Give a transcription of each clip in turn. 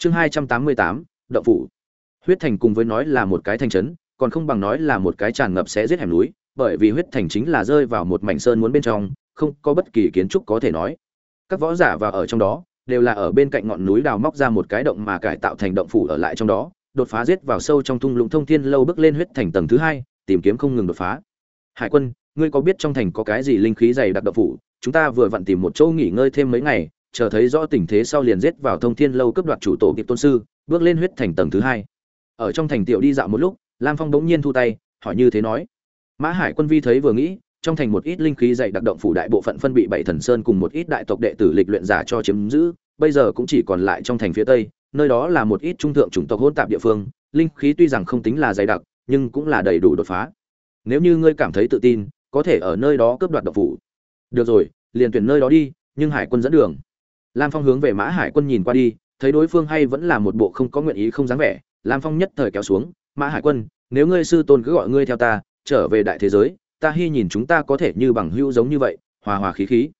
chương hai trăm tám mươi tám, động phủ. Huyết thành cùng với nói là một cái thành trấn, còn không bằng nói là một cái tràn ngập sẽ giết hẻm núi, bởi vì huyết thành chính là rơi vào một mảnh sơn muốn bên trong, không có bất kỳ kiến trúc có thể nói. Các võ giả và ở trong đó, đều là ở bên cạnh ngọn núi đào móc ra một cái động mà cải tạo thành động phủ ở lại trong đó, đột phá giết vào sâu trong thung lũng thông thiên lâu bước lên huyết thành tầng thứ hai, tìm kiếm không ngừng đột phá. Hải quân, ngươi có biết trong thành có cái gì linh khí dày đặc động phủ? Chúng ta vừa vặn tìm một chỗ nghỉ ngơi thêm mấy ngày chờ thấy rõ tình thế sau liền giết vào thông thiên lâu cướp đoạt chủ tổ kịp tôn sư, bước lên huyết thành tầng thứ hai. Ở trong thành tiểu đi dạo một lúc, lam phong bỗng nhiên thu tay, hỏi như thế nói. Mã hải quân vi thấy vừa nghĩ, trong thành một ít linh khí dày đặc động phủ đại bộ phận phân bị bảy thần sơn cùng một ít đại tộc đệ tử lịch luyện giả cho chiếm giữ, bây giờ cũng chỉ còn lại trong thành phía tây, nơi đó là một ít trung thượng chủng tộc hôn tạp địa phương, linh khí tuy rằng không tính là dày đặc, nhưng cũng là đầy đủ đột phá. Nếu như ngươi cảm thấy tự tin, có thể ở nơi đó cướp đoạt độc phủ. Được rồi, liền tuyển nơi đó đi, nhưng hải quân dẫn đường lam phong hướng về mã hải quân nhìn qua đi, thấy đối phương hay vẫn là một bộ không có nguyện ý không dáng vẻ. Lam phong nhất thời kéo xuống, mã hải quân, nếu ngươi sư tôn cứ gọi ngươi theo ta, trở về đại thế giới, ta hy nhìn chúng ta có thể như bằng hữu giống như vậy, hòa hòa khí khí.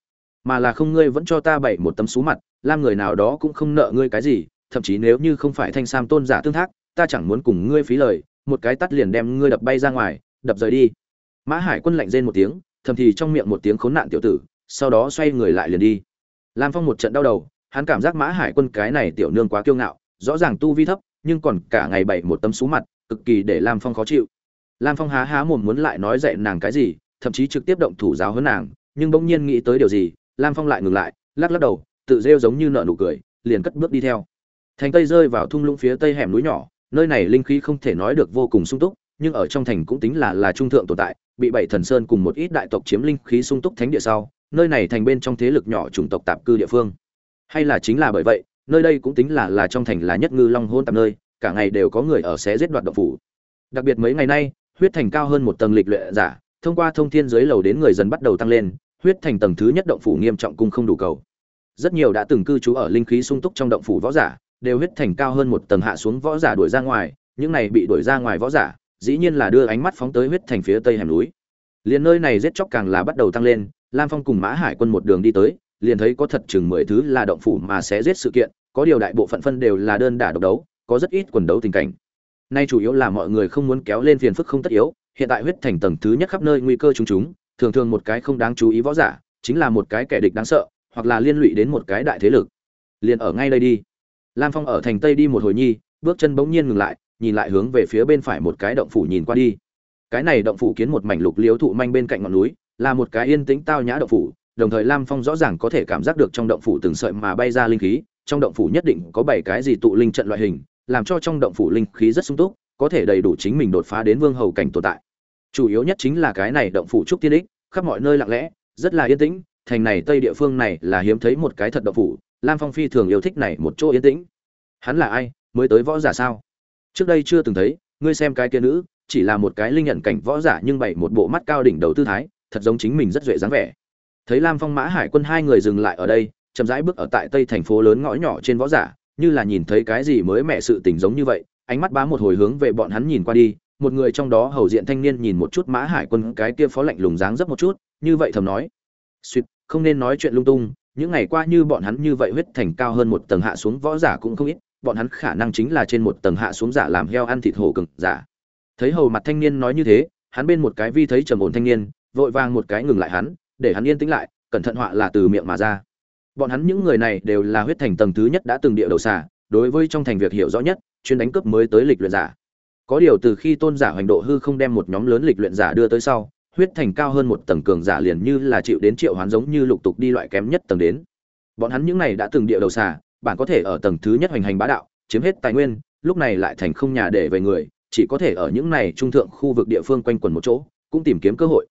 Mà là không ngươi vẫn cho ta bảy một tấm xú mặt, lam người nào đó cũng không nợ ngươi cái gì, thậm chí nếu như không phải thanh sam tôn giả tương thác, ta chẳng muốn cùng ngươi phí lời, một cái tắt liền đem ngươi đập bay ra ngoài, đập rời đi. Mã hải quân lạnh rên một tiếng, thầm thì trong miệng một tiếng khốn nạn tiểu tử, sau đó xoay người lại liền đi lam phong một trận đau đầu, hắn cảm giác mã hải quân cái này tiểu nương quá kiêu ngạo, rõ ràng tu vi thấp, nhưng còn cả ngày bảy một tấm xú mặt, cực kỳ để lam phong khó chịu. Lam phong há há mồm muốn lại nói dạy nàng cái gì, thậm chí trực tiếp động thủ giáo huấn nàng, nhưng bỗng nhiên nghĩ tới điều gì, lam phong lại ngừng lại, lắc lắc đầu, tự rêu giống như nợ nụ cười, liền cất bước đi theo. Thành tây rơi vào thung lũng phía tây hẻm núi nhỏ, nơi này linh khí không thể nói được vô cùng sung túc, nhưng ở trong thành cũng tính là là trung thượng tồn tại, bị bảy thần sơn cùng một ít đại tộc chiếm linh khí sung túc thánh địa sau nơi này thành bên trong thế lực nhỏ chủng tộc tạp cư địa phương. Hay là chính là bởi vậy, nơi đây cũng tính là là trong thành là nhất ngư long hôn tạp nơi, cả ngày đều có người ở xé giết đoạt động phủ. Đặc biệt mấy ngày nay, huyết thành cao hơn một tầng lịch luyện giả, thông qua thông thiên dưới lầu đến người dần bắt đầu tăng lên, huyết thành tầng thứ nhất động phủ nghiêm trọng cung không đủ cầu. Rất nhiều đã từng cư trú ở linh khí sung túc trong động phủ võ giả, đều huyết thành cao hơn một tầng hạ xuống võ giả đuổi ra ngoài, những này bị đuổi ra ngoài võ giả, dĩ nhiên là đưa ánh mắt phóng tới huyết thành phía tây hẻm núi. Liền nơi này giết chóc càng là bắt đầu tăng lên lam phong cùng mã hải quân một đường đi tới, liền thấy có thật chừng mười thứ là động phủ mà sẽ giết sự kiện, có điều đại bộ phận phân đều là đơn đả độc đấu, có rất ít quần đấu tình cảnh. Nay chủ yếu là mọi người không muốn kéo lên phiền phức không tất yếu, hiện tại huyết thành tầng thứ nhất khắp nơi nguy cơ chúng chúng thường thường một cái không đáng chú ý võ giả, chính là một cái kẻ địch đáng sợ, hoặc là liên lụy đến một cái đại thế lực. Liền ở ngay đây đi. Lam phong ở thành tây đi một hồi nhi, bước chân bỗng nhiên ngừng lại, nhìn lại hướng về phía bên phải một cái động phủ nhìn qua đi. Cái này động phủ kiến một mảnh lục liễu thụ manh bên cạnh ngọn núi là một cái yên tĩnh tao nhã động phủ, đồng thời lam phong rõ ràng có thể cảm giác được trong động phủ từng sợi mà bay ra linh khí, trong động phủ nhất định có bảy cái gì tụ linh trận loại hình, làm cho trong động phủ linh khí rất sung túc, có thể đầy đủ chính mình đột phá đến vương hầu cảnh tồn tại. Chủ yếu nhất chính là cái này động phủ trúc tiên đích, khắp mọi nơi lặng lẽ, rất là yên tĩnh, thành này tây địa phương này là hiếm thấy một cái thật động phủ, lam phong phi thường yêu thích này một chỗ yên tĩnh. Hắn là ai, mới tới võ giả sao? Trước đây chưa từng thấy, ngươi xem cái kia nữ, chỉ là một cái linh nhận cảnh võ giả nhưng bày một bộ mắt cao đỉnh đầu tư thái thật giống chính mình rất duệ dáng vẻ. Thấy lam phong mã hải quân hai người dừng lại ở đây, chậm rãi bước ở tại tây thành phố lớn ngõ nhỏ trên võ giả, như là nhìn thấy cái gì mới mẹ sự tình giống như vậy, ánh mắt bá một hồi hướng về bọn hắn nhìn qua đi, một người trong đó hầu diện thanh niên nhìn một chút mã hải quân, cái kia phó lạnh lùng dáng dấp một chút, như vậy thầm nói suýt không nên nói chuyện lung tung, những ngày qua như bọn hắn như vậy huyết thành cao hơn một tầng hạ xuống võ giả cũng không ít, bọn hắn khả năng chính là trên một tầng hạ xuống giả làm heo ăn thịt hổ cực giả. Thấy hầu mặt thanh niên nói như thế, hắn bên một cái vi thấy trầm ổn thanh niên vội vàng một cái ngừng lại hắn, để hắn yên tĩnh lại, cẩn thận họa là từ miệng mà ra. Bọn hắn những người này đều là huyết thành tầng thứ nhất đã từng địa đầu xả đối với trong thành việc hiểu rõ nhất, chuyên đánh cướp mới tới lịch luyện giả. Có điều từ khi tôn giả hoành độ hư không đem một nhóm lớn lịch luyện giả đưa tới sau, huyết thành cao hơn một tầng cường giả liền như là chịu đến triệu hoán giống như lục tục đi loại kém nhất tầng đến. Bọn hắn những này đã từng địa đầu xả bạn có thể ở tầng thứ nhất hoành hành bá đạo, chiếm hết tài nguyên, lúc này lại thành không nhà để về người, chỉ có thể ở những này trung thượng khu vực địa phương quanh quẩn một chỗ, cũng tìm kiếm cơ hội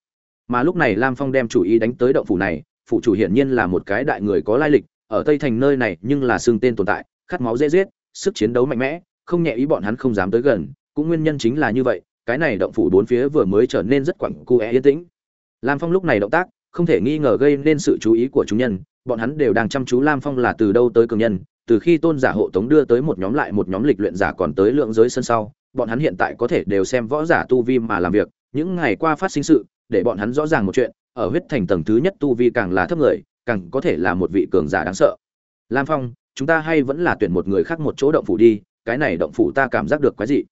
mà lúc này lam phong đem chủ ý đánh tới động phủ này phụ chủ hiển nhiên là một cái đại người có lai lịch, ở tây thành nơi này nhưng là xương tên tồn tại, khát máu dễ giết, sức chiến đấu mạnh mẽ, không nhẹ ý bọn hắn không dám tới gần, cũng nguyên nhân chính là như vậy, cái này động phủ bốn phía vừa mới trở nên rất quặng cu é yên tĩnh. Lam phong lúc này động tác, không thể nghi ngờ gây nên sự chú ý của chúng nhân, bọn hắn đều đang chăm chú lam phong là từ đâu tới cường nhân, từ khi tôn giả hộ tống đưa tới một nhóm lại một nhóm lịch luyện giả còn tới lượng giới sân sau, bọn hắn hiện tại có thể đều xem võ giả tu vi mà làm việc, những ngày qua phát sinh sự để bọn hắn rõ ràng một chuyện, ở huyết thành tầng thứ nhất tu vi càng là thấp người, càng có thể là một vị cường giả đáng sợ. Lam phong, chúng ta hay vẫn là tuyển một người khác một chỗ động phủ đi, cái này động phủ ta cảm giác được quái dị.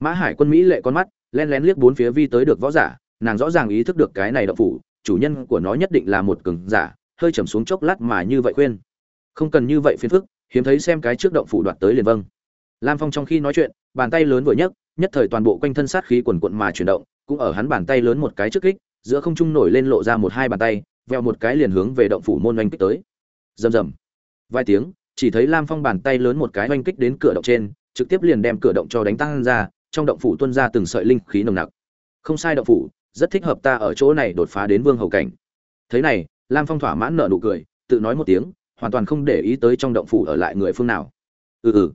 Mã hải quân mỹ lệ con mắt, len lén liếc bốn phía vi tới được võ giả, nàng rõ ràng ý thức được cái này động phủ, chủ nhân của nó nhất định là một cường giả, hơi trầm xuống chốc lát mà như vậy khuyên. Không cần như vậy phiền phức, hiếm thấy xem cái trước động phủ đoạt tới liền vâng. Lam phong trong khi nói chuyện, bàn tay lớn vừa nhấc, nhất thời toàn bộ quanh thân sát khí quần quận mà chuyển động cũng ở hắn bàn tay lớn một cái trước kích, giữa không trung nổi lên lộ ra một hai bàn tay veo một cái liền hướng về động phủ môn oanh kích tới. Rầm rầm. Vài tiếng, chỉ thấy lam phong bàn tay lớn một cái oanh kích đến cửa động trên, trực tiếp liền đem cửa động cho đánh tăng ra, trong động phủ tuôn ra từng sợi linh khí nồng nặc. Không sai động phủ, rất thích hợp ta ở chỗ này đột phá đến vương hầu cảnh. Thế này, lam phong thỏa mãn nở nụ cười, tự nói một tiếng, hoàn toàn không để ý tới trong động phủ ở lại người phương nào. Ừ ừ.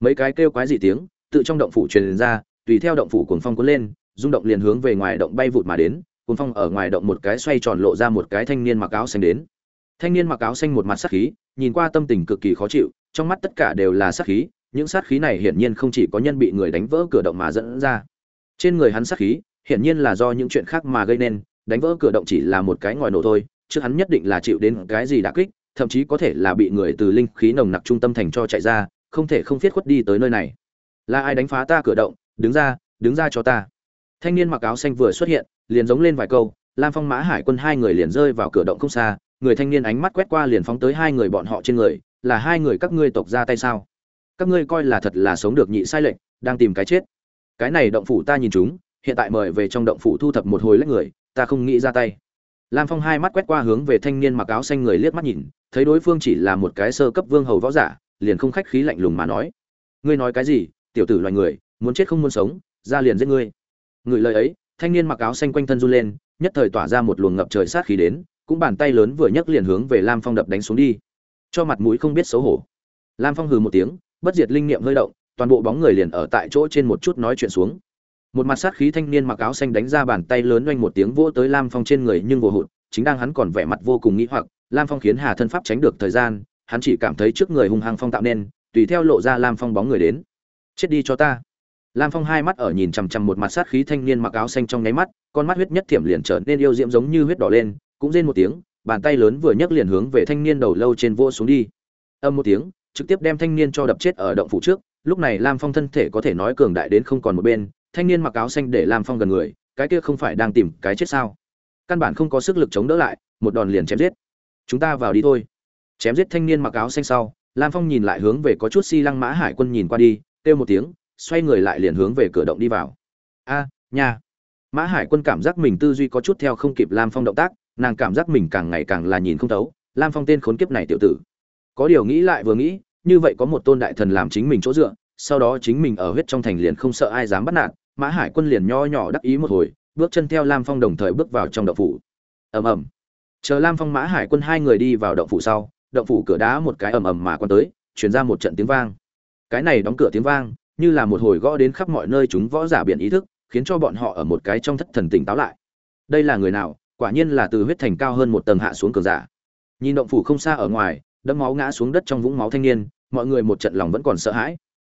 Mấy cái kêu quái dị tiếng, tự trong động phủ truyền ra, tùy theo động phủ cuồng phong cuốn lên rung động liền hướng về ngoài động bay vụt mà đến, cuồng phong ở ngoài động một cái xoay tròn lộ ra một cái thanh niên mặc áo xanh đến. Thanh niên mặc áo xanh một mặt sát khí, nhìn qua tâm tình cực kỳ khó chịu, trong mắt tất cả đều là sát khí, những sát khí này hiển nhiên không chỉ có nhân bị người đánh vỡ cửa động mà dẫn ra. Trên người hắn sát khí, hiển nhiên là do những chuyện khác mà gây nên, đánh vỡ cửa động chỉ là một cái ngòi nổ thôi chứ hắn nhất định là chịu đến cái gì đả kích, thậm chí có thể là bị người từ linh khí nồng nặc trung tâm thành cho chạy ra, không thể không thiết khuất đi tới nơi này. Là ai đánh phá ta cửa động? Đứng ra đứng ra cho ta thanh niên mặc áo xanh vừa xuất hiện, liền giống lên vài câu, lam phong, mã hải quân hai người liền rơi vào cửa động không xa, người thanh niên ánh mắt quét qua liền phóng tới hai người bọn họ trên người, là hai người các ngươi tộc ra tay sao? Các ngươi coi là thật là sống được nhị sai lệnh đang tìm cái chết. Cái này động phủ ta nhìn chúng, hiện tại mời về trong động phủ thu thập một hồi lấy người, ta không nghĩ ra tay. Lam phong hai mắt quét qua hướng về thanh niên mặc áo xanh người liếc mắt nhìn, thấy đối phương chỉ là một cái sơ cấp vương hầu võ giả, liền không khách khí lạnh lùng mà nói, ngươi nói cái gì, tiểu tử loài người, muốn chết không muốn sống, ra liền giết ngươi người lời ấy, thanh niên mặc áo xanh quanh thân run lên, nhất thời tỏa ra một luồng ngập trời sát khí đến, cũng bàn tay lớn vừa nhấc liền hướng về lam phong đập đánh xuống đi. Cho mặt mũi không biết xấu hổ. Lam phong hừ một tiếng, bất diệt linh niệm hơi động, toàn bộ bóng người liền ở tại chỗ trên một chút nói chuyện xuống. Một mặt sát khí thanh niên mặc áo xanh đánh ra bàn tay lớn oanh một tiếng vỗ tới lam phong trên người nhưng vô hụt, chính đang hắn còn vẻ mặt vô cùng nghĩ hoặc, lam phong khiến hà thân pháp tránh được thời gian, hắn chỉ cảm thấy trước người hung hăng phong tạo nên, tùy theo lộ ra lam phong bóng người đến. Chết đi cho ta lam phong hai mắt ở nhìn chằm chằm một mặt sát khí thanh niên mặc áo xanh trong nháy mắt, con mắt huyết nhất thiểm liền trở nên yêu diễm giống như huyết đỏ lên, cũng rên một tiếng, bàn tay lớn vừa nhấc liền hướng về thanh niên đầu lâu trên vô xuống đi. Âm một tiếng, trực tiếp đem thanh niên cho đập chết ở động phủ trước, lúc này lam phong thân thể có thể nói cường đại đến không còn một bên, thanh niên mặc áo xanh để lam phong gần người, cái kia không phải đang tìm cái chết sao? Căn bản không có sức lực chống đỡ lại, một đòn liền chém giết. Chúng ta vào đi thôi. Chém giết thanh niên mặc áo xanh sau, lam phong nhìn lại hướng về có chút si lăng mã hải quân nhìn qua đi, kêu một tiếng xoay người lại liền hướng về cửa động đi vào. A à, nhà mã hải quân cảm giác mình tư duy có chút theo không kịp lam phong động tác nàng cảm giác mình càng ngày càng là nhìn không thấu lam phong tên khốn kiếp này tiểu tử. Có điều nghĩ lại vừa nghĩ như vậy có một tôn đại thần làm chính mình chỗ dựa sau đó chính mình ở huyết trong thành liền không sợ ai dám bắt nạt mã hải quân liền nho nhỏ đắc ý một hồi bước chân theo lam phong đồng thời bước vào trong động phủ. Ầm ầm. Chờ lam phong mã hải quân hai người đi vào động phủ sau động phủ cửa đá một cái ầm ầm mà quan tới chuyển ra một trận tiếng vang. Cái này đóng cửa tiếng vang như là một hồi gõ đến khắp mọi nơi chúng võ giả biển ý thức, khiến cho bọn họ ở một cái trong thất thần tỉnh táo lại. Đây là người nào? Quả nhiên là từ huyết thành cao hơn một tầng hạ xuống cường giả. Nhìn động phủ không xa ở ngoài, đẫm máu ngã xuống đất trong vũng máu thanh niên, mọi người một trận lòng vẫn còn sợ hãi.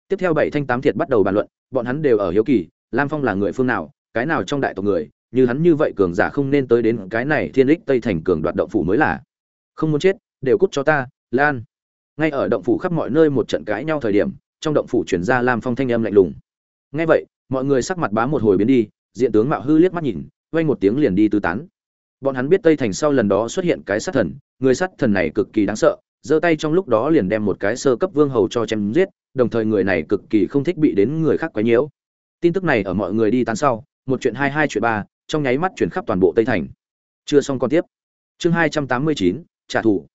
Tiếp theo bảy thanh tám thiệt bắt đầu bàn luận, bọn hắn đều ở hiếu kỳ, lam phong là người phương nào, cái nào trong đại tộc người, như hắn như vậy cường giả không nên tới đến cái này thiên đích tây thành cường đoạt động phủ mới là. Không muốn chết, đều cút cho ta, lan. Ngay ở động phủ khắp mọi nơi một trận cãi nhau thời điểm trong động phủ chuyển ra lam phong thanh âm lạnh lùng. Ngay vậy, mọi người sắc mặt bám một hồi biến đi, diện tướng mạo hư liếc mắt nhìn vay một tiếng liền đi tứ tán. Bọn hắn biết tây thành sau lần đó xuất hiện cái sát thần, người sát thần này cực kỳ đáng sợ, giơ tay trong lúc đó liền đem một cái sơ cấp vương hầu cho chém giết, đồng thời người này cực kỳ không thích bị đến người khác quấy nhiễu. Tin tức này ở mọi người đi tán sau, một chuyện hai hai chuyện ba, trong nháy mắt chuyển khắp toàn bộ tây thành. Chưa xong còn tiếp. Chương hai trăm tám mươi chín, trả thù.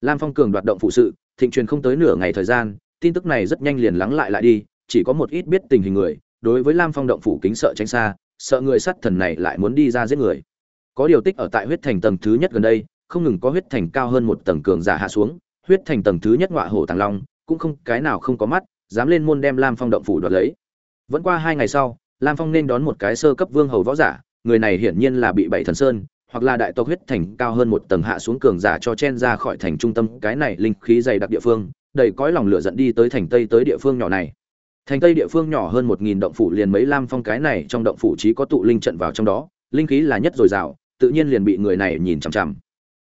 Lam phong cường đoạt động phụ sự, thịnh truyền không tới nửa ngày thời gian tin tức này rất nhanh liền lắng lại lại đi, chỉ có một ít biết tình hình người, đối với lam phong động phủ kính sợ tránh xa, sợ người sát thần này lại muốn đi ra giết người. Có điều tích ở tại huyết thành tầng thứ nhất gần đây, không ngừng có huyết thành cao hơn một tầng cường giả hạ xuống, huyết thành tầng thứ nhất ngọa hổ tàng long, cũng không, cái nào không có mắt, dám lên môn đem lam phong động phủ đoạt lấy. Vẫn qua hai ngày sau, lam phong nên đón một cái sơ cấp vương hầu võ giả, người này hiển nhiên là bị bảy thần sơn, hoặc là đại tộc huyết thành cao hơn một tầng hạ xuống cường giả cho chen ra khỏi thành trung tâm, cái này linh khí dày đặc địa phương đầy cõi lòng lửa dẫn đi tới thành tây tới địa phương nhỏ này. Thành tây địa phương nhỏ hơn một nghìn động phủ liền mấy lam phong cái này trong động phủ chỉ có tụ linh trận vào trong đó, linh khí là nhất dồi dào, tự nhiên liền bị người này nhìn chằm chằm.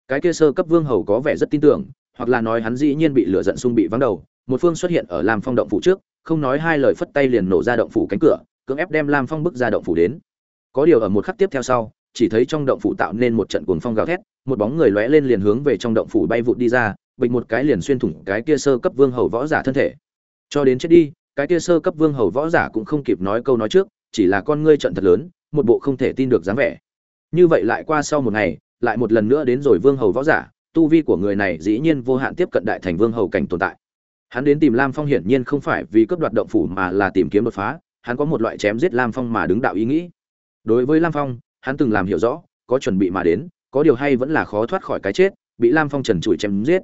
Cái kia sơ cấp vương hầu có vẻ rất tin tưởng, hoặc là nói hắn dĩ nhiên bị lửa giận xung bị vắng đầu, một phương xuất hiện ở lam phong động phủ trước, không nói hai lời phất tay liền nổ ra động phủ cánh cửa, cưỡng ép đem lam phong bước ra động phủ đến. Có điều ở một khắc tiếp theo sau, chỉ thấy trong động phủ tạo nên một trận cuồng phong gào thét, một bóng người lóe lên liền hướng về trong động phủ bay vụt đi ra bịch một cái liền xuyên thủng cái kia sơ cấp vương hầu võ giả thân thể. Cho đến chết đi, cái kia sơ cấp vương hầu võ giả cũng không kịp nói câu nói trước, chỉ là con ngươi trận thật lớn, một bộ không thể tin được dáng vẻ. Như vậy lại qua sau một ngày, lại một lần nữa đến rồi vương hầu võ giả, tu vi của người này dĩ nhiên vô hạn tiếp cận đại thành vương hầu cảnh tồn tại. Hắn đến tìm lam phong hiển nhiên không phải vì cướp đoạt động phủ mà là tìm kiếm đột phá, hắn có một loại chém giết lam phong mà đứng đạo ý nghĩ. Đối với lam phong, hắn từng làm hiểu rõ, có chuẩn bị mà đến, có điều hay vẫn là khó thoát khỏi cái chết, bị lam phong trần trụi chém giết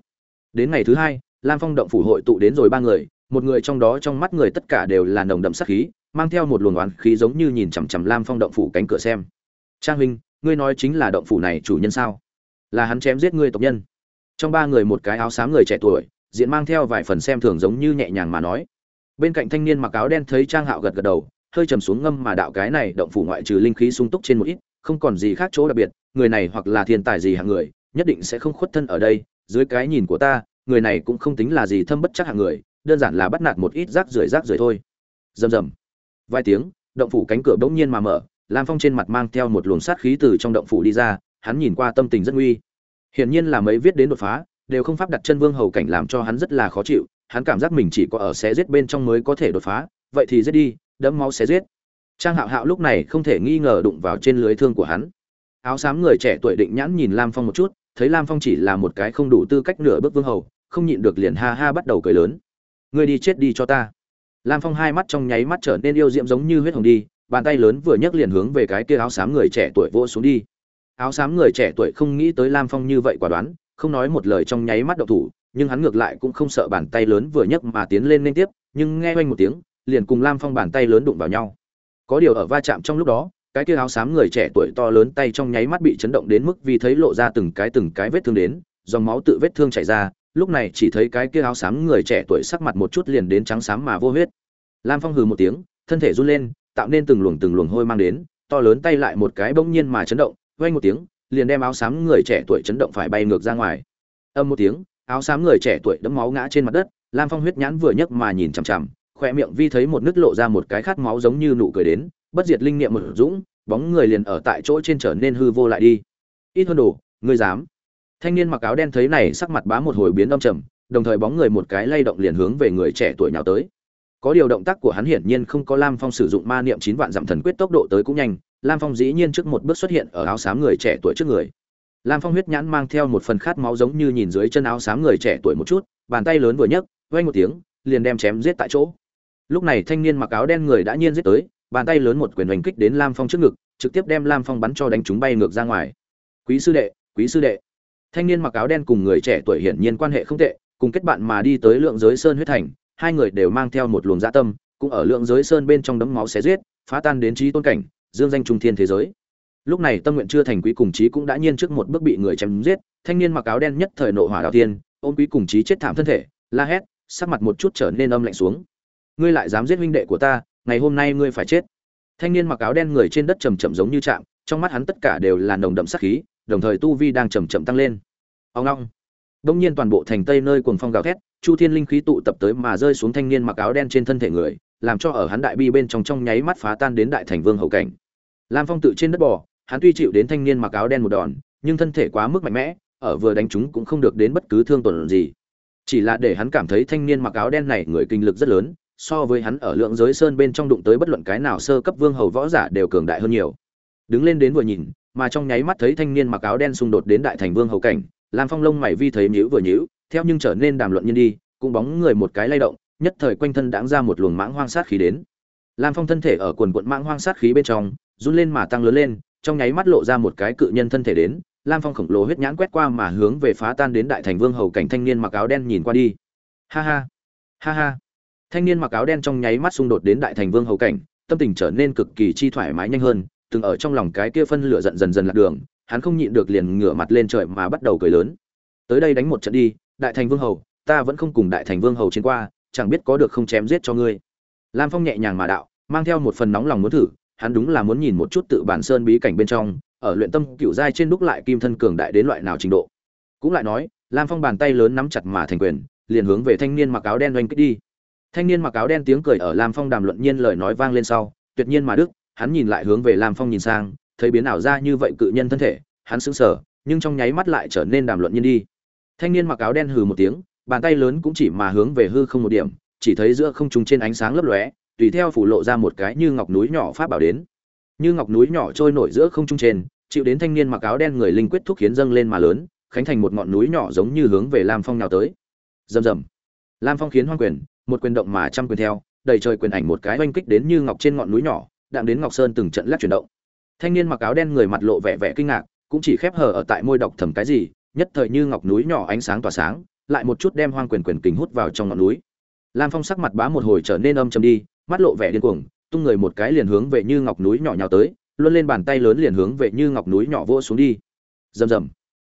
đến ngày thứ hai, lam phong động phủ hội tụ đến rồi ba người, một người trong đó trong mắt người tất cả đều là nồng đậm sắc khí, mang theo một luồng oán khí giống như nhìn chằm chằm lam phong động phủ cánh cửa xem. Trang huynh, ngươi nói chính là động phủ này chủ nhân sao? Là hắn chém giết ngươi tộc nhân. Trong ba người một cái áo xám người trẻ tuổi, diện mang theo vài phần xem thường giống như nhẹ nhàng mà nói. Bên cạnh thanh niên mặc áo đen thấy trang hạo gật gật đầu, hơi trầm xuống ngâm mà đạo cái này động phủ ngoại trừ linh khí sung túc trên một ít, không còn gì khác chỗ đặc biệt, người này hoặc là thiên tài gì hạng người, nhất định sẽ không khuất thân ở đây dưới cái nhìn của ta, người này cũng không tính là gì thâm bất chắc hạng người, đơn giản là bắt nạt một ít rác rưởi rác rưởi thôi. Rầm rầm. Vài tiếng, động phủ cánh cửa bỗng nhiên mà mở, lam phong trên mặt mang theo một luồng sát khí từ trong động phủ đi ra, hắn nhìn qua tâm tình rất nguy. Hiển nhiên là mấy viết đến đột phá, đều không pháp đặt chân vương hầu cảnh làm cho hắn rất là khó chịu, hắn cảm giác mình chỉ có ở xé giết bên trong mới có thể đột phá, vậy thì giết đi, đẫm máu xé giết. Trang hạo hạo lúc này không thể nghi ngờ đụng vào trên lưới thương của hắn. Áo xám người trẻ tuổi định nhãn nhìn lam phong một chút thấy lam phong chỉ là một cái không đủ tư cách nửa bước vương hầu, không nhịn được liền ha ha bắt đầu cười lớn. Ngươi đi chết đi cho ta. Lam phong hai mắt trong nháy mắt trở nên yêu diễm giống như huyết hồng đi, bàn tay lớn vừa nhấc liền hướng về cái kia áo xám người trẻ tuổi vỗ xuống đi. Áo xám người trẻ tuổi không nghĩ tới lam phong như vậy quả đoán, không nói một lời trong nháy mắt đậu thủ, nhưng hắn ngược lại cũng không sợ bàn tay lớn vừa nhấc mà tiến lên liên tiếp, nhưng nghe oanh một tiếng, liền cùng lam phong bàn tay lớn đụng vào nhau. Có điều ở va chạm trong lúc đó cái kia áo xám người trẻ tuổi to lớn tay trong nháy mắt bị chấn động đến mức vì thấy lộ ra từng cái từng cái vết thương đến, dòng máu tự vết thương chảy ra, lúc này chỉ thấy cái kia áo xám người trẻ tuổi sắc mặt một chút liền đến trắng xám mà vô huyết. Lam phong hừ một tiếng, thân thể run lên, tạo nên từng luồng từng luồng hôi mang đến, to lớn tay lại một cái bỗng nhiên mà chấn động, vang một tiếng, liền đem áo xám người trẻ tuổi chấn động phải bay ngược ra ngoài. Âm một tiếng, áo xám người trẻ tuổi đẫm máu ngã trên mặt đất, lam phong huyết nhãn vừa nhấc mà nhìn chằm chằm, khoe miệng vi thấy một nứt lộ ra một cái khát máu giống như nụ cười đến bất diệt linh niệm một dũng, bóng người liền ở tại chỗ trên trở nên hư vô lại đi. Ít hơn đồ, ngươi dám. Thanh niên mặc áo đen thấy này sắc mặt bá một hồi biến âm trầm, đồng thời bóng người một cái lay động liền hướng về người trẻ tuổi nhào tới. Có điều động tác của hắn hiển nhiên không có lam phong sử dụng ma niệm chín vạn dặm thần quyết tốc độ tới cũng nhanh, lam phong dĩ nhiên trước một bước xuất hiện ở áo xám người trẻ tuổi trước người. Lam phong huyết nhãn mang theo một phần khát máu giống như nhìn dưới chân áo xám người trẻ tuổi một chút, bàn tay lớn vừa nhấc, vang một tiếng, liền đem chém giết tại chỗ. Lúc này thanh niên mặc áo đen người đã nhiên giết tới bàn tay lớn một quyền đánh kích đến lam phong trước ngực, trực tiếp đem lam phong bắn cho đánh chúng bay ngược ra ngoài. Quý sư đệ, quý sư đệ. Thanh niên mặc áo đen cùng người trẻ tuổi hiển nhiên quan hệ không tệ, cùng kết bạn mà đi tới lượng giới sơn huyết thành, hai người đều mang theo một luồng dạ tâm, cũng ở lượng giới sơn bên trong đấm máu xé giết, phá tan đến trí tôn cảnh, dương danh trung thiên thế giới. Lúc này tâm nguyện chưa thành quý cùng chí cũng đã nhiên trước một bước bị người chém giết, thanh niên mặc áo đen nhất thời nộ hỏa đạo tiên, ôm quý cùng chí chết thảm thân thể, la hét, sắc mặt một chút trở nên âm lạnh xuống. Ngươi lại dám giết huynh đệ của ta ngày hôm nay ngươi phải chết. Thanh niên mặc áo đen người trên đất trầm chậm giống như chạm trong mắt hắn tất cả đều là nồng đậm sát khí, đồng thời tu vi đang chầm chậm tăng lên. Ông long. Đông nhiên toàn bộ thành tây nơi cuồng phong gào thét, chu thiên linh khí tụ tập tới mà rơi xuống thanh niên mặc áo đen trên thân thể người, làm cho ở hắn đại bi bên trong trong nháy mắt phá tan đến đại thành vương hậu cảnh. Lam phong tự trên đất bò, hắn tuy chịu đến thanh niên mặc áo đen một đòn, nhưng thân thể quá mức mạnh mẽ, ở vừa đánh chúng cũng không được đến bất cứ thương tổn gì. Chỉ là để hắn cảm thấy thanh niên mặc áo đen này người kinh lực rất lớn so với hắn ở lượng giới sơn bên trong đụng tới bất luận cái nào sơ cấp vương hầu võ giả đều cường đại hơn nhiều. Đứng lên đến vừa nhìn, mà trong nháy mắt thấy thanh niên mặc áo đen xung đột đến đại thành vương hầu cảnh, lam phong lông mày vi thấy nhíu vừa nhíu, theo nhưng trở nên đàm luận nhân đi, cũng bóng người một cái lay động, nhất thời quanh thân đãng ra một luồng mãng hoang sát khí đến. Lam phong thân thể ở quần quận mãng hoang sát khí bên trong, run lên mà tăng lớn lên, trong nháy mắt lộ ra một cái cự nhân thân thể đến, lam phong khổng lồ huyết nhãn quét qua mà hướng về phá tan đến đại thành vương hầu cảnh thanh niên mặc áo đen nhìn qua đi. Ha ha ha ha thanh niên mặc áo đen trong nháy mắt xung đột đến đại thành vương hầu cảnh, tâm tình trở nên cực kỳ chi thoải mái nhanh hơn, từng ở trong lòng cái kia phân lửa giận dần dần lạc đường, hắn không nhịn được liền ngửa mặt lên trời mà bắt đầu cười lớn. Tới đây đánh một trận đi, đại thành vương hầu, ta vẫn không cùng đại thành vương hầu chiến qua, chẳng biết có được không chém giết cho ngươi. Lam phong nhẹ nhàng mà đạo, mang theo một phần nóng lòng muốn thử, hắn đúng là muốn nhìn một chút tự bản sơn bí cảnh bên trong, ở luyện tâm cựu giai trên đúc lại kim thân cường đại đến loại nào trình độ. Cũng lại nói, lam phong bàn tay lớn nắm chặt mà thành quyền, liền hướng về thanh niên mặc áo đen oanh kích đi thanh niên mặc áo đen tiếng cười ở lam phong đàm luận nhiên lời nói vang lên sau, tuyệt nhiên mà đức, hắn nhìn lại hướng về lam phong nhìn sang, thấy biến ảo ra như vậy cự nhân thân thể, hắn sững sờ, nhưng trong nháy mắt lại trở nên đàm luận nhiên đi. Thanh niên mặc áo đen hừ một tiếng, bàn tay lớn cũng chỉ mà hướng về hư không một điểm, chỉ thấy giữa không trung trên ánh sáng lấp lóe, tùy theo phủ lộ ra một cái như ngọc núi nhỏ pháp bảo đến. Như ngọc núi nhỏ trôi nổi giữa không trung trên, chịu đến thanh niên mặc áo đen người linh quyết thúc khiến dâng lên mà lớn, khánh thành một ngọn núi nhỏ giống như hướng về lam phong nào tới. Rầm rầm. Lam phong khiến hoang quyền một quyền động mà trăm quyền theo, đầy trời quyền ảnh một cái oanh kích đến như ngọc trên ngọn núi nhỏ đặng đến ngọc sơn từng trận lắc chuyển động. Thanh niên mặc áo đen người mặt lộ vẻ vẻ kinh ngạc, cũng chỉ khép hờ ở tại môi đọc thầm cái gì, nhất thời như ngọc núi nhỏ ánh sáng tỏa sáng, lại một chút đem hoang quyền quyền kình hút vào trong ngọn núi. Lam phong sắc mặt bá một hồi trở nên âm trầm đi, mắt lộ vẻ điên cuồng, tung người một cái liền hướng về như ngọc núi nhỏ nhào tới luôn lên bàn tay lớn liền hướng về như ngọc núi nhỏ vỗ xuống đi. Rầm rầm.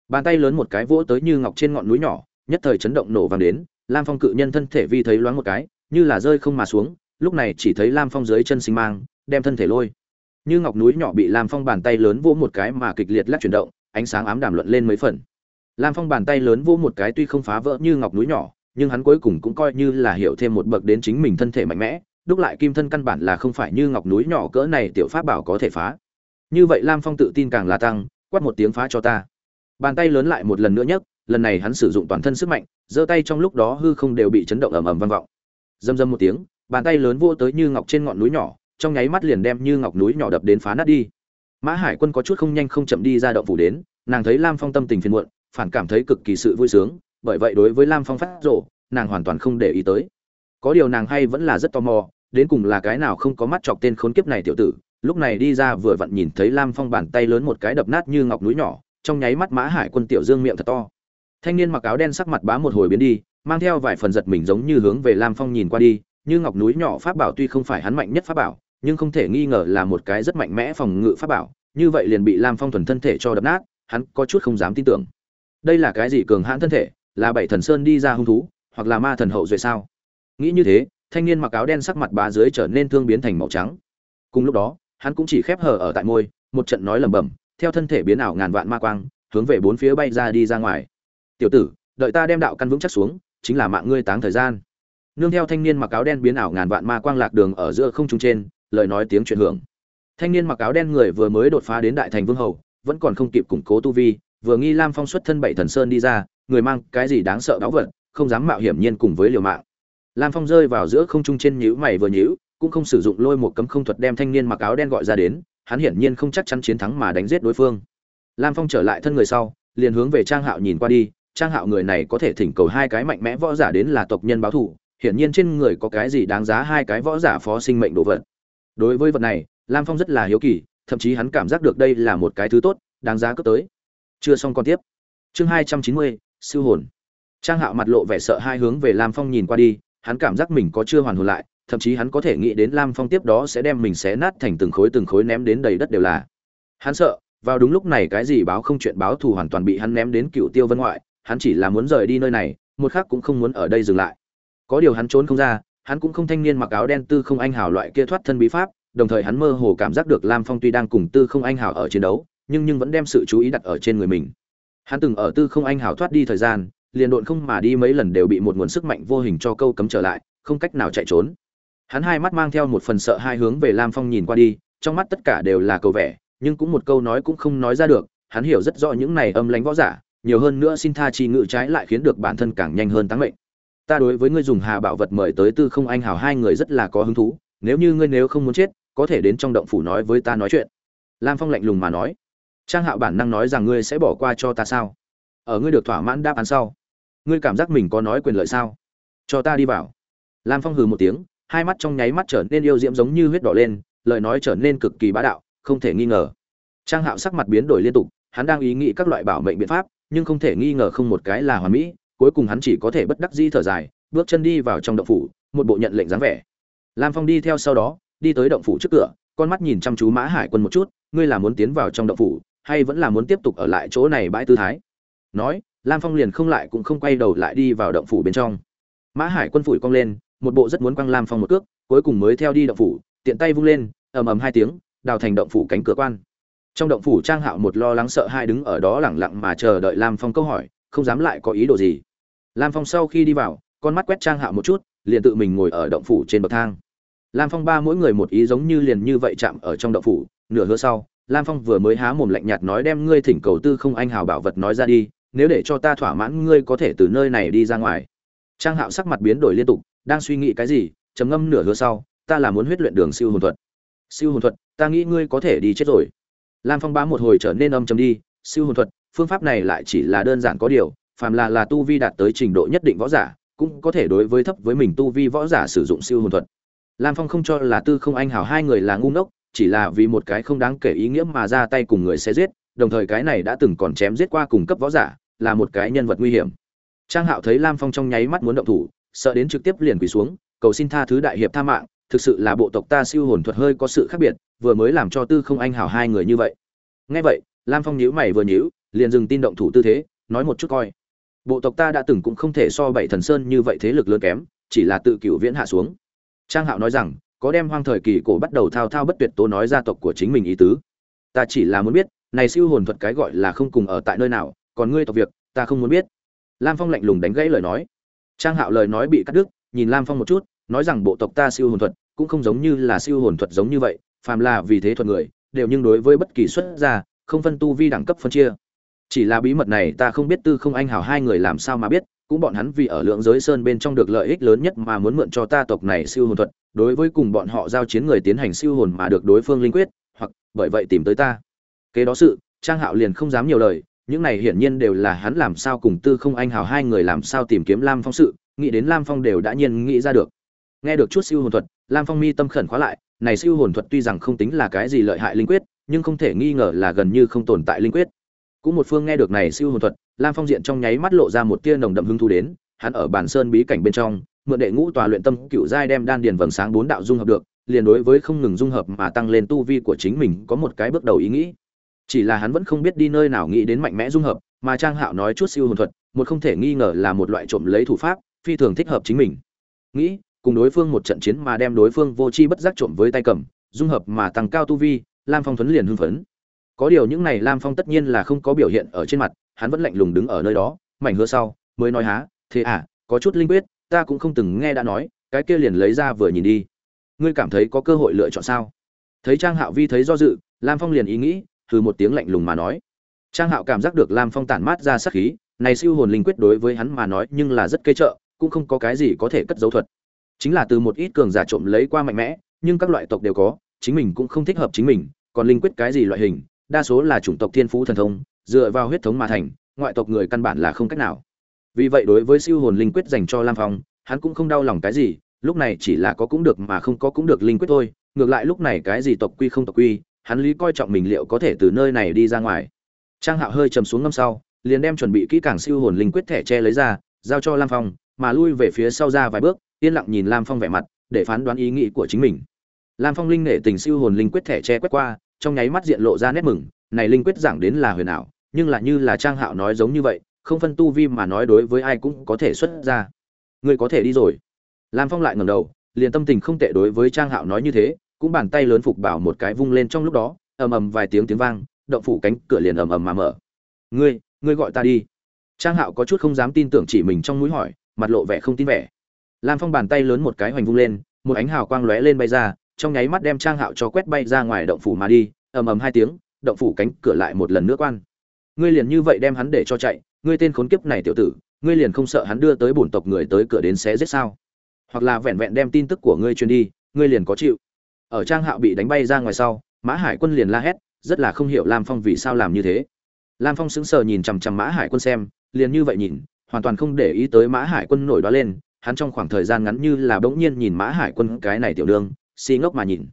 Bàn tay lớn một cái vỗ tới như ngọc trên ngọn núi nhỏ, nhất thời chấn động nổ vang đến lam phong cự nhân thân thể vi thấy loáng một cái, như là rơi không mà xuống, lúc này chỉ thấy lam phong dưới chân sinh mang, đem thân thể lôi. Như ngọc núi nhỏ bị lam phong bàn tay lớn vỗ một cái mà kịch liệt lắc chuyển động, ánh sáng ám đàm luận lên mấy phần. Lam phong bàn tay lớn vỗ một cái tuy không phá vỡ như ngọc núi nhỏ, nhưng hắn cuối cùng cũng coi như là hiểu thêm một bậc đến chính mình thân thể mạnh mẽ, đúc lại kim thân căn bản là không phải như ngọc núi nhỏ cỡ này tiểu pháp bảo có thể phá. Như vậy lam phong tự tin càng là tăng, quát một tiếng phá cho ta. Bàn tay lớn lại một lần nữa nhấc lần này hắn sử dụng toàn thân sức mạnh, giơ tay trong lúc đó hư không đều bị chấn động ầm ầm vang vọng. Dâm dâm một tiếng, bàn tay lớn vô tới như ngọc trên ngọn núi nhỏ, trong nháy mắt liền đem như ngọc núi nhỏ đập đến phá nát đi. Mã hải quân có chút không nhanh không chậm đi ra động phủ đến, nàng thấy lam phong tâm tình phiền muộn, phản cảm thấy cực kỳ sự vui sướng, bởi vậy đối với lam phong phát rộ nàng hoàn toàn không để ý tới. Có điều nàng hay vẫn là rất tò mò, đến cùng là cái nào không có mắt chọc tên khốn kiếp này tiểu tử, lúc này đi ra vừa vặn nhìn thấy lam phong bàn tay lớn một cái đập nát như ngọc núi nhỏ, trong nháy mắt mã hải quân tiểu dương miệng thật to thanh niên mặc áo đen sắc mặt bá một hồi biến đi, mang theo vài phần giật mình giống như hướng về lam phong nhìn qua đi, như ngọc núi nhỏ pháp bảo tuy không phải hắn mạnh nhất pháp bảo, nhưng không thể nghi ngờ là một cái rất mạnh mẽ phòng ngự pháp bảo, như vậy liền bị lam phong thuần thân thể cho đập nát, hắn có chút không dám tin tưởng. Đây là cái gì cường hãn thân thể, là bảy thần sơn đi ra hung thú, hoặc là ma thần hậu duệ sao? Nghĩ như thế, thanh niên mặc áo đen sắc mặt bá dưới trở nên thương biến thành màu trắng. Cùng lúc đó, hắn cũng chỉ khép hờ ở tại môi, một trận nói lẩm bẩm, theo thân thể biến ảo ngàn vạn ma quang, hướng về bốn phía bay ra đi ra ngoài tiểu tử, đợi ta đem đạo căn vững chắc xuống, chính là mạng ngươi táng thời gian. Nương theo thanh niên mặc áo đen biến ảo ngàn vạn ma quang lạc đường ở giữa không trung trên, lời nói tiếng chuyển hưởng. Thanh niên mặc áo đen người vừa mới đột phá đến đại thành vương hầu, vẫn còn không kịp củng cố tu vi, vừa nghi lam phong xuất thân bảy thần sơn đi ra, người mang cái gì đáng sợ đáo vật, không dám mạo hiểm nhiên cùng với liều mạng. Lam phong rơi vào giữa không trung trên nhíu mày vừa nhíu, cũng không sử dụng lôi một cấm không thuật đem thanh niên mặc áo đen gọi ra đến, hắn hiển nhiên không chắc chắn chiến thắng mà đánh giết đối phương. Lam phong trở lại thân người sau, liền hướng về trang hạo nhìn qua đi trang hạo người này có thể thỉnh cầu hai cái mạnh mẽ võ giả đến là tộc nhân báo thù, hiển nhiên trên người có cái gì đáng giá hai cái võ giả phó sinh mệnh đồ vật. Đối với vật này, lam phong rất là hiếu kỳ, thậm chí hắn cảm giác được đây là một cái thứ tốt, đáng giá cướp tới. Chưa xong còn tiếp. Chương hai trăm chín mươi, siêu hồn. Trang hạo mặt lộ vẻ sợ hai hướng về lam phong nhìn qua đi, hắn cảm giác mình có chưa hoàn hồn lại, thậm chí hắn có thể nghĩ đến lam phong tiếp đó sẽ đem mình xé nát thành từng khối từng khối ném đến đầy đất đều là. Hắn sợ, vào đúng lúc này cái gì báo không chuyện báo thù hoàn toàn bị hắn ném đến cựu tiêu vân ngoại hắn chỉ là muốn rời đi nơi này, một khác cũng không muốn ở đây dừng lại. Có điều hắn trốn không ra, hắn cũng không thanh niên mặc áo đen tư không anh hào loại kia thoát thân bí pháp, đồng thời hắn mơ hồ cảm giác được lam phong tuy đang cùng tư không anh hào ở chiến đấu, nhưng nhưng vẫn đem sự chú ý đặt ở trên người mình. Hắn từng ở tư không anh hào thoát đi thời gian, liền độn không mà đi mấy lần đều bị một nguồn sức mạnh vô hình cho câu cấm trở lại, không cách nào chạy trốn. Hắn hai mắt mang theo một phần sợ hai hướng về lam phong nhìn qua đi, trong mắt tất cả đều là cầu vẻ, nhưng cũng một câu nói cũng không nói ra được, hắn hiểu rất rõ những này âm lánh võ giả nhiều hơn nữa xin tha chi ngự trái lại khiến được bản thân càng nhanh hơn tăng mệnh. Ta đối với ngươi dùng hà bảo vật mời tới tư không anh hào hai người rất là có hứng thú, nếu như ngươi nếu không muốn chết, có thể đến trong động phủ nói với ta nói chuyện. Lam phong lạnh lùng mà nói. Trang hạo bản năng nói rằng ngươi sẽ bỏ qua cho ta sao? Ở ngươi được thỏa mãn đáp án sau, ngươi cảm giác mình có nói quyền lợi sao? Cho ta đi vào. Lam phong hừ một tiếng, hai mắt trong nháy mắt trở nên yêu diễm giống như huyết đỏ lên, lời nói trở nên cực kỳ bá đạo, không thể nghi ngờ. Trang hạo sắc mặt biến đổi liên tục, hắn đang ý nghĩ các loại bảo mệnh biện pháp nhưng không thể nghi ngờ không một cái là hoàn mỹ, cuối cùng hắn chỉ có thể bất đắc dĩ thở dài, bước chân đi vào trong động phủ, một bộ nhận lệnh dáng vẻ. Lam phong đi theo sau đó, đi tới động phủ trước cửa, con mắt nhìn chăm chú mã hải quân một chút, ngươi là muốn tiến vào trong động phủ, hay vẫn là muốn tiếp tục ở lại chỗ này bãi tư thái? Nói, lam phong liền không lại cũng không quay đầu lại đi vào động phủ bên trong. Mã hải quân phủi cong lên, một bộ rất muốn quăng lam phong một cước, cuối cùng mới theo đi động phủ, tiện tay vung lên, ầm ầm hai tiếng, đào thành động phủ cánh cửa quan trong động phủ trang hạo một lo lắng sợ hai đứng ở đó lẳng lặng mà chờ đợi lam phong câu hỏi, không dám lại có ý đồ gì. Lam phong sau khi đi vào, con mắt quét trang hạo một chút, liền tự mình ngồi ở động phủ trên bậc thang. Lam phong ba mỗi người một ý giống như liền như vậy chạm ở trong động phủ, nửa hứa sau, lam phong vừa mới há mồm lạnh nhạt nói đem ngươi thỉnh cầu tư không anh hào bảo vật nói ra đi, nếu để cho ta thỏa mãn ngươi có thể từ nơi này đi ra ngoài. Trang hạo sắc mặt biến đổi liên tục, đang suy nghĩ cái gì, trầm ngâm nửa hứa sau, ta là muốn huyết luyện đường siêu hồn thuật. Siêu hồn thuật, ta nghĩ ngươi có thể đi chết rồi lam phong bá một hồi trở nên âm trầm đi, siêu hồn thuật, phương pháp này lại chỉ là đơn giản có điều, phàm là là tu vi đạt tới trình độ nhất định võ giả, cũng có thể đối với thấp với mình tu vi võ giả sử dụng siêu hồn thuật. Lam phong không cho là tư không anh hào hai người là ngu ngốc, chỉ là vì một cái không đáng kể ý nghĩa mà ra tay cùng người sẽ giết, đồng thời cái này đã từng còn chém giết qua cùng cấp võ giả, là một cái nhân vật nguy hiểm. Trang hạo thấy lam phong trong nháy mắt muốn động thủ, sợ đến trực tiếp liền quỳ xuống, cầu xin tha thứ đại hiệp tha mạng, thực sự là bộ tộc ta siêu hồn thuật hơi có sự khác biệt vừa mới làm cho tư không anh hảo hai người như vậy. Nghe vậy, lam phong nhíu mày vừa nhíu, liền dừng tin động thủ tư thế, nói một chút coi. Bộ tộc ta đã từng cũng không thể so bảy thần sơn như vậy thế lực lớn kém, chỉ là tự cựu viễn hạ xuống. Trang hạo nói rằng, có đem hoang thời kỳ cổ bắt đầu thao thao bất tuyệt tố nói gia tộc của chính mình ý tứ. Ta chỉ là muốn biết, này siêu hồn thuật cái gọi là không cùng ở tại nơi nào, còn ngươi tộc việc, ta không muốn biết. Lam phong lạnh lùng đánh gãy lời nói. Trang hạo lời nói bị cắt đứt, nhìn lam phong một chút, nói rằng bộ tộc ta siêu hồn thuật cũng không giống như là siêu hồn thuật giống như vậy phàm là vì thế thuật người, đều nhưng đối với bất kỳ xuất gia, không phân tu vi đẳng cấp phân chia. Chỉ là bí mật này ta không biết tư không anh hảo hai người làm sao mà biết, cũng bọn hắn vì ở lượng giới sơn bên trong được lợi ích lớn nhất mà muốn mượn cho ta tộc này siêu hồn thuật, đối với cùng bọn họ giao chiến người tiến hành siêu hồn mà được đối phương linh quyết, hoặc, bởi vậy tìm tới ta. Kế đó sự, trang hạo liền không dám nhiều lời, những này hiển nhiên đều là hắn làm sao cùng tư không anh hào hai người làm sao tìm kiếm lam phong sự, nghĩ đến lam phong đều đã nhiên nghĩ ra được. Nghe được chút siêu hồn thuật, lam phong mi tâm khẩn khóa lại này siêu hồn thuật tuy rằng không tính là cái gì lợi hại linh quyết, nhưng không thể nghi ngờ là gần như không tồn tại linh quyết. Cũng một phương nghe được này siêu hồn thuật, lam phong diện trong nháy mắt lộ ra một tia nồng đậm hứng thú đến, hắn ở bản sơn bí cảnh bên trong, mượn đệ ngũ tòa luyện tâm cựu giai đem đan điền vầng sáng bốn đạo dung hợp được, liền đối với không ngừng dung hợp mà tăng lên tu vi của chính mình có một cái bước đầu ý nghĩ. Chỉ là hắn vẫn không biết đi nơi nào nghĩ đến mạnh mẽ dung hợp, mà trang hạo nói chút siêu hồn thuật, một không thể nghi ngờ là một loại trộm lấy thủ pháp, phi thường thích hợp chính mình. Nghĩ cùng đối phương một trận chiến mà đem đối phương vô chi bất giác trộm với tay cầm, dung hợp mà tăng cao tu vi, lam phong thuấn liền hưng phấn. Có điều những này lam phong tất nhiên là không có biểu hiện ở trên mặt, hắn vẫn lạnh lùng đứng ở nơi đó, mảnh hứa sau, mới nói há, thế à có chút linh quyết, ta cũng không từng nghe đã nói, cái kia liền lấy ra vừa nhìn đi. Ngươi cảm thấy có cơ hội lựa chọn sao? Thấy trang hạo vi thấy do dự, lam phong liền ý nghĩ từ một tiếng lạnh lùng mà nói. Trang hạo cảm giác được lam phong tản mát ra sắc khí, này siêu hồn linh quyết đối với hắn mà nói nhưng là rất kê trợ, cũng không có cái gì có thể cất dấu thuật chính là từ một ít cường giả trộm lấy qua mạnh mẽ, nhưng các loại tộc đều có, chính mình cũng không thích hợp chính mình, còn linh quyết cái gì loại hình, đa số là chủng tộc thiên phú thần thông, dựa vào huyết thống mà thành, ngoại tộc người căn bản là không cách nào. Vì vậy đối với siêu hồn linh quyết dành cho lam phong, hắn cũng không đau lòng cái gì, lúc này chỉ là có cũng được mà không có cũng được linh quyết thôi, ngược lại lúc này cái gì tộc quy không tộc quy, hắn lý coi trọng mình liệu có thể từ nơi này đi ra ngoài. Trang hạo hơi trầm xuống ngâm sau, liền đem chuẩn bị kỹ càng siêu hồn linh quyết thẻ che lấy ra, giao cho lam phong mà lui về phía sau ra vài bước, yên lặng nhìn lam phong vẻ mặt, để phán đoán ý nghĩ của chính mình. Lam phong linh nể tình siêu hồn linh quyết thẻ che quét qua, trong nháy mắt diện lộ ra nét mừng, này linh quyết giảng đến là huyền ảo, nhưng là như là trang hạo nói giống như vậy, không phân tu vi mà nói đối với ai cũng có thể xuất ra. Ngươi có thể đi rồi. Lam phong lại ngẩng đầu, liền tâm tình không tệ đối với trang hạo nói như thế, cũng bàn tay lớn phục bảo một cái vung lên trong lúc đó, ầm ầm vài tiếng tiếng vang, động phủ cánh cửa liền ầm ầm mà mở. Ngươi ngươi gọi ta đi. Trang hạo có chút không dám tin tưởng chỉ mình trong mũi hỏi mặt lộ vẻ không tin vẻ. Lam phong bàn tay lớn một cái hoành vung lên, một ánh hào quang lóe lên bay ra, trong nháy mắt đem trang hạo cho quét bay ra ngoài động phủ mà đi, ầm ầm hai tiếng, động phủ cánh cửa lại một lần nữa quan. Ngươi liền như vậy đem hắn để cho chạy, ngươi tên khốn kiếp này tiểu tử, ngươi liền không sợ hắn đưa tới bổn tộc người tới cửa đến xé giết sao? Hoặc là vẹn vẹn đem tin tức của ngươi truyền đi, ngươi liền có chịu. Ở trang hạo bị đánh bay ra ngoài sau, mã hải quân liền la hét, rất là không hiểu lam phong vì sao làm như thế. Lam phong sững sờ nhìn chằm chằm mã hải quân xem, liền như vậy nhìn hoàn toàn không để ý tới mã hải quân nổi đó lên, hắn trong khoảng thời gian ngắn như là bỗng nhiên nhìn mã hải quân cái này tiểu đương si ngốc mà nhìn.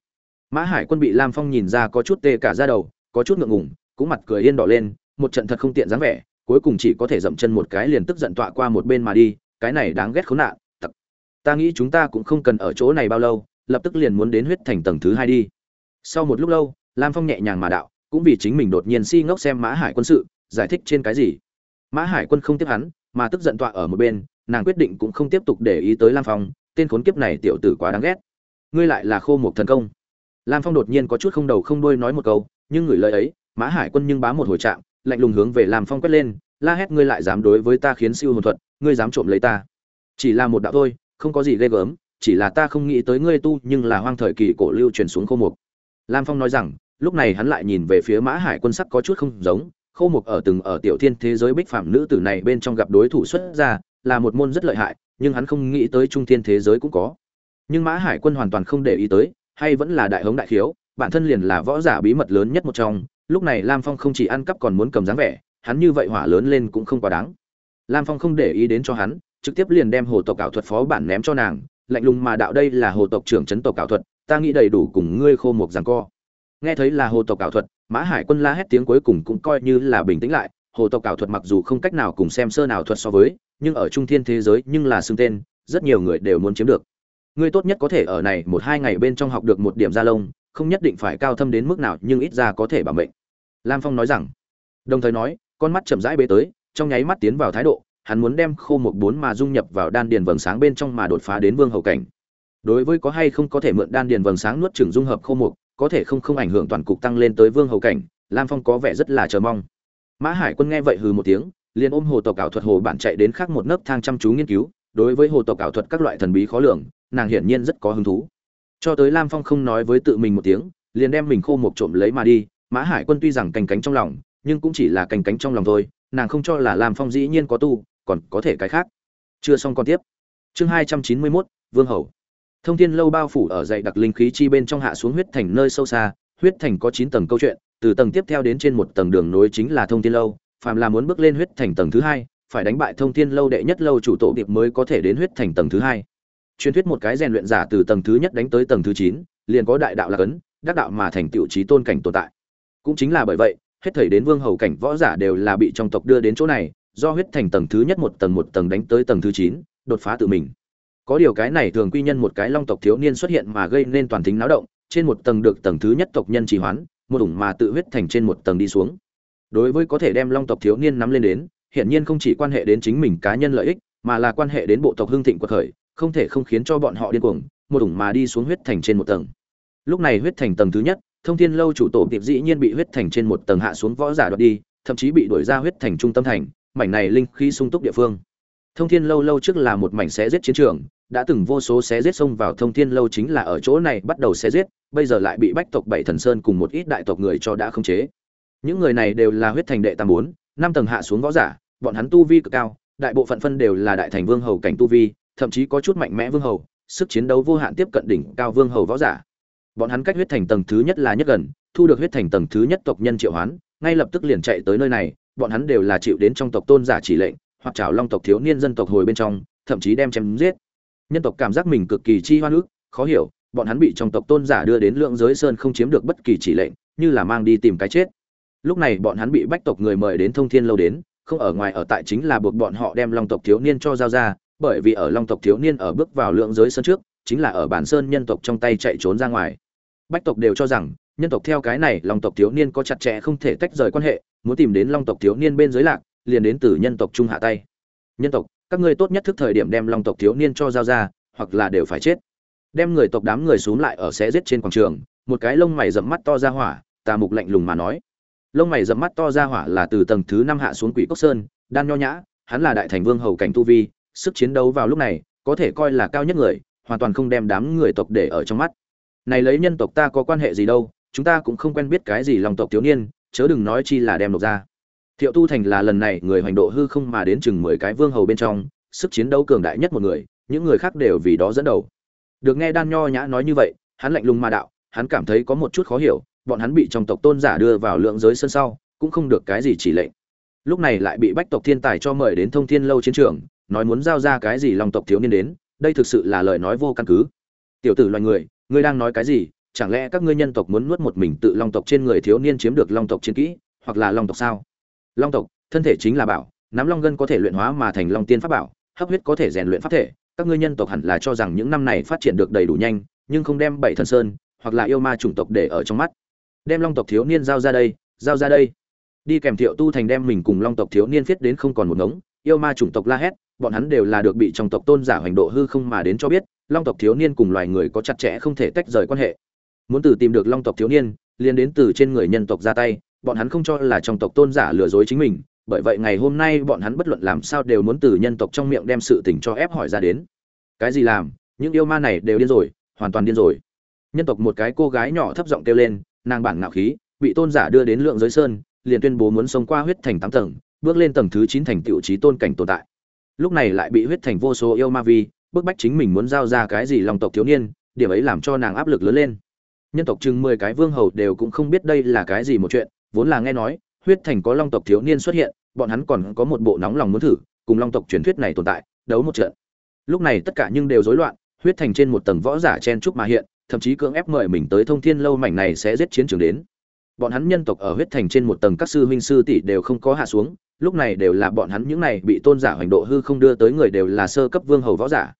Mã hải quân bị lam phong nhìn ra có chút tê cả ra đầu, có chút ngượng ngùng, cũng mặt cười yên đỏ lên, một trận thật không tiện dáng vẻ, cuối cùng chỉ có thể dậm chân một cái liền tức giận tọa qua một bên mà đi, cái này đáng ghét khốn nạn, tặc. Ta nghĩ chúng ta cũng không cần ở chỗ này bao lâu, lập tức liền muốn đến huyết thành tầng thứ hai đi. Sau một lúc lâu, lam phong nhẹ nhàng mà đạo, cũng vì chính mình đột nhiên si ngốc xem mã hải quân sự, giải thích trên cái gì. Mã hải quân không tiếp hắn mà tức giận tọa ở một bên, nàng quyết định cũng không tiếp tục để ý tới lam phong, tên khốn kiếp này tiểu tử quá đáng ghét. Ngươi lại là khô một thần công. Lam phong đột nhiên có chút không đầu không đuôi nói một câu, nhưng người lời ấy, mã hải quân nhưng bá một hồi chạm lạnh lùng hướng về lam phong quét lên, la hét ngươi lại dám đối với ta khiến siêu hồn thuật, ngươi dám trộm lấy ta. Chỉ là một đạo thôi, không có gì ghê gớm, chỉ là ta không nghĩ tới ngươi tu nhưng là hoang thời kỳ cổ lưu truyền xuống khô mục. Lam phong nói rằng, lúc này hắn lại nhìn về phía mã hải quân sắc có chút không giống khô mục ở từng ở tiểu thiên thế giới bích phạm nữ tử này bên trong gặp đối thủ xuất ra, là một môn rất lợi hại, nhưng hắn không nghĩ tới trung thiên thế giới cũng có. Nhưng mã hải quân hoàn toàn không để ý tới, hay vẫn là đại hống đại khiếu, bản thân liền là võ giả bí mật lớn nhất một trong. Lúc này lam phong không chỉ ăn cắp còn muốn cầm dáng vẻ, hắn như vậy hỏa lớn lên cũng không quá đáng. Lam phong không để ý đến cho hắn, trực tiếp liền đem hồ tộc ảo thuật phó bản ném cho nàng, lạnh lùng mà đạo đây là hồ tộc trưởng chấn tộc ảo thuật, ta nghĩ đầy đủ cùng ngươi khô mục rằng co. Nghe thấy là hồ tộc ảo thuật mã hải quân la hét tiếng cuối cùng cũng coi như là bình tĩnh lại, hồ tộc ảo thuật mặc dù không cách nào cùng xem sơ nào thuật so với, nhưng ở trung thiên thế giới nhưng là xưng tên, rất nhiều người đều muốn chiếm được. Ngươi tốt nhất có thể ở này một hai ngày bên trong học được một điểm gia lông, không nhất định phải cao thâm đến mức nào nhưng ít ra có thể bảo mệnh. Lam phong nói rằng, đồng thời nói, con mắt chậm rãi bế tới, trong nháy mắt tiến vào thái độ, hắn muốn đem khô một bốn mà dung nhập vào đan điền vầng sáng bên trong mà đột phá đến vương hậu cảnh. Đối với có hay không có thể mượn đan điền vầng sáng nuốt chửng dung hợp khô mục có thể không không ảnh hưởng toàn cục tăng lên tới vương hầu cảnh, lam phong có vẻ rất là chờ mong. Mã hải quân nghe vậy hừ một tiếng, liền ôm hồ tộc ảo thuật hồ bản chạy đến khác một nấc thang chăm chú nghiên cứu, đối với hồ tộc ảo thuật các loại thần bí khó lường, nàng hiển nhiên rất có hứng thú. Cho tới lam phong không nói với tự mình một tiếng, liền đem mình khô một trộm lấy mà đi, mã hải quân tuy rằng cành cánh trong lòng, nhưng cũng chỉ là cành cánh trong lòng thôi, nàng không cho là lam phong dĩ nhiên có tu, còn có thể cái khác. Chưa xong còn tiếp. Chương hai trăm chín mươi mốt, vương hầu thông thiên lâu bao phủ ở dạy đặc linh khí chi bên trong hạ xuống huyết thành nơi sâu xa, huyết thành có chín tầng câu chuyện, từ tầng tiếp theo đến trên một tầng đường nối chính là thông thiên lâu, phàm là muốn bước lên huyết thành tầng thứ hai, phải đánh bại thông thiên lâu đệ nhất lâu chủ tổ điệp mới có thể đến huyết thành tầng thứ hai. Truyền thuyết một cái rèn luyện giả từ tầng thứ nhất đánh tới tầng thứ chín, liền có đại đạo là cấn đắc đạo mà thành tựu trí tôn cảnh tồn tại. Cũng chính là bởi vậy, hết thảy đến vương hầu cảnh võ giả đều là bị trong tộc đưa đến chỗ này, do huyết thành tầng thứ nhất một tầng một tầng đánh tới tầng thứ chín, đột phá tự mình có điều cái này thường quy nhân một cái long tộc thiếu niên xuất hiện mà gây nên toàn tính náo động, trên một tầng được tầng thứ nhất tộc nhân trì hoán một ủng mà tự huyết thành trên một tầng đi xuống. Đối với có thể đem long tộc thiếu niên nắm lên đến hiện nhiên không chỉ quan hệ đến chính mình cá nhân lợi ích, mà là quan hệ đến bộ tộc hưng thịnh quật khởi, không thể không khiến cho bọn họ điên cuồng, một ủng mà đi xuống huyết thành trên một tầng. Lúc này huyết thành tầng thứ nhất, thông thiên lâu chủ tổ tiệp dĩ nhiên bị huyết thành trên một tầng hạ xuống võ giả đoạt đi, thậm chí bị đuổi ra huyết thành trung tâm thành, mảnh này linh khí sung túc địa phương. Thông thiên lâu lâu trước là một mảnh xé giết chiến trường đã từng vô số xé giết xông vào thông thiên lâu chính là ở chỗ này bắt đầu xé giết, bây giờ lại bị bách tộc bảy thần sơn cùng một ít đại tộc người cho đã khống chế. Những người này đều là huyết thành đệ tam bốn, năm tầng hạ xuống võ giả, bọn hắn tu vi cực cao, đại bộ phận phân đều là đại thành vương hầu cảnh tu vi, thậm chí có chút mạnh mẽ vương hầu, sức chiến đấu vô hạn tiếp cận đỉnh cao vương hầu võ giả. Bọn hắn cách huyết thành tầng thứ nhất là nhất gần, thu được huyết thành tầng thứ nhất tộc nhân triệu hoán, ngay lập tức liền chạy tới nơi này, bọn hắn đều là chịu đến trong tộc tôn giả chỉ lệnh, hoặc chào long tộc thiếu niên dân tộc hồi bên trong, thậm chí đem chém giết nhân tộc cảm giác mình cực kỳ chi hoan ức, khó hiểu, bọn hắn bị trong tộc tôn giả đưa đến lượng giới sơn không chiếm được bất kỳ chỉ lệnh, như là mang đi tìm cái chết. Lúc này bọn hắn bị bách tộc người mời đến thông thiên lâu đến, không ở ngoài ở tại chính là buộc bọn họ đem long tộc thiếu niên cho giao ra, bởi vì ở long tộc thiếu niên ở bước vào lượng giới sơn trước, chính là ở bản sơn nhân tộc trong tay chạy trốn ra ngoài. Bách tộc đều cho rằng, nhân tộc theo cái này long tộc thiếu niên có chặt chẽ không thể tách rời quan hệ, muốn tìm đến long tộc thiếu niên bên dưới lạc, liền đến từ nhân tộc trung hạ tay. Nhân tộc các ngươi tốt nhất thức thời điểm đem long tộc thiếu niên cho giao ra, hoặc là đều phải chết. Đem người tộc đám người xuống lại ở xé giết trên quảng trường, một cái lông mày rậm mắt to ra hỏa, tà mục lạnh lùng mà nói. Lông mày rậm mắt to ra hỏa là từ tầng thứ năm hạ xuống quỷ cốc sơn, đan nho nhã, hắn là đại thành vương hầu cảnh tu vi, sức chiến đấu vào lúc này, có thể coi là cao nhất người, hoàn toàn không đem đám người tộc để ở trong mắt. Này lấy nhân tộc ta có quan hệ gì đâu, chúng ta cũng không quen biết cái gì lòng tộc thiếu niên, chớ đừng nói chi là đem nộp ra thiệu tu thành là lần này người hoành độ hư không mà đến chừng mười cái vương hầu bên trong, sức chiến đấu cường đại nhất một người, những người khác đều vì đó dẫn đầu. Được nghe đan nho nhã nói như vậy, hắn lạnh lùng mà đạo, hắn cảm thấy có một chút khó hiểu, bọn hắn bị trong tộc tôn giả đưa vào lượng giới sân sau, cũng không được cái gì chỉ lệnh. Lúc này lại bị bách tộc thiên tài cho mời đến thông thiên lâu chiến trường, nói muốn giao ra cái gì lòng tộc thiếu niên đến, đây thực sự là lời nói vô căn cứ. Tiểu tử loài người, ngươi đang nói cái gì? Chẳng lẽ các ngươi nhân tộc muốn nuốt một mình tự long tộc trên người thiếu niên chiếm được long tộc chiến kỹ, hoặc là long tộc sao? Long tộc, thân thể chính là bảo, nắm long gân có thể luyện hóa mà thành long tiên pháp bảo, hấp huyết có thể rèn luyện pháp thể. Các ngươi nhân tộc hẳn là cho rằng những năm này phát triển được đầy đủ nhanh, nhưng không đem bảy thần sơn, hoặc là yêu ma chủng tộc để ở trong mắt. Đem long tộc thiếu niên giao ra đây, giao ra đây. Đi kèm thiệu tu thành đem mình cùng long tộc thiếu niên viết đến không còn một ngống, yêu ma chủng tộc la hét, bọn hắn đều là được bị trong tộc tôn giả hoành độ hư không mà đến cho biết, long tộc thiếu niên cùng loài người có chặt chẽ không thể tách rời quan hệ. Muốn từ tìm được long tộc thiếu niên liên đến từ trên người nhân tộc ra tay bọn hắn không cho là trong tộc tôn giả lừa dối chính mình, bởi vậy ngày hôm nay bọn hắn bất luận làm sao đều muốn từ nhân tộc trong miệng đem sự tình cho ép hỏi ra đến. Cái gì làm? Những yêu ma này đều điên rồi, hoàn toàn điên rồi. Nhân tộc một cái cô gái nhỏ thấp giọng kêu lên, nàng bản ngạo khí, bị tôn giả đưa đến lượng giới sơn, liền tuyên bố muốn sống qua huyết thành tám tầng, bước lên tầng thứ chín thành tiểu trí tôn cảnh tồn tại. Lúc này lại bị huyết thành vô số yêu ma vi, bức bách chính mình muốn giao ra cái gì lòng tộc thiếu niên, điểm ấy làm cho nàng áp lực lớn lên. Nhân tộc chừng mười cái vương hầu đều cũng không biết đây là cái gì một chuyện vốn là nghe nói, huyết thành có long tộc thiếu niên xuất hiện, bọn hắn còn có một bộ nóng lòng muốn thử, cùng long tộc truyền thuyết này tồn tại, đấu một trận. Lúc này tất cả nhưng đều rối loạn, huyết thành trên một tầng võ giả chen trúc mà hiện, thậm chí cưỡng ép mời mình tới thông thiên lâu mảnh này sẽ giết chiến trường đến. Bọn hắn nhân tộc ở huyết thành trên một tầng các sư huynh sư tỷ đều không có hạ xuống, lúc này đều là bọn hắn những này bị tôn giả hoành độ hư không đưa tới người đều là sơ cấp vương hầu võ giả.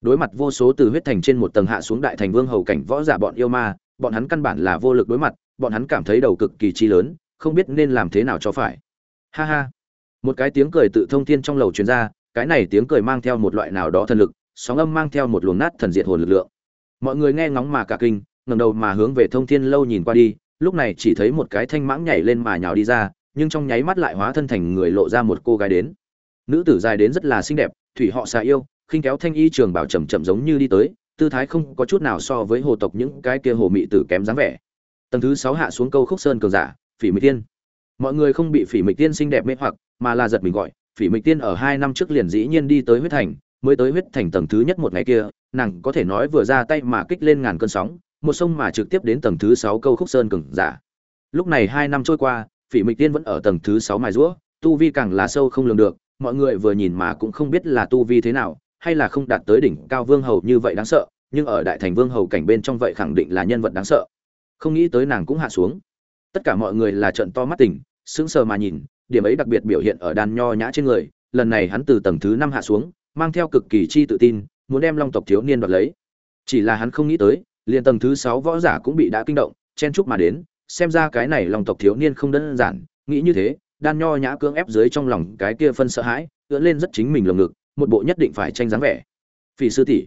Đối mặt vô số từ huyết thành trên một tầng hạ xuống đại thành vương hầu cảnh võ giả bọn yêu ma, bọn hắn căn bản là vô lực đối mặt bọn hắn cảm thấy đầu cực kỳ chi lớn, không biết nên làm thế nào cho phải. Ha ha. Một cái tiếng cười tự thông thiên trong lầu truyền ra, cái này tiếng cười mang theo một loại nào đó thần lực, sóng âm mang theo một luồng nát thần diệt hồn lực lượng. Mọi người nghe ngóng mà cả kinh, ngẩng đầu mà hướng về thông thiên lâu nhìn qua đi, lúc này chỉ thấy một cái thanh mãng nhảy lên mà nhào đi ra, nhưng trong nháy mắt lại hóa thân thành người lộ ra một cô gái đến. Nữ tử dài đến rất là xinh đẹp, thủy họ xà yêu, khinh kéo thanh y trường bảo chậm chậm giống như đi tới, tư thái không có chút nào so với hồ tộc những cái kia hồ mị tử kém dáng vẻ tầng thứ sáu hạ xuống câu khúc sơn cường giả, phỉ mịch tiên. Mọi người không bị phỉ mịch tiên xinh đẹp mê hoặc, mà là giật mình gọi, phỉ mịch tiên ở hai năm trước liền dĩ nhiên đi tới huyết thành, mới tới huyết thành tầng thứ nhất một ngày kia, nàng có thể nói vừa ra tay mà kích lên ngàn cơn sóng, một sông mà trực tiếp đến tầng thứ sáu câu khúc sơn cường giả. Lúc này hai năm trôi qua, phỉ mịch tiên vẫn ở tầng thứ sáu mài rũa tu vi càng là sâu không lường được, mọi người vừa nhìn mà cũng không biết là tu vi thế nào, hay là không đạt tới đỉnh cao vương hầu như vậy đáng sợ, nhưng ở đại thành vương hầu cảnh bên trong vậy khẳng định là nhân vật đáng sợ không nghĩ tới nàng cũng hạ xuống. Tất cả mọi người là trận to mắt tỉnh, sững sờ mà nhìn, điểm ấy đặc biệt biểu hiện ở đàn nho nhã trên người, lần này hắn từ tầng thứ năm hạ xuống, mang theo cực kỳ chi tự tin, muốn đem long tộc thiếu niên đoạt lấy. Chỉ là hắn không nghĩ tới, liền tầng thứ sáu võ giả cũng bị đã kinh động, chen chúc mà đến, xem ra cái này long tộc thiếu niên không đơn giản, nghĩ như thế đan nho nhã cưỡng ép dưới trong lòng cái kia phân sợ hãi, ưỡn lên rất chính mình lồng ngực, một bộ nhất định phải tranh dáng vẻ. Phỉ sư tỷ.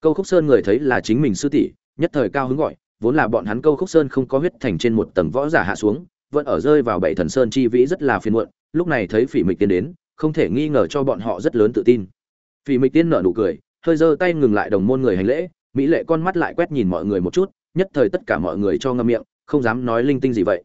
Câu khúc sơn người thấy là chính mình sư tỷ, nhất thời cao hứng gọi vốn là bọn hắn câu khúc sơn không có huyết thành trên một tầng võ giả hạ xuống, vẫn ở rơi vào bảy thần sơn chi vĩ rất là phiền muộn, lúc này thấy phỉ mịch tiên đến, không thể nghi ngờ cho bọn họ rất lớn tự tin. Phỉ mịch tiên nở nụ cười, hơi giơ tay ngừng lại đồng môn người hành lễ, mỹ lệ con mắt lại quét nhìn mọi người một chút, nhất thời tất cả mọi người cho ngâm miệng, không dám nói linh tinh gì vậy.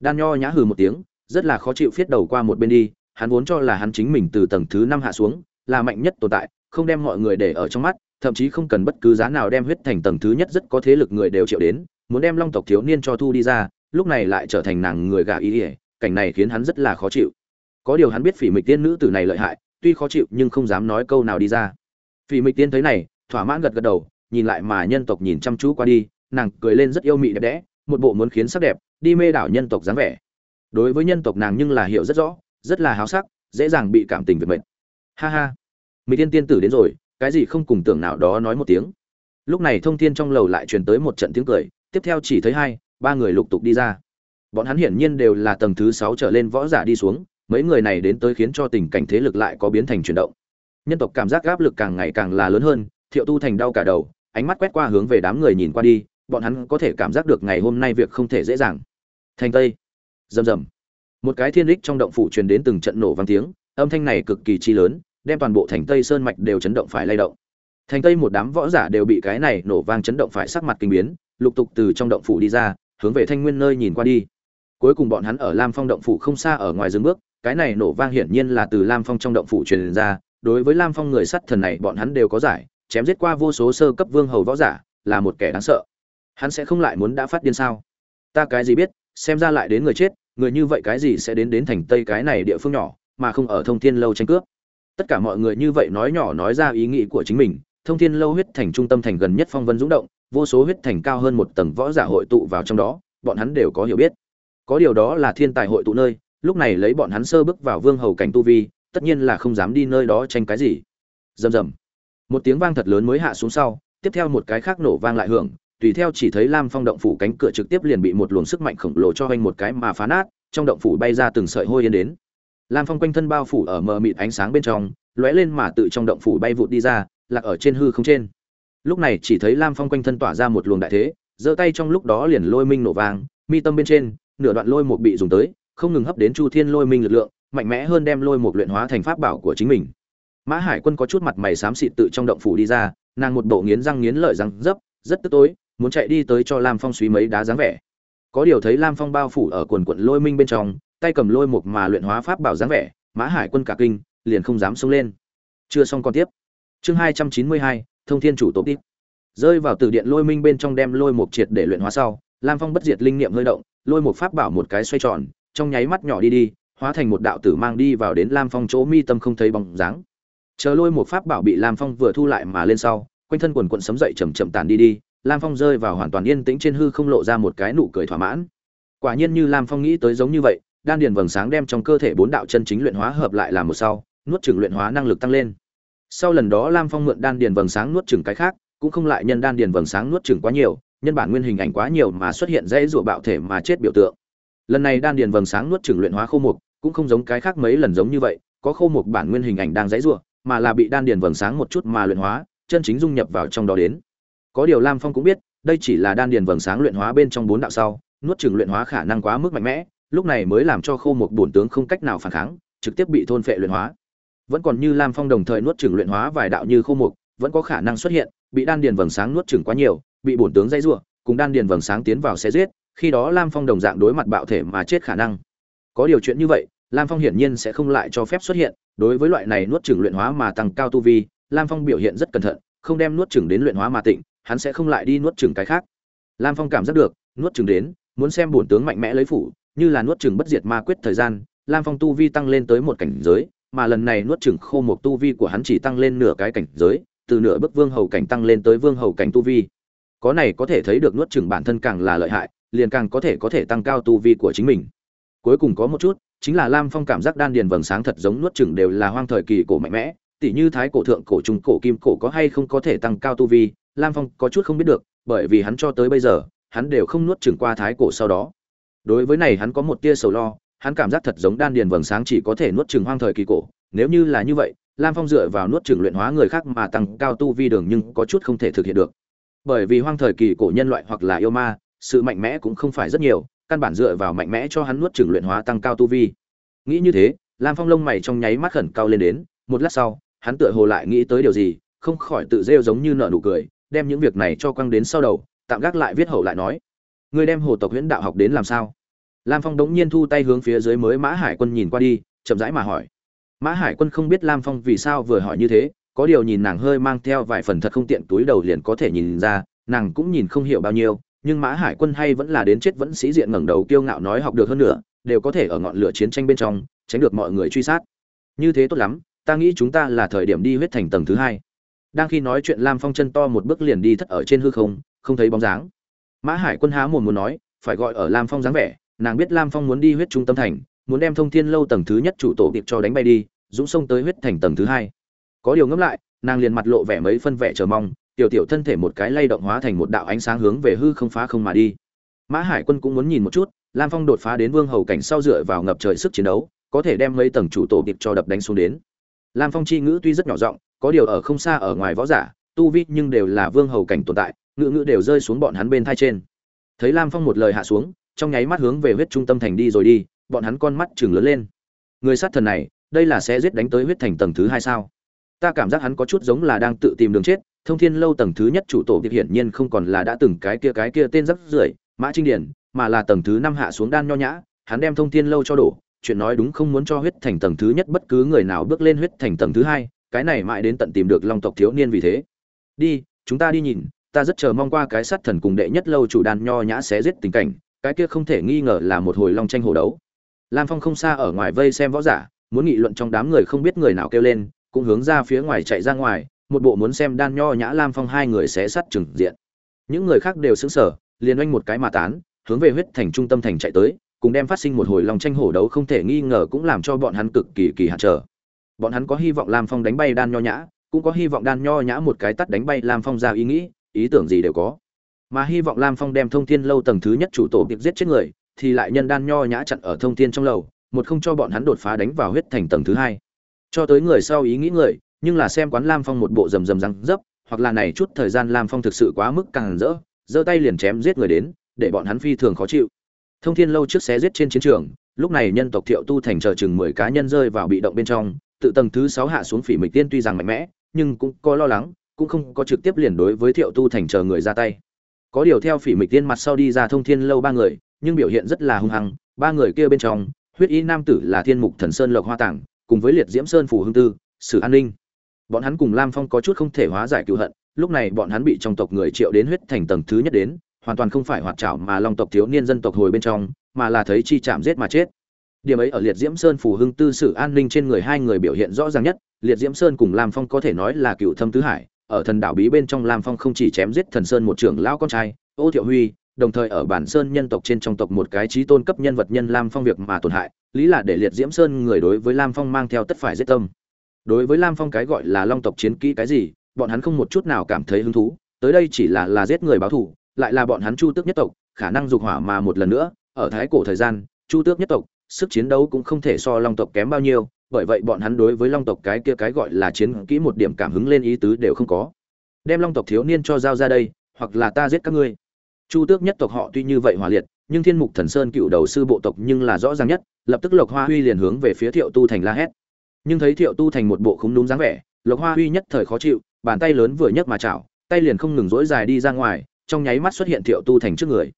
Đan nho nhã hừ một tiếng, rất là khó chịu phiết đầu qua một bên đi, hắn vốn cho là hắn chính mình từ tầng thứ năm hạ xuống, là mạnh nhất tồn tại, không đem mọi người để ở trong mắt thậm chí không cần bất cứ giá nào đem huyết thành tầng thứ nhất rất có thế lực người đều triệu đến, muốn đem long tộc thiếu niên cho thu đi ra, lúc này lại trở thành nàng người gà ý ỉa cảnh này khiến hắn rất là khó chịu. Có điều hắn biết phỉ mịch tiên nữ tử này lợi hại, tuy khó chịu nhưng không dám nói câu nào đi ra. Phỉ mịch tiên thấy này, thỏa mãn gật gật đầu, nhìn lại mà nhân tộc nhìn chăm chú qua đi, nàng cười lên rất yêu mị đẹp đẽ, một bộ muốn khiến sắc đẹp, đi mê đảo nhân tộc dáng vẻ. Đối với nhân tộc nàng nhưng là hiểu rất rõ, rất là háo sắc, dễ dàng bị cảm tình về mệnh ha ha. Mỹ tiên tiên tử đến rồi cái gì không cùng tưởng nào đó nói một tiếng. Lúc này thông thiên trong lầu lại truyền tới một trận tiếng cười, tiếp theo chỉ thấy hai, ba người lục tục đi ra. Bọn hắn hiển nhiên đều là tầng thứ sáu trở lên võ giả đi xuống, mấy người này đến tới khiến cho tình cảnh thế lực lại có biến thành chuyển động. Nhân tộc cảm giác áp lực càng ngày càng là lớn hơn, thiệu tu thành đau cả đầu, ánh mắt quét qua hướng về đám người nhìn qua đi, bọn hắn có thể cảm giác được ngày hôm nay việc không thể dễ dàng. Thành tây. Rầm rầm. Một cái thiên lực trong động phủ truyền đến từng trận nổ vang tiếng, âm thanh này cực kỳ chi lớn đem toàn bộ thành tây sơn mạch đều chấn động phải lay động. Thành tây một đám võ giả đều bị cái này nổ vang chấn động phải sắc mặt kinh biến, lục tục từ trong động phủ đi ra, hướng về thanh nguyên nơi nhìn qua đi. Cuối cùng bọn hắn ở lam phong động phủ không xa ở ngoài dừng bước, cái này nổ vang hiển nhiên là từ lam phong trong động phủ truyền ra, đối với lam phong người sắt thần này bọn hắn đều có giải, chém giết qua vô số sơ cấp vương hầu võ giả, là một kẻ đáng sợ. Hắn sẽ không lại muốn đã phát điên sao? Ta cái gì biết, xem ra lại đến người chết, người như vậy cái gì sẽ đến đến thành tây cái này địa phương nhỏ, mà không ở thông thiên lâu tranh cướp tất cả mọi người như vậy nói nhỏ nói ra ý nghĩ của chính mình, thông thiên lâu huyết thành trung tâm thành gần nhất phong vân dũng động, vô số huyết thành cao hơn một tầng võ giả hội tụ vào trong đó, bọn hắn đều có hiểu biết. Có điều đó là thiên tài hội tụ nơi, lúc này lấy bọn hắn sơ bước vào vương hầu cảnh tu vi, tất nhiên là không dám đi nơi đó tranh cái gì. Rầm rầm. Một tiếng vang thật lớn mới hạ xuống sau, tiếp theo một cái khác nổ vang lại hưởng, tùy theo chỉ thấy lam phong động phủ cánh cửa trực tiếp liền bị một luồng sức mạnh khổng lồ cho hoành một cái mà phá nát, trong động phủ bay ra từng sợi hôi yên đến lam phong quanh thân bao phủ ở mờ mịt ánh sáng bên trong lóe lên mà tự trong động phủ bay vụt đi ra lạc ở trên hư không trên. Lúc này chỉ thấy lam phong quanh thân tỏa ra một luồng đại thế giơ tay trong lúc đó liền lôi minh nổ vàng, mi tâm bên trên nửa đoạn lôi một bị dùng tới không ngừng hấp đến chu thiên lôi minh lực lượng mạnh mẽ hơn đem lôi một luyện hóa thành pháp bảo của chính mình. Mã hải quân có chút mặt mày xám xịt tự trong động phủ đi ra nàng một bộ nghiến răng nghiến lợi răng dấp rất tức tối muốn chạy đi tới cho lam phong suy mấy đá dáng vẻ. Có điều thấy lam phong bao phủ ở quần quận lôi minh bên trong tay cầm lôi mục mà luyện hóa pháp bảo dáng vẻ, mã hải quân cả kinh, liền không dám xông lên. Chưa xong còn tiếp. Chương hai trăm chín mươi hai, thông thiên chủ tổ tiếp rơi vào từ điện lôi minh bên trong đem lôi mục triệt để luyện hóa sau, lam phong bất diệt linh niệm hơi động, lôi mục pháp bảo một cái xoay tròn, trong nháy mắt nhỏ đi đi, hóa thành một đạo tử mang đi vào đến lam phong chỗ mi tâm không thấy bóng dáng. Chờ lôi một pháp bảo bị lam phong vừa thu lại mà lên sau, quanh thân quần quần sấm dậy chậm chậm tàn đi đi, lam phong rơi vào hoàn toàn yên tĩnh trên hư không lộ ra một cái nụ cười thỏa mãn. Quả nhiên như lam phong nghĩ tới giống như vậy đan điền vầng sáng đem trong cơ thể bốn đạo chân chính luyện hóa hợp lại làm một sau, nuốt chửng luyện hóa năng lực tăng lên. Sau lần đó lam phong mượn đan điền vầng sáng nuốt chửng cái khác, cũng không lại nhân đan điền vầng sáng nuốt chửng quá nhiều, nhân bản nguyên hình ảnh quá nhiều mà xuất hiện dãy rủa bạo thể mà chết biểu tượng. Lần này đan điền vầng sáng nuốt chửng luyện hóa khô mục, cũng không giống cái khác mấy lần giống như vậy, có khô mục bản nguyên hình ảnh đang dãy rủa, mà là bị đan điền vầng sáng một chút mà luyện hóa, chân chính dung nhập vào trong đó đến. Có điều lam phong cũng biết, đây chỉ là đan điền vầng sáng luyện hóa bên trong bốn đạo sau, nuốt chửng luyện hóa khả năng quá mức mạnh mẽ lúc này mới làm cho khô một bổn tướng không cách nào phản kháng, trực tiếp bị thôn phệ luyện hóa. Vẫn còn như lam phong đồng thời nuốt chừng luyện hóa vài đạo như khô mục, vẫn có khả năng xuất hiện, bị đan điền vầng sáng nuốt chừng quá nhiều, bị bổn tướng dây rủa, cùng đan điền vầng sáng tiến vào xe giết, khi đó lam phong đồng dạng đối mặt bạo thể mà chết khả năng. Có điều chuyện như vậy, lam phong hiển nhiên sẽ không lại cho phép xuất hiện, đối với loại này nuốt chừng luyện hóa mà tăng cao tu vi, lam phong biểu hiện rất cẩn thận, không đem nuốt chừng đến luyện hóa mà tịnh, hắn sẽ không lại đi nuốt chừng cái khác. Lam phong cảm giác được, nuốt chừng đến, muốn xem bổn tướng mạnh mẽ lấy phủ như là nuốt chừng bất diệt ma quyết thời gian, lam phong tu vi tăng lên tới một cảnh giới, mà lần này nuốt chừng khô một tu vi của hắn chỉ tăng lên nửa cái cảnh giới, từ nửa bước vương hầu cảnh tăng lên tới vương hầu cảnh tu vi. Có này có thể thấy được nuốt chừng bản thân càng là lợi hại, liền càng có thể có thể tăng cao tu vi của chính mình. Cuối cùng có một chút, chính là lam phong cảm giác đan điền vầng sáng thật giống nuốt chừng đều là hoang thời kỳ cổ mạnh mẽ, tỉ như thái cổ thượng cổ trung cổ kim cổ có hay không có thể tăng cao tu vi, lam phong có chút không biết được, bởi vì hắn cho tới bây giờ, hắn đều không nuốt chừng qua thái cổ sau đó đối với này hắn có một tia sầu lo, hắn cảm giác thật giống đan điền vầng sáng chỉ có thể nuốt chừng hoang thời kỳ cổ. Nếu như là như vậy, lam phong dựa vào nuốt chừng luyện hóa người khác mà tăng cao tu vi đường nhưng có chút không thể thực hiện được. Bởi vì hoang thời kỳ cổ nhân loại hoặc là yêu ma, sự mạnh mẽ cũng không phải rất nhiều, căn bản dựa vào mạnh mẽ cho hắn nuốt chừng luyện hóa tăng cao tu vi. Nghĩ như thế, lam phong lông mày trong nháy mắt khẩn cao lên đến, một lát sau, hắn tựa hồ lại nghĩ tới điều gì, không khỏi tự rêu giống như nợ nụ cười, đem những việc này cho quăng đến sau đầu, tạm gác lại viết hậu lại nói. Ngươi đem hồ tộc huyễn đạo học đến làm sao? Lam phong đống nhiên thu tay hướng phía dưới mới mã hải quân nhìn qua đi, chậm rãi mà hỏi. Mã hải quân không biết lam phong vì sao vừa hỏi như thế, có điều nhìn nàng hơi mang theo vài phần thật không tiện túi đầu liền có thể nhìn ra, nàng cũng nhìn không hiểu bao nhiêu, nhưng mã hải quân hay vẫn là đến chết vẫn sĩ diện ngẩng đầu kiêu ngạo nói học được hơn nữa, đều có thể ở ngọn lửa chiến tranh bên trong, tránh được mọi người truy sát. Như thế tốt lắm, ta nghĩ chúng ta là thời điểm đi huyết thành tầng thứ hai. Đang khi nói chuyện lam phong chân to một bước liền đi thất ở trên hư không không thấy bóng dáng mã hải quân há mồm muốn nói, phải gọi ở lam phong dáng vẻ, nàng biết lam phong muốn đi huyết trung tâm thành, muốn đem thông thiên lâu tầng thứ nhất chủ tổ tiệp cho đánh bay đi, dũng sông tới huyết thành tầng thứ hai. Có điều ngẫm lại, nàng liền mặt lộ vẻ mấy phân vẻ chờ mong, tiểu tiểu thân thể một cái lay động hóa thành một đạo ánh sáng hướng về hư không phá không mà đi. Mã hải quân cũng muốn nhìn một chút, lam phong đột phá đến vương hầu cảnh sau dựa vào ngập trời sức chiến đấu, có thể đem mấy tầng chủ tổ tiệp cho đập đánh xuống đến. Lam phong chi ngữ tuy rất nhỏ giọng, có điều ở không xa ở ngoài võ giả, tu vi nhưng đều là vương hầu cảnh tồn tại ngự ngự đều rơi xuống bọn hắn bên thai trên. Thấy lam phong một lời hạ xuống, trong nháy mắt hướng về huyết trung tâm thành đi rồi đi, bọn hắn con mắt chừng lớn lên. Người sát thần này, đây là sẽ giết đánh tới huyết thành tầng thứ hai sao? Ta cảm giác hắn có chút giống là đang tự tìm đường chết, thông thiên lâu tầng thứ nhất chủ tổ tiệp hiển nhiên không còn là đã từng cái kia cái kia tên rất rưởi, mã trinh điển, mà là tầng thứ năm hạ xuống đan nho nhã, hắn đem thông thiên lâu cho đổ, chuyện nói đúng không muốn cho huyết thành tầng thứ nhất bất cứ người nào bước lên huyết thành tầng thứ hai, cái này mãi đến tận tìm được long tộc thiếu niên vì thế. Đi, chúng ta đi nhìn ta rất chờ mong qua cái sát thần cùng đệ nhất lâu chủ đan nho nhã xé giết tình cảnh, cái kia không thể nghi ngờ là một hồi long tranh hồ đấu. Lam phong không xa ở ngoài vây xem võ giả, muốn nghị luận trong đám người không biết người nào kêu lên, cũng hướng ra phía ngoài chạy ra ngoài, một bộ muốn xem đan nho nhã lam phong hai người xé sát trừng diện. Những người khác đều sững sờ, liền oanh một cái mà tán, hướng về huyết thành trung tâm thành chạy tới, cùng đem phát sinh một hồi long tranh hổ đấu không thể nghi ngờ cũng làm cho bọn hắn cực kỳ kỳ hạn trở. Bọn hắn có hy vọng lam phong đánh bay đan nho nhã, cũng có hy vọng đan nho nhã một cái tắt đánh bay lam phong ra ý nghĩ ý tưởng gì đều có. Mà hy vọng lam phong đem thông thiên lâu tầng thứ nhất chủ tổ việc giết chết người, thì lại nhân đan nho nhã chặn ở thông thiên trong lầu, một không cho bọn hắn đột phá đánh vào huyết thành tầng thứ hai. Cho tới người sau ý nghĩ người, nhưng là xem quán lam phong một bộ rầm rầm răng dấp, hoặc là này chút thời gian lam phong thực sự quá mức càng rỡ, giơ tay liền chém giết người đến, để bọn hắn phi thường khó chịu. Thông thiên lâu trước xé giết trên chiến trường, lúc này nhân tộc thiệu tu thành chờ chừng mười cá nhân rơi vào bị động bên trong, tự tầng thứ sáu hạ xuống phỉ mịch tiên tuy rằng mạnh mẽ, nhưng cũng có lo lắng cũng không có trực tiếp liền đối với thiệu tu thành chờ người ra tay. Có điều theo phỉ mịch tiên mặt sau đi ra thông thiên lâu ba người, nhưng biểu hiện rất là hung hăng. Ba người kia bên trong, huyết y nam tử là thiên mục thần sơn lộc hoa tảng, cùng với liệt diễm sơn phủ hương tư, sử an ninh. Bọn hắn cùng lam phong có chút không thể hóa giải cựu hận, lúc này bọn hắn bị trong tộc người triệu đến huyết thành tầng thứ nhất đến, hoàn toàn không phải hoạt trảo mà long tộc thiếu niên dân tộc hồi bên trong, mà là thấy chi chạm giết mà chết. Điểm ấy ở liệt diễm sơn phủ hưng tư sử an ninh trên người hai người biểu hiện rõ ràng nhất, liệt diễm sơn cùng lam phong có thể nói là cựu thâm tứ hải ở thần đảo bí bên trong lam phong không chỉ chém giết thần sơn một trưởng lão con trai, ô thiệu huy, đồng thời ở bản sơn nhân tộc trên trong tộc một cái trí tôn cấp nhân vật nhân lam phong việc mà tổn hại, lý là để liệt diễm sơn người đối với lam phong mang theo tất phải giết tâm. Đối với lam phong cái gọi là long tộc chiến kỹ cái gì, bọn hắn không một chút nào cảm thấy hứng thú, tới đây chỉ là là giết người báo thù, lại là bọn hắn chu tước nhất tộc, khả năng dục hỏa mà một lần nữa, ở thái cổ thời gian, chu tước nhất tộc, sức chiến đấu cũng không thể so long tộc kém bao nhiêu bởi vậy bọn hắn đối với long tộc cái kia cái gọi là chiến kỹ một điểm cảm hứng lên ý tứ đều không có. Đem long tộc thiếu niên cho giao ra đây, hoặc là ta giết các ngươi. Chu tước nhất tộc họ tuy như vậy hòa liệt, nhưng thiên mục thần sơn cựu đầu sư bộ tộc nhưng là rõ ràng nhất, lập tức lộc hoa huy liền hướng về phía thiệu tu thành la hét. Nhưng thấy thiệu tu thành một bộ khúng đúng dáng vẻ, lộc hoa huy nhất thời khó chịu, bàn tay lớn vừa nhấc mà chảo, tay liền không ngừng dỗi dài đi ra ngoài, trong nháy mắt xuất hiện thiệu tu thành trước người.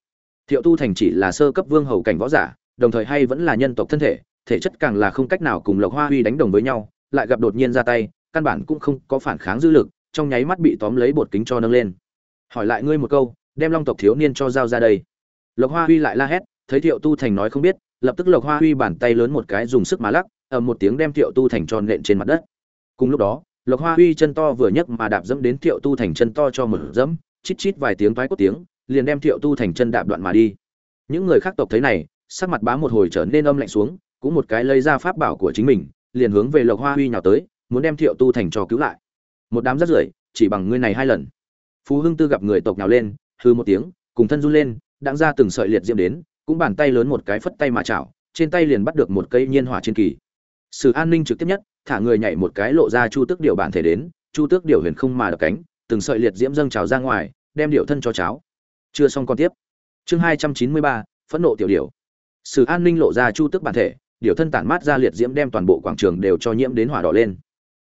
Thiệu tu thành chỉ là sơ cấp vương hầu cảnh võ giả, đồng thời hay vẫn là nhân tộc thân thể thể chất càng là không cách nào cùng lộc hoa huy đánh đồng với nhau, lại gặp đột nhiên ra tay, căn bản cũng không có phản kháng dư lực, trong nháy mắt bị tóm lấy bột kính cho nâng lên. Hỏi lại ngươi một câu, đem long tộc thiếu niên cho giao ra đây. Lộc hoa huy lại la hét, thấy thiệu tu thành nói không biết, lập tức lộc hoa huy bàn tay lớn một cái dùng sức mà lắc, ầm một tiếng đem thiệu tu thành tròn nện trên mặt đất. Cùng lúc đó, lộc hoa huy chân to vừa nhấc mà đạp dẫm đến thiệu tu thành chân to cho mở dẫm, chít chít vài tiếng thoái cốt tiếng, liền đem thiệu tu thành chân đạp đoạn mà đi. Những người khác tộc thấy này, sắc mặt bá một hồi trở nên âm lạnh xuống cũng một cái lấy ra pháp bảo của chính mình, liền hướng về lộc hoa huy nhào tới, muốn đem thiệu tu thành cho cứu lại. Một đám rất rưởi, chỉ bằng ngươi này hai lần. Phú hưng tư gặp người tộc nhào lên hư một tiếng, cùng thân run lên, đãng ra từng sợi liệt diễm đến, cũng bàn tay lớn một cái phất tay mà chảo, trên tay liền bắt được một cây nhiên hỏa trên kỳ. Sự an ninh trực tiếp nhất, thả người nhảy một cái lộ ra chu tước điệu bản thể đến, chu tước điệu huyền không mà đập cánh, từng sợi liệt diễm dâng trào ra ngoài, đem điệu thân cho cháo. Chưa xong còn tiếp. Chương hai trăm chín mươi ba, phẫn nộ tiểu điệu sự an ninh lộ ra chu tước bản thể điều thân tản mát ra liệt diễm đem toàn bộ quảng trường đều cho nhiễm đến hỏa đỏ lên.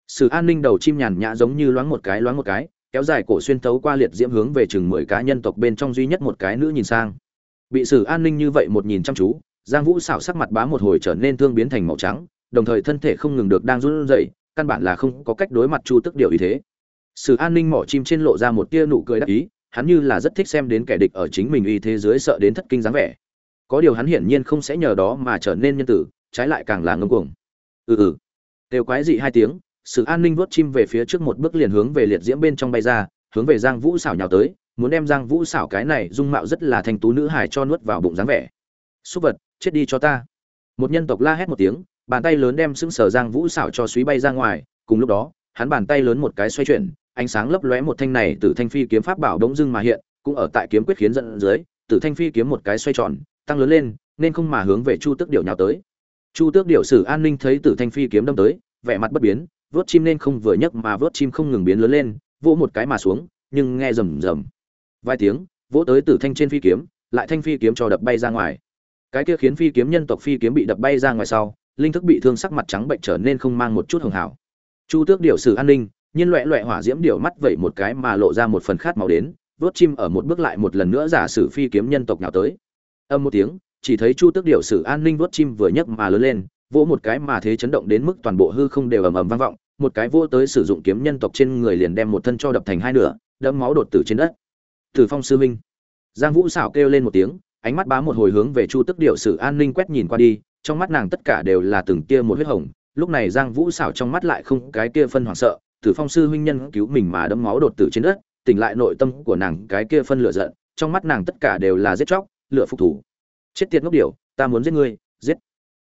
Sự an ninh đầu chim nhàn nhã giống như loáng một cái loáng một cái, kéo dài cổ xuyên thấu qua liệt diễm hướng về chừng mười cá nhân tộc bên trong duy nhất một cái nữ nhìn sang. Bị sử an ninh như vậy một nhìn chăm chú, giang vũ xảo sắc mặt bá một hồi trở nên thương biến thành màu trắng, đồng thời thân thể không ngừng được đang run rẩy, căn bản là không có cách đối mặt chu tức điều ý thế. Sử an ninh mỏ chim trên lộ ra một tia nụ cười đắc ý, hắn như là rất thích xem đến kẻ địch ở chính mình uy thế dưới sợ đến thất kinh dáng vẻ. Có điều hắn hiển nhiên không sẽ nhờ đó mà trở nên nhân tử trái lại càng là ngâm cuồng. Ừ ừ. Đều quái dị hai tiếng, sự an ninh vuốt chim về phía trước một bước liền hướng về liệt diễm bên trong bay ra, hướng về giang vũ xảo nhào tới, muốn đem giang vũ xảo cái này dung mạo rất là thanh tú nữ hài cho nuốt vào bụng dáng vẻ. Súc vật, chết đi cho ta. Một nhân tộc la hét một tiếng, bàn tay lớn đem sững sờ giang vũ xảo cho suý bay ra ngoài, cùng lúc đó, hắn bàn tay lớn một cái xoay chuyển, ánh sáng lấp lóe một thanh này từ thanh phi kiếm pháp bảo đống dưng mà hiện, cũng ở tại kiếm quyết khiến dẫn dưới, từ thanh phi kiếm một cái xoay tròn, tăng lớn lên, nên không mà hướng về chu tức điệu nhào tới chu tước điệu sử an ninh thấy tử thanh phi kiếm đâm tới, vẻ mặt bất biến, vớt chim nên không vừa nhấc mà vớt chim không ngừng biến lớn lên, vỗ một cái mà xuống, nhưng nghe rầm rầm. Vài tiếng, vỗ tới tử thanh trên phi kiếm, lại thanh phi kiếm cho đập bay ra ngoài. Cái kia khiến phi kiếm nhân tộc phi kiếm bị đập bay ra ngoài sau, linh thức bị thương sắc mặt trắng bệnh trở nên không mang một chút hưởng hảo. Chu tước điệu sử an ninh, nhiên loẹ loẹ hỏa diễm điệu mắt vậy một cái mà lộ ra một phần khát máu đến, vớt chim ở một bước lại một lần nữa giả sử phi kiếm nhân tộc nào tới. Âm một tiếng chỉ thấy chu tước điệu sử an ninh vuốt chim vừa nhấc mà lớn lên vỗ một cái mà thế chấn động đến mức toàn bộ hư không đều ầm ầm vang vọng, một cái vô tới sử dụng kiếm nhân tộc trên người liền đem một thân cho đập thành hai nửa, đẫm máu đột tử trên đất. Tử Phong sư minh. Giang Vũ xảo kêu lên một tiếng, ánh mắt bá một hồi hướng về Chu Tức Điệu Sử An Ninh quét nhìn qua đi, trong mắt nàng tất cả đều là từng tia một huyết hồng, lúc này Giang Vũ xảo trong mắt lại không cái kia phân hoảng sợ, Tử Phong sư huynh nhân cứu mình mà đẫm máu đột tử trên đất, tỉnh lại nội tâm của nàng cái kia phân lửa giận, trong mắt nàng tất cả đều là giết chóc, lửa phục thủ. Chết tiệt ngốc điểu, ta muốn giết ngươi, giết.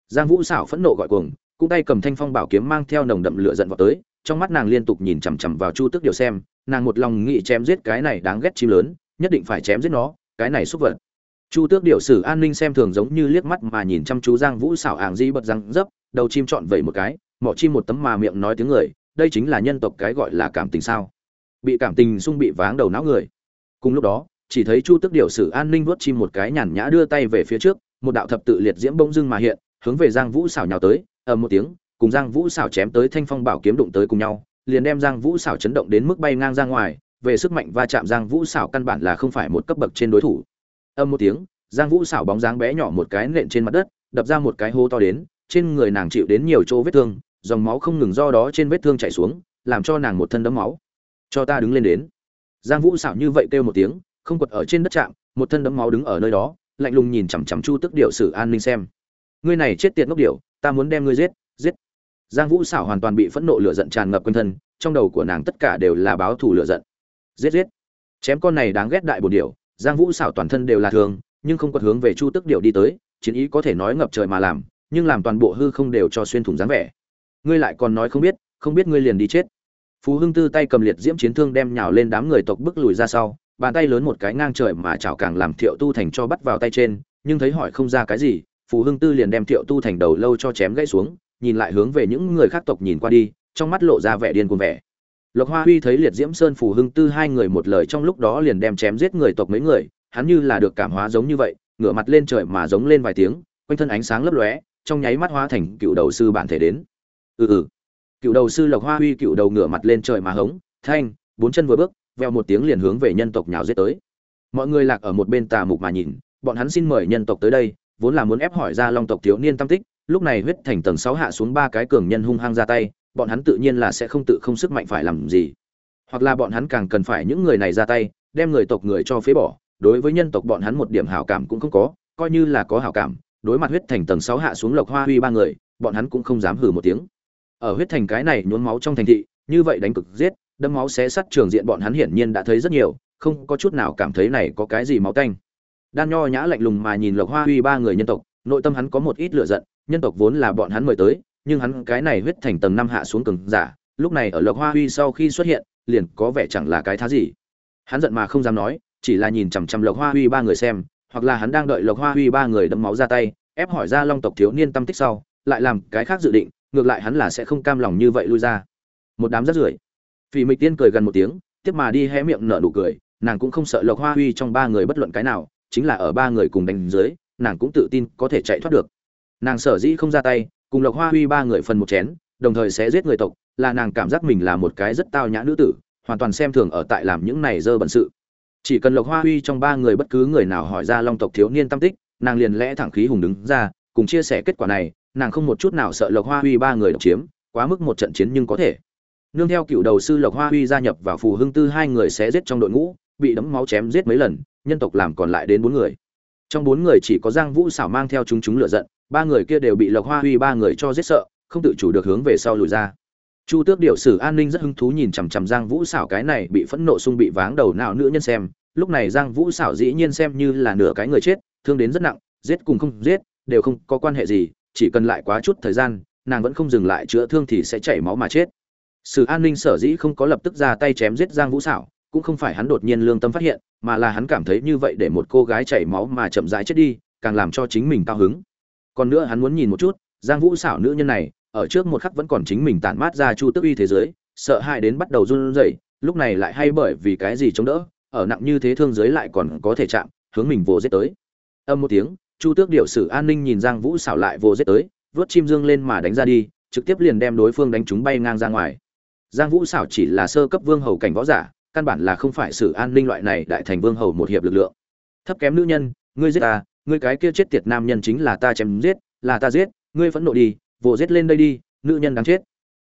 Giang vũ xảo phẫn nộ gọi cuồng cũng tay cầm thanh phong bảo kiếm mang theo nồng đậm lửa giận vào tới trong mắt nàng liên tục nhìn chằm chằm vào chu tước điều xem nàng một lòng nghĩ chém giết cái này đáng ghét chim lớn nhất định phải chém giết nó cái này xúc vật. Chu tước điệu sử an ninh xem thường giống như liếc mắt mà nhìn chăm chú giang vũ xảo ảng di bật răng dấp đầu chim trọn vẩy một cái mỏ chim một tấm mà miệng nói tiếng người đây chính là nhân tộc cái gọi là cảm tình sao. Bị cảm tình xung bị váng đầu não người. Cùng lúc đó chỉ thấy chu tước điều sử an ninh vuốt chim một cái nhàn nhã đưa tay về phía trước, một đạo thập tự liệt diễm bông dưng mà hiện, hướng về giang vũ xảo nhào tới, ầm một tiếng, cùng giang vũ xảo chém tới thanh phong bảo kiếm đụng tới cùng nhau, liền đem giang vũ xảo chấn động đến mức bay ngang ra ngoài, về sức mạnh va chạm giang vũ xảo căn bản là không phải một cấp bậc trên đối thủ. Âm một tiếng, giang vũ xảo bóng dáng bé nhỏ một cái nện trên mặt đất, đập ra một cái hố to đến, trên người nàng chịu đến nhiều chỗ vết thương, dòng máu không ngừng do đó trên vết thương chảy xuống, làm cho nàng một thân đấm máu. Cho ta đứng lên đến. Giang vũ xảo như vậy kêu một tiếng không quật ở trên đất trạm, một thân đấm máu đứng ở nơi đó, lạnh lùng nhìn chằm chằm chu tức điệu sử an ninh xem. Ngươi này chết tiệt ngốc điệu ta muốn đem ngươi giết giết. Giang vũ xảo hoàn toàn bị phẫn nộ lửa giận tràn ngập quanh thân, trong đầu của nàng tất cả đều là báo thù lửa giận. Giết giết. Chém con này đáng ghét đại bồn điệu giang vũ xảo toàn thân đều là thường nhưng không quật hướng về chu tức điệu đi tới, chiến ý có thể nói ngập trời mà làm, nhưng làm toàn bộ hư không đều cho xuyên thủng dáng vẻ. Ngươi lại còn nói không biết không biết ngươi liền đi chết. Phú hưng tư tay cầm liệt diễm chiến thương đem nhào lên đám người tộc bức lùi ra sau bàn tay lớn một cái ngang trời mà chảo càng làm thiệu tu thành cho bắt vào tay trên, nhưng thấy hỏi không ra cái gì, Phù hưng tư liền đem thiệu tu thành đầu lâu cho chém gãy xuống, nhìn lại hướng về những người khác tộc nhìn qua đi, trong mắt lộ ra vẻ điên cuồng vẻ. Lộc hoa huy thấy liệt diễm sơn, phù hưng tư hai người một lời trong lúc đó liền đem chém giết người tộc mấy người, hắn như là được cảm hóa giống như vậy, ngửa mặt lên trời mà giống lên vài tiếng, quanh thân ánh sáng lấp lóe, trong nháy mắt hóa thành cựu đầu sư bản thể đến. Ừ ừ. Cựu đầu sư lộc hoa huy cựu đầu ngửa mặt lên trời mà hống, thanh, bốn chân vừa bước veo một tiếng liền hướng về nhân tộc nhào giết tới. Mọi người lạc ở một bên tà mục mà nhìn, bọn hắn xin mời nhân tộc tới đây, vốn là muốn ép hỏi ra long tộc thiếu niên tam tích, lúc này huyết thành tầng sáu hạ xuống ba cái cường nhân hung hăng ra tay, bọn hắn tự nhiên là sẽ không tự không sức mạnh phải làm gì. Hoặc là bọn hắn càng cần phải những người này ra tay, đem người tộc người cho phế bỏ, đối với nhân tộc bọn hắn một điểm hảo cảm cũng không có, coi như là có hảo cảm, đối mặt huyết thành tầng sáu hạ xuống lộc hoa huy ba người, bọn hắn cũng không dám hử một tiếng. Ở huyết thành cái này nhuốm máu trong thành thị, như vậy đánh cực giết đâm máu xé sắt trường diện bọn hắn hiển nhiên đã thấy rất nhiều, không có chút nào cảm thấy này có cái gì máu tanh. Đan nho nhã lạnh lùng mà nhìn lộc hoa huy ba người nhân tộc, nội tâm hắn có một ít lựa giận, nhân tộc vốn là bọn hắn mời tới, nhưng hắn cái này huyết thành tầng năm hạ xuống cường giả, lúc này ở lộc hoa huy sau khi xuất hiện, liền có vẻ chẳng là cái thá gì. Hắn giận mà không dám nói, chỉ là nhìn chằm chằm lộc hoa huy ba người xem, hoặc là hắn đang đợi lộc hoa huy ba người đâm máu ra tay, ép hỏi ra long tộc thiếu niên tâm tích sau, lại làm cái khác dự định, ngược lại hắn là sẽ không cam lòng như vậy lui ra. Một đám rất rưởi phỉ mịch tiên cười gần một tiếng, tiếp mà đi hé miệng nở nụ cười, nàng cũng không sợ lộc hoa huy trong ba người bất luận cái nào, chính là ở ba người cùng đánh dưới, nàng cũng tự tin có thể chạy thoát được. Nàng sở dĩ không ra tay, cùng lộc hoa huy ba người phần một chén, đồng thời sẽ giết người tộc, là nàng cảm giác mình là một cái rất tao nhã nữ tử, hoàn toàn xem thường ở tại làm những này dơ bẩn sự. Chỉ cần lộc hoa huy trong ba người bất cứ người nào hỏi ra long tộc thiếu niên tâm tích, nàng liền lẽ thẳng khí hùng đứng ra, cùng chia sẻ kết quả này, nàng không một chút nào sợ lộc hoa huy ba người độc chiếm, quá mức một trận chiến nhưng có thể nương theo cựu đầu sư lộc hoa huy gia nhập vào phù hưng tư, hai người sẽ giết trong đội ngũ, bị đấm máu chém giết mấy lần, nhân tộc làm còn lại đến bốn người. Trong bốn người chỉ có giang vũ xảo mang theo chúng chúng lựa giận, ba người kia đều bị lộc hoa huy ba người cho giết sợ, không tự chủ được hướng về sau lùi ra. Chu tước điệu sử an ninh rất hứng thú nhìn chằm chằm giang vũ xảo, cái này bị phẫn nộ xung bị váng đầu nào nữ nhân xem. Lúc này giang vũ xảo dĩ nhiên xem như là nửa cái người chết, thương đến rất nặng, giết cùng không giết, đều không có quan hệ gì, chỉ cần lại quá chút thời gian, nàng vẫn không dừng lại, chữa thương thì sẽ chảy máu mà chết sự an ninh sở dĩ không có lập tức ra tay chém giết giang vũ xảo cũng không phải hắn đột nhiên lương tâm phát hiện, mà là hắn cảm thấy như vậy để một cô gái chảy máu mà chậm rãi chết đi, càng làm cho chính mình cao hứng. Còn nữa hắn muốn nhìn một chút, giang vũ xảo nữ nhân này, ở trước một khắc vẫn còn chính mình tản mát ra chu tức uy thế giới, sợ hãi đến bắt đầu run rẩy, lúc này lại hay bởi vì cái gì chống đỡ, ở nặng như thế thương giới lại còn có thể chạm, hướng mình vồ giết tới. Âm một tiếng, chu tước điệu sử an ninh nhìn giang vũ xảo lại vồ giết tới, vớt chim dương lên mà đánh ra đi, trực tiếp liền đem đối phương đánh chúng bay ngang ra ngoài giang vũ xảo chỉ là sơ cấp vương hầu cảnh võ giả, căn bản là không phải sử an ninh loại này đại thành vương hầu một hiệp lực lượng. Thấp kém nữ nhân, ngươi giết ta, ngươi cái kia chết tiệt nam nhân chính là ta chém giết, là ta giết, ngươi phẫn nộ đi, vồ giết lên đây đi, nữ nhân đáng chết.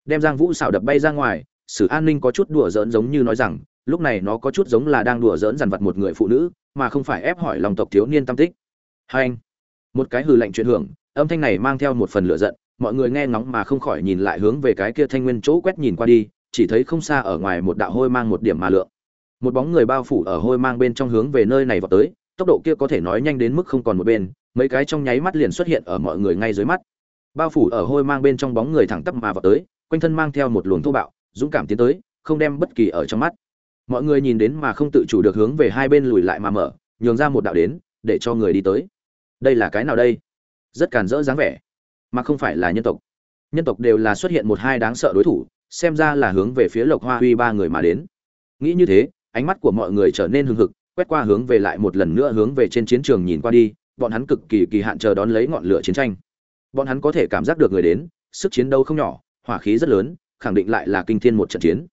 Đem giang vũ xảo đập bay ra ngoài sử an ninh có chút đùa giỡn giống như nói rằng, lúc này nó có chút giống là đang đùa giỡn dằn vặt một người phụ nữ, mà không phải ép hỏi lòng tộc thiếu niên tam tích. Hai anh, một cái hừ lạnh chuyển hưởng, âm thanh này mang theo một phần lửa giận, mọi người nghe ngóng mà không khỏi nhìn lại hướng về cái kia thanh nguyên chỗ quét nhìn qua đi chỉ thấy không xa ở ngoài một đạo hôi mang một điểm mà lượng. Một bóng người bao phủ ở hôi mang bên trong hướng về nơi này vào tới, tốc độ kia có thể nói nhanh đến mức không còn một bên, mấy cái trong nháy mắt liền xuất hiện ở mọi người ngay dưới mắt. Bao phủ ở hôi mang bên trong bóng người thẳng tắp mà vào tới, quanh thân mang theo một luồng thô bạo, dũng cảm tiến tới, không đem bất kỳ ở trong mắt. Mọi người nhìn đến mà không tự chủ được hướng về hai bên lùi lại mà mở, nhường ra một đạo đến, để cho người đi tới. Đây là cái nào đây? Rất càn rỡ dáng vẻ, mà không phải là nhân tộc. Nhân tộc đều là xuất hiện một hai đáng sợ đối thủ xem ra là hướng về phía lộc hoa huy ba người mà đến. Nghĩ như thế, ánh mắt của mọi người trở nên hưng hực, quét qua hướng về lại một lần nữa hướng về trên chiến trường nhìn qua đi, bọn hắn cực kỳ kỳ hạn chờ đón lấy ngọn lửa chiến tranh. Bọn hắn có thể cảm giác được người đến, sức chiến đấu không nhỏ, hỏa khí rất lớn, khẳng định lại là kinh thiên một trận chiến.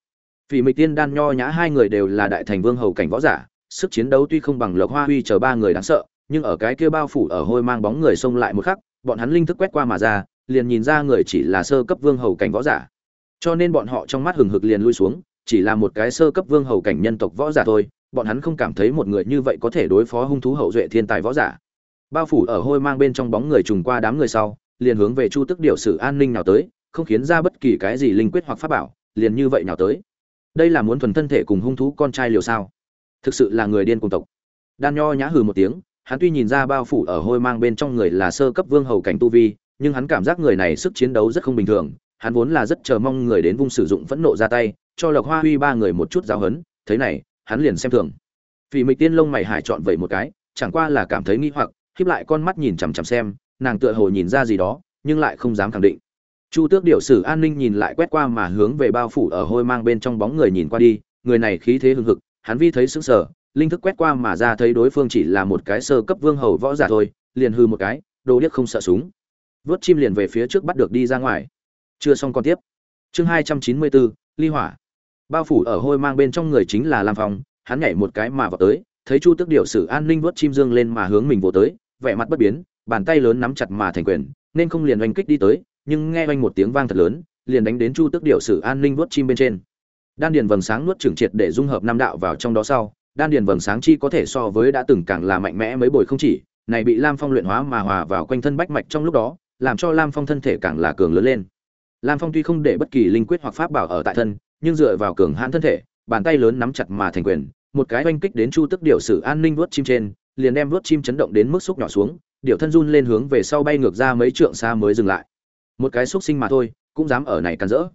Vì mịch tiên, đan nho nhã hai người đều là đại thành vương hầu cảnh võ giả, sức chiến đấu tuy không bằng lộc hoa huy chờ ba người đáng sợ, nhưng ở cái kia bao phủ ở hôi mang bóng người xông lại một khắc, bọn hắn linh thức quét qua mà ra, liền nhìn ra người chỉ là sơ cấp vương hầu cảnh võ giả cho nên bọn họ trong mắt hừng hực liền lui xuống, chỉ là một cái sơ cấp vương hầu cảnh nhân tộc võ giả thôi, bọn hắn không cảm thấy một người như vậy có thể đối phó hung thú hậu duệ thiên tài võ giả. Bao phủ ở hôi mang bên trong bóng người trùng qua đám người sau, liền hướng về chu tức điều sử an ninh nào tới, không khiến ra bất kỳ cái gì linh quyết hoặc pháp bảo, liền như vậy nào tới. Đây là muốn thuần thân thể cùng hung thú con trai liều sao? Thực sự là người điên cùng tộc. Đan nho nhã hừ một tiếng, hắn tuy nhìn ra bao phủ ở hôi mang bên trong người là sơ cấp vương hầu cảnh tu vi, nhưng hắn cảm giác người này sức chiến đấu rất không bình thường hắn vốn là rất chờ mong người đến vung sử dụng phẫn nộ ra tay, cho lộc hoa huy ba người một chút giáo hấn thế này, hắn liền xem thường. Vì mịch tiên lông mày hải chọn vậy một cái, chẳng qua là cảm thấy nghi hoặc, khiếp lại con mắt nhìn chằm chằm xem, nàng tựa hồ nhìn ra gì đó, nhưng lại không dám khẳng định. Chu tước điệu sử an ninh nhìn lại quét qua mà hướng về bao phủ ở hôi mang bên trong bóng người nhìn qua đi, người này khí thế hưng hực, hắn vi thấy sững sờ, linh thức quét qua mà ra thấy đối phương chỉ là một cái sơ cấp vương hầu võ giả thôi, liền hư một cái, đồ điếc không sợ súng. Vớt chim liền về phía trước bắt được đi ra ngoài chưa xong còn tiếp. Chương hai trăm chín mươi bốn, ly hỏa. Bao phủ ở hôi mang bên trong người chính là lam phong, hắn nhảy một cái mà vào tới, thấy chu tước điệu sử an ninh vớt chim dương lên mà hướng mình vỗ tới, vẻ mặt bất biến, bàn tay lớn nắm chặt mà thành quyền, nên không liền oanh kích đi tới, nhưng nghe oanh một tiếng vang thật lớn, liền đánh đến chu tước điệu sử an ninh vớt chim bên trên. Đan điền vầng sáng nuốt trưởng triệt để dung hợp năm đạo vào trong đó sau, đan điền vầng sáng chi có thể so với đã từng càng là mạnh mẽ mấy bồi không chỉ, này bị lam phong luyện hóa mà hòa vào quanh thân bách mạch trong lúc đó, làm cho lam phong thân thể càng là cường lớn lên lam phong tuy không để bất kỳ linh quyết hoặc pháp bảo ở tại thân, nhưng dựa vào cường hãn thân thể, bàn tay lớn nắm chặt mà thành quyền, một cái oanh kích đến chu tức điểu sử an ninh vuốt chim trên, liền đem vuốt chim chấn động đến mức xúc nhỏ xuống, Điểu thân run lên hướng về sau bay ngược ra mấy trượng xa mới dừng lại. Một cái xúc sinh mà thôi, cũng dám ở này càn rỡ.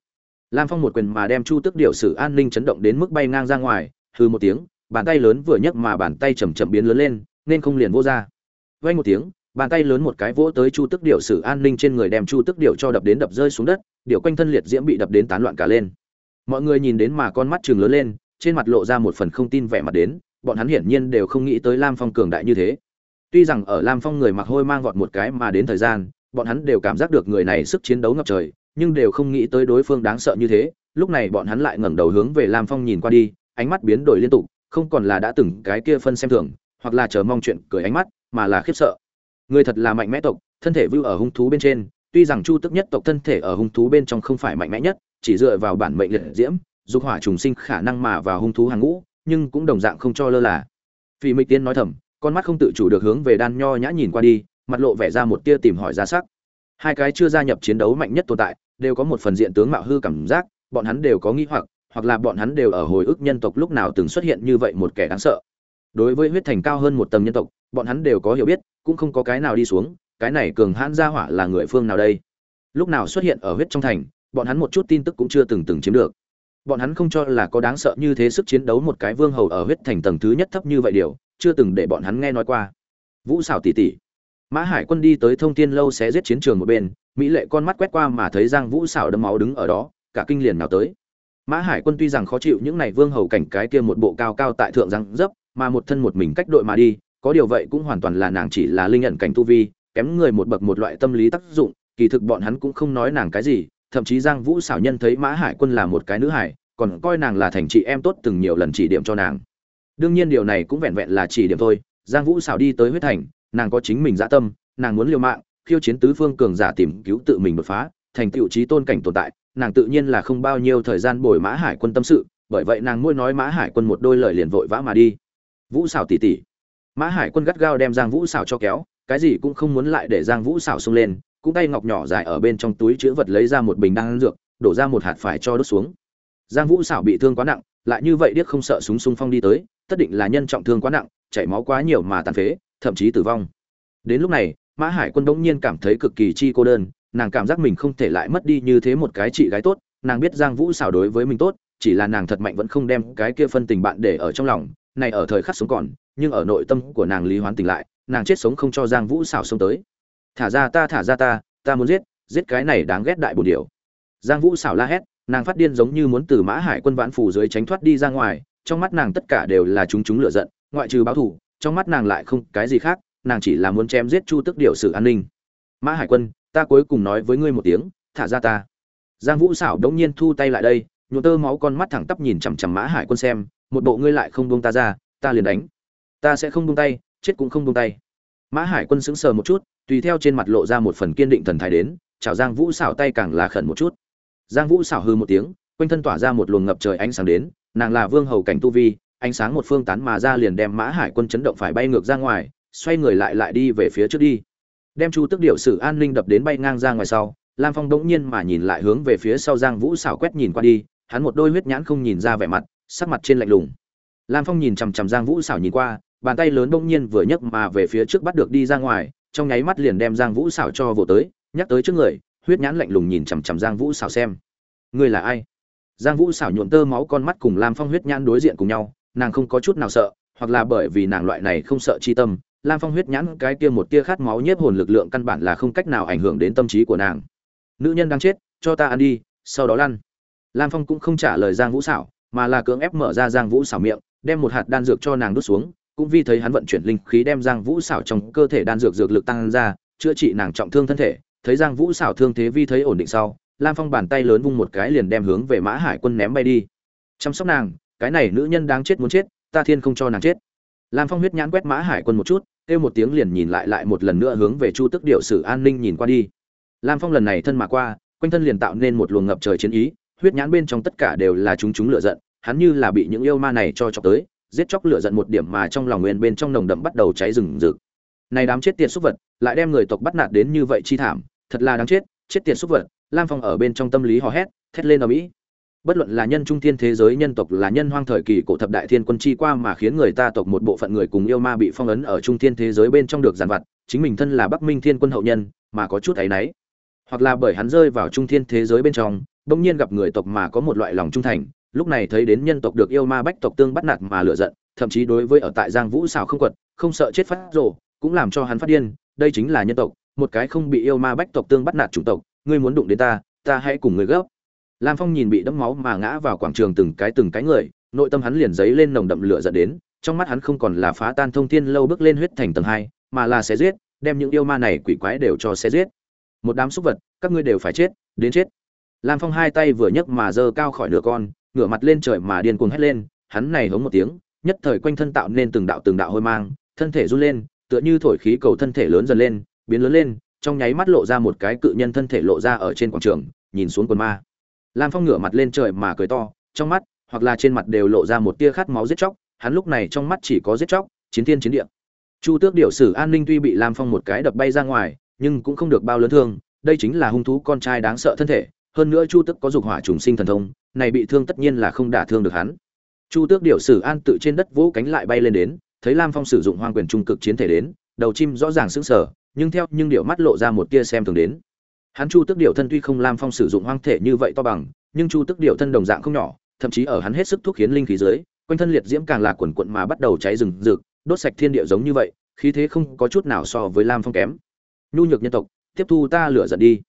Lam phong một quyền mà đem chu tức điểu sử an ninh chấn động đến mức bay ngang ra ngoài hư một tiếng, bàn tay lớn vừa nhấc mà bàn tay chậm chậm biến lớn lên, nên không liền vô ra. Vang một tiếng bàn tay lớn một cái vỗ tới chu tức điệu sử an ninh trên người đem chu tức điệu cho đập đến đập rơi xuống đất điệu quanh thân liệt diễm bị đập đến tán loạn cả lên. Mọi người nhìn đến mà con mắt chừng lớn lên, trên mặt lộ ra một phần không tin vẻ mặt đến, bọn hắn hiển nhiên đều không nghĩ tới lam phong cường đại như thế. Tuy rằng ở lam phong người mặc hôi mang vọt một cái mà đến thời gian, bọn hắn đều cảm giác được người này sức chiến đấu ngập trời, nhưng đều không nghĩ tới đối phương đáng sợ như thế. Lúc này bọn hắn lại ngẩng đầu hướng về lam phong nhìn qua đi, ánh mắt biến đổi liên tục, không còn là đã từng cái kia phân xem thường, hoặc là chờ mong chuyện cười ánh mắt, mà là khiếp sợ người thật là mạnh mẽ tộc, thân thể vưu ở hung thú bên trên, tuy rằng chu tức nhất tộc thân thể ở hung thú bên trong không phải mạnh mẽ nhất, chỉ dựa vào bản mệnh liệt diễm, dục hỏa trùng sinh khả năng mà vào hung thú hàng ngũ, nhưng cũng đồng dạng không cho lơ là. Vì mịch tiên nói thầm, con mắt không tự chủ được hướng về đan nho nhã nhìn qua đi, mặt lộ vẻ ra một tia tìm hỏi ra sắc. Hai cái chưa gia nhập chiến đấu mạnh nhất tồn tại, đều có một phần diện tướng mạo hư cảm giác, bọn hắn đều có nghĩ hoặc hoặc là bọn hắn đều ở hồi ức nhân tộc lúc nào từng xuất hiện như vậy một kẻ đáng sợ đối với huyết thành cao hơn một tầng nhân tộc, bọn hắn đều có hiểu biết, cũng không có cái nào đi xuống, cái này cường hãn gia hỏa là người phương nào đây? Lúc nào xuất hiện ở huyết trong thành, bọn hắn một chút tin tức cũng chưa từng từng chiếm được. Bọn hắn không cho là có đáng sợ như thế sức chiến đấu một cái vương hầu ở huyết thành tầng thứ nhất thấp như vậy điều, chưa từng để bọn hắn nghe nói qua. Vũ xảo tỉ tỉ mã hải quân đi tới thông tin lâu sẽ giết chiến trường một bên, mỹ lệ con mắt quét qua mà thấy giang vũ xảo đấm máu đứng ở đó, cả kinh liền nào tới. Mã hải quân tuy rằng khó chịu những này vương hầu cảnh cái kia một bộ cao cao tại thượng răng dấp mà một thân một mình cách đội mà đi, có điều vậy cũng hoàn toàn là nàng chỉ là linh nhận cảnh tu vi, kém người một bậc một loại tâm lý tác dụng, kỳ thực bọn hắn cũng không nói nàng cái gì, thậm chí giang vũ xảo nhân thấy mã hải quân là một cái nữ hải, còn coi nàng là thành chị em tốt từng nhiều lần chỉ điểm cho nàng. Đương nhiên điều này cũng vẹn vẹn là chỉ điểm thôi, giang vũ xảo đi tới huyết thành, nàng có chính mình dã tâm, nàng muốn liều mạng, khiêu chiến tứ phương cường giả tìm cứu tự mình đột phá, thành tựu trí tôn cảnh tồn tại, nàng tự nhiên là không bao nhiêu thời gian bồi mã hải quân tâm sự, bởi vậy nàng mỗi nói mã hải quân một đôi lời liền vội vã mà đi vũ xảo tỉ tỉ. Mã hải quân gắt gao đem giang vũ xảo cho kéo, cái gì cũng không muốn lại để giang vũ xảo xông lên, cũng tay ngọc nhỏ dài ở bên trong túi chứa vật lấy ra một bình đan dược, đổ ra một hạt phải cho đốt xuống. Giang vũ xảo bị thương quá nặng, lại như vậy điếc không sợ súng xung phong đi tới, tất định là nhân trọng thương quá nặng, chảy máu quá nhiều mà tàn phế, thậm chí tử vong. Đến lúc này, mã hải quân bỗng nhiên cảm thấy cực kỳ chi cô đơn, nàng cảm giác mình không thể lại mất đi như thế một cái chị gái tốt, nàng biết giang vũ xảo đối với mình tốt, chỉ là nàng thật mạnh vẫn không đem cái kia phân tình bạn để ở trong lòng này ở thời khắc sống còn, nhưng ở nội tâm của nàng lý hoán tỉnh lại, nàng chết sống không cho giang vũ xảo xông tới. Thả ra ta, thả ra ta ta muốn giết giết cái này đáng ghét đại bồn điều giang vũ xảo la hét, nàng phát điên giống như muốn từ mã hải quân vãn phủ dưới tránh thoát đi ra ngoài, trong mắt nàng tất cả đều là chúng chúng lựa giận, ngoại trừ báo thủ trong mắt nàng lại không cái gì khác, nàng chỉ là muốn chém giết chu tức điều sự an ninh. Mã hải quân, ta cuối cùng nói với ngươi một tiếng, thả ra ta. Giang vũ xảo đống nhiên thu tay lại đây, nhuộm tơ máu con mắt thẳng tắp nhìn chằm chằm mã hải quân xem một bộ ngươi lại không buông ta ra, ta liền đánh. Ta sẽ không buông tay, chết cũng không buông tay. Mã hải quân sững sờ một chút, tùy theo trên mặt lộ ra một phần kiên định thần thái đến chào giang vũ xảo tay càng là khẩn một chút. Giang vũ xảo hư một tiếng, quanh thân tỏa ra một luồng ngập trời ánh sáng đến, nàng là vương hầu cảnh tu vi, ánh sáng một phương tán mà ra liền đem mã hải quân chấn động phải bay ngược ra ngoài, xoay người lại lại đi về phía trước đi. Đem chu tức điệu sử an ninh đập đến bay ngang ra ngoài sau, lam phong đỗng nhiên mà nhìn lại hướng về phía sau giang vũ xảo quét nhìn qua đi, hắn một đôi huyết nhãn không nhìn ra vẻ mặt sắc mặt trên lạnh lùng. Lam phong nhìn chằm chằm giang vũ xảo nhìn qua, bàn tay lớn bỗng nhiên vừa nhấc mà về phía trước bắt được đi ra ngoài, trong nháy mắt liền đem giang vũ xảo cho vỗ tới, nhắc tới trước người, huyết nhãn lạnh lùng nhìn chằm chằm giang vũ xảo xem. Ngươi là ai? Giang vũ xảo nhuộm tơ máu con mắt cùng lam phong huyết nhãn đối diện cùng nhau, nàng không có chút nào sợ, hoặc là bởi vì nàng loại này không sợ chi tâm, lam phong huyết nhãn cái kia một tia khát máu nhiếp hồn lực lượng căn bản là không cách nào ảnh hưởng đến tâm trí của nàng. Nữ nhân đang chết, cho ta ăn đi, sau đó lăn. Lam phong cũng không trả lời giang vũ xảo mà là cưỡng ép mở ra giang vũ xảo miệng, đem một hạt đan dược cho nàng đút xuống, cũng vì thấy hắn vận chuyển linh khí đem giang vũ xảo trong cơ thể đan dược dược lực tăng ra, chữa trị nàng trọng thương thân thể. Thấy giang vũ xảo thương thế vi thấy ổn định sau, lam phong bàn tay lớn vung một cái liền đem hướng về mã hải quân ném bay đi. Chăm sóc nàng, cái này nữ nhân đáng chết muốn chết, ta thiên không cho nàng chết. Lam phong huyết nhãn quét mã hải quân một chút, kêu một tiếng liền nhìn lại lại một lần nữa hướng về chu tức điệu sử an ninh nhìn qua đi. Lam phong lần này thân mà qua, quanh thân liền tạo nên một luồng ngập trời chiến ý huyết nhãn bên trong tất cả đều là chúng chúng lựa giận hắn như là bị những yêu ma này cho chọc tới giết chóc lựa giận một điểm mà trong lòng nguyên bên trong nồng đậm bắt đầu cháy rừng rực. Này đám chết tiệt xúc vật lại đem người tộc bắt nạt đến như vậy chi thảm thật là đáng chết chết tiệt xúc vật lam phong ở bên trong tâm lý hò hét thét lên ở mỹ bất luận là nhân trung thiên thế giới nhân tộc là nhân hoang thời kỳ cổ thập đại thiên quân chi qua mà khiến người ta tộc một bộ phận người cùng yêu ma bị phong ấn ở trung thiên thế giới bên trong được giàn vặt chính mình thân là bắc minh thiên quân hậu nhân mà có chút ấy nấy, hoặc là bởi hắn rơi vào trung thiên thế giới bên trong bỗng nhiên gặp người tộc mà có một loại lòng trung thành, lúc này thấy đến nhân tộc được yêu ma bách tộc tương bắt nạt mà lựa giận, thậm chí đối với ở tại giang vũ xào không quật, không sợ chết phát rồ, cũng làm cho hắn phát điên, đây chính là nhân tộc, một cái không bị yêu ma bách tộc tương bắt nạt chủng tộc, ngươi muốn đụng đến ta ta hãy cùng người gấp. Lam phong nhìn bị đẫm máu mà ngã vào quảng trường từng cái từng cái người, nội tâm hắn liền dấy lên nồng đậm lửa dẫn đến, trong mắt hắn không còn là phá tan thông thiên lâu bước lên huyết thành tầng hai, mà là sẽ giết, đem những yêu ma này quỷ quái đều cho sẽ giết. Một đám súc vật, các ngươi đều phải chết, đến chết lam phong hai tay vừa nhấc mà giơ cao khỏi nửa con, ngửa mặt lên trời mà điên cuồng hét lên, hắn này hống một tiếng, nhất thời quanh thân tạo nên từng đạo từng đạo hôi mang, thân thể run lên, tựa như thổi khí cầu thân thể lớn dần lên, biến lớn lên, trong nháy mắt lộ ra một cái cự nhân thân thể lộ ra ở trên quảng trường, nhìn xuống quần ma. Lam phong ngửa mặt lên trời mà cười to, trong mắt, hoặc là trên mặt đều lộ ra một tia khát máu giết chóc, hắn lúc này trong mắt chỉ có giết chóc, chiến thiên chiến địa. Chu tước điều sử an ninh tuy bị lam phong một cái đập bay ra ngoài, nhưng cũng không được bao lớn thương, đây chính là hung thú con trai đáng sợ thân thể hơn nữa chu tước có dục hỏa trùng sinh thần thông, này bị thương tất nhiên là không đả thương được hắn. Chu tước điều sử an tự trên đất vỗ cánh lại bay lên đến, thấy lam phong sử dụng hoang quyền trung cực chiến thể đến, đầu chim rõ ràng sững sờ, nhưng theo nhưng điệu mắt lộ ra một tia xem thường đến. Hắn chu tước điệu thân tuy không lam phong sử dụng hoang thể như vậy to bằng, nhưng chu tước điệu thân đồng dạng không nhỏ, thậm chí ở hắn hết sức thuốc khiến linh khí dưới, quanh thân liệt diễm càng là quần quận mà bắt đầu cháy rừng rực, đốt sạch thiên địa giống như vậy, khí thế không có chút nào so với lam phong kém. Nhu nhược nhân tộc, tiếp thu ta lửa giận đi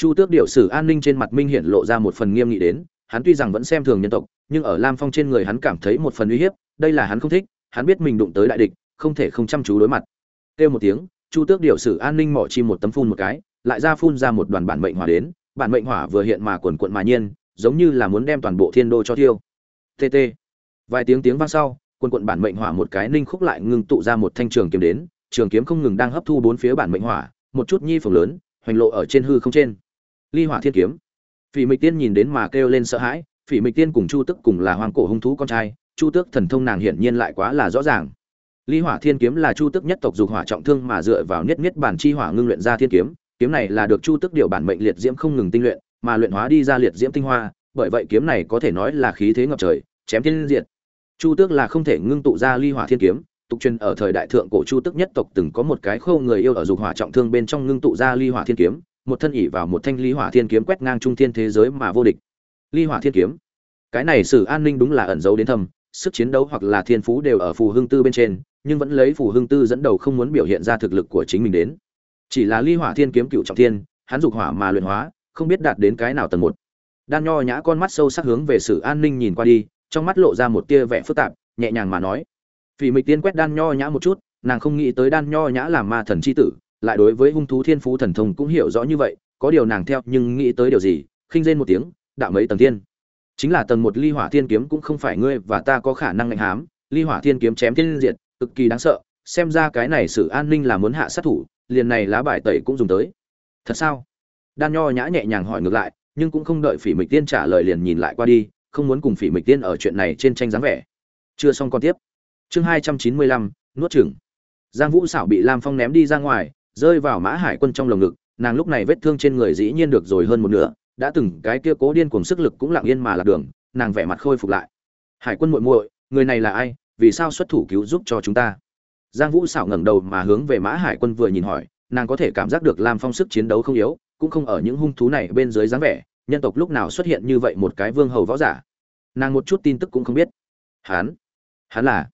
chu tước điệu sử an ninh trên mặt minh hiện lộ ra một phần nghiêm nghị đến, hắn tuy rằng vẫn xem thường nhân tộc, nhưng ở lam phong trên người hắn cảm thấy một phần uy hiếp, đây là hắn không thích, hắn biết mình đụng tới đại địch, không thể không chăm chú đối mặt. Kêu một tiếng, chu tước điệu sử an ninh mỏ chim một tấm phun một cái, lại ra phun ra một đoàn bản mệnh hỏa đến, bản mệnh hỏa vừa hiện mà quần quận mà nhiên, giống như là muốn đem toàn bộ thiên đô cho thiêu. Tt vài tiếng tiếng vang sau quần quận bản mệnh hỏa một cái ninh khúc lại ngưng tụ ra một thanh trường kiếm đến, trường kiếm không ngừng đang hấp thu bốn phía bản mệnh hỏa, một chút nhi phồng lớn, hoành lộ ở trên hư không trên ly hỏa thiên kiếm. Phỉ mịch tiên nhìn đến mà kêu lên sợ hãi, phỉ mịch tiên cùng chu tức cùng là hoàng cổ hung thú con trai, chu tước thần thông nàng hiển nhiên lại quá là rõ ràng. Ly hỏa thiên kiếm là chu tước nhất tộc dục hỏa trọng thương mà dựa vào niết niết bản chi hỏa ngưng luyện ra thiên kiếm kiếm này là được chu tước điều bản mệnh liệt diễm không ngừng tinh luyện, mà luyện hóa đi ra liệt diễm tinh hoa, bởi vậy kiếm này có thể nói là khí thế ngập trời, chém thiên diệt. Chu tước là không thể ngưng tụ ra ly hỏa thiên kiếm, tục truyền ở thời đại thượng cổ chu tước nhất tộc từng có một cái khâu người yêu ở dục hỏa trọng thương bên trong ngưng tụ ra ly hỏa thiên kiếm một thân ỉ vào một thanh ly hỏa thiên kiếm quét ngang trung thiên thế giới mà vô địch. Ly hỏa thiên kiếm. Cái này sử an ninh đúng là ẩn giấu đến thầm sức chiến đấu hoặc là thiên phú đều ở phù hưng tư bên trên, nhưng vẫn lấy phù hưng tư dẫn đầu không muốn biểu hiện ra thực lực của chính mình đến. Chỉ là ly hỏa thiên kiếm cựu trọng thiên, hắn dục hỏa mà luyện hóa, không biết đạt đến cái nào tầng một. Đan nho nhã con mắt sâu sắc hướng về sử an ninh nhìn qua đi, trong mắt lộ ra một tia vẻ phức tạp, nhẹ nhàng mà nói. Vì mịch tiên quét đan nho nhã một chút, nàng không nghĩ tới đan nho nhã làm ma thần c h i tử lại đối với hung thú thiên phú thần thông cũng hiểu rõ như vậy, có điều nàng theo nhưng nghĩ tới điều gì, khinh rên một tiếng, đạo mấy tầng thiên. Chính là tầng một ly hỏa thiên kiếm cũng không phải ngươi và ta có khả năng ngạnh hám, ly hỏa thiên kiếm chém thiên diệt, cực kỳ đáng sợ, xem ra cái này sự an ninh là muốn hạ sát thủ, liền này lá bài tẩy cũng dùng tới. Thật sao? Đan nho nhã nhẹ nhàng hỏi ngược lại, nhưng cũng không đợi phỉ mịch tiên trả lời liền nhìn lại qua đi, không muốn cùng phỉ mịch tiên ở chuyện này trên tranh dáng vẻ. Chưa xong con tiếp. Chương hai trăm chín mươi lăm, nuốt chửng. giang vũ xảo bị lam phong ném đi ra ngoài rơi vào mã hải quân trong lồng ngực, nàng lúc này vết thương trên người dĩ nhiên được rồi hơn một nửa, đã từng cái kia cố điên cùng sức lực cũng lặng yên mà lạc đường, nàng vẻ mặt khôi phục lại. Hải quân muội muội, người này là ai, vì sao xuất thủ cứu giúp cho chúng ta? Giang vũ xảo ngẩng đầu mà hướng về mã hải quân vừa nhìn hỏi, nàng có thể cảm giác được lam phong sức chiến đấu không yếu, cũng không ở những hung thú này bên dưới dáng vẻ, nhân tộc lúc nào xuất hiện như vậy một cái vương hầu võ giả? Nàng một chút tin tức cũng không biết. Hán hắn là?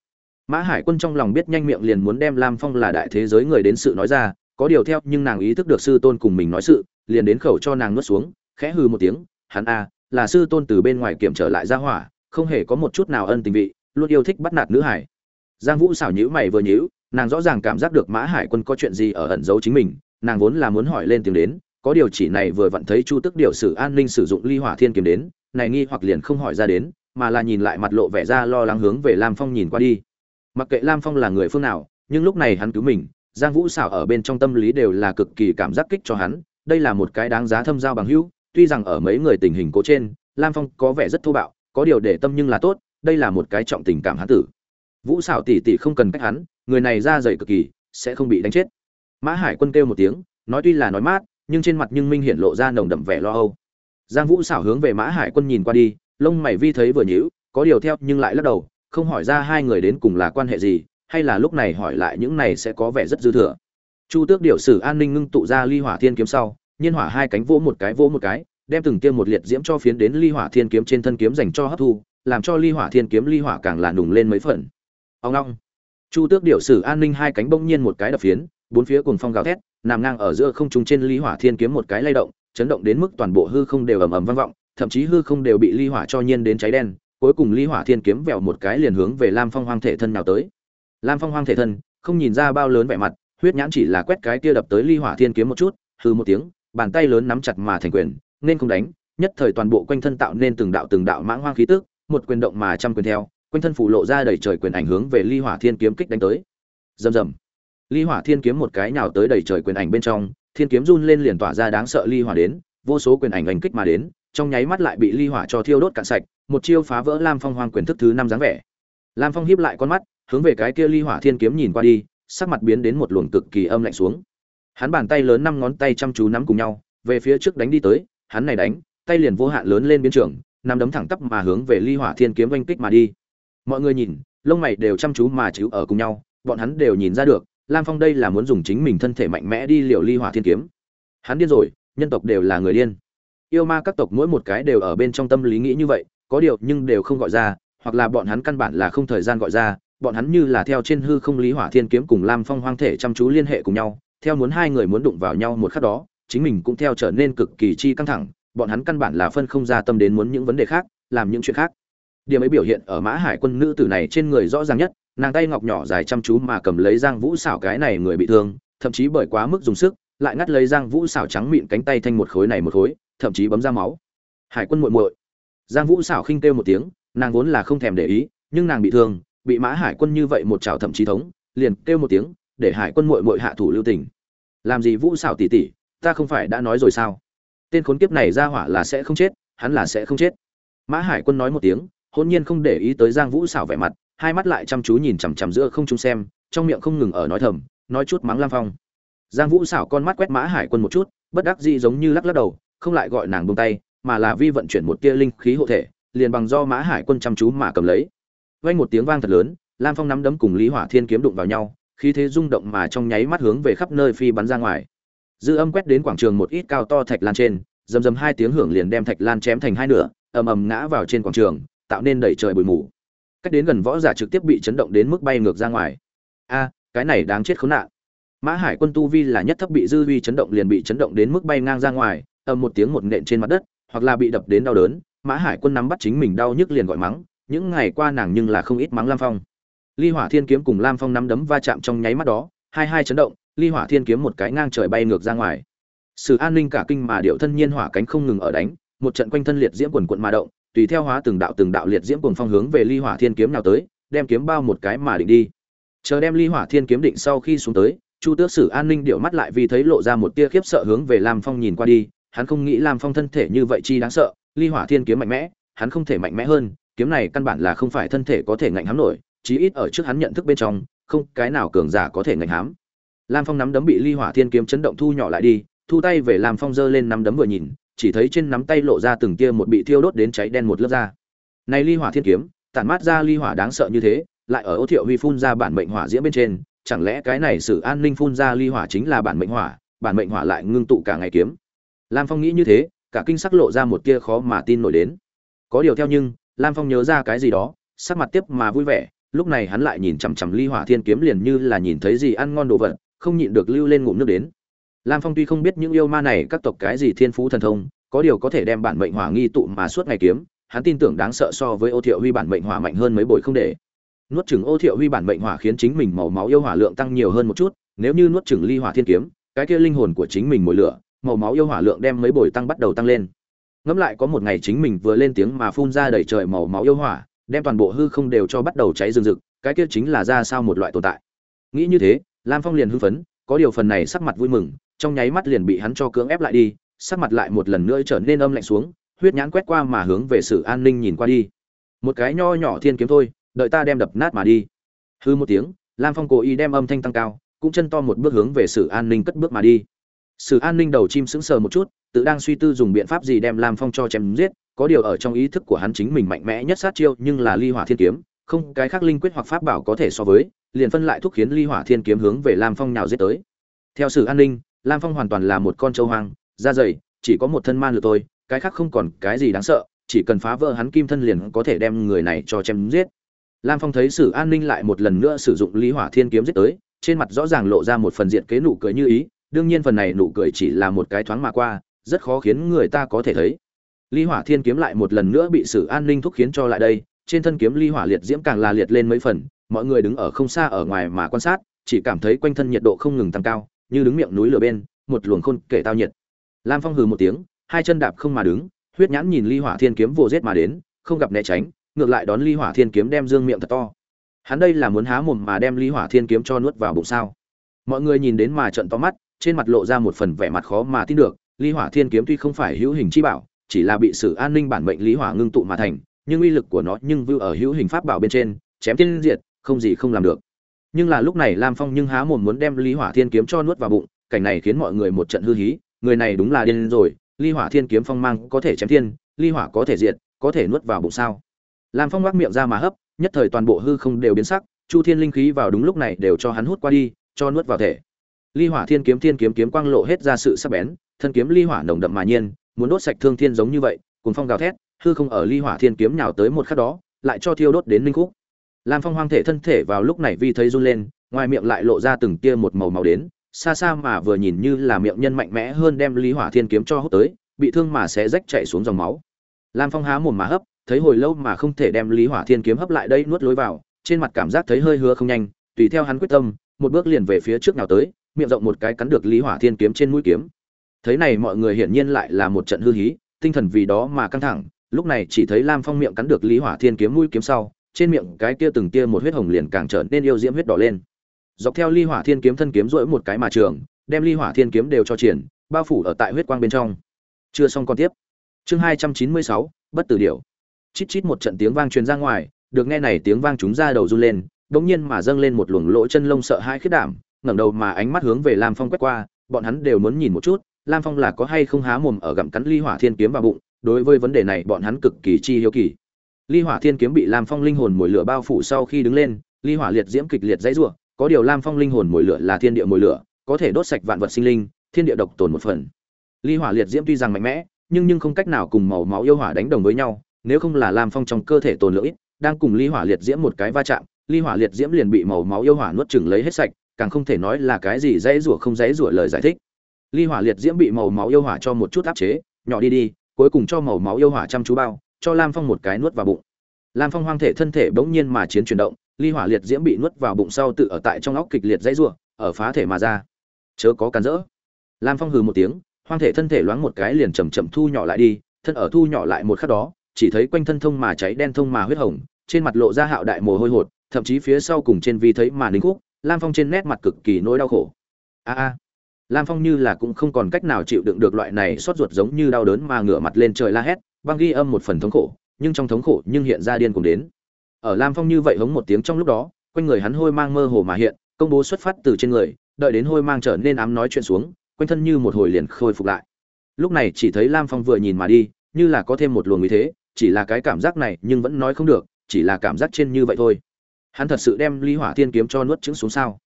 Mã hải quân trong lòng biết nhanh miệng liền muốn đem lam phong là đại thế giới người đến sự nói ra có điều theo, nhưng nàng ý thức được sư tôn cùng mình nói sự, liền đến khẩu cho nàng nuốt xuống, khẽ hừ một tiếng, hắn a, là sư tôn từ bên ngoài kiểm trở lại ra hỏa, không hề có một chút nào ân tình vị, luôn yêu thích bắt nạt nữ hải. Giang vũ xảo nhữ mày vừa nhữ nàng rõ ràng cảm giác được mã hải quân có chuyện gì ở ẩn giấu chính mình, nàng vốn là muốn hỏi lên tiếng đến, có điều chỉ này vừa vặn thấy chu tức điều sử an ninh sử dụng ly hỏa thiên kiếm đến, này nghi hoặc liền không hỏi ra đến, mà là nhìn lại mặt lộ vẻ ra lo lắng hướng về lam phong nhìn qua đi. Mặc kệ lam phong là người phương nào, nhưng lúc này hắn cứu mình giang vũ xảo ở bên trong tâm lý đều là cực kỳ cảm giác kích cho hắn, đây là một cái đáng giá thâm giao bằng hữu, tuy rằng ở mấy người tình hình cố trên, lam phong có vẻ rất thô bạo, có điều để tâm nhưng là tốt, đây là một cái trọng tình cảm hắn tử. Vũ xảo tỉ tỉ không cần cách hắn, người này ra dày cực kỳ, sẽ không bị đánh chết. Mã hải quân kêu một tiếng, nói tuy là nói mát, nhưng trên mặt nhưng minh hiện lộ ra nồng đậm vẻ lo âu. Giang vũ xảo hướng về mã hải quân nhìn qua đi, lông mày vi thấy vừa nhíu, có điều theo nhưng lại lắc đầu, không hỏi ra hai người đến cùng là quan hệ gì hay là lúc này hỏi lại những này sẽ có vẻ rất dư thừa. Chu tước điều sử an ninh ngưng tụ ra ly hỏa thiên kiếm sau, nhiên hỏa hai cánh vỗ một cái vỗ một cái, đem từng tiêm một liệt diễm cho phiến đến ly hỏa thiên kiếm trên thân kiếm dành cho hấp thu, làm cho ly hỏa thiên kiếm ly hỏa càng là nùng lên mấy phần. Ông long chu tước điều sử an ninh hai cánh bỗng nhiên một cái đập phiến, bốn phía cùng phong gào thét, nằm ngang ở giữa không trung trên ly hỏa thiên kiếm một cái lay động, chấn động đến mức toàn bộ hư không đều ầm ầm vang vọng, thậm chí hư không đều bị ly hỏa cho nhiên đến cháy đen, cuối cùng ly hỏa thiên kiếm vẹo một cái liền hướng về lam phong hoang thể thân nào tới lam phong hoang thể thân, không nhìn ra bao lớn vẻ mặt, huyết nhãn chỉ là quét cái kia đập tới ly hỏa thiên kiếm một chút hư một tiếng, bàn tay lớn nắm chặt mà thành quyền, nên không đánh, nhất thời toàn bộ quanh thân tạo nên từng đạo từng đạo mãng hoang khí tức, một quyền động mà trăm quyền theo, quanh thân phủ lộ ra đầy trời quyền ảnh hướng về ly hỏa thiên kiếm kích đánh tới. Rầm rầm. Ly hỏa thiên kiếm một cái nhào tới đầy trời quyền ảnh bên trong, thiên kiếm run lên liền tỏa ra đáng sợ ly hỏa đến, vô số quyền ảnh ảnh kích mà đến, trong nháy mắt lại bị ly hỏa cho thiêu đốt cạn sạch, một chiêu phá vỡ lam phong hoang quyền thức thứ năm dáng vẻ. Lam phong hiếp lại con mắt hướng về cái kia ly hỏa thiên kiếm nhìn qua đi, sắc mặt biến đến một luồng cực kỳ âm lạnh xuống. Hắn bàn tay lớn năm ngón tay chăm chú nắm cùng nhau, về phía trước đánh đi tới, hắn này đánh, tay liền vô hạn lớn lên biến trường nằm đấm thẳng tắp mà hướng về ly hỏa thiên kiếm oanh kích mà đi. Mọi người nhìn, lông mày đều chăm chú mà chữ ở cùng nhau, bọn hắn đều nhìn ra được, lam phong đây là muốn dùng chính mình thân thể mạnh mẽ đi liều ly hỏa thiên kiếm. Hắn điên rồi, nhân tộc đều là người điên. Yêu ma các tộc mỗi một cái đều ở bên trong tâm lý nghĩ như vậy, có điều nhưng đều không gọi ra, hoặc là bọn hắn căn bản là không thời gian gọi ra bọn hắn như là theo trên hư không lý hỏa thiên kiếm cùng lam phong hoang thể chăm chú liên hệ cùng nhau, theo muốn hai người muốn đụng vào nhau một khắc đó, chính mình cũng theo trở nên cực kỳ chi căng thẳng, bọn hắn căn bản là phân không ra tâm đến muốn những vấn đề khác, làm những chuyện khác. Điểm ấy biểu hiện ở mã hải quân nữ tử này trên người rõ ràng nhất, nàng tay ngọc nhỏ dài chăm chú mà cầm lấy giang vũ xảo cái này người bị thương, thậm chí bởi quá mức dùng sức, lại ngắt lấy giang vũ xảo trắng mịn cánh tay thanh một khối này một khối, thậm chí bấm ra máu. Hải quân muội muội. Giang vũ xảo khinh kêu một tiếng, nàng vốn là không thèm để ý, nhưng nàng bị thương bị mã hải quân như vậy một chảo thậm chí thống, liền kêu một tiếng, để hải quân muội muội hạ thủ lưu tình. Làm gì vũ xảo tỉ tỉ ta không phải đã nói rồi sao? Tên khốn kiếp này ra hỏa là sẽ không chết, hắn là sẽ không chết. Mã hải quân nói một tiếng hôn nhiên không để ý tới giang vũ xảo vẻ mặt, hai mắt lại chăm chú nhìn chằm chằm giữa không trung xem, trong miệng không ngừng ở nói thầm, nói chút mắng lam phong. Giang vũ xảo con mắt quét mã hải quân một chút, bất đắc dĩ giống như lắc lắc đầu, không lại gọi nàng buông tay, mà là vi vận chuyển một tia linh khí hộ thể, liền bằng do mã hải quân chăm chú mà cầm lấy vang một tiếng vang thật lớn, lam phong nắm đấm cùng lý hỏa thiên kiếm đụng vào nhau, khí thế rung động mà trong nháy mắt hướng về khắp nơi phi bắn ra ngoài. Dư âm quét đến quảng trường một ít cao to thạch lan trên, rầm rầm hai tiếng hưởng liền đem thạch lan chém thành hai nửa, ầm ầm ngã vào trên quảng trường, tạo nên đẩy trời bụi mù. Cách đến gần võ giả trực tiếp bị chấn động đến mức bay ngược ra ngoài. A, cái này đáng chết khốn nạn. Mã hải quân tu vi là nhất thấp bị dư vi chấn động liền bị chấn động đến mức bay ngang ra ngoài, ầm một tiếng một nện trên mặt đất, hoặc là bị đập đến đau đớn, mã hải quân nắm bắt chính mình đau nhức liền gọi mắng những ngày qua nàng nhưng là không ít mắng lam phong. Ly hỏa thiên kiếm cùng lam phong nắm đấm va chạm trong nháy mắt đó, hai hai chấn động, ly hỏa thiên kiếm một cái ngang trời bay ngược ra ngoài. Sự an ninh cả kinh mà điệu thân nhiên hỏa cánh không ngừng ở đánh, một trận quanh thân liệt diễm quần quận mà động, tùy theo hóa từng đạo từng đạo liệt diễm cùng phong hướng về ly hỏa thiên kiếm nào tới, đem kiếm bao một cái mà định đi. Chờ đem ly hỏa thiên kiếm định sau khi xuống tới, chu tước sử an ninh điệu mắt lại vì thấy lộ ra một tia khiếp sợ hướng về lam phong nhìn qua đi, hắn không nghĩ lam phong thân thể như vậy chi đáng sợ, ly hỏa thiên kiếm mạnh mẽ, hắn không thể mạnh mẽ hơn kiếm này căn bản là không phải thân thể có thể ngạnh hám nổi, chí ít ở trước hắn nhận thức bên trong, không cái nào cường giả có thể ngạnh hám. Lam phong nắm đấm bị ly hỏa thiên kiếm chấn động thu nhỏ lại đi, thu tay về lam phong giơ lên nắm đấm vừa nhìn, chỉ thấy trên nắm tay lộ ra từng tia một bị thiêu đốt đến cháy đen một lớp da. Này ly hỏa thiên kiếm, tản mát ra ly hỏa đáng sợ như thế, lại ở ô thiệu huy phun ra bản mệnh hỏa diễm bên trên, chẳng lẽ cái này sự an ninh phun ra ly hỏa chính là bản mệnh hỏa, bản mệnh hỏa lại ngưng tụ cả ngày kiếm? Lam phong nghĩ như thế, cả kinh sắc lộ ra một tia khó mà tin nổi đến. Có điều theo nhưng lam phong nhớ ra cái gì đó, sắc mặt tiếp mà vui vẻ, lúc này hắn lại nhìn chằm chằm ly hỏa thiên kiếm liền như là nhìn thấy gì ăn ngon đồ vật, không nhịn được lưu lên ngụm nước đến. Lam phong tuy không biết những yêu ma này các tộc cái gì thiên phú thần thông, có điều có thể đem bản mệnh hỏa nghi tụ mà suốt ngày kiếm, hắn tin tưởng đáng sợ so với ô thiệu huy bản mệnh hỏa mạnh hơn mấy bội không để. Nuốt chừng ô thiệu huy bản mệnh hỏa khiến chính mình màu máu yêu hỏa lượng tăng nhiều hơn một chút, nếu như nuốt chừng ly hỏa thiên kiếm, cái kia linh hồn của chính mình mỗi lửa, màu máu yêu hỏa lượng đem mấy bội tăng bắt đầu tăng lên ngẫm lại có một ngày chính mình vừa lên tiếng mà phun ra đầy trời màu máu yêu hỏa, đem toàn bộ hư không đều cho bắt đầu cháy rừng rực, cái kia chính là ra sao một loại tồn tại. Nghĩ như thế, lam phong liền hưng phấn, có điều phần này sắc mặt vui mừng, trong nháy mắt liền bị hắn cho cưỡng ép lại đi, sắc mặt lại một lần nữa trở nên âm lạnh xuống, huyết nhãn quét qua mà hướng về sự an ninh nhìn qua đi. Một cái nho nhỏ thiên kiếm thôi, đợi ta đem đập nát mà đi. Hư một tiếng, lam phong cố ý đem âm thanh tăng cao, cũng chân to một bước hướng về sự an ninh cất bước mà đi. Sự an ninh đầu chim sững sờ một chút tự đang suy tư dùng biện pháp gì đem lam phong cho chém giết, có điều ở trong ý thức của hắn chính mình mạnh mẽ nhất sát chiêu nhưng là ly hỏa thiên kiếm, không, cái khác linh quyết hoặc pháp bảo có thể so với, liền phân lại thúc khiến ly hỏa thiên kiếm hướng về lam phong nhào giết tới. Theo sự an ninh, lam phong hoàn toàn là một con trâu hoang, da dày, chỉ có một thân man lừa tôi cái khác không còn cái gì đáng sợ, chỉ cần phá vỡ hắn kim thân liền có thể đem người này cho chém giết. Lam phong thấy sử an ninh lại một lần nữa sử dụng ly hỏa thiên kiếm giết tới, trên mặt rõ ràng lộ ra một phần diện kế nụ cười như ý, đương nhiên phần này nụ cười chỉ là một cái thoáng mà qua rất khó khiến người ta có thể thấy. Ly hỏa thiên kiếm lại một lần nữa bị sử an ninh thúc khiến cho lại đây, trên thân kiếm ly hỏa liệt diễm càng là liệt lên mấy phần, mọi người đứng ở không xa ở ngoài mà quan sát, chỉ cảm thấy quanh thân nhiệt độ không ngừng tăng cao, như đứng miệng núi lửa bên, một luồng khôn kể tao nhiệt. Lam phong hừ một tiếng, hai chân đạp không mà đứng, huyết nhãn nhìn ly hỏa thiên kiếm vô giết mà đến, không gặp né tránh, ngược lại đón ly hỏa thiên kiếm đem dương miệng thật to. Hắn đây là muốn há mồm mà đem ly hỏa thiên kiếm cho nuốt vào bụng sao? Mọi người nhìn đến mà trận to mắt, trên mặt lộ ra một phần vẻ mặt khó mà tin được ly hỏa thiên kiếm tuy không phải hữu hình chi bảo, chỉ là bị sự an ninh bản mệnh lý hỏa ngưng tụ mà thành, nhưng uy lực của nó nhưng vưu ở hữu hình pháp bảo bên trên, chém tiên diệt, không gì không làm được. Nhưng là lúc này lam phong nhưng há mồm muốn đem ly hỏa thiên kiếm cho nuốt vào bụng, cảnh này khiến mọi người một trận hư hí, người này đúng là điên rồi ly hỏa thiên kiếm phong mang có thể chém thiên ly hỏa có thể diệt, có thể nuốt vào bụng sao? Lam phong mắc miệng ra mà hấp, nhất thời toàn bộ hư không đều biến sắc, chu thiên linh khí vào đúng lúc này đều cho hắn hút qua đi, cho nuốt vào thể ly hỏa thiên kiếm thiên kiếm kiếm quang lộ hết ra sự sắc bén, thân kiếm ly hỏa nồng đậm mà nhiên, muốn đốt sạch thương thiên giống như vậy cùng phong gào thét, hư không ở ly hỏa thiên kiếm nhào tới một khắc đó, lại cho thiêu đốt đến linh khúc. Lam phong hoang thể thân thể vào lúc này vi thấy run lên, ngoài miệng lại lộ ra từng tia một màu màu đến, xa xa mà vừa nhìn như là miệng nhân mạnh mẽ hơn đem ly hỏa thiên kiếm cho hút tới, bị thương mà sẽ rách chạy xuống dòng máu. Lam phong há mồm mà hấp, thấy hồi lâu mà không thể đem lý hỏa thiên kiếm hấp lại đây nuốt lối vào, trên mặt cảm giác thấy hơi hứa không nhanh, tùy theo hắn quyết tâm, một bước liền về phía trước nào tới miệng rộng một cái cắn được lý hỏa thiên kiếm trên mũi kiếm. Thấy này mọi người hiển nhiên lại là một trận hư hí, tinh thần vì đó mà căng thẳng, lúc này chỉ thấy lam phong miệng cắn được lý hỏa thiên kiếm mũi kiếm sau, trên miệng cái kia từng tia một huyết hồng liền càng trở nên yêu diễm huyết đỏ lên. Dọc theo ly hỏa thiên kiếm thân kiếm rỗi một cái mà trường, đem ly hỏa thiên kiếm đều cho triển, bao phủ ở tại huyết quang bên trong. Chưa xong còn tiếp. Chương hai trăm chín mươi sáu, bất tử điểu. Chít chít một trận tiếng vang truyền ra ngoài, được nghe này tiếng vang chúng ra đầu run lên đ nhiên mà dâng lên một luồng lỗ chân lông sợ hãi khiết đảm ngẩng đầu mà ánh mắt hướng về lam phong quét qua, bọn hắn đều muốn nhìn một chút, lam phong là có hay không há mồm ở gặm cắn ly hỏa thiên kiếm vào bụng, đối với vấn đề này bọn hắn cực kỳ chi hiếu kỳ. Ly hỏa thiên kiếm bị lam phong linh hồn mồi lửa bao phủ sau khi đứng lên, ly hỏa liệt diễm kịch liệt dãy rủa, có điều lam phong linh hồn mồi lửa là thiên địa mồi lửa, có thể đốt sạch vạn vật sinh linh, thiên địa độc tồn một phần. Ly hỏa liệt diễm tuy rằng mạnh mẽ, nhưng nhưng không cách nào cùng màu máu yêu hỏa đánh đồng với nhau, nếu không là lam phong trong cơ thể tồn lượng ít, đang cùng ly hỏa liệt diễm một cái va chạm, ly hỏa liệt diễm liền bị màu máu yêu hỏa nuốt chửng lấy hết sạch càng không thể nói là cái gì dễ rủa không dễ rủa lời giải thích. Ly hỏa liệt diễm bị màu máu yêu hỏa cho một chút áp chế, nhỏ đi đi, cuối cùng cho màu máu yêu hỏa chăm chú bao, cho lam phong một cái nuốt vào bụng. Lam phong hoang thể thân thể bỗng nhiên mà chiến chuyển động, ly hỏa liệt diễm bị nuốt vào bụng sau tự ở tại trong óc kịch liệt dãy rủa, ở phá thể mà ra. Chớ có cản rỡ. Lam phong hừ một tiếng, hoang thể thân thể loáng một cái liền chầm chậm thu nhỏ lại đi, thân ở thu nhỏ lại một khắc đó, chỉ thấy quanh thân thông mà cháy đen thông mà huyết hồng, trên mặt lộ ra hạo đại mồ hôi hột, thậm chí phía sau cùng trên vi thấy mà ninh khúc lam phong trên nét mặt cực kỳ nỗi đau khổ. A a. Lam phong như là cũng không còn cách nào chịu đựng được loại này xót ruột giống như đau đớn mà ngửa mặt lên trời la hét, băng ghi âm một phần thống khổ, nhưng trong thống khổ nhưng hiện ra điên cùng đến. Ở lam phong như vậy hống một tiếng trong lúc đó, quanh người hắn hôi mang mơ hồ mà hiện, công bố xuất phát từ trên người, đợi đến hôi mang trở nên ám nói chuyện xuống, quanh thân như một hồi liền khôi phục lại. Lúc này chỉ thấy lam phong vừa nhìn mà đi, như là có thêm một luồng ý thế, chỉ là cái cảm giác này nhưng vẫn nói không được, chỉ là cảm giác trên như vậy thôi hắn thật sự đem ly hỏa thiên kiếm cho nuốt trứng xuống sao?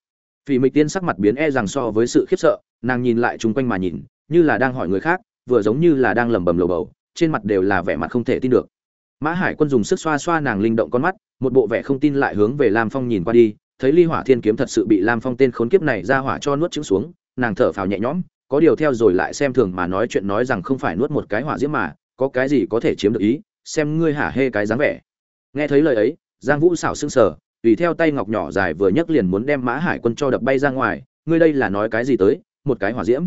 Vì mịch tiên sắc mặt biến e rằng so với sự khiếp sợ, nàng nhìn lại chung quanh mà nhìn, như là đang hỏi người khác, vừa giống như là đang lẩm bẩm lầu bầu, trên mặt đều là vẻ mặt không thể tin được. Mã hải quân dùng sức xoa xoa nàng linh động con mắt, một bộ vẻ không tin lại hướng về lam phong nhìn qua đi, thấy ly hỏa thiên kiếm thật sự bị lam phong tên khốn kiếp này ra hỏa cho nuốt trứng xuống, nàng thở phào nhẹ nhõm, có điều theo rồi lại xem thường mà nói chuyện nói rằng không phải nuốt một cái hỏa diễm mà, có cái gì có thể chiếm được ý, xem ngươi hả hê cái dáng vẻ. Nghe thấy lời ấy, giang vũ xảo sững sờ tùy theo tay ngọc nhỏ dài vừa nhấc liền muốn đem mã hải quân cho đập bay ra ngoài, ngươi đây là nói cái gì tới, một cái hỏa diễm.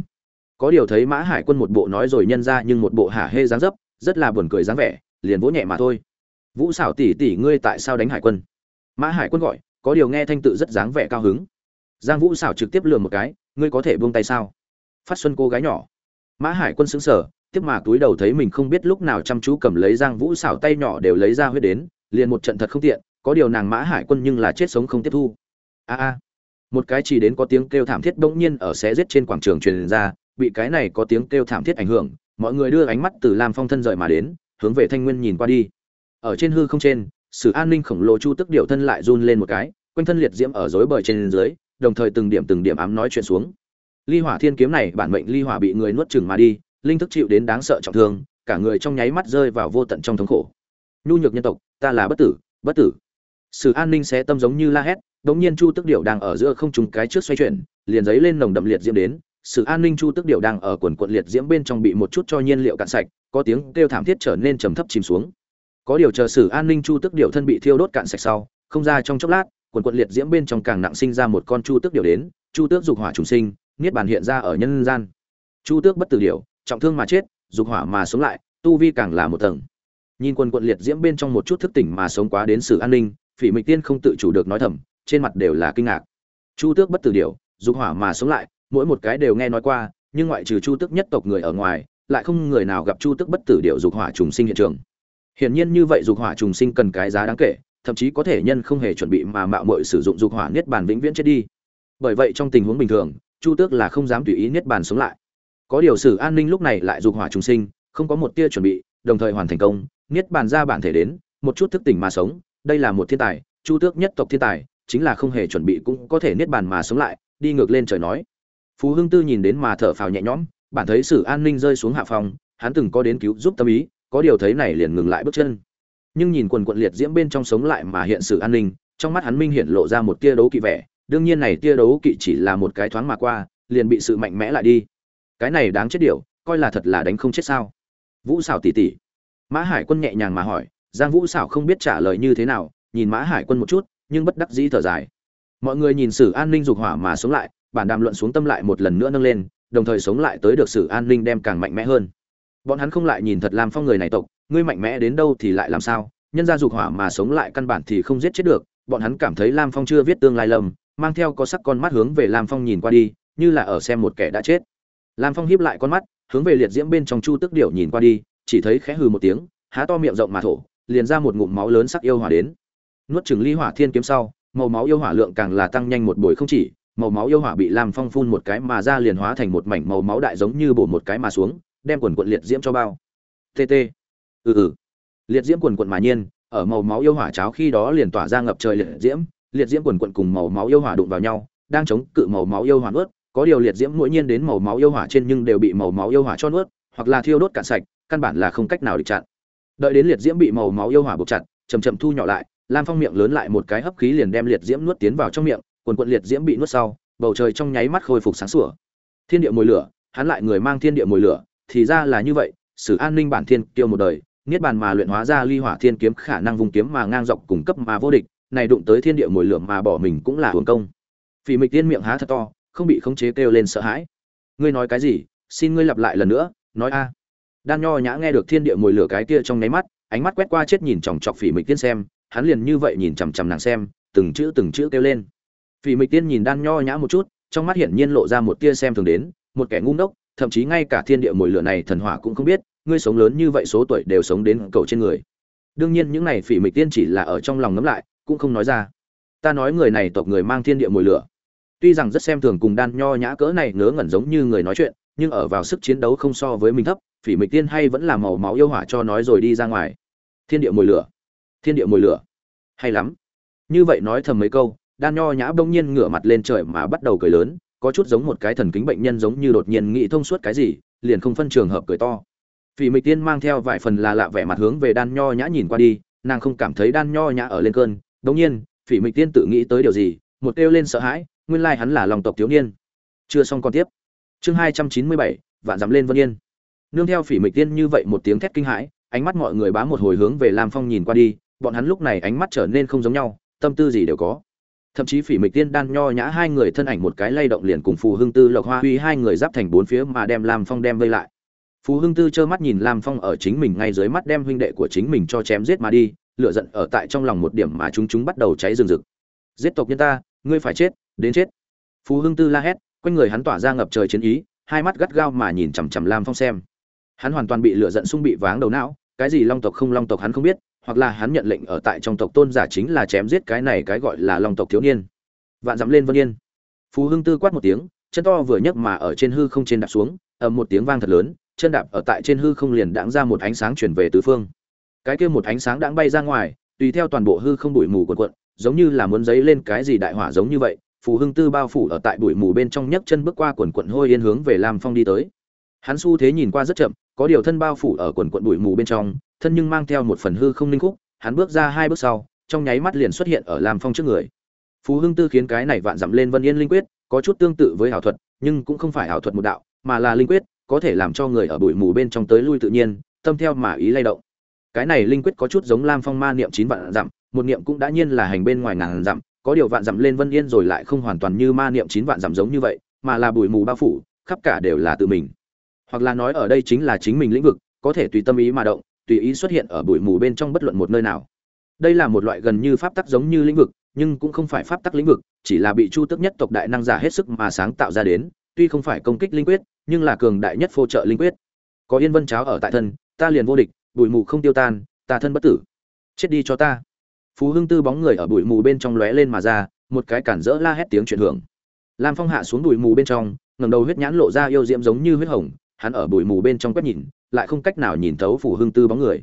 Có điều thấy mã hải quân một bộ nói rồi nhân ra nhưng một bộ hả hê dáng dấp, rất là buồn cười dáng vẻ, liền vỗ nhẹ mà thôi. Vũ xảo tỷ tỷ ngươi tại sao đánh hải quân? Mã hải quân gọi, có điều nghe thanh tự rất dáng vẻ cao hứng. Giang vũ xảo trực tiếp lừa một cái, ngươi có thể buông tay sao? Phát xuân cô gái nhỏ. Mã hải quân xứng sở tiếp mà túi đầu thấy mình không biết lúc nào chăm chú cầm lấy giang vũ xảo tay nhỏ đều lấy ra huyết đến, liền một trận thật không tiện có điều nàng mã hải quân nhưng là chết sống không tiếp thu. A a. Một cái chỉ đến có tiếng kêu thảm thiết bỗng nhiên ở xé giết trên quảng trường truyền ra, bị cái này có tiếng kêu thảm thiết ảnh hưởng, mọi người đưa ánh mắt từ lam phong thân rời mà đến, hướng về thanh nguyên nhìn qua đi. Ở trên hư không trên sự an ninh khổng lồ chu tức điệu thân lại run lên một cái, quanh thân liệt diễm ở rối bời trên dưới, đồng thời từng điểm từng điểm ám nói chuyện xuống. Ly hỏa thiên kiếm này bản mệnh ly hỏa bị người nuốt chừng mà đi, linh thức chịu đến đáng sợ trọng thương, cả người trong nháy mắt rơi vào vô tận trong thống khổ. Nhu nhược nhân tộc, ta là bất tử bất tử sử an ninh sẽ tâm giống như la hét, đống nhiên chu tức điệu đang ở giữa không trùng cái trước xoay chuyển, liền giấy lên nồng đậm liệt diễm đến. Sự an ninh chu tức điệu đang ở quần quận liệt diễm bên trong bị một chút cho nhiên liệu cạn sạch, có tiếng kêu thảm thiết trở nên trầm thấp chìm xuống. Có điều chờ sử an ninh chu tức điệu thân bị thiêu đốt cạn sạch sau, không ra trong chốc lát, quần quận liệt diễm bên trong càng nặng sinh ra một con chu tước điệu đến. Chu tước dục hỏa trùng sinh, niết bàn hiện ra ở nhân gian. Chu tước bất tử điệu trọng thương mà chết, dục hỏa mà sống lại, tu vi càng là một tầng. Nhìn quần quận liệt diễm bên trong một chút thức tỉnh mà sống quá đến sử an ninh phỉ mịch tiên không tự chủ được nói thầm, trên mặt đều là kinh ngạc. Chu tước bất tử điều dục hỏa mà sống lại, mỗi một cái đều nghe nói qua, nhưng ngoại trừ chu tước nhất tộc người ở ngoài, lại không người nào gặp chu tước bất tử điệu dục hỏa trùng sinh hiện trường. Hiển nhiên như vậy dục hỏa trùng sinh cần cái giá đáng kể, thậm chí có thể nhân không hề chuẩn bị mà mạo muội sử dụng dục hỏa niết bàn vĩnh viễn chết đi. Bởi vậy trong tình huống bình thường, chu tước là không dám tùy ý niết bàn sống lại. Có điều sử an ninh lúc này lại dục hỏa trùng sinh, không có một tia chuẩn bị, đồng thời hoàn thành công, niết bàn ra bản thể đến, một chút thức tỉnh mà sống đây là một thiên tài, chu tước nhất tộc thiên tài, chính là không hề chuẩn bị cũng có thể niết bàn mà sống lại, đi ngược lên trời nói. Phú hưng tư nhìn đến mà thở phào nhẹ nhõm, bản thấy sử an ninh rơi xuống hạ phòng, hắn từng có đến cứu giúp tâm ý, có điều thấy này liền ngừng lại bước chân. Nhưng nhìn quần quận liệt diễm bên trong sống lại mà hiện sự an ninh, trong mắt hắn minh hiện lộ ra một tia đấu kỵ vẻ, đương nhiên này tia đấu kỵ chỉ là một cái thoáng mà qua, liền bị sự mạnh mẽ lại đi. Cái này đáng chết điều, coi là thật là đánh không chết sao? Vũ xảo tỉ tỉ mã hải quân nhẹ nhàng mà hỏi giang vũ xảo không biết trả lời như thế nào, nhìn mã hải quân một chút, nhưng bất đắc dĩ thở dài. Mọi người nhìn sử an ninh dục hỏa mà sống lại, bản đàm luận xuống tâm lại một lần nữa nâng lên, đồng thời sống lại tới được sử an ninh đem càng mạnh mẽ hơn. Bọn hắn không lại nhìn thật làm phong người này tộc, ngươi mạnh mẽ đến đâu thì lại làm sao? Nhân ra dục hỏa mà sống lại căn bản thì không giết chết được, bọn hắn cảm thấy lam phong chưa viết tương lai lầm, mang theo có sắc con mắt hướng về lam phong nhìn qua đi, như là ở xem một kẻ đã chết. Lam phong hiếp lại con mắt, hướng về liệt diễm bên trong chu tức điệu nhìn qua đi, chỉ thấy khẽ hừ một tiếng, há to miệng rộng mà thổ liền ra một ngụm máu lớn sắc yêu hỏa đến. Nuốt chừng ly hỏa thiên kiếm sau, màu máu yêu hỏa lượng càng là tăng nhanh một buổi không chỉ, màu máu yêu hỏa bị lam phong phun một cái mà ra liền hóa thành một mảnh màu máu đại giống như bổ một cái mà xuống, đem quần quận liệt diễm cho bao. Tt ừ ừ. Liệt diễm quần quận mà nhiên, ở màu máu yêu hỏa cháo khi đó liền tỏa ra ngập trời liệt diễm liệt diễm quần quận cùng màu máu yêu hỏa đụng vào nhau, đang chống cự màu máu yêu hỏa nuốt, có điều liệt diễm mỗi nhiên đến màu máu yêu hỏa trên nhưng đều bị màu máu yêu hỏa cho nuốt, hoặc là thiêu đốt cạn sạch, căn bản là không cách nào địch chặn đợi đến liệt diễm bị màu máu yêu hỏa buộc chặt chầm chậm thu nhỏ lại, lam phong miệng lớn lại một cái hấp khí liền đem liệt diễm nuốt tiến vào trong miệng, quần quận liệt diễm bị nuốt sau, bầu trời trong nháy mắt khôi phục sáng sủa. Thiên địa mùi lửa, hắn lại người mang thiên địa mùi lửa, thì ra là như vậy, sử an ninh bản thiên kiêu một đời, niết bàn mà luyện hóa ra ly hỏa thiên kiếm khả năng vùng kiếm mà ngang dọc cung cấp mà vô địch, này đụng tới thiên địa mùi lửa mà bỏ mình cũng là hưởng công. Phỉ mịch tiên miệng há thật to, không bị khống chế kêu lên sợ hãi. Ngươi nói cái gì? Xin ngươi lặp lại lần nữa, nói a đan nho nhã nghe được thiên địa mùi lửa cái kia trong nháy mắt, ánh mắt quét qua chết nhìn chòng chọc phỉ mịch tiên xem, hắn liền như vậy nhìn chằm chằm nàng xem, từng chữ từng chữ kêu lên. Phỉ mịch tiên nhìn đan nho nhã một chút, trong mắt hiển nhiên lộ ra một tia xem thường đến, một kẻ ngu ngốc, thậm chí ngay cả thiên địa mùi lửa này thần hỏa cũng không biết, ngươi sống lớn như vậy số tuổi đều sống đến cầu trên người. Đương nhiên những này phỉ mịch tiên chỉ là ở trong lòng ngấm lại, cũng không nói ra. Ta nói người này tộc người mang thiên địa mùi lửa. Tuy rằng rất xem thường cùng đan nho nhã cỡ này ngớ ngẩn giống như người nói chuyện, nhưng ở vào sức chiến đấu không so với mình thấp phỉ mịch tiên hay vẫn là màu máu yêu hỏa cho nói rồi đi ra ngoài. Thiên địa mùi lửa. Thiên địa mùi lửa. Hay lắm. Như vậy nói thầm mấy câu, đan nho nhã bỗng nhiên ngửa mặt lên trời mà bắt đầu cười lớn, có chút giống một cái thần kính bệnh nhân giống như đột nhiên nghĩ thông suốt cái gì, liền không phân trường hợp cười to. Phỉ mịch tiên mang theo vài phần là lạ vẻ mặt hướng về đan nho nhã nhìn qua đi, nàng không cảm thấy đan nho nhã ở lên cơn. Bỗng nhiên, phỉ mịch tiên tự nghĩ tới điều gì, một kêu lên sợ hãi, nguyên lai hắn là lòng tộc thiếu niên. Chưa xong còn tiếp. Chương hai trăm chín mươi bảy, vạn dám lên vân yên nương theo phỉ mịch tiên như vậy một tiếng thét kinh hãi, ánh mắt mọi người bám một hồi hướng về lam phong nhìn qua đi, bọn hắn lúc này ánh mắt trở nên không giống nhau, tâm tư gì đều có. Thậm chí phỉ mịch tiên đan nho nhã hai người thân ảnh một cái lay động liền cùng phù hưng tư, lộc hoa huy hai người giáp thành bốn phía mà đem lam phong đem vây lại. Phù hưng tư trơ mắt nhìn lam phong ở chính mình ngay dưới mắt đem huynh đệ của chính mình cho chém giết mà đi lựa giận ở tại trong lòng một điểm mà chúng chúng bắt đầu cháy rừng rực. Giết tộc nhân ta, ngươi phải chết, đến chết. Phù hưng tư la hét, quanh người hắn tỏa ra ngập trời chiến ý, hai mắt gắt gao mà nhìn chằm chằm lam phong xem hắn hoàn toàn bị lửa giận xung bị váng đầu não, cái gì long tộc không long tộc hắn không biết, hoặc là hắn nhận lệnh ở tại trong tộc tôn giả chính là chém giết cái này cái gọi là long tộc thiếu niên. Vạn dặm lên vân yên. Phù hưng tư quát một tiếng, chân to vừa nhấc mà ở trên hư không trên đạp xuống, ầm một tiếng vang thật lớn, chân đạp ở tại trên hư không liền đãng ra một ánh sáng chuyển về tứ phương. Cái kia một ánh sáng đãng bay ra ngoài, tùy theo toàn bộ hư không bụi mù quần quận giống như là muốn giấy lên cái gì đại hỏa giống như vậy phù hưng tư bao phủ ở tại bụi mù bên trong nhấc chân bước qua quần quận hôi yên hướng về lam phong đi tới hắn xu thế nhìn qua rất chậm, có điều thân bao phủ ở quần quận bụi mù bên trong, thân nhưng mang theo một phần hư không linh khúc, hắn bước ra hai bước sau, trong nháy mắt liền xuất hiện ở lam phong trước người. Phú hưng tư khiến cái này vạn dặm lên vân yên linh quyết, có chút tương tự với ảo thuật, nhưng cũng không phải ảo thuật một đạo, mà là linh quyết, có thể làm cho người ở bụi mù bên trong tới lui tự nhiên, tâm theo mà ý lay động. Cái này linh quyết có chút giống lam phong ma niệm chín vạn dặm, một niệm cũng đã nhiên là hành bên ngoài ngàn dặm, có điều vạn dặm lên vân yên rồi lại không hoàn toàn như ma niệm chín vạn dặm giống như vậy, mà là bụi mù bao phủ, khắp cả đều là tự mình hoặc là nói ở đây chính là chính mình lĩnh vực, có thể tùy tâm ý mà động, tùy ý xuất hiện ở bụi mù bên trong bất luận một nơi nào. Đây là một loại gần như pháp tắc giống như lĩnh vực, nhưng cũng không phải pháp tắc lĩnh vực, chỉ là bị chu tức nhất tộc đại năng giả hết sức mà sáng tạo ra đến, tuy không phải công kích linh quyết, nhưng là cường đại nhất phô trợ linh quyết. Có yên vân cháo ở tại thân, ta liền vô địch, bụi mù không tiêu tan, ta thân bất tử. Chết đi cho ta. Phú hưng tư bóng người ở bụi mù bên trong lóe lên mà ra, một cái cản rỡ la hét tiếng chuyển hưởng. Lam phong hạ xuống bụi mù bên trong, ngẩng đầu huyết nhãn lộ ra yêu diễm giống như huyết hồng hắn ở bụi mù bên trong quét nhìn, lại không cách nào nhìn thấu phù hưng tư bóng người.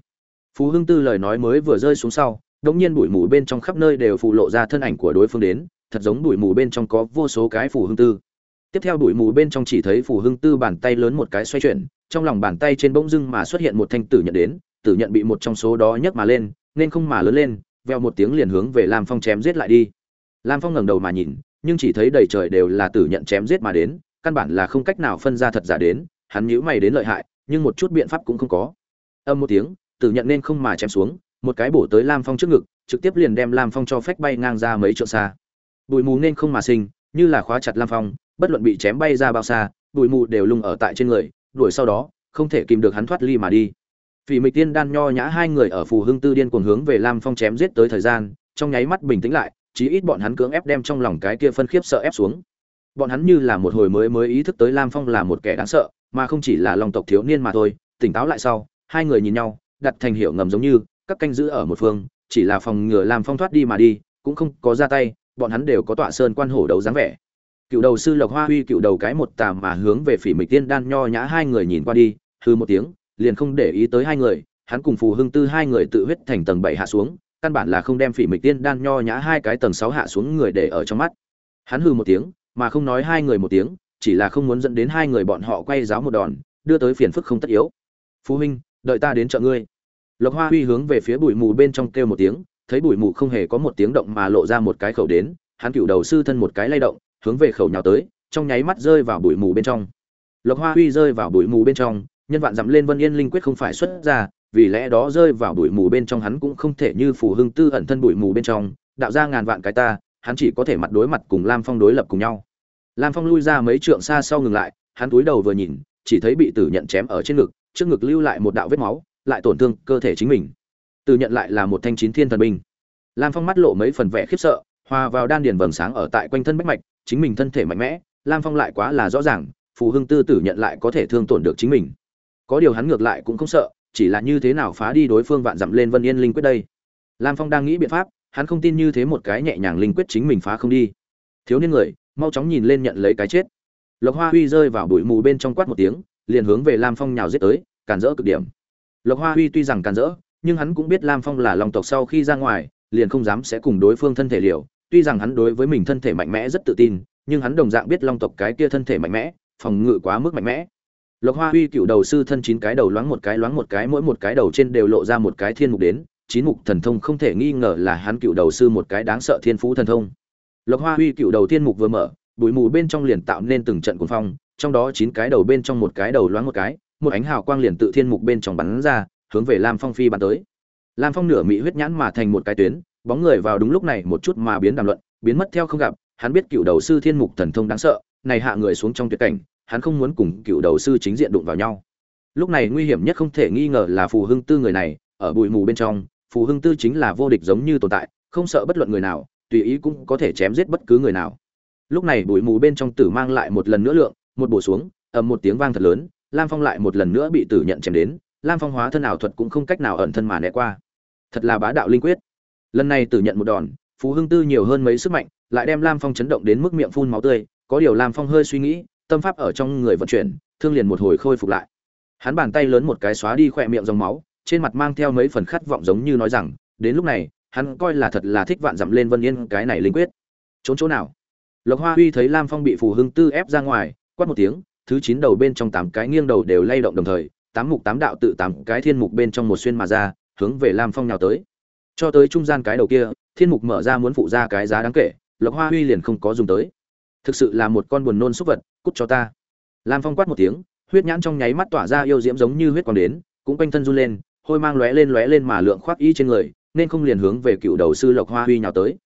Phù hưng tư lời nói mới vừa rơi xuống sau, đột nhiên bụi mù bên trong khắp nơi đều phụ lộ ra thân ảnh của đối phương đến, thật giống bụi mù bên trong có vô số cái phù hưng tư. Tiếp theo bụi mù bên trong chỉ thấy phù hưng tư bàn tay lớn một cái xoay chuyển, trong lòng bàn tay trên bỗng dưng mà xuất hiện một thanh tử nhận đến, tử nhận bị một trong số đó nhấc mà lên, nên không mà lớn lên, veo một tiếng liền hướng về lam phong chém giết lại đi. Lam phong ngẩng đầu mà nhìn, nhưng chỉ thấy đầy trời đều là tử nhận chém giết mà đến, căn bản là không cách nào phân ra thật giả đến hắn nhíu mày đến lợi hại nhưng một chút biện pháp cũng không có. Âm một tiếng tử nhận nên không mà chém xuống một cái bổ tới lam phong trước ngực trực tiếp liền đem lam phong cho phách bay ngang ra mấy trượng xa. Bụi mù nên không mà sinh như là khóa chặt lam phong bất luận bị chém bay ra bao xa bụi mù đều lung ở tại trên người đuổi sau đó không thể kìm được hắn thoát ly mà đi. Phỉ Mịch Tiên đan nho nhã hai người ở phù hưng tư điên cuồng hướng về Lam Phong chém giết tới thời gian, trong nháy mắt bình tĩnh lại, chí ít bọn hắn cưỡng ép đem trong lòng cái kia phân khiếp sợ ép xuống. Bọn hắn như là một hồi mới mới ý thức tới Lam Phong là một kẻ đáng sợ, mà không chỉ là long tộc thiếu niên mà thôi, tỉnh táo lại sau, hai người nhìn nhau, đặt thành hiệu ngầm giống như các canh giữ ở một phương, chỉ là phòng ngừa làm Phong thoát đi mà đi, cũng không có ra tay, bọn hắn đều có tọa sơn quan hổ đấu dáng vẻ. Cựu đầu sư Lộc Hoa Huy cựu đầu cái một tà mà hướng về Phỉ Mịch Tiên đan nho nhã hai người nhìn qua đi, hư một tiếng, liền không để ý tới hai người, hắn cùng Phù Hưng Tư hai người tự huyết thành tầng bảy hạ xuống, căn bản là không đem Phỉ Mịch Tiên đan nho nhã hai cái tầng sáu hạ xuống người để ở trong mắt. Hắn hư một tiếng, mà không nói hai người một tiếng, chỉ là không muốn dẫn đến hai người bọn họ quay giáo một đòn, đưa tới phiền phức không tất yếu. "Phú huynh, đợi ta đến chợ ngươi." Lộc Hoa Huy hướng về phía bụi mù bên trong kêu một tiếng, thấy bụi mù không hề có một tiếng động mà lộ ra một cái khẩu đến, hắn cựu đầu sư thân một cái lay động, hướng về khẩu nhào tới, trong nháy mắt rơi vào bụi mù bên trong. Lộc Hoa Huy rơi vào bụi mù bên trong, nhân vạn dặm lên Vân Yên linh quyết không phải xuất ra, vì lẽ đó rơi vào bụi mù bên trong hắn cũng không thể như phù hưng tư ẩn thân bụi mù bên trong, đạo ra ngàn vạn cái ta, hắn chỉ có thể mặt đối mặt cùng Lam Phong đối lập cùng nhau lam phong lui ra mấy trượng xa sau ngừng lại, hắn túi đầu vừa nhìn, chỉ thấy bị tử nhận chém ở trên ngực, trước ngực lưu lại một đạo vết máu, lại tổn thương cơ thể chính mình. Tử nhận lại là một thanh chín thiên thần binh. Lam phong mắt lộ mấy phần vẻ khiếp sợ, hòa vào đan điền vầng sáng ở tại quanh thân bách mạch, chính mình thân thể mạnh mẽ, lam phong lại quá là rõ ràng, phù hưng tư tử nhận lại có thể thương tổn được chính mình. Có điều hắn ngược lại cũng không sợ, chỉ là như thế nào phá đi đối phương vạn dặm lên vân yên linh quyết đây. Lam phong đang nghĩ biện pháp, hắn không tin như thế một cái nhẹ nhàng linh quyết chính mình phá không đi. Thiếu niên người mau chóng nhìn lên nhận lấy cái chết. Lộc hoa huy rơi vào bụi mù bên trong quát một tiếng, liền hướng về lam phong nhào giết tới, càn rỡ cực điểm. Lộc hoa huy tuy rằng càn rỡ, nhưng hắn cũng biết lam phong là lòng tộc sau khi ra ngoài, liền không dám sẽ cùng đối phương thân thể liều. Tuy rằng hắn đối với mình thân thể mạnh mẽ rất tự tin, nhưng hắn đồng dạng biết long tộc cái kia thân thể mạnh mẽ, phòng ngự quá mức mạnh mẽ. Lộc hoa huy cựu đầu sư thân chín cái đầu loáng một cái loáng một cái, mỗi một cái đầu trên đều lộ ra một cái thiên mục đến, chín mục thần thông không thể nghi ngờ là hắn cựu đầu sư một cái đáng sợ thiên phú thần thông lộc hoa huy cựu đầu tiên mục vừa mở, bụi mù bên trong liền tạo nên từng trận cuồng phong, trong đó chín cái đầu bên trong một cái đầu loáng một cái, một ánh hào quang liền tự thiên mục bên trong bắn ra, hướng về lam phong phi bắn tới. Lam phong nửa mỹ huyết nhãn mà thành một cái tuyến, bóng người vào đúng lúc này một chút mà biến đàm luận, biến mất theo không gặp, hắn biết cựu đầu sư thiên mục thần thông đáng sợ, này hạ người xuống trong tuyệt cảnh, hắn không muốn cùng cựu đầu sư chính diện đụng vào nhau. Lúc này nguy hiểm nhất không thể nghi ngờ là phù hưng tư người này, ở bụi mù bên trong, phù hưng tư chính là vô địch giống như tồn tại, không sợ bất luận người nào tùy ý cũng có thể chém giết bất cứ người nào. Lúc này bụi mù bên trong tử mang lại một lần nữa lượng, một bổ xuống, ầm một tiếng vang thật lớn, lam phong lại một lần nữa bị tử nhận chém đến, lam phong hóa thân ảo thuật cũng không cách nào ẩn thân mà né qua. Thật là bá đạo linh quyết. Lần này tử nhận một đòn, phú hưng tư nhiều hơn mấy sức mạnh, lại đem lam phong chấn động đến mức miệng phun máu tươi, có điều lam phong hơi suy nghĩ, tâm pháp ở trong người vận chuyển, thương liền một hồi khôi phục lại. Hắn bàn tay lớn một cái xóa đi khỏe miệng dòng máu, trên mặt mang theo mấy phần khát vọng giống như nói rằng, đến lúc này hắn coi là thật là thích vạn dặm lên vân yên cái này linh quyết. Trốn chỗ nào? Lộc hoa huy thấy lam phong bị phù hưng tư ép ra ngoài, quát một tiếng, thứ chín đầu bên trong tám cái nghiêng đầu đều lay động đồng thời, tám mục tám đạo tự tám cái thiên mục bên trong một xuyên mà ra, hướng về lam phong nào tới. Cho tới trung gian cái đầu kia, thiên mục mở ra muốn phụ ra cái giá đáng kể, lộc hoa huy liền không có dùng tới. Thực sự là một con buồn nôn xúc vật, cút cho ta. Lam phong quát một tiếng, huyết nhãn trong nháy mắt tỏa ra yêu diễm giống như huyết quang đến, cũng quanh thân run lên, hôi mang lóe lên lóe lên mà lượng khoác y trên người nên không liền hướng về cựu đầu sư lộc hoa huy nhào tới.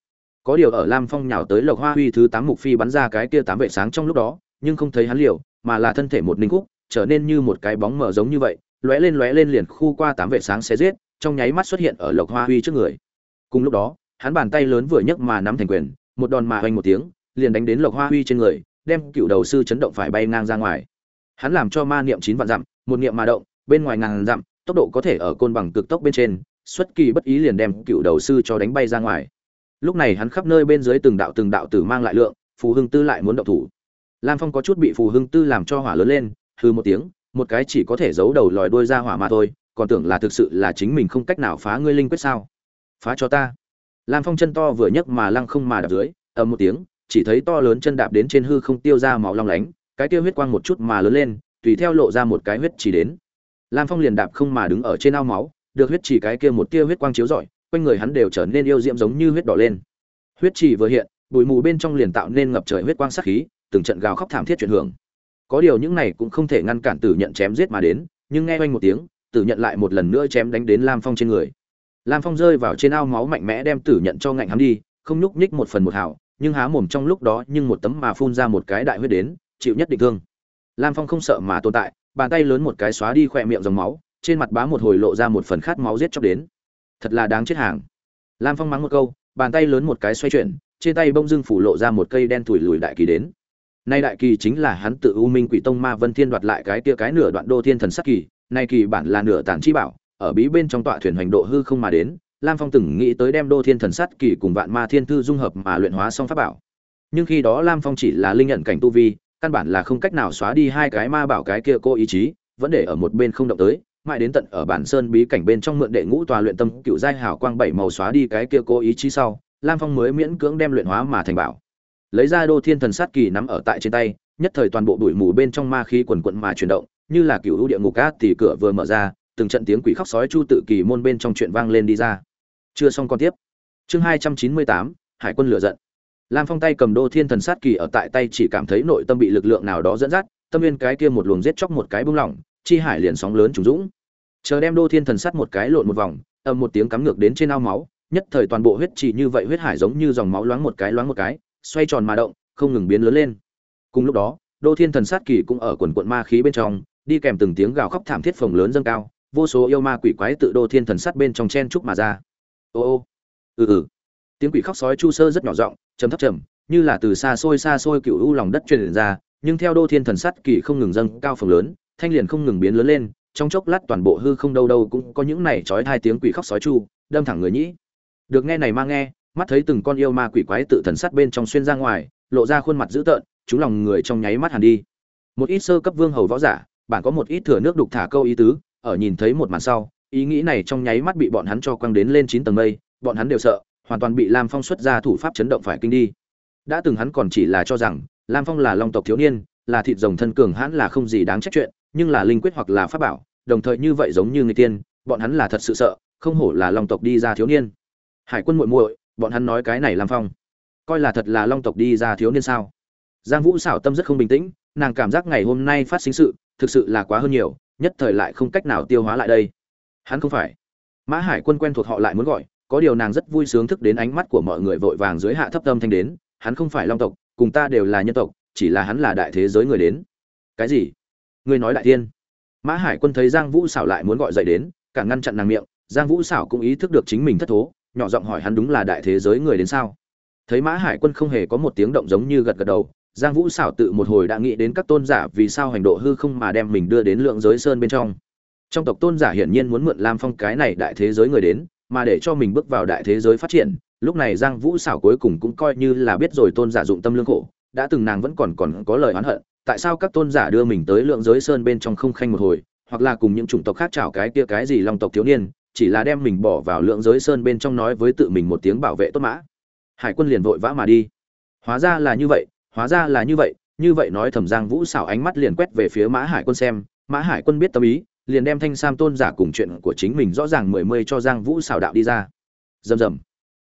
Có điều ở lam phong nhào tới lộc hoa huy thứ tám mục phi bắn ra cái kia tám vệ sáng trong lúc đó, nhưng không thấy hắn liều, mà là thân thể một ninh khúc, trở nên như một cái bóng mở giống như vậy, lóe lên lóe lên liền khu qua tám vệ sáng xé giết, trong nháy mắt xuất hiện ở lộc hoa huy trước người. Cùng lúc đó, hắn bàn tay lớn vừa nhấc mà nắm thành quyền, một đòn mà hoành một tiếng, liền đánh đến lộc hoa huy trên người, đem cựu đầu sư chấn động phải bay ngang ra ngoài. Hắn làm cho ma niệm chín vạn dặm, một niệm mà động, bên ngoài ngàn dặm, tốc độ có thể ở côn bằng cực tốc bên trên xuất kỳ bất ý liền đem cựu đầu sư cho đánh bay ra ngoài. Lúc này hắn khắp nơi bên dưới từng đạo từng đạo tử mang lại lượng, phù hưng tư lại muốn động thủ. Lam phong có chút bị phù hưng tư làm cho hỏa lớn lên hư một tiếng, một cái chỉ có thể giấu đầu lòi đuôi ra hỏa mà thôi, còn tưởng là thực sự là chính mình không cách nào phá ngươi linh quyết sao? Phá cho ta. Lam phong chân to vừa nhấc mà lăng không mà đạp dưới, ầm một tiếng, chỉ thấy to lớn chân đạp đến trên hư không tiêu ra màu long lánh, cái tiêu huyết quang một chút mà lớn lên, tùy theo lộ ra một cái huyết chỉ đến. Lam phong liền đạp không mà đứng ở trên ao máu được huyết chỉ cái kia một tia huyết quang chiếu rọi quanh người hắn đều trở nên yêu diễm giống như huyết đỏ lên. Huyết chỉ vừa hiện bụi mù bên trong liền tạo nên ngập trời huyết quang sắc khí từng trận gào khóc thảm thiết chuyển hưởng. Có điều những này cũng không thể ngăn cản tử nhận chém giết mà đến nhưng nghe oanh một tiếng tử nhận lại một lần nữa chém đánh đến lam phong trên người. Lam phong rơi vào trên ao máu mạnh mẽ đem tử nhận cho ngạnh hắn đi không nhúc nhích một phần một hào, nhưng há mồm trong lúc đó nhưng một tấm mà phun ra một cái đại huyết đến chịu nhất định thương. Lam phong không sợ mà tồn tại bàn tay lớn một cái xóa đi khỏe miệng dòng máu trên mặt bá một hồi lộ ra một phần khát máu giết chóc đến. Thật là đáng chết hàng. Lam phong mắng một câu, bàn tay lớn một cái xoay chuyển, trên tay bông dưng phủ lộ ra một cây đen thủi lùi đại kỳ đến. Nay đại kỳ chính là hắn tự u minh quỷ tông ma vân thiên đoạt lại cái kia cái nửa đoạn đô thiên thần sắc kỳ, nay kỳ bản là nửa tản chi bảo, ở bí bên trong tọa thuyền hành độ hư không mà đến, lam phong từng nghĩ tới đem đô thiên thần sắt kỳ cùng vạn ma thiên thư dung hợp mà luyện hóa xong pháp bảo. Nhưng khi đó lam phong chỉ là linh nhận cảnh tu vi, căn bản là không cách nào xóa đi hai cái ma bảo cái kia cô ý chí, vẫn để ở một bên không động tới mãi đến tận ở bản sơn bí cảnh bên trong mượn đệ ngũ tòa luyện tâm cựu giai hảo quang bảy màu xóa đi cái kia cố ý chí sau, lam phong mới miễn cưỡng đem luyện hóa mà thành bảo. Lấy ra đô thiên thần sát kỳ nắm ở tại trên tay, nhất thời toàn bộ bụi mù bên trong ma khí quần quận mà chuyển động, như là cựu ưu địa ngục cát thì cửa vừa mở ra, từng trận tiếng quỷ khóc sói chu tự kỳ môn bên trong chuyện vang lên đi ra. Chưa xong con tiếp. Chương hai trăm chín mươi tám, hải quân lửa giận. Lam phong tay cầm đô thiên thần sát kỳ ở tại tay chỉ cảm thấy nội tâm bị lực lượng nào đó dẫn dắt, tâm viên cái kia một luồng giết chóc một cái bung lỏng chi hải liền sóng lớn trùng dũng. Chờ đem đô thiên thần sát một cái lộn một vòng, ầm một tiếng cắm ngược đến trên ao máu, nhất thời toàn bộ huyết chỉ như vậy huyết hải giống như dòng máu loáng một cái loáng một cái, xoay tròn mà động, không ngừng biến lớn lên. Cùng lúc đó, đô thiên thần sát kỳ cũng ở quần quận ma khí bên trong, đi kèm từng tiếng gào khóc thảm thiết phồng lớn dâng cao, vô số yêu ma quỷ quái tự đô thiên thần sát bên trong chen trúc mà ra. Ô ô ừ ừ. Tiếng quỷ khóc sói chu sơ rất nhỏ giọng, trầm thấp trầm, như là từ xa xôi xa xôi cựu u lòng đất truyền ra, nhưng theo đô thiên thần sát kỳ không ngừng dâng cao phồng lớn thanh liền không ngừng biến lớn lên, trong chốc lát toàn bộ hư không đâu đâu cũng có những này trói hai tiếng quỷ khóc sói chu, đâm thẳng người nhĩ. Được nghe này mang nghe, mắt thấy từng con yêu ma quỷ quái tự thần sát bên trong xuyên ra ngoài, lộ ra khuôn mặt dữ tợn, chúng lòng người trong nháy mắt hàn đi. Một ít sơ cấp vương hầu võ giả, bản có một ít thừa nước đục thả câu ý tứ, ở nhìn thấy một màn sau, ý nghĩ này trong nháy mắt bị bọn hắn cho quăng đến lên chín tầng mây, bọn hắn đều sợ, hoàn toàn bị lam phong xuất ra thủ pháp chấn động phải kinh đi. Đã từng hắn còn chỉ là cho rằng, lam phong là long tộc thiếu niên, là thịt rồng thân cường hãn là không gì đáng trách chuyện nhưng là linh quyết hoặc là pháp bảo, đồng thời như vậy giống như người tiên, bọn hắn là thật sự sợ, không hổ là long tộc đi ra thiếu niên. Hải quân muội muội, bọn hắn nói cái này làm phong, coi là thật là long tộc đi ra thiếu niên sao? Giang vũ xảo tâm rất không bình tĩnh, nàng cảm giác ngày hôm nay phát sinh sự, thực sự là quá hơn nhiều, nhất thời lại không cách nào tiêu hóa lại đây. Hắn không phải. Mã hải quân quen thuộc họ lại muốn gọi, có điều nàng rất vui sướng thức đến ánh mắt của mọi người vội vàng dưới hạ thấp tâm thanh đến, hắn không phải long tộc, cùng ta đều là nhân tộc, chỉ là hắn là đại thế giới người đến. Cái gì? Ngươi nói đại tiên mã hải quân thấy giang vũ xảo lại muốn gọi dậy đến, cả ngăn chặn nàng miệng, giang vũ xảo cũng ý thức được chính mình thất thố, nhỏ giọng hỏi hắn đúng là đại thế giới người đến sao. Thấy mã hải quân không hề có một tiếng động giống như gật gật đầu, giang vũ xảo tự một hồi đã nghĩ đến các tôn giả vì sao hành độ hư không mà đem mình đưa đến lượng giới sơn bên trong. Trong tộc tôn giả hiển nhiên muốn mượn lam phong cái này đại thế giới người đến, mà để cho mình bước vào đại thế giới phát triển, lúc này giang vũ xảo cuối cùng cũng coi như là biết rồi tôn giả dụng tâm lương khổ, đã từng nàng vẫn còn còn có lời oán hận tại sao các tôn giả đưa mình tới lượng giới sơn bên trong không khanh một hồi, hoặc là cùng những chủng tộc khác chảo cái kia cái gì long tộc thiếu niên, chỉ là đem mình bỏ vào lượng giới sơn bên trong nói với tự mình một tiếng bảo vệ tốt mã. Hải quân liền vội vã mà đi. Hóa ra là như vậy, hóa ra là như vậy như vậy nói thẩm giang vũ xảo ánh mắt liền quét về phía mã hải quân xem. Mã hải quân biết tâm ý, liền đem thanh sam tôn giả cùng chuyện của chính mình rõ ràng mười mươi cho giang vũ xảo đạo đi ra. Rầm rầm.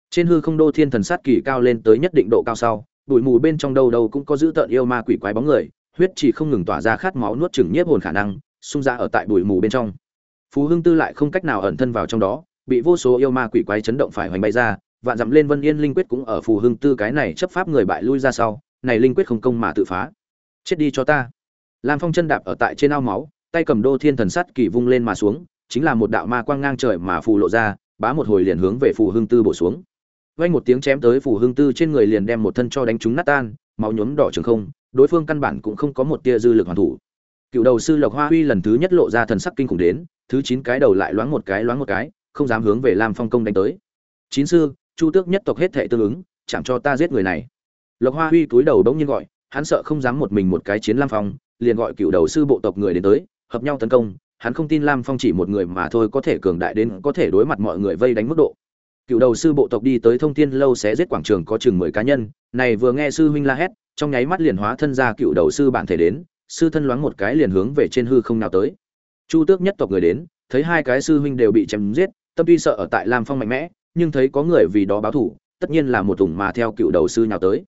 Trên hư không đô thiên thần sát kỳ cao lên tới nhất định độ cao sau, bụi mù bên trong đâu đâu cũng có giữ tợn yêu ma quỷ quái bóng người huyết chỉ không ngừng tỏa ra khát máu nuốt chửng nhiếp hồn khả năng, xung ra ở tại bụi mù bên trong. Phú hưng tư lại không cách nào ẩn thân vào trong đó, bị vô số yêu ma quỷ quái chấn động phải hoành bay ra, vạn dặm lên vân yên linh quyết cũng ở phù hưng tư cái này chấp pháp người bại lui ra sau, này linh quyết không công mà tự phá. Chết đi cho ta. Lam phong chân đạp ở tại trên ao máu, tay cầm đô thiên thần sắt kỳ vung lên mà xuống, chính là một đạo ma quang ngang trời mà phù lộ ra, bá một hồi liền hướng về phù hưng tư bổ xuống. Vang một tiếng chém tới phù hưng tư trên người liền đem một thân cho đánh trúng nát tan, máu nhuốm đỏ trường không đối phương căn bản cũng không có một tia dư lực hoàn thủ. Cựu đầu sư lộc hoa huy lần thứ nhất lộ ra thần sắc kinh khủng đến, thứ chín cái đầu lại loáng một cái loáng một cái, không dám hướng về lam phong công đánh tới. Chín sư, chu tước nhất tộc hết thệ tương ứng chẳng cho ta giết người này. Lộc hoa huy túi đầu đống nhiên gọi, hắn sợ không dám một mình một cái chiến lam phong, liền gọi cựu đầu sư bộ tộc người đến tới, hợp nhau tấn công, hắn không tin lam phong chỉ một người mà thôi có thể cường đại đến có thể đối mặt mọi người vây đánh mức độ. Cựu đầu sư bộ tộc đi tới thông thiên lâu sẽ giết quảng trường có chừng mười cá nhân, này vừa nghe sư huynh la hét trong nháy mắt liền hóa thân ra cựu đầu sư bản thể đến, sư thân loáng một cái liền hướng về trên hư không nào tới. Chu tước nhất tộc người đến, thấy hai cái sư huynh đều bị chém giết, tâm tuy sợ ở tại lam phong mạnh mẽ, nhưng thấy có người vì đó báo thủ, tất nhiên là một tùng mà theo cựu đầu sư nhào tới.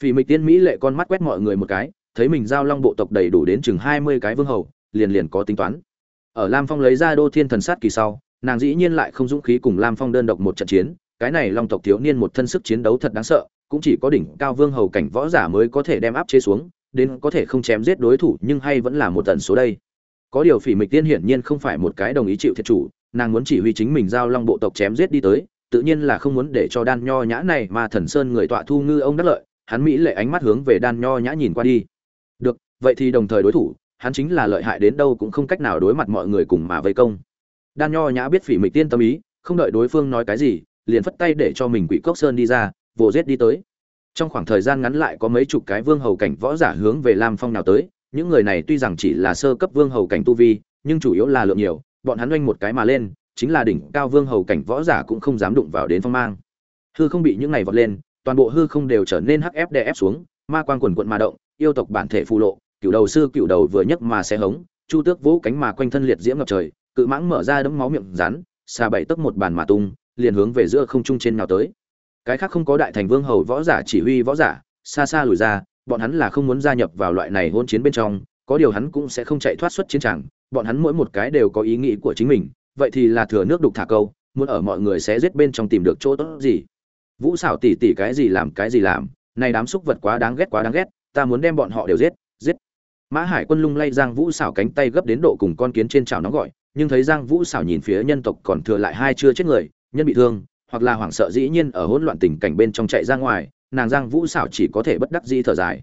Vì mịch tiên mỹ lệ con mắt quét mọi người một cái, thấy mình giao long bộ tộc đầy đủ đến chừng hai mươi cái vương hầu, liền liền có tính toán. Ở lam phong lấy ra đô thiên thần sát kỳ sau, nàng dĩ nhiên lại không dũng khí cùng lam phong đơn độc một trận chiến, cái này long tộc thiếu niên một thân sức chiến đấu thật đáng sợ cũng chỉ có đỉnh cao vương hầu cảnh võ giả mới có thể đem áp chế xuống, đến có thể không chém giết đối thủ, nhưng hay vẫn là một tần số đây. Có điều phỉ mịch tiên hiển nhiên không phải một cái đồng ý chịu thiệt chủ, nàng muốn chỉ huy chính mình giao long bộ tộc chém giết đi tới, tự nhiên là không muốn để cho đan nho nhã này mà thần sơn người tọa thu ngư ông đắc lợi, hắn mỹ lệ ánh mắt hướng về đan nho nhã nhìn qua đi. Được, vậy thì đồng thời đối thủ, hắn chính là lợi hại đến đâu cũng không cách nào đối mặt mọi người cùng mà vây công. Đan nho nhã biết phỉ mịch tiên tâm ý, không đợi đối phương nói cái gì, liền phất tay để cho mình quỷ cốc sơn đi ra vồ giết đi tới. Trong khoảng thời gian ngắn lại có mấy chục cái vương hầu cảnh võ giả hướng về lam phong nào tới, những người này tuy rằng chỉ là sơ cấp vương hầu cảnh tu vi, nhưng chủ yếu là lượng nhiều, bọn hắn oanh một cái mà lên, chính là đỉnh cao vương hầu cảnh võ giả cũng không dám đụng vào đến phong mang. Hư không bị những này vọt lên, toàn bộ hư không đều trở nên hắc ép đè ép xuống, ma quan quần quận mà động, yêu tộc bản thể phù lộ cựu đầu sư cựu đầu vừa nhấc mà xe hống, chu tước vũ cánh mà quanh thân liệt diễm ngập trời, cự mãng mở ra đấm máu miệng rắn xa bảy tấc một bàn mà tung, liền hướng về giữa không trung trên nào tới cái khác không có đại thành vương hầu võ giả chỉ huy võ giả, xa xa lùi ra, bọn hắn là không muốn gia nhập vào loại này hôn chiến bên trong, có điều hắn cũng sẽ không chạy thoát xuất chiến tràng bọn hắn mỗi một cái đều có ý nghĩ của chính mình, vậy thì là thừa nước đục thả câu, muốn ở mọi người sẽ giết bên trong tìm được chỗ tốt gì. Vũ xảo tỉ tỉ cái gì làm cái gì làm, này đám xúc vật quá đáng ghét quá đáng ghét, ta muốn đem bọn họ đều giết giết. Mã hải quân lung lay giang vũ xảo cánh tay gấp đến độ cùng con kiến trên chảo nó gọi, nhưng thấy giang vũ xảo nhìn phía nhân tộc còn thừa lại hai chưa chết người, nhân bị thương hoặc là hoảng sợ dĩ nhiên ở hỗn loạn tình cảnh bên trong chạy ra ngoài, nàng giang vũ xảo chỉ có thể bất đắc dĩ thở dài.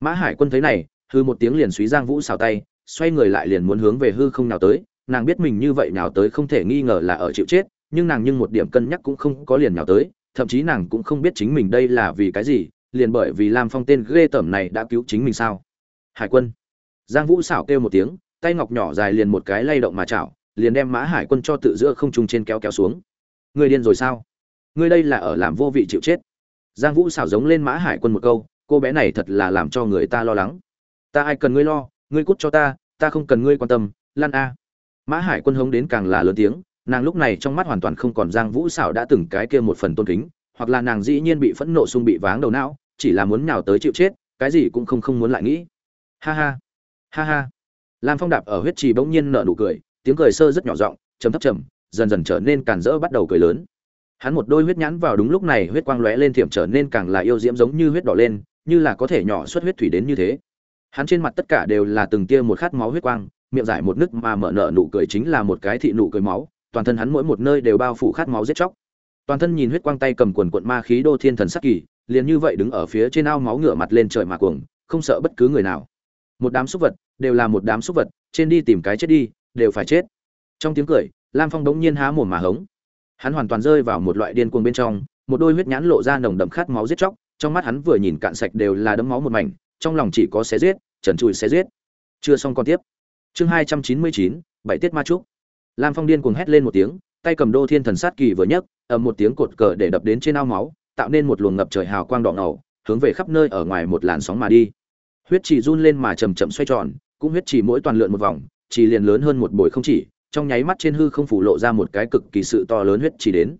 Mã hải quân thấy này, hư một tiếng liền suý giang vũ xảo tay, xoay người lại liền muốn hướng về hư không nào tới, nàng biết mình như vậy nào tới không thể nghi ngờ là ở chịu chết, nhưng nàng nhưng một điểm cân nhắc cũng không có liền nào tới, thậm chí nàng cũng không biết chính mình đây là vì cái gì, liền bởi vì lam phong tên ghê tởm này đã cứu chính mình sao. Hải quân. Giang vũ xảo kêu một tiếng, tay ngọc nhỏ dài liền một cái lay động mà chảo, liền đem mã hải quân cho tự giữa không trung trên kéo kéo xuống người điên rồi sao? Ngươi đây là ở làm vô vị chịu chết. Giang vũ xảo giống lên mã hải quân một câu, cô bé này thật là làm cho người ta lo lắng. Ta ai cần ngươi lo, ngươi cút cho ta ta không cần ngươi quan tâm, lan a. Mã hải quân hống đến càng là lớn tiếng, nàng lúc này trong mắt hoàn toàn không còn giang vũ xảo đã từng cái kia một phần tôn kính, hoặc là nàng dĩ nhiên bị phẫn nộ xung bị váng đầu não, chỉ là muốn nhào tới chịu chết, cái gì cũng không không muốn lại nghĩ. Ha ha ha ha. Lam phong đạp ở huyết trì bỗng nhiên nở nụ cười, tiếng cười sơ rất nhỏ giọng chấm thấp trầm dần dần trở nên càn rỡ bắt đầu cười lớn. Hắn một đôi huyết nhãn vào đúng lúc này huyết quang lóe lên thiểm trở nên càng là yêu diễm giống như huyết đỏ lên, như là có thể nhỏ xuất huyết thủy đến như thế. Hắn trên mặt tất cả đều là từng tia một khát máu huyết quang, miệng giải một nước mà mở nở nụ cười chính là một cái thị nụ cười máu, toàn thân hắn mỗi một nơi đều bao phủ khát máu giết chóc. Toàn thân nhìn huyết quang tay cầm quần quận ma khí đô thiên thần sắc kỳ, liền như vậy đứng ở phía trên ao máu ngửa mặt lên trời mà cuồng, không sợ bất cứ người nào. Một đám súc vật, đều là một đám súc vật, trên đi tìm cái chết đi, đều phải chết. Trong tiếng cười lam phong bỗng nhiên há mồm mà hống. Hắn hoàn toàn rơi vào một loại điên cuồng bên trong, một đôi huyết nhãn lộ ra nồng đậm khát máu giết chóc, trong mắt hắn vừa nhìn cạn sạch đều là đấm máu một mảnh, trong lòng chỉ có xé giết, trần trụi xé giết. Chưa xong còn tiếp. Chương hai trăm chín mươi chín, bảy tiết ma trúc. Lam phong điên cuồng hét lên một tiếng, tay cầm đô thiên thần sát kỳ vừa nhấc, ầm một tiếng cột cờ để đập đến trên ao máu, tạo nên một luồng ngập trời hào quang đỏ ngầu, hướng về khắp nơi ở ngoài một làn sóng mà đi. Huyết chỉ run lên mà chầm chậm xoay tròn, cũng huyết chỉ mỗi toàn lượn một vòng chỉ liền lớn hơn một bồi không chỉ trong nháy mắt trên hư không phủ lộ ra một cái cực kỳ sự to lớn huyết trì đến.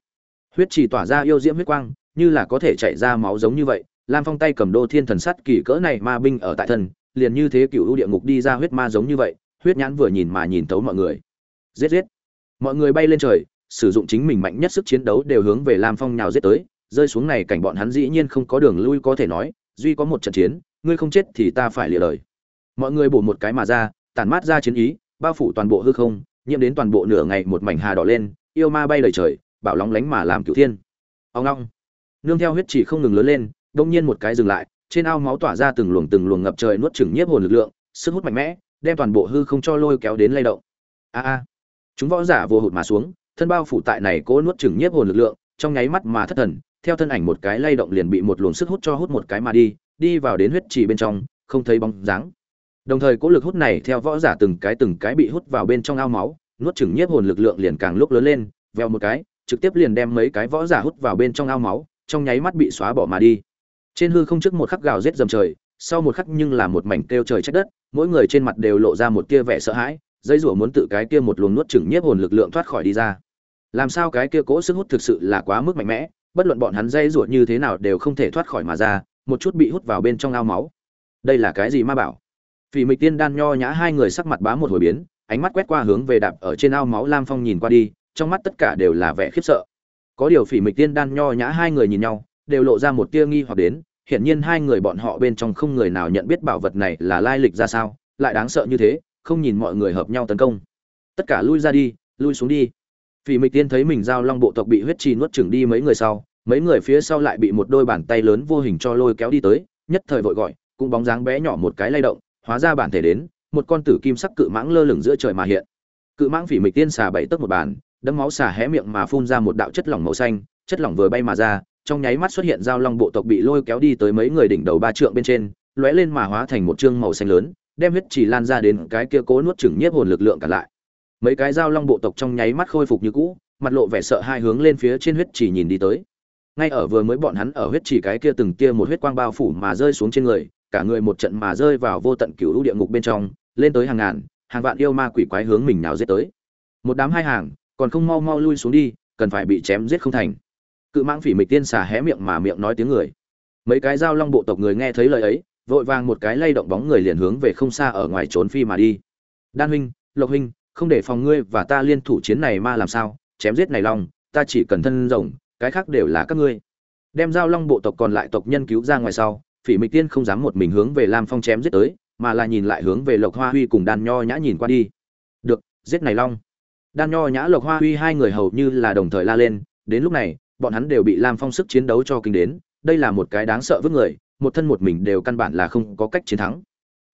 Huyết trì tỏa ra yêu diễm huyết quang, như là có thể chạy ra máu giống như vậy. Lam phong tay cầm đô thiên thần sắt kỳ cỡ này ma binh ở tại thân liền như thế cựu ưu địa ngục đi ra huyết ma giống như vậy, huyết nhãn vừa nhìn mà nhìn tấu mọi người. Giết giết. Mọi người bay lên trời, sử dụng chính mình mạnh nhất sức chiến đấu đều hướng về lam phong nhào giết tới. Rơi xuống này cảnh bọn hắn dĩ nhiên không có đường lui có thể nói, duy có một trận chiến, ngươi không chết thì ta phải lìa đời. Mọi người bổ một cái mà ra, tản mát ra chiến ý, bao phủ toàn bộ hư không nhiễm đến toàn bộ nửa ngày một mảnh hà đỏ lên, yêu ma bay đầy trời, bảo lóng lánh mà làm cửu thiên. Ông long nương theo huyết chỉ không ngừng lớn lên, đông nhiên một cái dừng lại, trên ao máu tỏa ra từng luồng từng luồng ngập trời nuốt chửng nhiếp hồn lực lượng, sức hút mạnh mẽ, đem toàn bộ hư không cho lôi kéo đến lay động. A a. Chúng võ giả vô hụt mà xuống, thân bao phủ tại này cố nuốt chửng nhiếp hồn lực lượng, trong nháy mắt mà thất thần, theo thân ảnh một cái lay động liền bị một luồng sức hút cho hút một cái mà đi đi vào đến huyết trì bên trong, không thấy bóng dáng đồng thời cố lực hút này theo võ giả từng cái từng cái bị hút vào bên trong ao máu, nuốt chửng nhiếp hồn lực lượng liền càng lúc lớn lên veo một cái, trực tiếp liền đem mấy cái võ giả hút vào bên trong ao máu, trong nháy mắt bị xóa bỏ mà đi. Trên hư không trước một khắc gào rết dầm trời, sau một khắc nhưng là một mảnh kêu trời trách đất, mỗi người trên mặt đều lộ ra một tia vẻ sợ hãi, dây rủa muốn tự cái kia một luồng nuốt chửng nhiếp hồn lực lượng thoát khỏi đi ra. Làm sao cái kia cố sức hút thực sự là quá mức mạnh mẽ, bất luận bọn hắn dây rủa như thế nào đều không thể thoát khỏi mà ra, một chút bị hút vào bên trong ao máu. Đây là cái gì ma bảo? Phỉ mịch tiên đan nho nhã hai người sắc mặt bá một hồi biến, ánh mắt quét qua hướng về đạp ở trên ao máu lam phong nhìn qua đi, trong mắt tất cả đều là vẻ khiếp sợ. Có điều phỉ mịch tiên đan nho nhã hai người nhìn nhau, đều lộ ra một tia nghi hoặc đến, hiển nhiên hai người bọn họ bên trong không người nào nhận biết bảo vật này là lai lịch ra sao, lại đáng sợ như thế, không nhìn mọi người hợp nhau tấn công. Tất cả lui ra đi, lui xuống đi. Phỉ mịch tiên thấy mình giao long bộ tộc bị huyết trì nuốt chửng đi mấy người sau, mấy người phía sau lại bị một đôi bàn tay lớn vô hình cho lôi kéo đi tới, nhất thời vội gọi, cũng bóng dáng bé nhỏ một cái lay động hóa ra bản thể đến, một con tử kim sắc cự mãng lơ lửng giữa trời mà hiện. Cự mãng phỉ mịch tiên xà bảy tấc một bàn, đấm máu xà hé miệng mà phun ra một đạo chất lỏng màu xanh, chất lỏng vừa bay mà ra, trong nháy mắt xuất hiện giao long bộ tộc bị lôi kéo đi tới mấy người đỉnh đầu ba trượng bên trên, lóe lên mà hóa thành một trương màu xanh lớn, đem huyết chỉ lan ra đến cái kia cố nuốt chửng nhiếp hồn lực lượng cả lại. Mấy cái giao long bộ tộc trong nháy mắt khôi phục như cũ, mặt lộ vẻ sợ hai hướng lên phía trên huyết chỉ nhìn đi tới. Ngay ở vừa mới bọn hắn ở huyết chỉ cái kia từng kia một huyết quang bao phủ mà rơi xuống trên người cả người một trận mà rơi vào vô tận cửu lũ địa ngục bên trong, lên tới hàng ngàn, hàng vạn yêu ma quỷ quái hướng mình nào giết tới. Một đám hai hàng, còn không mau mau lui xuống đi, cần phải bị chém giết không thành. Cự mãng phỉ mịch tiên xà hé miệng mà miệng nói tiếng người. Mấy cái dao long bộ tộc người nghe thấy lời ấy, vội vàng một cái lay động bóng người liền hướng về không xa ở ngoài trốn phi mà đi. Đan huynh, lộc huynh, không để phòng ngươi và ta liên thủ chiến này ma làm sao, chém giết này long, ta chỉ cần thân rồng, cái khác đều là các ngươi. Đem giao long bộ tộc còn lại tộc nhân cứu ra ngoài sau phỉ mịch tiên không dám một mình hướng về lam phong chém giết tới, mà là nhìn lại hướng về lộc hoa huy cùng đan nho nhã nhìn qua đi. Được, giết này long. Đan nho nhã, lộc hoa huy hai người hầu như là đồng thời la lên, đến lúc này, bọn hắn đều bị lam phong sức chiến đấu cho kinh đến, đây là một cái đáng sợ với người, một thân một mình đều căn bản là không có cách chiến thắng.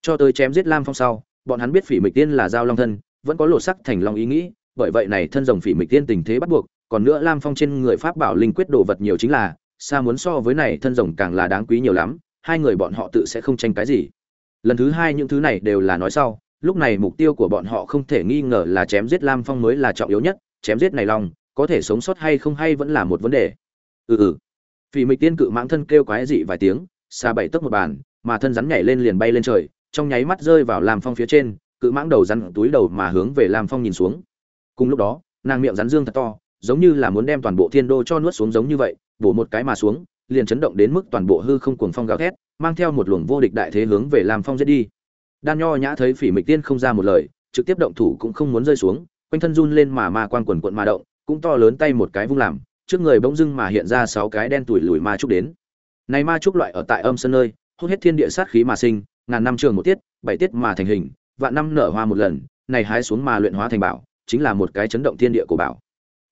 Cho tới chém giết lam phong sau, bọn hắn biết phỉ mịch tiên là giao long thân, vẫn có lột sắc thành long ý nghĩ, bởi vậy này thân rồng phỉ mịch tiên tình thế bắt buộc, còn nữa lam phong trên người pháp bảo linh quyết đồ vật nhiều chính là, xa muốn so với này thân rồng càng là đáng quý nhiều lắm hai người bọn họ tự sẽ không tranh cái gì. Lần thứ hai những thứ này đều là nói sau, lúc này mục tiêu của bọn họ không thể nghi ngờ là chém giết lam phong mới là trọng yếu nhất, chém giết này long có thể sống sót hay không hay vẫn là một vấn đề. Ừ ừ. Phỉ mịch tiên cự mãng thân kêu quái dị vài tiếng, xa bảy tấc một bàn, mà thân rắn nhảy lên liền bay lên trời, trong nháy mắt rơi vào lam phong phía trên, cự mãng đầu rắn túi đầu mà hướng về lam phong nhìn xuống. Cùng lúc đó, nàng miệng rắn dương thật to, giống như là muốn đem toàn bộ thiên đô cho nuốt xuống giống như vậy, bổ một cái mà xuống liền chấn động đến mức toàn bộ hư không cuồng phong gào thét, mang theo một luồng vô địch đại thế hướng về lam phong giết đi. Đan nho nhã thấy phỉ mịch tiên không ra một lời, trực tiếp động thủ cũng không muốn rơi xuống, quanh thân run lên mà ma quan quần quần ma động, cũng to lớn tay một cái vung làm, trước người bỗng dưng mà hiện ra sáu cái đen tuổi lùi ma trúc đến. Này ma trúc loại ở tại âm sơn nơi, hút hết thiên địa sát khí mà sinh, ngàn năm trường một tiết, bảy tiết mà thành hình, vạn năm nở hoa một lần, này hái xuống mà luyện hóa thành bảo, chính là một cái chấn động thiên địa của bảo.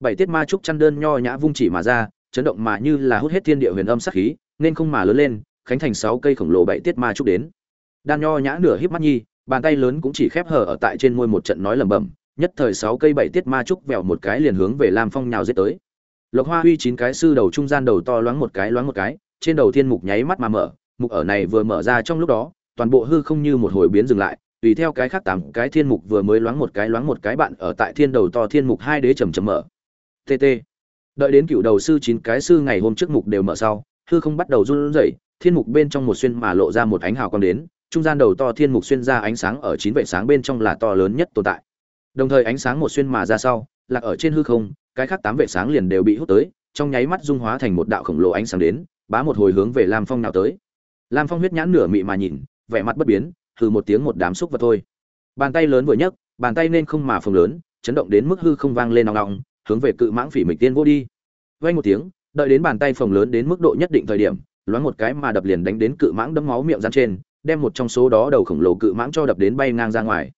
Bảy tiết ma trúc chăn đơn nho nhã vung chỉ mà ra chấn động mà như là hút hết thiên địa huyền âm sát khí, nên không mà lớn lên, khánh thành sáu cây khổng lồ bảy tiết ma trúc đến. Đan nho nhã nửa híp mắt nhi, bàn tay lớn cũng chỉ khép hở ở tại trên môi một trận nói lẩm bẩm, nhất thời sáu cây bảy tiết ma trúc vẹo một cái liền hướng về lam phong nhào giết tới. Lộc hoa huy chín cái sư đầu trung gian đầu to loáng một cái loáng một cái, trên đầu thiên mục nháy mắt mà mở, mục ở này vừa mở ra trong lúc đó, toàn bộ hư không như một hồi biến dừng lại, tùy theo cái khác tám cái thiên mục vừa mới loáng một cái loáng một cái bạn ở tại thiên đầu to thiên mục hai đế trầm trầm mở. Tt đợi đến cựu đầu sư chín cái sư ngày hôm trước mục đều mở sau, hư không bắt đầu run rẩy, thiên mục bên trong một xuyên mà lộ ra một ánh hào quang đến, trung gian đầu to thiên mục xuyên ra ánh sáng ở chín vệ sáng bên trong là to lớn nhất tồn tại. Đồng thời ánh sáng một xuyên mà ra sau, lạc ở trên hư không, cái khác tám vệ sáng liền đều bị hút tới, trong nháy mắt dung hóa thành một đạo khổng lồ ánh sáng đến, bá một hồi hướng về lam phong nào tới. Lam phong huyết nhãn nửa mị mà nhìn, vẻ mặt bất biến từ một tiếng một đám xúc vật thôi. Bàn tay lớn vừa nhấc, bàn tay nên không mà phồng lớn, chấn động đến mức hư không vang lên nòng nòng hướng về cự mãng phỉ mịch tiên vô đi. Vay một tiếng, đợi đến bàn tay phồng lớn đến mức độ nhất định thời điểm, loáng một cái mà đập liền đánh đến cự mãng đấm máu miệng rắn trên, đem một trong số đó đầu khổng lồ cự mãng cho đập đến bay ngang ra ngoài.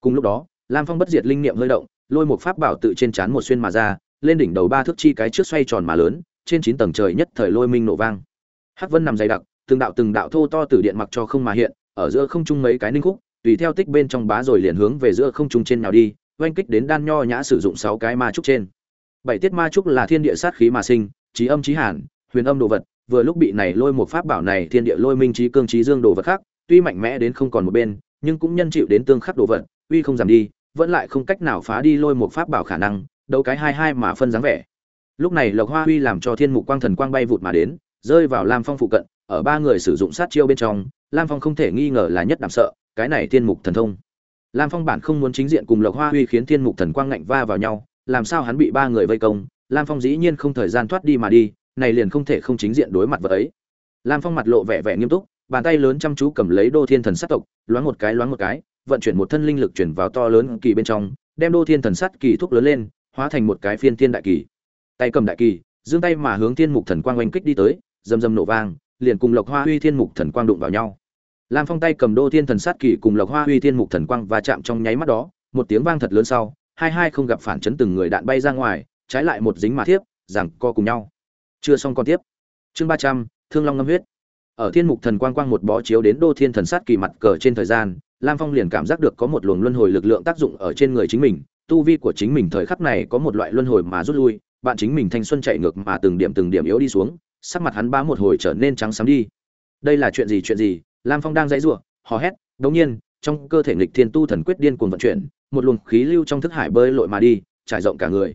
Cùng lúc đó, lam phong bất diệt linh niệm hơi động, lôi một pháp bảo tự trên trán một xuyên mà ra, lên đỉnh đầu ba thước chi cái trước xoay tròn mà lớn, trên chín tầng trời nhất thời lôi minh nổ vang. Hắc vân nằm dày đặc, từng đạo từng đạo thô to từ điện mặc cho không mà hiện, ở giữa không trung mấy cái ninh khúc, tùy theo tích bên trong bá rồi liền hướng về giữa không trung trên nào đi oanh kích đến đan nho nhã sử dụng sáu cái ma trúc trên. Bảy tiết ma trúc là thiên địa sát khí mà sinh, trí âm trí hàn, huyền âm đồ vật, vừa lúc bị này lôi một pháp bảo này thiên địa lôi minh trí cương trí dương đồ vật khác, tuy mạnh mẽ đến không còn một bên, nhưng cũng nhân chịu đến tương khắc đồ vật, uy không giảm đi, vẫn lại không cách nào phá đi lôi một pháp bảo khả năng Đâu cái hai hai mà phân dáng vẻ. Lúc này lộc hoa huy làm cho thiên mục quang thần quang bay vụt mà đến, rơi vào lam phong phụ cận, ở ba người sử dụng sát chiêu bên trong, lam phong không thể nghi ngờ là nhất đảm sợ, cái này thiên mục thần thông lam phong bản không muốn chính diện cùng lộc hoa huy khiến thiên mục thần quang ngạnh va vào nhau, làm sao hắn bị ba người vây công? Lam phong dĩ nhiên không thời gian thoát đi mà đi, này liền không thể không chính diện đối mặt với ấy. Lam phong mặt lộ vẻ vẻ nghiêm túc, bàn tay lớn chăm chú cầm lấy đô thiên thần sát tộc, loáng một cái loáng một cái, vận chuyển một thân linh lực chuyển vào to lớn kỳ bên trong, đem đô thiên thần Sắt kỳ thúc lớn lên, hóa thành một cái phiên thiên đại kỳ. Tay cầm đại kỳ, giương tay mà hướng thiên mục thần quang oanh kích đi tới dầm dầm nổ vang, liền cùng lộc hoa huy thiên mục thần quang đụng vào nhau lam phong tay cầm đô thiên thần sát kỳ cùng lộc hoa huy thiên mục thần quang và chạm trong nháy mắt đó, một tiếng vang thật lớn sau, hai hai không gặp phản chấn từng người đạn bay ra ngoài, trái lại một dính mà thiếp rằng co cùng nhau. Chưa xong còn tiếp. Chương ba trăm, thương long ngâm huyết. Ở thiên mục thần quang quang một bó chiếu đến đô thiên thần sát kỳ mặt cờ trên thời gian, lam phong liền cảm giác được có một luồng luân hồi lực lượng tác dụng ở trên người chính mình, tu vi của chính mình thời khắc này có một loại luân hồi mà rút lui, bạn chính mình thanh xuân chạy ngược mà từng điểm từng điểm yếu đi xuống, sắc mặt hắn bá một hồi trở nên trắng xám đi. Đây là chuyện gì chuyện gì? Lam phong đang dãy rủa, hò hét đột nhiên trong cơ thể nghịch thiên tu thần quyết điên cuồng vận chuyển một luồng khí lưu trong thức hải bơi lội mà đi trải rộng cả người.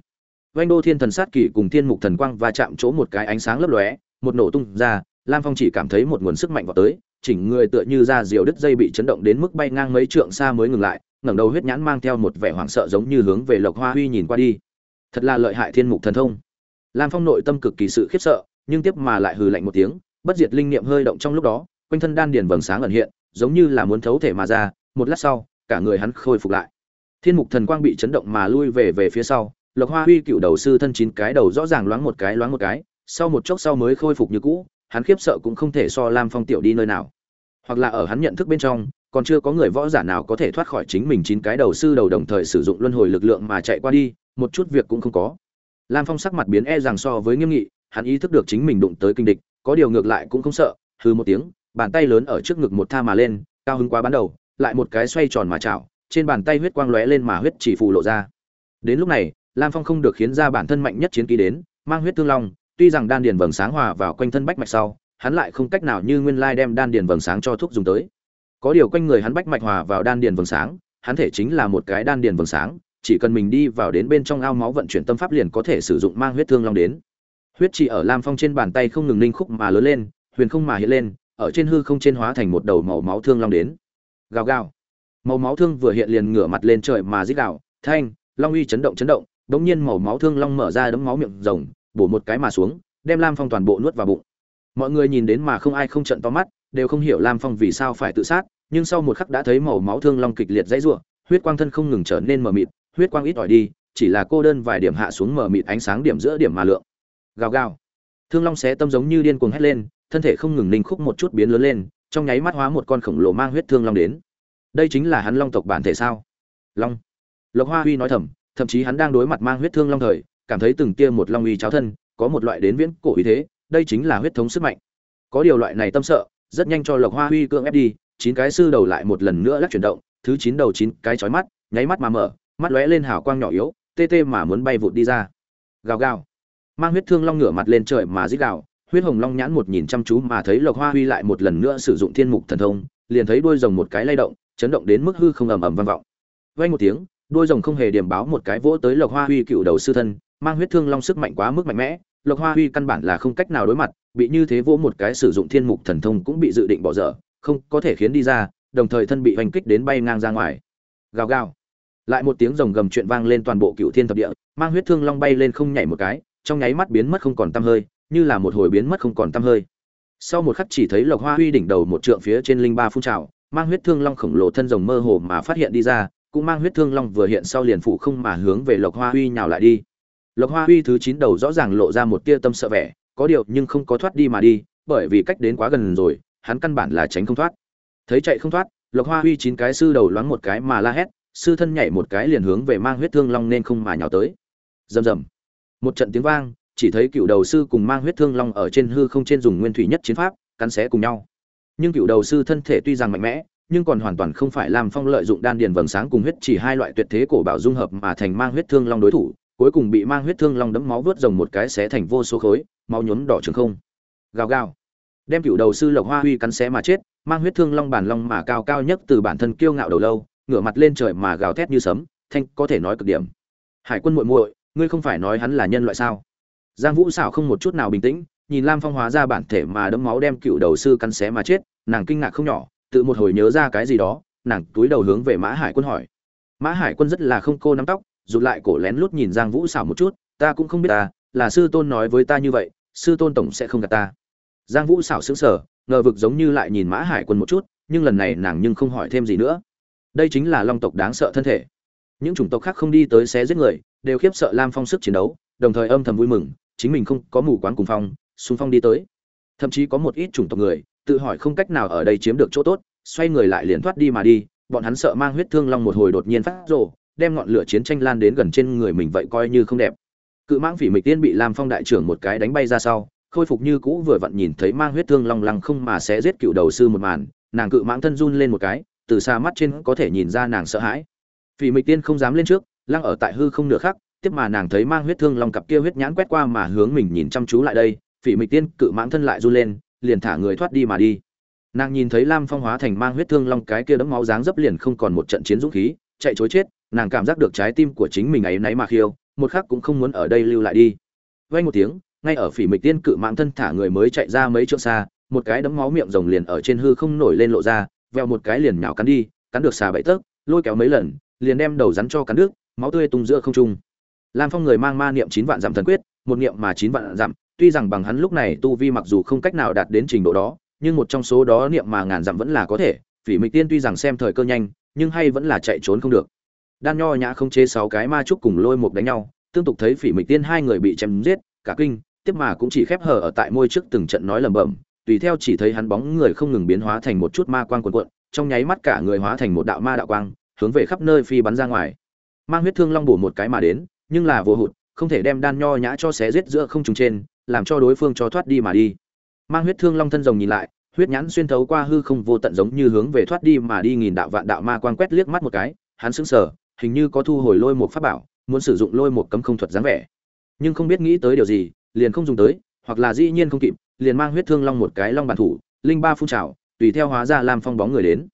Vành đô thiên thần sát kỳ cùng thiên mục thần quang và chạm chỗ một cái ánh sáng lấp lóe một nổ tung ra lam phong chỉ cảm thấy một nguồn sức mạnh vào tới chỉnh người tựa như da diều đứt dây bị chấn động đến mức bay ngang mấy trượng xa mới ngừng lại ngẩng đầu huyết nhãn mang theo một vẻ hoảng sợ giống như hướng về lộc hoa huy nhìn qua đi. Thật là lợi hại thiên mục thần thông. Lam phong nội tâm cực kỳ sự khiếp sợ nhưng tiếp mà lại hừ lạnh một tiếng bất diệt linh niệm hơi động trong lúc đó quanh thân đan điền vầng sáng ẩn hiện, giống như là muốn thấu thể mà ra, một lát sau, cả người hắn khôi phục lại. Thiên mục thần quang bị chấn động mà lui về về phía sau, lộc hoa huy cựu đầu sư thân chín cái đầu rõ ràng loáng một cái loáng một cái, sau một chốc sau mới khôi phục như cũ, hắn khiếp sợ cũng không thể so lam phong tiểu đi nơi nào. Hoặc là ở hắn nhận thức bên trong, còn chưa có người võ giả nào có thể thoát khỏi chính mình chín cái đầu sư đầu đồng thời sử dụng luân hồi lực lượng mà chạy qua đi, một chút việc cũng không có. Lam phong sắc mặt biến e rằng so với nghiêm nghị, hắn ý thức được chính mình đụng tới kinh địch, có điều ngược lại cũng không sợ hư một tiếng bàn tay lớn ở trước ngực một tha mà lên, cao hứng quá ban đầu, lại một cái xoay tròn mà chảo, trên bàn tay huyết quang lóe lên mà huyết chỉ phù lộ ra. Đến lúc này, lam phong không được khiến ra bản thân mạnh nhất chiến ký đến, mang huyết thương long, tuy rằng đan điền vầng sáng hòa vào quanh thân bách mạch sau, hắn lại không cách nào như nguyên lai đem đan điền vầng sáng cho thuốc dùng tới. Có điều quanh người hắn bách mạch hòa vào đan điền vầng sáng, hắn thể chính là một cái đan điền vầng sáng, chỉ cần mình đi vào đến bên trong ao máu vận chuyển tâm pháp liền có thể sử dụng mang huyết thương long đến. Huyết chỉ ở lam phong trên bàn tay không ngừng ninh khúc mà lớn lên, huyền không mà hiện lên ở trên hư không trên hóa thành một đầu màu máu thương long đến. Gào gào. Màu máu thương vừa hiện liền ngửa mặt lên trời mà rít gào, thanh, long uy chấn động chấn động. Đống nhiên màu máu thương long mở ra đấm máu miệng rồng, bổ một cái mà xuống, đem lam phong toàn bộ nuốt vào bụng. Mọi người nhìn đến mà không ai không trận to mắt, đều không hiểu lam phong vì sao phải tự sát, nhưng sau một khắc đã thấy màu máu thương long kịch liệt dãy rủa, huyết quang thân không ngừng trở nên mờ mịt, huyết quang ít ỏi đi, chỉ là cô đơn vài điểm hạ xuống mờ mịt ánh sáng điểm giữa điểm mà lượng. Gào gào. Thương long xé tâm giống như điên cuồng hét lên thân thể không ngừng ninh khúc một chút biến lớn lên, trong nháy mắt hóa một con khổng lồ mang huyết thương long đến. Đây chính là hắn long tộc bản thể sao? Long. Lộc hoa huy nói thầm, thậm chí hắn đang đối mặt mang huyết thương long thời, cảm thấy từng tia một long uy cháo thân, có một loại đến viễn cổ uy thế, đây chính là huyết thống sức mạnh. Có điều loại này tâm sợ, rất nhanh cho lộc hoa huy cưỡng ép đi, chín cái sư đầu lại một lần nữa lắc chuyển động, thứ chín đầu chín cái chói mắt, nháy mắt mà mở, mắt lóe lên hào quang nhỏ yếu, tê tê mà muốn bay vụt đi ra. Gào gào. Mang huyết thương long ngửa mặt lên trời mà rít gào huyết hồng long nhãn một nhìn chăm chú mà thấy lộc hoa huy lại một lần nữa sử dụng thiên mục thần thông, liền thấy đôi rồng một cái lay động, chấn động đến mức hư không ầm ầm vang vọng. Vang một tiếng đôi rồng không hề điểm báo một cái vỗ tới lộc hoa huy cựu đầu sư thân, mang huyết thương long sức mạnh quá mức mạnh mẽ, lộc hoa huy căn bản là không cách nào đối mặt, bị như thế vỗ một cái sử dụng thiên mục thần thông cũng bị dự định bỏ dở, không có thể khiến đi ra, đồng thời thân bị hoành kích đến bay ngang ra ngoài. Gào gào. Lại một tiếng rồng gầm chuyện vang lên toàn bộ cựu thiên thập địa, mang huyết thương long bay lên không nhảy một cái, trong nháy mắt biến mất không còn tăm hơi như là một hồi biến mất không còn tăm hơi. Sau một khắc chỉ thấy lộc hoa huy đỉnh đầu một trượng phía trên linh ba phun trào, mang huyết thương long khổng lồ thân rồng mơ hồ mà phát hiện đi ra, cũng mang huyết thương long vừa hiện sau liền phủ không mà hướng về lộc hoa huy nhào lại đi. Lộc hoa huy thứ chín đầu rõ ràng lộ ra một tia tâm sợ vẻ, có điều nhưng không có thoát đi mà đi, bởi vì cách đến quá gần rồi, hắn căn bản là tránh không thoát. Thấy chạy không thoát, lộc hoa huy chín cái sư đầu loáng một cái mà la hét, sư thân nhảy một cái liền hướng về mang huyết thương long nên không mà nhào tới. Rầm rầm. Một trận tiếng vang chỉ thấy cựu đầu sư cùng mang huyết thương long ở trên hư không trên dùng nguyên thủy nhất chiến pháp, cắn xé cùng nhau. Nhưng cựu đầu sư thân thể tuy rằng mạnh mẽ, nhưng còn hoàn toàn không phải làm phong lợi dụng đan điền vầng sáng cùng huyết chỉ hai loại tuyệt thế cổ bảo dung hợp mà thành mang huyết thương long đối thủ, cuối cùng bị mang huyết thương long đấm máu vớt rồng một cái xé thành vô số khối, máu nhuốm đỏ trường không. Gào gào. Đem cựu đầu sư lộc hoa huy cắn xé mà chết, mang huyết thương long bản long mà cao cao nhất từ bản thân kiêu ngạo đầu lâu, ngửa mặt lên trời mà gào thét như sấm, thanh có thể nói cực điểm. Hải quân muội muội, ngươi không phải nói hắn là nhân loại sao? Giang vũ xảo không một chút nào bình tĩnh, nhìn lam phong hóa ra bản thể mà đấm máu đem cựu đầu sư cắn xé mà chết, nàng kinh ngạc không nhỏ, tự một hồi nhớ ra cái gì đó, nàng túi đầu hướng về mã hải quân hỏi. Mã hải quân rất là không cô nắm tóc, rụt lại cổ lén lút nhìn giang vũ xảo một chút, ta cũng không biết ta, là sư tôn nói với ta như vậy, sư tôn tổng sẽ không gạt ta. Giang vũ xảo sững sờ, ngờ vực giống như lại nhìn mã hải quân một chút, nhưng lần này nàng nhưng không hỏi thêm gì nữa. Đây chính là long tộc đáng sợ thân thể. Những chủng tộc khác không đi tới xé giết người, đều khiếp sợ lam phong sức chiến đấu, đồng thời âm thầm vui mừng chính mình không có mù quán cùng phong, xung phong đi tới. Thậm chí có một ít chủng tộc người, tự hỏi không cách nào ở đây chiếm được chỗ tốt, xoay người lại liền thoát đi mà đi, bọn hắn sợ mang huyết thương long một hồi đột nhiên phát rồ, đem ngọn lửa chiến tranh lan đến gần trên người mình vậy coi như không đẹp. Cự mãng phỉ mịch tiên bị lam phong đại trưởng một cái đánh bay ra sau, khôi phục như cũ vừa vặn nhìn thấy mang huyết thương long lăng không mà sẽ giết cựu đầu sư một màn, nàng cự mãng thân run lên một cái, từ xa mắt trên có thể nhìn ra nàng sợ hãi. Phỉ mịch tiên không dám lên trước, lăng ở tại hư không nửa khắc tiếp mà nàng thấy mang huyết thương long cặp kia huyết nhãn quét qua mà hướng mình nhìn chăm chú lại đây, phỉ mịch tiên cự mãng thân lại run lên, liền thả người thoát đi mà đi. Nàng nhìn thấy lam phong hóa thành mang huyết thương long cái kia đấm máu dáng dấp liền không còn một trận chiến dũng khí, chạy chối chết, nàng cảm giác được trái tim của chính mình ấy náy mà khiêu, một khắc cũng không muốn ở đây lưu lại đi. Vay một tiếng, ngay ở phỉ mịch tiên cự mạng thân thả người mới chạy ra mấy chỗ xa, một cái đấm máu miệng rồng liền ở trên hư không nổi lên lộ ra, veo một cái liền nhào cắn đi, cắn được xà bậy tấc lôi kéo mấy lần, liền đem đầu rắn cho cắn nước máu tươi tung giữa không trung lam phong người mang ma niệm chín vạn dặm thần quyết, một niệm mà chín vạn dặm, tuy rằng bằng hắn lúc này tu vi mặc dù không cách nào đạt đến trình độ đó, nhưng một trong số đó niệm mà ngàn dặm vẫn là có thể, phỉ mịch tiên tuy rằng xem thời cơ nhanh, nhưng hay vẫn là chạy trốn không được. Đan nho nhã không chế sáu cái ma trúc cùng lôi một đánh nhau, tương tục thấy phỉ mịch tiên hai người bị chém giết, cả kinh, tiếp mà cũng chỉ khép hở ở tại môi trước từng trận nói lẩm bẩm, tùy theo chỉ thấy hắn bóng người không ngừng biến hóa thành một chút ma quang cuộn cuộn, trong nháy mắt cả người hóa thành một đạo ma đạo quang, hướng về khắp nơi phi bắn ra ngoài. Mang huyết thương long bổ một cái mà đến nhưng là vô hụt, không thể đem đan nho nhã cho xé giết giữa không trùng trên, làm cho đối phương cho thoát đi mà đi. Mang huyết thương long thân rồng nhìn lại, huyết nhãn xuyên thấu qua hư không vô tận giống như hướng về thoát đi mà đi nghìn đạo vạn đạo ma quang quét liếc mắt một cái, hắn sững sờ, hình như có thu hồi lôi một pháp bảo, muốn sử dụng lôi một cấm không thuật dáng vẻ. Nhưng không biết nghĩ tới điều gì, liền không dùng tới, hoặc là dĩ nhiên không kịp, liền mang huyết thương long một cái long bản thủ, linh ba phun trào, tùy theo hóa ra lam phong bóng người đến.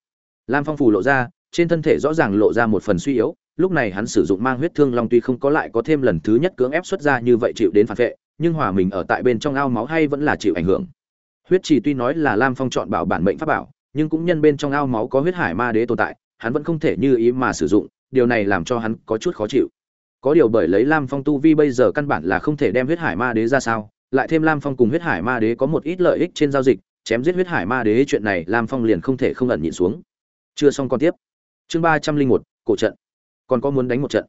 Lam phong phù lộ ra, trên thân thể rõ ràng lộ ra một phần suy yếu lúc này hắn sử dụng mang huyết thương long tuy không có lại có thêm lần thứ nhất cưỡng ép xuất ra như vậy chịu đến phản vệ, nhưng hòa mình ở tại bên trong ao máu hay vẫn là chịu ảnh hưởng. Huyết trì tuy nói là lam phong chọn bảo bản mệnh pháp bảo, nhưng cũng nhân bên trong ao máu có huyết hải ma đế tồn tại, hắn vẫn không thể như ý mà sử dụng, điều này làm cho hắn có chút khó chịu. Có điều bởi lấy lam phong tu vi bây giờ căn bản là không thể đem huyết hải ma đế ra sao, lại thêm lam phong cùng huyết hải ma đế có một ít lợi ích trên giao dịch, chém giết huyết hải ma đế chuyện này lam phong liền không thể không ẩn nhịn xuống. Chưa xong còn tiếp. Chương ba trăm linh một, cổ trận còn có muốn đánh một trận.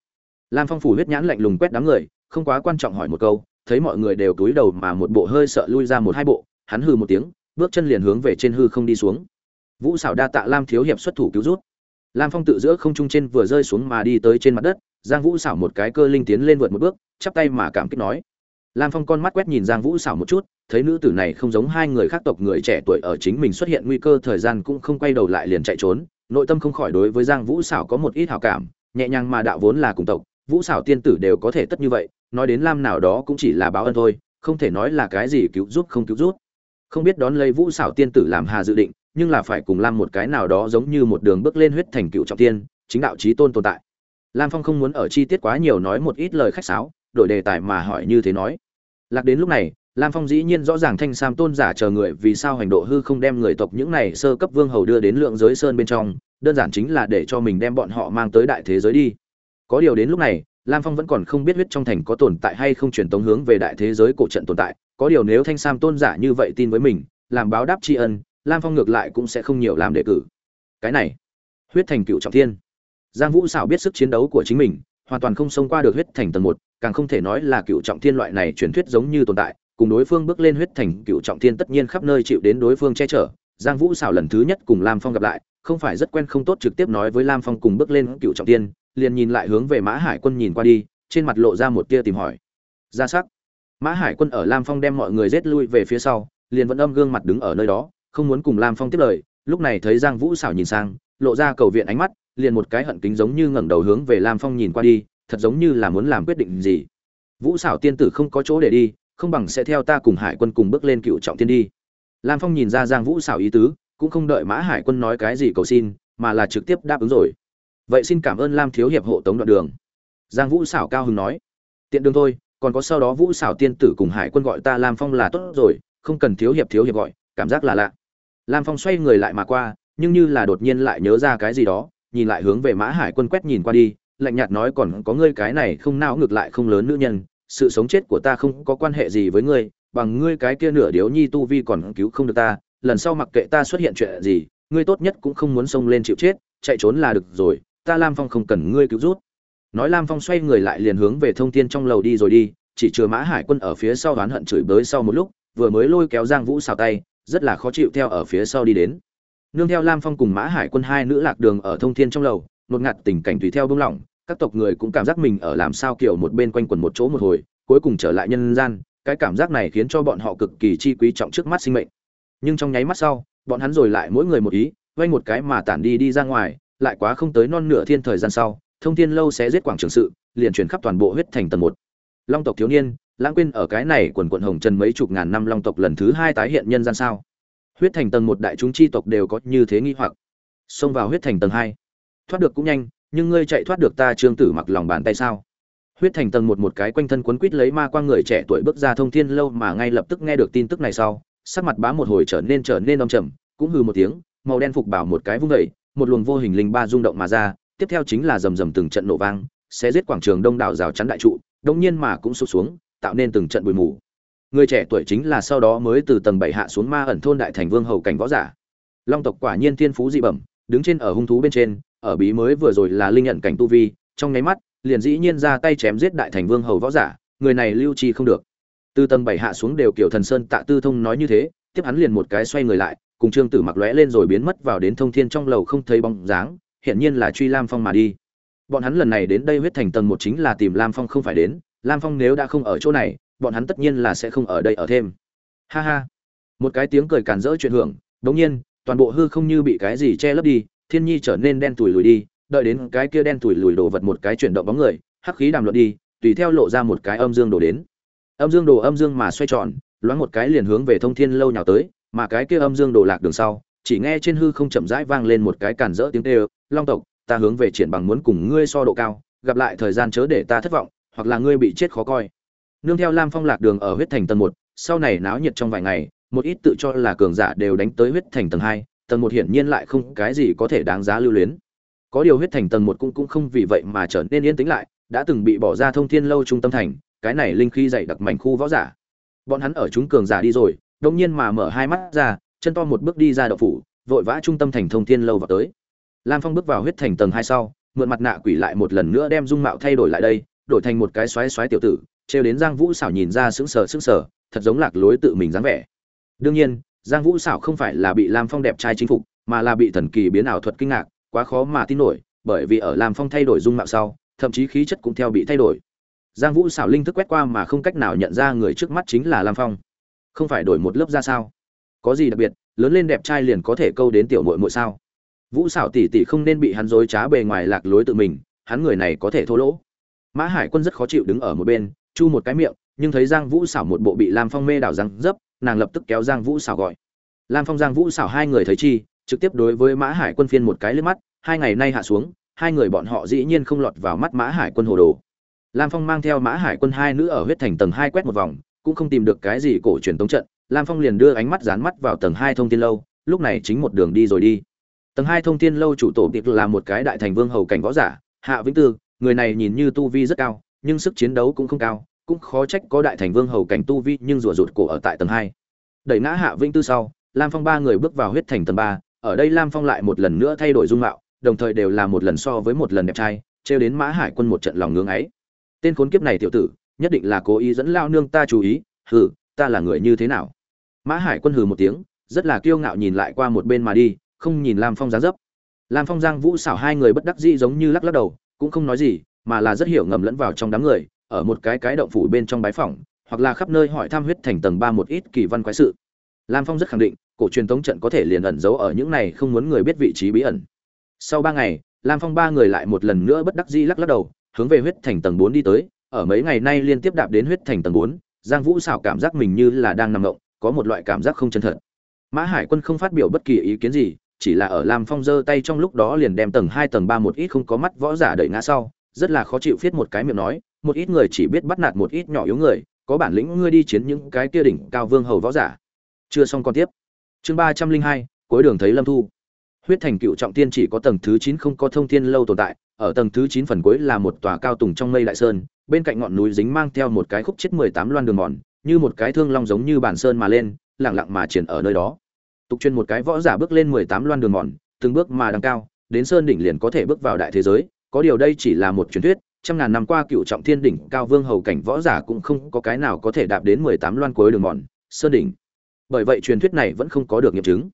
Lam phong phủ huyết nhãn lạnh lùng quét đám người, không quá quan trọng hỏi một câu, thấy mọi người đều túi đầu mà một bộ hơi sợ lui ra một hai bộ, hắn hư một tiếng, bước chân liền hướng về trên hư không đi xuống. Vũ xảo đa tạ lam thiếu hiệp xuất thủ cứu rút. Lam phong tự giữa không trung trên vừa rơi xuống mà đi tới trên mặt đất, giang vũ xảo một cái cơ linh tiến lên vượt một bước, chắp tay mà cảm kích nói. Lam phong con mắt quét nhìn giang vũ xảo một chút, thấy nữ tử này không giống hai người khác tộc người trẻ tuổi ở chính mình xuất hiện nguy cơ thời gian cũng không quay đầu lại liền chạy trốn, nội tâm không khỏi đối với giang vũ xảo có một ít hảo cảm nhẹ nhàng mà đạo vốn là cùng tộc, vũ xảo tiên tử đều có thể tất như vậy, nói đến lam nào đó cũng chỉ là báo ân thôi, không thể nói là cái gì cứu giúp không cứu giúp. Không biết đón lấy vũ xảo tiên tử làm hà dự định, nhưng là phải cùng lam một cái nào đó giống như một đường bước lên huyết thành cựu trọng tiên, chính đạo trí tôn tồn tại. Lam phong không muốn ở chi tiết quá nhiều nói một ít lời khách sáo, đổi đề tài mà hỏi như thế nói. Lạc đến lúc này, lam phong dĩ nhiên rõ ràng thanh sam tôn giả chờ người vì sao hành độ hư không đem người tộc những này sơ cấp vương hầu đưa đến lượng giới sơn bên trong đơn giản chính là để cho mình đem bọn họ mang tới đại thế giới đi. Có điều đến lúc này, lam phong vẫn còn không biết huyết trong thành có tồn tại hay không truyền tống hướng về đại thế giới cổ trận tồn tại. Có điều nếu thanh sam tôn giả như vậy tin với mình, làm báo đáp tri ân, lam phong ngược lại cũng sẽ không nhiều làm đề cử. Cái này, huyết thành cựu trọng thiên. Giang vũ xảo biết sức chiến đấu của chính mình, hoàn toàn không xông qua được huyết thành tầng một, càng không thể nói là cựu trọng thiên loại này truyền thuyết giống như tồn tại. Cùng đối phương bước lên huyết thành cựu trọng thiên tất nhiên khắp nơi chịu đến đối phương che chở. Giang vũ xảo lần thứ nhất cùng lam phong gặp lại không phải rất quen không tốt trực tiếp nói với lam phong cùng bước lên cựu trọng thiên liền nhìn lại hướng về mã hải quân nhìn qua đi, trên mặt lộ ra một tia tìm hỏi. Ra sắc. Mã hải quân ở lam phong đem mọi người rết lui về phía sau, liền vẫn âm gương mặt đứng ở nơi đó, không muốn cùng lam phong tiếp lời. Lúc này thấy giang vũ xảo nhìn sang, lộ ra cầu viện ánh mắt, liền một cái hận kính giống như ngẩng đầu hướng về lam phong nhìn qua đi, thật giống như là muốn làm quyết định gì. Vũ xảo tiên tử không có chỗ để đi, không bằng sẽ theo ta cùng hải quân cùng bước lên cựu trọng tiên đi. Lam phong nhìn ra giang vũ xảo ý tứ cũng không đợi mã hải quân nói cái gì cầu xin, mà là trực tiếp đáp ứng rồi. Vậy xin cảm ơn lam thiếu hiệp hộ tống đoạn đường. Giang vũ xảo cao hứng nói. Tiện đường thôi, còn có sau đó vũ xảo tiên tử cùng hải quân gọi ta lam phong là tốt rồi, không cần thiếu hiệp thiếu hiệp gọi, cảm giác là lạ. Lam phong xoay người lại mà qua, nhưng như là đột nhiên lại nhớ ra cái gì đó, nhìn lại hướng về mã hải quân quét nhìn qua đi, lạnh nhạt nói còn có ngươi cái này không nao ngược lại không lớn nữ nhân, sự sống chết của ta không có quan hệ gì với ngươi, bằng ngươi cái kia nửa điếu nhi tu vi còn cứu không được ta lần sau mặc kệ ta xuất hiện chuyện gì, ngươi tốt nhất cũng không muốn xông lên chịu chết, chạy trốn là được rồi, ta lam phong không cần ngươi cứu rút. Nói lam phong xoay người lại liền hướng về thông tin trong lầu đi rồi đi, chỉ chừa mã hải quân ở phía sau đoán hận chửi bới sau một lúc, vừa mới lôi kéo giang vũ xào tay, rất là khó chịu theo ở phía sau đi đến. Nương theo lam phong cùng mã hải quân hai nữ lạc đường ở thông thiên trong lầu nột ngạt tình cảnh tùy theo bông lỏng, các tộc người cũng cảm giác mình ở làm sao kiểu một bên quanh quần một chỗ một hồi, cuối cùng trở lại nhân gian, cái cảm giác này khiến cho bọn họ cực kỳ chi quý trọng trước mắt sinh mệnh nhưng trong nháy mắt sau, bọn hắn rồi lại mỗi người một ý vay một cái mà tản đi đi ra ngoài, lại quá không tới non nửa thiên thời gian sau, thông thiên lâu sẽ giết quảng trường sự, liền chuyển khắp toàn bộ huyết thành tầng một. Long tộc thiếu niên, lãng quên ở cái này quần quận hồng trần mấy chục ngàn năm long tộc lần thứ hai tái hiện nhân gian sao? Huyết thành tầng một đại chúng chi tộc đều có như thế nghi hoặc. Xông vào huyết thành tầng hai. Thoát được cũng nhanh, nhưng ngươi chạy thoát được ta trương tử mặc lòng bàn tay sao? Huyết thành tầng một một cái quanh thân quấn quít lấy ma quang người trẻ tuổi bước ra thông thiên lâu mà ngay lập tức nghe được tin tức này sau sắc mặt bá một hồi trở nên trở nên đông trầm cũng hừ một tiếng màu đen phục bảo một cái vung dậy, một luồng vô hình linh ba rung động mà ra tiếp theo chính là rầm rầm từng trận nổ vang sẽ giết quảng trường đông đảo rào chắn đại trụ đông nhiên mà cũng sụp xuống tạo nên từng trận bụi mù. Người trẻ tuổi chính là sau đó mới từ tầng bảy hạ xuống ma ẩn thôn đại thành vương hầu cảnh võ giả. Long tộc quả nhiên thiên phú dị bẩm đứng trên ở hung thú bên trên ở bí mới vừa rồi là linh nhận cảnh tu vi trong nháy mắt liền dĩ nhiên ra tay chém giết đại thành vương hầu võ giả người này lưu chi không được từ tầng bảy hạ xuống đều kiểu thần sơn tạ tư thông nói như thế, tiếp hắn liền một cái xoay người lại, cùng trương tử mặc lóe lên rồi biến mất vào đến thông thiên trong lầu không thấy bóng dáng, hiển nhiên là truy lam phong mà đi. Bọn hắn lần này đến đây huyết thành tầng một chính là tìm lam phong không phải đến, lam phong nếu đã không ở chỗ này, bọn hắn tất nhiên là sẽ không ở đây ở thêm. Ha ha. Một cái tiếng cười càn rỡ chuyện hưởng, đống nhiên, toàn bộ hư không như bị cái gì che lấp đi, thiên nhi trở nên đen tủi lùi đi, đợi đến cái kia đen tủi lùi đồ vật một cái chuyển động bóng người, hắc khí đàm luận đi, tùy theo lộ ra một cái âm dương đổ đến âm dương đồ âm dương mà xoay tròn, loáng một cái liền hướng về thông thiên lâu nhào tới, mà cái kia âm dương đồ lạc đường sau, chỉ nghe trên hư không chậm rãi vang lên một cái cản rỡ tiếng kêu, long tộc, ta hướng về triển bằng muốn cùng ngươi so độ cao, gặp lại thời gian chớ để ta thất vọng, hoặc là ngươi bị chết khó coi. Nương theo lam phong lạc đường ở huyết thành tầng một, sau này náo nhiệt trong vài ngày, một ít tự cho là cường giả đều đánh tới huyết thành tầng hai, tầng một hiển nhiên lại không cái gì có thể đáng giá lưu luyến. Có điều huyết thành tầng một cũng cũng không vì vậy mà trở nên yên tĩnh lại, đã từng bị bỏ ra thông thiên lâu trung tâm thành cái này linh khí dày đặc mảnh khu võ giả. Bọn hắn ở chúng cường giả đi rồi đông nhiên mà mở hai mắt ra, chân to một bước đi ra đậu phủ, vội vã trung tâm thành thông thiên lâu vào tới. Lam phong bước vào huyết thành tầng hai sau, mượn mặt nạ quỷ lại một lần nữa đem dung mạo thay đổi lại đây, đổi thành một cái xoáy xoáy tiểu tử, trêu đến giang vũ xảo nhìn ra sững sờ sững sờ, thật giống lạc lối tự mình dáng vẻ. Đương nhiên, giang vũ xảo không phải là bị lam phong đẹp trai chính phục, mà là bị thần kỳ biến ảo thuật kinh ngạc, quá khó mà tin nổi, bởi vì ở lam phong thay đổi dung mạo sau, thậm chí khí chất cũng theo bị thay đổi giang vũ xảo linh thức quét qua mà không cách nào nhận ra người trước mắt chính là lam phong. Không phải đổi một lớp ra sao? Có gì đặc biệt, lớn lên đẹp trai liền có thể câu đến tiểu muội muội sao? Vũ xảo tỷ tỷ không nên bị hắn dối trá bề ngoài lạc lối tự mình, hắn người này có thể thô lỗ. Mã hải quân rất khó chịu đứng ở một bên, chu một cái miệng, nhưng thấy giang vũ xảo một bộ bị lam phong mê đảo răng dấp, nàng lập tức kéo giang vũ xảo gọi. Lam phong, giang vũ xảo hai người thấy chi, trực tiếp đối với mã hải quân phiên một cái lên mắt, hai ngày nay hạ xuống, hai người bọn họ dĩ nhiên không lọt vào mắt mã hải quân hồ đồ lam phong mang theo mã hải quân hai nữ ở huyết thành tầng hai quét một vòng, cũng không tìm được cái gì cổ truyền tống trận. Lam phong liền đưa ánh mắt dán mắt vào tầng hai thông thiên lâu, lúc này chính một đường đi rồi đi. Tầng hai thông thiên lâu chủ tổ tiệc là một cái đại thành vương hầu cảnh võ giả, hạ vĩnh tư, người này nhìn như tu vi rất cao, nhưng sức chiến đấu cũng không cao, cũng khó trách có đại thành vương hầu cảnh tu vi nhưng rủa rụt cổ ở tại tầng hai. Đẩy ngã hạ vĩnh tư sau, lam phong ba người bước vào huyết thành tầng ba, ở đây lam phong lại một lần nữa thay đổi dung mạo, đồng thời đều là một lần so với một lần đẹp trai, trêu đến mã hải quân một trận lòng ngưỡng ấy tên khốn kiếp này tiểu tử nhất định là cố ý dẫn lao nương ta chú ý hừ ta là người như thế nào? Mã hải quân hừ một tiếng rất là kiêu ngạo nhìn lại qua một bên mà đi không nhìn lam phong giá dấp. Lam phong giang vũ xảo hai người bất đắc dĩ giống như lắc lắc đầu cũng không nói gì mà là rất hiểu ngầm lẫn vào trong đám người ở một cái cái động phủ bên trong bái phòng, hoặc là khắp nơi hỏi thăm huyết thành tầng ba một ít kỳ văn quái sự. Lam phong rất khẳng định cổ truyền thống trận có thể liền ẩn giấu ở những này không muốn người biết vị trí bí ẩn. Sau ba ngày lam phong ba người lại một lần nữa bất đắc dĩ lắc lắc đầu hướng về huyết thành tầng bốn đi tới, ở mấy ngày nay liên tiếp đạp đến huyết thành tầng bốn, giang vũ xảo cảm giác mình như là đang nằm ngộng, có một loại cảm giác không chân thật. Mã hải quân không phát biểu bất kỳ ý kiến gì, chỉ là ở lam phong giơ tay trong lúc đó liền đem tầng hai, tầng ba một ít không có mắt võ giả đẩy ngã sau, rất là khó chịu phiết một cái miệng nói, một ít người chỉ biết bắt nạt một ít nhỏ yếu người, có bản lĩnh ngươi đi chiến những cái kia đỉnh cao vương hầu võ giả. Chưa xong con tiếp. Chương ba trăm linh hai, cuối đường thấy lâm thu. Huyết thành cựu trọng tiên chỉ có tầng thứ chín không có thông thiên lâu tồn tại ở tầng thứ chín phần cuối là một tòa cao tùng trong mây đại sơn, bên cạnh ngọn núi dính mang theo một cái khúc chết mười tám loan đường mòn, như một cái thương long giống như bản sơn mà lên, lặng lặng mà triển ở nơi đó. Tục chuyên một cái võ giả bước lên mười tám loan đường mòn, từng bước mà đằng cao, đến sơn đỉnh liền có thể bước vào đại thế giới, có điều đây chỉ là một truyền thuyết, trăm ngàn năm qua cựu trọng thiên đỉnh cao vương hầu cảnh võ giả cũng không có cái nào có thể đạp đến mười tám loan cuối đường mòn, sơn đỉnh. Bởi vậy truyền thuyết này vẫn không có được nghiệm chứng.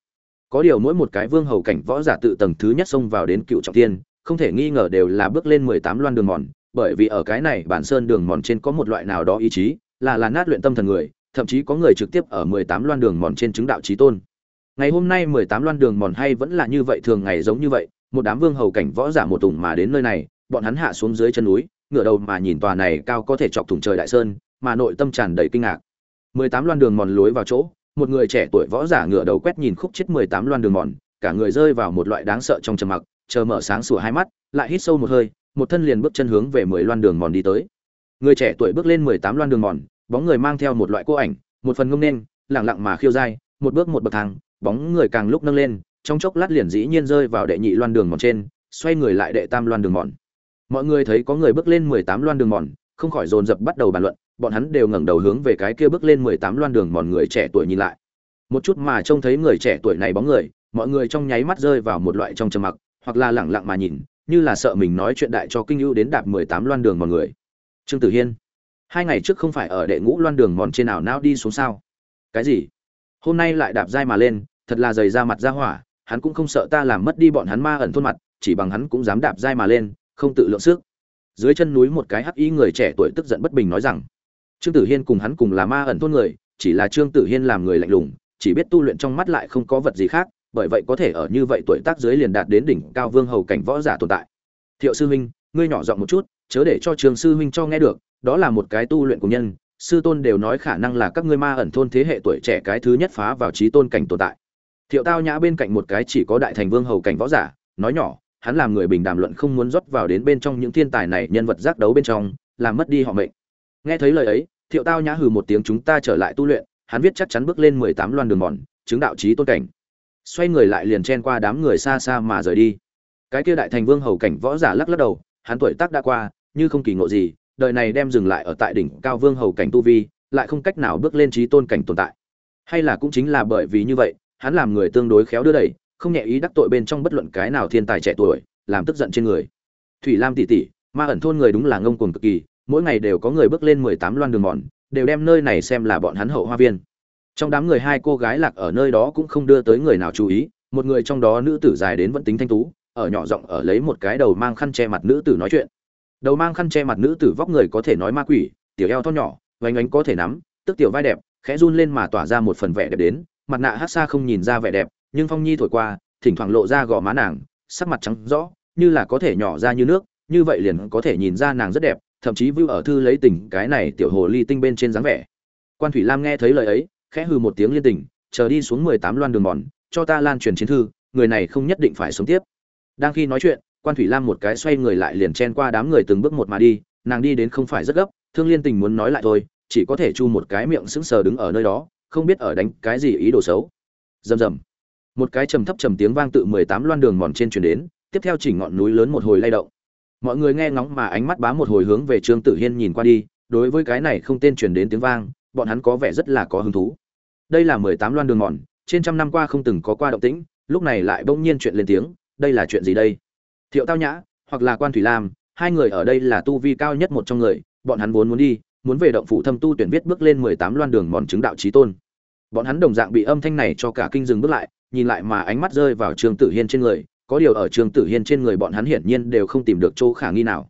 Có điều mỗi một cái vương hầu cảnh võ giả tự tầng thứ nhất xông vào đến cựu trọng thiên không thể nghi ngờ đều là bước lên mười tám loan đường mòn, bởi vì ở cái này bản sơn đường mòn trên có một loại nào đó ý chí, là là nát luyện tâm thần người, thậm chí có người trực tiếp ở mười tám loan đường mòn trên chứng đạo chí tôn. Ngày hôm nay mười tám loan đường mòn hay vẫn là như vậy, thường ngày giống như vậy, một đám vương hầu cảnh võ giả một tùng mà đến nơi này, bọn hắn hạ xuống dưới chân núi, ngửa đầu mà nhìn tòa này cao có thể chọc thủng trời đại sơn, mà nội tâm tràn đầy kinh ngạc. Mười tám loan đường mòn lối vào chỗ, một người trẻ tuổi võ giả ngửa đầu quét nhìn khúc chết mười tám loan đường mòn, cả người rơi vào một loại đáng sợ trong trầm mặc chờ mở sáng sủa hai mắt, lại hít sâu một hơi, một thân liền bước chân hướng về mười loan đường mòn đi tới. Người trẻ tuổi bước lên mười tám loan đường mòn, bóng người mang theo một loại cô ảnh, một phần ngông nên, lặng lặng mà khiêu dai, một bước một bậc thang, bóng người càng lúc nâng lên, trong chốc lát liền dĩ nhiên rơi vào đệ nhị loan đường mòn trên, xoay người lại đệ tam loan đường mòn. Mọi người thấy có người bước lên mười tám loan đường mòn, không khỏi dồn dập bắt đầu bàn luận, bọn hắn đều ngẩng đầu hướng về cái kia bước lên mười tám loan đường mòn người trẻ tuổi nhìn lại. Một chút mà trông thấy người trẻ tuổi này bóng người, mọi người trong nháy mắt rơi vào một loại trong trầm mặc hoặc là lẳng lặng mà nhìn, như là sợ mình nói chuyện đại cho kinh ưu đến đạp mười tám loan đường mọi người. Trương tử hiên, hai ngày trước không phải ở đệ ngũ loan đường mòn trên nào nao đi xuống sao? Cái gì? Hôm nay lại đạp dai mà lên, thật là dày ra mặt ra hỏa, hắn cũng không sợ ta làm mất đi bọn hắn ma ẩn thôn mặt, chỉ bằng hắn cũng dám đạp dai mà lên, không tự lượng sức. Dưới chân núi một cái hắc y người trẻ tuổi tức giận bất bình nói rằng, trương tử hiên cùng hắn cùng là ma ẩn thôn người, chỉ là trương tử hiên làm người lạnh lùng, chỉ biết tu luyện trong mắt lại không có vật gì khác bởi vậy có thể ở như vậy tuổi tác dưới liền đạt đến đỉnh cao vương hầu cảnh võ giả tồn tại. Thiệu sư huynh, ngươi nhỏ giọng một chút, chớ để cho trường sư huynh cho nghe được, đó là một cái tu luyện của nhân, sư tôn đều nói khả năng là các ngươi ma ẩn thôn thế hệ tuổi trẻ cái thứ nhất phá vào trí tôn cảnh tồn tại. Thiệu tao nhã bên cạnh một cái chỉ có đại thành vương hầu cảnh võ giả, nói nhỏ, hắn làm người bình đàm luận không muốn rót vào đến bên trong những thiên tài này nhân vật giác đấu bên trong, làm mất đi họ mệnh. Nghe thấy lời ấy, thiệu tao nhã hừ một tiếng chúng ta trở lại tu luyện, hắn viết chắc chắn bước lên mười tám loan đường mòn, chứng đạo trí tôn cảnh xoay người lại liền chen qua đám người xa xa mà rời đi. Cái kia đại thành vương hầu cảnh võ giả lắc lắc đầu, hắn tuổi tác đã qua, như không kỳ ngộ gì, đời này đem dừng lại ở tại đỉnh cao vương hầu cảnh tu vi, lại không cách nào bước lên trí tôn cảnh tồn tại. Hay là cũng chính là bởi vì như vậy, hắn làm người tương đối khéo đưa đẩy, không nhẹ ý đắc tội bên trong bất luận cái nào thiên tài trẻ tuổi, làm tức giận trên người. Thủy lam tỷ tỷ, ma ẩn thôn người đúng là ngông cuồng cực kỳ, mỗi ngày đều có người bước lên mười tám loan đường mòn, đều đem nơi này xem là bọn hắn hậu hoa viên trong đám người hai cô gái lạc ở nơi đó cũng không đưa tới người nào chú ý, một người trong đó nữ tử dài đến vẫn tính thanh tú, ở nhỏ giọng ở lấy một cái đầu mang khăn che mặt nữ tử nói chuyện. Đầu mang khăn che mặt nữ tử vóc người có thể nói ma quỷ, tiểu eo thon nhỏ vánh ánh có thể nắm, tức tiểu vai đẹp, khẽ run lên mà tỏa ra một phần vẻ đẹp đến, mặt nạ hát xa không nhìn ra vẻ đẹp, nhưng phong nhi thổi qua, thỉnh thoảng lộ ra gò má nàng, sắc mặt trắng rõ, như là có thể nhỏ ra như nước, như vậy liền có thể nhìn ra nàng rất đẹp, thậm chí vưu ở thư lấy tình cái này tiểu hồ ly tinh bên trên dáng vẻ. Quan thủy lam nghe thấy lời ấy khẽ hừ một tiếng liên tình chờ đi xuống mười tám loan đường mòn, cho ta lan truyền chiến thư, người này không nhất định phải sống tiếp. Đang khi nói chuyện, quan thủy lam một cái xoay người lại liền chen qua đám người từng bước một mà đi, nàng đi đến không phải rất gấp, thương liên tình muốn nói lại thôi, chỉ có thể chu một cái miệng sững sờ đứng ở nơi đó, không biết ở đánh cái gì ý đồ xấu. Rầm rầm. Một cái trầm thấp trầm tiếng vang tự mười tám loan đường mòn trên truyền đến, tiếp theo chỉnh ngọn núi lớn một hồi lay động. Mọi người nghe ngóng mà ánh mắt bá một hồi hướng về trương tử hiên nhìn qua đi, đối với cái này không tên truyền đến tiếng vang bọn hắn có vẻ rất là có hứng thú. Đây là mười tám loan đường mòn, trên trăm năm qua không từng có qua động tĩnh, lúc này lại bỗng nhiên chuyện lên tiếng, đây là chuyện gì đây? Thiệu tao nhã, hoặc là quan thủy lam, hai người ở đây là tu vi cao nhất một trong người, bọn hắn vốn muốn đi, muốn về động phủ thâm tu tuyển viết bước lên mười tám loan đường mòn chứng đạo trí tôn. Bọn hắn đồng dạng bị âm thanh này cho cả kinh dừng bước lại, nhìn lại mà ánh mắt rơi vào trương tử hiên trên người, có điều ở trương tử hiên trên người bọn hắn hiển nhiên đều không tìm được chỗ khả nghi nào.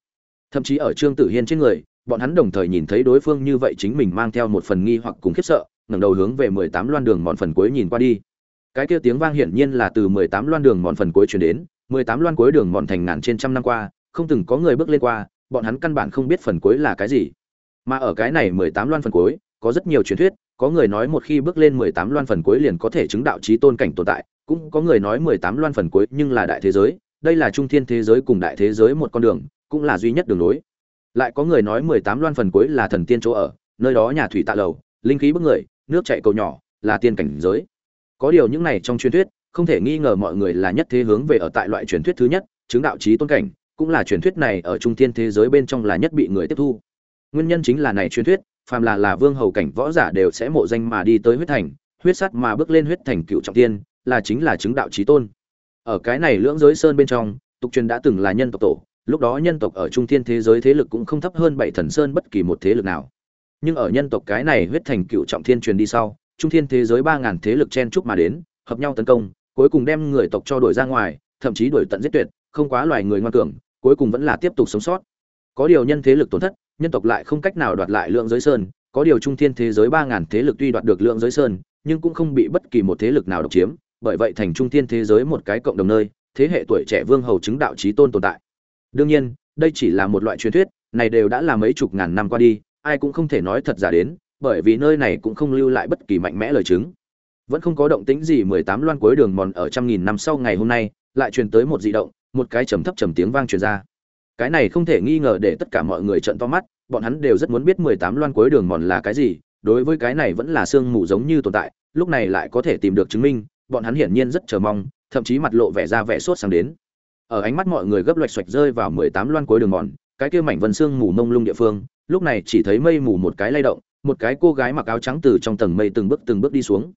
Thậm chí ở trương tử hiên trên người bọn hắn đồng thời nhìn thấy đối phương như vậy chính mình mang theo một phần nghi hoặc cùng khiếp sợ, ngẩng đầu hướng về mười tám loan đường mòn phần cuối nhìn qua đi. Cái kia tiếng vang hiển nhiên là từ mười tám loan đường mòn phần cuối truyền đến, mười tám loan cuối đường mòn thành ngàn trên trăm năm qua, không từng có người bước lên qua, bọn hắn căn bản không biết phần cuối là cái gì. Mà ở cái này mười tám loan phần cuối, có rất nhiều truyền thuyết, có người nói một khi bước lên mười tám loan phần cuối liền có thể chứng đạo trí tôn cảnh tồn tại, cũng có người nói mười tám loan phần cuối nhưng là đại thế giới, đây là trung thiên thế giới cùng đại thế giới một con đường, cũng là duy nhất đường lối lại có người nói mười tám loan phần cuối là thần tiên chỗ ở, nơi đó nhà thủy tạ lầu, linh khí bức người, nước chảy cầu nhỏ, là tiên cảnh giới. Có điều những này trong truyền thuyết, không thể nghi ngờ mọi người là nhất thế hướng về ở tại loại truyền thuyết thứ nhất, chứng đạo trí tôn cảnh, cũng là truyền thuyết này ở trung thiên thế giới bên trong là nhất bị người tiếp thu. Nguyên nhân chính là này truyền thuyết, phàm là là vương hầu cảnh võ giả đều sẽ mộ danh mà đi tới huyết thành, huyết sắt mà bước lên huyết thành cựu trọng tiên, là chính là chứng đạo trí tôn. Ở cái này lưỡng giới sơn bên trong, tục truyền đã từng là nhân tộc tổ lúc đó nhân tộc ở trung thiên thế giới thế lực cũng không thấp hơn bảy thần sơn bất kỳ một thế lực nào. Nhưng ở nhân tộc cái này huyết thành cựu trọng thiên truyền đi sau, trung thiên thế giới ba ngàn thế lực chen chúc mà đến, hợp nhau tấn công, cuối cùng đem người tộc cho đuổi ra ngoài, thậm chí đuổi tận giết tuyệt, không quá loài người ngoan cường, cuối cùng vẫn là tiếp tục sống sót. Có điều nhân thế lực tổn thất, nhân tộc lại không cách nào đoạt lại lượng giới sơn, có điều trung thiên thế giới ba ngàn thế lực tuy đoạt được lượng giới sơn, nhưng cũng không bị bất kỳ một thế lực nào độc chiếm, bởi vậy thành trung thiên thế giới một cái cộng đồng nơi, thế hệ tuổi trẻ vương hầu chứng đạo trí tôn tồn tại đương nhiên, đây chỉ là một loại truyền thuyết, này đều đã là mấy chục ngàn năm qua đi, ai cũng không thể nói thật giả đến, bởi vì nơi này cũng không lưu lại bất kỳ mạnh mẽ lời chứng. Vẫn không có động tĩnh gì, mười tám loan cuối đường mòn ở trăm nghìn năm sau ngày hôm nay, lại truyền tới một dị động, một cái trầm thấp trầm tiếng vang truyền ra. Cái này không thể nghi ngờ để tất cả mọi người trợn to mắt, bọn hắn đều rất muốn biết mười tám loan cuối đường mòn là cái gì, đối với cái này vẫn là sương mù giống như tồn tại, lúc này lại có thể tìm được chứng minh, bọn hắn hiển nhiên rất chờ mong, thậm chí mặt lộ vẻ ra vẻ sốt sang đến ở ánh mắt mọi người gấp loạch xoạch rơi vào mười tám loan cuối đường mòn, cái kia mảnh vân xương mù mông lung địa phương, lúc này chỉ thấy mây mù một cái lay động, một cái cô gái mặc áo trắng từ trong tầng mây từng bước từng bước đi xuống.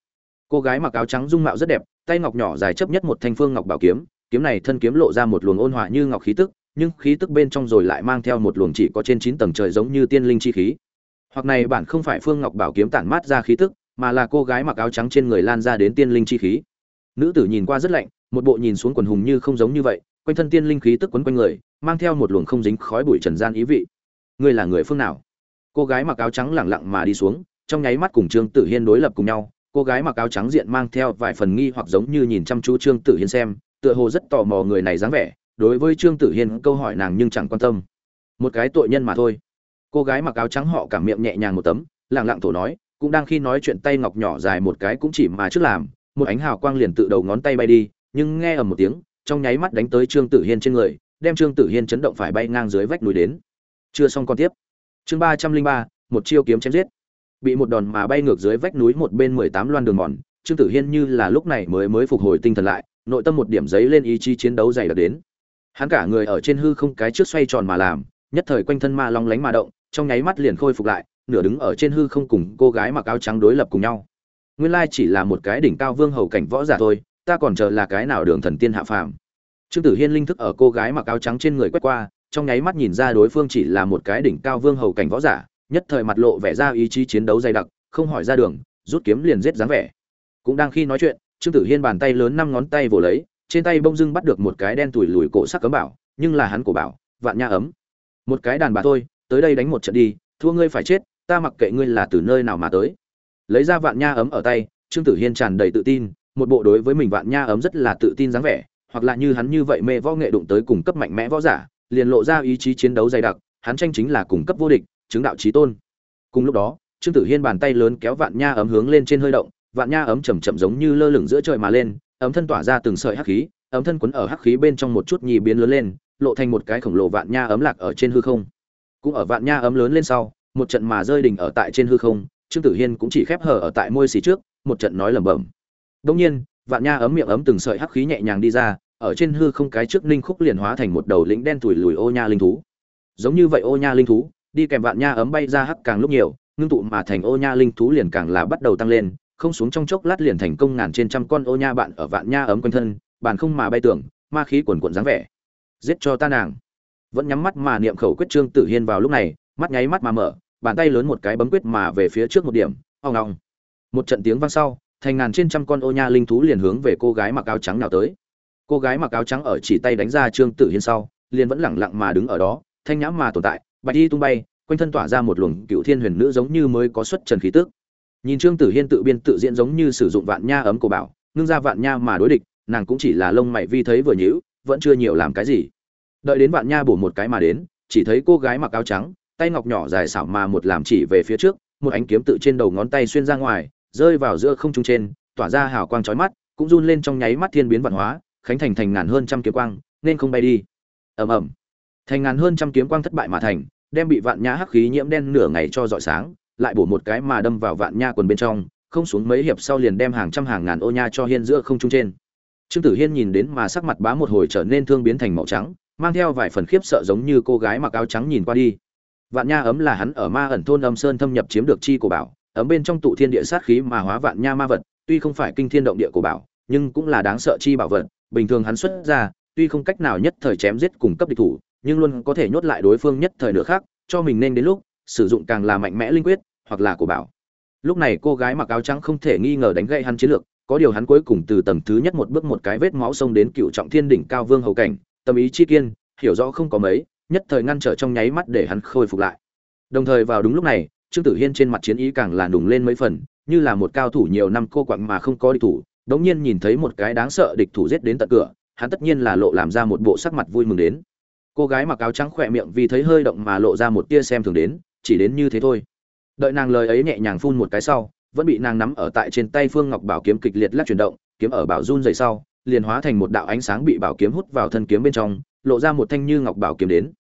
Cô gái mặc áo trắng dung mạo rất đẹp, tay ngọc nhỏ dài chấp nhất một thanh phương ngọc bảo kiếm kiếm này thân kiếm lộ ra một luồng ôn hòa như ngọc khí tức, nhưng khí tức bên trong rồi lại mang theo một luồng chỉ có trên chín tầng trời giống như tiên linh chi khí. Hoặc này bản không phải phương ngọc bảo kiếm tản mát ra khí tức, mà là cô gái mặc áo trắng trên người lan ra đến tiên linh chi khí. Nữ tử nhìn qua rất lạnh, một bộ nhìn xuống quần hùng như không giống như vậy quanh thân tiên linh khí tức quấn quanh người, mang theo một luồng không dính khói bụi trần gian ý vị. Ngươi là người phương nào? Cô gái mặc áo trắng lẳng lặng mà đi xuống, trong nháy mắt cùng trương tử hiên đối lập cùng nhau. Cô gái mặc áo trắng diện mang theo vài phần nghi hoặc giống như nhìn chăm chú trương tử hiên xem, tựa hồ rất tò mò người này dáng vẻ, đối với trương tử hiên câu hỏi nàng nhưng chẳng quan tâm. Một cái tội nhân mà thôi. Cô gái mặc áo trắng họ cảm miệng nhẹ nhàng một tấm lẳng lặng thổ nói, cũng đang khi nói chuyện tay ngọc nhỏ dài một cái cũng chỉ mà trước làm, một ánh hào quang liền tự đầu ngón tay bay đi, nhưng nghe ầm một tiếng trong nháy mắt đánh tới trương tử hiên trên người, đem trương tử hiên chấn động phải bay ngang dưới vách núi đến. Chưa xong con tiếp. Chương ba trăm linh ba, một chiêu kiếm chém giết. Bị một đòn mà bay ngược dưới vách núi một bên mười tám loan đường mòn, trương tử hiên như là lúc này mới mới phục hồi tinh thần lại, nội tâm một điểm giấy lên ý chí chiến đấu dày đặc đến. Hắn cả người ở trên hư không cái trước xoay tròn mà làm, nhất thời quanh thân ma long lánh mà động, trong nháy mắt liền khôi phục lại, nửa đứng ở trên hư không cùng cô gái mặc áo trắng đối lập cùng nhau. Nguyên lai chỉ là một cái đỉnh cao vương hầu cảnh võ giả thôi ta còn chờ là cái nào đường thần tiên hạ phàm. Trương tử hiên linh thức ở cô gái mặc áo trắng trên người quét qua, trong nháy mắt nhìn ra đối phương chỉ là một cái đỉnh cao vương hầu cảnh võ giả, nhất thời mặt lộ vẻ ra ý chí chiến đấu dày đặc, không hỏi ra đường, rút kiếm liền giết dáng vẻ. Cũng đang khi nói chuyện, trương tử hiên bàn tay lớn năm ngón tay vồ lấy, trên tay bông dưng bắt được một cái đen tủi lùi cổ sắc cấm bảo, nhưng là hắn cổ bảo, vạn nha ấm. Một cái đàn bà thôi, tới đây đánh một trận đi, thua ngươi phải chết, ta mặc kệ ngươi là từ nơi nào mà tới. Lấy ra vạn nha ấm ở tay, trương tử hiên tràn đầy tự tin một bộ đối với mình vạn nha ấm rất là tự tin dáng vẻ, hoặc là như hắn như vậy mê võ nghệ đụng tới cùng cấp mạnh mẽ võ giả, liền lộ ra ý chí chiến đấu dày đặc, hắn tranh chính là cùng cấp vô địch, chứng đạo trí tôn. Cùng lúc đó, trương tử hiên bàn tay lớn kéo vạn nha ấm hướng lên trên hơi động, vạn nha ấm chầm chậm giống như lơ lửng giữa trời mà lên, ấm thân tỏa ra từng sợi hắc khí, ấm thân quấn ở hắc khí bên trong một chút nhì biến lớn lên, lộ thành một cái khổng lồ vạn nha ấm lạc ở trên hư không. Cũng ở vạn nha ấm lớn lên sau, một trận mà rơi đỉnh ở tại trên hư không, trương tử hiên cũng chỉ khép hở ở tại môi xì trước, một trận nói lẩm bẩm đông nhiên, vạn nha ấm miệng ấm từng sợi hắc khí nhẹ nhàng đi ra, ở trên hư không cái trước linh khúc liền hóa thành một đầu lĩnh đen tuổi lùi ô nha linh thú. Giống như vậy ô nha linh thú, đi kèm vạn nha ấm bay ra hắc càng lúc nhiều, ngưng tụ mà thành ô nha linh thú liền càng là bắt đầu tăng lên, không xuống trong chốc lát liền thành công ngàn trên trăm con ô nha bạn ở vạn nha ấm quanh thân bàn không mà bay tưởng ma khí cuồn cuộn dáng vẻ. Giết cho ta nàng. Vẫn nhắm mắt mà niệm khẩu quyết trương tử hiên vào lúc này, mắt nháy mắt mà mở, bàn tay lớn một cái bấm quyết mà về phía trước một điểm, ong ong. Một trận tiếng vang sau thành ngàn trên trăm con ô nha linh thú liền hướng về cô gái mặc áo trắng nào tới. Cô gái mặc áo trắng ở chỉ tay đánh ra trương tử hiên sau, liền vẫn lẳng lặng mà đứng ở đó, thanh nhãm mà tồn tại, bạch y tung bay, quanh thân tỏa ra một luồng cựu thiên huyền nữ giống như mới có xuất trần khí tức. Nhìn trương tử hiên tự biên tự diễn giống như sử dụng vạn nha ấm cổ bảo, ngưng ra vạn nha mà đối địch, nàng cũng chỉ là lông mày vi thấy vừa nhíu, vẫn chưa nhiều làm cái gì. Đợi đến vạn nha bổ một cái mà đến, chỉ thấy cô gái mặc áo trắng, tay ngọc nhỏ dài xảo mà một làm chỉ về phía trước, một ánh kiếm tự trên đầu ngón tay xuyên ra ngoài rơi vào giữa không trung trên, tỏa ra hào quang chói mắt, cũng run lên trong nháy mắt thiên biến vạn hóa, khánh thành thành ngàn hơn trăm kiếm quang, nên không bay đi. Ầm ầm. Thành ngàn hơn trăm kiếm quang thất bại mà thành, đem bị vạn nhã hắc khí nhiễm đen nửa ngày cho dọi sáng, lại bổ một cái mà đâm vào vạn nha quần bên trong, không xuống mấy hiệp sau liền đem hàng trăm hàng ngàn ô nha cho hiên giữa không trung trên. Trương tử hiên nhìn đến mà sắc mặt bá một hồi trở nên thương biến thành màu trắng, mang theo vài phần khiếp sợ giống như cô gái mặc áo trắng nhìn qua đi. Vạn nha ấm là hắn ở ma ẩn thôn âm sơn thâm nhập chiếm được chi của bảo ấm bên trong tụ thiên địa sát khí mà hóa vạn nha ma vật, tuy không phải kinh thiên động địa của bảo, nhưng cũng là đáng sợ chi bảo vật. Bình thường hắn xuất ra, tuy không cách nào nhất thời chém giết cùng cấp địch thủ, nhưng luôn có thể nhốt lại đối phương nhất thời nữa khác cho mình nên đến lúc, sử dụng càng là mạnh mẽ linh quyết, hoặc là của bảo. Lúc này cô gái mặc áo trắng không thể nghi ngờ đánh gậy hắn chiến lược, có điều hắn cuối cùng từ tầng thứ nhất một bước một cái vết máu xông đến cựu trọng thiên đỉnh cao vương hầu cảnh, tâm ý chi kiên, hiểu rõ không có mấy, nhất thời ngăn trở trong nháy mắt để hắn khôi phục lại. Đồng thời vào đúng lúc này trương tử hiên trên mặt chiến ý càng là đùng lên mấy phần, như là một cao thủ nhiều năm cô quặng mà không có địch thủ, đống nhiên nhìn thấy một cái đáng sợ địch thủ giết đến tận cửa, hắn tất nhiên là lộ làm ra một bộ sắc mặt vui mừng đến. Cô gái mặc áo trắng khỏe miệng vì thấy hơi động mà lộ ra một tia xem thường đến, chỉ đến như thế thôi. Đợi nàng lời ấy nhẹ nhàng phun một cái sau, vẫn bị nàng nắm ở tại trên tay phương ngọc bảo kiếm kịch liệt lắc chuyển động, kiếm ở bảo run dày sau, liền hóa thành một đạo ánh sáng bị bảo kiếm hút vào thân kiếm bên trong, lộ ra một thanh như ngọc bảo kiếm đến.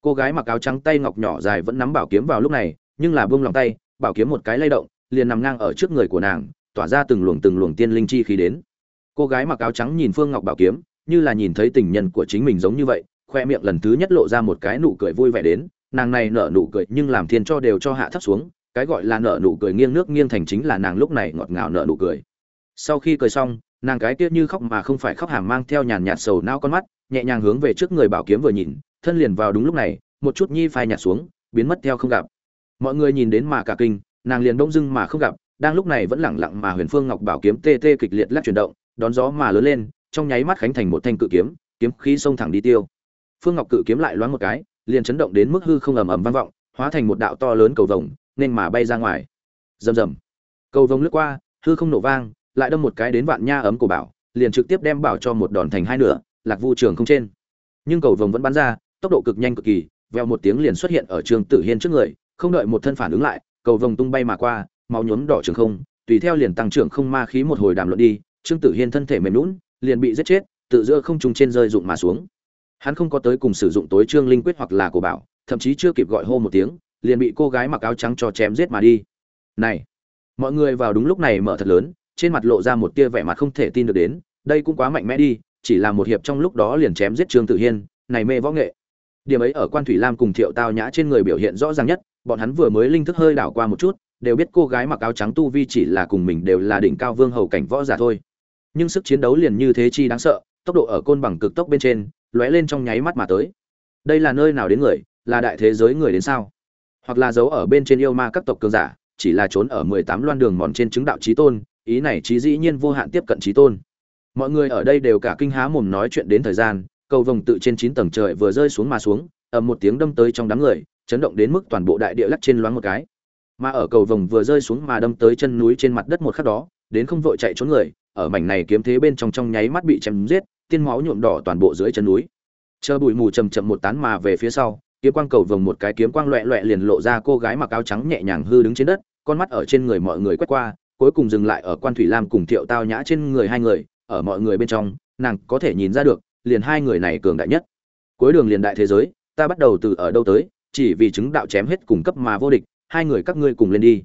Cô gái mặc áo trắng tay ngọc nhỏ dài vẫn nắm bảo kiếm vào lúc này nhưng là buông lòng tay, bảo kiếm một cái lay động, liền nằm ngang ở trước người của nàng, tỏa ra từng luồng từng luồng tiên linh chi khí đến. Cô gái mặc áo trắng nhìn phương ngọc bảo kiếm, như là nhìn thấy tình nhân của chính mình giống như vậy, khoe miệng lần thứ nhất lộ ra một cái nụ cười vui vẻ đến. Nàng này nở nụ cười nhưng làm thiên cho đều cho hạ thấp xuống, cái gọi là nở nụ cười nghiêng nước nghiêng thành chính là nàng lúc này ngọt ngào nở nụ cười. Sau khi cười xong, nàng cái kia như khóc mà không phải khóc hàm mang theo nhàn nhạt sầu nao con mắt, nhẹ nhàng hướng về trước người bảo kiếm vừa nhìn, thân liền vào đúng lúc này, một chút nhi phai nhạt xuống, biến mất theo không gặp mọi người nhìn đến mà cả kinh, nàng liền đông dưng mà không gặp, đang lúc này vẫn lẳng lặng mà huyền phương ngọc bảo kiếm tê tê kịch liệt lắc chuyển động, đón gió mà lớn lên, trong nháy mắt khánh thành một thanh cự kiếm kiếm khí xông thẳng đi tiêu. Phương ngọc cự kiếm lại loáng một cái, liền chấn động đến mức hư không ầm ầm vang vọng, hóa thành một đạo to lớn cầu vồng, nên mà bay ra ngoài. Rầm rầm. Cầu vồng lướt qua, hư không nổ vang, lại đâm một cái đến vạn nha ấm của bảo, liền trực tiếp đem bảo cho một đòn thành hai nửa, lạc vu trường không trên. Nhưng cầu vồng vẫn bắn ra, tốc độ cực nhanh cực kỳ veo một tiếng liền xuất hiện ở trường tử hiên trước người không đợi một thân phản ứng lại, cầu vồng tung bay mà qua, máu nhuốm đỏ trường không, tùy theo liền tăng trưởng không ma khí một hồi đàm luận đi, trương tử hiên thân thể mềm lún liền bị giết chết, tự giữa không trùng trên rơi rụng mà xuống. Hắn không có tới cùng sử dụng tối trương linh quyết hoặc là cổ bảo, thậm chí chưa kịp gọi hô một tiếng, liền bị cô gái mặc áo trắng cho chém giết mà đi. Này, mọi người vào đúng lúc này mở thật lớn, trên mặt lộ ra một tia vẻ mặt không thể tin được đến, đây cũng quá mạnh mẽ đi, chỉ là một hiệp trong lúc đó liền chém giết trương tử hiên, này mê võ nghệ điểm ấy ở quan thủy lam cùng thiệu tao nhã trên người biểu hiện rõ ràng nhất, bọn hắn vừa mới linh thức hơi đảo qua một chút, đều biết cô gái mặc áo trắng tu vi chỉ là cùng mình đều là đỉnh cao vương hầu cảnh võ giả thôi. Nhưng sức chiến đấu liền như thế chi đáng sợ, tốc độ ở côn bằng cực tốc bên trên, lóe lên trong nháy mắt mà tới. Đây là nơi nào đến người, là đại thế giới người đến sao? Hoặc là giấu ở bên trên yêu ma các tộc cường giả, chỉ là trốn ở mười tám loan đường mòn trên chứng đạo trí tôn, ý này trí dĩ nhiên vô hạn tiếp cận trí tôn. Mọi người ở đây đều cả kinh há mồm nói chuyện đến thời gian cầu vồng tự trên chín tầng trời vừa rơi xuống mà xuống, ầm một tiếng đâm tới trong đám người, chấn động đến mức toàn bộ đại địa lắc trên loáng một cái. Mà ở cầu vồng vừa rơi xuống mà đâm tới chân núi trên mặt đất một khắc đó, đến không vội chạy trốn người, ở mảnh này kiếm thế bên trong trong nháy mắt bị chém giết, tiên máu nhuộm đỏ toàn bộ dưới chân núi. Chờ bụi mù chậm chậm một tán mà về phía sau, kiếm quang cầu vồng một cái kiếm quang loẹt loẹt liền lộ ra cô gái mặc áo trắng nhẹ nhàng hư đứng trên đất, con mắt ở trên người mọi người quét qua, cuối cùng dừng lại ở quan thủy lam cùng thiệu tao nhã trên người hai người, ở mọi người bên trong, nàng có thể nhìn ra được liền hai người này cường đại nhất. Cuối đường liền đại thế giới, ta bắt đầu từ ở đâu tới, chỉ vì chứng đạo chém hết cùng cấp mà vô địch, hai người các ngươi cùng lên đi.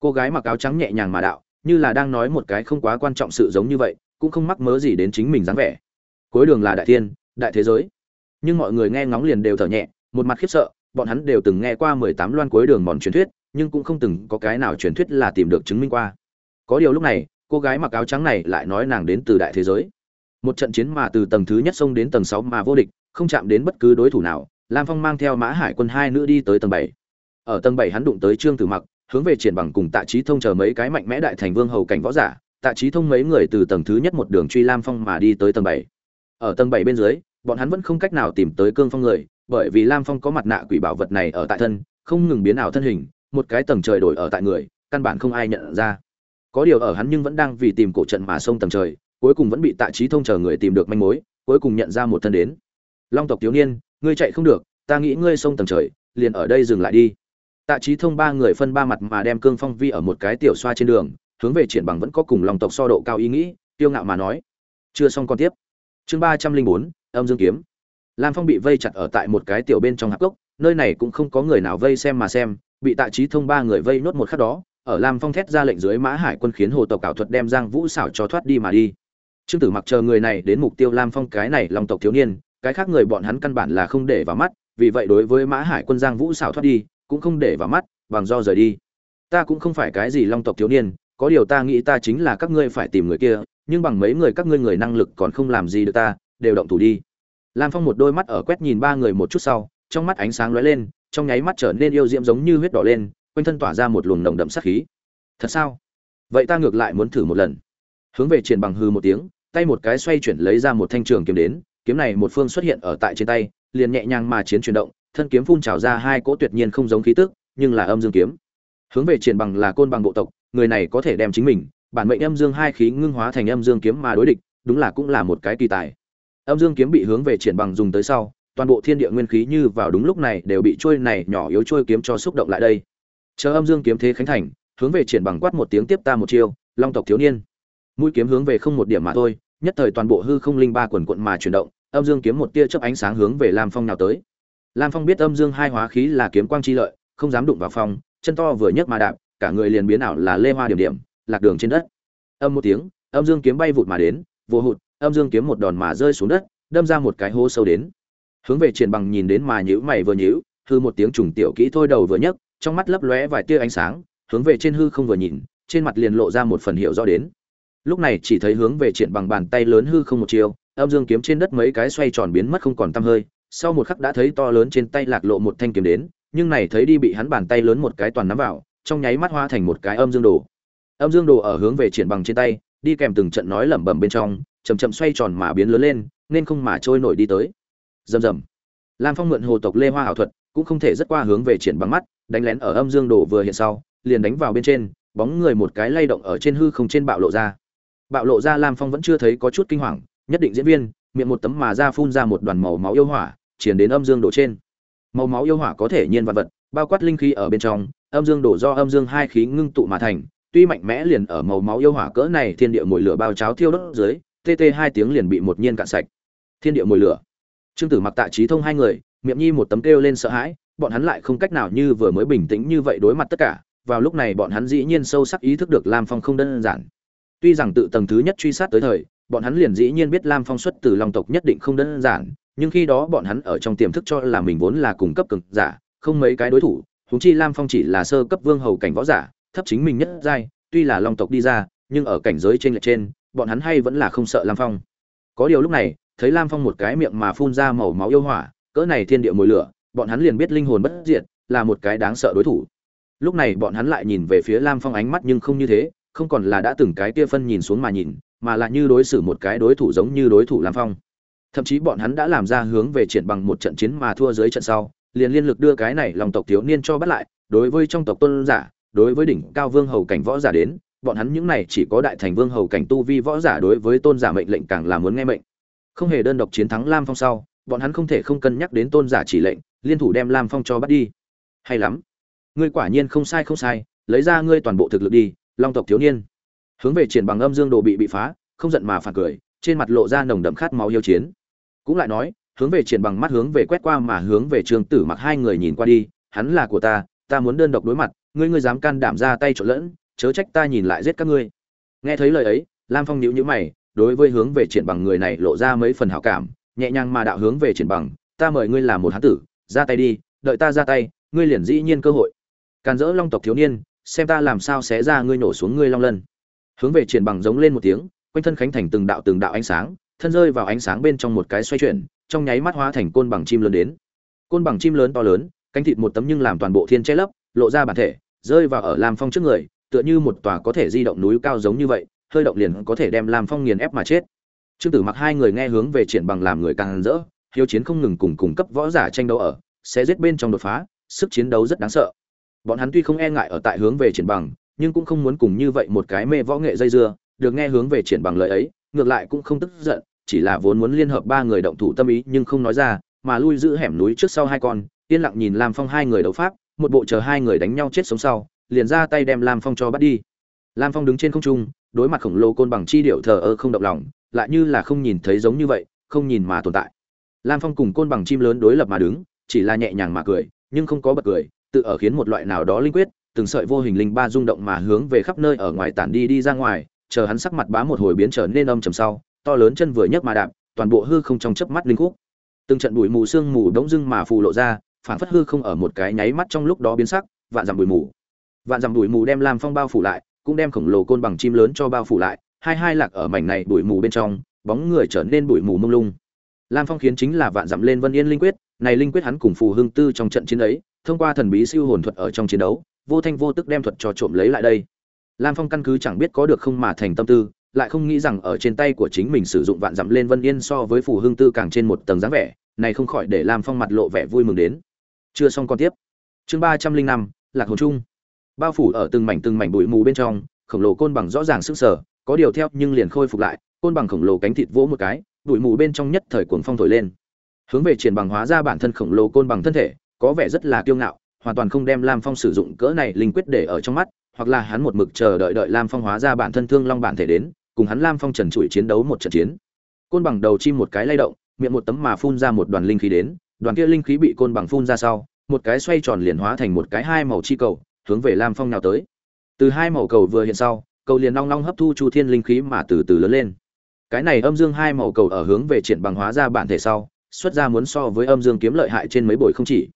Cô gái mặc áo trắng nhẹ nhàng mà đạo, như là đang nói một cái không quá quan trọng sự giống như vậy, cũng không mắc mớ gì đến chính mình dáng vẻ. Cuối đường là đại thiên, đại thế giới. Nhưng mọi người nghe ngóng liền đều thở nhẹ, một mặt khiếp sợ, bọn hắn đều từng nghe qua mười tám loan cuối đường mòn truyền thuyết, nhưng cũng không từng có cái nào truyền thuyết là tìm được chứng minh qua. Có điều lúc này, cô gái mặc áo trắng này lại nói nàng đến từ đại thế giới một trận chiến mà từ tầng thứ nhất xông đến tầng sáu mà vô địch, không chạm đến bất cứ đối thủ nào. Lam phong mang theo mã hải quân hai nữ đi tới tầng bảy. Ở tầng bảy hắn đụng tới trương tử mặc, hướng về triển bằng cùng tạ trí thông chờ mấy cái mạnh mẽ đại thành vương hầu cảnh võ giả. Tạ trí thông mấy người từ tầng thứ nhất một đường truy lam phong mà đi tới tầng bảy. Ở tầng bảy bên dưới, bọn hắn vẫn không cách nào tìm tới cương phong người, bởi vì lam phong có mặt nạ quỷ bảo vật này ở tại thân, không ngừng biến ảo thân hình, một cái tầng trời đổi ở tại người, căn bản không ai nhận ra. Có điều ở hắn nhưng vẫn đang vì tìm cổ trận mà sông tầng trời cuối cùng vẫn bị tạ trí thông chờ người tìm được manh mối cuối cùng nhận ra một thân đến. Long tộc thiếu niên ngươi chạy không được ta nghĩ ngươi sông tầng trời liền ở đây dừng lại đi. Tạ trí thông ba người phân ba mặt mà đem cương phong vi ở một cái tiểu xoa trên đường hướng về triển bằng vẫn có cùng long tộc so độ cao ý nghĩ tiêu ngạo mà nói. Chưa xong còn tiếp. Chương ba trăm linh bốn âm dương kiếm. Lam phong bị vây chặt ở tại một cái tiểu bên trong hạp cốc, nơi này cũng không có người nào vây xem mà xem bị tạ trí thông ba người vây nốt một khắc đó ở lam phong thét ra lệnh dưới mã hải quân khiến hồ tộc ảo thuật đem giang vũ xảo cho thoát đi mà đi trương tử mặc chờ người này đến mục tiêu lam phong cái này long tộc thiếu niên, cái khác người bọn hắn căn bản là không để vào mắt, vì vậy đối với mã hải quân giang vũ xảo thoát đi, cũng không để vào mắt, bằng do rời đi. Ta cũng không phải cái gì long tộc thiếu niên, có điều ta nghĩ ta chính là các ngươi phải tìm người kia, nhưng bằng mấy người các ngươi người năng lực còn không làm gì được ta, đều động thủ đi. Lam phong một đôi mắt ở quét nhìn ba người một chút sau, trong mắt ánh sáng lóe lên, trong nháy mắt trở nên yêu diễm giống như huyết đỏ lên, quanh thân tỏa ra một luồng nồng đậm sát khí. Thật sao? Vậy ta ngược lại muốn thử một lần. Hướng về triển bằng hư một tiếng tay một cái xoay chuyển lấy ra một thanh trường kiếm đến, kiếm này một phương xuất hiện ở tại trên tay, liền nhẹ nhàng mà chiến chuyển động, thân kiếm phun trào ra hai cỗ tuyệt nhiên không giống khí tức, nhưng là âm dương kiếm. Hướng về triển bằng là côn bằng bộ tộc, người này có thể đem chính mình, bản mệnh âm dương hai khí ngưng hóa thành âm dương kiếm mà đối địch, đúng là cũng là một cái kỳ tài. Âm dương kiếm bị hướng về triển bằng dùng tới sau, toàn bộ thiên địa nguyên khí như vào đúng lúc này đều bị trôi này nhỏ yếu trôi kiếm cho xúc động lại đây. Chờ âm dương kiếm thế khánh thành, hướng về triển bằng quát một tiếng tiếp ta một chiêu, long tộc thiếu niên mũi kiếm hướng về không một điểm mà thôi, nhất thời toàn bộ hư không linh ba quần quận mà chuyển động, âm dương kiếm một tia chớp ánh sáng hướng về lam phong nào tới. Lam phong biết âm dương hai hóa khí là kiếm quang chi lợi, không dám đụng vào phong, chân to vừa nhấc mà đạp, cả người liền biến ảo là lê hoa điểm điểm, lạc đường trên đất. Âm một tiếng, âm dương kiếm bay vụt mà đến, vô hụt, âm dương kiếm một đòn mà rơi xuống đất, đâm ra một cái hố sâu đến. Hướng về triển bằng nhìn đến mà nhữ mày vừa nhữ hư một tiếng trùng tiểu kỹ thôi đầu vừa nhấc, trong mắt lấp lóe vài tia ánh sáng, hướng về trên hư không vừa nhìn, trên mặt liền lộ ra một phần hiệu rõ đến lúc này chỉ thấy hướng về triển bằng bàn tay lớn hư không một chiều, âm dương kiếm trên đất mấy cái xoay tròn biến mất không còn tăm hơi. Sau một khắc đã thấy to lớn trên tay lạc lộ một thanh kiếm đến, nhưng này thấy đi bị hắn bàn tay lớn một cái toàn nắm vào, trong nháy mắt hoa thành một cái âm dương đồ. Âm dương đồ ở hướng về triển bằng trên tay, đi kèm từng trận nói lẩm bẩm bên trong chầm chậm xoay tròn mà biến lớn lên, nên không mà trôi nổi đi tới. Rầm rầm. Lam phong mượn hồ tộc lê hoa ảo thuật, cũng không thể rất qua hướng về triển bằng mắt, đánh lén ở âm dương đồ vừa hiện sau, liền đánh vào bên trên, bóng người một cái lay động ở trên hư không trên bạo lộ ra bạo lộ ra lam phong vẫn chưa thấy có chút kinh hoàng, nhất định diễn viên, miệng một tấm mà ra phun ra một đoàn màu máu yêu hỏa triển đến âm dương đổ trên. Màu máu yêu hỏa có thể nhiên vật vật, bao quát linh khí ở bên trong, âm dương đổ do âm dương hai khí ngưng tụ mà thành, tuy mạnh mẽ liền ở màu máu yêu hỏa cỡ này thiên địa mùi lửa bao cháo thiêu đốt dưới tt hai tiếng liền bị một nhiên cạn sạch. Thiên địa mùi lửa. Trương tử mặc tạ trí thông hai người, miệng nhi một tấm kêu lên sợ hãi, bọn hắn lại không cách nào như vừa mới bình tĩnh như vậy đối mặt tất cả, vào lúc này bọn hắn dĩ nhiên sâu sắc ý thức được lam phong không đơn giản tuy rằng tự tầng thứ nhất truy sát tới thời, bọn hắn liền dĩ nhiên biết lam phong xuất từ long tộc nhất định không đơn giản, nhưng khi đó bọn hắn ở trong tiềm thức cho là mình vốn là cùng cấp cực giả, không mấy cái đối thủ, huống chi lam phong chỉ là sơ cấp vương hầu cảnh võ giả, thấp chính mình nhất giai, tuy là long tộc đi ra, nhưng ở cảnh giới trên lệch trên, bọn hắn hay vẫn là không sợ lam phong. Có điều lúc này, thấy lam phong một cái miệng mà phun ra màu máu yêu hỏa, cỡ này thiên địa mùi lửa, bọn hắn liền biết linh hồn bất diệt, là một cái đáng sợ đối thủ. Lúc này bọn hắn lại nhìn về phía lam phong ánh mắt nhưng không như thế không còn là đã từng cái kia phân nhìn xuống mà nhìn, mà là như đối xử một cái đối thủ giống như đối thủ lam phong. Thậm chí bọn hắn đã làm ra hướng về triển bằng một trận chiến mà thua dưới trận sau, liền liên lực đưa cái này lòng tộc thiếu niên cho bắt lại, đối với trong tộc tôn giả, đối với đỉnh cao vương hầu cảnh võ giả đến, bọn hắn những này chỉ có đại thành vương hầu cảnh tu vi võ giả đối với tôn giả mệnh lệnh càng là muốn nghe mệnh. Không hề đơn độc chiến thắng lam phong sau, bọn hắn không thể không cân nhắc đến tôn giả chỉ lệnh, liên thủ đem lam phong cho bắt đi. Hay lắm. Ngươi quả nhiên không sai không sai, lấy ra ngươi toàn bộ thực lực đi long tộc thiếu niên. Hướng về triển bằng âm dương đồ bị bị phá, không giận mà phản cười, trên mặt lộ ra nồng đậm khát máu yêu chiến. Cũng lại nói, hướng về triển bằng mắt hướng về quét qua mà hướng về trương tử mặc hai người nhìn qua đi, hắn là của ta ta muốn đơn độc đối mặt, ngươi ngươi dám can đảm ra tay trộn lẫn, chớ trách ta nhìn lại giết các ngươi. Nghe thấy lời ấy, lam phong nhíu nhíu mày, đối với hướng về triển bằng người này lộ ra mấy phần hảo cảm, nhẹ nhàng mà đạo hướng về triển bằng, ta mời ngươi làm một hán tử, ra tay đi, đợi ta ra tay, ngươi liền dĩ nhiên cơ hội. Càn dỡ long tộc thiếu niên xem ta làm sao sẽ ra ngươi nổ xuống ngươi long lân. Hướng về triển bằng giống lên một tiếng, quanh thân khánh thành từng đạo từng đạo ánh sáng, thân rơi vào ánh sáng bên trong một cái xoay chuyển, trong nháy mắt hóa thành côn bằng chim lớn đến. Côn bằng chim lớn to lớn, cánh thịt một tấm nhưng làm toàn bộ thiên che lấp, lộ ra bản thể, rơi vào ở lam phong trước người, tựa như một tòa có thể di động núi cao giống như vậy, hơi động liền có thể đem lam phong nghiền ép mà chết. Trương tử mặc hai người nghe hướng về triển bằng làm người càng rỡ, hiếu chiến không ngừng cùng cùng cấp võ giả tranh đấu ở, sẽ giết bên trong đột phá, sức chiến đấu rất đáng sợ bọn hắn tuy không e ngại ở tại hướng về triển bằng, nhưng cũng không muốn cùng như vậy một cái mê võ nghệ dây dưa, được nghe hướng về triển bằng lời ấy, ngược lại cũng không tức giận, chỉ là vốn muốn liên hợp ba người động thủ tâm ý nhưng không nói ra, mà lui giữ hẻm núi trước sau hai con, yên lặng nhìn lam phong hai người đấu pháp, một bộ chờ hai người đánh nhau chết sống sau, liền ra tay đem lam phong cho bắt đi. Lam phong đứng trên không trung, đối mặt khổng lồ côn bằng chi điệu thờ ơ không động lòng, lại như là không nhìn thấy giống như vậy, không nhìn mà tồn tại. Lam phong cùng côn bằng chim lớn đối lập mà đứng, chỉ là nhẹ nhàng mà cười, nhưng không có bật cười tự ở khiến một loại nào đó linh quyết, từng sợi vô hình linh ba rung động mà hướng về khắp nơi ở ngoài tản đi đi ra ngoài, chờ hắn sắc mặt bá một hồi biến trở nên âm trầm sau, to lớn chân vừa nhấc mà đạp, toàn bộ hư không trong chớp mắt linh khúc. Từng trận bụi mù sương mù đống dưng mà phù lộ ra phản phất hư không ở một cái nháy mắt trong lúc đó biến sắc, vạn dặm bụi mù. Vạn dặm bụi mù đem làm phong bao phủ lại, cũng đem khổng lồ côn bằng chim lớn cho bao phủ lại, hai hai lạc ở mảnh này bụi mù bên trong, bóng người trở nên bụi mù mông lung. Lam phong khiến chính là vạn dặm lên vân yên linh quyết, này linh quyết hắn cùng phù hương tư trong trận chiến ấy thông qua thần bí siêu hồn thuật ở trong chiến đấu, vô thanh vô tức đem thuật cho trộm lấy lại đây. Lam phong căn cứ chẳng biết có được không mà thành tâm tư, lại không nghĩ rằng ở trên tay của chính mình sử dụng vạn dặm lên vân yên so với phù hương tư càng trên một tầng dáng vẻ, này không khỏi để lam phong mặt lộ vẻ vui mừng đến. Chưa xong còn tiếp. Chương ba trăm linh năm, lạc hồn chung bao phủ ở từng mảnh từng mảnh bụi mù bên trong, khổng lồ côn bằng rõ ràng sức sở có điều theo nhưng liền khôi phục lại, côn bằng khổng lồ cánh thịt vỗ một cái, bụi mù bên trong nhất thời cuồng phong thổi lên. Hướng về triển bằng hóa ra bản thân khổng lồ côn bằng thân thể có vẻ rất là kiêu ngạo, hoàn toàn không đem lam phong sử dụng cỡ này linh quyết để ở trong mắt, hoặc là hắn một mực chờ đợi đợi lam phong hóa ra bản thân thương long bản thể đến, cùng hắn lam phong trần trụi chiến đấu một trận chiến. Côn bằng đầu chim một cái lay động, miệng một tấm mà phun ra một đoàn linh khí đến, đoàn kia linh khí bị côn bằng phun ra sau, một cái xoay tròn liền hóa thành một cái hai màu chi cầu, hướng về lam phong nào tới. Từ hai màu cầu vừa hiện sau, cầu liền long long hấp thu chu thiên linh khí mà từ từ lớn lên. Cái này âm dương hai màu cầu ở hướng về triển bằng hóa ra bản thể sau, xuất ra muốn so với âm dương kiếm lợi hại trên mấy bội không chỉ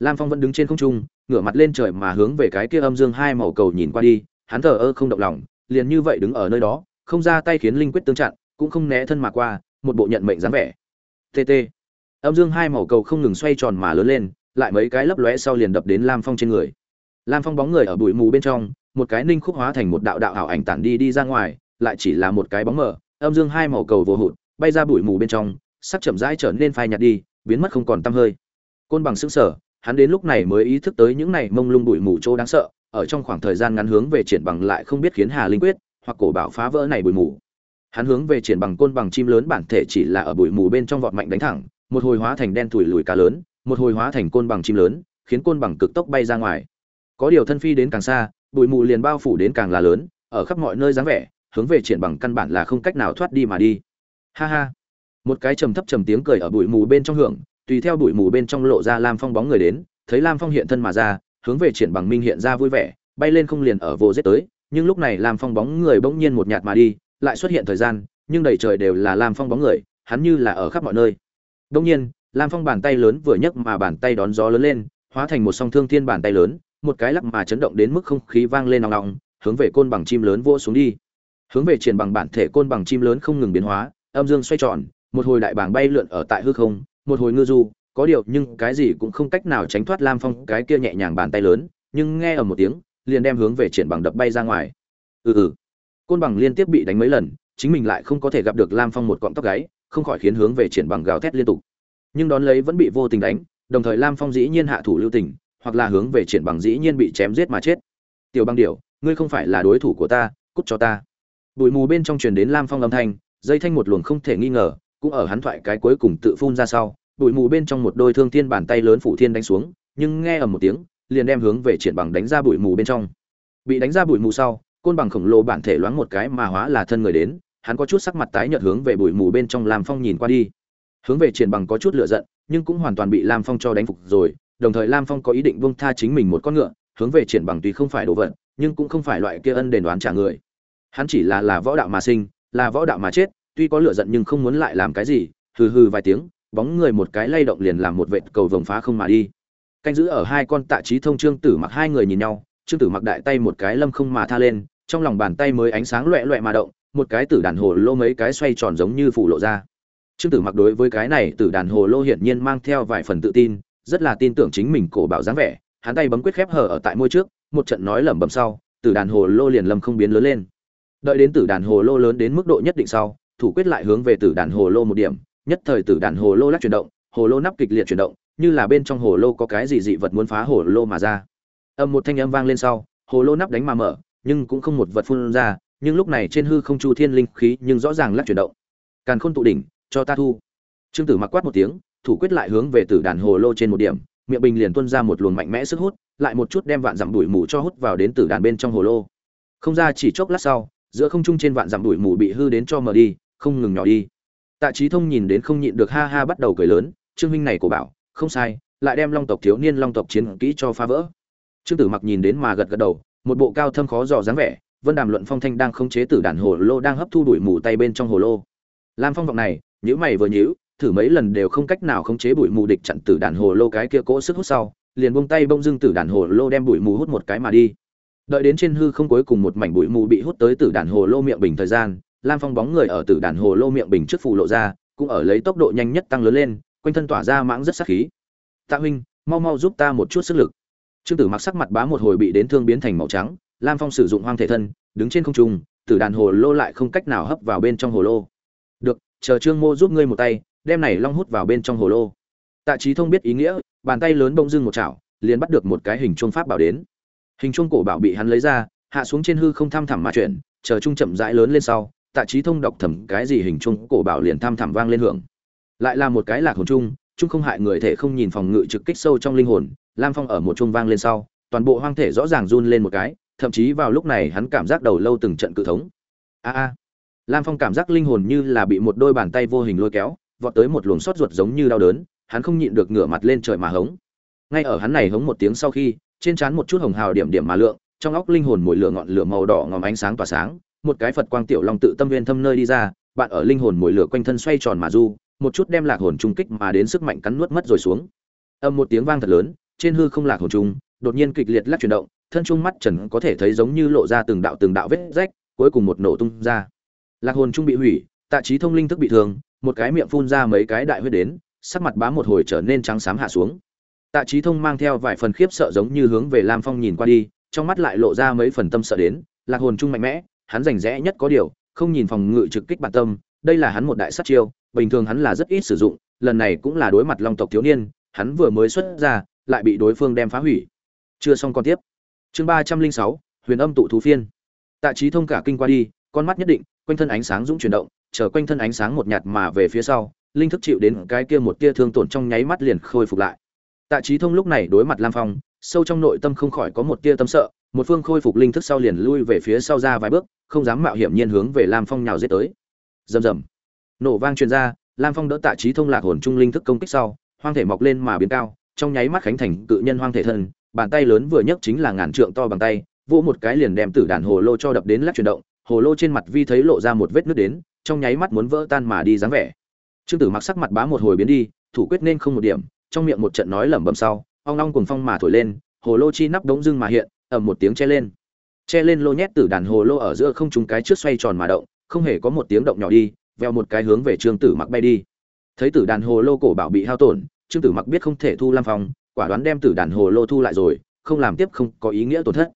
lam phong vẫn đứng trên không trung, ngửa mặt lên trời mà hướng về cái kia âm dương hai màu cầu nhìn qua đi, hắn thờ ơ không động lòng, liền như vậy đứng ở nơi đó, không ra tay khiến linh quyết tương chặn, cũng không né thân mà qua, một bộ nhận mệnh dáng vẻ. Tt âm dương hai màu cầu không ngừng xoay tròn mà lớn lên, lại mấy cái lấp lóe sau liền đập đến lam phong trên người. Lam phong bóng người ở bụi mù bên trong, một cái ninh khúc hóa thành một đạo đạo ảo ảnh tản đi đi ra ngoài, lại chỉ là một cái bóng mờ, âm dương hai màu cầu vô hụt, bay ra bụi mù bên trong sắc chậm rãi trở nên phai nhạt đi, biến mất không còn tăm hơi. Côn bằng sững sờ hắn đến lúc này mới ý thức tới những này mông lung bụi mù chỗ đáng sợ, ở trong khoảng thời gian ngắn hướng về triển bằng lại không biết khiến hà linh quyết hoặc cổ bảo phá vỡ này bụi mù. Hắn hướng về triển bằng côn bằng chim lớn bản thể chỉ là ở bụi mù bên trong vọt mạnh đánh thẳng, một hồi hóa thành đen thủi lùi cá lớn, một hồi hóa thành côn bằng chim lớn, khiến côn bằng cực tốc bay ra ngoài. Có điều thân phi đến càng xa, bụi mù liền bao phủ đến càng là lớn, ở khắp mọi nơi dáng vẻ, hướng về triển bằng căn bản là không cách nào thoát đi mà đi. Ha ha. Một cái trầm thấp trầm tiếng cười ở bụi mù bên trong hưởng tùy theo bụi mù bên trong lộ ra lam phong bóng người đến, thấy lam phong hiện thân mà ra, hướng về triển bằng minh hiện ra vui vẻ, bay lên không liền ở vô giết tới, nhưng lúc này lam phong bóng người bỗng nhiên một nhạt mà đi, lại xuất hiện thời gian, nhưng đầy trời đều là lam phong bóng người, hắn như là ở khắp mọi nơi. Bỗng nhiên, lam phong bàn tay lớn vừa nhấc mà bàn tay đón gió lớn lên, hóa thành một song thương thiên bàn tay lớn, một cái lắc mà chấn động đến mức không khí vang lên nòng nòng, hướng về côn bằng chim lớn vỗ xuống đi. Hướng về triển bằng bản thể côn bằng chim lớn không ngừng biến hóa, âm dương xoay tròn, một hồi đại bảng bay lượn ở tại hư không một hồi ngư du, có điều nhưng cái gì cũng không cách nào tránh thoát lam phong cái kia nhẹ nhàng bàn tay lớn, nhưng nghe ở một tiếng, liền đem hướng về triển bằng đập bay ra ngoài. Ừ ừ. Côn bằng liên tiếp bị đánh mấy lần, chính mình lại không có thể gặp được lam phong một cọng tóc gáy, không khỏi khiến hướng về triển bằng gào thét liên tục. Nhưng đón lấy vẫn bị vô tình đánh, đồng thời lam phong dĩ nhiên hạ thủ lưu tình, hoặc là hướng về triển bằng dĩ nhiên bị chém giết mà chết. Tiểu băng điểu, ngươi không phải là đối thủ của ta, cút cho ta. Bụi mù bên trong truyền đến lam phong âm thanh, dây thanh một luồng không thể nghi ngờ cũng ở hắn thoại cái cuối cùng tự phun ra sau, bụi mù bên trong một đôi thương thiên bàn tay lớn phủ thiên đánh xuống, nhưng nghe ở một tiếng, liền đem hướng về triển bằng đánh ra bụi mù bên trong. Bị đánh ra bụi mù sau, côn bằng khổng lồ bản thể loáng một cái mà hóa là thân người đến, hắn có chút sắc mặt tái nhợt hướng về bụi mù bên trong lam phong nhìn qua đi. Hướng về triển bằng có chút lựa giận, nhưng cũng hoàn toàn bị lam phong cho đánh phục rồi, đồng thời lam phong có ý định buông tha chính mình một con ngựa, hướng về triển bằng tuy không phải đồ vật, nhưng cũng không phải loại kia ân đền đoán trả người. Hắn chỉ là là võ đạo mà sinh, là võ đạo mà chết tuy có lửa giận nhưng không muốn lại làm cái gì, hừ hừ vài tiếng, bóng người một cái lay động liền làm một vệt cầu vồng phá không mà đi. Canh giữ ở hai con tạ trí thông trương tử mặc hai người nhìn nhau, trương tử mặc đại tay một cái lâm không mà tha lên, trong lòng bàn tay mới ánh sáng loẹ loẹ mà động, một cái tử đàn hồ lô mấy cái xoay tròn giống như phủ lộ ra. Trương tử mặc đối với cái này tử đàn hồ lô hiển nhiên mang theo vài phần tự tin, rất là tin tưởng chính mình cổ bảo dáng vẻ, hắn tay bấm quyết khép hở ở tại môi trước, một trận nói lẩm bẩm sau, tử đàn hồ lô liền lâm không biến lớn lên. Đợi đến tử đàn hồ lô lớn đến mức độ nhất định sau thủ quyết lại hướng về tử đàn hồ lô một điểm, nhất thời tử đàn hồ lô lắc chuyển động, hồ lô nắp kịch liệt chuyển động, như là bên trong hồ lô có cái gì dị vật muốn phá hồ lô mà ra. Âm một thanh âm vang lên sau, hồ lô nắp đánh mà mở, nhưng cũng không một vật phun ra, nhưng lúc này trên hư không chu thiên linh khí nhưng rõ ràng lắc chuyển động. Càn khôn tụ đỉnh, cho ta thu. Trương tử mặc quát một tiếng, thủ quyết lại hướng về tử đàn hồ lô trên một điểm, miệng bình liền tuôn ra một luồng mạnh mẽ sức hút, lại một chút đem vạn dặm đuổi mù cho hút vào đến tử đàn bên trong hồ lô. Không ra chỉ chốc lát sau, giữa không trung trên vạn dặm đuổi mù bị hư đến cho mờ đi không ngừng nhỏ đi. Tạ trí thông nhìn đến không nhịn được ha ha bắt đầu cười lớn, trương huynh này của bảo, không sai, lại đem long tộc thiếu niên long tộc chiến kỹ cho phá vỡ. Trương tử mặc nhìn đến mà gật gật đầu, một bộ cao thâm khó dò dáng vẻ, vân đàm luận phong thanh đang khống chế tử đàn hồ lô đang hấp thu đuổi mù tay bên trong hồ lô. Lam phong vọng này nhữ mày vừa nhữ thử mấy lần đều không cách nào khống chế bụi mù địch chặn tử đàn hồ lô cái kia cỗ sức hút sau, liền buông tay bông dưng tử đàn hồ lô đem bụi mù hút một cái mà đi. Đợi đến trên hư không cuối cùng một mảnh bụi mù bị hút tới tử đàn hồ lô miệng bình thời gian lam phong bóng người ở tử đàn hồ lô miệng bình trước phủ lộ ra, cũng ở lấy tốc độ nhanh nhất tăng lớn lên, quanh thân tỏa ra mãng rất sắc khí. Tạ huynh, mau mau giúp ta một chút sức lực. Trương tử mặc sắc mặt bá một hồi bị đến thương biến thành màu trắng, lam phong sử dụng hoang thể thân, đứng trên không trung, tử đàn hồ lô lại không cách nào hấp vào bên trong hồ lô. Được, chờ trương mô giúp ngươi một tay, đem này long hút vào bên trong hồ lô. Tạ trí thông biết ý nghĩa, bàn tay lớn bông dưng một chảo, liền bắt được một cái hình chuông pháp bảo đến. Hình chuông cổ bảo bị hắn lấy ra, hạ xuống trên hư không tham thẳm mà chuyển, chờ trung chậm rãi lớn lên sau tạ trí thông đọc thầm cái gì hình chung, cổ bảo liền tham thảm vang lên hưởng. Lại là một cái lạc hồn chung chung không hại người thể không nhìn phòng ngự trực kích sâu trong linh hồn, lam phong ở một chung vang lên sau, toàn bộ hoang thể rõ ràng run lên một cái, thậm chí vào lúc này hắn cảm giác đầu lâu từng trận cự thống. A a. Lam phong cảm giác linh hồn như là bị một đôi bàn tay vô hình lôi kéo, vọt tới một luồng sốt ruột giống như đau đớn, hắn không nhịn được ngửa mặt lên trời mà hống. Ngay ở hắn này hống một tiếng sau khi, trên trán một chút hồng hào điểm điểm mà lượng, trong óc linh hồn mùi lửa ngọn lửa màu đỏ ngòm ánh sáng tỏa sáng một cái phật quang tiểu long tự tâm viên thâm nơi đi ra, bạn ở linh hồn mùi lửa quanh thân xoay tròn mà du, một chút đem lạc hồn trung kích mà đến sức mạnh cắn nuốt mất rồi xuống. Âm một tiếng vang thật lớn, trên hư không lạc hồn trung đột nhiên kịch liệt lắc chuyển động, thân trung mắt trần có thể thấy giống như lộ ra từng đạo từng đạo vết rách, cuối cùng một nổ tung ra. Lạc hồn trung bị hủy, tạ trí thông linh thức bị thương, một cái miệng phun ra mấy cái đại huyết đến, sắc mặt bám một hồi trở nên trắng xám hạ xuống. Tạ trí thông mang theo vài phần khiếp sợ giống như hướng về lam phong nhìn qua đi, trong mắt lại lộ ra mấy phần tâm sợ đến, lạc hồn trung mạnh mẽ hắn rành rẽ nhất có điều, không nhìn phòng ngự trực kích bản tâm, đây là hắn một đại sát chiêu, bình thường hắn là rất ít sử dụng, lần này cũng là đối mặt long tộc thiếu niên, hắn vừa mới xuất ra, lại bị đối phương đem phá hủy. Chưa xong còn tiếp. Chương ba trăm linh sáu, huyền âm tụ thú phiên. Tạ trí thông cả kinh qua đi, con mắt nhất định, quanh thân ánh sáng dũng chuyển động, chờ quanh thân ánh sáng một nhạt mà về phía sau, linh thức chịu đến cái kia một tia thương tổn trong nháy mắt liền khôi phục lại. Tạ trí thông lúc này đối mặt lam phong, sâu trong nội tâm không khỏi có một tia tâm sợ một phương khôi phục linh thức sau liền lui về phía sau ra vài bước, không dám mạo hiểm nhiên hướng về lam phong nhào giết tới. Rầm rầm. Nổ vang truyền ra, lam phong đỡ tạ trí thông lạc hồn trung linh thức công kích sau, hoang thể mọc lên mà biến cao, trong nháy mắt khánh thành cự nhân hoang thể thân, bàn tay lớn vừa nhấc chính là ngàn trượng to bằng tay, vỗ một cái liền đem tử đàn hồ lô cho đập đến lắc chuyển động, hồ lô trên mặt vi thấy lộ ra một vết nước đến, trong nháy mắt muốn vỡ tan mà đi dáng vẻ. Trương tử mặc sắc mặt bá một hồi biến đi, thủ quyết nên không một điểm, trong miệng một trận nói lẩm bẩm sau, ong ong cùng phong mà thổi lên, hồ lô chi nắp đống dưng mà hiện ầm một tiếng che lên. Che lên lô nhét tử đàn hồ lô ở giữa không trúng cái trước xoay tròn mà động, không hề có một tiếng động nhỏ đi veo một cái hướng về trương tử mặc bay đi. Thấy tử đàn hồ lô cổ bảo bị hao tổn, trương tử mặc biết không thể thu lam phong, quả đoán đem tử đàn hồ lô thu lại rồi, không làm tiếp không có ý nghĩa tổn thất.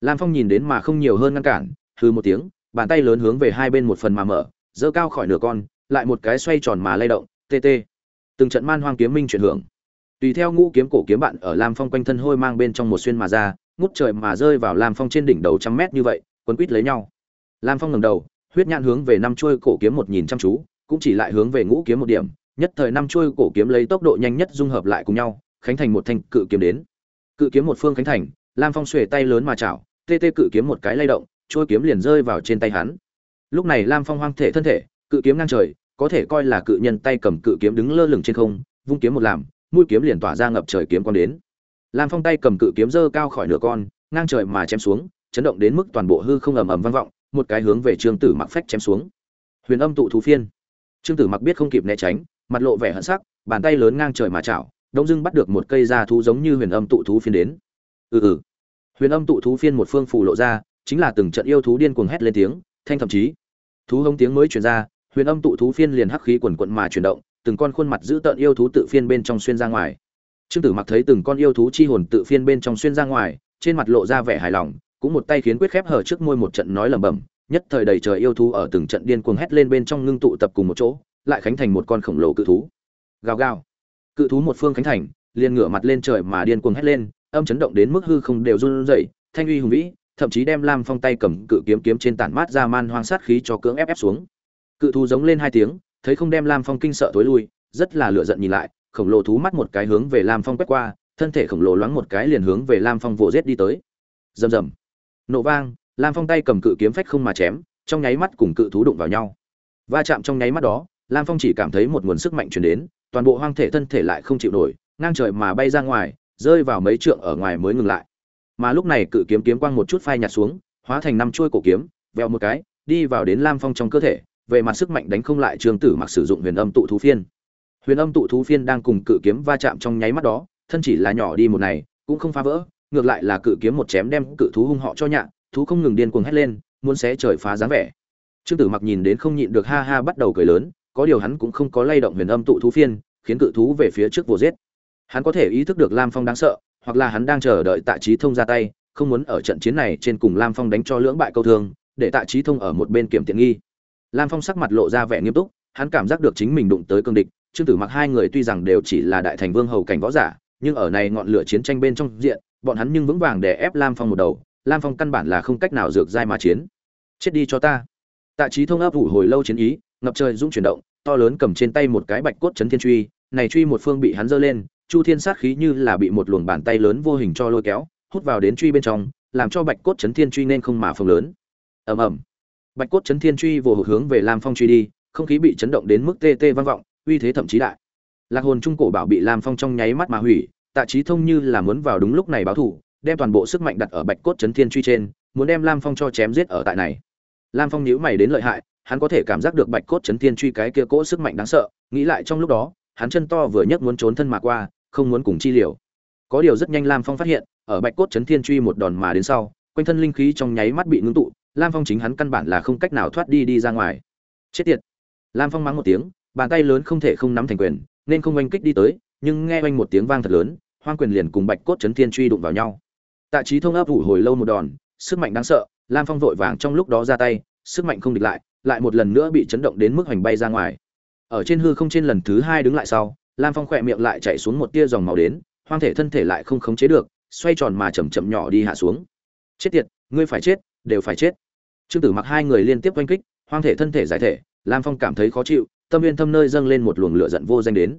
Lam phong nhìn đến mà không nhiều hơn ngăn cản hư một tiếng, bàn tay lớn hướng về hai bên một phần mà mở dơ cao khỏi nửa con, lại một cái xoay tròn mà lay động, tê tê. Từng trận man hoang kiếm minh chuyển hưởng. Tùy theo ngũ kiếm cổ kiếm bạn ở lam phong quanh thân hôi mang bên trong một xuyên mà ra ngút trời mà rơi vào lam phong trên đỉnh đầu trăm mét như vậy, quấn quít lấy nhau. Lam phong ngẩng đầu, huyết nhãn hướng về năm chuôi cổ kiếm một nhìn chăm chú, cũng chỉ lại hướng về ngũ kiếm một điểm, nhất thời năm chuôi cổ kiếm lấy tốc độ nhanh nhất dung hợp lại cùng nhau, khánh thành một thanh cự kiếm đến. Cự kiếm một phương khánh thành, lam phong xuề tay lớn mà chảo, tê tê cự kiếm một cái lay động trôi kiếm liền rơi vào trên tay hắn. Lúc này lam phong hoang thể thân thể, cự kiếm ngang trời, có thể coi là cự nhân tay cầm cự kiếm đứng lơ lửng trên không, vung kiếm một làm, mũi kiếm liền tỏa ra ngập trời kiếm quang đến lam phong tay cầm cự kiếm dơ cao khỏi nửa con, ngang trời mà chém xuống, chấn động đến mức toàn bộ hư không ầm ầm vang vọng, một cái hướng về trương tử mặc phách chém xuống. Huyền âm tụ thú phiên. Trương tử mặc biết không kịp né tránh, mặt lộ vẻ hận sắc, bàn tay lớn ngang trời mà chảo, đông dưng bắt được một cây da thú giống như huyền âm tụ thú phiên đến. Ừ ừ. Huyền âm tụ thú phiên một phương phủ lộ ra, chính là từng trận yêu thú điên cuồng hét lên tiếng, thanh thậm chí, thú hống tiếng mới truyền ra, huyền âm tụ thú phiên liền hắc khí quần quận mà chuyển động, từng con khuôn mặt giữ tợn yêu thú tự phiên bên trong xuyên ra ngoài trương tử mặc thấy từng con yêu thú chi hồn tự phiên bên trong xuyên ra ngoài, trên mặt lộ ra vẻ hài lòng, cũng một tay khiến quyết khép hở trước môi một trận nói lẩm bẩm, nhất thời đầy trời yêu thú ở từng trận điên cuồng hét lên bên trong ngưng tụ tập cùng một chỗ, lại khánh thành một con khổng lồ cự thú. Gào gào. Cự thú một phương khánh thành, liền ngửa mặt lên trời mà điên cuồng hét lên, âm chấn động đến mức hư không đều run rẩy, thanh uy hùng vĩ, thậm chí đem lam phong tay cầm cự kiếm kiếm trên tản mát ra man hoang sát khí cho cưỡng ép ép xuống. Cự thú giống lên hai tiếng, thấy không đem lam phong kinh sợ tối lui, rất là lựa giận nhìn lại khổng lồ thú mắt một cái hướng về lam phong quét qua, thân thể khổng lồ loáng một cái liền hướng về lam phong vồ rết đi tới. Rầm rầm. Nổ vang, lam phong tay cầm cự kiếm phách không mà chém, trong nháy mắt cùng cự thú đụng vào nhau. Va chạm trong nháy mắt đó, lam phong chỉ cảm thấy một nguồn sức mạnh chuyển đến, toàn bộ hoang thể thân thể lại không chịu nổi, ngang trời mà bay ra ngoài, rơi vào mấy trượng ở ngoài mới ngừng lại. Mà lúc này cự kiếm kiếm quang một chút phai nhạt xuống, hóa thành năm chuôi cổ kiếm veo một cái, đi vào đến lam phong trong cơ thể, về mặt sức mạnh đánh không lại trường tử mặc sử dụng huyền âm tụ thú phiên huyền âm tụ thú phiên đang cùng cự kiếm va chạm trong nháy mắt đó, thân chỉ là nhỏ đi một này, cũng không phá vỡ, ngược lại là cự kiếm một chém đem cự thú hung họ cho nhạ, thú không ngừng điên cuồng hét lên, muốn xé trời phá dáng vẻ. Trương tử mặc nhìn đến không nhịn được ha ha bắt đầu cười lớn, có điều hắn cũng không có lay động huyền âm tụ thú phiên, khiến cự thú về phía trước vô giết. Hắn có thể ý thức được lam phong đáng sợ, hoặc là hắn đang chờ đợi tạ trí thông ra tay, không muốn ở trận chiến này trên cùng lam phong đánh cho lưỡng bại câu thương, để tạ trí thông ở một bên kiểm tiện nghi. Lam phong sắc mặt lộ ra vẻ nghiêm túc, hắn cảm giác được chính mình đụng tới cương địch trương tử mặc hai người tuy rằng đều chỉ là đại thành vương hầu cảnh võ giả, nhưng ở này ngọn lửa chiến tranh bên trong diện, bọn hắn nhưng vững vàng để ép lam phong một đầu, lam phong căn bản là không cách nào dược dai mà chiến. Chết đi cho ta. Tạ trí thông áp ủ hồi lâu chiến ý, ngập trời dũng chuyển động, to lớn cầm trên tay một cái bạch cốt chấn thiên truy, này truy một phương bị hắn giơ lên, chu thiên sát khí như là bị một luồng bàn tay lớn vô hình cho lôi kéo, hút vào đến truy bên trong, làm cho bạch cốt chấn thiên truy nên không mà phồng lớn. Ầm ầm. Bạch cốt chấn thiên truy vô hướng về lam phong truy đi, không khí bị chấn động đến mức tê tê vang vọng uy thế thậm chí đại. Lạc hồn trung cổ bảo bị lam phong trong nháy mắt mà hủy, tạ trí thông như là muốn vào đúng lúc này báo thủ đem toàn bộ sức mạnh đặt ở bạch cốt chấn thiên truy trên, muốn đem lam phong cho chém giết ở tại này. Lam phong nhíu mày đến lợi hại, hắn có thể cảm giác được bạch cốt chấn thiên truy cái kia cỗ sức mạnh đáng sợ, nghĩ lại trong lúc đó, hắn chân to vừa nhấc muốn trốn thân mà qua, không muốn cùng chi liều. Có điều rất nhanh lam phong phát hiện, ở bạch cốt chấn thiên truy một đòn mà đến sau, quanh thân linh khí trong nháy mắt bị ngưng tụ, lam phong chính hắn căn bản là không cách nào thoát đi đi ra ngoài. Chết tiệt! Lam phong mắng một tiếng bàn tay lớn không thể không nắm thành quyền, nên không oanh kích đi tới, nhưng nghe oanh một tiếng vang thật lớn, hoang quyền liền cùng bạch cốt chấn thiên truy đụng vào nhau. Tạ trí thông ấp ủ hồi lâu một đòn, sức mạnh đáng sợ, lam phong vội vàng trong lúc đó ra tay, sức mạnh không địch lại lại một lần nữa bị chấn động đến mức hoành bay ra ngoài. Ở trên hư không trên lần thứ hai đứng lại sau, lam phong khỏe miệng lại chạy xuống một tia dòng màu đến, hoang thể thân thể lại không khống chế được, xoay tròn mà chậm chậm nhỏ đi hạ xuống. Chết tiệt, ngươi phải chết, đều phải chết. Trương tử mặc hai người liên tiếp oanh kích, hoang thể thân thể giải thể, lam phong cảm thấy khó chịu tâm viên thâm nơi dâng lên một luồng lửa giận vô danh đến.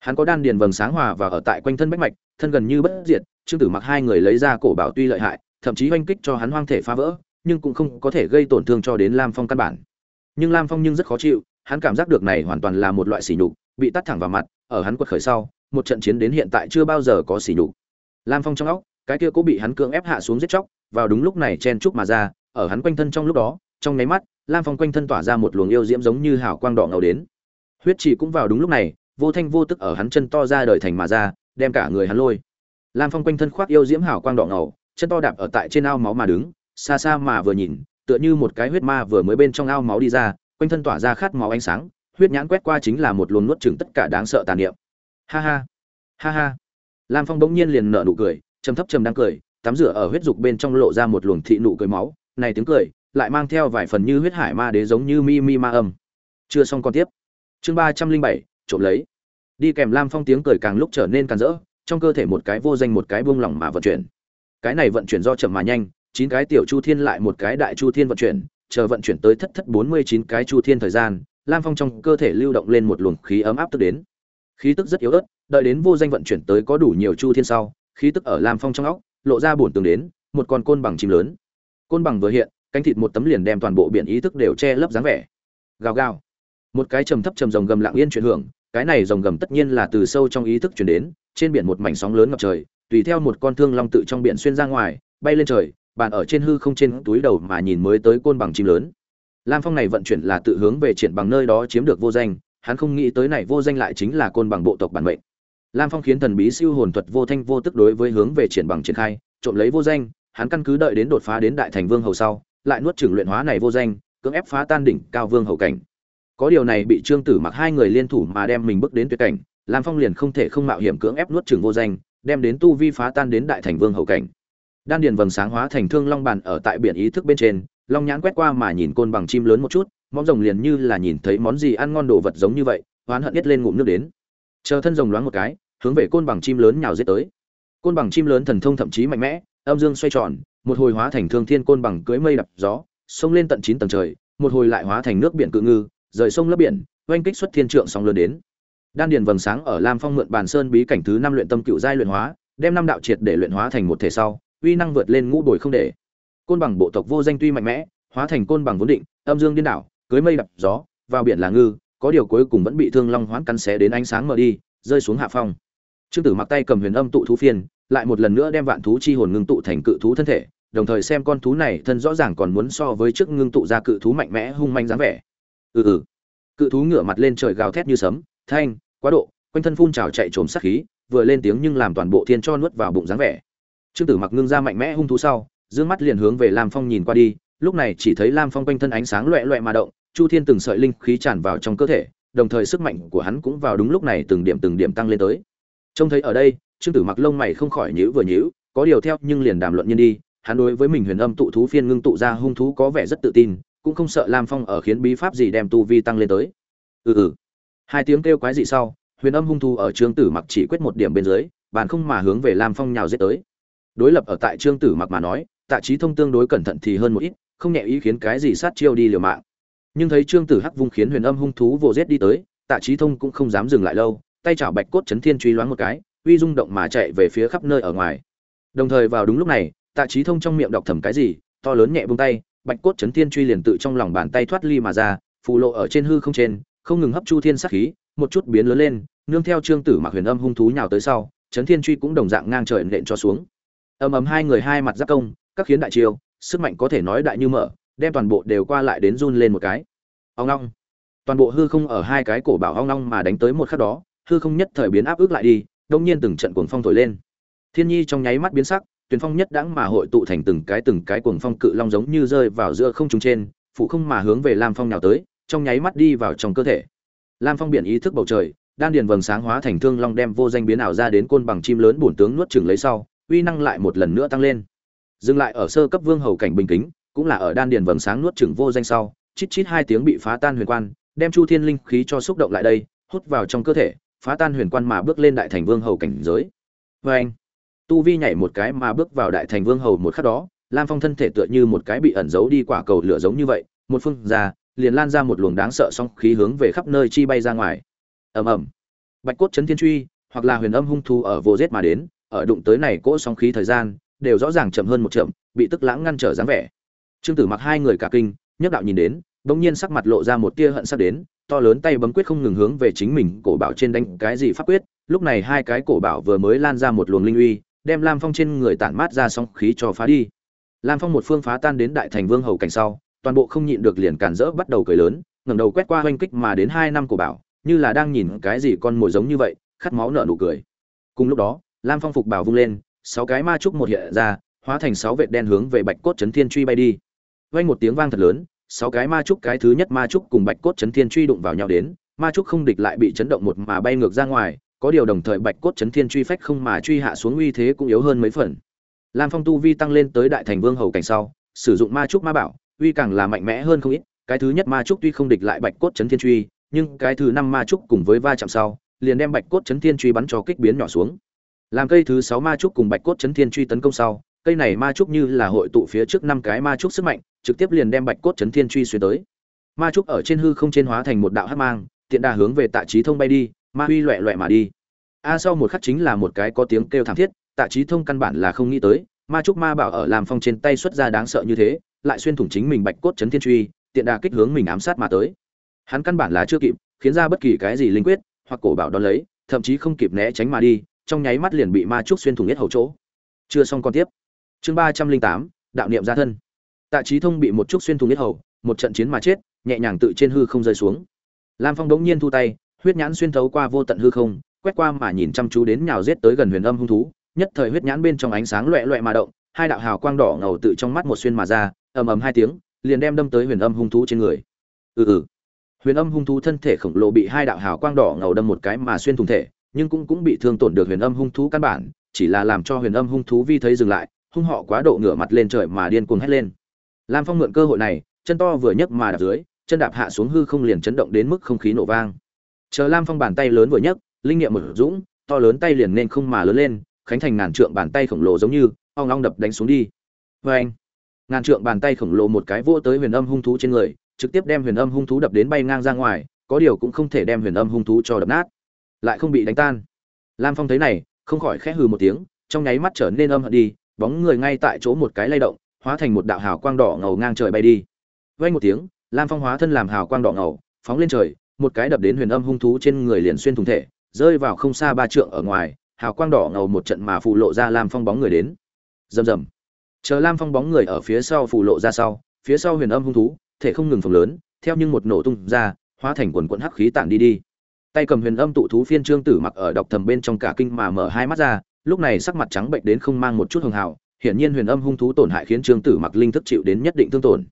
Hắn có đan điền vầng sáng hòa và ở tại quanh thân bách mạch, thân gần như bất diệt, trương tử mặc hai người lấy ra cổ bảo tuy lợi hại, thậm chí oanh kích cho hắn hoang thể phá vỡ, nhưng cũng không có thể gây tổn thương cho đến lam phong căn bản. Nhưng lam phong nhưng rất khó chịu, hắn cảm giác được này hoàn toàn là một loại sỉ nhục, bị tắt thẳng vào mặt, ở hắn quật khởi sau, một trận chiến đến hiện tại chưa bao giờ có sỉ nhục. Lam phong trong óc, cái kia cũng bị hắn cưỡng ép hạ xuống giết chóc, vào đúng lúc này chen chúc mà ra, ở hắn quanh thân trong lúc đó, trong nháy mắt lam phong quanh thân tỏa ra một luồng yêu diễm giống như hào quang đỏ ngầu đến. Huyết chỉ cũng vào đúng lúc này, vô thanh vô tức ở hắn chân to ra đời thành mà ra, đem cả người hắn lôi. Lam phong quanh thân khoác yêu diễm hào quang đỏ ngầu, chân to đạp ở tại trên ao máu mà đứng, xa xa mà vừa nhìn, tựa như một cái huyết ma vừa mới bên trong ao máu đi ra, quanh thân tỏa ra khát máu ánh sáng, huyết nhãn quét qua chính là một luồng nuốt chửng tất cả đáng sợ tàn niệm. Ha ha ha ha. Lam phong bỗng nhiên liền nở nụ cười, trầm thấp trầm đang cười, tắm rửa ở huyết dục bên trong lộ ra một luồng thị nụ cười máu, này tiếng cười lại mang theo vài phần như huyết hải ma đế giống như mi mi ma âm. Chưa xong còn tiếp. Chương ba trăm linh bảy, trộm lấy. Đi kèm lam phong tiếng cười càng lúc trở nên càng rỡ, trong cơ thể một cái vô danh một cái buông lỏng mà vận chuyển. Cái này vận chuyển do chậm mà nhanh, chín cái tiểu chu thiên lại một cái đại chu thiên vận chuyển, chờ vận chuyển tới thất thất bốn mươi chín cái chu thiên thời gian, lam phong trong cơ thể lưu động lên một luồng khí ấm áp tức đến. Khí tức rất yếu ớt, đợi đến vô danh vận chuyển tới có đủ nhiều chu thiên sau, khí tức ở lam phong trong óc, lộ ra bổn tường đến, một con côn bằng chim lớn. Côn bằng vừa hiện cánh thịt một tấm liền đem toàn bộ biển ý thức đều che lấp dáng vẻ. Gào gào. Một cái trầm thấp trầm rồng gầm lặng yên chuyển hưởng, cái này rồng gầm tất nhiên là từ sâu trong ý thức chuyển đến, trên biển một mảnh sóng lớn ngập trời, tùy theo một con thương long tự trong biển xuyên ra ngoài, bay lên trời, bàn ở trên hư không trên túi đầu mà nhìn mới tới côn bằng chim lớn. Lam phong này vận chuyển là tự hướng về triển bằng nơi đó chiếm được vô danh, hắn không nghĩ tới này vô danh lại chính là côn bằng bộ tộc bản mệnh. Lam phong khiến thần bí siêu hồn thuật vô thanh vô tức đối với hướng về triển bằng triển khai, trộm lấy vô danh, hắn căn cứ đợi đến đột phá đến đại thành vương hầu sau lại nuốt chửng luyện hóa này vô danh, cưỡng ép phá tan đỉnh cao vương hầu cảnh. Có điều này bị trương tử mặc hai người liên thủ mà đem mình bước đến tuyệt cảnh, lam phong liền không thể không mạo hiểm cưỡng ép nuốt chửng vô danh, đem đến tu vi phá tan đến đại thành vương hầu cảnh. Đan điền vầng sáng hóa thành thương long bàn ở tại biển ý thức bên trên, long nhãn quét qua mà nhìn côn bằng chim lớn một chút, móng rồng liền như là nhìn thấy món gì ăn ngon đồ vật giống như vậy hoán hận nhất lên ngụm nước đến. Chờ thân rồng loáng một cái, hướng về côn bằng chim lớn nhào giết tới. Côn bằng chim lớn thần thông thậm chí mạnh mẽ, âm dương xoay tròn một hồi hóa thành thương thiên côn bằng cưới mây đập gió, sông lên tận chín tầng trời, một hồi lại hóa thành nước biển cự ngư, rời sông lấp biển, oanh kích xuất thiên trượng sóng lớn đến. Đan điền vầng sáng ở lam phong mượn bàn sơn bí cảnh thứ năm luyện tâm cựu giai luyện hóa, đem năm đạo triệt để luyện hóa thành một thể sau, uy năng vượt lên ngũ bồi không để. Côn bằng bộ tộc vô danh tuy mạnh mẽ, hóa thành côn bằng vốn định, âm dương điên đảo, cưới mây đập gió, vào biển là ngư, có điều cuối cùng vẫn bị thương long hoãn cắn xé đến ánh sáng mở đi, rơi xuống hạ phong. Trương tử mặc tay cầm huyền âm tụ thú phiên lại một lần nữa đem vạn thú chi hồn ngưng tụ thành cự thú thân thể, đồng thời xem con thú này thân rõ ràng còn muốn so với trước ngưng tụ ra cự thú mạnh mẽ, hung manh dáng vẻ. Ừ ừ. Cự thú ngửa mặt lên trời gào thét như sấm, thanh, quá độ, quanh thân phun trào chạy trốn sát khí, vừa lên tiếng nhưng làm toàn bộ thiên cho nuốt vào bụng dáng vẻ. Trương tử mặc ngưng ra mạnh mẽ hung thú sau, dương mắt liền hướng về lam phong nhìn qua đi, lúc này chỉ thấy lam phong quanh thân ánh sáng loẹt loẹt mà động, chu thiên từng sợi linh khí tràn vào trong cơ thể, đồng thời sức mạnh của hắn cũng vào đúng lúc này từng điểm từng điểm tăng lên tới. Trông thấy ở đây trương tử mặc lông mày không khỏi nhíu vừa nhíu, có điều theo nhưng liền đàm luận nhân đi, hắn đối với mình huyền âm tụ thú phiên ngưng tụ ra hung thú có vẻ rất tự tin, cũng không sợ lam phong ở khiến bí pháp gì đem tu vi tăng lên tới. Ừ ừ. Hai tiếng kêu quái dị sau, huyền âm hung thú ở trương tử mặc chỉ quyết một điểm bên dưới, bàn không mà hướng về lam phong nhào giết tới. Đối lập ở tại trương tử mặc mà nói, tạ trí thông tương đối cẩn thận thì hơn một ít, không nhẹ ý khiến cái gì sát chiêu đi liều mạng. Nhưng thấy trương tử hắc vung khiến huyền âm hung thú vồ giết đi tới, tạ trí thông cũng không dám dừng lại lâu, tay chảo bạch cốt chấn thiên truy loáng một cái uy rung động mà chạy về phía khắp nơi ở ngoài. Đồng thời vào đúng lúc này, tạ trí thông trong miệng đọc thầm cái gì, to lớn nhẹ buông tay, bạch cốt chấn thiên truy liền tự trong lòng bàn tay thoát ly mà ra, phù lộ ở trên hư không trên, không ngừng hấp chu thiên sát khí, một chút biến lớn lên, nương theo trương tử mặc huyền âm hung thú nhào tới sau, chấn thiên truy cũng đồng dạng ngang trời nện cho xuống. Ầm ầm hai người hai mặt giáp công, các khiến đại chiêu sức mạnh có thể nói đại như mở, đem toàn bộ đều qua lại đến run lên một cái. Ông long toàn bộ hư không ở hai cái cổ bảo ong long mà đánh tới một khắc đó, hư không nhất thời biến áp ức lại đi đông nhiên từng trận cuồng phong thổi lên. Thiên nhi trong nháy mắt biến sắc, tuyển phong nhất đãng mà hội tụ thành từng cái từng cái cuồng phong cự long giống như rơi vào giữa không trung trên, phụ không mà hướng về lam phong nào tới, trong nháy mắt đi vào trong cơ thể. Lam phong biển ý thức bầu trời, đan điền vầng sáng hóa thành thương long đem vô danh biến ảo ra đến côn bằng chim lớn bổn tướng nuốt chửng lấy sau, uy năng lại một lần nữa tăng lên. Dừng lại ở sơ cấp vương hầu cảnh bình kính, cũng là ở đan điền vầng sáng nuốt chửng vô danh sau, chít chít hai tiếng bị phá tan huyền quan, đem chu thiên linh khí cho xúc động lại đây, hút vào trong cơ thể phá tan huyền quan mà bước lên đại thành vương hầu cảnh giới. Vê anh, tu vi nhảy một cái mà bước vào đại thành vương hầu một khắc đó, lam phong thân thể tựa như một cái bị ẩn giấu đi quả cầu lửa giống như vậy, một phương ra, liền lan ra một luồng đáng sợ song khí hướng về khắp nơi chi bay ra ngoài. Ầm ầm. Bạch cốt chấn thiên truy, hoặc là huyền âm hung thu ở vô rết mà đến, ở đụng tới này cỗ song khí thời gian, đều rõ ràng chậm hơn một chậm, bị tức lãng ngăn trở dáng vẻ. Trương tử mặc hai người cả kinh nhất đạo nhìn đến, bỗng nhiên sắc mặt lộ ra một tia hận sắc đến to lớn tay bấm quyết không ngừng hướng về chính mình cổ bảo trên đánh cái gì pháp quyết. Lúc này hai cái cổ bảo vừa mới lan ra một luồng linh uy, đem lam phong trên người tản mát ra song khí cho phá đi. Lam phong một phương phá tan đến đại thành vương hầu cảnh sau, toàn bộ không nhịn được liền cản rỡ bắt đầu cười lớn, ngẩng đầu quét qua oanh kích mà đến hai năm cổ bảo, như là đang nhìn cái gì con mồi giống như vậy, khát máu nợ nụ cười. Cùng lúc đó, lam phong phục bảo vung lên, sáu cái ma trúc một hiện ra, hóa thành sáu vệt đen hướng về bạch cốt chấn thiên truy bay đi. Vang một tiếng vang thật lớn sáu cái ma trúc cái thứ nhất ma trúc cùng bạch cốt chấn thiên truy đụng vào nhau đến, ma trúc không địch lại bị chấn động một mà bay ngược ra ngoài, có điều đồng thời bạch cốt chấn thiên truy phách không mà truy hạ xuống uy thế cũng yếu hơn mấy phần. Lam phong tu vi tăng lên tới đại thành vương hầu cảnh sau, sử dụng ma trúc ma bảo, uy càng là mạnh mẽ hơn không ít, cái thứ nhất ma trúc tuy không địch lại bạch cốt chấn thiên truy, nhưng cái thứ năm ma trúc cùng với va chạm sau, liền đem bạch cốt chấn thiên truy bắn cho kích biến nhỏ xuống. Làm cây thứ sáu ma trúc cùng bạch cốt chấn thiên truy tấn công sau cây này ma trúc như là hội tụ phía trước năm cái ma trúc sức mạnh, trực tiếp liền đem bạch cốt chấn thiên truy xuyên tới. Ma trúc ở trên hư không trên hóa thành một đạo hắc mang, tiện đà hướng về tạ trí thông bay đi, ma huy loẹ loẹ mà đi. A, sau một khắc chính là một cái có tiếng kêu thảm thiết, tạ trí thông căn bản là không nghĩ tới, ma trúc ma bảo ở làm phong trên tay xuất ra đáng sợ như thế, lại xuyên thủng chính mình bạch cốt chấn thiên truy, tiện đà kích hướng mình ám sát mà tới. Hắn căn bản là chưa kịp, khiến ra bất kỳ cái gì linh quyết, hoặc cổ bảo đón lấy, thậm chí không kịp né tránh mà đi, trong nháy mắt liền bị ma trúc xuyên thủng nhất hầu chỗ. Chưa xong còn tiếp chương ba trăm linh tám, đạo niệm gia thân. Tạ trí thông bị một chút xuyên thủng nhất hầu, một trận chiến mà chết, nhẹ nhàng tự trên hư không rơi xuống. Lam phong đống nhiên thu tay, huyết nhãn xuyên thấu qua vô tận hư không, quét qua mà nhìn chăm chú đến nhào giết tới gần huyền âm hung thú, nhất thời huyết nhãn bên trong ánh sáng loẹ loẹ mà động, hai đạo hào quang đỏ ngầu tự trong mắt một xuyên mà ra, ầm ầm hai tiếng, liền đem đâm tới huyền âm hung thú trên người. Ừ ừ. Huyền âm hung thú thân thể khổng lồ bị hai đạo hào quang đỏ ngầu đâm một cái mà xuyên thủng thể, nhưng cũng cũng bị thương tổn được huyền âm hung thú căn bản, chỉ là làm cho huyền âm hung thú vi thấy dừng lại hung họ quá độ ngửa mặt lên trời mà điên cuồng hét lên. Lam phong mượn cơ hội này, chân to vừa nhấc mà đạp dưới, chân đạp hạ xuống hư không liền chấn động đến mức không khí nổ vang. Chờ lam phong bàn tay lớn vừa nhấc, linh nghiệm một dũng, to lớn tay liền nên không mà lớn lên, khánh thành ngàn trượng bàn tay khổng lồ giống như, ong ong đập đánh xuống đi. Oeng. anh ngàn trượng bàn tay khổng lồ một cái vỗ tới huyền âm hung thú trên người, trực tiếp đem huyền âm hung thú đập đến bay ngang ra ngoài, có điều cũng không thể đem huyền âm hung thú cho đập nát. Lại không bị đánh tan. Lam phong thấy này, không khỏi khẽ hừ một tiếng, trong nháy mắt trở nên âm hận đi bóng người ngay tại chỗ một cái lay động, hóa thành một đạo hào quang đỏ ngầu ngang trời bay đi. Vay một tiếng, lam phong hóa thân làm hào quang đỏ ngầu, phóng lên trời, một cái đập đến huyền âm hung thú trên người liền xuyên thùng thể, rơi vào không xa ba trượng ở ngoài, hào quang đỏ ngầu một trận mà phụ lộ ra lam phong bóng người đến. Rầm rầm. Chờ lam phong bóng người ở phía sau phụ lộ ra sau, phía sau huyền âm hung thú, thể không ngừng phồng lớn, theo như một nổ tung ra, hóa thành quần quận hắc khí tản đi đi. Tay cầm huyền âm tụ thú phiên trương tử mặc ở đọc thầm bên trong cả kinh mà mở hai mắt ra lúc này sắc mặt trắng bệnh đến không mang một chút hường hào, hiển nhiên huyền âm hung thú tổn hại khiến trương tử mặc linh thức chịu đến nhất định thương tổn.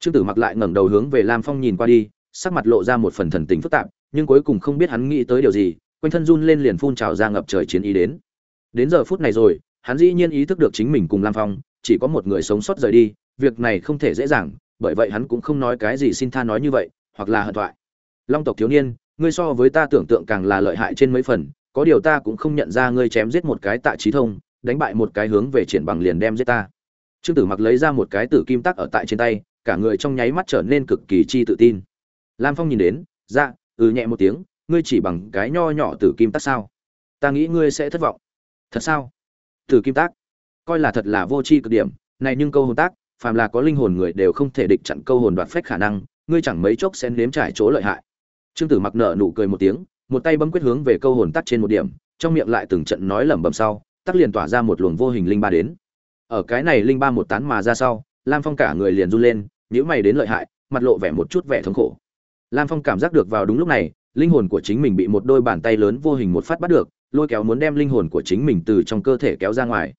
Trương tử mặc lại ngẩng đầu hướng về lam phong nhìn qua đi, sắc mặt lộ ra một phần thần tình phức tạp, nhưng cuối cùng không biết hắn nghĩ tới điều gì, quanh thân run lên liền phun trào ra ngập trời chiến ý đến. Đến giờ phút này rồi, hắn dĩ nhiên ý thức được chính mình cùng lam phong, chỉ có một người sống sót rời đi, việc này không thể dễ dàng, bởi vậy hắn cũng không nói cái gì xin tha nói như vậy, hoặc là hận thoại. Long tộc thiếu niên, ngươi so với ta tưởng tượng càng là lợi hại trên mấy phần có điều ta cũng không nhận ra ngươi chém giết một cái tạ trí thông, đánh bại một cái hướng về triển bằng liền đem giết ta. Trương tử mặc lấy ra một cái tử kim tắc ở tại trên tay, cả người trong nháy mắt trở nên cực kỳ chi tự tin. Lam phong nhìn đến dạ ừ nhẹ một tiếng, ngươi chỉ bằng cái nho nhỏ tử kim tắc sao? Ta nghĩ ngươi sẽ thất vọng. Thật sao? Tử kim tác coi là thật là vô tri cực điểm, này nhưng câu hồn tác, phàm là có linh hồn người đều không thể địch chặn câu hồn đoạt phách khả năng, ngươi chẳng mấy chốc sẽ nếm trải chỗ lợi hại. Trương tử mặc nợ nụ cười một tiếng một tay bấm quyết hướng về câu hồn tắt trên một điểm, trong miệng lại từng trận nói lẩm bẩm sau, tắt liền tỏa ra một luồng vô hình linh ba đến. Ở cái này linh ba một tán mà ra sau, lam phong cả người liền run lên nhữ mày đến lợi hại, mặt lộ vẻ một chút vẻ thống khổ. Lam phong cảm giác được vào đúng lúc này, linh hồn của chính mình bị một đôi bàn tay lớn vô hình một phát bắt được, lôi kéo muốn đem linh hồn của chính mình từ trong cơ thể kéo ra ngoài.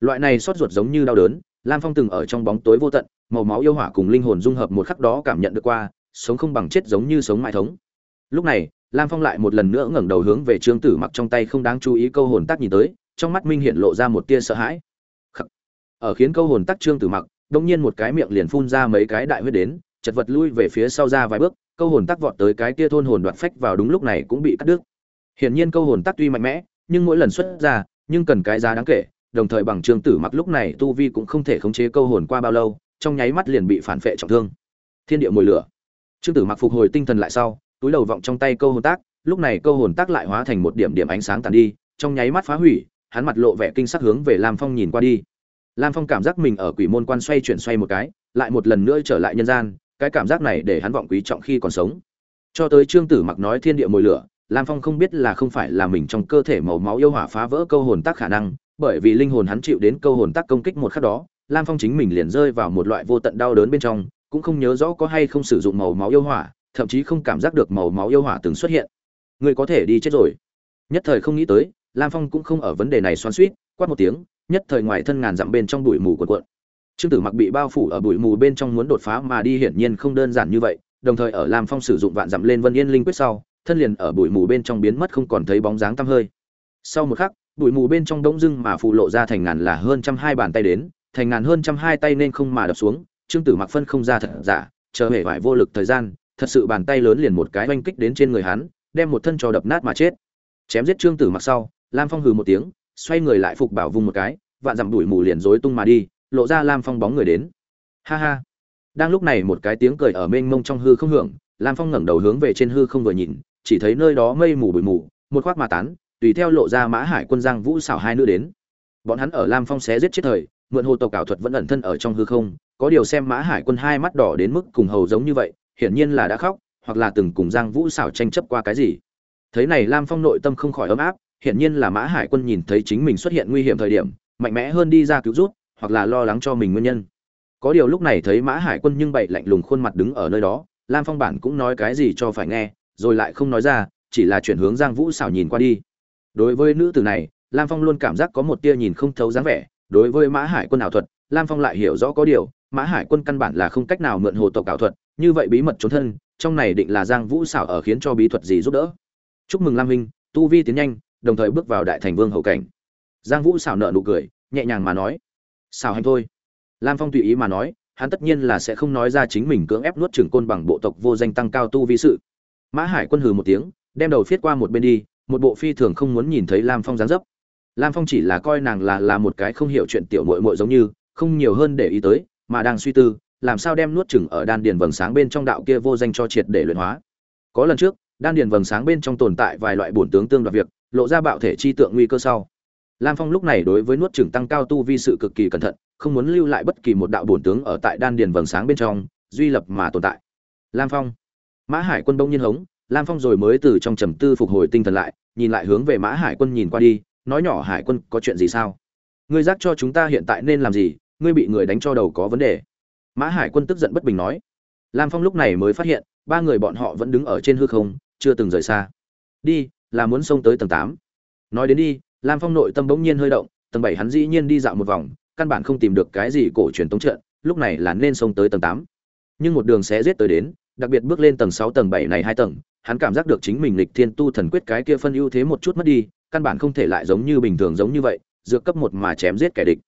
Loại này xót ruột giống như đau đớn, lam phong từng ở trong bóng tối vô tận, màu máu yêu hỏa cùng linh hồn dung hợp một khắc đó cảm nhận được qua, sống không bằng chết giống như sống mãi thống. Lúc này lam phong lại một lần nữa ngẩng đầu hướng về trương tử mặc trong tay không đáng chú ý câu hồn tắc nhìn tới, trong mắt minh hiện lộ ra một tia sợ hãi. Khắc. ở khiến câu hồn tắc trương tử mặc, đông nhiên một cái miệng liền phun ra mấy cái đại huyết đến, chật vật lui về phía sau ra vài bước, câu hồn tắc vọt tới cái tia thôn hồn đoạn phách vào đúng lúc này cũng bị cắt đứt. Hiển nhiên câu hồn tắc tuy mạnh mẽ, nhưng mỗi lần xuất ra, nhưng cần cái giá đáng kể, đồng thời bằng trương tử mặc lúc này tu vi cũng không thể khống chế câu hồn qua bao lâu, trong nháy mắt liền bị phản phệ trọng thương. Thiên địa mùi lửa. Trương tử mặc phục hồi tinh thần lại sau túi đầu vọng trong tay câu hồn tác, lúc này câu hồn tác lại hóa thành một điểm điểm ánh sáng tàn đi, trong nháy mắt phá hủy, hắn mặt lộ vẻ kinh sắc hướng về lam phong nhìn qua đi. Lam phong cảm giác mình ở quỷ môn quan xoay chuyển xoay một cái, lại một lần nữa trở lại nhân gian, cái cảm giác này để hắn vọng quý trọng khi còn sống. Cho tới trương tử mặc nói thiên địa mùi lửa, lam phong không biết là không phải là mình trong cơ thể màu máu yêu hỏa phá vỡ câu hồn tác khả năng, bởi vì linh hồn hắn chịu đến câu hồn tác công kích một khắc đó, lam phong chính mình liền rơi vào một loại vô tận đau đớn bên trong, cũng không nhớ rõ có hay không sử dụng màu máu yêu hỏa thậm chí không cảm giác được màu máu yêu hỏa từng xuất hiện. Người có thể đi chết rồi. Nhất thời không nghĩ tới, lam phong cũng không ở vấn đề này xoắn suýt quát một tiếng, nhất thời ngoài thân ngàn dặm bên trong bụi mù cuộn cuộn. Trương tử mặc bị bao phủ ở bụi mù bên trong muốn đột phá mà đi hiển nhiên không đơn giản như vậy, đồng thời ở lam phong sử dụng vạn dặm lên vân yên linh quyết sau, thân liền ở bụi mù bên trong biến mất không còn thấy bóng dáng tăm hơi. Sau một khắc, bụi mù bên trong đống dưng mà phụ lộ ra thành ngàn là hơn trăm hai bàn tay đến, thành ngàn hơn trăm hai tay nên không mà đập xuống, trương tử mặc phân không ra thật giả, chờ hể vải vô lực thời gian thật sự bàn tay lớn liền một cái oanh kích đến trên người hắn, đem một thân cho đập nát mà chết. Chém giết trương tử mặc sau, lam phong hừ một tiếng, xoay người lại phục bảo vùng một cái, vạn dặm đuổi mù liền rối tung mà đi, lộ ra lam phong bóng người đến. Ha ha. Đang lúc này một cái tiếng cười ở mênh mông trong hư không hưởng, lam phong ngẩng đầu hướng về trên hư không vừa nhìn, chỉ thấy nơi đó mây mù bụi mù, một khoác mà tán, tùy theo lộ ra mã hải quân giang vũ xảo hai nữ đến. Bọn hắn ở lam phong xé giết chết thời, mượn hồ tộc ảo thuật vẫn ẩn thân ở trong hư không, có điều xem mã hải quân hai mắt đỏ đến mức cùng hầu giống như vậy hiển nhiên là đã khóc, hoặc là từng cùng giang vũ xảo tranh chấp qua cái gì. Thấy này lam phong nội tâm không khỏi ấm áp, hiển nhiên là mã hải quân nhìn thấy chính mình xuất hiện nguy hiểm thời điểm, mạnh mẽ hơn đi ra cứu rút hoặc là lo lắng cho mình nguyên nhân. Có điều lúc này thấy mã hải quân nhưng bậy lạnh lùng khuôn mặt đứng ở nơi đó, lam phong bản cũng nói cái gì cho phải nghe, rồi lại không nói ra, chỉ là chuyển hướng giang vũ xảo nhìn qua đi. Đối với nữ tử này, lam phong luôn cảm giác có một tia nhìn không thấu dáng vẻ, đối với mã hải quân ảo thuật, lam phong lại hiểu rõ có điều, mã hải quân căn bản là không cách nào mượn hồ tộc ảo thuật như vậy bí mật trốn thân, trong này định là giang vũ xảo ở khiến cho bí thuật gì giúp đỡ. Chúc mừng lam huynh tu vi tiến nhanh, đồng thời bước vào đại thành vương hậu cảnh. Giang vũ xảo nợ nụ cười, nhẹ nhàng mà nói, xảo hành thôi. Lam phong tùy ý mà nói, hắn tất nhiên là sẽ không nói ra chính mình cưỡng ép nuốt trưởng côn bằng bộ tộc vô danh tăng cao tu vi sự. Mã hải quân hừ một tiếng, đem đầu phiết qua một bên đi, một bộ phi thường không muốn nhìn thấy lam phong dáng dấp. Lam phong chỉ là coi nàng là là một cái không hiểu chuyện tiểu mội mội giống như, không nhiều hơn để ý tới, mà đang suy tư làm sao đem nuốt chửng ở đan điền vầng sáng bên trong đạo kia vô danh cho triệt để luyện hóa. Có lần trước, đan điền vầng sáng bên trong tồn tại vài loại bổn tướng tương đoạt việc, lộ ra bạo thể chi tượng nguy cơ sau. Lam phong lúc này đối với nuốt chửng tăng cao tu vi sự cực kỳ cẩn thận, không muốn lưu lại bất kỳ một đạo bổn tướng ở tại đan điền vầng sáng bên trong, duy lập mà tồn tại. Lam phong. Mã hải quân bỗng nhiên hống, lam phong rồi mới từ trong trầm tư phục hồi tinh thần lại, nhìn lại hướng về mã hải quân nhìn qua đi, nói nhỏ hải quân có chuyện gì sao? Ngươi giác cho chúng ta hiện tại nên làm gì, ngươi bị người đánh cho đầu có vấn đề mã hải quân tức giận bất bình nói. Lam phong lúc này mới phát hiện, ba người bọn họ vẫn đứng ở trên hư không, chưa từng rời xa. Đi, là muốn xông tới tầng tám. Nói đến đi, lam phong nội tâm bỗng nhiên hơi động, tầng bảy hắn dĩ nhiên đi dạo một vòng, căn bản không tìm được cái gì cổ truyền tống trận, lúc này là nên xông tới tầng tám. Nhưng một đường sẽ giết tới đến, đặc biệt bước lên tầng sáu, tầng bảy này hai tầng, hắn cảm giác được chính mình lịch thiên tu thần quyết cái kia phân ưu thế một chút mất đi, căn bản không thể lại giống như bình thường giống như vậy giữa cấp một mà chém giết kẻ địch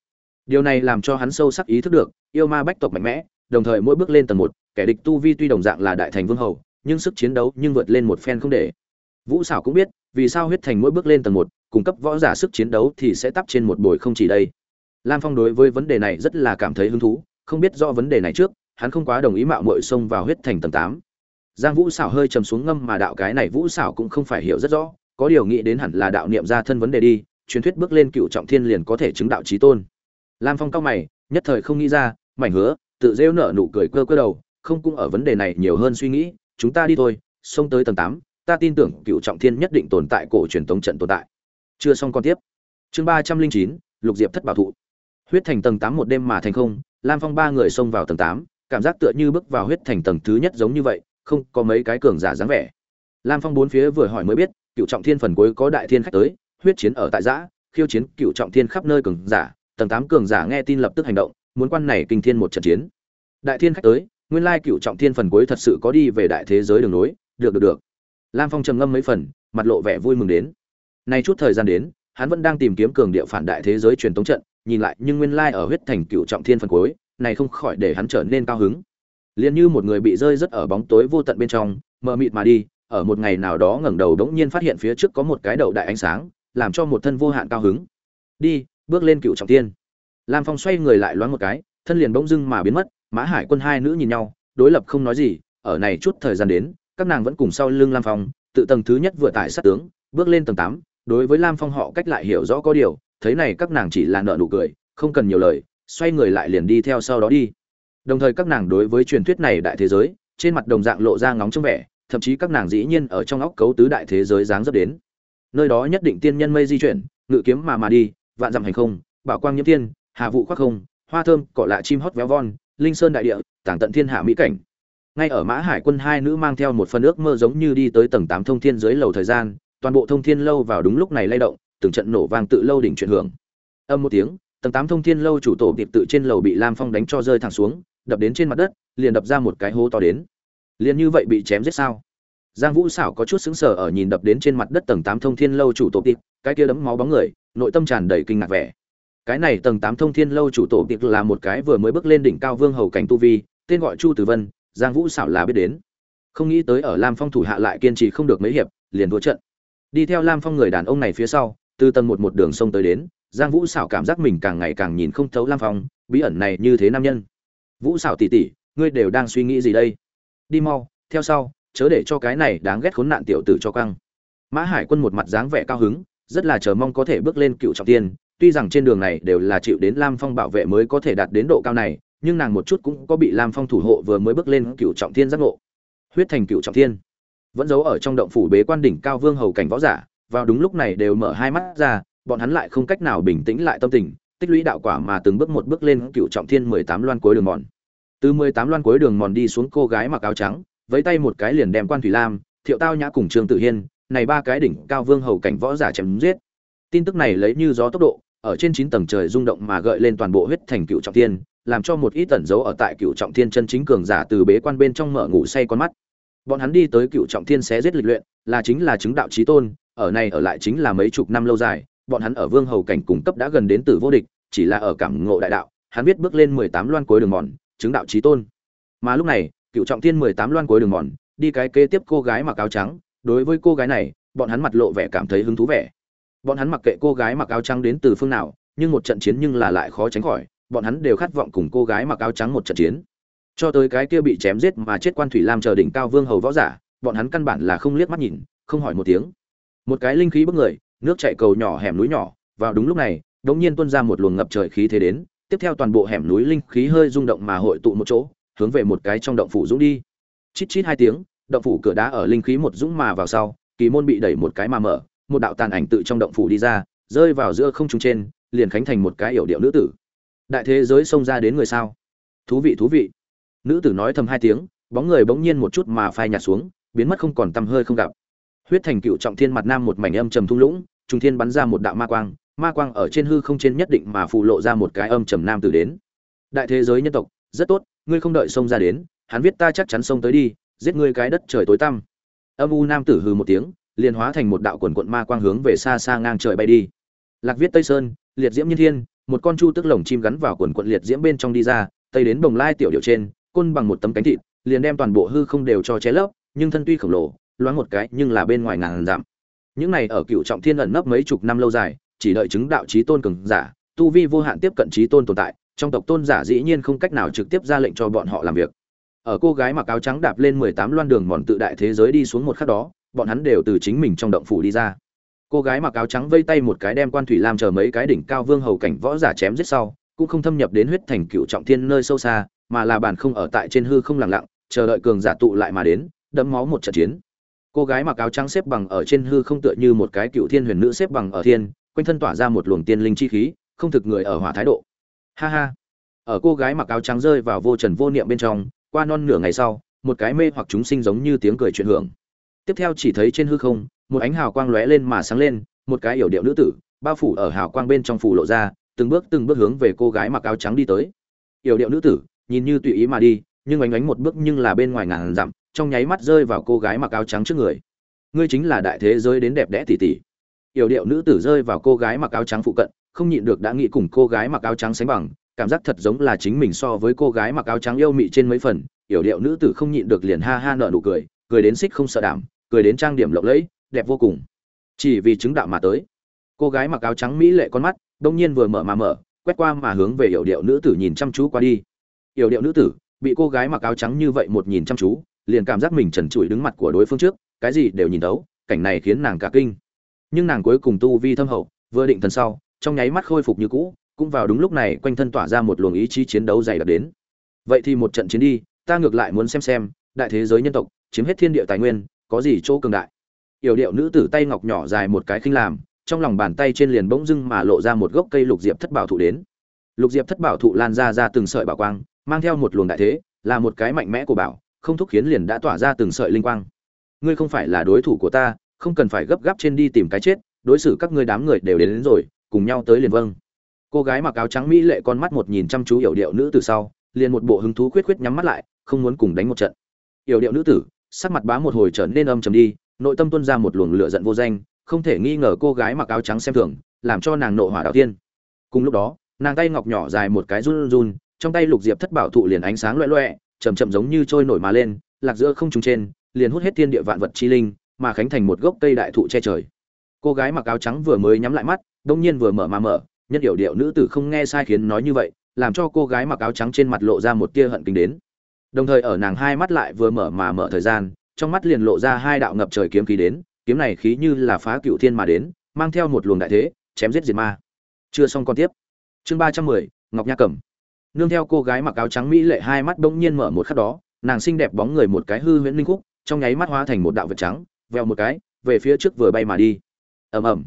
điều này làm cho hắn sâu sắc ý thức được, yêu ma bách tộc mạnh mẽ, đồng thời mỗi bước lên tầng một, kẻ địch tu vi tuy đồng dạng là đại thành vương hầu, nhưng sức chiến đấu nhưng vượt lên một phen không để. Vũ xảo cũng biết, vì sao huyết thành mỗi bước lên tầng một cung cấp võ giả sức chiến đấu thì sẽ tắp trên một bồi không chỉ đây. Lam phong đối với vấn đề này rất là cảm thấy hứng thú, không biết do vấn đề này trước, hắn không quá đồng ý mạo muội xông vào huyết thành tầng tám. Giang vũ xảo hơi trầm xuống ngâm mà đạo cái này vũ xảo cũng không phải hiểu rất rõ, có điều nghĩ đến hẳn là đạo niệm ra thân vấn đề đi, truyền thuyết bước lên cựu trọng thiên liền có thể chứng đạo chí tôn lam phong cao mày, nhất thời không nghĩ ra, mảnh hứa, tự rêu nở nụ cười cơ cơ đầu, không cũng ở vấn đề này nhiều hơn suy nghĩ, chúng ta đi thôi, xông tới tầng tám, ta tin tưởng cựu trọng thiên nhất định tồn tại cổ truyền tống trận tồn tại. Chưa xong con tiếp. Chương ba trăm linh chín, lục diệp thất bảo thụ. Huyết thành tầng tám một đêm mà thành không, lam phong ba người xông vào tầng tám, cảm giác tựa như bước vào huyết thành tầng thứ nhất giống như vậy, không có mấy cái cường giả dáng vẻ. Lam phong bốn phía vừa hỏi mới biết, cựu trọng thiên phần cuối có đại thiên khách tới, huyết chiến ở tại giã, khiêu chiến cựu trọng thiên khắp nơi cường giả tầng tám cường giả nghe tin lập tức hành động, muốn quan này kinh thiên một trận chiến. Đại thiên khách tới, nguyên lai cựu trọng thiên phần cuối thật sự có đi về đại thế giới đường nối, được được được. Lam phong trầm ngâm mấy phần, mặt lộ vẻ vui mừng đến. Nay chút thời gian đến, hắn vẫn đang tìm kiếm cường địa phản đại thế giới truyền tống trận, nhìn lại nhưng nguyên lai ở huyết thành cựu trọng thiên phần cuối, này không khỏi để hắn trở nên cao hứng. Liền như một người bị rơi rất ở bóng tối vô tận bên trong, mờ mịt mà đi, ở một ngày nào đó ngẩng đầu đống nhiên phát hiện phía trước có một cái đầu đại ánh sáng, làm cho một thân vô hạn cao hứng. Đi bước lên cựu trọng thiên. Lam phong xoay người lại loáng một cái, thân liền bỗng dưng mà biến mất, mã hải quân hai nữ nhìn nhau, đối lập không nói gì, ở này chút thời gian đến, các nàng vẫn cùng sau lưng lam phong, tự tầng thứ nhất vừa tải sát tướng, bước lên tầng tám, đối với lam phong họ cách lại hiểu rõ có điều, thấy này các nàng chỉ là nợ nụ cười, không cần nhiều lời, xoay người lại liền đi theo sau đó đi. Đồng thời các nàng đối với truyền thuyết này đại thế giới, trên mặt đồng dạng lộ ra ngóng trong vẻ, thậm chí các nàng dĩ nhiên ở trong óc cấu tứ đại thế giới dáng dấp đến. Nơi đó nhất định tiên nhân mây di chuyển, ngự kiếm mà mà đi vạn dặm hành không, bảo quang nhiễm tiên hà vụ khoác không, hoa thơm, cỏ lạ chim hót véo von, linh sơn đại địa, tảng tận thiên hạ mỹ cảnh. Ngay ở mã hải quân hai nữ mang theo một phần ước mơ giống như đi tới tầng tám thông thiên dưới lầu thời gian, toàn bộ thông thiên lâu vào đúng lúc này lay động, từng trận nổ vang tự lâu đỉnh chuyển hưởng. Âm một tiếng, tầng tám thông thiên lâu chủ tổ tiệp tự trên lầu bị lam phong đánh cho rơi thẳng xuống, đập đến trên mặt đất, liền đập ra một cái hố to đến. Liền như vậy bị chém giết sao? Giang vũ xảo có chút xứng sở ở nhìn đập đến trên mặt đất tầng tám thông thiên lâu chủ tổ tiệp cái kia đấm máu bóng người, nội tâm tràn đầy kinh ngạc vẻ. Cái này tầng tám thông thiên lâu chủ tổ tiệp là một cái vừa mới bước lên đỉnh cao vương hầu cảnh tu vi, tên gọi chu tử vân, giang vũ xảo là biết đến. Không nghĩ tới ở lam phong thủ hạ lại kiên trì không được mấy hiệp, liền thua trận. Đi theo lam phong người đàn ông này phía sau, từ tầng một một đường sông tới đến, giang vũ xảo cảm giác mình càng ngày càng nhìn không thấu lam phong, bí ẩn này như thế nam nhân. Vũ xảo tỉ tỉ, ngươi đều đang suy nghĩ gì đây? Đi mau, theo sau chớ để cho cái này đáng ghét khốn nạn tiểu tử cho căng. Mã hải quân một mặt dáng vẻ cao hứng, rất là chờ mong có thể bước lên cựu trọng tiên, tuy rằng trên đường này đều là chịu đến lam phong bảo vệ mới có thể đạt đến độ cao này, nhưng nàng một chút cũng có bị lam phong thủ hộ vừa mới bước lên cựu trọng thiên giác ngộ. Huyết thành cựu trọng thiên vẫn giấu ở trong động phủ bế quan đỉnh cao vương hầu cảnh võ giả, vào đúng lúc này đều mở hai mắt ra, bọn hắn lại không cách nào bình tĩnh lại tâm tình, tích lũy đạo quả mà từng bước một bước lên cựu trọng thiên mười tám loan cuối đường mòn. Từ mười tám loan cuối đường mòn đi xuống cô gái mặc áo trắng với tay một cái liền đem quan thủy lam, thiệu tao nhã cùng trương tự hiên, này ba cái đỉnh cao vương hầu cảnh võ giả chém giết. Tin tức này lấy như gió tốc độ, ở trên chín tầng trời rung động mà gợi lên toàn bộ huyết thành cựu trọng thiên, làm cho một ít tẩn dấu ở tại cựu trọng thiên chân chính cường giả từ bế quan bên trong mở ngủ say con mắt. Bọn hắn đi tới cựu trọng thiên xé giết lịch luyện, là chính là chứng đạo trí tôn, ở này ở lại chính là mấy chục năm lâu dài, bọn hắn ở vương hầu cảnh cung cấp đã gần đến từ vô địch, chỉ là ở cảm ngộ đại đạo, hắn biết bước lên mười tám loan cuối đường mòn, chứng đạo trí tôn. Mà lúc này cựu trọng thiên mười tám loan cuối đường mòn, đi cái kế tiếp cô gái mặc áo trắng, đối với cô gái này, bọn hắn mặt lộ vẻ cảm thấy hứng thú vẻ. Bọn hắn mặc kệ cô gái mặc áo trắng đến từ phương nào, nhưng một trận chiến nhưng là lại khó tránh khỏi, bọn hắn đều khát vọng cùng cô gái mặc áo trắng một trận chiến. Cho tới cái kia bị chém giết mà chết quan thủy lam chờ đỉnh cao vương hầu võ giả, bọn hắn căn bản là không liếc mắt nhìn, không hỏi một tiếng. Một cái linh khí bức người, nước chạy cầu nhỏ hẻm núi nhỏ, vào đúng lúc này đống nhiên tuôn ra một luồng ngập trời khí thế đến, tiếp theo toàn bộ hẻm núi linh khí hơi rung động mà hội tụ một chỗ hướng về một cái trong động phủ dũng đi. Chít chít hai tiếng, động phủ cửa đá ở linh khí một dũng mà vào sau, kỳ môn bị đẩy một cái mà mở, một đạo tàn ảnh tự trong động phủ đi ra, rơi vào giữa không trung trên, liền khánh thành một cái yểu điệu nữ tử. Đại thế giới xông ra đến người sao? Thú vị thú vị. Nữ tử nói thầm hai tiếng, bóng người bỗng nhiên một chút mà phai nhạt xuống, biến mất không còn tăm hơi không gặp. Huyết thành cựu trọng thiên mặt nam một mảnh âm trầm thung lũng, trung thiên bắn ra một đạo ma quang ma quang ở trên hư không trên nhất định mà phù lộ ra một cái âm trầm nam tử đến. Đại thế giới nhân tộc, rất tốt ngươi không đợi sông ra đến, hắn viết ta chắc chắn sông tới đi, giết ngươi cái đất trời tối tăm. Âm u nam tử hừ một tiếng, liền hóa thành một đạo quần quận ma quang hướng về xa xa ngang trời bay đi. Lạc viết tây sơn, liệt diễm nhân thiên, một con chu tức lồng chim gắn vào quần quận liệt diễm bên trong đi ra, tây đến bồng lai tiểu điệu trên, côn bằng một tấm cánh thịt, liền đem toàn bộ hư không đều cho ché lấp, nhưng thân tuy khổng lồ, loáng một cái nhưng là bên ngoài ngàn giảm những này ở cựu trọng thiên ẩn nấp mấy chục năm lâu dài, chỉ đợi chứng đạo trí tôn cường giả, tu vi vô hạn tiếp cận trí tôn tồn tại trong tộc tôn giả dĩ nhiên không cách nào trực tiếp ra lệnh cho bọn họ làm việc. Ở cô gái mặc áo trắng đạp lên mười tám loan đường mòn tự đại thế giới đi xuống một khắc đó, bọn hắn đều từ chính mình trong động phủ đi ra. Cô gái mặc áo trắng vây tay một cái đem quan thủy lam chờ mấy cái đỉnh cao vương hầu cảnh võ giả chém giết sau, cũng không thâm nhập đến huyết thành cựu trọng thiên nơi sâu xa, mà là bàn không ở tại trên hư không lặng lặng, chờ đợi cường giả tụ lại mà đến, đẫm máu một trận chiến. Cô gái mặc áo trắng xếp bằng ở trên hư không tựa như một cái cựu thiên huyền nữ xếp bằng ở thiên, quanh thân tỏa ra một luồng tiên linh chi khí, không thực người ở hỏa thái độ ha ha. Ở cô gái mặc áo trắng rơi vào vô trần vô niệm bên trong, qua non nửa ngày sau, một cái mê hoặc chúng sinh giống như tiếng cười chuyển hưởng. Tiếp theo chỉ thấy trên hư không, một ánh hào quang lóe lên mà sáng lên, một cái yểu điệu nữ tử, bao phủ ở hào quang bên trong phủ lộ ra, từng bước từng bước hướng về cô gái mặc áo trắng đi tới. Yểu điệu nữ tử, nhìn như tùy ý mà đi, nhưng ánh ánh một bước nhưng là bên ngoài ngàn dặm, trong nháy mắt rơi vào cô gái mặc áo trắng trước người. Ngươi chính là đại thế giới đến đẹp đẽ tỷ tỷ. Yểu điệu nữ tử rơi vào cô gái mặc áo trắng phụ cận không nhịn được đã nghĩ cùng cô gái mặc áo trắng sánh bằng, cảm giác thật giống là chính mình so với cô gái mặc áo trắng yêu mị trên mấy phần, yểu điệu nữ tử không nhịn được liền ha ha nợ nụ cười cười đến xích không sợ đảm cười đến trang điểm lộng lẫy, đẹp vô cùng. Chỉ vì chứng đạo mà tới. Cô gái mặc áo trắng mỹ lệ con mắt, đông nhiên vừa mở mà mở, quét qua mà hướng về yểu điệu nữ tử nhìn chăm chú qua đi. Yểu điệu nữ tử, bị cô gái mặc áo trắng như vậy một nhìn chăm chú, liền cảm giác mình trần trụi đứng mặt của đối phương trước, cái gì đều nhìn thấu, cảnh này khiến nàng cả kinh. Nhưng nàng cuối cùng tu vi thâm hậu, vừa định thần sau trong nháy mắt khôi phục như cũ cũng vào đúng lúc này quanh thân tỏa ra một luồng ý chí chiến đấu dày đặc đến. Vậy thì một trận chiến đi ta ngược lại muốn xem xem đại thế giới nhân tộc chiếm hết thiên địa tài nguyên có gì chỗ cường đại. Yểu điệu nữ tử tay ngọc nhỏ dài một cái khinh làm trong lòng bàn tay trên liền bỗng dưng mà lộ ra một gốc cây lục diệp thất bảo thụ đến. Lục diệp thất bảo thụ lan ra ra từng sợi bảo quang mang theo một luồng đại thế là một cái mạnh mẽ của bảo không thúc khiến liền đã tỏa ra từng sợi linh quang. Ngươi không phải là đối thủ của ta không cần phải gấp gáp trên đi tìm cái chết đối xử các ngươi đám người đều đến, đến rồi cùng nhau tới liền vâng. Cô gái mặc áo trắng mỹ lệ con mắt một nhìn chăm chú yểu điệu nữ từ sau, liền một bộ hứng thú khuyết khuyết nhắm mắt lại, không muốn cùng đánh một trận. Yểu điệu nữ tử, sắc mặt bá một hồi trở nên âm trầm đi, nội tâm tuôn ra một luồng lửa giận vô danh, không thể nghi ngờ cô gái mặc áo trắng xem thường, làm cho nàng nộ hỏa đạo tiên. Cùng lúc đó, nàng tay ngọc nhỏ dài một cái run run, trong tay lục diệp thất bảo thụ liền ánh sáng loẹ loẹ chầm chậm giống như trôi nổi mà lên, lạc giữa không trung trên, liền hút hết thiên địa vạn vật chi linh, mà khánh thành một gốc cây đại thụ che trời. Cô gái mặc áo trắng vừa mới nhắm lại mắt đông nhiên vừa mở mà mở, nhân điệu điệu nữ tử không nghe sai khiến nói như vậy, làm cho cô gái mặc áo trắng trên mặt lộ ra một tia hận kinh đến. Đồng thời ở nàng hai mắt lại vừa mở mà mở thời gian, trong mắt liền lộ ra hai đạo ngập trời kiếm khí đến, kiếm này khí như là phá cựu thiên mà đến, mang theo một luồng đại thế, chém giết diệt ma. Chưa xong còn tiếp. Chương ba trăm mười, ngọc nha cẩm. Nương theo cô gái mặc áo trắng mỹ lệ hai mắt bỗng nhiên mở một khắc đó, nàng xinh đẹp bóng người một cái hư huyễn linh khúc, trong nháy mắt hóa thành một đạo vật trắng veo một cái, về phía trước vừa bay mà đi. Ầm ầm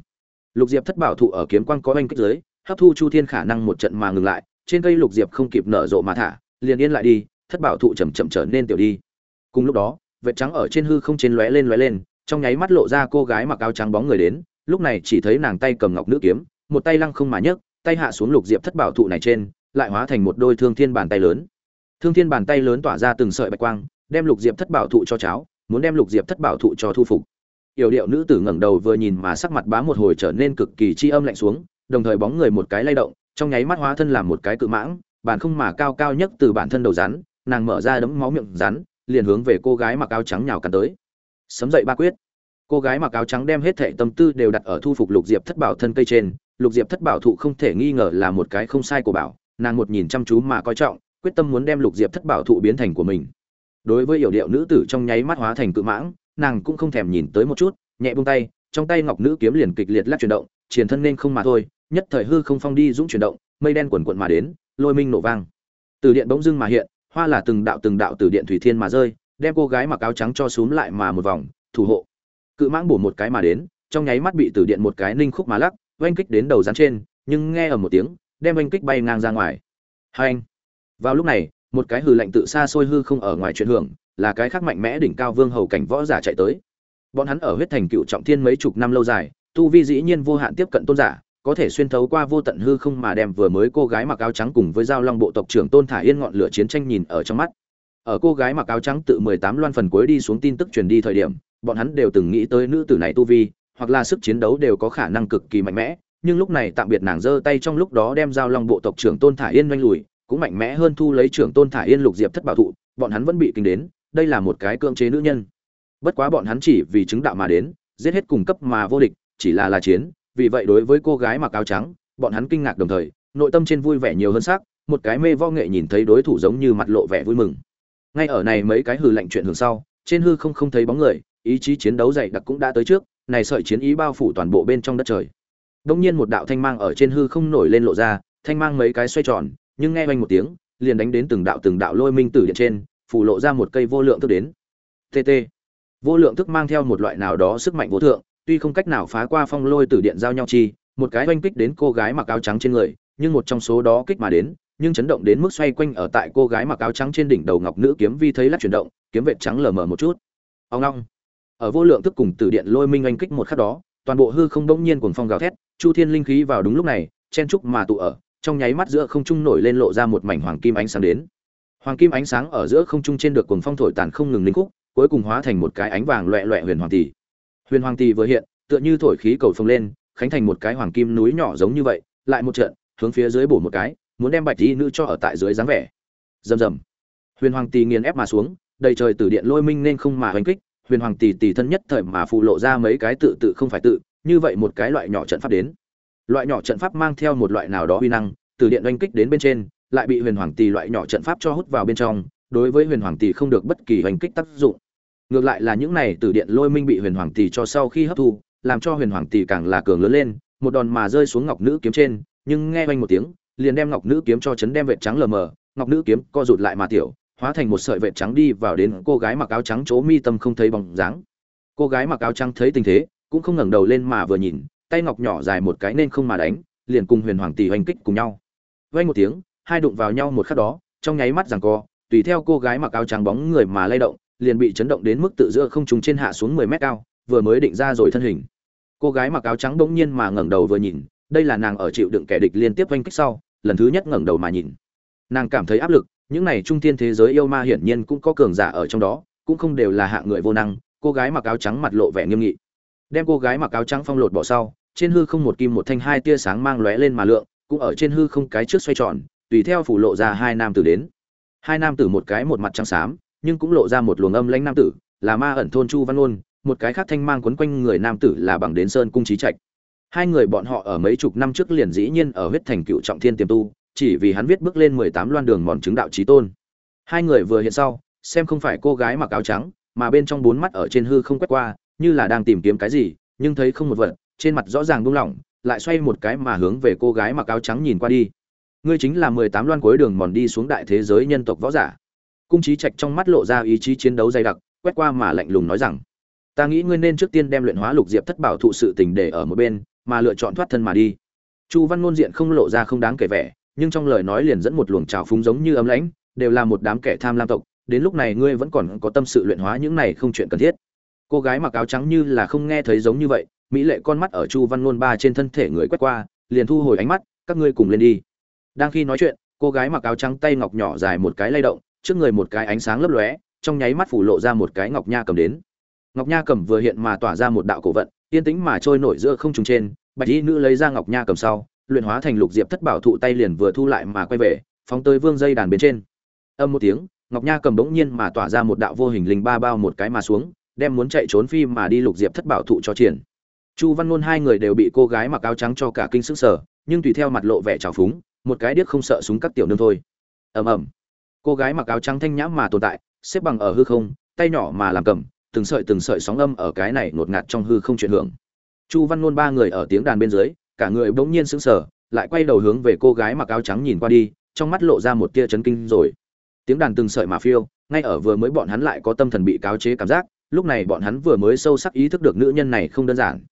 lục diệp thất bảo thụ ở kiếm quang có oanh kích dưới hấp thu chu thiên khả năng một trận mà ngừng lại, trên cây lục diệp không kịp nở rộ mà thả, liền yên lại đi, thất bảo thụ chậm chậm trở nên tiểu đi. Cùng lúc đó, vệt trắng ở trên hư không trên lóe lên lóe lên, trong nháy mắt lộ ra cô gái mặc áo trắng bóng người đến, lúc này chỉ thấy nàng tay cầm ngọc nữ kiếm, một tay lăng không mà nhấc, tay hạ xuống lục diệp thất bảo thụ này trên, lại hóa thành một đôi thương thiên bàn tay lớn. Thương thiên bàn tay lớn tỏa ra từng sợi bạch quang, đem lục diệp thất bảo thụ cho cháo, muốn đem lục diệp thất bảo thụ cho thu phục yểu điệu nữ tử ngẩng đầu vừa nhìn mà sắc mặt bá một hồi trở nên cực kỳ chi âm lạnh xuống, đồng thời bóng người một cái lay động, trong nháy mắt hóa thân làm một cái cự mãng bản không mà cao cao nhất từ bản thân đầu rắn, nàng mở ra đấm máu miệng rắn, liền hướng về cô gái mặc áo trắng nhào cắn tới. Sấm dậy ba quyết. Cô gái mặc áo trắng đem hết thảy tâm tư đều đặt ở thu phục lục diệp thất bảo thân cây trên, lục diệp thất bảo thụ không thể nghi ngờ là một cái không sai của bảo, nàng một nhìn chăm chú mà coi trọng, quyết tâm muốn đem lục diệp thất bảo thụ biến thành của mình. Đối với yểu điệu nữ tử trong nháy mắt hóa thành cự mãng nàng cũng không thèm nhìn tới một chút, nhẹ buông tay, trong tay ngọc nữ kiếm liền kịch liệt lắc chuyển động, triển thân nên không mà thôi, nhất thời hư không phong đi dũng chuyển động, mây đen quần quận mà đến, lôi minh nổ vang. Từ điện bỗng dưng mà hiện, hoa là từng đạo từng đạo từ điện thủy thiên mà rơi, đem cô gái mặc áo trắng cho xuống lại mà một vòng, thủ hộ. Cự mãng bổ một cái mà đến, trong nháy mắt bị từ điện một cái ninh khúc mà lắc, oanh kích đến đầu rắn trên, nhưng nghe ở một tiếng, đem oanh kích bay ngang ra ngoài. Hai anh. Vào lúc này, một cái hư lạnh tự xa xôi hư không ở ngoài chuyện hưởng là cái khác mạnh mẽ đỉnh cao vương hầu cảnh võ giả chạy tới. Bọn hắn ở huyết thành cựu trọng thiên mấy chục năm lâu dài, tu vi dĩ nhiên vô hạn tiếp cận tôn giả, có thể xuyên thấu qua vô tận hư không mà đem vừa mới cô gái mặc áo trắng cùng với giao long bộ tộc trưởng tôn thả yên ngọn lửa chiến tranh nhìn ở trong mắt. Ở cô gái mặc áo trắng tự mười tám loan phần cuối đi xuống tin tức truyền đi thời điểm, bọn hắn đều từng nghĩ tới nữ tử này tu vi, hoặc là sức chiến đấu đều có khả năng cực kỳ mạnh mẽ, nhưng lúc này tạm biệt nàng giơ tay trong lúc đó đem giao long bộ tộc trưởng tôn thả yên nhanh lùi, cũng mạnh mẽ hơn thu lấy trưởng tôn thả yên lục diệp thất bảo thụ, bọn hắn vẫn bị kinh đến đây là một cái cưỡng chế nữ nhân. Bất quá bọn hắn chỉ vì chứng đạo mà đến, giết hết cùng cấp mà vô địch, chỉ là là chiến, vì vậy đối với cô gái mặc áo trắng, bọn hắn kinh ngạc đồng thời, nội tâm trên vui vẻ nhiều hơn sắc một cái mê võ nghệ nhìn thấy đối thủ giống như mặt lộ vẻ vui mừng. Ngay ở này mấy cái hư lạnh chuyện hưởng sau, trên hư không không thấy bóng người, ý chí chiến đấu dày đặc cũng đã tới trước, này sợi chiến ý bao phủ toàn bộ bên trong đất trời. Đông nhiên một đạo thanh mang ở trên hư không nổi lên lộ ra, thanh mang mấy cái xoay tròn, nhưng nghe oanh một tiếng, liền đánh đến từng đạo từng đạo lôi minh tử điện trên phủ lộ ra một cây vô lượng thức đến. Tt vô lượng thức mang theo một loại nào đó sức mạnh vô thượng, tuy không cách nào phá qua phong lôi tử điện giao nhau chi, một cái oanh kích đến cô gái mặc áo trắng trên người, nhưng một trong số đó kích mà đến, nhưng chấn động đến mức xoay quanh ở tại cô gái mặc áo trắng trên đỉnh đầu ngọc nữ kiếm vi thấy lắc chuyển động, kiếm vệt trắng lờ mờ một chút. Ông long ở vô lượng thức cùng tử điện lôi minh oanh kích một khắc đó, toàn bộ hư không bỗng nhiên cuồng phong gào thét, chu thiên linh khí vào đúng lúc này, chen trúc mà tụ ở, trong nháy mắt giữa không trung nổi lên lộ ra một mảnh hoàng kim ánh sáng đến hoàng kim ánh sáng ở giữa không trung trên được cuồng phong thổi tàn không ngừng linh khúc, cuối cùng hóa thành một cái ánh vàng loẹ loẹ huyền hoàng tỷ huyền hoàng tỷ vừa hiện, tựa như thổi khí cầu phồng lên, khánh thành một cái hoàng kim núi nhỏ giống như vậy, lại một trận, hướng phía dưới bổ một cái, muốn đem bạch y nữ cho ở tại dưới dáng vẻ. Rầm rầm. Huyền hoàng tỷ nghiền ép mà xuống, đầy trời tử điện lôi minh nên không mà hoành kích, huyền hoàng tỷ tỷ thân nhất thời mà phụ lộ ra mấy cái tự tự không phải tự, như vậy một cái loại nhỏ trận pháp đến. Loại nhỏ trận pháp mang theo một loại nào đó uy năng, từ điện oanh kích đến bên trên lại bị huyền hoàng tỷ loại nhỏ trận pháp cho hút vào bên trong, đối với huyền hoàng tỷ không được bất kỳ hành kích tác dụng. Ngược lại là những này từ điện lôi minh bị huyền hoàng tỷ cho sau khi hấp thu, làm cho huyền hoàng tỷ càng là cường lớn lên, một đòn mà rơi xuống ngọc nữ kiếm trên, nhưng nghe oanh một tiếng, liền đem ngọc nữ kiếm cho chấn đem vệt trắng lờ mờ, ngọc nữ kiếm co rụt lại mà tiểu, hóa thành một sợi vệt trắng đi vào đến cô gái mặc áo trắng chỗ mi tâm không thấy bóng dáng. Cô gái mặc áo trắng thấy tình thế, cũng không ngẩng đầu lên mà vừa nhìn, tay ngọc nhỏ dài một cái nên không mà đánh, liền cùng huyền hoàng tỷ hành kích cùng nhau. Vay một tiếng hai đụng vào nhau một khắc đó, trong nháy mắt rằng co, tùy theo cô gái mặc áo trắng bóng người mà lay động, liền bị chấn động đến mức tự giữa không trùng trên hạ xuống mười mét cao, vừa mới định ra rồi thân hình. Cô gái mặc áo trắng bỗng nhiên mà ngẩng đầu vừa nhìn, đây là nàng ở chịu đựng kẻ địch liên tiếp oanh kích sau, lần thứ nhất ngẩng đầu mà nhìn. Nàng cảm thấy áp lực, những này trung thiên thế giới yêu ma hiển nhiên cũng có cường giả ở trong đó, cũng không đều là hạng người vô năng, cô gái mặc áo trắng mặt lộ vẻ nghiêm nghị. Đem cô gái mặc áo trắng phong lột bỏ sau, trên hư không một kim một thanh hai tia sáng mang lóe lên mà lượng, cũng ở trên hư không cái trước xoay tròn tùy theo phủ lộ ra hai nam tử đến. Hai nam tử một cái một mặt trắng xám, nhưng cũng lộ ra một luồng âm lãnh nam tử, là ma ẩn thôn chu văn ôn, một cái khác thanh mang quấn quanh người nam tử là bằng đến sơn cung trí trạch. Hai người bọn họ ở mấy chục năm trước liền dĩ nhiên ở huyết thành cựu trọng thiên tiềm tu, chỉ vì hắn viết bước lên mười tám loan đường mòn chứng đạo trí tôn. Hai người vừa hiện sau, xem không phải cô gái mặc áo trắng, mà bên trong bốn mắt ở trên hư không quét qua, như là đang tìm kiếm cái gì, nhưng thấy không một vật, trên mặt rõ ràng buông lỏng, lại xoay một cái mà hướng về cô gái mặc áo trắng nhìn qua đi ngươi chính là mười tám loan cuối đường mòn đi xuống đại thế giới nhân tộc võ giả. Cung trí trạch trong mắt lộ ra ý chí chiến đấu dày đặc, quét qua mà lạnh lùng nói rằng, ta nghĩ ngươi nên trước tiên đem luyện hóa lục diệp thất bảo thụ sự tình để ở một bên, mà lựa chọn thoát thân mà đi. Chu văn ngôn diện không lộ ra không đáng kể vẻ, nhưng trong lời nói liền dẫn một luồng trào phúng giống như ấm lãnh, đều là một đám kẻ tham lam tộc, đến lúc này ngươi vẫn còn có tâm sự luyện hóa những này không chuyện cần thiết. Cô gái mặc áo trắng như là không nghe thấy giống như vậy, mỹ lệ con mắt ở chu văn ngôn ba trên thân thể người quét qua, liền thu hồi ánh mắt, các ngươi cùng lên đi đang khi nói chuyện, cô gái mặc áo trắng tay ngọc nhỏ dài một cái lay động, trước người một cái ánh sáng lấp lóe, trong nháy mắt phủ lộ ra một cái ngọc nha cầm đến. Ngọc nha cầm vừa hiện mà tỏa ra một đạo cổ vận, yên tĩnh mà trôi nổi giữa không trung trên, bạch y nữ lấy ra ngọc nha cầm sau, luyện hóa thành lục diệp thất bảo thụ tay liền vừa thu lại mà quay về, phóng tới vương dây đàn bên trên. Âm một tiếng, ngọc nha cầm bỗng nhiên mà tỏa ra một đạo vô hình linh ba bao một cái mà xuống, đem muốn chạy trốn phi mà đi lục diệp thất bảo thụ cho triển. Chu văn ngôn hai người đều bị cô gái mặc áo trắng cho cả kinh sức sở nhưng tùy theo mặt lộ vẻ trào phúng một cái điếc không sợ súng các tiểu nương thôi. Ầm ầm. Cô gái mặc áo trắng thanh nhã mà tồn tại, xếp bằng ở hư không, tay nhỏ mà làm cầm, từng sợi từng sợi sóng âm ở cái này ngột ngạt trong hư không chuyển hưởng. Chu văn ngôn ba người ở tiếng đàn bên dưới, cả người bỗng nhiên sững sờ, lại quay đầu hướng về cô gái mặc áo trắng nhìn qua đi, trong mắt lộ ra một tia chấn kinh rồi. Tiếng đàn từng sợi mà phiêu, ngay ở vừa mới bọn hắn lại có tâm thần bị cáo chế cảm giác, lúc này bọn hắn vừa mới sâu sắc ý thức được nữ nhân này không đơn giản.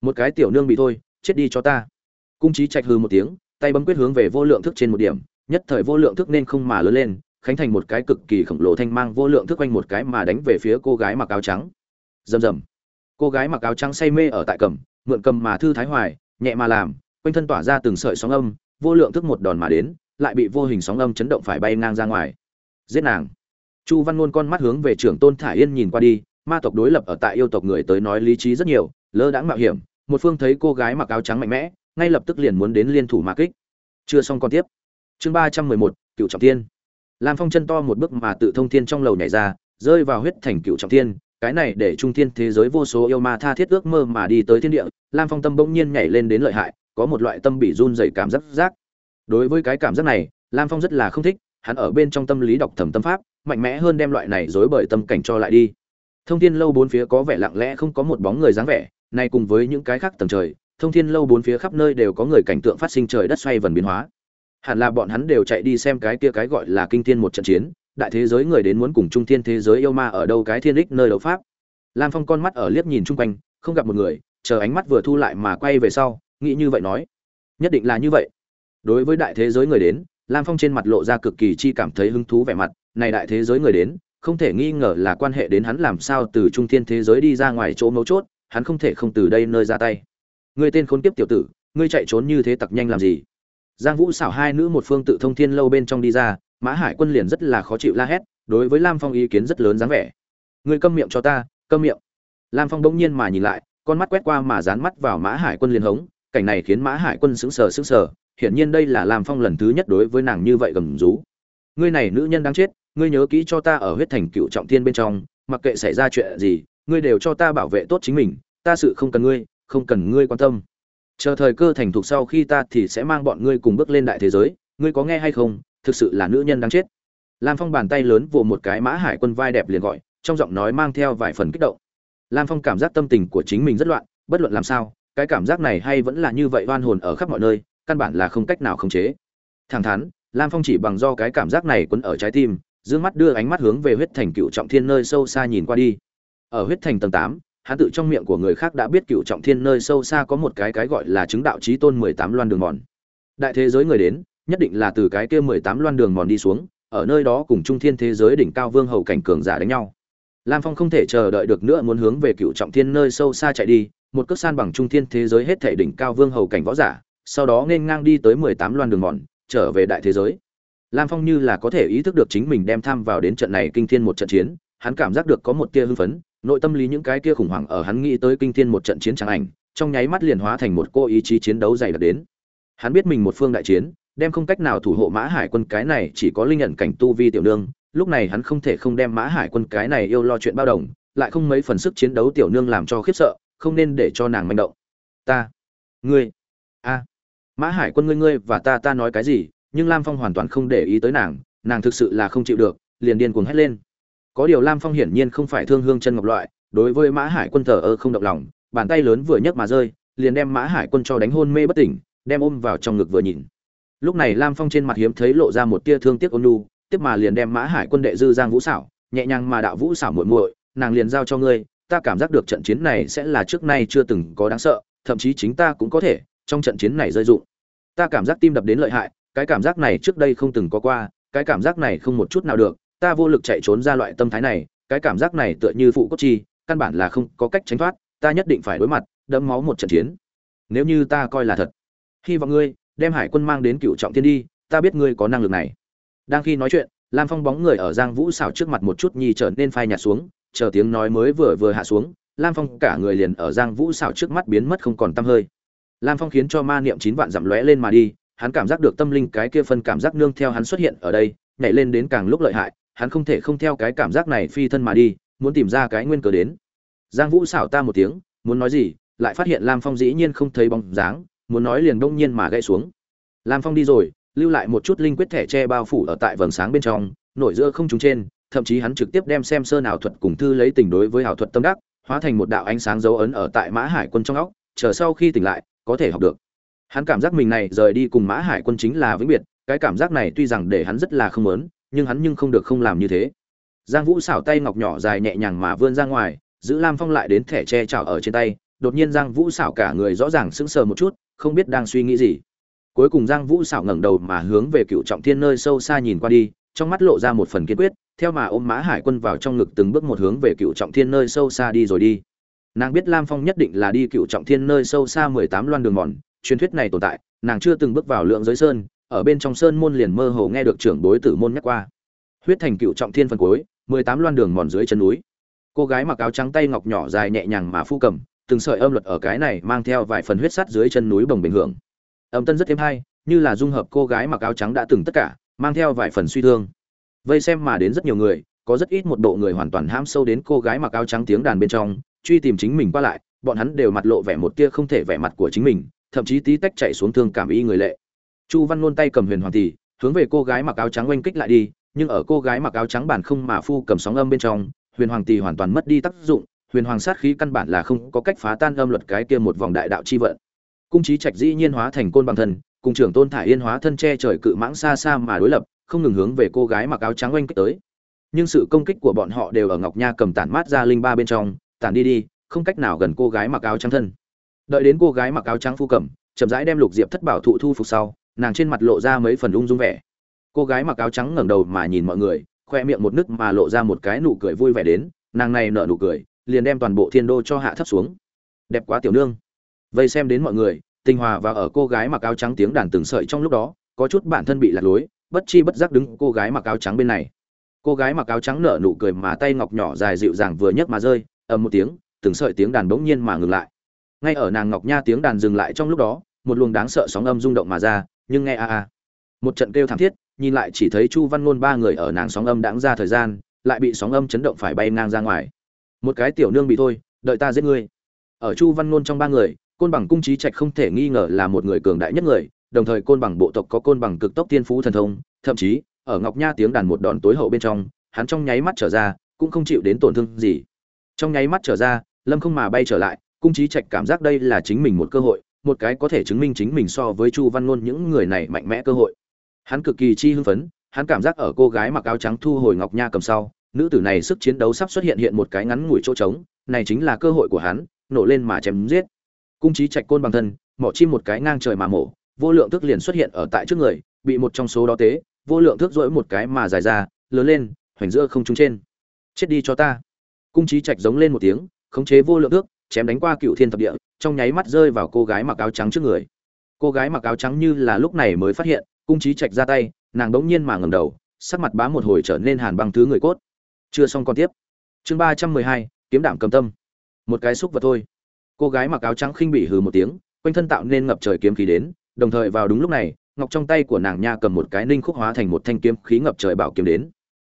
Một cái tiểu nương bị thôi, chết đi cho ta. Cung trí trạch hư một tiếng tay bấm quyết hướng về vô lượng thức trên một điểm, nhất thời vô lượng thức nên không mà lớn lên, khánh thành một cái cực kỳ khổng lồ thanh mang vô lượng thức quanh một cái mà đánh về phía cô gái mặc áo trắng. Rầm rầm. Cô gái mặc áo trắng say mê ở tại cầm, mượn cầm mà thư thái hoài, nhẹ mà làm, quanh thân tỏa ra từng sợi sóng âm, vô lượng thức một đòn mà đến, lại bị vô hình sóng âm chấn động phải bay ngang ra ngoài. Giết nàng. Chu văn ngôn con mắt hướng về trưởng tôn thả yên nhìn qua đi, ma tộc đối lập ở tại yêu tộc người tới nói lý trí rất nhiều, lơ đãng mạo hiểm, một phương thấy cô gái mặc áo trắng mạnh mẽ ngay lập tức liền muốn đến liên thủ mà kích. Chưa xong con tiếp. Chương ba trăm mười một, cựu trọng thiên. Lam phong chân to một bước mà tự thông thiên trong lầu nhảy ra, rơi vào huyết thành cựu trọng thiên, cái này để trung thiên thế giới vô số yêu ma tha thiết ước mơ mà đi tới thiên địa, lam phong tâm bỗng nhiên nhảy lên đến lợi hại, có một loại tâm bị run rẩy cảm giác giác đối với cái cảm giác này, lam phong rất là không thích, hắn ở bên trong tâm lý đọc thầm tâm pháp, mạnh mẽ hơn đem loại này rối bởi tâm cảnh cho lại đi. Thông thiên lâu bốn phía có vẻ lặng lẽ không có một bóng người dáng vẻ này cùng với những cái khác tầng trời thông thiên lâu bốn phía khắp nơi đều có người cảnh tượng phát sinh trời đất xoay vần biến hóa. Hẳn là bọn hắn đều chạy đi xem cái kia cái gọi là kinh thiên một trận chiến, đại thế giới người đến muốn cùng trung thiên thế giới yêu ma ở đâu cái thiên đích nơi đấu pháp. Lam phong con mắt ở liếc nhìn chung quanh, không gặp một người, chờ ánh mắt vừa thu lại mà quay về sau, nghĩ như vậy nói. Nhất định là như vậy. Đối với đại thế giới người đến, lam phong trên mặt lộ ra cực kỳ chi cảm thấy hứng thú vẻ mặt, này đại thế giới người đến, không thể nghi ngờ là quan hệ đến hắn làm sao từ trung thiên thế giới đi ra ngoài chỗ mấu chốt, hắn không thể không từ đây nơi ra tay người tên khốn kiếp tiểu tử, ngươi chạy trốn như thế tặc nhanh làm gì? Giang vũ xảo hai nữ một phương tự thông thiên lâu bên trong đi ra, mã hải quân liền rất là khó chịu la hét, đối với lam phong ý kiến rất lớn dáng vẻ. Ngươi câm miệng cho ta, câm miệng. Lam phong bỗng nhiên mà nhìn lại, con mắt quét qua mà dán mắt vào mã hải quân liền hống, cảnh này khiến mã hải quân sững sờ sững sờ, hiển nhiên đây là lam phong lần thứ nhất đối với nàng như vậy gầm rú. Ngươi này nữ nhân đáng chết, ngươi nhớ kỹ cho ta ở huyết thành cựu trọng thiên bên trong, mặc kệ xảy ra chuyện gì, ngươi đều cho ta bảo vệ tốt chính mình, ta sự không cần ngươi không cần ngươi quan tâm. Chờ thời cơ thành thục sau khi ta thì sẽ mang bọn ngươi cùng bước lên đại thế giới. Ngươi có nghe hay không? Thực sự là nữ nhân đáng chết. Lam phong bàn tay lớn vỗ một cái mã hải quân vai đẹp liền gọi, trong giọng nói mang theo vài phần kích động. Lam phong cảm giác tâm tình của chính mình rất loạn, bất luận làm sao, cái cảm giác này hay vẫn là như vậy oan hồn ở khắp mọi nơi, căn bản là không cách nào khống chế. Thẳng thắn, lam phong chỉ bằng do cái cảm giác này quấn ở trái tim d mắt đưa ánh mắt hướng về huyết thành cựu trọng thiên nơi sâu xa nhìn qua đi. Ở huyết thành tầng tám hắn tự trong miệng của người khác đã biết cựu trọng thiên nơi sâu xa có một cái cái gọi là chứng đạo trí tôn mười tám loan đường mòn. Đại thế giới người đến, nhất định là từ cái kia mười tám loan đường mòn đi xuống, ở nơi đó cùng trung thiên thế giới đỉnh cao vương hầu cảnh cường giả đánh nhau. Lam phong không thể chờ đợi được nữa muốn hướng về cựu trọng thiên nơi sâu xa chạy đi, một cước san bằng trung thiên thế giới hết thể đỉnh cao vương hầu cảnh võ giả, sau đó nên ngang đi tới mười tám loan đường mòn, trở về đại thế giới. Lam phong như là có thể ý thức được chính mình đem tham vào đến trận này kinh thiên một trận chiến, hắn cảm giác được có một tia hưng phấn nội tâm lý những cái kia khủng hoảng ở hắn nghĩ tới kinh thiên một trận chiến trắng ảnh, trong nháy mắt liền hóa thành một cô ý chí chiến đấu dày đặc đến. Hắn biết mình một phương đại chiến, đem không cách nào thủ hộ mã hải quân cái này chỉ có linh nhận cảnh tu vi tiểu nương, lúc này hắn không thể không đem mã hải quân cái này yêu lo chuyện bao đồng, lại không mấy phần sức chiến đấu tiểu nương làm cho khiếp sợ, không nên để cho nàng manh động. Ta, ngươi, a, mã hải quân ngươi ngươi và ta ta nói cái gì, nhưng lam phong hoàn toàn không để ý tới nàng nàng thực sự là không chịu được, liền điên cuồng hét lên có điều lam phong hiển nhiên không phải thương hương chân ngọc loại, đối với mã hải quân thờ ơ không động lòng, bàn tay lớn vừa nhấc mà rơi, liền đem mã hải quân cho đánh hôn mê bất tỉnh, đem ôm vào trong ngực vừa nhìn. Lúc này lam phong trên mặt hiếm thấy lộ ra một tia thương tiếc ôn lu tiếp mà liền đem mã hải quân đệ dư giang vũ xảo nhẹ nhàng mà đạo vũ xảo muội muội, nàng liền giao cho ngươi, ta cảm giác được trận chiến này sẽ là trước nay chưa từng có đáng sợ, thậm chí chính ta cũng có thể, trong trận chiến này rơi dụng. Ta cảm giác tim đập đến lợi hại, cái cảm giác này trước đây không từng có qua, cái cảm giác này không một chút nào được ta vô lực chạy trốn ra loại tâm thái này, cái cảm giác này tựa như phụ cốt chi, căn bản là không có cách tránh thoát, ta nhất định phải đối mặt, đẫm máu một trận chiến. Nếu như ta coi là thật, hy vọng ngươi đem hải quân mang đến cựu trọng thiên đi, ta biết ngươi có năng lực này. Đang khi nói chuyện, lam phong bóng người ở giang vũ xảo trước mặt một chút nhi trở nên phai nhạt xuống, chờ tiếng nói mới vừa vừa hạ xuống, lam phong cả người liền ở giang vũ xảo trước mắt biến mất không còn tăm hơi. Lam phong khiến cho ma niệm chín vạn dặm lóe lên mà đi, hắn cảm giác được tâm linh cái kia phân cảm giác nương theo hắn xuất hiện ở đây, nhảy lên đến càng lúc lợi hại hắn không thể không theo cái cảm giác này phi thân mà đi, muốn tìm ra cái nguyên cớ đến. Giang vũ xảo ta một tiếng, muốn nói gì, lại phát hiện lam phong dĩ nhiên không thấy bóng dáng, muốn nói liền đông nhiên mà gãy xuống. Lam phong đi rồi, lưu lại một chút linh quyết thẻ che bao phủ ở tại vầng sáng bên trong, nổi giữa không trúng trên, thậm chí hắn trực tiếp đem xem sơn ảo thuật cùng thư lấy tình đối với ảo thuật tâm đắc, hóa thành một đạo ánh sáng dấu ấn ở tại mã hải quân trong óc, chờ sau khi tỉnh lại, có thể học được. Hắn cảm giác mình này rời đi cùng mã hải quân chính là vĩnh biệt, cái cảm giác này tuy rằng để hắn rất là không lớn nhưng hắn nhưng không được không làm như thế. Giang vũ xảo tay ngọc nhỏ dài nhẹ nhàng mà vươn ra ngoài, giữ lam phong lại đến thẻ che chảo ở trên tay, đột nhiên giang vũ xảo cả người rõ ràng sững sờ một chút, không biết đang suy nghĩ gì. Cuối cùng giang vũ xảo ngẩng đầu mà hướng về cựu trọng thiên nơi sâu xa nhìn qua đi, trong mắt lộ ra một phần kiên quyết, theo mà ôm mã hải quân vào trong ngực từng bước một hướng về cựu trọng thiên nơi sâu xa đi rồi đi. Nàng biết lam phong nhất định là đi cựu trọng thiên nơi sâu xa mười tám loan đường mòn, truyền thuyết này tồn tại, nàng chưa từng bước vào lượng giới sơn ở bên trong sơn môn liền mơ hồ nghe được trưởng bối tử môn nhắc qua. Huyết thành cựu trọng thiên phần cuối, mười tám loan đường mòn dưới chân núi. Cô gái mặc áo trắng tay ngọc nhỏ dài nhẹ nhàng mà phu cầm, từng sợi âm luật ở cái này mang theo vài phần huyết sắt dưới chân núi bồng bình hưởng. Âm tân rất thêm hay, như là dung hợp cô gái mặc áo trắng đã từng tất cả, mang theo vài phần suy thương. Vây xem mà đến rất nhiều người, có rất ít một độ người hoàn toàn ham sâu đến cô gái mặc áo trắng tiếng đàn bên trong, truy tìm chính mình qua lại, bọn hắn đều mặt lộ vẻ một tia không thể vẻ mặt của chính mình, thậm chí tí tách chạy xuống thương cảm y người lệ chu văn luôn tay cầm huyền hoàng tỷ, hướng về cô gái mặc áo trắng oanh kích lại đi, nhưng ở cô gái mặc áo trắng bản không mà phu cầm sóng âm bên trong, huyền hoàng tỷ hoàn toàn mất đi tác dụng, huyền hoàng sát khí căn bản là không có cách phá tan âm luật cái kia một vòng đại đạo chi vận. Cung trí trạch dĩ nhiên hóa thành côn bằng thân cùng trưởng tôn thải yên hóa thân che trời cự mãng xa xa mà đối lập, không ngừng hướng về cô gái mặc áo trắng oanh kích tới. Nhưng sự công kích của bọn họ đều ở ngọc nha cầm tản mát ra linh ba bên trong, tản đi đi, không cách nào gần cô gái mặc áo trắng thân. Đợi đến cô gái mặc áo trắng phu cầm, chậm rãi đem lục diệp thất bảo thụ thu phục sau nàng trên mặt lộ ra mấy phần ung dung vẻ. Cô gái mặc áo trắng ngẩng đầu mà nhìn mọi người, khoe miệng một nức mà lộ ra một cái nụ cười vui vẻ đến, nàng này nở nụ cười, liền đem toàn bộ thiên đô cho hạ thấp xuống. Đẹp quá tiểu nương. Vây xem đến mọi người, tinh hòa và ở cô gái mặc áo trắng tiếng đàn từng sợi trong lúc đó, có chút bản thân bị lạc lối, bất chi bất giác đứng cô gái mặc áo trắng bên này. Cô gái mặc áo trắng nở nụ cười mà tay ngọc nhỏ dài dịu dàng vừa nhấc mà rơi, ầm một tiếng, từng sợi tiếng đàn bỗng nhiên mà ngừng lại. Ngay ở nàng ngọc nha tiếng đàn dừng lại trong lúc đó, một luồng đáng sợ sóng âm rung động mà ra nhưng nghe a a. Một trận kêu thảm thiết, nhìn lại chỉ thấy chu văn ngôn ba người ở nàng sóng âm đãng ra thời gian, lại bị sóng âm chấn động phải bay ngang ra ngoài. Một cái tiểu nương bị thôi, đợi ta giết ngươi. Ở chu văn ngôn trong ba người, côn bằng cung trí trạch không thể nghi ngờ là một người cường đại nhất người, đồng thời côn bằng bộ tộc có côn bằng cực tốc tiên phú thần thông, thậm chí, ở ngọc nha tiếng đàn một đòn tối hậu bên trong, hắn trong nháy mắt trở ra, cũng không chịu đến tổn thương gì. Trong nháy mắt trở ra, lâm không mà bay trở lại, cung trí trạch cảm giác đây là chính mình một cơ hội một cái có thể chứng minh chính mình so với chu văn ngôn những người này mạnh mẽ cơ hội. Hắn cực kỳ chi hưng phấn, hắn cảm giác ở cô gái mặc áo trắng thu hồi ngọc nha cầm sau, nữ tử này sức chiến đấu sắp xuất hiện hiện một cái ngắn ngủi chỗ trống, này chính là cơ hội của hắn, nổ lên mà chém giết. Cung trí trạch côn bằng thân, mỏ chim một cái ngang trời mà mổ, vô lượng thức liền xuất hiện ở tại trước người, bị một trong số đó tế, vô lượng thước dỗi một cái mà dài ra, lớn lên, hoành giữa không trung trên. Chết đi cho ta. Cung trí trạch giống lên một tiếng, khống chế vô lượng thước chém đánh qua cựu thiên thập địa, trong nháy mắt rơi vào cô gái mặc áo trắng trước người. Cô gái mặc áo trắng như là lúc này mới phát hiện, cung trí trạch ra tay, nàng đống nhiên mà ngầm đầu, sắc mặt bá một hồi trở nên hàn băng thứ người cốt. Chưa xong còn tiếp. Chương ba trăm mười hai, kiếm đạm cầm tâm. Một cái xúc vật thôi. Cô gái mặc áo trắng khinh bị hừ một tiếng, quanh thân tạo nên ngập trời kiếm khí đến, đồng thời vào đúng lúc này, ngọc trong tay của nàng nha cầm một cái ninh khúc hóa thành một thanh kiếm khí ngập trời bảo kiếm đến.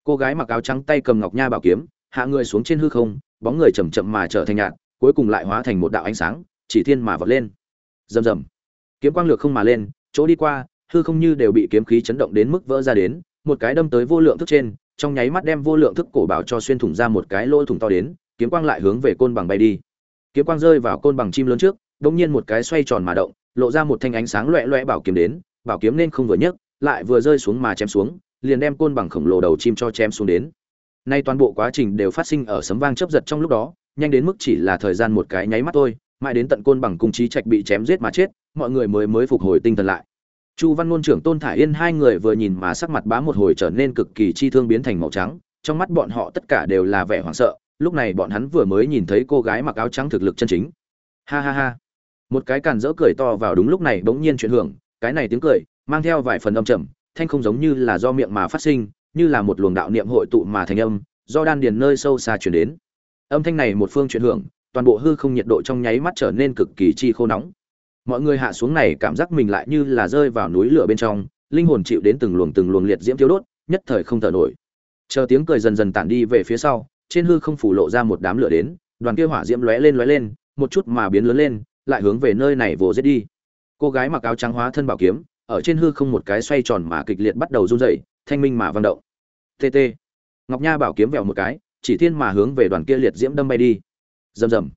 Cô gái mặc áo trắng tay cầm ngọc nha bảo kiếm, hạ người xuống trên hư không, bóng người chậm chậm mà trở thành nhạt cuối cùng lại hóa thành một đạo ánh sáng, chỉ thiên mà vọt lên. Rầm rầm. Kiếm quang lược không mà lên, chỗ đi qua, hư không như đều bị kiếm khí chấn động đến mức vỡ ra đến, một cái đâm tới vô lượng thức trên, trong nháy mắt đem vô lượng thức cổ bảo cho xuyên thủng ra một cái lỗ thủng to đến, kiếm quang lại hướng về côn bằng bay đi. Kiếm quang rơi vào côn bằng chim lớn trước, đột nhiên một cái xoay tròn mà động, lộ ra một thanh ánh sáng loẹt loẹt bảo kiếm đến, bảo kiếm nên không vừa nhấc, lại vừa rơi xuống mà chém xuống, liền đem côn bằng khổng lồ đầu chim cho chém xuống đến. Nay toàn bộ quá trình đều phát sinh ở sấm vang chớp giật trong lúc đó nhanh đến mức chỉ là thời gian một cái nháy mắt thôi, mãi đến tận côn bằng cung trí trạch bị chém giết mà chết, mọi người mới mới phục hồi tinh thần lại. Chu văn Nôn trưởng tôn thải yên hai người vừa nhìn mà sắc mặt bá một hồi trở nên cực kỳ chi thương biến thành màu trắng, trong mắt bọn họ tất cả đều là vẻ hoảng sợ, lúc này bọn hắn vừa mới nhìn thấy cô gái mặc áo trắng thực lực chân chính. Ha ha ha. Một cái càn rỡ cười to vào đúng lúc này bỗng nhiên chuyển hưởng, cái này tiếng cười, mang theo vài phần âm trầm, thanh không giống như là do miệng mà phát sinh, như là một luồng đạo niệm hội tụ mà thành âm, do đan điền nơi sâu xa chuyển đến âm thanh này một phương chuyển hưởng, toàn bộ hư không nhiệt độ trong nháy mắt trở nên cực kỳ chi khô nóng. Mọi người hạ xuống này cảm giác mình lại như là rơi vào núi lửa bên trong, linh hồn chịu đến từng luồng từng luồng liệt diễm thiếu đốt, nhất thời không thở nổi. Chờ tiếng cười dần dần tản đi về phía sau, trên hư không phủ lộ ra một đám lửa đến, đoàn kia hỏa diễm lóe lên lóe lên, một chút mà biến lớn lên, lại hướng về nơi này vồ giết đi. Cô gái mặc áo trắng hóa thân bảo kiếm, ở trên hư không một cái xoay tròn mà kịch liệt bắt đầu run rẩy, thanh minh mà vang động. Tt ngọc nha bảo kiếm vẹo một cái chỉ thiên mà hướng về đoàn kia liệt diễm đâm bay đi. Rầm rầm.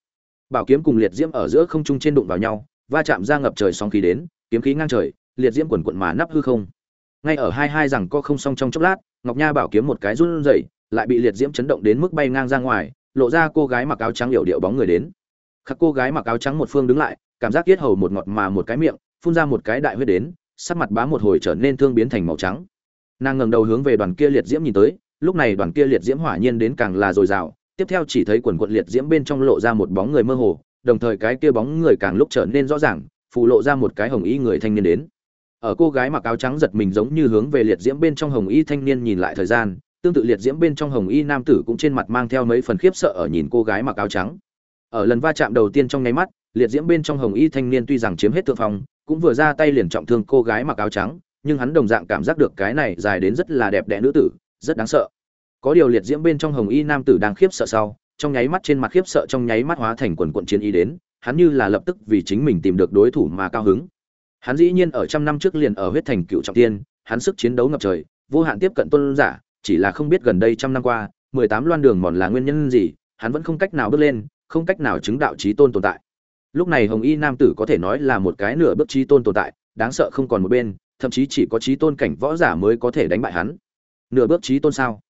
Bảo kiếm cùng liệt diễm ở giữa không trung trên đụng vào nhau, va chạm ra ngập trời sóng khí đến, kiếm khí ngang trời, liệt diễm quần quận mà nắp hư không. Ngay ở hai hai rằng co không xong trong chốc lát, ngọc nha bảo kiếm một cái run rẩy, lại bị liệt diễm chấn động đến mức bay ngang ra ngoài, lộ ra cô gái mặc áo trắng hiểu điệu bóng người đến. Khắc cô gái mặc áo trắng một phương đứng lại, cảm giác tiết hầu một ngọt mà một cái miệng, phun ra một cái đại huyết đến, sắc mặt bá một hồi trở nên thương biến thành màu trắng. Nàng ngẩng đầu hướng về đoàn kia liệt diễm nhìn tới lúc này đoàn kia liệt diễm hỏa nhiên đến càng là dồi dào, tiếp theo chỉ thấy quần quận liệt diễm bên trong lộ ra một bóng người mơ hồ, đồng thời cái kia bóng người càng lúc trở nên rõ ràng, phù lộ ra một cái hồng y người thanh niên đến. Ở cô gái mặc áo trắng giật mình giống như hướng về liệt diễm bên trong hồng y thanh niên nhìn lại thời gian, tương tự liệt diễm bên trong hồng y nam tử cũng trên mặt mang theo mấy phần khiếp sợ ở nhìn cô gái mặc áo trắng. Ở lần va chạm đầu tiên trong nháy mắt, liệt diễm bên trong hồng y thanh niên tuy rằng chiếm hết thượng phong, cũng vừa ra tay liền trọng thương cô gái mặc áo trắng, nhưng hắn đồng dạng cảm giác được cái này dài đến rất là đẹp đẽ nữ tử rất đáng sợ. Có điều liệt diễm bên trong hồng y nam tử đang khiếp sợ sau, trong nháy mắt trên mặt khiếp sợ, trong nháy mắt hóa thành quần quận chiến y đến, hắn như là lập tức vì chính mình tìm được đối thủ mà cao hứng. Hắn dĩ nhiên ở trăm năm trước liền ở huyết thành cựu trọng tiên, hắn sức chiến đấu ngập trời, vô hạn tiếp cận tôn giả, chỉ là không biết gần đây trăm năm qua, mười tám loan đường mòn là nguyên nhân gì, hắn vẫn không cách nào bước lên, không cách nào chứng đạo trí tôn tồn tại. Lúc này hồng y nam tử có thể nói là một cái nửa bước trí tôn tồn tại, đáng sợ không còn một bên, thậm chí chỉ có trí tôn cảnh võ giả mới có thể đánh bại hắn nửa bước trí tôn sao?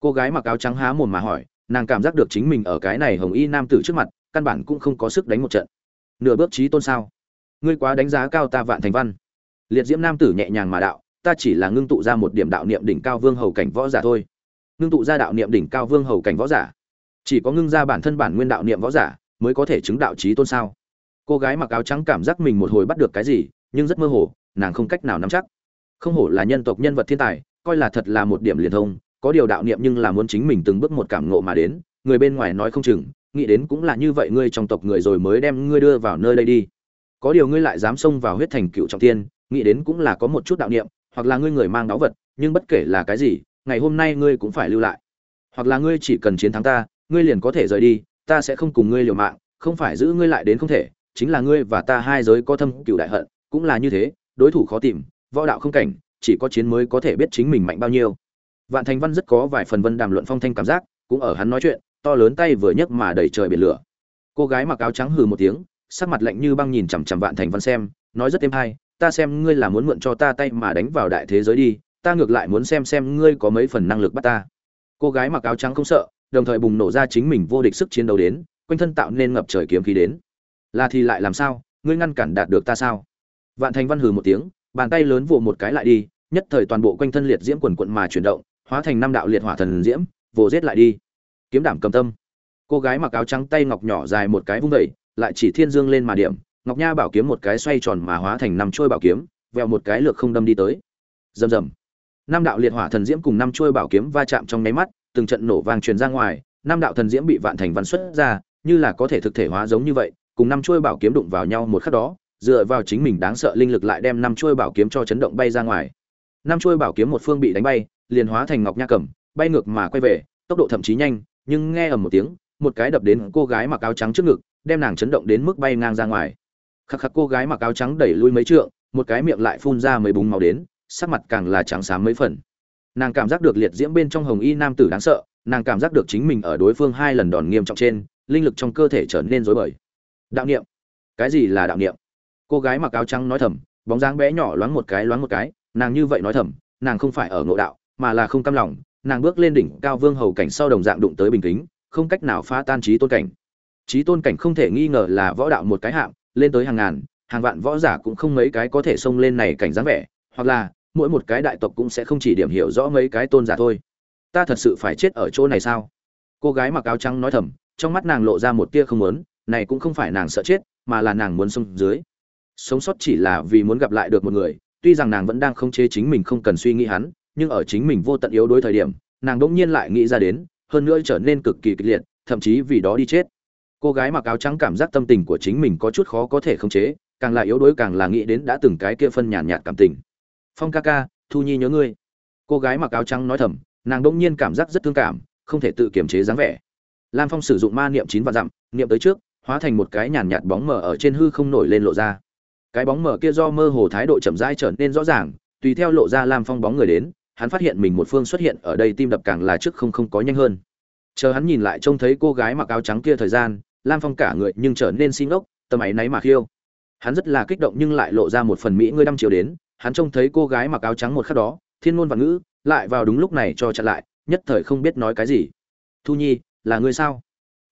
Cô gái mặc áo trắng há mồm mà hỏi, nàng cảm giác được chính mình ở cái này hồng y nam tử trước mặt, căn bản cũng không có sức đánh một trận. Nửa bước trí tôn sao? Ngươi quá đánh giá cao ta vạn thành văn. Liệt diễm nam tử nhẹ nhàng mà đạo, ta chỉ là ngưng tụ ra một điểm đạo niệm đỉnh cao vương hầu cảnh võ giả thôi. Ngưng tụ ra đạo niệm đỉnh cao vương hầu cảnh võ giả. Chỉ có ngưng ra bản thân bản nguyên đạo niệm võ giả mới có thể chứng đạo trí tôn sao? Cô gái mặc áo trắng cảm giác mình một hồi bắt được cái gì, nhưng rất mơ hồ, nàng không cách nào nắm chắc. Không hổ là nhân tộc nhân vật thiên tài coi là thật là một điểm liền thông, có điều đạo niệm nhưng là muốn chính mình từng bước một cảm ngộ mà đến, người bên ngoài nói không chừng, nghĩ đến cũng là như vậy ngươi trong tộc người rồi mới đem ngươi đưa vào nơi đây đi. Có điều ngươi lại dám xông vào huyết thành cựu trọng tiên nghĩ đến cũng là có một chút đạo niệm, hoặc là ngươi người mang đáo vật, nhưng bất kể là cái gì, ngày hôm nay ngươi cũng phải lưu lại. Hoặc là ngươi chỉ cần chiến thắng ta, ngươi liền có thể rời đi, ta sẽ không cùng ngươi liều mạng, không phải giữ ngươi lại đến không thể, chính là ngươi và ta hai giới có thâm cựu đại hận, cũng là như thế, đối thủ khó tìm, võ đạo không cảnh chỉ có chiến mới có thể biết chính mình mạnh bao nhiêu. Vạn thành văn rất có vài phần vân đàm luận phong thanh cảm giác, cũng ở hắn nói chuyện, to lớn tay vừa nhấc mà đẩy trời biển lửa. Cô gái mặc áo trắng hừ một tiếng, sắc mặt lạnh như băng nhìn chằm chằm vạn thành văn xem, nói rất êm hay, ta xem ngươi là muốn mượn cho ta tay mà đánh vào đại thế giới đi, ta ngược lại muốn xem xem ngươi có mấy phần năng lực bắt ta. Cô gái mặc áo trắng không sợ, đồng thời bùng nổ ra chính mình vô địch sức chiến đấu đến, quanh thân tạo nên ngập trời kiếm khí đến. Là thì lại làm sao? Ngươi ngăn cản đạt được ta sao? Vạn thành văn hừ một tiếng, bàn tay lớn vụ một cái lại đi nhất thời toàn bộ quanh thân liệt diễm quần quận mà chuyển động, hóa thành năm đạo liệt hỏa thần diễm, vồ giết lại đi. Kiếm đảm cầm tâm. Cô gái mặc áo trắng tay ngọc nhỏ dài một cái vung vẩy lại chỉ thiên dương lên mà điểm, ngọc nha bảo kiếm một cái xoay tròn mà hóa thành năm trôi bảo kiếm, vẹo một cái lược không đâm đi tới. Rầm rầm. Năm đạo liệt hỏa thần diễm cùng năm trôi bảo kiếm va chạm trong nháy mắt, từng trận nổ vang truyền ra ngoài, năm đạo thần diễm bị vạn thành văn xuất ra, như là có thể thực thể hóa giống như vậy, cùng năm trôi bảo kiếm đụng vào nhau một khắc đó, dựa vào chính mình đáng sợ linh lực lại đem năm trôi bảo kiếm cho chấn động bay ra ngoài năm chuôi bảo kiếm một phương bị đánh bay, liền hóa thành ngọc nha cẩm bay ngược mà quay về, tốc độ thậm chí nhanh, nhưng nghe ầm một tiếng, một cái đập đến cô gái mặc áo trắng trước ngực, đem nàng chấn động đến mức bay ngang ra ngoài. Khắc khắc cô gái mặc áo trắng đẩy lui mấy trượng, một cái miệng lại phun ra mấy búng máu đến, sắc mặt càng là trắng xám mấy phần. Nàng cảm giác được liệt diễm bên trong hồng y nam tử đáng sợ, nàng cảm giác được chính mình ở đối phương hai lần đòn nghiêm trọng trên, linh lực trong cơ thể trở nên rối bời. Đạo niệm. Cái gì là đạo niệm? Cô gái mặc áo trắng nói thầm, bóng dáng bé nhỏ loáng một cái loáng một cái nàng như vậy nói thầm, nàng không phải ở ngộ đạo, mà là không cam lòng, nàng bước lên đỉnh cao vương hầu cảnh sau đồng dạng đụng tới bình kính, không cách nào phá tan trí tôn cảnh. Trí tôn cảnh không thể nghi ngờ là võ đạo một cái hạng, lên tới hàng ngàn, hàng vạn võ giả cũng không mấy cái có thể xông lên này cảnh dáng vẻ, hoặc là, mỗi một cái đại tộc cũng sẽ không chỉ điểm hiểu rõ mấy cái tôn giả thôi. Ta thật sự phải chết ở chỗ này sao? Cô gái mặc áo trắng nói thầm, trong mắt nàng lộ ra một tia không muốn, này cũng không phải nàng sợ chết, mà là nàng muốn xông dưới. Sống sót chỉ là vì muốn gặp lại được một người tuy rằng nàng vẫn đang không chế chính mình không cần suy nghĩ hắn, nhưng ở chính mình vô tận yếu đối thời điểm, nàng đỗng nhiên lại nghĩ ra đến, hơn nữa trở nên cực kỳ kịch liệt, thậm chí vì đó đi chết. Cô gái mặc áo trắng cảm giác tâm tình của chính mình có chút khó có thể khống chế, càng là yếu đuối càng là nghĩ đến đã từng cái kia phân nhàn nhạt cảm tình. Phong ca ca, thu nhi nhớ ngươi. Cô gái mặc áo trắng nói thầm, nàng đỗng nhiên cảm giác rất thương cảm, không thể tự kiềm chế dáng vẻ. Lam phong sử dụng ma niệm chín và dặm, niệm tới trước, hóa thành một cái nhàn nhạt bóng mờ ở trên hư không nổi lên lộ ra cái bóng mở kia do mơ hồ thái độ chậm rãi trở nên rõ ràng, tùy theo lộ ra lam phong bóng người đến, hắn phát hiện mình một phương xuất hiện ở đây tim đập càng là trước không không có nhanh hơn. Chờ hắn nhìn lại trông thấy cô gái mặc áo trắng kia thời gian, lam phong cả người nhưng trở nên xin ốc tâm ấy náy mà khiêu. Hắn rất là kích động nhưng lại lộ ra một phần mỹ ngươi đăm chiều đến, hắn trông thấy cô gái mặc áo trắng một khắc đó, thiên ngôn và ngữ, lại vào đúng lúc này cho chặn lại, nhất thời không biết nói cái gì. Thu nhi, là ngươi sao?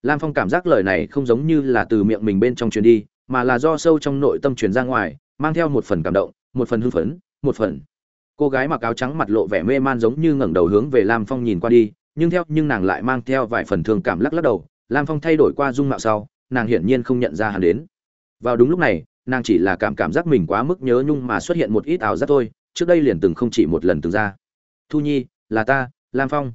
Lam phong cảm giác lời này không giống như là từ miệng mình bên trong truyền đi mà là do sâu trong nội tâm truyền ra ngoài, mang theo một phần cảm động, một phần hưng phấn, một phần. Cô gái mặc áo trắng mặt lộ vẻ mê man giống như ngẩng đầu hướng về lam phong nhìn qua đi, nhưng theo, nhưng nàng lại mang theo vài phần thương cảm lắc lắc đầu. Lam phong thay đổi qua dung mạo sau, nàng hiển nhiên không nhận ra hắn đến. Vào đúng lúc này, nàng chỉ là cảm cảm giác mình quá mức nhớ nhung mà xuất hiện một ít ảo giác thôi, trước đây liền từng không chỉ một lần từng ra. Thu nhi, là ta, lam phong.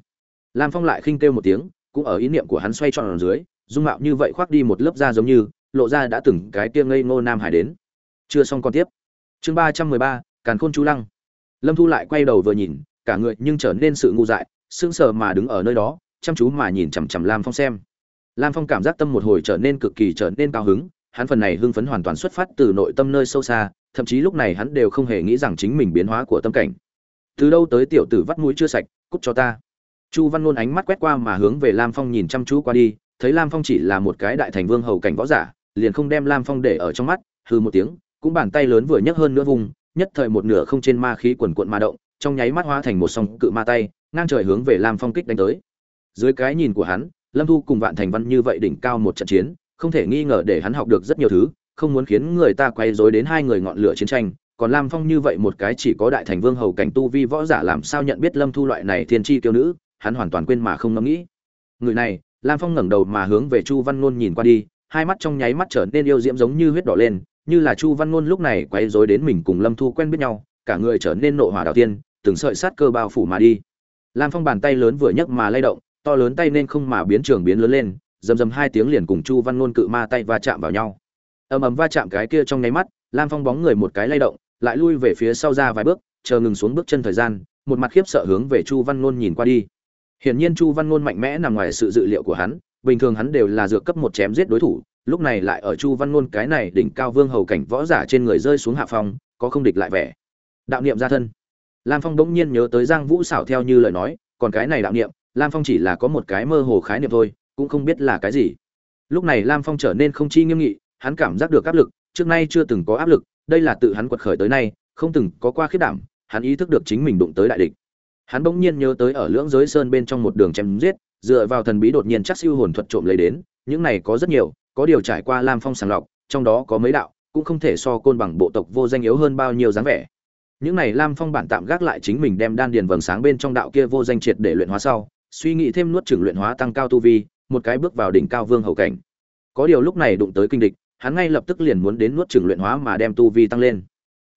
Lam phong lại khinh kêu một tiếng, cũng ở ý niệm của hắn xoay tròn ở dưới, dung mạo như vậy khoác đi một lớp da giống như lộ ra đã từng cái kia ngây ngô nam hải đến. Chưa xong còn tiếp. Chương ba trăm mười ba, càn khôn chú lăng. Lâm thu lại quay đầu vừa nhìn, cả người nhưng trở nên sự ngu dại, sững sờ mà đứng ở nơi đó, chăm chú mà nhìn chằm chằm lam phong xem. Lam phong cảm giác tâm một hồi trở nên cực kỳ trở nên cao hứng, hắn phần này hưng phấn hoàn toàn xuất phát từ nội tâm nơi sâu xa, thậm chí lúc này hắn đều không hề nghĩ rằng chính mình biến hóa của tâm cảnh. Từ đâu tới tiểu tử vắt mũi chưa sạch, cút cho ta. Chu văn ngôn ánh mắt quét qua mà hướng về lam phong nhìn chăm chú qua đi, thấy lam phong chỉ là một cái đại thành vương hầu cảnh võ giả liền không đem lam phong để ở trong mắt hư một tiếng, cũng bàn tay lớn vừa nhấc hơn nữa vùng, nhất thời một nửa không trên ma khí quần cuộn ma động, trong nháy mắt hóa thành một song cự ma tay, ngang trời hướng về lam phong kích đánh tới. Dưới cái nhìn của hắn, lâm thu cùng vạn thành văn như vậy đỉnh cao một trận chiến, không thể nghi ngờ để hắn học được rất nhiều thứ, không muốn khiến người ta quay rối đến hai người ngọn lửa chiến tranh. Còn lam phong như vậy một cái chỉ có đại thành vương hầu cảnh tu vi võ giả làm sao nhận biết lâm thu loại này thiên tri kiêu nữ, hắn hoàn toàn quên mà không ngẫm nghĩ. Người này, lam phong ngẩng đầu mà hướng về chu văn ngôn nhìn qua đi hai mắt trong nháy mắt trở nên yêu diễm giống như huyết đỏ lên, như là chu văn ngôn lúc này quay rối đến mình cùng lâm thu quen biết nhau, cả người trở nên nộ hỏa đạo tiên, từng sợi sát cơ bao phủ mà đi. Lam phong bàn tay lớn vừa nhấc mà lay động, to lớn tay nên không mà biến trường biến lớn lên, rầm rầm hai tiếng liền cùng chu văn ngôn cự ma tay va chạm vào nhau. Ầm ầm va chạm cái kia trong nháy mắt, lam phong bóng người một cái lay động, lại lui về phía sau ra vài bước, chờ ngừng xuống bước chân thời gian, một mặt khiếp sợ hướng về chu văn ngôn nhìn qua đi. Hiển nhiên chu văn ngôn mạnh mẽ nằm ngoài sự dự liệu của hắn bình thường hắn đều là dược cấp một chém giết đối thủ, lúc này lại ở chu văn ngôn cái này đỉnh cao vương hầu cảnh võ giả trên người rơi xuống hạ phong, có không địch lại vẻ. Đạo niệm gia thân. Lam phong bỗng nhiên nhớ tới giang vũ xảo theo như lời nói, còn cái này đạo niệm, lam phong chỉ là có một cái mơ hồ khái niệm thôi, cũng không biết là cái gì. Lúc này lam phong trở nên không chi nghiêm nghị, hắn cảm giác được áp lực, trước nay chưa từng có áp lực, đây là tự hắn quật khởi tới nay, không từng có qua khiết đảm, hắn ý thức được chính mình đụng tới đại địch. Hắn bỗng nhiên nhớ tới ở lưỡng giới sơn bên trong một đường chém giết dựa vào thần bí đột nhiên chắc siêu hồn thuật trộm lấy đến, những này có rất nhiều, có điều trải qua lam phong sàng lọc, trong đó có mấy đạo, cũng không thể so côn bằng bộ tộc vô danh yếu hơn bao nhiêu dáng vẻ. Những này lam phong bản tạm gác lại chính mình đem đan điền vầng sáng bên trong đạo kia vô danh triệt để luyện hóa sau, suy nghĩ thêm nuốt trưởng luyện hóa tăng cao tu vi, một cái bước vào đỉnh cao vương hậu cảnh. Có điều lúc này đụng tới kinh địch, hắn ngay lập tức liền muốn đến nuốt trưởng luyện hóa mà đem tu vi tăng lên.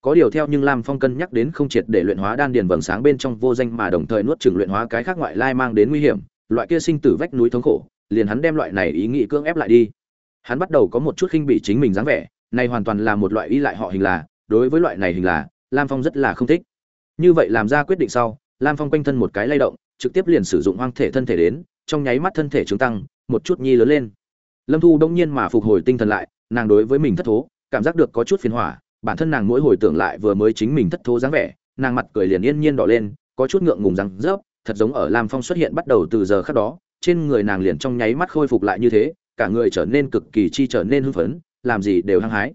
Có điều theo nhưng lam phong cân nhắc đến không triệt để luyện hóa đan điền vầng sáng bên trong vô danh mà đồng thời nuốt trưởng luyện hóa cái khác ngoại lai mang đến nguy hiểm loại kia sinh tử vách núi thống khổ, liền hắn đem loại này ý nghĩ cưỡng ép lại đi. Hắn bắt đầu có một chút khinh bị chính mình dáng vẻ, này hoàn toàn là một loại ý lại họ hình là, đối với loại này hình là, lam phong rất là không thích. Như vậy làm ra quyết định sau, lam phong quanh thân một cái lay động, trực tiếp liền sử dụng hoang thể thân thể đến, trong nháy mắt thân thể chứng tăng, một chút nhi lớn lên. Lâm thu đông nhiên mà phục hồi tinh thần lại, nàng đối với mình thất thố, cảm giác được có chút phiền hỏa, bản thân nàng mỗi hồi tưởng lại vừa mới chính mình thất thố dáng vẻ, nàng mặt cười liền yên nhiên đỏ lên, có chút ngượng ngùng rằng rớp thật giống ở lam phong xuất hiện bắt đầu từ giờ khắc đó, trên người nàng liền trong nháy mắt khôi phục lại như thế, cả người trở nên cực kỳ chi trở nên hưng phấn, làm gì đều hăng hái.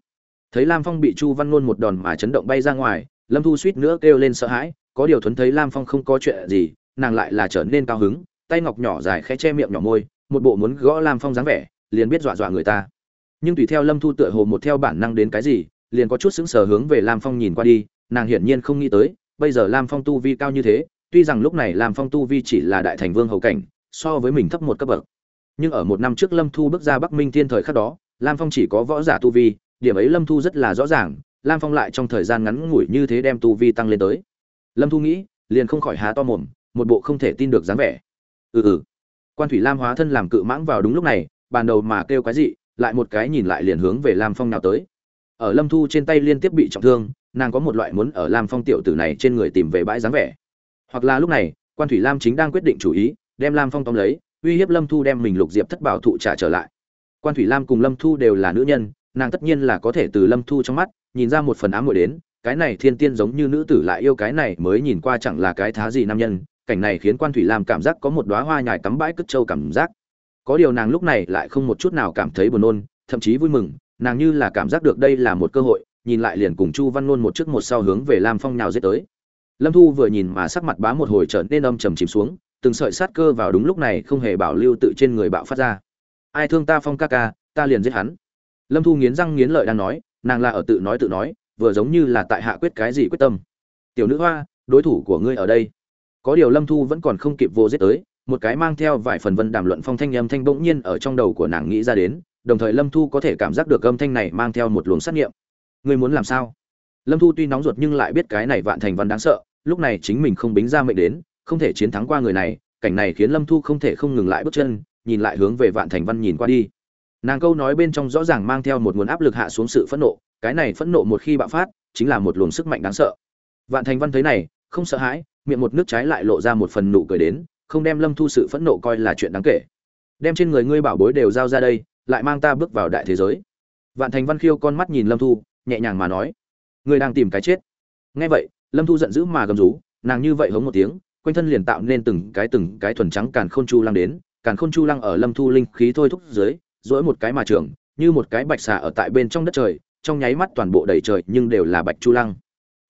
Thấy lam phong bị chu văn Luân một đòn mà chấn động bay ra ngoài, lâm thu suýt nữa kêu lên sợ hãi, có điều thuấn thấy lam phong không có chuyện gì, nàng lại là trở nên cao hứng, tay ngọc nhỏ dài khẽ che miệng nhỏ môi, một bộ muốn gõ lam phong dáng vẻ, liền biết dọa dọa người ta. Nhưng tùy theo lâm thu tựa hồ một theo bản năng đến cái gì, liền có chút sững sờ hướng về lam phong nhìn qua đi, nàng hiển nhiên không nghĩ tới, bây giờ lam phong tu vi cao như thế tuy rằng lúc này lam phong tu vi chỉ là đại thành vương hầu cảnh, so với mình thấp một cấp bậc. Nhưng ở một năm trước lâm thu bước ra bắc minh thiên thời khắc đó, lam phong chỉ có võ giả tu vi, điểm ấy lâm thu rất là rõ ràng, lam phong lại trong thời gian ngắn ngủi như thế đem tu vi tăng lên tới. Lâm thu nghĩ, liền không khỏi há to mồm, một bộ không thể tin được dáng vẻ. Ừ ừ. Quan thủy lam hóa thân làm cự mãng vào đúng lúc này, bàn đầu mà kêu cái gì lại một cái nhìn lại liền hướng về lam phong nào tới. Ở lâm thu trên tay liên tiếp bị trọng thương, nàng có một loại muốn ở lam phong tiểu tử này trên người tìm về bãi dáng vẻ hoặc là lúc này, quan thủy lam chính đang quyết định chủ ý, đem lam phong tóm lấy, uy hiếp lâm thu đem mình lục diệp thất bảo thụ trả trở lại. Quan thủy lam cùng lâm thu đều là nữ nhân, nàng tất nhiên là có thể từ lâm thu trong mắt, nhìn ra một phần ám muội đến, cái này thiên tiên giống như nữ tử lại yêu cái này mới nhìn qua chẳng là cái thá gì nam nhân, cảnh này khiến quan thủy lam cảm giác có một đóa hoa nhài cắm bãi cất trâu cảm giác. Có điều nàng lúc này lại không một chút nào cảm thấy buồn nôn, thậm chí vui mừng, nàng như là cảm giác được đây là một cơ hội, nhìn lại liền cùng chu văn nôn một trước một sau hướng về lam phong nào giết tới lâm thu vừa nhìn mà sắc mặt bá một hồi trở nên âm trầm chìm xuống, từng sợi sát cơ vào đúng lúc này không hề bảo lưu tự trên người bạo phát ra. Ai thương ta phong ca ca, ta liền giết hắn. Lâm thu nghiến răng nghiến lợi đang nói, nàng là ở tự nói tự nói, vừa giống như là tại hạ quyết cái gì quyết tâm. Tiểu nữ hoa, đối thủ của ngươi ở đây. Có điều lâm thu vẫn còn không kịp vô giết tới, một cái mang theo vài phần vân đàm luận phong thanh âm thanh bỗng nhiên ở trong đầu của nàng nghĩ ra đến, đồng thời lâm thu có thể cảm giác được âm thanh này mang theo một luồng sát nghiệm. Ngươi muốn làm sao? Lâm thu tuy nóng ruột nhưng lại biết cái này vạn thành văn đáng sợ, lúc này chính mình không bính ra mệnh đến, không thể chiến thắng qua người này, cảnh này khiến lâm thu không thể không ngừng lại bước chân, nhìn lại hướng về vạn thành văn nhìn qua đi. Nàng câu nói bên trong rõ ràng mang theo một nguồn áp lực hạ xuống sự phẫn nộ, cái này phẫn nộ một khi bạo phát, chính là một luồng sức mạnh đáng sợ. Vạn thành văn thấy này, không sợ hãi, miệng một nước trái lại lộ ra một phần nụ cười đến, không đem lâm thu sự phẫn nộ coi là chuyện đáng kể. Đem trên người ngươi bảo bối đều giao ra đây, lại mang ta bước vào đại thế giới. Vạn thành văn khiêu con mắt nhìn lâm thu, nhẹ nhàng mà nói ngươi đang tìm cái chết. Nghe vậy, lâm thu giận dữ mà gầm rú, nàng như vậy hống một tiếng, quanh thân liền tạo nên từng cái từng cái thuần trắng càn khôn chu lăng đến, càn khôn chu lăng ở lâm thu linh khí thôi thúc dưới dỗi một cái mà trường, như một cái bạch xà ở tại bên trong đất trời, trong nháy mắt toàn bộ đầy trời nhưng đều là bạch chu lăng.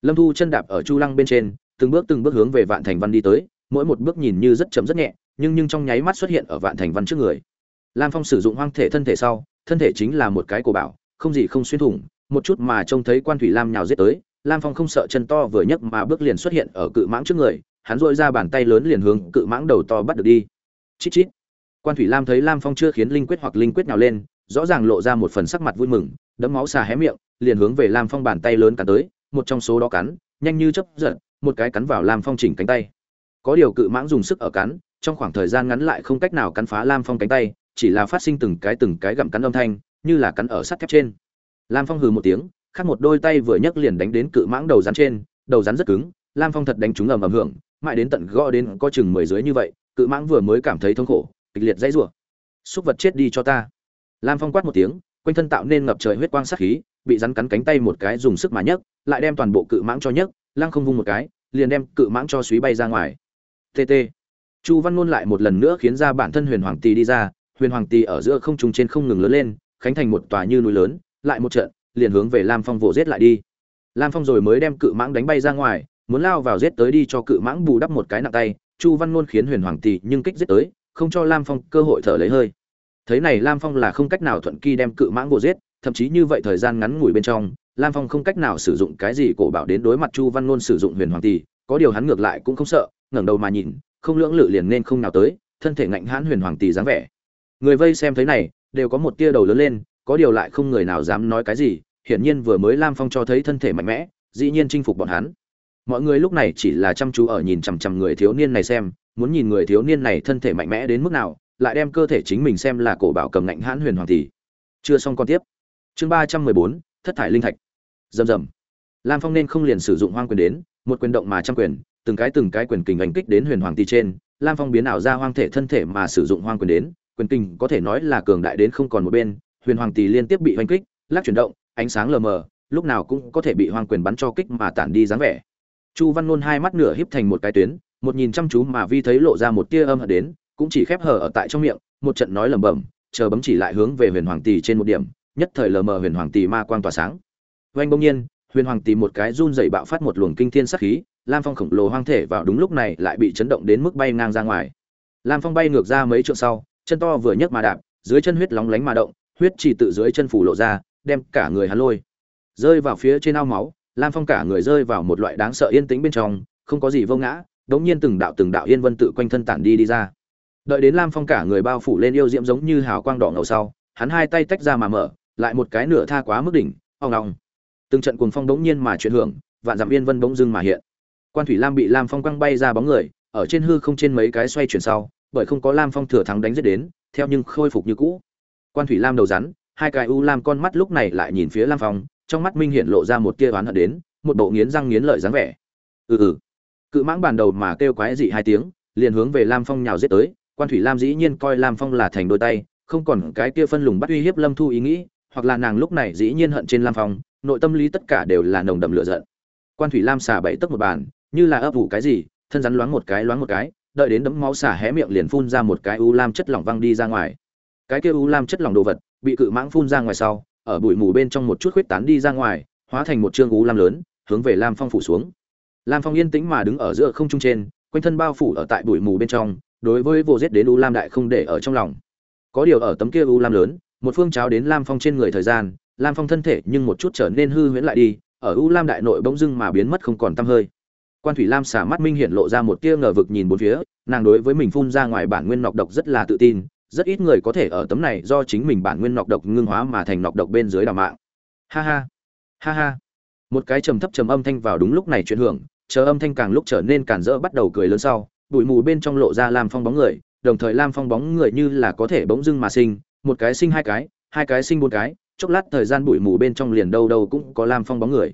Lâm thu chân đạp ở chu lăng bên trên, từng bước từng bước hướng về vạn thành văn đi tới, mỗi một bước nhìn như rất chậm rất nhẹ, nhưng nhưng trong nháy mắt xuất hiện ở vạn thành văn trước người. Lam phong sử dụng hoang thể thân thể sau, thân thể chính là một cái cổ bảo, không gì không xuyên thủng một chút mà trông thấy quan thủy lam nhào giết tới, lam phong không sợ chân to vừa nhấc mà bước liền xuất hiện ở cự mãng trước người, hắn dội ra bàn tay lớn liền hướng cự mãng đầu to bắt được đi. Chít chít. Quan thủy lam thấy lam phong chưa khiến linh quyết hoặc linh quyết nào lên, rõ ràng lộ ra một phần sắc mặt vui mừng, đấm máu xà hé miệng, liền hướng về lam phong bàn tay lớn cắn tới, một trong số đó cắn, nhanh như chấp giật, một cái cắn vào lam phong chỉnh cánh tay. Có điều cự mãng dùng sức ở cắn, trong khoảng thời gian ngắn lại không cách nào cắn phá lam phong cánh tay, chỉ là phát sinh từng cái từng cái gặm cắn âm thanh, như là cắn ở sắt thép trên lam phong hừ một tiếng khác một đôi tay vừa nhấc liền đánh đến cự mãng đầu rắn trên, đầu rắn rất cứng, lam phong thật đánh trúng ầm ầm hưởng, mãi đến tận gõ đến có chừng mười dưới như vậy, cự mãng vừa mới cảm thấy thống khổ, kịch liệt dãy rủa. Xúc vật chết đi cho ta. Lam phong quát một tiếng, quanh thân tạo nên ngập trời huyết quang sát khí, bị rắn cắn cánh tay một cái dùng sức mà nhấc, lại đem toàn bộ cự mãng cho nhấc, lăng không vung một cái, liền đem cự mãng cho suý bay ra ngoài. Tt chu văn ngôn lại một lần nữa khiến ra bản thân huyền hoàng tỳ đi ra, huyền hoàng tỳ ở giữa không trung trên không ngừng lớn lên, khánh thành một tòa như núi lớn lại một trận, liền hướng về lam phong vồ giết lại đi. Lam phong rồi mới đem cự mãng đánh bay ra ngoài, muốn lao vào giết tới đi cho cự mãng bù đắp một cái nặng tay, chu văn ngôn khiến huyền hoàng tỳ nhưng kích giết tới, không cho lam phong cơ hội thở lấy hơi. Thấy này lam phong là không cách nào thuận kỳ đem cự mãng vồ giết, thậm chí như vậy thời gian ngắn ngủi bên trong, lam phong không cách nào sử dụng cái gì cổ bảo đến đối mặt chu văn ngôn sử dụng huyền hoàng tỳ, có điều hắn ngược lại cũng không sợ, ngẩng đầu mà nhìn, không lưỡng lự liền nên không nào tới, thân thể ngạnh hãn huyền hoàng tỳ dáng vẻ. Người vây xem thấy này, đều có một tia đầu lớn lên có điều lại không người nào dám nói cái gì, hiển nhiên vừa mới lam phong cho thấy thân thể mạnh mẽ, dĩ nhiên chinh phục bọn hắn. Mọi người lúc này chỉ là chăm chú ở nhìn chằm chằm người thiếu niên này xem, muốn nhìn người thiếu niên này thân thể mạnh mẽ đến mức nào, lại đem cơ thể chính mình xem là cổ bảo cầm ngạnh hãn huyền hoàng tỷ chưa xong con tiếp. Chương ba trăm mười bốn, thất thải linh thạch. Rầm rầm. Lam phong nên không liền sử dụng hoang quyền đến, một quyền động mà trăm quyền, từng cái từng cái quyền kình ảnh kích đến huyền hoàng tỷ trên, lam phong biến ảo ra hoang thể thân thể mà sử dụng hoang quyền đến, quyền kình có thể nói là cường đại đến không còn một bên huyền hoàng tỷ liên tiếp bị hoanh kích, lắc chuyển động, ánh sáng lờ mờ, lúc nào cũng có thể bị hoang quyền bắn cho kích mà tản đi dáng vẻ. Chu văn Nôn hai mắt nửa híp thành một cái tuyến, một nhìn chăm chú mà vi thấy lộ ra một tia âm hận đến, cũng chỉ khép hở ở tại trong miệng, một trận nói lẩm bẩm, chờ bấm chỉ lại hướng về huyền hoàng tỷ trên một điểm, nhất thời lờ mờ huyền hoàng tỷ ma quang tỏa sáng. Oanh bỗng nhiên, huyền hoàng tỷ một cái run dày bạo phát một luồng kinh thiên sắc khí, lam phong khổng lồ hoang thể vào đúng lúc này lại bị chấn động đến mức bay ngang ra ngoài. Lam phong bay ngược ra mấy trượng sau, chân to vừa nhấc mà đạp, dưới chân huyết lóng lánh mà động huyết chỉ tự dưới chân phủ lộ ra, đem cả người hắn lôi. Rơi vào phía trên ao máu, lam phong cả người rơi vào một loại đáng sợ yên tĩnh bên trong, không có gì vô ngã, đống nhiên từng đạo từng đạo yên vân tự quanh thân tản đi đi ra. Đợi đến lam phong cả người bao phủ lên yêu diễm giống như hào quang đỏ ngầu sau, hắn hai tay tách ra mà mở, lại một cái nửa tha quá mức đỉnh, ong ong. Từng trận cuồng phong đống nhiên mà chuyển hưởng, vạn dặm yên vân bỗng dưng mà hiện. Quan thủy lam bị lam phong quăng bay ra bóng người, ở trên hư không trên mấy cái xoay chuyển sau, bởi không có lam phong thừa thắng đánh giết đến, theo nhưng khôi phục như cũ quan thủy lam đầu rắn, hai cái u lam con mắt lúc này lại nhìn phía lam phong, trong mắt minh hiện lộ ra một tia oán hận đến, một bộ nghiến răng nghiến lợi dáng vẻ. Ừ ừ. Cự mãng bàn đầu mà kêu quái dị hai tiếng, liền hướng về lam phong nhào giết tới, quan thủy lam dĩ nhiên coi lam phong là thành đôi tay, không còn cái kia phân lùng bắt uy hiếp lâm thu ý nghĩ, hoặc là nàng lúc này dĩ nhiên hận trên lam phong, nội tâm lý tất cả đều là nồng đậm lửa giận. Quan thủy lam xả bẫy tấc một bàn, như là ấp ủ cái gì, thân rắn loáng một cái loáng một cái, đợi đến đấm máu xả hé miệng liền phun ra một cái u lam chất lỏng văng đi ra ngoài cái kia u lam chất lỏng đồ vật bị cự mãng phun ra ngoài sau, ở bụi mù bên trong một chút khuyết tán đi ra ngoài, hóa thành một chương u lam lớn, hướng về lam phong phủ xuống. Lam phong yên tĩnh mà đứng ở giữa không trung trên, quanh thân bao phủ ở tại bụi mù bên trong, đối với vô giết đến u lam đại không để ở trong lòng. Có điều ở tấm kia u lam lớn, một phương cháo đến lam phong trên người thời gian, lam phong thân thể nhưng một chút trở nên hư huyễn lại đi, ở u lam đại nội bỗng dưng mà biến mất không còn tăm hơi. Quan thủy lam xả mắt minh hiện lộ ra một tia ngờ vực nhìn bốn phía, nàng đối với mình phun ra ngoài bản nguyên nọc độc rất là tự tin rất ít người có thể ở tấm này do chính mình bản nguyên nọc độc ngưng hóa mà thành nọc độc bên dưới đào mạng. Ha ha ha ha. Một cái trầm thấp trầm âm thanh vào đúng lúc này chuyển hưởng, chờ âm thanh càng lúc trở nên cản rỡ bắt đầu cười lớn sau, bụi mù bên trong lộ ra lam phong bóng người, đồng thời lam phong bóng người như là có thể bỗng dưng mà sinh, một cái sinh hai cái hai cái sinh bốn cái, chốc lát thời gian bụi mù bên trong liền đâu đâu cũng có lam phong bóng người.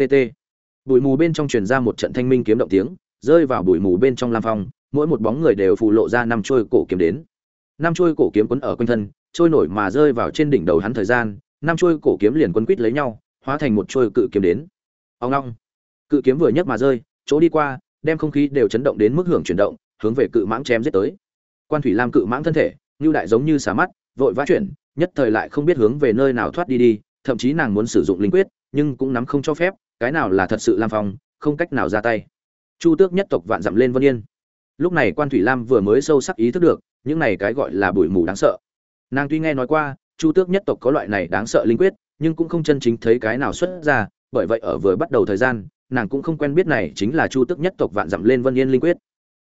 Tt bụi mù bên trong truyền ra một trận thanh minh kiếm động tiếng, rơi vào bụi mù bên trong lam phong, mỗi một bóng người đều phù lộ ra năm trôi cổ kiếm đến năm trôi cổ kiếm quấn ở quanh thân, trôi nổi mà rơi vào trên đỉnh đầu hắn thời gian năm trôi cổ kiếm liền quấn quít lấy nhau, hóa thành một trôi cự kiếm đến. Ông long cự kiếm vừa nhấc mà rơi, chỗ đi qua, đem không khí đều chấn động đến mức hưởng chuyển động, hướng về cự mãng chém giết tới. Quan thủy lam cự mãng thân thể, như đại giống như xả mắt, vội vã chuyển, nhất thời lại không biết hướng về nơi nào thoát đi đi, thậm chí nàng muốn sử dụng linh quyết, nhưng cũng nắm không cho phép, cái nào là thật sự lam phong, không cách nào ra tay. Chu tước nhất tộc vạn dặm lên vân yên. Lúc này quan thủy lam vừa mới sâu sắc ý thức được những này cái gọi là bụi mù đáng sợ. Nàng tuy nghe nói qua, chu tước nhất tộc có loại này đáng sợ linh quyết, nhưng cũng không chân chính thấy cái nào xuất ra, bởi vậy ở vừa bắt đầu thời gian, nàng cũng không quen biết này chính là chu tước nhất tộc vạn dặm lên vân yên linh quyết.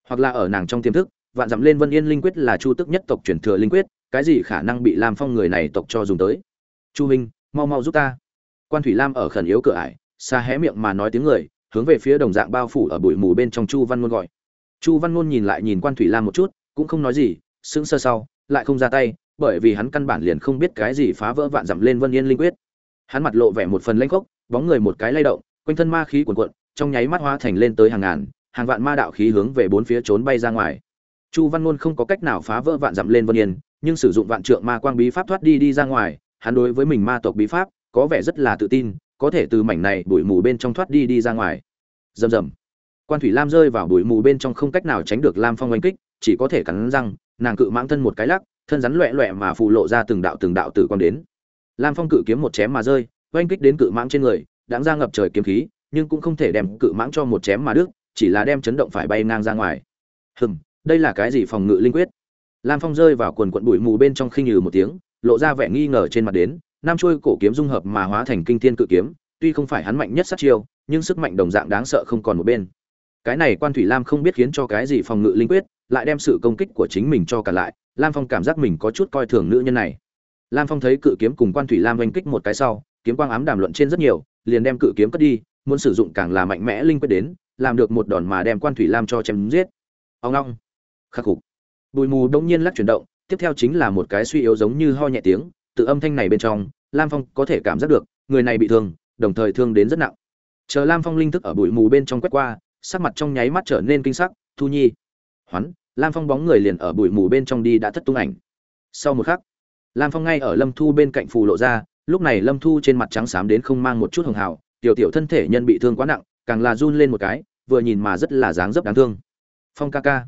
Hoặc là ở nàng trong tiềm thức, vạn dặm lên vân yên linh quyết là chu tước nhất tộc truyền thừa linh quyết, cái gì khả năng bị lam phong người này tộc cho dùng tới? Chu minh, mau mau giúp ta. Quan thủy lam ở khẩn yếu cửa ải, xa hé miệng mà nói tiếng người, hướng về phía đồng dạng bao phủ ở bụi mù bên trong chu văn ngôn gọi. Chu văn ngôn nhìn lại nhìn quan thủy lam một chút, cũng không nói gì sững sơ sau, lại không ra tay, bởi vì hắn căn bản liền không biết cái gì phá vỡ vạn dặm lên vân yên linh quyết. Hắn mặt lộ vẻ một phần lanh khốc, bóng người một cái lay động, quanh thân ma khí cuồn cuộn, trong nháy mắt hóa thành lên tới hàng ngàn, hàng vạn ma đạo khí hướng về bốn phía trốn bay ra ngoài. Chu văn ngôn không có cách nào phá vỡ vạn dặm lên vân yên, nhưng sử dụng vạn trượng ma quang bí pháp thoát đi đi ra ngoài, hắn đối với mình ma tộc bí pháp, có vẻ rất là tự tin, có thể từ mảnh này bụi mù bên trong thoát đi đi ra ngoài. Rầm rầm. Quan thủy lam rơi vào bụi mù bên trong không cách nào tránh được lam phong oanh kích, chỉ có thể cắn răng nàng cự mãng thân một cái lắc, thân rắn loẹ loẹ mà phụ lộ ra từng đạo từng đạo tử quang đến. Lam phong cự kiếm một chém mà rơi, oanh kích đến cự mãng trên người, đáng ra ngập trời kiếm khí, nhưng cũng không thể đem cự mãng cho một chém mà đứt, chỉ là đem chấn động phải bay ngang ra ngoài. Hừm, đây là cái gì phòng ngự linh quyết? Lam phong rơi vào quần quận bụi mù bên trong khinh nhừ một tiếng, lộ ra vẻ nghi ngờ trên mặt đến nam trôi cổ kiếm dung hợp mà hóa thành kinh thiên cự kiếm, tuy không phải hắn mạnh nhất sát chiêu, nhưng sức mạnh đồng dạng đáng sợ không còn một bên. Cái này quan thủy lam không biết khiến cho cái gì phòng ngự linh quyết lại đem sự công kích của chính mình cho cả lại, lam phong cảm giác mình có chút coi thường nữ nhân này. Lam phong thấy cự kiếm cùng quan thủy lam oanh kích một cái sau, kiếm quang ám đàm luận trên rất nhiều, liền đem cự kiếm cất đi, muốn sử dụng càng là mạnh mẽ linh quyết đến, làm được một đòn mà đem quan thủy lam cho chém giết. Ông long khắc phục bụi mù đông nhiên lắc chuyển động, tiếp theo chính là một cái suy yếu giống như ho nhẹ tiếng, từ âm thanh này bên trong, lam phong có thể cảm giác được, người này bị thương, đồng thời thương đến rất nặng. Chờ lam phong linh thức ở bụi mù bên trong quét qua, sắc mặt trong nháy mắt trở nên kinh sắc, thu nhi. Hoắn lam phong bóng người liền ở bụi mù bên trong đi đã thất tung ảnh. Sau một khắc, lam phong ngay ở lâm thu bên cạnh phù lộ ra, lúc này lâm thu trên mặt trắng xám đến không mang một chút hường hào, tiểu tiểu thân thể nhân bị thương quá nặng, càng là run lên một cái, vừa nhìn mà rất là dáng dấp đáng thương. Phong ca ca.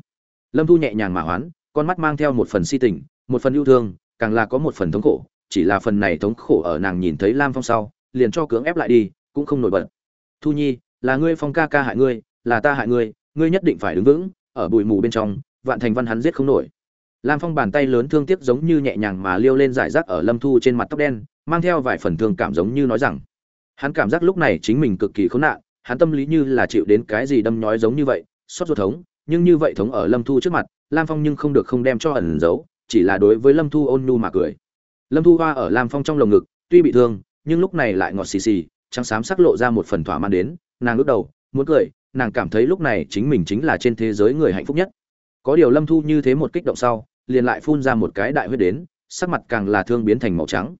Lâm thu nhẹ nhàng mà hoán, con mắt mang theo một phần si tình, một phần yêu thương, càng là có một phần thống khổ, chỉ là phần này thống khổ ở nàng nhìn thấy lam phong sau, liền cho cưỡng ép lại đi, cũng không nổi bật. Thu nhi, là ngươi phong ca ca hại ngươi, là ta hại ngươi ngươi nhất định phải đứng vững, ở bụi mù bên trong vạn thành văn hắn giết không nổi. Lam phong bàn tay lớn thương tiếc giống như nhẹ nhàng mà liêu lên giải rác ở lâm thu trên mặt tóc đen, mang theo vài phần thương cảm giống như nói rằng, hắn cảm giác lúc này chính mình cực kỳ khốn nạn, hắn tâm lý như là chịu đến cái gì đâm nhói giống như vậy, xót ruột thống, nhưng như vậy thống ở lâm thu trước mặt, lam phong nhưng không được không đem cho ẩn giấu, chỉ là đối với lâm thu ôn nhu mà cười. Lâm thu hoa ở lam phong trong lồng ngực, tuy bị thương, nhưng lúc này lại ngọt xì xì, trắng xám sắc lộ ra một phần thỏa mãn đến, nàng lúc đầu, muốn cười, nàng cảm thấy lúc này chính mình chính là trên thế giới người hạnh phúc nhất có điều lâm thu như thế một kích động sau, liền lại phun ra một cái đại huyết đến, sắc mặt càng là thương biến thành màu trắng.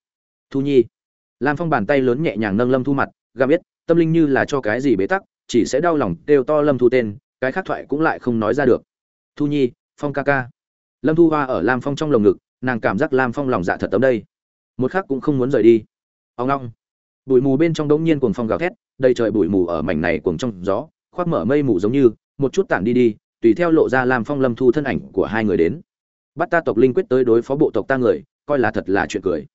Thu nhi, lam phong bàn tay lớn nhẹ nhàng nâng lâm thu mặt gà biết, tâm linh như là cho cái gì bế tắc, chỉ sẽ đau lòng đều to lâm thu tên, cái khác thoại cũng lại không nói ra được. Thu nhi, phong ca ca. Lâm thu hoa ở lam phong trong lồng ngực, nàng cảm giác lam phong lòng dạ thật tấm đây. Một khác cũng không muốn rời đi. Ông long bụi mù bên trong đống nhiên cuồng phong gào thét, đầy trời bụi mù ở mảnh này cuồng trong gió, khoác mở mây mù giống như, một chút tản đi đi tùy theo lộ ra làm phong lâm thu thân ảnh của hai người đến. Bắt ta tộc linh quyết tới đối phó bộ tộc ta người, coi là thật là chuyện cười.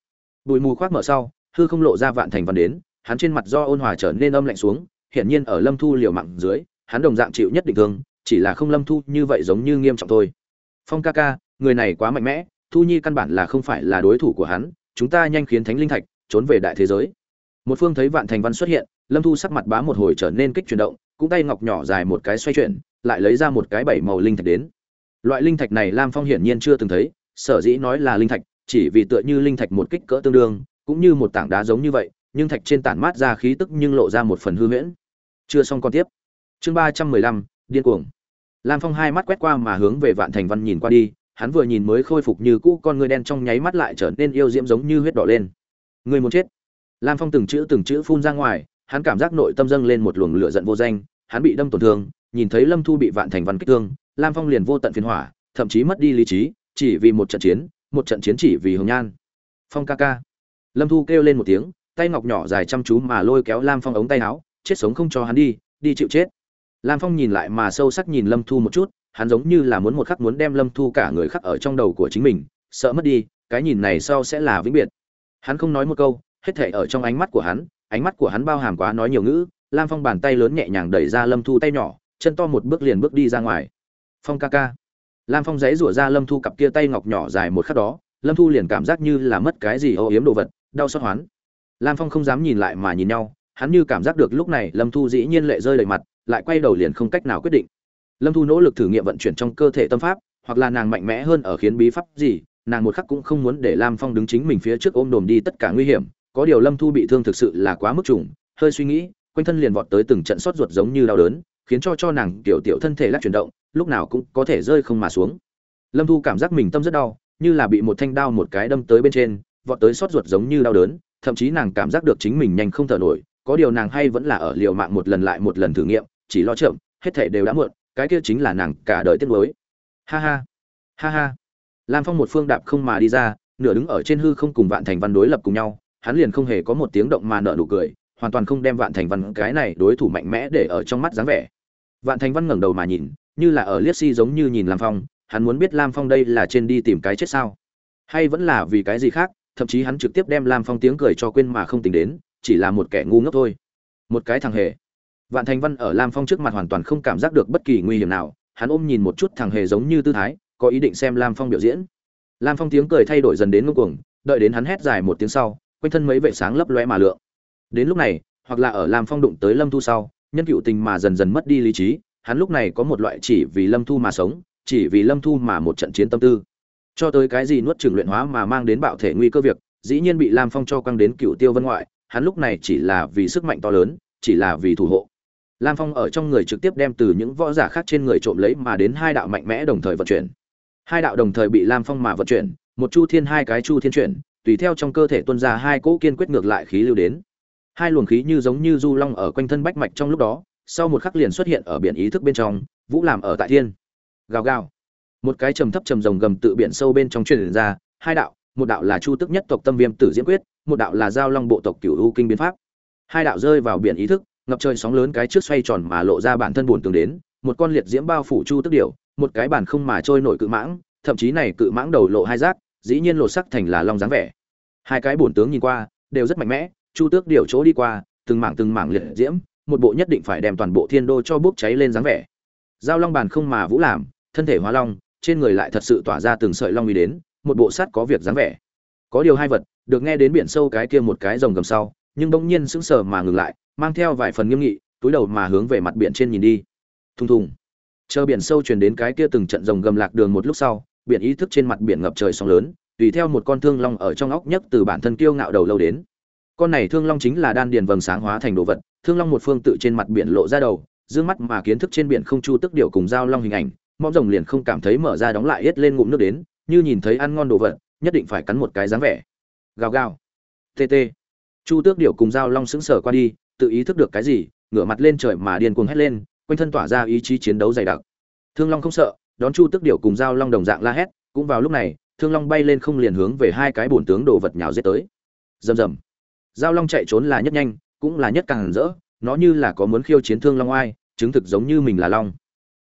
Bụi mù khoác mở sau, hư không lộ ra vạn thành văn đến, hắn trên mặt do ôn hòa trở nên âm lạnh xuống, hiển nhiên ở lâm thu liều mạng dưới, hắn đồng dạng chịu nhất định thương, chỉ là không lâm thu như vậy giống như nghiêm trọng thôi. Phong ca ca, người này quá mạnh mẽ, thu nhi căn bản là không phải là đối thủ của hắn, chúng ta nhanh khiến thánh linh thạch trốn về đại thế giới. Một phương thấy vạn thành văn xuất hiện, lâm thu sắc mặt bá một hồi trở nên kích chuyển động, cũng tay ngọc nhỏ dài một cái xoay chuyển lại lấy ra một cái bảy màu linh thạch đến. Loại linh thạch này lam phong hiển nhiên chưa từng thấy, sở dĩ nói là linh thạch, chỉ vì tựa như linh thạch một kích cỡ tương đương, cũng như một tảng đá giống như vậy, nhưng thạch trên tản mát ra khí tức nhưng lộ ra một phần hư huyễn. Chưa xong con tiếp. Chương ba trăm mười lăm, điên cuồng. Lam phong hai mắt quét qua mà hướng về vạn thành văn nhìn qua đi, hắn vừa nhìn mới khôi phục như cũ con người đen trong nháy mắt lại trở nên yêu diễm giống như huyết đỏ lên. Người muốn chết? Lam phong từng chữ từng chữ phun ra ngoài, hắn cảm giác nội tâm dâng lên một luồng lửa giận vô danh, hắn bị đâm tổn thương nhìn thấy lâm thu bị vạn thành văn kích thương, lam phong liền vô tận phiền hỏa, thậm chí mất đi lý trí, chỉ vì một trận chiến, một trận chiến chỉ vì hồng nhan. Phong ca ca. Lâm thu kêu lên một tiếng, tay ngọc nhỏ dài chăm chú mà lôi kéo lam phong ống tay áo, chết sống không cho hắn đi đi chịu chết. Lam phong nhìn lại mà sâu sắc nhìn lâm thu một chút, hắn giống như là muốn một khắc muốn đem lâm thu cả người khắc ở trong đầu của chính mình, sợ mất đi, cái nhìn này sau sẽ là vĩnh biệt. Hắn không nói một câu, hết thể ở trong ánh mắt của hắn, ánh mắt của hắn bao hàm quá nói nhiều ngữ, lam phong bàn tay lớn nhẹ nhàng đẩy ra lâm thu tay nhỏ chân to một bước liền bước đi ra ngoài. Phong ca ca. Lam phong giấy rủa ra lâm thu cặp kia tay ngọc nhỏ dài một khắc đó, lâm thu liền cảm giác như là mất cái gì âu yếm đồ vật, đau xót hoán. Lam phong không dám nhìn lại mà nhìn nhau, hắn như cảm giác được lúc này lâm thu dĩ nhiên lệ rơi đầy mặt, lại quay đầu liền không cách nào quyết định. Lâm thu nỗ lực thử nghiệm vận chuyển trong cơ thể tâm pháp, hoặc là nàng mạnh mẽ hơn ở khiến bí pháp gì, nàng một khắc cũng không muốn để lam phong đứng chính mình phía trước ôm đồm đi tất cả nguy hiểm, có điều lâm thu bị thương thực sự là quá mức trùng, hơi suy nghĩ, quanh thân liền vọt tới từng trận sốt ruột giống như đau đớn khiến cho cho nàng tiểu tiểu thân thể lắc chuyển động, lúc nào cũng có thể rơi không mà xuống. Lâm thu cảm giác mình tâm rất đau, như là bị một thanh đao một cái đâm tới bên trên, vọt tới xót ruột giống như đau đớn, thậm chí nàng cảm giác được chính mình nhanh không thở nổi, có điều nàng hay vẫn là ở liều mạng một lần lại một lần thử nghiệm, chỉ lo chậm, hết thể đều đã muộn, cái kia chính là nàng cả đời tiếc nuối. Ha ha ha ha. Lam phong một phương đạp không mà đi ra, nửa đứng ở trên hư không cùng vạn thành văn đối lập cùng nhau, hắn liền không hề có một tiếng động mà nở nụ cười, hoàn toàn không đem vạn thành văn cái này đối thủ mạnh mẽ để ở trong mắt dáng vẻ vạn thành văn ngẩng đầu mà nhìn, như là ở liếc si giống như nhìn lam phong, hắn muốn biết lam phong đây là trên đi tìm cái chết sao? Hay vẫn là vì cái gì khác, thậm chí hắn trực tiếp đem lam phong tiếng cười cho quên mà không tính đến, chỉ là một kẻ ngu ngốc thôi. Một cái thằng hề. Vạn thành văn ở lam phong trước mặt hoàn toàn không cảm giác được bất kỳ nguy hiểm nào, hắn ôm nhìn một chút thằng hề giống như tư thái, có ý định xem lam phong biểu diễn. Lam phong tiếng cười thay đổi dần đến ngưng cuồng, đợi đến hắn hét dài một tiếng sau, quanh thân mấy vệ sáng lấp loe mà lượng. Đến lúc này, hoặc là ở lam phong đụng tới lâm thu sau nhân cựu tình mà dần dần mất đi lý trí, hắn lúc này có một loại chỉ vì lâm thu mà sống, chỉ vì lâm thu mà một trận chiến tâm tư. Cho tới cái gì nuốt trường luyện hóa mà mang đến bạo thể nguy cơ việc, dĩ nhiên bị lam phong cho quăng đến cựu tiêu vân ngoại, hắn lúc này chỉ là vì sức mạnh to lớn, chỉ là vì thủ hộ. Lam phong ở trong người trực tiếp đem từ những võ giả khác trên người trộm lấy mà đến hai đạo mạnh mẽ đồng thời vận chuyển. Hai đạo đồng thời bị lam phong mà vận chuyển, một chu thiên hai cái chu thiên chuyển, tùy theo trong cơ thể tuân ra hai cỗ kiên quyết ngược lại khí lưu đến hai luồng khí như giống như du long ở quanh thân bách mạch trong lúc đó, sau một khắc liền xuất hiện ở biển ý thức bên trong, vũ làm ở tại thiên. Gào gào. Một cái trầm thấp trầm rồng gầm tự biển sâu bên trong truyền ra, hai đạo, một đạo là chu tức nhất tộc tâm viêm tử diễn quyết, một đạo là giao long bộ tộc cửu u kinh biến pháp. Hai đạo rơi vào biển ý thức, ngập trời sóng lớn cái trước xoay tròn mà lộ ra bản thân buồn tường đến, một con liệt diễm bao phủ chu tức điểu, một cái bản không mà trôi nổi cự mãng, thậm chí này cự mãng đầu lộ hai rác, dĩ nhiên lộ sắc thành là long dáng vẻ. Hai cái bổn tướng nhìn qua, đều rất mạnh mẽ chu tước điều chỗ đi qua, từng mảng từng mảng liệt diễm, một bộ nhất định phải đem toàn bộ thiên đô cho bốc cháy lên dáng vẻ. Giao long bàn không mà vũ làm, thân thể hóa long, trên người lại thật sự tỏa ra từng sợi long uy đến, một bộ sắt có việc dáng vẻ. Có điều hai vật, được nghe đến biển sâu cái kia một cái rồng gầm sau, nhưng bỗng nhiên sững sờ mà ngừng lại, mang theo vài phần nghiêm nghị, túi đầu mà hướng về mặt biển trên nhìn đi. Thùng thùng. Chờ biển sâu truyền đến cái kia từng trận rồng gầm lạc đường một lúc sau, biển ý thức trên mặt biển ngập trời sóng lớn, tùy theo một con thương long ở trong óc nhất từ bản thân kiêu ngạo đầu lâu đến con này thương long chính là đan điền vầng sáng hóa thành đồ vật, thương long một phương tự trên mặt biển lộ ra đầu, dương mắt mà kiến thức trên biển không chu tức điệu cùng giao long hình ảnh, mõm rồng liền không cảm thấy mở ra đóng lại hết lên ngụm nước đến, như nhìn thấy ăn ngon đồ vật, nhất định phải cắn một cái dáng vẻ. Gào gào. Tt chu tước điệu cùng giao long sững sờ qua đi, tự ý thức được cái gì, ngửa mặt lên trời mà điên cuồng hét lên, quanh thân tỏa ra ý chí chiến đấu dày đặc. Thương long không sợ, đón chu tước điệu cùng giao long đồng dạng la hét, cũng vào lúc này, thương long bay lên không liền hướng về hai cái bổn tướng đồ vật nhào giết tới. Rầm rầm giao long chạy trốn là nhất nhanh, cũng là nhất càng rỡ, nó như là có muốn khiêu chiến thương long oai, chứng thực giống như mình là long.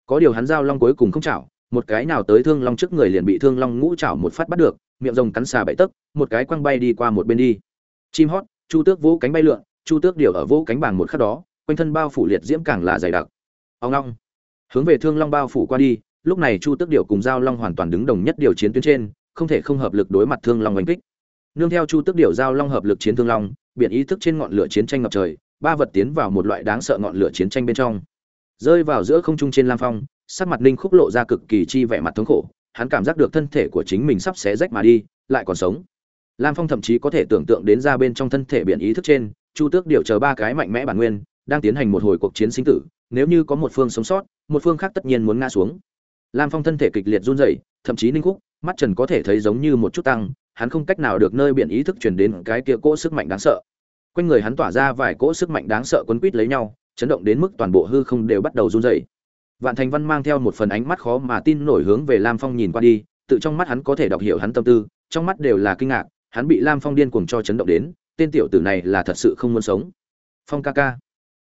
Có điều hắn giao long cuối cùng không chảo, một cái nào tới thương long trước người liền bị thương long ngũ chảo một phát bắt được, miệng rồng cắn xà bậy tấc, một cái quăng bay đi qua một bên đi. Chim hót, chu tước vỗ cánh bay lượn, chu tước điều ở vỗ cánh bàn một khắc đó, quanh thân bao phủ liệt diễm càng là dày đặc. Ông long. Hướng về thương long bao phủ qua đi, lúc này chu tước điều cùng giao long hoàn toàn đứng đồng nhất điều chiến tuyến trên, không thể không hợp lực đối mặt thương long oanh kích nương theo chu tước điệu giao long hợp lực chiến thương long, biển ý thức trên ngọn lửa chiến tranh ngập trời, ba vật tiến vào một loại đáng sợ ngọn lửa chiến tranh bên trong. Rơi vào giữa không trung trên lam phong, sắc mặt ninh khúc lộ ra cực kỳ chi vẻ mặt thống khổ, hắn cảm giác được thân thể của chính mình sắp xé rách mà đi, lại còn sống. Lam phong thậm chí có thể tưởng tượng đến ra bên trong thân thể biển ý thức trên, chu tước điều chờ ba cái mạnh mẽ bản nguyên, đang tiến hành một hồi cuộc chiến sinh tử, nếu như có một phương sống sót, một phương khác tất nhiên muốn ngã xuống. Lam phong thân thể kịch liệt run rẩy, thậm chí ninh khúc, mắt trần có thể thấy giống như một chút tăng hắn không cách nào được nơi biển ý thức truyền đến cái kia cỗ sức mạnh đáng sợ. Quanh người hắn tỏa ra vài cỗ sức mạnh đáng sợ quấn quít lấy nhau, chấn động đến mức toàn bộ hư không đều bắt đầu run rẩy. Vạn thành văn mang theo một phần ánh mắt khó mà tin nổi hướng về lam phong nhìn qua đi, tự trong mắt hắn có thể đọc hiểu hắn tâm tư, trong mắt đều là kinh ngạc, hắn bị lam phong điên cuồng cho chấn động đến, tên tiểu tử này là thật sự không muốn sống. Phong ca ca.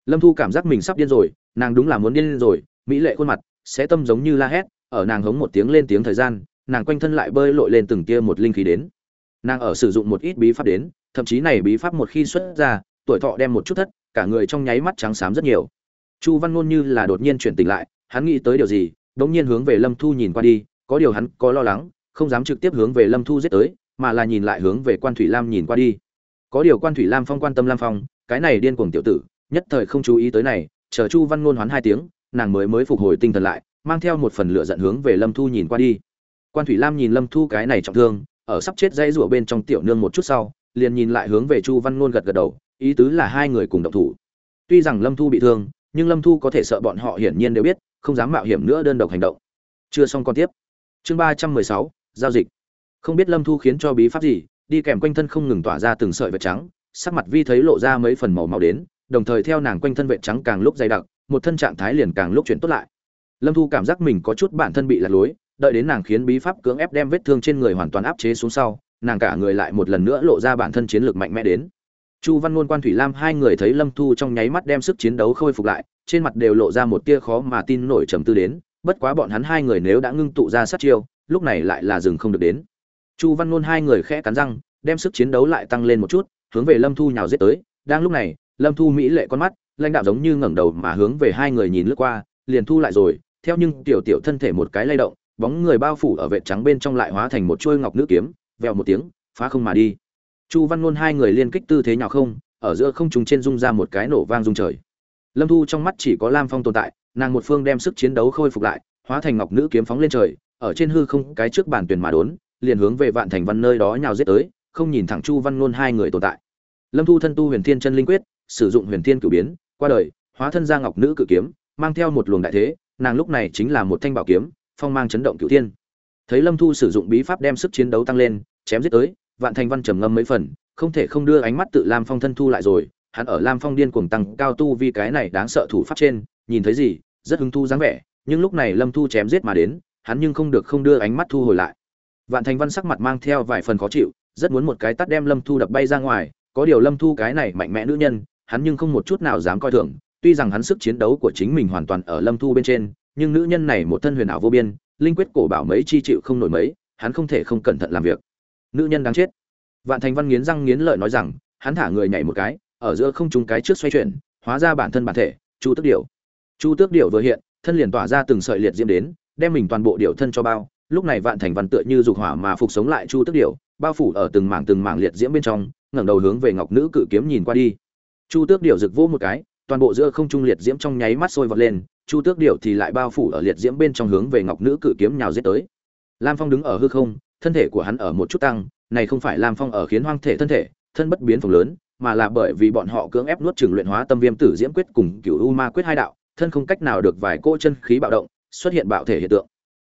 Lâm thu cảm giác mình sắp điên rồi, nàng đúng là muốn điên rồi, mỹ lệ khuôn mặt, sẽ tâm giống như la hét, ở nàng hống một tiếng lên tiếng thời gian, nàng quanh thân lại bơi lội lên từng tia một linh khí đến nàng ở sử dụng một ít bí pháp đến, thậm chí này bí pháp một khi xuất ra, tuổi thọ đem một chút thất, cả người trong nháy mắt trắng xám rất nhiều. Chu văn ngôn như là đột nhiên chuyển tỉnh lại, hắn nghĩ tới điều gì đống nhiên hướng về lâm thu nhìn qua đi, có điều hắn có lo lắng, không dám trực tiếp hướng về lâm thu giết tới, mà là nhìn lại hướng về quan thủy lam nhìn qua đi. Có điều quan thủy lam phong quan tâm lam phong, cái này điên cuồng tiểu tử, nhất thời không chú ý tới này, chờ chu văn ngôn hoán hai tiếng, nàng mới mới phục hồi tinh thần lại, mang theo một phần lửa giận hướng về lâm thu nhìn qua đi. Quan thủy lam nhìn lâm thu cái này trọng thương ở sắp chết dây rủa bên trong tiểu nương một chút sau, liền nhìn lại hướng về chu văn ngôn gật gật đầu, ý tứ là hai người cùng động thủ. Tuy rằng lâm thu bị thương, nhưng lâm thu có thể sợ bọn họ hiển nhiên đều biết, không dám mạo hiểm nữa đơn độc hành động. Chưa xong còn tiếp. Chương ba trăm mười sáu, giao dịch. Không biết lâm thu khiến cho bí pháp gì, đi kèm quanh thân không ngừng tỏa ra từng sợi vệt trắng, sắc mặt vi thấy lộ ra mấy phần màu màu đến, đồng thời theo nàng quanh thân vệt trắng càng lúc dày đặc, một thân trạng thái liền càng lúc chuyển tốt lại. Lâm thu cảm giác mình có chút bản thân bị lạc lối đợi đến nàng khiến bí pháp cưỡng ép đem vết thương trên người hoàn toàn áp chế xuống sau, nàng cả người lại một lần nữa lộ ra bản thân chiến lược mạnh mẽ đến. Chu văn ngôn, quan thủy lam, hai người thấy lâm thu trong nháy mắt đem sức chiến đấu khôi phục lại, trên mặt đều lộ ra một tia khó mà tin nổi trầm tư đến, bất quá bọn hắn hai người nếu đã ngưng tụ ra sát chiêu, lúc này lại là dừng không được đến. Chu văn ngôn hai người khẽ cắn răng, đem sức chiến đấu lại tăng lên một chút, hướng về lâm thu nhào giết tới. Đang lúc này, lâm thu mỹ lệ con mắt, lãnh đạo giống như ngẩng đầu mà hướng về hai người nhìn lướt qua, liền thu lại rồi, theo nhưng tiểu tiểu thân thể một cái lay động bóng người bao phủ ở vệ trắng bên trong lại hóa thành một chuôi ngọc nữ kiếm, vèo một tiếng, phá không mà đi. Chu văn ngôn hai người liên kích tư thế nhào không, ở giữa không trung trên rung ra một cái nổ vang rung trời. Lâm thu trong mắt chỉ có lam phong tồn tại, nàng một phương đem sức chiến đấu khôi phục lại, hóa thành ngọc nữ kiếm phóng lên trời, ở trên hư không cái trước bàn tuyển mà đốn, liền hướng về vạn thành văn nơi đó nhào giết tới, không nhìn thẳng chu văn ngôn hai người tồn tại. Lâm thu thân tu huyền thiên chân linh quyết, sử dụng huyền thiên cửu biến, qua đời, hóa thân ra ngọc nữ cự kiếm, mang theo một luồng đại thế, nàng lúc này chính là một thanh bảo kiếm phong mang chấn động cửu thiên. Thấy lâm thu sử dụng bí pháp đem sức chiến đấu tăng lên, chém giết tới, vạn thành văn trầm ngâm mấy phần, không thể không đưa ánh mắt tự lam phong thân thu lại rồi, hắn ở lam phong điên cuồng tăng cao tu vì cái này đáng sợ thủ pháp trên, nhìn thấy gì, rất hứng thu dáng vẻ, nhưng lúc này lâm thu chém giết mà đến, hắn nhưng không được không đưa ánh mắt thu hồi lại. Vạn thành văn sắc mặt mang theo vài phần khó chịu, rất muốn một cái tắt đem lâm thu đập bay ra ngoài, có điều lâm thu cái này mạnh mẽ nữ nhân, hắn nhưng không một chút nào dám coi thường, tuy rằng hắn sức chiến đấu của chính mình hoàn toàn ở lâm thu bên trên nhưng nữ nhân này một thân huyền ảo vô biên, linh quyết cổ bảo mấy chi chịu không nổi mấy, hắn không thể không cẩn thận làm việc. Nữ nhân đáng chết. Vạn thành văn nghiến răng nghiến lợi nói rằng, hắn thả người nhảy một cái, ở giữa không trung cái trước xoay chuyển, hóa ra bản thân bản thể, chu tước điểu. Chu tước điểu vừa hiện, thân liền tỏa ra từng sợi liệt diễm đến, đem mình toàn bộ điểu thân cho bao. Lúc này vạn thành văn tựa như dục hỏa mà phục sống lại chu tước điểu, bao phủ ở từng mảng từng mảng liệt diễm bên trong, ngẩng đầu hướng về ngọc nữ cự kiếm nhìn qua đi. Chu tước điểu rực vỗ một cái, toàn bộ giữa không trung liệt diễm trong nháy mắt sôi vọt lên chu tước điệu thì lại bao phủ ở liệt diễm bên trong hướng về ngọc nữ cự kiếm nhào giết tới. Lam phong đứng ở hư không, thân thể của hắn ở một chút tăng, này không phải lam phong ở khiến hoang thể thân thể, thân bất biến phồng lớn, mà là bởi vì bọn họ cưỡng ép nuốt trừng luyện hóa tâm viêm tử diễm quyết cùng cửu u ma quyết hai đạo, thân không cách nào được vài cỗ chân khí bạo động, xuất hiện bạo thể hiện tượng.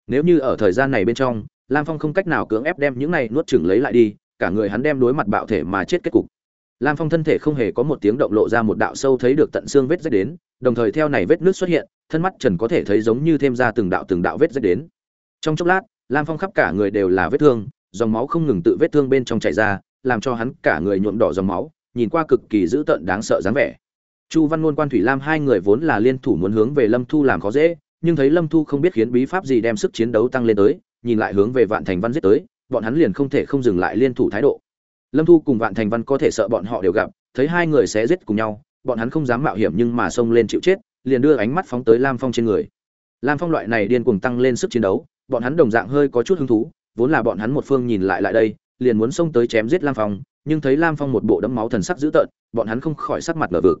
Nếu như ở thời gian này bên trong, lam phong không cách nào cưỡng ép đem những này nuốt trừng lấy lại đi, cả người hắn đem đối mặt bạo thể mà chết kết cục. Lam phong thân thể không hề có một tiếng động lộ ra một đạo sâu thấy được tận xương vết rách đến, đồng thời theo này vết nước xuất hiện thân mắt trần có thể thấy giống như thêm ra từng đạo từng đạo vết rách đến. Trong chốc lát, lam phong khắp cả người đều là vết thương, dòng máu không ngừng tự vết thương bên trong chảy ra, làm cho hắn cả người nhuộm đỏ dòng máu, nhìn qua cực kỳ dữ tợn đáng sợ dáng vẻ. Chu văn ngôn, quan thủy lam hai người vốn là liên thủ muốn hướng về lâm thu làm khó dễ, nhưng thấy lâm thu không biết khiến bí pháp gì đem sức chiến đấu tăng lên tới, nhìn lại hướng về vạn thành văn giết tới, bọn hắn liền không thể không dừng lại liên thủ thái độ. Lâm thu cùng vạn thành văn có thể sợ bọn họ đều gặp, thấy hai người sẽ giết cùng nhau, bọn hắn không dám mạo hiểm nhưng mà xông lên chịu chết liền đưa ánh mắt phóng tới lam phong trên người. Lam phong loại này điên cuồng tăng lên sức chiến đấu, bọn hắn đồng dạng hơi có chút hứng thú, vốn là bọn hắn một phương nhìn lại lại đây, liền muốn xông tới chém giết lam phong, nhưng thấy lam phong một bộ đẫm máu thần sắc dữ tợn, bọn hắn không khỏi sắc mặt ngờ vực.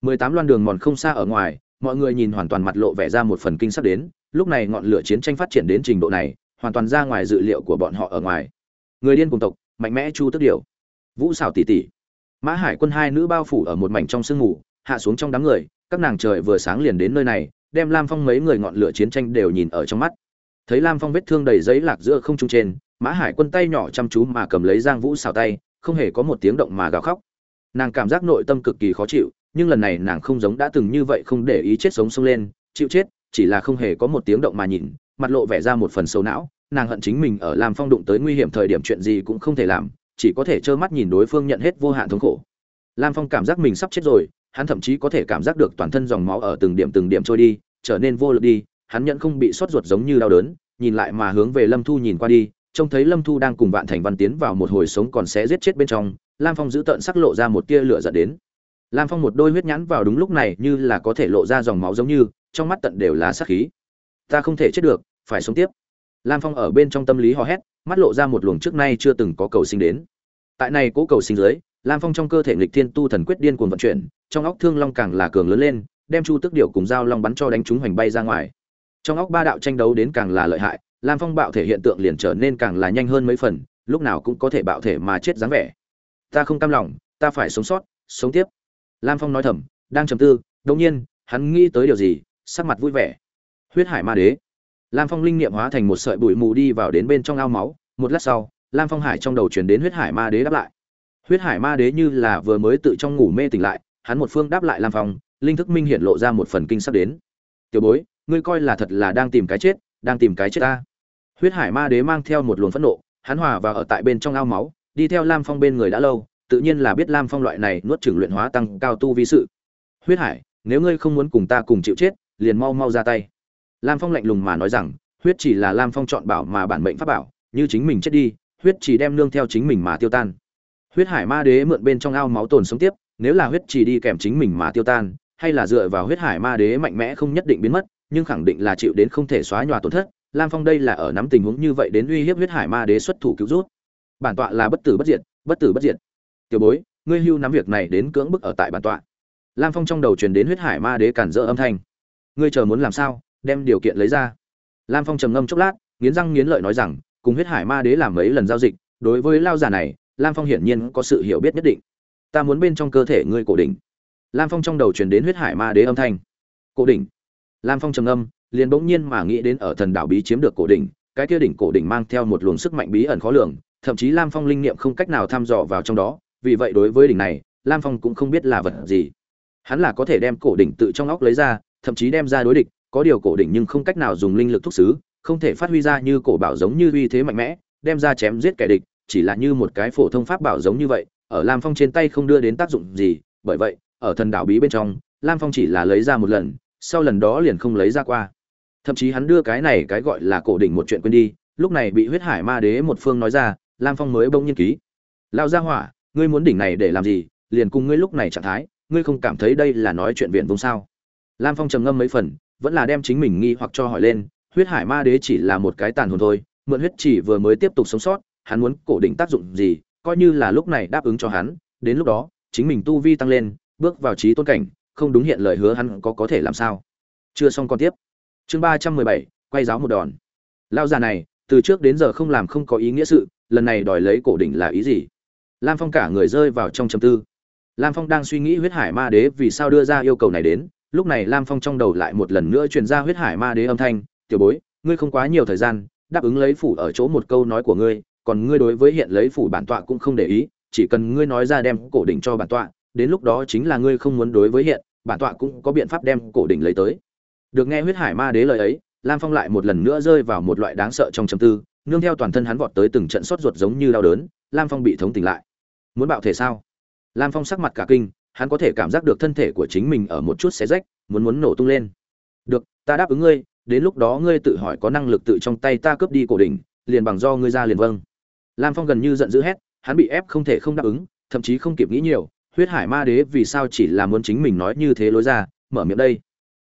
Mười tám loan đường mòn không xa ở ngoài, mọi người nhìn hoàn toàn mặt lộ vẻ ra một phần kinh sắc đến, lúc này ngọn lửa chiến tranh phát triển đến trình độ này, hoàn toàn ra ngoài dự liệu của bọn họ ở ngoài. Người điên cùng tộc, mạnh mẽ chu tức điều. Vũ xảo tỉ tỉ. Mã hải quân hai nữ bao phủ ở một mảnh trong sương mù, hạ xuống trong đám người các nàng trời vừa sáng liền đến nơi này, đem lam phong mấy người ngọn lửa chiến tranh đều nhìn ở trong mắt. Thấy lam phong vết thương đầy giấy lạc giữa không trung trên, mã hải quân tay nhỏ chăm chú mà cầm lấy giang vũ xào tay, không hề có một tiếng động mà gào khóc. Nàng cảm giác nội tâm cực kỳ khó chịu, nhưng lần này nàng không giống đã từng như vậy không để ý chết sống sông lên, chịu chết, chỉ là không hề có một tiếng động mà nhìn, mặt lộ vẻ ra một phần sâu não, nàng hận chính mình ở làm phong đụng tới nguy hiểm thời điểm chuyện gì cũng không thể làm, chỉ có thể trơ mắt nhìn đối phương nhận hết vô hạn thống khổ. Lam phong cảm giác mình sắp chết rồi hắn thậm chí có thể cảm giác được toàn thân dòng máu ở từng điểm từng điểm trôi đi, trở nên vô lực đi, hắn nhận không bị sốt ruột giống như đau đớn, nhìn lại mà hướng về lâm thu nhìn qua đi, trông thấy lâm thu đang cùng vạn thành văn tiến vào một hồi sống còn sẽ giết chết bên trong, lam phong giữ tợn sắc lộ ra một tia lửa dẫn đến. Lam phong một đôi huyết nhãn vào đúng lúc này như là có thể lộ ra dòng máu giống như, trong mắt tận đều là sắc khí. Ta không thể chết được, phải sống tiếp. Lam phong ở bên trong tâm lý hò hét, mắt lộ ra một luồng trước nay chưa từng có cầu sinh đến. Tại này cố cầu sinh dưới lam phong trong cơ thể nghịch thiên tu thần quyết điên cuồng vận chuyển, trong óc thương long càng là cường lớn lên, đem chu tức điệu cùng dao long bắn cho đánh chúng hoành bay ra ngoài. Trong óc ba đạo tranh đấu đến càng là lợi hại, lam phong bạo thể hiện tượng liền trở nên càng là nhanh hơn mấy phần, lúc nào cũng có thể bạo thể mà chết dáng vẻ. Ta không cam lòng, ta phải sống sót, sống tiếp. Lam phong nói thầm, đang trầm tư, đột nhiên, hắn nghĩ tới điều gì, sắc mặt vui vẻ. Huyết hải ma đế. Lam phong linh niệm hóa thành một sợi bụi mù đi vào đến bên trong ao máu, một lát sau, lam phong hải trong đầu chuyển đến huyết hải ma đế đáp lại huyết hải ma đế như là vừa mới tự trong ngủ mê tỉnh lại, hắn một phương đáp lại lam phong, linh thức minh hiện lộ ra một phần kinh sắp đến. Tiểu bối, ngươi coi là thật là đang tìm cái chết, đang tìm cái chết ta. Huyết hải ma đế mang theo một luồng phẫn nộ, hắn hòa và ở tại bên trong ao máu, đi theo lam phong bên người đã lâu, tự nhiên là biết lam phong loại này nuốt trừng luyện hóa tăng cao tu vi sự. Huyết hải, nếu ngươi không muốn cùng ta cùng chịu chết, liền mau mau ra tay. Lam phong lạnh lùng mà nói rằng, huyết chỉ là lam phong chọn bảo mà bản mệnh pháp bảo, như chính mình chết đi, huyết chỉ đem nương theo chính mình mà tiêu tan huyết hải ma đế mượn bên trong ao máu tồn sống tiếp, nếu là huyết chỉ đi kèm chính mình mà tiêu tan, hay là dựa vào huyết hải ma đế mạnh mẽ không nhất định biến mất, nhưng khẳng định là chịu đến không thể xóa nhòa tổn thất, lam phong đây là ở nắm tình huống như vậy đến uy hiếp huyết hải ma đế xuất thủ cứu rút bản tọa là bất tử bất diệt, bất tử bất diệt. Tiểu bối, ngươi hưu nắm việc này đến cưỡng bức ở tại bản tọa. Lam phong trong đầu truyền đến huyết hải ma đế cản rỡ âm thanh. Ngươi chờ muốn làm sao, đem điều kiện lấy ra. Lam phong trầm ngâm chốc lát, nghiến răng nghiến lợi nói rằng, cùng huyết hải ma đế làm mấy lần giao dịch, đối với lao giả này lam phong hiển nhiên có sự hiểu biết nhất định. Ta muốn bên trong cơ thể ngươi cổ đỉnh. Lam phong trong đầu truyền đến huyết hải ma đế âm thanh. Cổ đỉnh. Lam phong trầm ngâm, liền bỗng nhiên mà nghĩ đến ở thần đảo bí chiếm được cổ đỉnh, cái kia đỉnh cổ đỉnh mang theo một luồng sức mạnh bí ẩn khó lường, thậm chí lam phong linh nghiệm không cách nào thăm dò vào trong đó, vì vậy đối với đỉnh này, lam phong cũng không biết là vật gì. Hắn là có thể đem cổ đỉnh tự trong óc lấy ra, thậm chí đem ra đối địch, có điều cổ đỉnh nhưng không cách nào dùng linh lực thúc xứ, không thể phát huy ra như cổ bảo giống như uy thế mạnh mẽ, đem ra chém giết kẻ địch chỉ là như một cái phổ thông pháp bảo giống như vậy, ở lam phong trên tay không đưa đến tác dụng gì, bởi vậy, ở thần đảo bí bên trong, lam phong chỉ là lấy ra một lần, sau lần đó liền không lấy ra qua. Thậm chí hắn đưa cái này cái gọi là cổ đỉnh một chuyện quên đi, lúc này bị huyết hải ma đế một phương nói ra, lam phong mới bỗng nhiên ký. Lao ra hỏa, ngươi muốn đỉnh này để làm gì, liền cùng ngươi lúc này trạng thái, ngươi không cảm thấy đây là nói chuyện viện vùng sao? Lam phong trầm ngâm mấy phần, vẫn là đem chính mình nghi hoặc cho hỏi lên, huyết hải ma đế chỉ là một cái tàn hồn thôi, mượn huyết chỉ vừa mới tiếp tục sống sót hắn muốn cổ đỉnh tác dụng gì, coi như là lúc này đáp ứng cho hắn, đến lúc đó, chính mình tu vi tăng lên, bước vào trí tôn cảnh, không đúng hiện lời hứa hắn có có thể làm sao. Chưa xong còn tiếp. Chương ba trăm mười bảy, quay giáo một đòn. Lão già này, từ trước đến giờ không làm không có ý nghĩa sự, lần này đòi lấy cổ đỉnh là ý gì? Lam phong cả người rơi vào trong trầm tư. Lam phong đang suy nghĩ huyết hải ma đế vì sao đưa ra yêu cầu này đến, lúc này lam phong trong đầu lại một lần nữa truyền ra huyết hải ma đế âm thanh, tiểu bối, ngươi không quá nhiều thời gian, đáp ứng lấy phủ ở chỗ một câu nói của ngươi còn ngươi đối với hiện lấy phủ bản tọa cũng không để ý, chỉ cần ngươi nói ra đem cổ đỉnh cho bản tọa, đến lúc đó chính là ngươi không muốn đối với hiện, bản tọa cũng có biện pháp đem cổ đỉnh lấy tới. Được nghe huyết hải ma đế lời ấy, lam phong lại một lần nữa rơi vào một loại đáng sợ trong châm tư, nương theo toàn thân hắn vọt tới từng trận sốt ruột giống như đau đớn, lam phong bị thống tỉnh lại. Muốn bạo thể sao? Lam phong sắc mặt cả kinh, hắn có thể cảm giác được thân thể của chính mình ở một chút xé rách, muốn muốn nổ tung lên. Được, ta đáp ứng ngươi, đến lúc đó ngươi tự hỏi có năng lực tự trong tay ta cướp đi cổ đỉnh, liền bằng do ngươi ra liền vâng lam phong gần như giận dữ hét, hắn bị ép không thể không đáp ứng, thậm chí không kịp nghĩ nhiều, huyết hải ma đế vì sao chỉ là muốn chính mình nói như thế lối ra, mở miệng đây.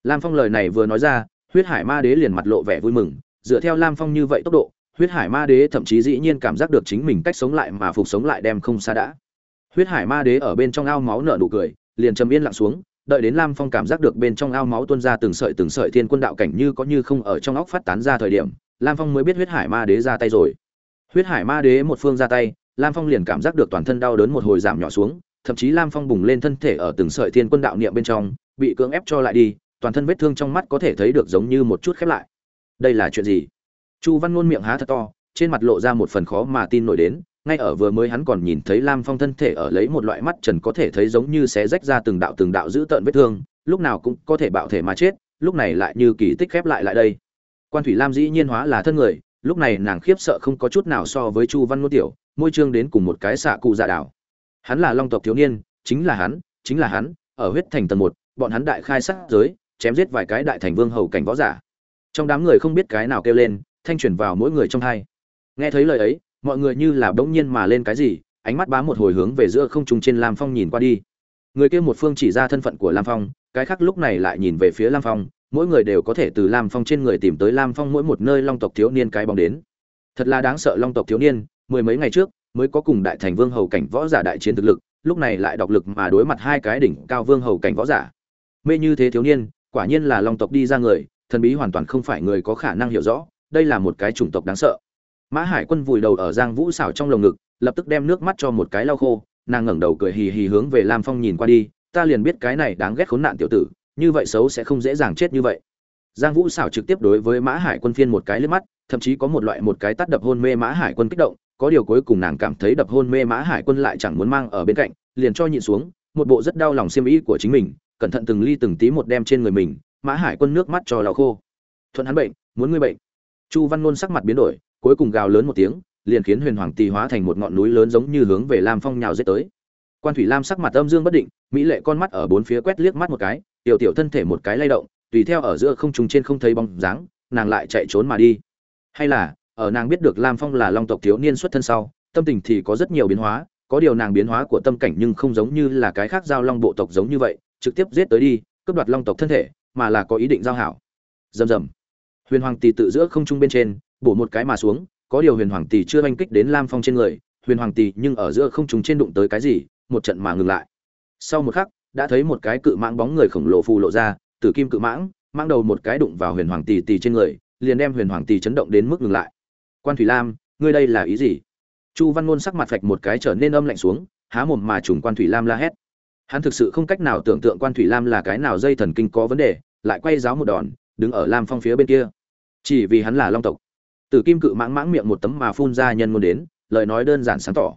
Lam phong lời này vừa nói ra, huyết hải ma đế liền mặt lộ vẻ vui mừng, dựa theo lam phong như vậy tốc độ, huyết hải ma đế thậm chí dĩ nhiên cảm giác được chính mình cách sống lại mà phục sống lại đem không xa đã. Huyết hải ma đế ở bên trong ao máu nở nụ cười, liền trầm yên lặng xuống, đợi đến lam phong cảm giác được bên trong ao máu tuôn ra từng sợi từng sợi thiên quân đạo cảnh như có như không ở trong óc phát tán ra thời điểm, lam phong mới biết huyết hải ma đế ra tay rồi huyết hải ma đế một phương ra tay, lam phong liền cảm giác được toàn thân đau đớn một hồi giảm nhỏ xuống, thậm chí lam phong bùng lên thân thể ở từng sợi thiên quân đạo niệm bên trong, bị cưỡng ép cho lại đi, toàn thân vết thương trong mắt có thể thấy được giống như một chút khép lại. Đây là chuyện gì? Chu văn ngôn miệng há thật to, trên mặt lộ ra một phần khó mà tin nổi đến, ngay ở vừa mới hắn còn nhìn thấy lam phong thân thể ở lấy một loại mắt trần có thể thấy giống như xé rách ra từng đạo từng đạo giữ tợn vết thương, lúc nào cũng có thể bạo thể mà chết, lúc này lại như kỳ tích khép lại lại đây. Quan thủy lam dĩ nhiên hóa là thân người lúc này nàng khiếp sợ không có chút nào so với chu văn ngôn tiểu, môi trương đến cùng một cái xạ cụ dạ đảo. Hắn là long tộc thiếu niên, chính là hắn, chính là hắn, ở huyết thành tầng một, bọn hắn đại khai sát giới, chém giết vài cái đại thành vương hầu cảnh võ giả. Trong đám người không biết cái nào kêu lên, thanh chuyển vào mỗi người trong hai. Nghe thấy lời ấy, mọi người như là bỗng nhiên mà lên cái gì, ánh mắt bám một hồi hướng về giữa không trung trên lam phong nhìn qua đi. Người kia một phương chỉ ra thân phận của lam phong, cái khác lúc này lại nhìn về phía lam phong mỗi người đều có thể từ lam phong trên người tìm tới lam phong mỗi một nơi long tộc thiếu niên cái bóng đến. Thật là đáng sợ long tộc thiếu niên, mười mấy ngày trước, mới có cùng đại thành vương hầu cảnh võ giả đại chiến thực lực, lúc này lại độc lực mà đối mặt hai cái đỉnh cao vương hầu cảnh võ giả. Mê như thế thiếu niên, quả nhiên là long tộc đi ra người, thần bí hoàn toàn không phải người có khả năng hiểu rõ, đây là một cái chủng tộc đáng sợ. Mã hải quân vùi đầu ở giang vũ xảo trong lồng ngực, lập tức đem nước mắt cho một cái lau khô, nàng ngẩng đầu cười hì hì hướng về lam phong nhìn qua đi, ta liền biết cái này đáng ghét khốn nạn tiểu tử như vậy xấu sẽ không dễ dàng chết như vậy. Giang vũ xảo trực tiếp đối với mã hải quân phiên một cái lên mắt, thậm chí có một loại một cái tắt đập hôn mê mã hải quân kích động, có điều cuối cùng nàng cảm thấy đập hôn mê mã hải quân lại chẳng muốn mang ở bên cạnh, liền cho nhịn xuống, một bộ rất đau lòng xiêm ý của chính mình, cẩn thận từng ly từng tí một đem trên người mình, mã hải quân nước mắt cho lau khô. Thuận hắn bệnh, muốn ngươi bệnh. Chu văn nôn sắc mặt biến đổi, cuối cùng gào lớn một tiếng, liền khiến huyền hoàng tỳ hóa thành một ngọn núi lớn giống như hướng về lam phong nhào dết tới. Quan thủy lam sắc mặt âm dương bất định, mỹ lệ con mắt ở bốn phía quét liếc mắt một cái tiểu tiểu thân thể một cái lay động, tùy theo ở giữa không trùng trên không thấy bóng dáng, nàng lại chạy trốn mà đi. Hay là, ở nàng biết được lam phong là long tộc thiếu niên xuất thân sau, tâm tình thì có rất nhiều biến hóa, có điều nàng biến hóa của tâm cảnh nhưng không giống như là cái khác giao long bộ tộc giống như vậy, trực tiếp giết tới đi, cướp đoạt long tộc thân thể, mà là có ý định giao hảo. Rầm rầm. Huyền hoàng tỷ tự giữa không trung bên trên, bổ một cái mà xuống, có điều huyền hoàng tỷ chưa oanh kích đến lam phong trên người, huyền hoàng tỷ nhưng ở giữa không trung trên đụng tới cái gì, một trận mà ngừng lại. Sau một khắc đã thấy một cái cự mãng bóng người khổng lồ phù lộ ra tử kim cự mãng, mang đầu một cái đụng vào huyền hoàng tỷ tỷ trên người, liền đem huyền hoàng tỷ chấn động đến mức ngừng lại. Quan thủy lam, ngươi đây là ý gì? Chu văn ngôn sắc mặt phạch một cái trở nên âm lạnh xuống, há mồm mà trùng quan thủy lam la hét. Hắn thực sự không cách nào tưởng tượng quan thủy lam là cái nào dây thần kinh có vấn đề, lại quay giáo một đòn, đứng ở lam phong phía bên kia. Chỉ vì hắn là long tộc. Tử kim cự mãng mãng miệng một tấm mà phun ra nhân ngôn đến, lời nói đơn giản sáng tỏ.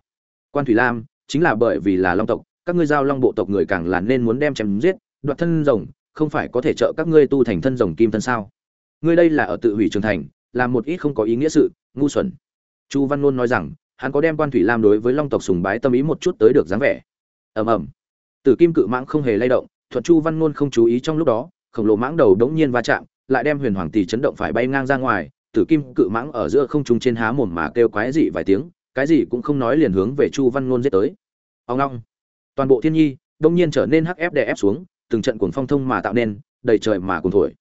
Quan thủy lam, chính là bởi vì là long tộc các ngươi giao long bộ tộc người càng là nên muốn đem chém giết, đoạt thân rồng, không phải có thể trợ các ngươi tu thành thân rồng kim thân sao? Ngươi đây là ở tự hủy trường thành, làm một ít không có ý nghĩa sự, ngu xuẩn. Chu văn ngôn nói rằng, hắn có đem quan thủy lam đối với long tộc sùng bái tâm ý một chút tới được dáng vẻ. Ầm ầm. Tử kim cự mãng không hề lay động, thuật chu văn ngôn không chú ý trong lúc đó, khổng lồ mãng đầu đống nhiên va chạm, lại đem huyền hoàng tỷ chấn động phải bay ngang ra ngoài, tử kim cự mãng ở giữa không trung trên há mồm mà kêu quái dị vài tiếng, cái gì cũng không nói liền hướng về chu văn ngôn giết tới. Ông long toàn bộ thiên nhi đông nhiên trở nên hắc ép đè ép xuống, từng trận cuồng phong thông mà tạo nên, đầy trời mà cuồng thổi.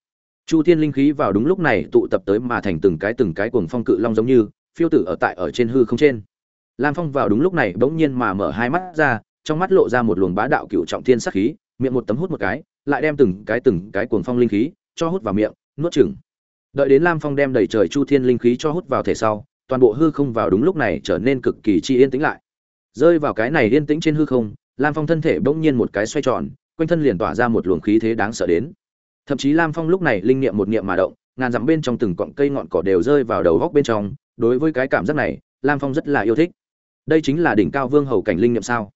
Chu thiên linh khí vào đúng lúc này tụ tập tới mà thành từng cái từng cái cuồng phong cự long giống như, phiêu tử ở tại ở trên hư không trên. Lam phong vào đúng lúc này bỗng nhiên mà mở hai mắt ra, trong mắt lộ ra một luồng bá đạo cựu trọng thiên sắc khí, miệng một tấm hút một cái, lại đem từng cái từng cái cuồng phong linh khí cho hút vào miệng, nuốt chửng. Đợi đến lam phong đem đầy trời chu thiên linh khí cho hút vào thể sau, toàn bộ hư không vào đúng lúc này trở nên cực kỳ chi yên tĩnh lại. Rơi vào cái này yên tĩnh trên hư không lam phong thân thể bỗng nhiên một cái xoay tròn, quanh thân liền tỏa ra một luồng khí thế đáng sợ đến. Thậm chí lam phong lúc này linh niệm một niệm mà động, ngàn dặm bên trong từng cọng cây ngọn cỏ đều rơi vào đầu góc bên trong. Đối với cái cảm giác này, lam phong rất là yêu thích. Đây chính là đỉnh cao vương hầu cảnh linh niệm sao?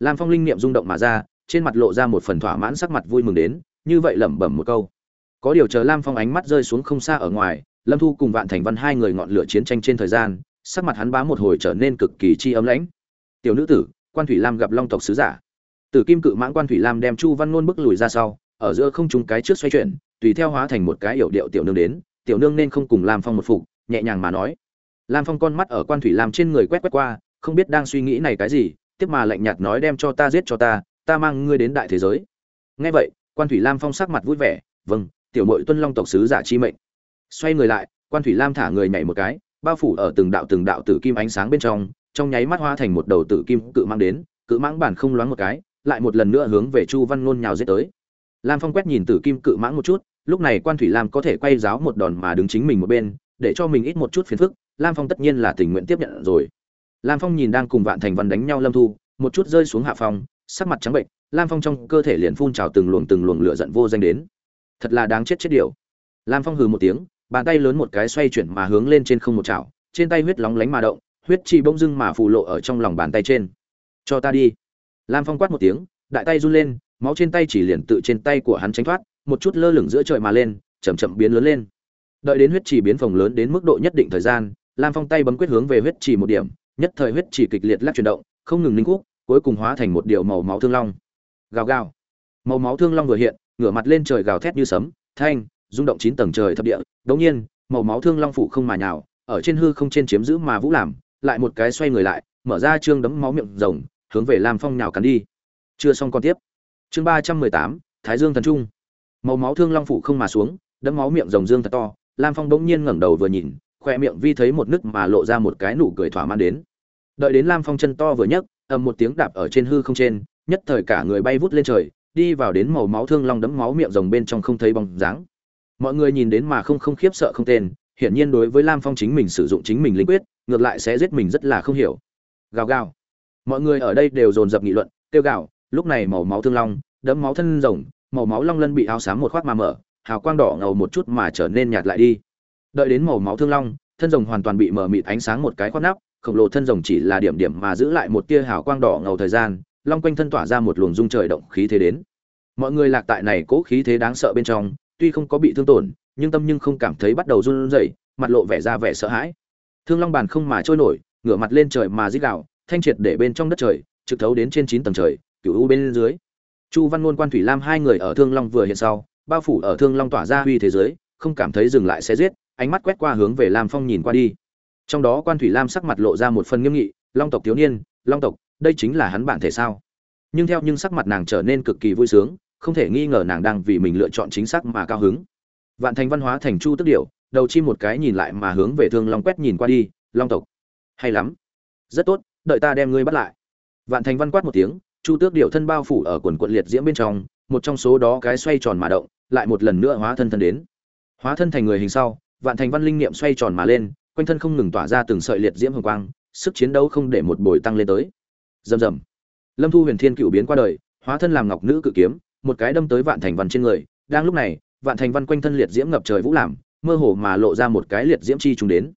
Lam phong linh niệm rung động mà ra, trên mặt lộ ra một phần thỏa mãn sắc mặt vui mừng đến, như vậy lẩm bẩm một câu. Có điều chờ lam phong ánh mắt rơi xuống không xa ở ngoài, lâm thu cùng vạn thành văn hai người ngọn lửa chiến tranh trên thời gian, sắc mặt hắn bá một hồi trở nên cực kỳ chi ấm lãnh. Tiểu nữ tử quan thủy lam gặp long tộc sứ giả. Tử kim cự mãng quan thủy lam đem chu văn ngôn bức lùi ra sau, ở giữa không trung cái trước xoay chuyển, tùy theo hóa thành một cái yểu điệu tiểu nương đến, tiểu nương nên không cùng lam phong một phục, nhẹ nhàng mà nói. Lam phong con mắt ở quan thủy lam trên người quét quét qua, không biết đang suy nghĩ này cái gì, tiếp mà lạnh nhạt nói đem cho ta giết cho ta ta mang ngươi đến đại thế giới. Nghe vậy, quan thủy lam phong sắc mặt vui vẻ vâng tiểu mội tuân long tộc sứ giả chi mệnh. Xoay người lại, quan thủy lam thả người nhảy một cái, bao phủ ở từng đạo từng đạo tử kim ánh sáng bên trong trong nháy mắt hoa thành một đầu tử kim cự mang đến, cự mãng bản không loáng một cái, lại một lần nữa hướng về chu văn ngôn nhào giết tới. Lam phong quét nhìn tử kim cự mãng một chút, lúc này quan thủy lam có thể quay giáo một đòn mà đứng chính mình một bên, để cho mình ít một chút phiền phức, lam phong tất nhiên là tình nguyện tiếp nhận rồi. Lam phong nhìn đang cùng vạn thành văn đánh nhau lâm thu, một chút rơi xuống hạ phong, sắc mặt trắng bệnh, lam phong trong cơ thể liền phun trào từng luồng từng luồng lửa giận vô danh đến. Thật là đáng chết chết điều. Lam phong hừ một tiếng, bàn tay lớn một cái xoay chuyển mà hướng lên trên không một chảo, trên tay huyết lóng lánh mà động huyết chi bỗng dưng mà phù lộ ở trong lòng bàn tay trên. Cho ta đi. Lam phong quát một tiếng, đại tay run lên, máu trên tay chỉ liền tự trên tay của hắn tránh thoát, một chút lơ lửng giữa trời mà lên, chậm chậm biến lớn lên. Đợi đến huyết chỉ biến phồng lớn đến mức độ nhất định thời gian, lam phong tay bấm quyết hướng về huyết chỉ một điểm, nhất thời huyết chỉ kịch liệt lắc chuyển động, không ngừng linh khúc, cuối cùng hóa thành một điệu màu máu thương long. Gào gào. Màu máu thương long vừa hiện, ngửa mặt lên trời gào thét như sấm, thanh, rung động chín tầng trời thập địa. Đống nhiên, màu máu thương long phủ không mà nhào, ở trên hư không trên chiếm giữ mà vũ làm lại một cái xoay người lại, mở ra trương đấm máu miệng rồng, hướng về lam phong nhào cắn đi. Chưa xong còn tiếp. Chương ba trăm mười tám, thái dương thần trung. Màu máu thương long phủ không mà xuống, đấm máu miệng rồng dương thật to, lam phong bỗng nhiên ngẩng đầu vừa nhìn, khoe miệng vi thấy một nứt mà lộ ra một cái nụ cười thỏa mãn đến. Đợi đến lam phong chân to vừa nhấc, ầm một tiếng đạp ở trên hư không trên, nhất thời cả người bay vút lên trời, đi vào đến màu máu thương long đấm máu miệng rồng bên trong không thấy bóng dáng. Mọi người nhìn đến mà không không khiếp sợ không tên hiển nhiên đối với lam phong chính mình sử dụng chính mình linh quyết, ngược lại sẽ giết mình rất là không hiểu. Gào gào. Mọi người ở đây đều dồn dập nghị luận, kêu gào, lúc này màu máu thương long đấm máu thân rồng, màu máu long lân bị áo xám một khoác mà mở, hào quang đỏ ngầu một chút mà trở nên nhạt lại đi. Đợi đến màu máu thương long, thân rồng hoàn toàn bị mở mịt ánh sáng một cái khoác nắp, khổng lồ thân rồng chỉ là điểm điểm mà giữ lại một tia hào quang đỏ ngầu thời gian, long quanh thân tỏa ra một luồng dung trời động khí thế đến. Mọi người lạc tại này cố khí thế đáng sợ bên trong, tuy không có bị thương tổn nhưng tâm nhưng không cảm thấy bắt đầu run rẩy mặt lộ vẻ ra vẻ sợ hãi. Thương long bàn không mà trôi nổi ngửa mặt lên trời mà rít gào, thanh triệt để bên trong đất trời trực thấu đến trên chín tầng trời cửu u bên dưới. Chu văn ngôn quan thủy lam hai người ở thương long vừa hiện sau bao phủ ở thương long tỏa ra huy thế giới không cảm thấy dừng lại sẽ giết ánh mắt quét qua hướng về lam phong nhìn qua đi. Trong đó quan thủy lam sắc mặt lộ ra một phần nghiêm nghị long tộc thiếu niên long tộc đây chính là hắn bản thể sao? Nhưng theo nhưng sắc mặt nàng trở nên cực kỳ vui sướng không thể nghi ngờ nàng đang vì mình lựa chọn chính xác mà cao hứng vạn thành văn hóa thành chu tức điệu đầu chim một cái nhìn lại mà hướng về thương long quét nhìn qua đi, long tộc, hay lắm. Rất tốt, đợi ta đem ngươi bắt lại. Vạn thành văn quát một tiếng, chu tước điệu thân bao phủ ở quần quận liệt diễm bên trong, một trong số đó cái xoay tròn mà động, lại một lần nữa hóa thân thân đến. Hóa thân thành người hình sau, vạn thành văn linh niệm xoay tròn mà lên, quanh thân không ngừng tỏa ra từng sợi liệt diễm hồng quang, sức chiến đấu không để một bồi tăng lên tới. Rầm rầm. Lâm thu huyền thiên cựu biến qua đời, hóa thân làm ngọc nữ cự kiếm, một cái đâm tới vạn thành văn trên người, đang lúc này vạn thành văn quanh thân liệt diễm ngập trời vũ làm, mơ hồ mà lộ ra một cái liệt diễm chi trùng đến.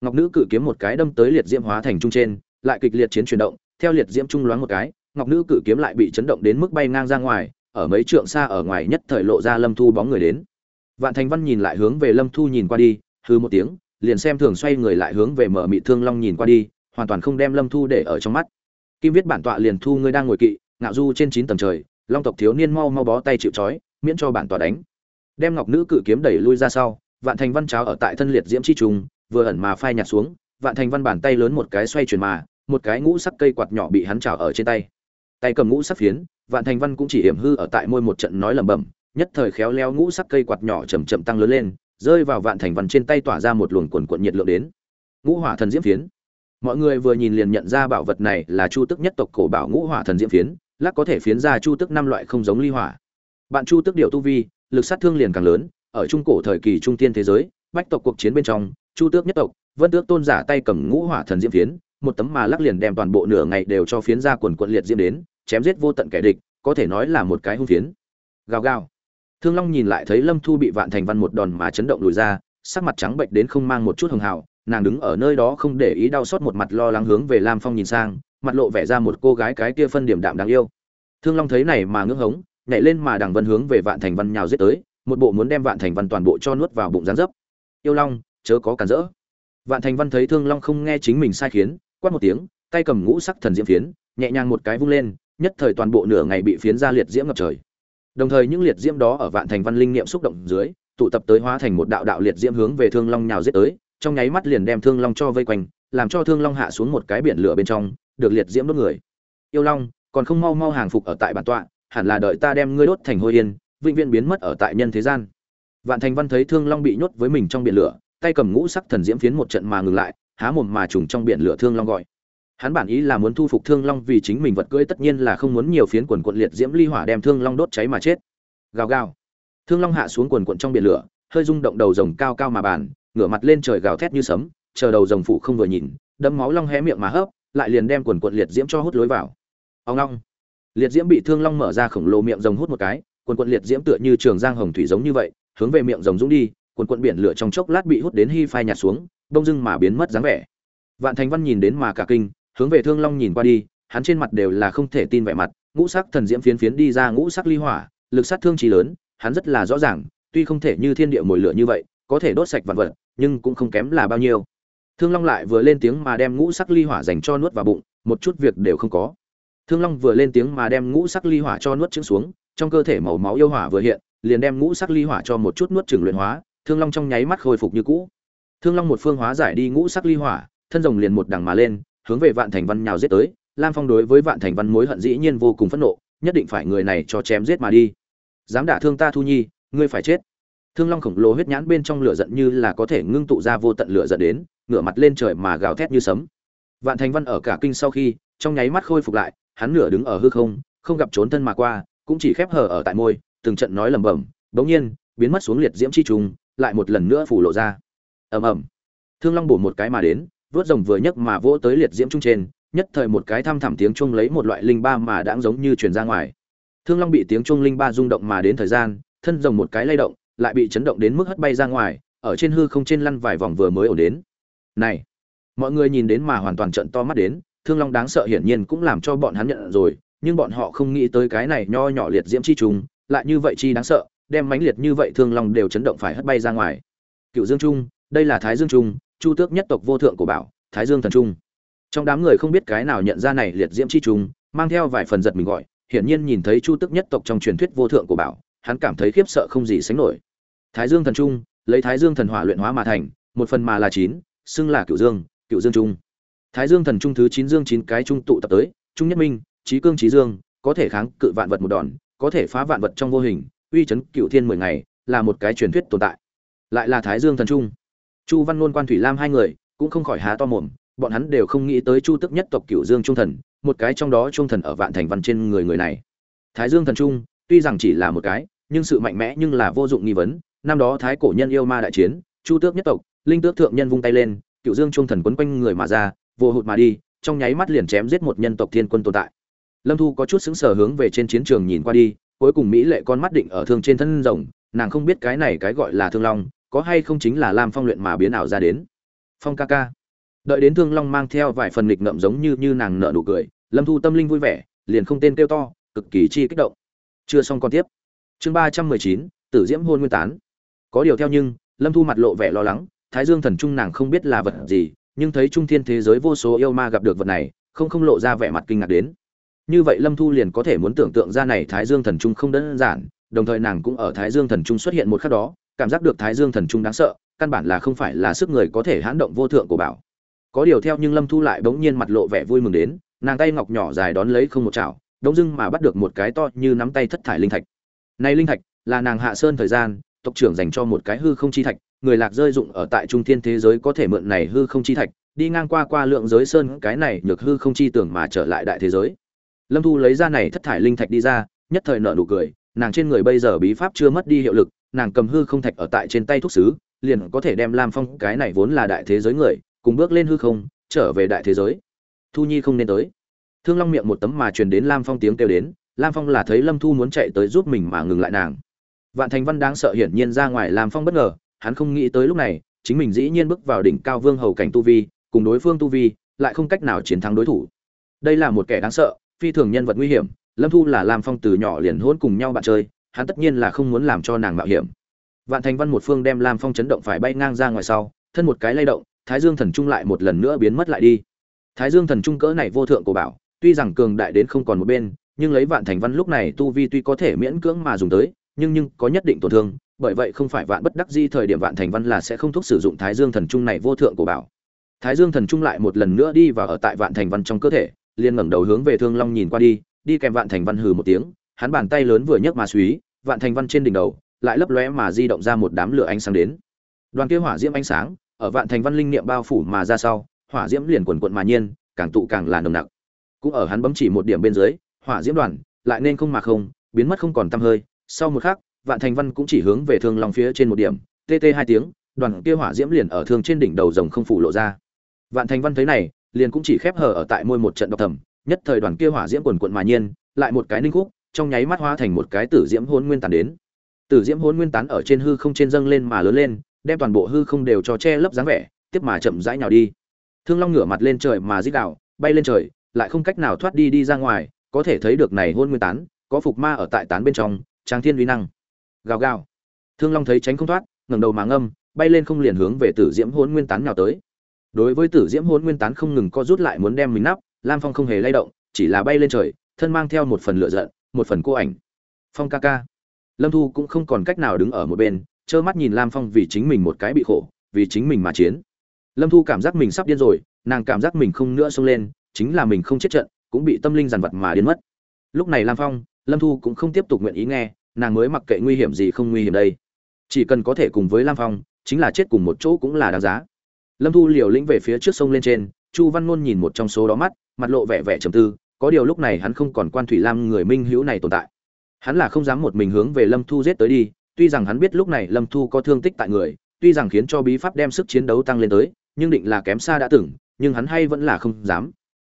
Ngọc nữ cự kiếm một cái đâm tới liệt diễm hóa thành trung trên, lại kịch liệt chiến chuyển động, theo liệt diễm trung loáng một cái, ngọc nữ cự kiếm lại bị chấn động đến mức bay ngang ra ngoài, ở mấy trượng xa ở ngoài nhất thời lộ ra lâm thu bóng người đến. Vạn thành văn nhìn lại hướng về lâm thu nhìn qua đi hư một tiếng, liền xem thường xoay người lại hướng về mở mị thương long nhìn qua đi, hoàn toàn không đem lâm thu để ở trong mắt. Kim viết bản tọa liền thu ngươi đang ngồi kỵ, ngạo du trên chín tầng trời, long tộc thiếu niên mau mau bó tay chịu trói, miễn cho bản tọa đánh đem ngọc nữ cự kiếm đẩy lui ra sau, vạn thành văn cháo ở tại thân liệt diễm chi trùng, vừa ẩn mà phai nhạt xuống, vạn thành văn bàn tay lớn một cái xoay chuyển mà, một cái ngũ sắc cây quạt nhỏ bị hắn trào ở trên tay. Tay cầm ngũ sắc phiến, vạn thành văn cũng chỉ hiểm hư ở tại môi một trận nói lẩm bẩm, nhất thời khéo léo ngũ sắc cây quạt nhỏ chầm chậm tăng lớn lên, rơi vào vạn thành văn trên tay tỏa ra một luồng quần quận nhiệt lượng đến. Ngũ hỏa thần diễm phiến. Mọi người vừa nhìn liền nhận ra bảo vật này là chu tức nhất tộc cổ bảo ngũ hỏa thần diễm phiến lắc có thể phiến ra chu tức năm loại không giống ly hỏa. Bạn chu tức điệu tu vi lực sát thương liền càng lớn, ở trung cổ thời kỳ trung tiên thế giới, bách tộc cuộc chiến bên trong, chu tước nhất tộc, vân tước tôn giả tay cầm ngũ hỏa thần diễm phiến, một tấm mà lắc liền đem toàn bộ nửa ngày đều cho phiến ra quần quận liệt diễm đến, chém giết vô tận kẻ địch, có thể nói là một cái hung phiến. Gào gào. Thương long nhìn lại thấy lâm thu bị vạn thành văn một đòn mà chấn động lùi ra, sắc mặt trắng bệnh đến không mang một chút hường hào, nàng đứng ở nơi đó không để ý đau xót một mặt lo lắng hướng về lam phong nhìn sang, mặt lộ vẻ ra một cô gái cái kia phân điểm đạm đáng yêu. Thương long thấy này mà ngưỡng hống nhảy lên mà đằng vân hướng về vạn thành văn nhào giết tới, một bộ muốn đem vạn thành văn toàn bộ cho nuốt vào bụng gián dấp. Yêu long, chớ có cản rỡ. Vạn thành văn thấy thương long không nghe chính mình sai khiến, quát một tiếng, tay cầm ngũ sắc thần diễm phiến, nhẹ nhàng một cái vung lên, nhất thời toàn bộ nửa ngày bị phiến ra liệt diễm ngập trời. Đồng thời những liệt diễm đó ở vạn thành văn linh niệm xúc động dưới, tụ tập tới hóa thành một đạo đạo liệt diễm hướng về thương long nhào giết tới, trong nháy mắt liền đem thương long cho vây quanh, làm cho thương long hạ xuống một cái biển lửa bên trong, được liệt diễm đốt người. Yêu long, còn không mau mau hàng phục ở tại bản tọa hẳn là đợi ta đem ngươi đốt thành hôi yên, vĩnh viễn biến mất ở tại nhân thế gian. Vạn thành văn thấy thương long bị nhốt với mình trong biển lửa, tay cầm ngũ sắc thần diễm phiến một trận mà ngừng lại, há mồm mà trùng trong biển lửa thương long gọi. Hắn bản ý là muốn thu phục thương long vì chính mình vật cưỡi tất nhiên là không muốn nhiều phiến quần quận liệt diễm ly hỏa đem thương long đốt cháy mà chết. Gào gào. Thương long hạ xuống quần quận trong biển lửa, hơi rung động đầu rồng cao cao mà bàn, ngửa mặt lên trời gào thét như sấm, chờ đầu rồng phụ không vừa nhìn đâm máu long hé miệng mà hấp lại liền đem quần quận liệt diễm cho hút lối vào. Ông long liệt diễm bị thương long mở ra khổng lồ miệng rồng hút một cái, quần quận liệt diễm tựa như trường giang hồng thủy giống như vậy, hướng về miệng rồng dũng đi, quần quận biển lửa trong chốc lát bị hút đến hy phai nhạt xuống đông dưng mà biến mất dáng vẻ. Vạn thành văn nhìn đến mà cả kinh, hướng về thương long nhìn qua đi, hắn trên mặt đều là không thể tin vẻ mặt, ngũ sắc thần diễm phiến phiến đi ra ngũ sắc ly hỏa, lực sát thương trí lớn, hắn rất là rõ ràng, tuy không thể như thiên địa mồi lửa như vậy, có thể đốt sạch vạn vật, nhưng cũng không kém là bao nhiêu. Thương long lại vừa lên tiếng mà đem ngũ sắc ly hỏa dành cho nuốt vào bụng, một chút việc đều không có thương long vừa lên tiếng mà đem ngũ sắc ly hỏa cho nuốt trứng xuống, trong cơ thể màu máu yêu hỏa vừa hiện, liền đem ngũ sắc ly hỏa cho một chút nuốt trừng luyện hóa, thương long trong nháy mắt khôi phục như cũ. Thương long một phương hóa giải đi ngũ sắc ly hỏa, thân rồng liền một đằng mà lên, hướng về vạn thành văn nhào giết tới. Lam phong đối với vạn thành văn mối hận dĩ nhiên vô cùng phẫn nộ, nhất định phải người này cho chém giết mà đi. Dám đả thương ta thu nhi, ngươi phải chết. Thương long khổng lồ huyết nhãn bên trong lửa giận như là có thể ngưng tụ ra vô tận lửa giận đến, ngửa mặt lên trời mà gào thét như sấm. Vạn thành văn ở cả kinh sau khi, trong nháy mắt khôi phục lại hắn nửa đứng ở hư không không gặp trốn thân mà qua, cũng chỉ khép hờ ở tại môi, từng trận nói lẩm bẩm, bỗng nhiên, biến mất xuống liệt diễm chi trùng, lại một lần nữa phủ lộ ra. Ầm ầm. Thương long bổ một cái mà đến, vớt rồng vừa nhấc mà vỗ tới liệt diễm trung trên, nhất thời một cái thăm thẳm tiếng chuông lấy một loại linh ba mà đãng giống như truyền ra ngoài. Thương long bị tiếng chuông linh ba rung động mà đến thời gian, thân rồng một cái lay động, lại bị chấn động đến mức hất bay ra ngoài, ở trên hư không trên lăn vài vòng vừa mới ổn đến. Này, mọi người nhìn đến mà hoàn toàn trợn to mắt đến thương long đáng sợ hiển nhiên cũng làm cho bọn hắn nhận rồi, nhưng bọn họ không nghĩ tới cái này nho nhỏ liệt diễm chi trùng, lại như vậy chi đáng sợ, đem mãnh liệt như vậy thương long đều chấn động phải hất bay ra ngoài. Cựu dương trung, đây là thái dương trung, chu tước nhất tộc vô thượng của bảo, thái dương thần trung. Trong đám người không biết cái nào nhận ra này liệt diễm chi trùng, mang theo vài phần giật mình gọi, hiển nhiên nhìn thấy chu tước nhất tộc trong truyền thuyết vô thượng của bảo, hắn cảm thấy khiếp sợ không gì sánh nổi. Thái dương thần trung, lấy thái dương thần hỏa luyện hóa mà thành, một phần mà là chín, xưng là cựu dương cựu dương trung thái dương thần trung thứ chín dương chín cái trung tụ tập tới, trung nhất minh trí cương trí dương, có thể kháng cự vạn vật một đòn, có thể phá vạn vật trong vô hình, uy chấn cựu thiên mười ngày, là một cái truyền thuyết tồn tại. Lại là thái dương thần trung. Chu văn ngôn quan thủy lam hai người, cũng không khỏi há to mồm, bọn hắn đều không nghĩ tới chu tức nhất tộc cựu dương trung thần, một cái trong đó trung thần ở vạn thành văn trên người người này. Thái dương thần trung, tuy rằng chỉ là một cái, nhưng sự mạnh mẽ nhưng là vô dụng nghi vấn. Năm đó thái cổ nhân yêu ma đại chiến, chu tước nhất tộc, linh tước thượng nhân vung tay lên cựu dương trung thần quấn quanh người mà ra vô hụt mà đi, trong nháy mắt liền chém giết một nhân tộc thiên quân tồn tại. Lâm thu có chút xứng sở hướng về trên chiến trường nhìn qua đi, cuối cùng mỹ lệ con mắt định ở thương trên thân rồng, nàng không biết cái này cái gọi là thương long, có hay không chính là lam phong luyện mà biến ảo ra đến. Phong ca ca. Đợi đến thương long mang theo vài phần nghịch ngợm giống như như nàng nợ nụ cười, lâm thu tâm linh vui vẻ, liền không tên kêu to, cực kỳ chi kích động. Chưa xong còn tiếp. Chương ba trăm mười chín, tử diễm hôn nguyên tán. Có điều theo nhưng, lâm thu mặt lộ vẻ lo lắng, thái dương thần trung nàng không biết là vật gì nhưng thấy trung thiên thế giới vô số yêu ma gặp được vật này, không không lộ ra vẻ mặt kinh ngạc đến. Như vậy lâm thu liền có thể muốn tưởng tượng ra này thái dương thần trung không đơn giản, đồng thời nàng cũng ở thái dương thần trung xuất hiện một khắc đó, cảm giác được thái dương thần trung đáng sợ, căn bản là không phải là sức người có thể hãn động vô thượng của bảo. Có điều theo nhưng lâm thu lại bỗng nhiên mặt lộ vẻ vui mừng đến, nàng tay ngọc nhỏ dài đón lấy không một chảo đống dưng mà bắt được một cái to như nắm tay thất thải linh thạch. Này linh thạch là nàng hạ sơn thời gian, tộc trưởng dành cho một cái hư không chi thạch người lạc rơi dụng ở tại trung thiên thế giới có thể mượn này hư không chi thạch, đi ngang qua qua lượng giới sơn, cái này nhược hư không chi tưởng mà trở lại đại thế giới. Lâm thu lấy ra này thất thải linh thạch đi ra, nhất thời nợ nụ cười, nàng trên người bây giờ bí pháp chưa mất đi hiệu lực, nàng cầm hư không thạch ở tại trên tay thúc xứ liền có thể đem lam phong, cái này vốn là đại thế giới người, cùng bước lên hư không, trở về đại thế giới. Thu nhi không nên tới. Thương long miệng một tấm mà truyền đến lam phong tiếng kêu đến, lam phong là thấy lâm thu muốn chạy tới giúp mình mà ngừng lại nàng. Vạn thành văn đáng sợ hiển nhiên ra ngoài lam phong bất ngờ hắn không nghĩ tới lúc này, chính mình dĩ nhiên bước vào đỉnh cao vương hầu cảnh tu vi, cùng đối phương tu vi, lại không cách nào chiến thắng đối thủ. Đây là một kẻ đáng sợ, phi thường nhân vật nguy hiểm, lâm thu là lam phong từ nhỏ liền hôn cùng nhau bạn chơi, hắn tất nhiên là không muốn làm cho nàng mạo hiểm. Vạn thành văn một phương đem lam phong chấn động phải bay ngang ra ngoài sau, thân một cái lay động, thái dương thần trung lại một lần nữa biến mất lại đi. Thái dương thần trung cỡ này vô thượng của bảo, tuy rằng cường đại đến không còn một bên, nhưng lấy vạn thành văn lúc này tu vi tuy có thể miễn cưỡng mà dùng tới, nhưng nhưng có nhất định tổn thương bởi vậy không phải vạn bất đắc di thời điểm vạn thành văn là sẽ không thúc sử dụng thái dương thần trung này vô thượng của bảo. Thái dương thần trung lại một lần nữa đi và ở tại vạn thành văn trong cơ thể, liền ngẩng đầu hướng về thương long nhìn qua đi đi kèm vạn thành văn hừ một tiếng, hắn bàn tay lớn vừa nhấc mà suý, vạn thành văn trên đỉnh đầu, lại lấp lóe mà di động ra một đám lửa ánh sáng đến. Đoàn kia hỏa diễm ánh sáng, ở vạn thành văn linh niệm bao phủ mà ra sau, hỏa diễm liền quần quận mà nhiên, càng tụ càng là nồng nặc. Cũng ở hắn bấm chỉ một điểm bên dưới, hỏa diễm đoàn, lại nên không mà không, biến mất không còn tăm hơi, sau một khắc vạn thành văn cũng chỉ hướng về thương long phía trên một điểm tt hai tiếng, đoàn kia hỏa diễm liền ở thương trên đỉnh đầu rồng không phủ lộ ra. Vạn thành văn thấy này, liền cũng chỉ khép hở ở tại môi một trận độc thầm, nhất thời đoàn kia hỏa diễm quần quận mà nhiên, lại một cái ninh khúc, trong nháy mắt hóa thành một cái tử diễm hôn nguyên tàn đến. Tử diễm hôn nguyên tán ở trên hư không trên dâng lên mà lớn lên, đem toàn bộ hư không đều cho che lấp dáng vẻ, tiếp mà chậm rãi nhào đi. Thương long ngửa mặt lên trời mà dích đạo bay lên trời, lại không cách nào thoát đi đi ra ngoài, có thể thấy được này hôn nguyên tán, có phục ma ở tại tán bên trong trang thiên uy năng gào gào. Thương long thấy tránh không thoát, ngẩng đầu mà ngâm, bay lên không liền hướng về tử diễm hôn nguyên tán nào tới. Đối với tử diễm hôn nguyên tán không ngừng co rút lại muốn đem mình nắp, lam phong không hề lay động, chỉ là bay lên trời, thân mang theo một phần lựa giận, một phần cô ảnh. Phong ca ca. Lâm thu cũng không còn cách nào đứng ở một bên, trơ mắt nhìn lam phong vì chính mình một cái bị khổ, vì chính mình mà chiến. Lâm thu cảm giác mình sắp điên rồi, nàng cảm giác mình không nữa xông lên, chính là mình không chết trận, cũng bị tâm linh dằn vặt mà điên mất. Lúc này lam phong, lâm thu cũng không tiếp tục nguyện ý nghe nàng mới mặc kệ nguy hiểm gì không nguy hiểm đây. Chỉ cần có thể cùng với lam phong, chính là chết cùng một chỗ cũng là đáng giá. Lâm thu liều lĩnh về phía trước sông lên trên, chu văn ngôn nhìn một trong số đó mắt, mặt lộ vẻ vẻ trầm tư, có điều lúc này hắn không còn quan thủy lam người minh hữu này tồn tại. Hắn là không dám một mình hướng về lâm thu giết tới đi, tuy rằng hắn biết lúc này lâm thu có thương tích tại người, tuy rằng khiến cho bí pháp đem sức chiến đấu tăng lên tới, nhưng định là kém xa đã từng, nhưng hắn hay vẫn là không dám.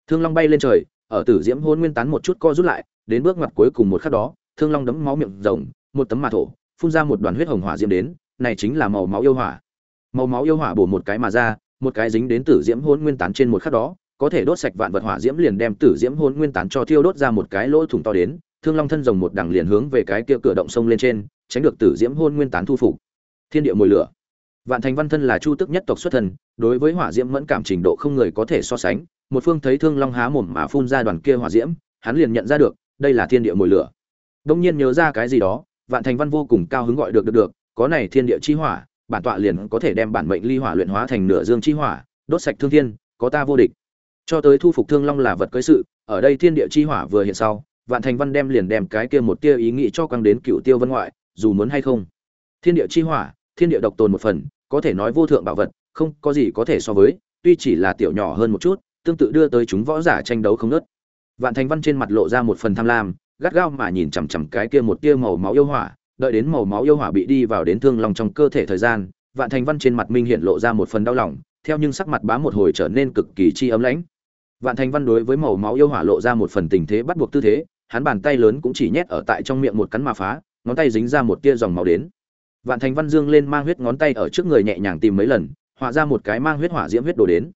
Thương long bay lên trời, ở tử diễm hôn nguyên tán một chút co rút lại, đến bước ngoặt cuối cùng một khắc đó thương long đấm máu miệng rồng, một tấm mà thổ, phun ra một đoàn huyết hồng hỏa diễm đến, này chính là màu máu yêu hỏa. Màu máu yêu hỏa bổ một cái mà ra, một cái dính đến tử diễm hôn nguyên tán trên một khắc đó, có thể đốt sạch vạn vật hỏa diễm liền đem tử diễm hôn nguyên tán cho thiêu đốt ra một cái lỗ thủng to đến, thương long thân rồng một đằng liền hướng về cái kia cửa động sông lên trên, tránh được tử diễm hôn nguyên tán thu phục. Thiên địa mùi lửa. Vạn thành văn thân là chu tức nhất tộc xuất thân, đối với hỏa diễm mẫn cảm trình độ không người có thể so sánh, một phương thấy thương long há mồm mà phun ra đoàn kia hỏa diễm, hắn liền nhận ra được, đây là thiên địa mùi lửa đông nhiên nhớ ra cái gì đó, vạn thành văn vô cùng cao hứng gọi được được được, có này thiên địa chi hỏa, bản tọa liền có thể đem bản mệnh ly hỏa luyện hóa thành nửa dương chi hỏa, đốt sạch thương thiên, có ta vô địch. Cho tới thu phục thương long là vật cưới sự, ở đây thiên địa chi hỏa vừa hiện sau, vạn thành văn đem liền đem cái kia một tia ý nghĩ cho quăng đến cựu tiêu vân ngoại, dù muốn hay không. Thiên địa chi hỏa, thiên địa độc tồn một phần, có thể nói vô thượng bảo vật, không có gì có thể so với, tuy chỉ là tiểu nhỏ hơn một chút, tương tự đưa tới chúng võ giả tranh đấu không nớt vạn thành văn trên mặt lộ ra một phần tham lam gắt gao mà nhìn chằm chằm cái kia một tia màu máu yêu hỏa, đợi đến màu máu yêu hỏa bị đi vào đến thương lòng trong cơ thể thời gian, vạn thành văn trên mặt minh hiện lộ ra một phần đau lòng, theo nhưng sắc mặt bá một hồi trở nên cực kỳ chi ấm lãnh. Vạn thành văn đối với màu máu yêu hỏa lộ ra một phần tình thế bắt buộc tư thế, hắn bàn tay lớn cũng chỉ nhét ở tại trong miệng một cắn mà phá, ngón tay dính ra một tia dòng máu đến. Vạn thành văn dương lên mang huyết ngón tay ở trước người nhẹ nhàng tìm mấy lần, họa ra một cái mang huyết hỏa diễm huyết đồ đến.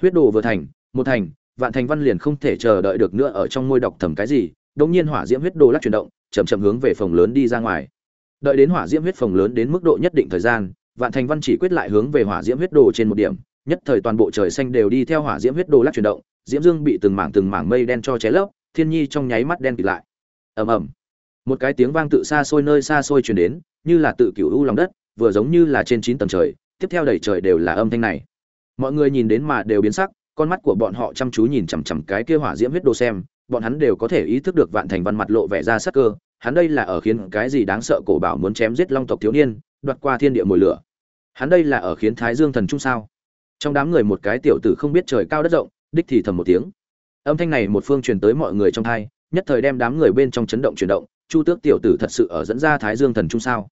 Huyết đồ vừa thành, một thành, vạn thành văn liền không thể chờ đợi được nữa ở trong môi đọc thầm cái gì đột nhiên hỏa diễm huyết đồ lắc chuyển động, chậm chậm hướng về phòng lớn đi ra ngoài. Đợi đến hỏa diễm huyết phòng lớn đến mức độ nhất định thời gian, vạn thành văn chỉ quyết lại hướng về hỏa diễm huyết đồ trên một điểm, nhất thời toàn bộ trời xanh đều đi theo hỏa diễm huyết đồ lắc chuyển động, diễm dương bị từng mảng từng mảng mây đen cho che lấp, thiên nhi trong nháy mắt đen kịt lại. Ầm ầm. Một cái tiếng vang tự xa xôi nơi xa xôi truyền đến, như là tự cửu u lòng đất, vừa giống như là trên chín tầng trời, tiếp theo đầy trời đều là âm thanh này. Mọi người nhìn đến mà đều biến sắc, con mắt của bọn họ chăm chú nhìn chằm chằm cái kia hỏa diễm huyết đồ xem bọn hắn đều có thể ý thức được vạn thành văn mặt lộ vẻ ra sắc cơ, hắn đây là ở khiến cái gì đáng sợ cổ bảo muốn chém giết long tộc thiếu niên, đoạt qua thiên địa mùi lửa. Hắn đây là ở khiến thái dương thần trung sao? Trong đám người một cái tiểu tử không biết trời cao đất rộng, đích thì thầm một tiếng. Âm thanh này một phương truyền tới mọi người trong thai, nhất thời đem đám người bên trong chấn động chuyển động, chu tước tiểu tử thật sự ở dẫn ra thái dương thần trung sao?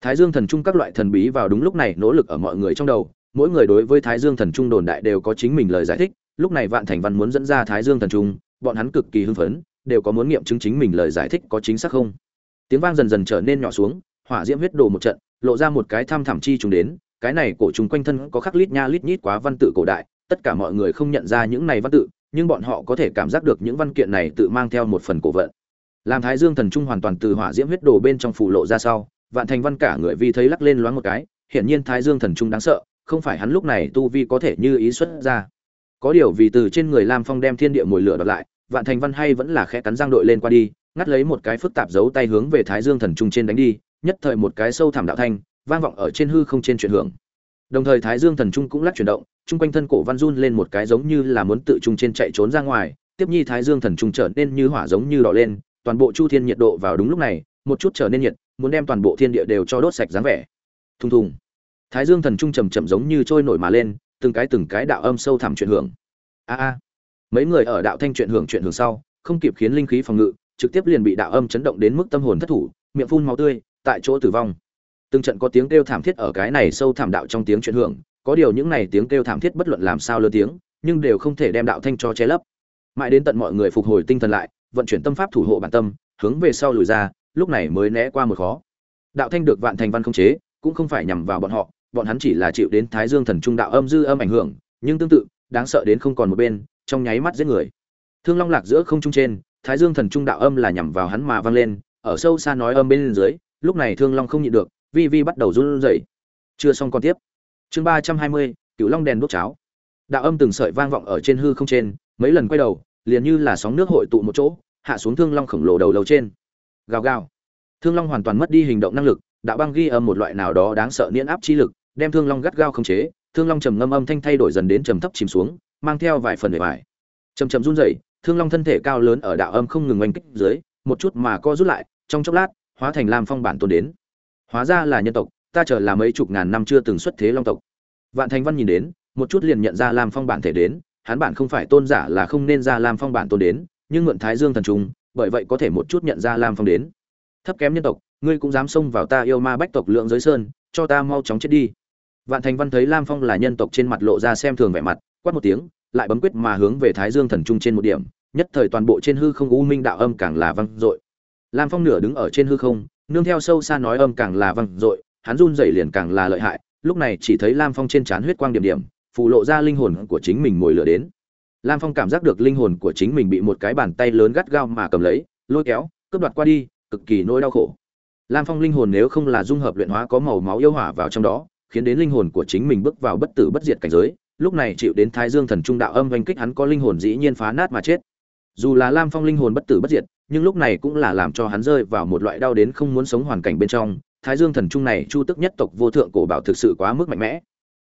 Thái dương thần trung các loại thần bí vào đúng lúc này nỗ lực ở mọi người trong đầu, mỗi người đối với thái dương thần trung đồn đại đều có chính mình lời giải thích, lúc này vạn thành văn muốn dẫn ra thái dương thần trung bọn hắn cực kỳ hưng phấn, đều có muốn nghiệm chứng chính mình lời giải thích có chính xác không. Tiếng vang dần dần trở nên nhỏ xuống, hỏa diễm huyết đồ một trận, lộ ra một cái tham thẳm chi trùng đến, cái này cổ trùng quanh thân có khắc lít nha lít nhít quá văn tự cổ đại, tất cả mọi người không nhận ra những này văn tự, nhưng bọn họ có thể cảm giác được những văn kiện này tự mang theo một phần cổ vận. Làm thái dương thần trung hoàn toàn từ hỏa diễm huyết đồ bên trong phủ lộ ra sau, vạn thành văn cả người vi thấy lắc lên loáng một cái, hiển nhiên thái dương thần trung đáng sợ, không phải hắn lúc này tu vi có thể như ý xuất ra có điều vì từ trên người lam phong đem thiên địa mồi lửa đọc lại, vạn thành văn hay vẫn là khẽ cắn răng đội lên qua đi, ngắt lấy một cái phức tạp giấu tay hướng về thái dương thần trung trên đánh đi, nhất thời một cái sâu thẳm đạo thanh, vang vọng ở trên hư không trên chuyển hưởng. Đồng thời thái dương thần trung cũng lắc chuyển động, chung quanh thân cổ văn run lên một cái giống như là muốn tự trung trên chạy trốn ra ngoài, tiếp nhi thái dương thần trung trở nên như hỏa giống như đỏ lên, toàn bộ chu thiên nhiệt độ vào đúng lúc này, một chút trở nên nhiệt, muốn đem toàn bộ thiên địa đều cho đốt sạch dáng vẻ. Thùng thùng. Thái dương thần trung trầm trầm giống như trôi nổi mà lên từng cái từng cái đạo âm sâu thẳm chuyển hưởng. A a, mấy người ở đạo thanh chuyển hưởng chuyển hưởng sau, không kịp khiến linh khí phòng ngự, trực tiếp liền bị đạo âm chấn động đến mức tâm hồn thất thủ, miệng phun máu tươi, tại chỗ tử vong. Từng trận có tiếng kêu thảm thiết ở cái này sâu thảm đạo trong tiếng chuyển hưởng, có điều những này tiếng kêu thảm thiết bất luận làm sao lớn tiếng, nhưng đều không thể đem đạo thanh cho che lấp. Mãi đến tận mọi người phục hồi tinh thần lại, vận chuyển tâm pháp thủ hộ bản tâm, hướng về sau lùi ra, lúc này mới né qua một khó. Đạo thanh được vạn thành văn không chế, cũng không phải nhằm vào bọn họ bọn hắn chỉ là chịu đến thái dương thần trung đạo âm dư âm ảnh hưởng, nhưng tương tự, đáng sợ đến không còn một bên, trong nháy mắt giết người. Thương long lạc giữa không trung trên, thái dương thần trung đạo âm là nhằm vào hắn mà vang lên, ở sâu xa nói âm bên dưới, lúc này thương long không nhịn được, vi vi bắt đầu run rẩy. Chưa xong còn tiếp. Chương ba trăm hai mươi cựu long đèn đốt cháo. Đạo âm từng sợi vang vọng ở trên hư không trên, mấy lần quay đầu, liền như là sóng nước hội tụ một chỗ, hạ xuống thương long khổng lồ đầu lâu trên. Gào gào. Thương long hoàn toàn mất đi hình động năng lực đạo băng ghi âm một loại nào đó đáng sợ niễn áp chi lực, đem thương long gắt gao không chế, thương long trầm ngâm âm thanh thay đổi dần đến trầm thấp chìm xuống, mang theo vài phần bề bài trầm trầm run rẩy, thương long thân thể cao lớn ở đạo âm không ngừng oanh kích dưới, một chút mà co rút lại, trong chốc lát, hóa thành lam phong bản tồn đến. Hóa ra là nhân tộc, ta chờ là mấy chục ngàn năm chưa từng xuất thế long tộc. Vạn thành văn nhìn đến, một chút liền nhận ra lam phong bản thể đến, hắn bản không phải tôn giả là không nên ra lam phong bản tôn đến, nhưng mượn thái dương thần trung bởi vậy có thể một chút nhận ra lam phong đến. Thấp kém nhân tộc ngươi cũng dám xông vào ta yêu ma bách tộc lượng giới sơn, cho ta mau chóng chết đi. Vạn thành văn thấy lam phong là nhân tộc trên mặt lộ ra xem thường vẻ mặt, quát một tiếng, lại bấm quyết mà hướng về thái dương thần trung trên một điểm, nhất thời toàn bộ trên hư không u minh đạo âm càng là vang dội. Lam phong nửa đứng ở trên hư không, nương theo sâu xa nói âm càng là vang dội, hắn run rẩy liền càng là lợi hại, lúc này chỉ thấy lam phong trên trán huyết quang điểm điểm, phù lộ ra linh hồn của chính mình ngồi lửa đến. Lam phong cảm giác được linh hồn của chính mình bị một cái bàn tay lớn gắt gao mà cầm lấy, lôi kéo, cướp đoạt qua đi, cực kỳ nỗi đau khổ lam phong linh hồn nếu không là dung hợp luyện hóa có màu máu yêu hỏa vào trong đó, khiến đến linh hồn của chính mình bước vào bất tử bất diệt cảnh giới, lúc này chịu đến thái dương thần trung đạo âm oanh kích hắn có linh hồn dĩ nhiên phá nát mà chết. Dù là lam phong linh hồn bất tử bất diệt, nhưng lúc này cũng là làm cho hắn rơi vào một loại đau đến không muốn sống hoàn cảnh bên trong, thái dương thần trung này chu tức nhất tộc vô thượng cổ bảo thực sự quá mức mạnh mẽ.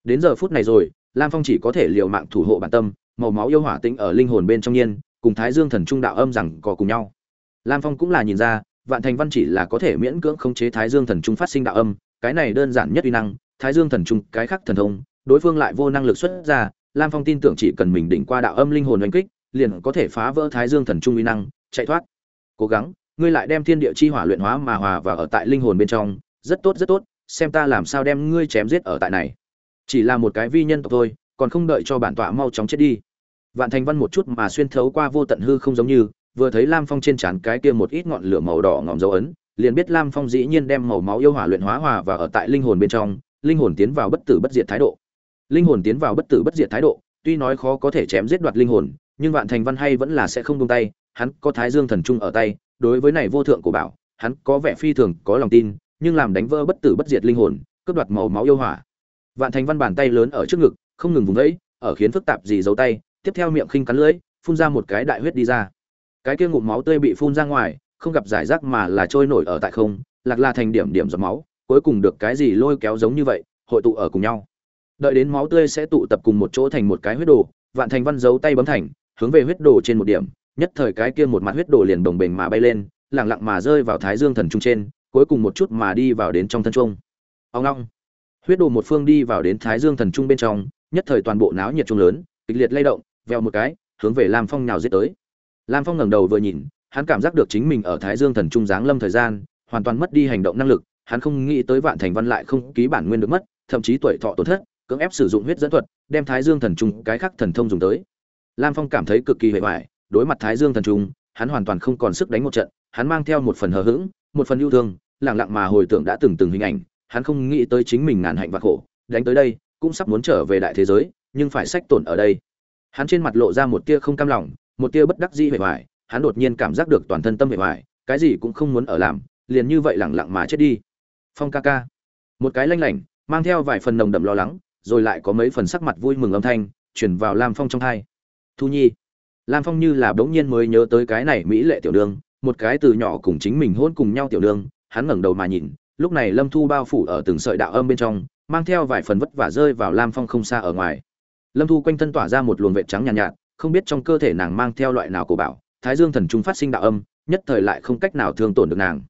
Đến giờ phút này rồi, lam phong chỉ có thể liều mạng thủ hộ bản tâm, màu máu yêu hỏa tĩnh ở linh hồn bên trong nhiên, cùng thái dương thần trung đạo âm rằng có cùng nhau. Lam phong cũng là nhìn ra vạn thành văn chỉ là có thể miễn cưỡng khống chế thái dương thần trung phát sinh đạo âm, cái này đơn giản nhất uy năng, thái dương thần trung, cái khác thần thông, đối phương lại vô năng lực xuất ra, lam phong tin tưởng chỉ cần mình đỉnh qua đạo âm linh hồn oanh kích, liền có thể phá vỡ thái dương thần trung uy năng, chạy thoát. Cố gắng, ngươi lại đem thiên địa chi hỏa luyện hóa mà hòa và ở tại linh hồn bên trong, rất tốt rất tốt, xem ta làm sao đem ngươi chém giết ở tại này. Chỉ là một cái vi nhân tộc thôi, còn không đợi cho bản tọa mau chóng chết đi. Vạn thành văn một chút mà xuyên thấu qua vô tận hư không giống như vừa thấy lam phong trên trán cái kia một ít ngọn lửa màu đỏ ngòm dấu ấn, liền biết lam phong dĩ nhiên đem màu máu yêu hỏa luyện hóa hòa và ở tại linh hồn bên trong, linh hồn tiến vào bất tử bất diệt thái độ. Linh hồn tiến vào bất tử bất diệt thái độ, tuy nói khó có thể chém giết đoạt linh hồn, nhưng vạn thành văn hay vẫn là sẽ không buông tay, hắn có thái dương thần trung ở tay, đối với này vô thượng của bảo, hắn có vẻ phi thường có lòng tin, nhưng làm đánh vỡ bất tử bất diệt linh hồn, cướp đoạt màu máu yêu hỏa. Vạn thành văn bàn tay lớn ở trước ngực, không ngừng vùng vẫy, ở khiến phức tạp gì giấu tay, tiếp theo miệng khinh cắn lưỡi, phun ra một cái đại huyết đi ra cái kia ngụm máu tươi bị phun ra ngoài, không gặp giải rác mà là trôi nổi ở tại không, lạc la thành điểm điểm giọt máu, cuối cùng được cái gì lôi kéo giống như vậy, hội tụ ở cùng nhau. Đợi đến máu tươi sẽ tụ tập cùng một chỗ thành một cái huyết đồ, vạn thành văn giấu tay bấm thành, hướng về huyết đồ trên một điểm, nhất thời cái kia một mặt huyết đồ liền đồng bềnh mà bay lên lẳng lặng mà rơi vào thái dương thần trung trên, cuối cùng một chút mà đi vào đến trong thân trung. Ông long. Huyết đồ một phương đi vào đến thái dương thần trung bên trong, nhất thời toàn bộ náo nhiệt trung lớn, kịch liệt lay động veo một cái, hướng về lam phong nào giết tới lam phong ngẩng đầu vừa nhìn, hắn cảm giác được chính mình ở thái dương thần trung giáng lâm thời gian, hoàn toàn mất đi hành động năng lực, hắn không nghĩ tới vạn thành văn lại không ký bản nguyên được mất, thậm chí tuổi thọ tổn thất, cưỡng ép sử dụng huyết dẫn thuật, đem thái dương thần trung cái khác thần thông dùng tới. Lam phong cảm thấy cực kỳ hề hoài, đối mặt thái dương thần trung, hắn hoàn toàn không còn sức đánh một trận, hắn mang theo một phần hờ hững, một phần yêu thương lẳng lặng mà hồi tưởng đã từng từng hình ảnh, hắn không nghĩ tới chính mình ngàn hạnh và khổ, đánh tới đây, cũng sắp muốn trở về đại thế giới, nhưng phải sách tổn ở đây. Hắn trên mặt lộ ra một tia không cam lòng một tia bất đắc dĩ vẻ vải hắn đột nhiên cảm giác được toàn thân tâm vẻ vải cái gì cũng không muốn ở làm liền như vậy lẳng lặng mà chết đi. Phong ca ca. Một cái lanh lảnh mang theo vài phần nồng đậm lo lắng rồi lại có mấy phần sắc mặt vui mừng âm thanh chuyển vào lam phong trong tai. thu nhi. Lam phong như là bỗng nhiên mới nhớ tới cái này mỹ lệ tiểu đương một cái từ nhỏ cùng chính mình hôn cùng nhau tiểu đương hắn ngẩng đầu mà nhìn lúc này lâm thu bao phủ ở từng sợi đạo âm bên trong mang theo vài phần vất vả rơi vào lam phong không xa ở ngoài. Lâm thu quanh thân tỏa ra một luồng vệ trắng nhàn nhạt, nhạt không biết trong cơ thể nàng mang theo loại nào của bảo, thái dương thần trung phát sinh đạo âm, nhất thời lại không cách nào thương tổn được nàng.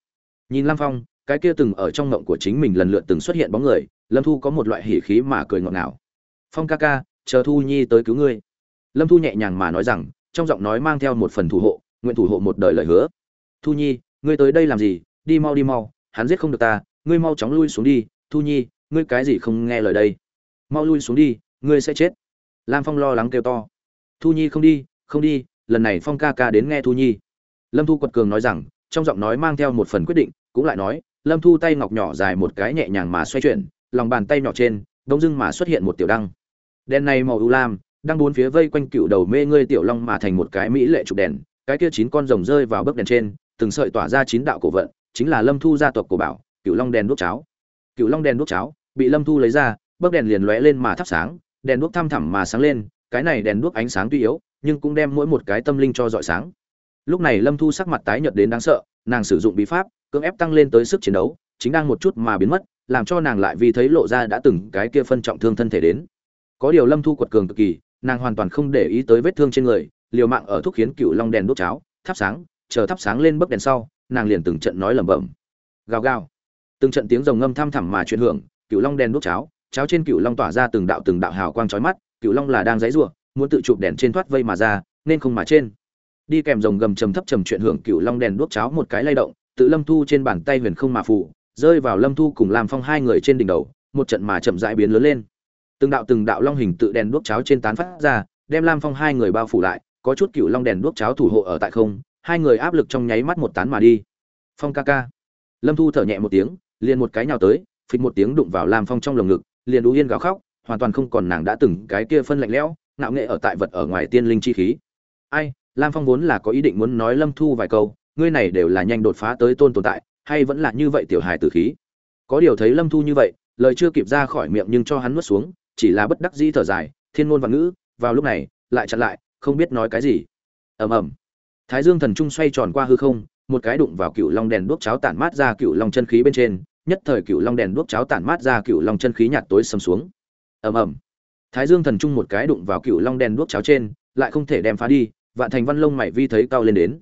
Nhìn lam phong, cái kia từng ở trong ngộng của chính mình lần lượt từng xuất hiện bóng người, lâm thu có một loại hỉ khí mà cười ngọt ngào. Phong ca ca, chờ thu nhi tới cứu ngươi. Lâm thu nhẹ nhàng mà nói rằng, trong giọng nói mang theo một phần thủ hộ, nguyện thủ hộ một đời lời hứa. Thu nhi, ngươi tới đây làm gì? Đi mau đi mau, hắn giết không được ta, ngươi mau chóng lui xuống đi. Thu nhi, ngươi cái gì không nghe lời đây? Mau lui xuống đi, ngươi sẽ chết. Lam phong lo lắng kêu to thu nhi không đi không đi, lần này phong ca ca đến nghe thu nhi. Lâm thu quật cường nói rằng, trong giọng nói mang theo một phần quyết định, cũng lại nói, lâm thu tay ngọc nhỏ dài một cái nhẹ nhàng mà xoay chuyển, lòng bàn tay nhỏ trên, đông dưng mà xuất hiện một tiểu đăng. Đèn này màu ưu lam đang bốn phía vây quanh cựu đầu mê ngươi tiểu long mà thành một cái mỹ lệ trục đèn, cái kia chín con rồng rơi vào bức đèn trên, từng sợi tỏa ra chín đạo cổ vận, chính là lâm thu gia tộc của bảo, cựu long đèn đốt cháo. Cựu long đèn đốt cháo, bị lâm thu lấy ra, bức đèn liền lóe lên mà thắp sáng, đèn đốt thăm thẳm mà sáng lên cái này đèn đuốc ánh sáng tuy yếu, nhưng cũng đem mỗi một cái tâm linh cho dọi sáng. Lúc này lâm thu sắc mặt tái nhợt đến đáng sợ, nàng sử dụng bí pháp, cưỡng ép tăng lên tới sức chiến đấu, chính đang một chút mà biến mất, làm cho nàng lại vì thấy lộ ra đã từng cái kia phân trọng thương thân thể đến. Có điều lâm thu quật cường cực kỳ, nàng hoàn toàn không để ý tới vết thương trên người, liều mạng ở thuốc khiến cựu long đèn đốt cháo, thắp sáng, chờ thắp sáng lên bấc đèn sau, nàng liền từng trận nói lẩm bẩm. Gào gào. Từng trận tiếng rồng ngâm thăm thẳm mà chuyển hưởng, cựu long đèn đốt cháo cháo trên cựu long tỏa ra từng đạo từng đạo hào quang chói mắt cựu long là đang dãy rủa muốn tự chụp đèn trên thoát vây mà ra, nên không mà trên. Đi kèm rồng gầm trầm thấp trầm chuyện hưởng cựu long đèn đuốc cháo một cái lay động, tự lâm thu trên bàn tay huyền không mà phụ rơi vào lâm thu cùng làm phong hai người trên đỉnh đầu, một trận mà chậm rãi biến lớn lên. Từng đạo từng đạo long hình tự đèn đuốc cháo trên tán phát ra, đem lam phong hai người bao phủ lại, có chút cựu long đèn đuốc cháo thủ hộ ở tại không, hai người áp lực trong nháy mắt một tán mà đi. Phong ca ca. Lâm thu thở nhẹ một tiếng, liền một cái nhào tới, phịch một tiếng đụng vào lam phong trong lồng ngực, liền đú yên gào khóc hoàn toàn không còn nàng đã từng cái kia phân lạnh lẽo, ngạo nghệ ở tại vật ở ngoài tiên linh chi khí. Ai, lam phong vốn là có ý định muốn nói lâm thu vài câu, ngươi này đều là nhanh đột phá tới tôn tồn tại, hay vẫn là như vậy tiểu hài tử khí? Có điều thấy lâm thu như vậy, lời chưa kịp ra khỏi miệng nhưng cho hắn nuốt xuống, chỉ là bất đắc dĩ thở dài, thiên ngôn văn ngữ, vào lúc này, lại chặn lại, không biết nói cái gì. Ầm ầm. Thái dương thần trung xoay tròn qua hư không, một cái đụng vào cựu long đèn đuốc cháo tản mát ra cựu long chân khí bên trên, nhất thời cựu long đèn đuốc cháo tản mát ra cựu long chân khí nhạt tối sầm xuống ầm ầm. Thái dương thần trung một cái đụng vào cựu long đèn đuốc cháo trên, lại không thể đem phá đi, vạn thành văn lông mày vi thấy cao lên đến.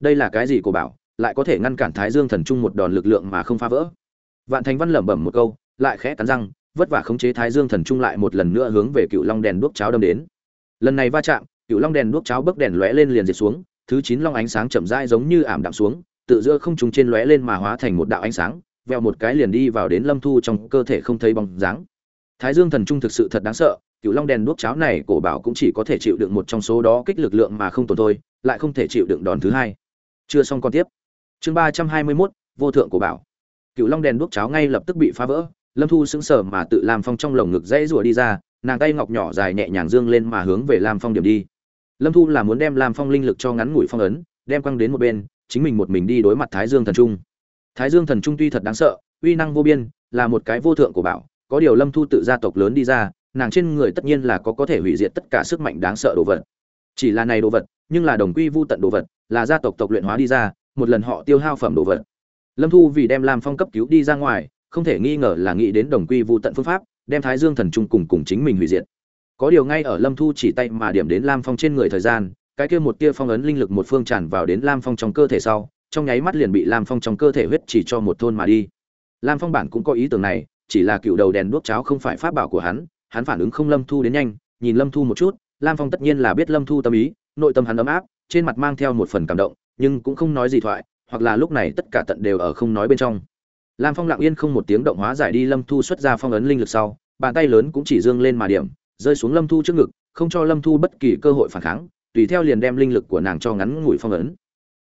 Đây là cái gì của bảo, lại có thể ngăn cản thái dương thần trung một đòn lực lượng mà không phá vỡ. Vạn thành văn lẩm bẩm một câu, lại khẽ cắn răng, vất vả khống chế thái dương thần trung lại một lần nữa hướng về cựu long đèn đuốc cháo đâm đến. Lần này va chạm, cựu long đèn đuốc cháo bấc đèn lóe lên liền diệt xuống, thứ chín long ánh sáng chậm rãi giống như ảm đạm xuống, tự giữa không trùng trên lóe lên mà hóa thành một đạo ánh sáng veo một cái liền đi vào đến lâm thu trong cơ thể không thấy bóng dáng thái dương thần trung thực sự thật đáng sợ, Cửu long đèn đuốc cháo này cổ bảo cũng chỉ có thể chịu đựng một trong số đó kích lực lượng mà không tổn thôi, lại không thể chịu đựng đòn thứ hai. Chưa xong con tiếp. Chương ba trăm hai mươi mốt, vô thượng cổ bảo. Cửu long đèn đuốc cháo ngay lập tức bị phá vỡ, lâm thu sững sờ mà tự làm phong trong lồng ngực dãy rủa đi ra, nàng tay ngọc nhỏ dài nhẹ nhàng dương lên mà hướng về lam phong điểm đi. Lâm thu là muốn đem lam phong linh lực cho ngắn ngủi phong ấn, đem quăng đến một bên, chính mình một mình đi đối mặt thái dương thần trung. Thái dương thần trung tuy thật đáng sợ, uy năng vô biên, là một cái vô thượng của bảo có điều lâm thu tự gia tộc lớn đi ra, nàng trên người tất nhiên là có có thể hủy diệt tất cả sức mạnh đáng sợ đồ vật. Chỉ là này đồ vật, nhưng là đồng quy vu tận đồ vật, là gia tộc tộc luyện hóa đi ra, một lần họ tiêu hao phẩm đồ vật. Lâm thu vì đem lam phong cấp cứu đi ra ngoài, không thể nghi ngờ là nghĩ đến đồng quy vu tận phương pháp, đem thái dương thần trung cùng cùng chính mình hủy diệt. Có điều ngay ở lâm thu chỉ tay mà điểm đến lam phong trên người thời gian, cái kia một tia phong ấn linh lực một phương tràn vào đến lam phong trong cơ thể sau, trong nháy mắt liền bị lam phong trong cơ thể huyết chỉ cho một thôn mà đi. Lam phong bản cũng có ý tưởng này chỉ là cựu đầu đèn đuốc cháo không phải pháp bảo của hắn hắn phản ứng không lâm thu đến nhanh, nhìn lâm thu một chút, lam phong tất nhiên là biết lâm thu tâm ý, nội tâm hắn ấm áp, trên mặt mang theo một phần cảm động, nhưng cũng không nói gì thoại, hoặc là lúc này tất cả tận đều ở không nói bên trong. Lam phong lặng yên không một tiếng động hóa giải đi lâm thu xuất ra phong ấn linh lực sau, bàn tay lớn cũng chỉ dương lên mà điểm, rơi xuống lâm thu trước ngực, không cho lâm thu bất kỳ cơ hội phản kháng, tùy theo liền đem linh lực của nàng cho ngắn ngủi phong ấn.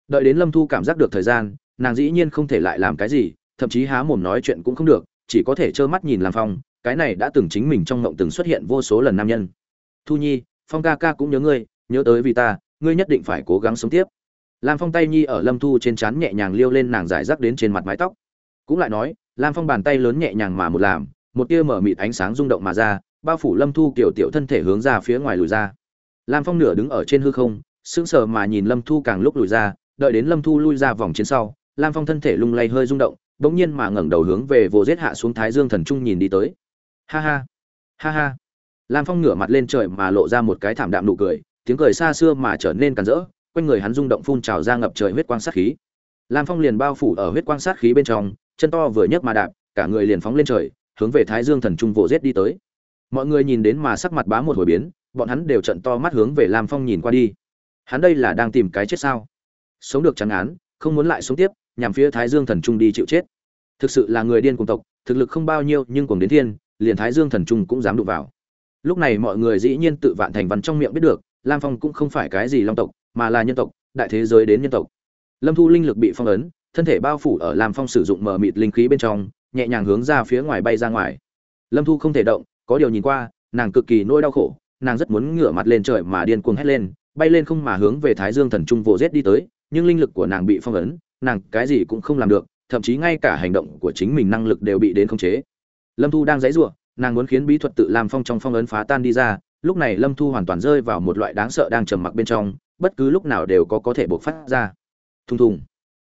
Đợi đến lâm thu cảm giác được thời gian, nàng dĩ nhiên không thể lại làm cái gì, thậm chí há mồm nói chuyện cũng không được chỉ có thể trơ mắt nhìn lam phong, cái này đã từng chính mình trong ngộng từng xuất hiện vô số lần nam nhân. Thu nhi, phong ca ca cũng nhớ ngươi, nhớ tới vì ta, ngươi nhất định phải cố gắng sống tiếp. Lam phong tay nhi ở lâm thu trên trán nhẹ nhàng liêu lên nàng giải rác đến trên mặt mái tóc. Cũng lại nói, lam phong bàn tay lớn nhẹ nhàng mà một làm, một tia mở mịt ánh sáng rung động mà ra, bao phủ lâm thu kiểu tiểu thân thể hướng ra phía ngoài lùi ra. Lam phong nửa đứng ở trên hư không, sững sờ mà nhìn lâm thu càng lúc lùi ra, đợi đến lâm thu lui ra vòng trên sau, lam phong thân thể lung lay hơi rung động bỗng nhiên mà ngẩng đầu hướng về vô giết hạ xuống thái dương thần trung nhìn đi tới. Ha ha ha ha. Lam phong ngửa mặt lên trời mà lộ ra một cái thảm đạm nụ cười, tiếng cười xa xưa mà trở nên càn rỡ, quanh người hắn rung động phun trào ra ngập trời huyết quang sát khí. Lam phong liền bao phủ ở huyết quang sát khí bên trong, chân to vừa nhấc mà đạp, cả người liền phóng lên trời, hướng về thái dương thần trung vỗ giết đi tới. Mọi người nhìn đến mà sắc mặt bá một hồi biến, bọn hắn đều trận to mắt hướng về lam phong nhìn qua đi. Hắn đây là đang tìm cái chết sao? Sống được chẳng án, không muốn lại sống tiếp nhằm phía thái dương thần trung đi chịu chết. Thực sự là người điên cùng tộc, thực lực không bao nhiêu nhưng cùng đến thiên, liền thái dương thần trung cũng dám đụng vào. Lúc này mọi người dĩ nhiên tự vạn thành văn trong miệng biết được, lam phong cũng không phải cái gì long tộc, mà là nhân tộc, đại thế giới đến nhân tộc. Lâm thu linh lực bị phong ấn, thân thể bao phủ ở lam phong sử dụng mờ mịt linh khí bên trong, nhẹ nhàng hướng ra phía ngoài bay ra ngoài. Lâm thu không thể động, có điều nhìn qua, nàng cực kỳ nỗi đau khổ, nàng rất muốn ngửa mặt lên trời mà điên cuồng hét lên, bay lên không mà hướng về thái dương thần trung vồ rết đi tới, nhưng linh lực của nàng bị phong ấn nàng cái gì cũng không làm được, thậm chí ngay cả hành động của chính mình năng lực đều bị đến khống chế. Lâm thu đang dãy giụa, nàng muốn khiến bí thuật tự làm phong trong phong ấn phá tan đi ra, lúc này lâm thu hoàn toàn rơi vào một loại đáng sợ đang trầm mặc bên trong, bất cứ lúc nào đều có có thể bộc phát ra. Thùng thùng.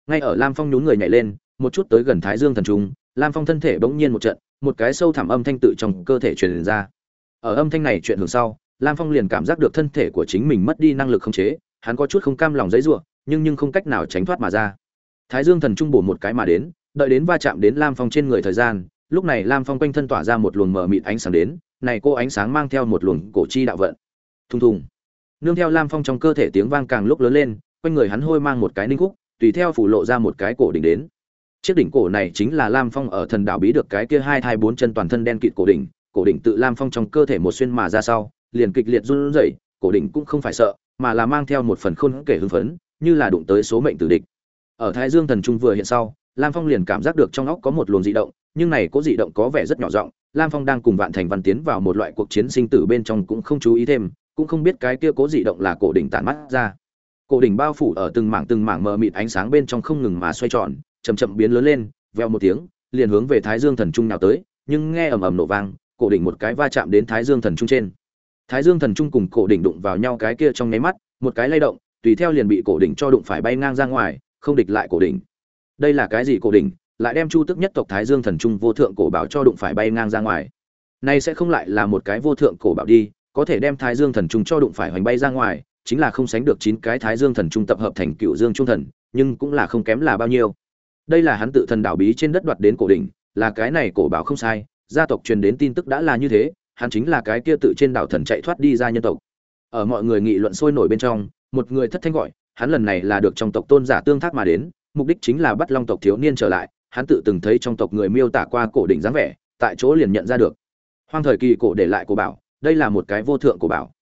Ngay ở lam phong nhún người nhảy lên, một chút tới gần thái dương thần trung, lam phong thân thể bỗng nhiên một trận, một cái sâu thẳm âm thanh tự trong cơ thể truyền ra. Ở âm thanh này chuyện hưởng sau, lam phong liền cảm giác được thân thể của chính mình mất đi năng lực khống chế, hắn có chút không cam lòng dãy ruộng nhưng nhưng không cách nào tránh thoát mà ra thái dương thần trung bổ một cái mà đến, đợi đến va chạm đến lam phong trên người thời gian, lúc này lam phong quanh thân tỏa ra một luồng mờ mịt ánh sáng đến, này cô ánh sáng mang theo một luồng cổ chi đạo vận. Thùng thùng. Nương theo lam phong trong cơ thể tiếng vang càng lúc lớn lên, quanh người hắn hôi mang một cái ninh khúc, tùy theo phủ lộ ra một cái cổ đỉnh đến. Chiếc đỉnh cổ này chính là lam phong ở thần đảo bí được cái kia hai thai bốn chân toàn thân đen kịt cổ đỉnh cổ đỉnh tự lam phong trong cơ thể một xuyên mà ra sau, liền kịch liệt run rẩy, cổ đỉnh cũng không phải sợ, mà là mang theo một phần khôn kể hưng phấn, như là đụng tới số mệnh tử địch ở thái dương thần trung vừa hiện sau, lam phong liền cảm giác được trong óc có một luồng dị động, nhưng này có dị động có vẻ rất nhỏ giọng. Lam phong đang cùng vạn thành văn tiến vào một loại cuộc chiến sinh tử bên trong cũng không chú ý thêm, cũng không biết cái kia cố dị động là cổ đỉnh tản mắt ra. Cổ đỉnh bao phủ ở từng mảng từng mảng mờ mịt ánh sáng bên trong không ngừng mà xoay tròn, chậm chậm biến lớn lên veo một tiếng, liền hướng về thái dương thần trung nào tới, nhưng nghe ầm ầm nổ vang, cổ đỉnh một cái va chạm đến thái dương thần trung trên. Thái dương thần trung cùng cổ đỉnh đụng vào nhau cái kia trong nháy mắt, một cái lay động, tùy theo liền bị cổ đỉnh cho đụng phải bay ngang ra ngoài không địch lại cổ đỉnh. Đây là cái gì cổ đỉnh? Lại đem chu tức nhất tộc thái dương thần trung vô thượng cổ bảo cho đụng phải bay ngang ra ngoài. Nay sẽ không lại là một cái vô thượng cổ bảo đi, có thể đem thái dương thần trung cho đụng phải hoành bay ra ngoài, chính là không sánh được chín cái thái dương thần trung tập hợp thành cựu dương trung thần, nhưng cũng là không kém là bao nhiêu. Đây là hắn tự thần đảo bí trên đất đoạt đến cổ đỉnh, là cái này cổ bảo không sai, gia tộc truyền đến tin tức đã là như thế, hắn chính là cái kia tự trên đảo thần chạy thoát đi ra nhân tộc. Ở mọi người nghị luận sôi nổi bên trong, một người thất thanh gọi hắn lần này là được trong tộc tôn giả tương thác mà đến, mục đích chính là bắt long tộc thiếu niên trở lại, hắn tự từng thấy trong tộc người miêu tả qua cổ đỉnh dáng vẻ, tại chỗ liền nhận ra được. Hoang thời kỳ cổ để lại cổ bảo, đây là một cái vô thượng cổ bảo.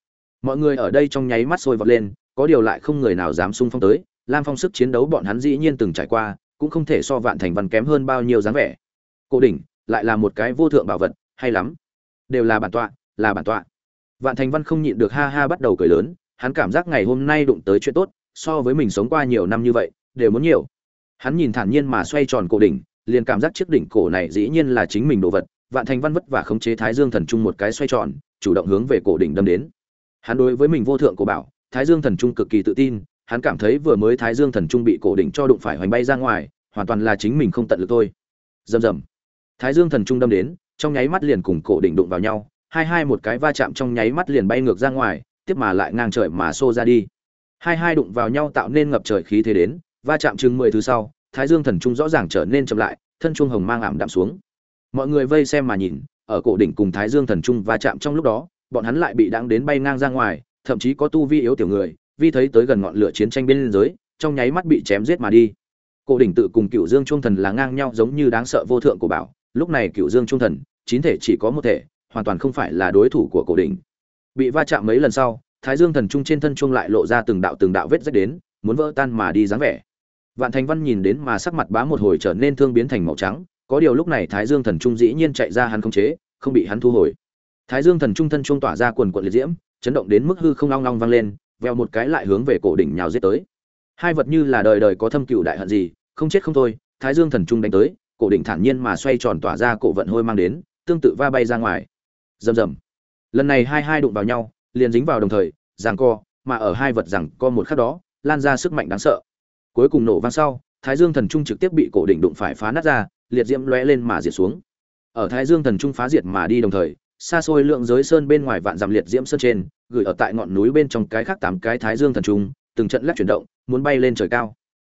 Mọi người ở đây trong nháy mắt sôi vọt lên, có điều lại không người nào dám xung phong tới, lam phong sức chiến đấu bọn hắn dĩ nhiên từng trải qua, cũng không thể so vạn thành văn kém hơn bao nhiêu dáng vẻ. Cổ đỉnh lại là một cái vô thượng bảo vật, hay lắm. Đều là bản tọa, là bản tọa. Vạn thành văn không nhịn được ha ha bắt đầu cười lớn, hắn cảm giác ngày hôm nay đụng tới chuyện tốt so với mình sống qua nhiều năm như vậy, đều muốn nhiều. Hắn nhìn thản nhiên mà xoay tròn cổ đỉnh, liền cảm giác chiếc đỉnh cổ này dĩ nhiên là chính mình đồ vật, vạn thành văn vất vả khống chế thái dương thần trung một cái xoay tròn, chủ động hướng về cổ đỉnh đâm đến. Hắn đối với mình vô thượng cổ bảo, thái dương thần trung cực kỳ tự tin, hắn cảm thấy vừa mới thái dương thần trung bị cổ đỉnh cho đụng phải hoành bay ra ngoài, hoàn toàn là chính mình không tận lực thôi. Rầm rầm. Thái dương thần trung đâm đến, trong nháy mắt liền cùng cổ đỉnh đụng vào nhau, hai hai một cái va chạm trong nháy mắt liền bay ngược ra ngoài, tiếp mà lại ngang trời mà xô ra đi hai hai đụng vào nhau tạo nên ngập trời khí thế đến, va chạm chừng mười thứ sau, thái dương thần trung rõ ràng trở nên chậm lại, thân trung hồng mang ảm đạm xuống. Mọi người vây xem mà nhìn, ở cổ đỉnh cùng thái dương thần trung va chạm trong lúc đó, bọn hắn lại bị đáng đến bay ngang ra ngoài, thậm chí có tu vi yếu tiểu người, vi thấy tới gần ngọn lửa chiến tranh bên giới trong nháy mắt bị chém giết mà đi. Cổ đỉnh tự cùng cựu dương trung thần là ngang nhau giống như đáng sợ vô thượng của bảo, lúc này cựu dương trung thần, chín thể chỉ có một thể, hoàn toàn không phải là đối thủ của cổ đỉnh. Bị va chạm mấy lần sau thái dương thần trung trên thân chuông lại lộ ra từng đạo từng đạo vết rách đến, muốn vỡ tan mà đi dáng vẻ. Vạn thành văn nhìn đến mà sắc mặt bá một hồi trở nên thương biến thành màu trắng, có điều lúc này thái dương thần trung dĩ nhiên chạy ra hắn không chế, không bị hắn thu hồi. Thái dương thần trung thân chuông tỏa ra quần quận liệt diễm, chấn động đến mức hư không long long vang lên veo một cái lại hướng về cổ đỉnh nhào giết tới. Hai vật như là đời đời có thâm cựu đại hận gì, không chết không thôi, thái dương thần trung đánh tới, cổ đỉnh thản nhiên mà xoay tròn tỏa ra cổ vận hôi mang đến, tương tự va bay ra ngoài. Rầm rầm. Lần này hai hai đụng vào nhau, liền dính vào đồng thời giằng co, mà ở hai vật rằng co một khắc đó, lan ra sức mạnh đáng sợ. Cuối cùng nổ vang sau, thái dương thần trung trực tiếp bị cổ đỉnh đụng phải phá nát ra, liệt diễm lóe lên mà diệt xuống. Ở thái dương thần trung phá diệt mà đi đồng thời, xa xôi lượng giới sơn bên ngoài vạn dặm liệt diễm sơn trên, gửi ở tại ngọn núi bên trong cái khác tám cái thái dương thần trung, từng trận lắc chuyển động, muốn bay lên trời cao.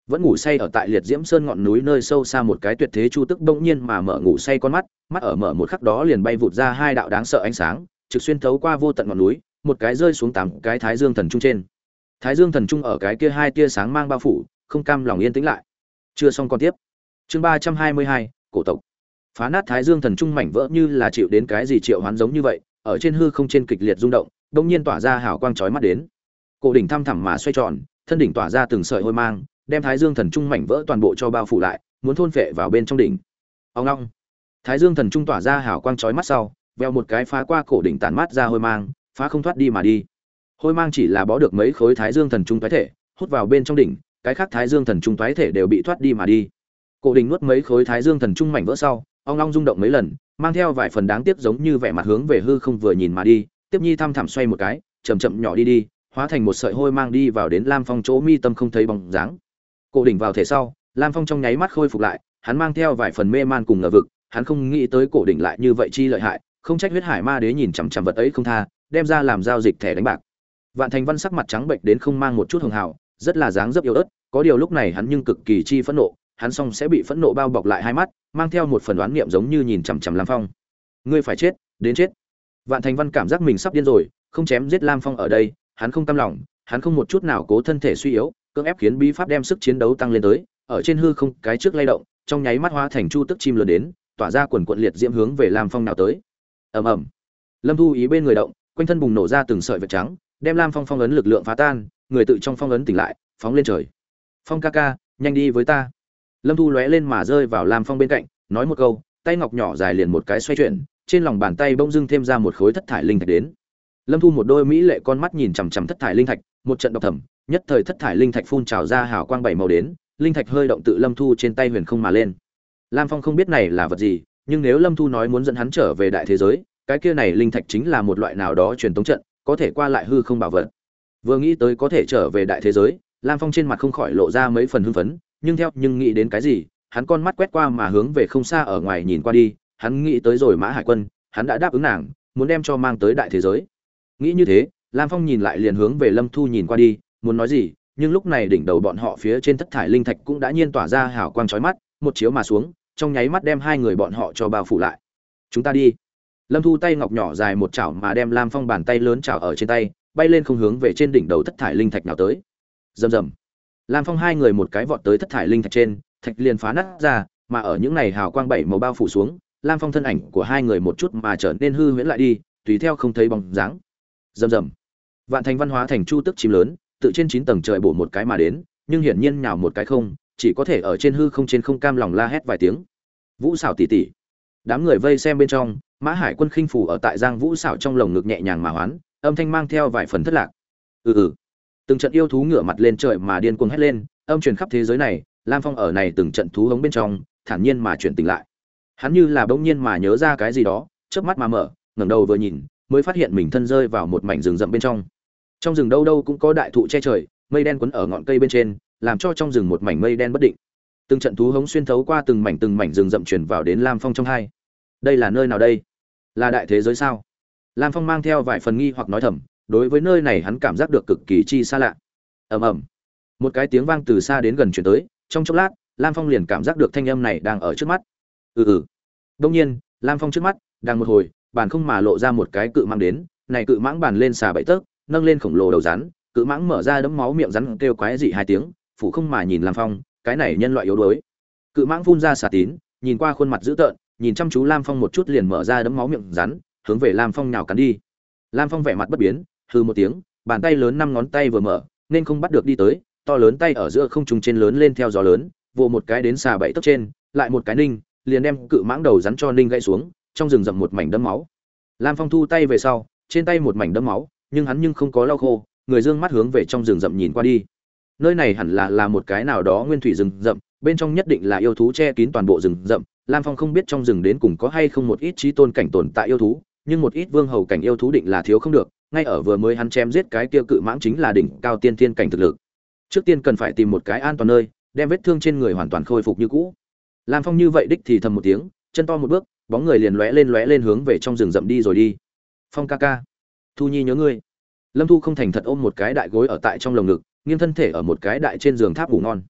Vẫn ngủ say ở tại liệt diễm sơn ngọn núi nơi sâu xa một cái tuyệt thế chu tức bỗng nhiên mà mở ngủ say con mắt mắt ở mở một khắc đó liền bay vụt ra hai đạo đáng sợ ánh sáng, trực xuyên thấu qua vô tận ngọn núi một cái rơi xuống tám cái thái dương thần trung trên. Thái dương thần trung ở cái kia hai tia sáng mang bao phủ, không cam lòng yên tĩnh lại. Chưa xong còn tiếp. Chương ba trăm hai mươi hai, cổ tộc. Phá nát thái dương thần trung mảnh vỡ như là chịu đến cái gì triệu hoán giống như vậy, ở trên hư không trên kịch liệt rung động đông nhiên tỏa ra hào quang chói mắt đến. Cổ đỉnh thăm thẳm mà xoay tròn, thân đỉnh tỏa ra từng sợi hôi mang, đem thái dương thần trung mảnh vỡ toàn bộ cho bao phủ lại, muốn thôn phệ vào bên trong đỉnh. Ông long. Thái dương thần trung tỏa ra hào quang chói mắt sau, veo một cái phá qua cổ đỉnh tản mát ra hôi mang phá không thoát đi mà đi. Hôi mang chỉ là bó được mấy khối thái dương thần trung toái thể, hút vào bên trong đỉnh, cái khác thái dương thần trung toái thể đều bị thoát đi mà đi. Cổ đỉnh nuốt mấy khối thái dương thần trung mảnh vỡ sau ong long rung động mấy lần, mang theo vài phần đáng tiếc giống như vẻ mặt hướng về hư không vừa nhìn mà đi, tiếp nhi thăm thẳm xoay một cái, chậm chậm nhỏ đi đi, hóa thành một sợi hôi mang đi vào đến lam phong chỗ mi tâm không thấy bóng dáng. Cổ đỉnh vào thể sau, lam phong trong nháy mắt khôi phục lại, hắn mang theo vài phần mê man cùng ngờ vực, hắn không nghĩ tới cổ đỉnh lại như vậy chi lợi hại, không trách huyết hải ma đế nhìn chằm chằm vật ấy không tha đem ra làm giao dịch thẻ đánh bạc. Vạn thành văn sắc mặt trắng bệnh đến không mang một chút hường hào, rất là dáng dấp yếu ớt, có điều lúc này hắn nhưng cực kỳ chi phẫn nộ, hắn xong sẽ bị phẫn nộ bao bọc lại hai mắt, mang theo một phần đoán niệm giống như nhìn chằm chằm lam phong. Ngươi phải chết, đến chết. Vạn thành văn cảm giác mình sắp điên rồi, không chém giết lam phong ở đây, hắn không cam lòng, hắn không một chút nào cố thân thể suy yếu, cưỡng ép khiến bí pháp đem sức chiến đấu tăng lên tới, ở trên hư không, cái trước lay động, trong nháy mắt hóa thành chu tức chim lớn đến, tỏa ra quần quận liệt diễm hướng về lam phong nào tới. Ầm ầm. Lâm thu ý bên người động quanh thân bùng nổ ra từng sợi vật trắng, đem lam phong phong ấn lực lượng phá tan, người tự trong phong ấn tỉnh lại, phóng lên trời. Phong ca ca, nhanh đi với ta. Lâm thu lóe lên mà rơi vào lam phong bên cạnh, nói một câu, tay ngọc nhỏ dài liền một cái xoay chuyển, trên lòng bàn tay bỗng dưng thêm ra một khối thất thải linh thạch đến. Lâm thu một đôi mỹ lệ con mắt nhìn chằm chằm thất thải linh thạch, một trận độc thẩm, nhất thời thất thải linh thạch phun trào ra hào quang bảy màu đến, linh thạch hơi động tự lâm thu trên tay huyền không mà lên. Lam phong không biết này là vật gì, nhưng nếu lâm thu nói muốn dẫn hắn trở về đại thế giới cái kia này linh thạch chính là một loại nào đó truyền tống trận, có thể qua lại hư không bảo vật. Vừa nghĩ tới có thể trở về đại thế giới, lam phong trên mặt không khỏi lộ ra mấy phần hưng phấn, nhưng theo, nhưng nghĩ đến cái gì, hắn con mắt quét qua mà hướng về không xa ở ngoài nhìn qua đi, hắn nghĩ tới rồi mã hải quân, hắn đã đáp ứng nàng, muốn đem cho mang tới đại thế giới. Nghĩ như thế, lam phong nhìn lại liền hướng về lâm thu nhìn qua đi, muốn nói gì, nhưng lúc này đỉnh đầu bọn họ phía trên thất thải linh thạch cũng đã nhiên tỏa ra hào quang chói mắt, một chiếu mà xuống, trong nháy mắt đem hai người bọn họ cho bao phủ lại. Chúng ta đi lâm thu tay ngọc nhỏ dài một chảo mà đem lam phong bàn tay lớn chảo ở trên tay, bay lên không hướng về trên đỉnh đầu thất thải linh thạch nào tới. Rầm rầm. Lam phong hai người một cái vọt tới thất thải linh thạch trên, thạch liền phá nát ra, mà ở những này hào quang bảy màu bao phủ xuống, lam phong thân ảnh của hai người một chút mà trở nên hư huyễn lại đi, tùy theo không thấy bóng dáng. Rầm rầm. Vạn thành văn hóa thành chu tức chim lớn, tự trên chín tầng trời bổ một cái mà đến, nhưng hiển nhiên nhào một cái không, chỉ có thể ở trên hư không trên không cam lòng la hét vài tiếng. Vũ xảo tỉ tỉ đám người vây xem bên trong, mã hải quân khinh phủ ở tại giang vũ xảo trong lồng ngực nhẹ nhàng mà hoán, âm thanh mang theo vài phần thất lạc. Ừ ừ. Từng trận yêu thú ngửa mặt lên trời mà điên cuồng hét lên, âm truyền khắp thế giới này, lam phong ở này từng trận thú hống bên trong, thản nhiên mà chuyển tỉnh lại. Hắn như là bỗng nhiên mà nhớ ra cái gì đó, chớp mắt mà mở, ngẩng đầu vừa nhìn, mới phát hiện mình thân rơi vào một mảnh rừng rậm bên trong. Trong rừng đâu đâu cũng có đại thụ che trời, mây đen quấn ở ngọn cây bên trên, làm cho trong rừng một mảnh mây đen bất định. Từng trận thú hống xuyên thấu qua từng mảnh từng mảnh rừng rậm truyền vào đến lam phong trong hai đây là nơi nào đây? Là đại thế giới sao? Lam phong mang theo vài phần nghi hoặc nói thầm, đối với nơi này hắn cảm giác được cực kỳ chi xa lạ. Ầm ầm. Một cái tiếng vang từ xa đến gần chuyển tới, trong chốc lát, lam phong liền cảm giác được thanh âm này đang ở trước mắt. Ừ ừ. Đông nhiên, lam phong trước mắt, đang một hồi, bàn không mà lộ ra một cái cự mang đến, này cự mãng bàn lên xà bậy tớp nâng lên khổng lồ đầu rắn, cự mãng mở ra đấm máu miệng rắn kêu quái dị hai tiếng, phủ không mà nhìn lam phong, cái này nhân loại yếu đuối. Cự mãng phun ra xà tín, nhìn qua khuôn mặt dữ tợn nhìn chăm chú lam phong một chút liền mở ra đấm máu miệng rắn, hướng về lam phong nhào cắn đi. Lam phong vẻ mặt bất biến hư một tiếng, bàn tay lớn năm ngón tay vừa mở, nên không bắt được đi tới, to lớn tay ở giữa không trùng trên lớn lên theo gió lớn, vồ một cái đến xà bảy tấc trên, lại một cái ninh, liền đem cự mãng đầu rắn cho ninh gãy xuống, trong rừng rậm một mảnh đấm máu. Lam phong thu tay về sau, trên tay một mảnh đấm máu, nhưng hắn nhưng không có lau khô, người dương mắt hướng về trong rừng rậm nhìn qua đi. Nơi này hẳn là là một cái nào đó nguyên thủy rừng rậm, bên trong nhất định là yêu thú che kín toàn bộ rừng rậm lam phong không biết trong rừng đến cùng có hay không một ít chí tôn cảnh tồn tại yêu thú, nhưng một ít vương hầu cảnh yêu thú định là thiếu không được, ngay ở vừa mới hắn chém giết cái kia cự mãng chính là đỉnh cao tiên thiên cảnh thực lực. Trước tiên cần phải tìm một cái an toàn nơi, đem vết thương trên người hoàn toàn khôi phục như cũ. Lam phong như vậy đích thì thầm một tiếng, chân to một bước, bóng người liền lóe lên lóe lên hướng về trong rừng rậm đi rồi đi. Phong ca ca, thu nhi nhớ ngươi. Lâm thu không thành thật ôm một cái đại gối ở tại trong lồng ngực, nghiêng thân thể ở một cái đại trên giường tháp ngủ ngon.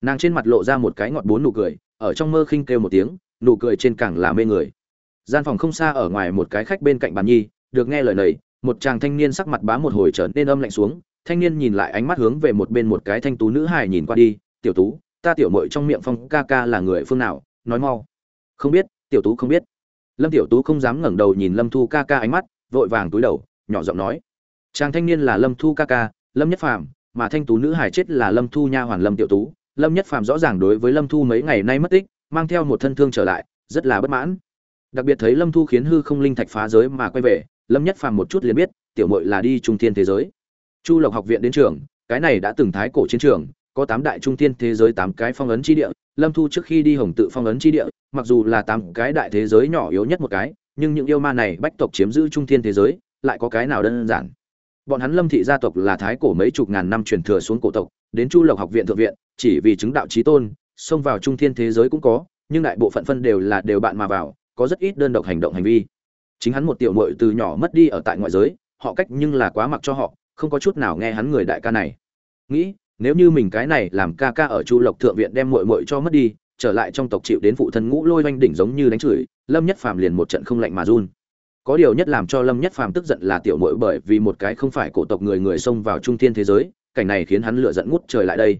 Nàng trên mặt lộ ra một cái ngọt bốn nụ cười ở trong mơ khinh kêu một tiếng, nụ cười trên càng là mê người. Gian phòng không xa ở ngoài một cái khách bên cạnh bàn nhi, được nghe lời này, một chàng thanh niên sắc mặt bá một hồi trở nên âm lạnh xuống, thanh niên nhìn lại ánh mắt hướng về một bên một cái thanh tú nữ hài nhìn qua đi, tiểu tú, ta tiểu mội trong miệng phong ca ca là người phương nào? Nói mau. Không biết, tiểu tú không biết. Lâm tiểu tú không dám ngẩng đầu nhìn lâm thu ca ca ánh mắt, vội vàng túi đầu, nhỏ giọng nói, chàng thanh niên là lâm thu ca ca, lâm nhất phàm, mà thanh tú nữ hài chết là lâm thu nha hoàn lâm tiểu tú lâm nhất phàm rõ ràng đối với lâm thu mấy ngày nay mất tích, mang theo một thân thương trở lại, rất là bất mãn. Đặc biệt thấy lâm thu khiến hư không linh thạch phá giới mà quay về, lâm nhất phàm một chút liền biết, tiểu mội là đi trung thiên thế giới. Chu lộc học viện đến trường, cái này đã từng thái cổ chiến trường, có tám đại trung thiên thế giới, tám cái phong ấn chi địa. Lâm thu trước khi đi hồng tự phong ấn chi địa, mặc dù là tám cái đại thế giới nhỏ yếu nhất một cái, nhưng những yêu ma này bách tộc chiếm giữ trung thiên thế giới, lại có cái nào đơn giản? Bọn hắn lâm thị gia tộc là thái cổ mấy chục ngàn năm truyền thừa xuống cổ tộc, đến chu lộc học viện thượng viện, chỉ vì chứng đạo trí tôn, xông vào trung thiên thế giới cũng có, nhưng đại bộ phận phân đều là đều bạn mà vào, có rất ít đơn độc hành động hành vi. Chính hắn một tiểu muội từ nhỏ mất đi ở tại ngoại giới, họ cách nhưng là quá mặc cho họ, không có chút nào nghe hắn người đại ca này. Nghĩ, nếu như mình cái này làm ca ca ở chu lộc thượng viện đem muội muội cho mất đi, trở lại trong tộc chịu đến phụ thân ngũ lôi oanh đỉnh giống như đánh chửi, lâm nhất phàm liền một trận không lạnh mà run có điều nhất làm cho lâm nhất phàm tức giận là tiểu muội bởi vì một cái không phải cổ tộc người người xông vào trung thiên thế giới, cảnh này khiến hắn lựa giận ngút trời lại đây.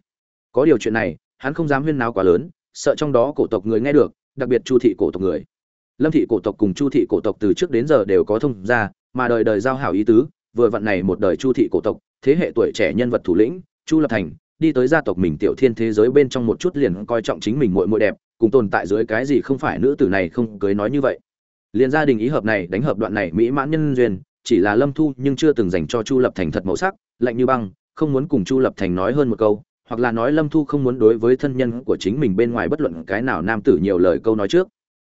Có điều chuyện này, hắn không dám huyên náo quá lớn, sợ trong đó cổ tộc người nghe được, đặc biệt chu thị cổ tộc người. Lâm thị cổ tộc cùng chu thị cổ tộc từ trước đến giờ đều có thông gia, mà đời đời giao hảo ý tứ, vừa vặn này một đời chu thị cổ tộc, thế hệ tuổi trẻ nhân vật thủ lĩnh, chu lập thành, đi tới gia tộc mình tiểu thiên thế giới bên trong một chút liền coi trọng chính mình muội muội đẹp, cùng tồn tại dưới cái gì không phải nữ tử này không cưới nói như vậy liền gia đình ý hợp này đánh hợp đoạn này mỹ mãn nhân duyên, chỉ là lâm thu nhưng chưa từng dành cho chu lập thành thật màu sắc, lạnh như băng, không muốn cùng chu lập thành nói hơn một câu, hoặc là nói lâm thu không muốn đối với thân nhân của chính mình bên ngoài bất luận cái nào nam tử nhiều lời câu nói trước.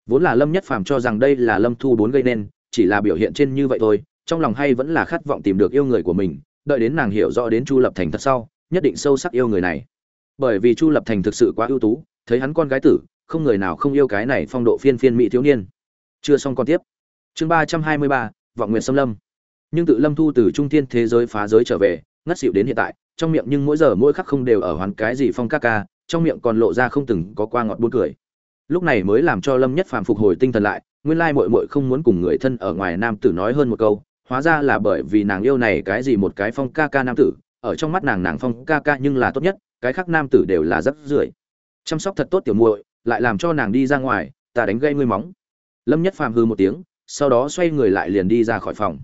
Vốn là lâm nhất phàm cho rằng đây là lâm thu bốn gây nên, chỉ là biểu hiện trên như vậy thôi, trong lòng hay vẫn là khát vọng tìm được yêu người của mình, đợi đến nàng hiểu rõ đến chu lập thành thật sau, nhất định sâu sắc yêu người này. Bởi vì chu lập thành thực sự quá ưu tú, thấy hắn con gái tử, không người nào không yêu cái này phong độ phiên phiên mỹ thiếu niên chưa xong còn tiếp. Chương ba trăm hai mươi ba, vọng nguyện xâm lâm. Nhưng tự lâm thu từ trung thiên thế giới phá giới trở về, ngất xịu đến hiện tại, trong miệng nhưng mỗi giờ mỗi khắc không đều ở hoàn cái gì phong ca ca, trong miệng còn lộ ra không từng có qua ngọt buôn cười. Lúc này mới làm cho lâm nhất phàm phục hồi tinh thần lại, nguyên lai mội mội không muốn cùng người thân ở ngoài nam tử nói hơn một câu, hóa ra là bởi vì nàng yêu này cái gì một cái phong ca ca nam tử, ở trong mắt nàng nàng phong ca ca nhưng là tốt nhất, cái khác nam tử đều là rất rưởi. Chăm sóc thật tốt tiểu muội, lại làm cho nàng đi ra ngoài, ta đánh gây ngươi móng lâm nhất phàm hư một tiếng, sau đó xoay người lại liền đi ra khỏi phòng.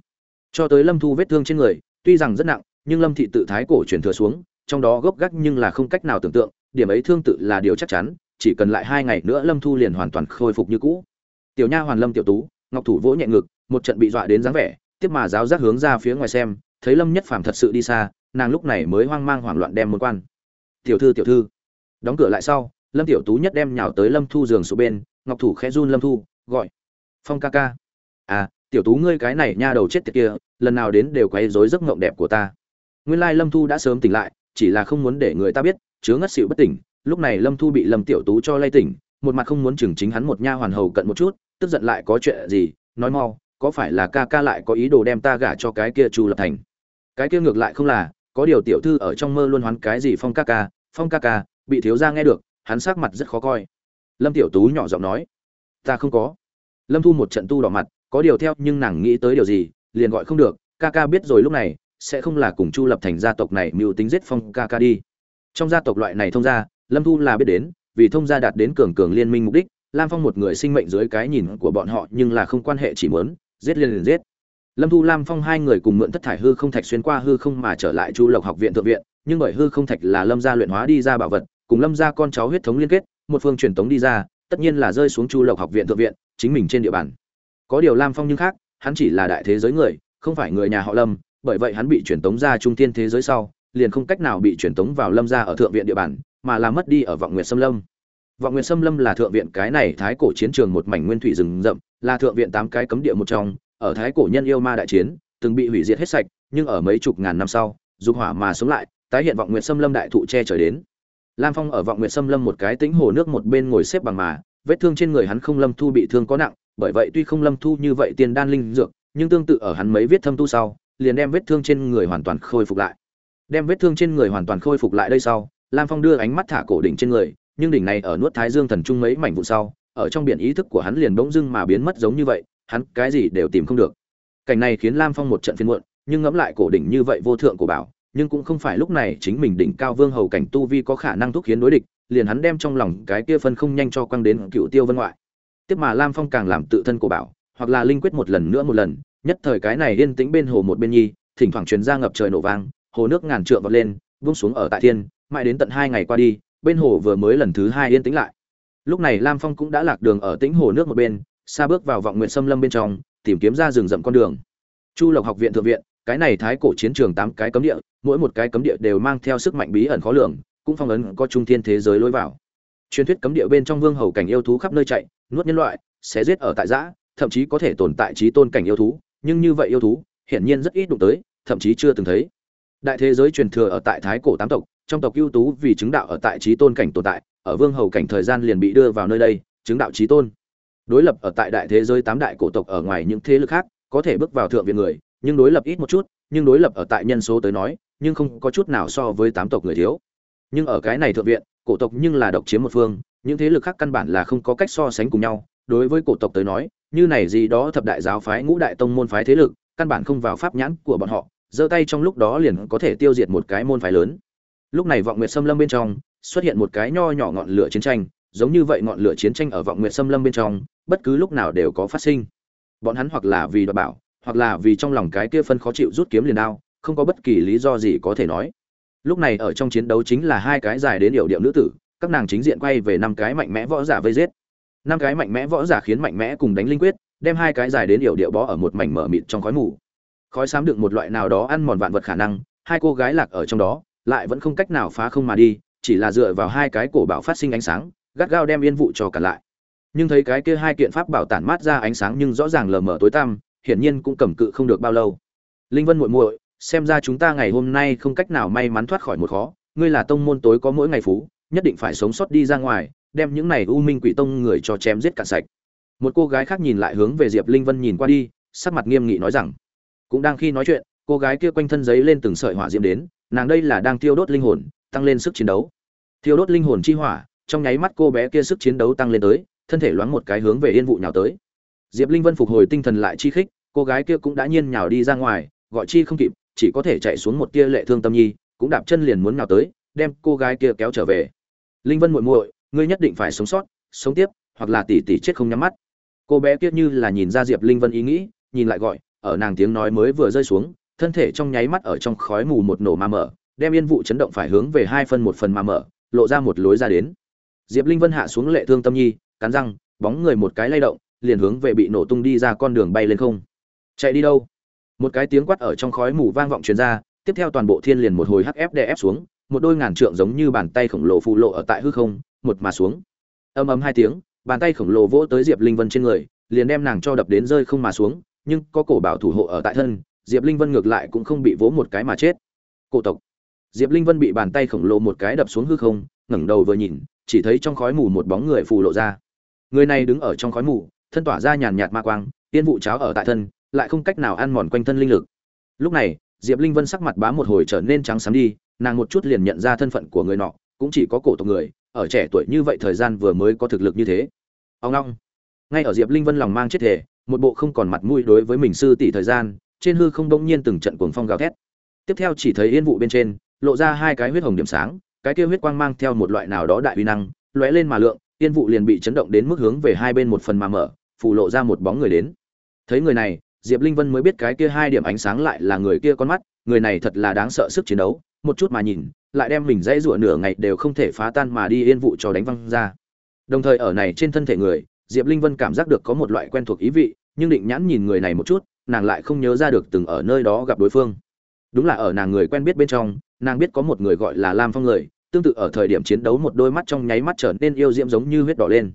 Cho tới lâm thu vết thương trên người, tuy rằng rất nặng, nhưng lâm thị tự thái cổ truyền thừa xuống, trong đó gốc gác nhưng là không cách nào tưởng tượng, điểm ấy thương tự là điều chắc chắn, chỉ cần lại hai ngày nữa lâm thu liền hoàn toàn khôi phục như cũ. Tiểu nha hoàn lâm tiểu tú, ngọc thủ vỗ nhẹ ngực, một trận bị dọa đến dáng vẻ, tiếp mà giáo giác hướng ra phía ngoài xem, thấy lâm nhất phàm thật sự đi xa, nàng lúc này mới hoang mang hoảng loạn đem môn quan. Tiểu thư tiểu thư. Đóng cửa lại sau, lâm tiểu tú nhất đem nhào tới lâm thu giường xuống bên, ngọc thủ khẽ run lâm thu gọi. Phong ca ca. À tiểu tú ngươi cái này nha đầu chết tiệt kia, lần nào đến đều quấy rối giấc ngộng đẹp của ta. Nguyên lai lâm thu đã sớm tỉnh lại, chỉ là không muốn để người ta biết, chứa ngất xỉu bất tỉnh. Lúc này lâm thu bị lâm tiểu tú cho lay tỉnh, một mặt không muốn chừng chính hắn một nha hoàn hầu cận một chút, tức giận lại có chuyện gì, nói mau, có phải là ca ca lại có ý đồ đem ta gả cho cái kia chu lập thành? Cái kia ngược lại không là, có điều tiểu thư ở trong mơ luôn hoán cái gì phong ca ca, phong ca ca, bị thiếu gia nghe được, hắn sắc mặt rất khó coi. Lâm tiểu tú nhỏ giọng nói ta không có. Lâm thu một trận tu đỏ mặt, có điều theo nhưng nàng nghĩ tới điều gì, liền gọi không được, ca ca biết rồi lúc này, sẽ không là cùng chu lập thành gia tộc này mưu tính giết phong ca ca đi. Trong gia tộc loại này thông gia, lâm thu là biết đến, vì thông gia đạt đến cường cường liên minh mục đích, lam phong một người sinh mệnh dưới cái nhìn của bọn họ nhưng là không quan hệ chỉ muốn, giết liên liền giết. Lâm thu, lam phong hai người cùng mượn thất thải hư không thạch xuyên qua hư không mà trở lại chu lộc học viện thượng viện, nhưng bởi hư không thạch là lâm gia luyện hóa đi ra bảo vật, cùng lâm gia con cháu huyết thống liên kết, một phương truyền tống đi ra tất nhiên là rơi xuống chu lộc học viện thượng viện, chính mình trên địa bàn. Có điều lam phong nhưng khác, hắn chỉ là đại thế giới người, không phải người nhà họ lâm, bởi vậy hắn bị truyền tống ra trung thiên thế giới sau, liền không cách nào bị truyền tống vào lâm gia ở thượng viện địa bàn, mà là mất đi ở vọng nguyệt sâm lâm. Vọng nguyệt sâm lâm là thượng viện cái này thái cổ chiến trường một mảnh nguyên thủy rừng rậm, là thượng viện tám cái cấm địa một trong, ở thái cổ nhân yêu ma đại chiến, từng bị hủy diệt hết sạch, nhưng ở mấy chục ngàn năm sau, dục hỏa mà sống lại, tái hiện vọng nguyệt sâm lâm đại thụ che trời đến lam phong ở vọng nguyệt xâm lâm một cái tĩnh hồ nước một bên ngồi xếp bằng mà, vết thương trên người hắn không lâm thu bị thương có nặng, bởi vậy tuy không lâm thu như vậy tiên đan linh dược, nhưng tương tự ở hắn mấy vết thâm tu sau, liền đem vết thương trên người hoàn toàn khôi phục lại. Đem vết thương trên người hoàn toàn khôi phục lại đây sau, lam phong đưa ánh mắt thả cổ đỉnh trên người, nhưng đỉnh này ở nuốt thái dương thần trung mấy mảnh vụ sau, ở trong biển ý thức của hắn liền bỗng dưng mà biến mất giống như vậy, hắn cái gì đều tìm không được. Cảnh này khiến lam phong một trận phiền muộn, nhưng ngẫm lại cổ đỉnh như vậy vô thượng của bảo nhưng cũng không phải lúc này chính mình đỉnh cao vương hầu cảnh tu vi có khả năng thúc khiến đối địch, liền hắn đem trong lòng cái kia phân không nhanh cho quăng đến cựu tiêu vân ngoại. Tiếp mà lam phong càng làm tự thân của bảo, hoặc là linh quyết một lần nữa một lần, nhất thời cái này yên tĩnh bên hồ một bên nhi, thỉnh thoảng truyền ra ngập trời nổ vang, hồ nước ngàn trượng vọt lên, vung xuống ở tại thiên, mãi đến tận hai ngày qua đi, bên hồ vừa mới lần thứ hai yên tĩnh lại. Lúc này lam phong cũng đã lạc đường ở tĩnh hồ nước một bên, xa bước vào vọng nguyện xâm lâm bên trong, tìm kiếm ra rừng rậm con đường. Chu lộc học viện thượng viện cái này thái cổ chiến trường tám cái cấm địa, mỗi một cái cấm địa đều mang theo sức mạnh bí ẩn khó lường, cũng phong ấn có trung thiên thế giới lối vào. Truyền thuyết cấm địa bên trong vương hầu cảnh yêu thú khắp nơi chạy, nuốt nhân loại, sẽ giết ở tại giã, thậm chí có thể tồn tại trí tôn cảnh yêu thú, nhưng như vậy yêu thú, hiển nhiên rất ít đụng tới, thậm chí chưa từng thấy. Đại thế giới truyền thừa ở tại thái cổ tám tộc, trong tộc ưu tú vì chứng đạo ở tại trí tôn cảnh tồn tại, ở vương hầu cảnh thời gian liền bị đưa vào nơi đây, chứng đạo trí tôn. Đối lập ở tại đại thế giới tám đại cổ tộc ở ngoài những thế lực khác, có thể bước vào thượng viện người nhưng đối lập ít một chút, nhưng đối lập ở tại nhân số tới nói, nhưng không có chút nào so với tám tộc người thiếu. Nhưng ở cái này thượng viện, cổ tộc nhưng là độc chiếm một phương, những thế lực khác căn bản là không có cách so sánh cùng nhau. Đối với cổ tộc tới nói, như này gì đó thập đại giáo phái, ngũ đại tông môn phái thế lực, căn bản không vào pháp nhãn của bọn họ, giơ tay trong lúc đó liền có thể tiêu diệt một cái môn phái lớn. Lúc này vọng nguyệt xâm lâm bên trong, xuất hiện một cái nho nhỏ ngọn lửa chiến tranh, giống như vậy ngọn lửa chiến tranh ở vọng nguyệt xâm lâm bên trong, bất cứ lúc nào đều có phát sinh. Bọn hắn hoặc là vì đoạt bảo hoặc là vì trong lòng cái kia phân khó chịu rút kiếm liền đao, không có bất kỳ lý do gì có thể nói. Lúc này ở trong chiến đấu chính là hai cái dài đến điệu điệu nữ tử, các nàng chính diện quay về năm cái mạnh mẽ võ giả vây giết. Năm cái mạnh mẽ võ giả khiến mạnh mẽ cùng đánh linh quyết, đem hai cái dài đến điệu điệu bó ở một mảnh mở mịt trong khói mù. Khói xám đựng một loại nào đó ăn mòn vạn vật khả năng, hai cô gái lạc ở trong đó, lại vẫn không cách nào phá không mà đi, chỉ là dựa vào hai cái cổ bảo phát sinh ánh sáng, gắt gao đem yên vụ cho cả lại. Nhưng thấy cái kia hai kiện pháp bảo tản mát ra ánh sáng nhưng rõ ràng lờ mờ tối tăm hiển nhiên cũng cầm cự không được bao lâu. Linh vân muội muội, xem ra chúng ta ngày hôm nay không cách nào may mắn thoát khỏi một khó. Ngươi là tông môn tối có mỗi ngày phú, nhất định phải sống sót đi ra ngoài, đem những này u minh quỷ tông người cho chém giết cạn sạch. Một cô gái khác nhìn lại hướng về diệp linh vân nhìn qua đi, sắc mặt nghiêm nghị nói rằng, cũng đang khi nói chuyện, cô gái kia quanh thân giấy lên từng sợi hỏa diễm đến, nàng đây là đang tiêu đốt linh hồn, tăng lên sức chiến đấu. Tiêu đốt linh hồn chi hỏa, trong nháy mắt cô bé kia sức chiến đấu tăng lên tới, thân thể loáng một cái hướng về yên vụ nhào tới diệp linh vân phục hồi tinh thần lại chi khích, cô gái kia cũng đã nhiên nhào đi ra ngoài, gọi chi không kịp, chỉ có thể chạy xuống một tia lệ thương tâm nhi, cũng đạp chân liền muốn nào tới, đem cô gái kia kéo trở về. Linh vân muội muội, ngươi nhất định phải sống sót, sống tiếp, hoặc là tỷ tỷ chết không nhắm mắt. Cô bé kia như là nhìn ra diệp linh vân ý nghĩ, nhìn lại gọi, ở nàng tiếng nói mới vừa rơi xuống, thân thể trong nháy mắt ở trong khói mù một nổ mà mở, đem yên vụ chấn động phải hướng về hai phân một phần mà mở, lộ ra một lối ra đến. Diệp linh vân hạ xuống lệ thương tâm nhi, cắn răng, bóng người một cái lay động liền hướng về bị nổ tung đi ra con đường bay lên không. Chạy đi đâu? Một cái tiếng quát ở trong khói mù vang vọng truyền ra, tiếp theo toàn bộ thiên liền một hồi hắc ép đè ép xuống, một đôi ngàn trượng giống như bàn tay khổng lồ phù lộ ở tại hư không, một mà xuống. Âm ầm hai tiếng, bàn tay khổng lồ vỗ tới diệp linh vân trên người, liền đem nàng cho đập đến rơi không mà xuống, nhưng có cổ bảo thủ hộ ở tại thân, diệp linh vân ngược lại cũng không bị vỗ một cái mà chết. Cổ tộc. Diệp linh vân bị bàn tay khổng lồ một cái đập xuống hư không, ngẩng đầu vừa nhìn, chỉ thấy trong khói mù một bóng người phù lộ ra. Người này đứng ở trong khói mù thân tỏa ra nhàn nhạt ma quang, tiên vụ cháo ở tại thân, lại không cách nào ăn mòn quanh thân linh lực. Lúc này, diệp linh vân sắc mặt bá một hồi trở nên trắng xám đi, nàng một chút liền nhận ra thân phận của người nọ, cũng chỉ có cổ tộc người, ở trẻ tuổi như vậy thời gian vừa mới có thực lực như thế. Ông long ngay ở diệp linh vân lòng mang chết thể một bộ không còn mặt mũi đối với mình sư tỷ thời gian, trên hư không bỗng nhiên từng trận cuồng phong gào thét. Tiếp theo chỉ thấy yên vụ bên trên, lộ ra hai cái huyết hồng điểm sáng, cái kia huyết quang mang theo một loại nào đó đại uy năng, lóe lên mà lượng, yên vụ liền bị chấn động đến mức hướng về hai bên một phần mà mở phủ lộ ra một bóng người đến. Thấy người này, diệp linh vân mới biết cái kia hai điểm ánh sáng lại là người kia con mắt, người này thật là đáng sợ sức chiến đấu, một chút mà nhìn, lại đem mình dãy rủa nửa ngày đều không thể phá tan mà đi yên vụ cho đánh văng ra. Đồng thời ở này trên thân thể người, diệp linh vân cảm giác được có một loại quen thuộc ý vị, nhưng định nhãn nhìn người này một chút, nàng lại không nhớ ra được từng ở nơi đó gặp đối phương. Đúng là ở nàng người quen biết bên trong, nàng biết có một người gọi là lam phong người, tương tự ở thời điểm chiến đấu một đôi mắt trong nháy mắt trở nên yêu diễm giống như huyết đỏ lên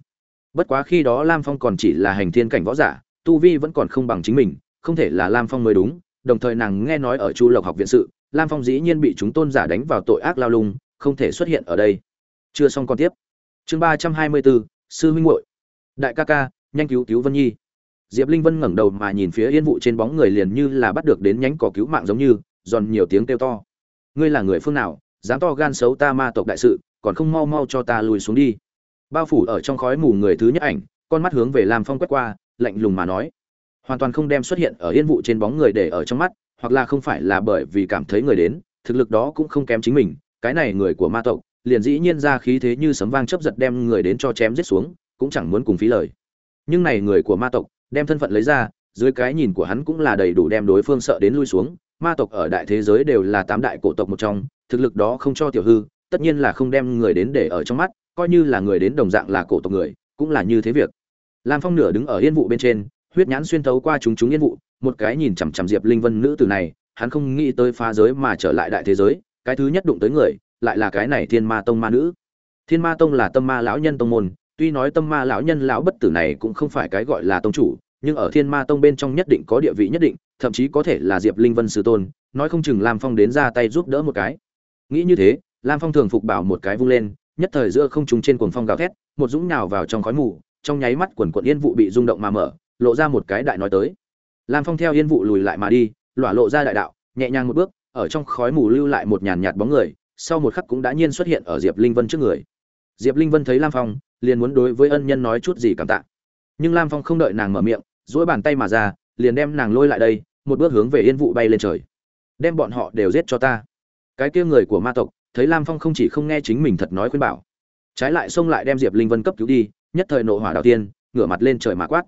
bất quá khi đó lam phong còn chỉ là hành thiên cảnh võ giả, tu vi vẫn còn không bằng chính mình, không thể là lam phong mới đúng. Đồng thời nàng nghe nói ở chu lộc học viện sự, lam phong dĩ nhiên bị chúng tôn giả đánh vào tội ác lao lung, không thể xuất hiện ở đây. Chưa xong còn tiếp. Chương ba trăm hai mươi bốn, sư huynh hội đại ca ca, nhanh cứu cứu vân nhi. Diệp linh vân ngẩng đầu mà nhìn phía yên vụ trên bóng người liền như là bắt được đến nhánh cỏ cứu mạng giống như, giòn nhiều tiếng kêu to. Ngươi là người phương nào, dám to gan xấu ta ma tộc đại sự, còn không mau mau cho ta lùi xuống đi bao phủ ở trong khói mù người thứ nhất ảnh, con mắt hướng về lam phong quét qua, lạnh lùng mà nói. Hoàn toàn không đem xuất hiện ở yên vụ trên bóng người để ở trong mắt, hoặc là không phải là bởi vì cảm thấy người đến, thực lực đó cũng không kém chính mình, cái này người của ma tộc, liền dĩ nhiên ra khí thế như sấm vang chấp giật đem người đến cho chém giết xuống, cũng chẳng muốn cùng phí lời. Nhưng này người của ma tộc, đem thân phận lấy ra, dưới cái nhìn của hắn cũng là đầy đủ đem đối phương sợ đến lui xuống, ma tộc ở đại thế giới đều là tám đại cổ tộc một trong, thực lực đó không cho tiểu hư, tất nhiên là không đem người đến để ở trong mắt coi như là người đến đồng dạng là cổ tộc người, cũng là như thế việc. Lam phong nửa đứng ở yên vụ bên trên, huyết nhãn xuyên thấu qua chúng chúng yên vụ, một cái nhìn chằm chằm diệp linh vân nữ tử này, hắn không nghĩ tới phá giới mà trở lại đại thế giới, cái thứ nhất đụng tới người, lại là cái này thiên ma tông ma nữ. Thiên ma tông là tâm ma lão nhân tông môn, tuy nói tâm ma lão nhân lão bất tử này cũng không phải cái gọi là tông chủ, nhưng ở thiên ma tông bên trong nhất định có địa vị nhất định, thậm chí có thể là diệp linh vân sư tôn, nói không chừng lam phong đến ra tay giúp đỡ một cái. Nghĩ như thế, lam phong thường phục bảo một cái vung lên nhất thời giữa không trùng trên cuồng phong gào thét, một dũng nào vào trong khói mù, trong nháy mắt quần quần yên vụ bị rung động mà mở, lộ ra một cái đại nói tới. Lam phong theo yên vụ lùi lại mà đi, lỏa lộ ra đại đạo, nhẹ nhàng một bước, ở trong khói mù lưu lại một nhàn nhạt bóng người, sau một khắc cũng đã nhiên xuất hiện ở diệp linh vân trước người. Diệp linh vân thấy lam phong, liền muốn đối với ân nhân nói chút gì cảm tạ. Nhưng lam phong không đợi nàng mở miệng, duỗi bàn tay mà ra, liền đem nàng lôi lại đây, một bước hướng về yên vụ bay lên trời. Đem bọn họ đều giết cho ta. Cái kia người của ma tộc thấy lam phong không chỉ không nghe chính mình thật nói khuyên bảo, trái lại xông lại đem diệp linh vân cấp cứu đi, nhất thời nộ hỏa đầu tiên, ngửa mặt lên trời mà quát.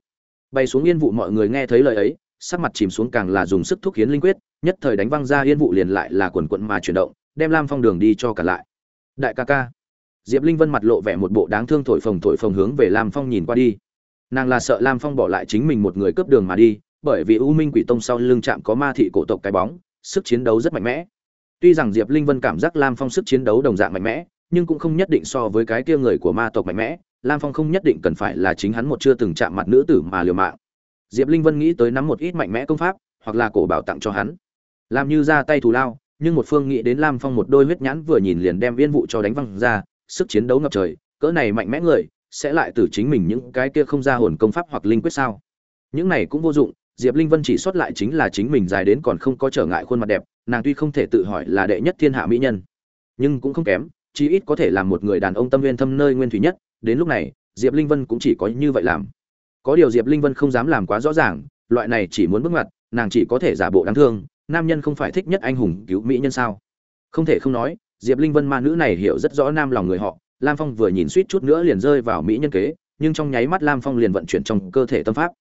Bay xuống yên vụ mọi người nghe thấy lời ấy, sắc mặt chìm xuống càng là dùng sức thúc khiến linh quyết, nhất thời đánh văng ra yên vụ liền lại là quần quận mà chuyển động, đem lam phong đường đi cho cả lại. Đại ca ca. Diệp linh vân mặt lộ vẻ một bộ đáng thương thổi phồng thổi phồng hướng về lam phong nhìn qua đi. Nàng là sợ lam phong bỏ lại chính mình một người cướp đường mà đi, bởi vì u minh quỷ tông sau lưng chạm có ma thị cổ tộc cái bóng, sức chiến đấu rất mạnh mẽ tuy rằng diệp linh vân cảm giác lam phong sức chiến đấu đồng dạng mạnh mẽ, nhưng cũng không nhất định so với cái kia người của ma tộc mạnh mẽ. Lam phong không nhất định cần phải là chính hắn một chưa từng chạm mặt nữ tử mà liều mạng. Diệp linh vân nghĩ tới nắm một ít mạnh mẽ công pháp, hoặc là cổ bảo tặng cho hắn. Làm như ra tay thù lao, nhưng một phương nghĩ đến lam phong một đôi huyết nhãn vừa nhìn liền đem viên vụ cho đánh văng ra, sức chiến đấu ngập trời, cỡ này mạnh mẽ người, sẽ lại từ chính mình những cái kia không ra hồn công pháp hoặc linh quyết sao? Những này cũng vô dụng diệp linh vân chỉ xuất lại chính là chính mình dài đến còn không có trở ngại khuôn mặt đẹp, nàng tuy không thể tự hỏi là đệ nhất thiên hạ mỹ nhân, nhưng cũng không kém, chí ít có thể làm một người đàn ông tâm nguyên thâm nơi nguyên thủy nhất. Đến lúc này, diệp linh vân cũng chỉ có như vậy làm. Có điều diệp linh vân không dám làm quá rõ ràng, loại này chỉ muốn bước ngoặt, nàng chỉ có thể giả bộ đáng thương, nam nhân không phải thích nhất anh hùng cứu mỹ nhân sao? Không thể không nói, diệp linh vân ma nữ này hiểu rất rõ nam lòng người họ, lam phong vừa nhìn suýt chút nữa liền rơi vào mỹ nhân kế, nhưng trong nháy mắt lam phong liền vận chuyển trong cơ thể tâm pháp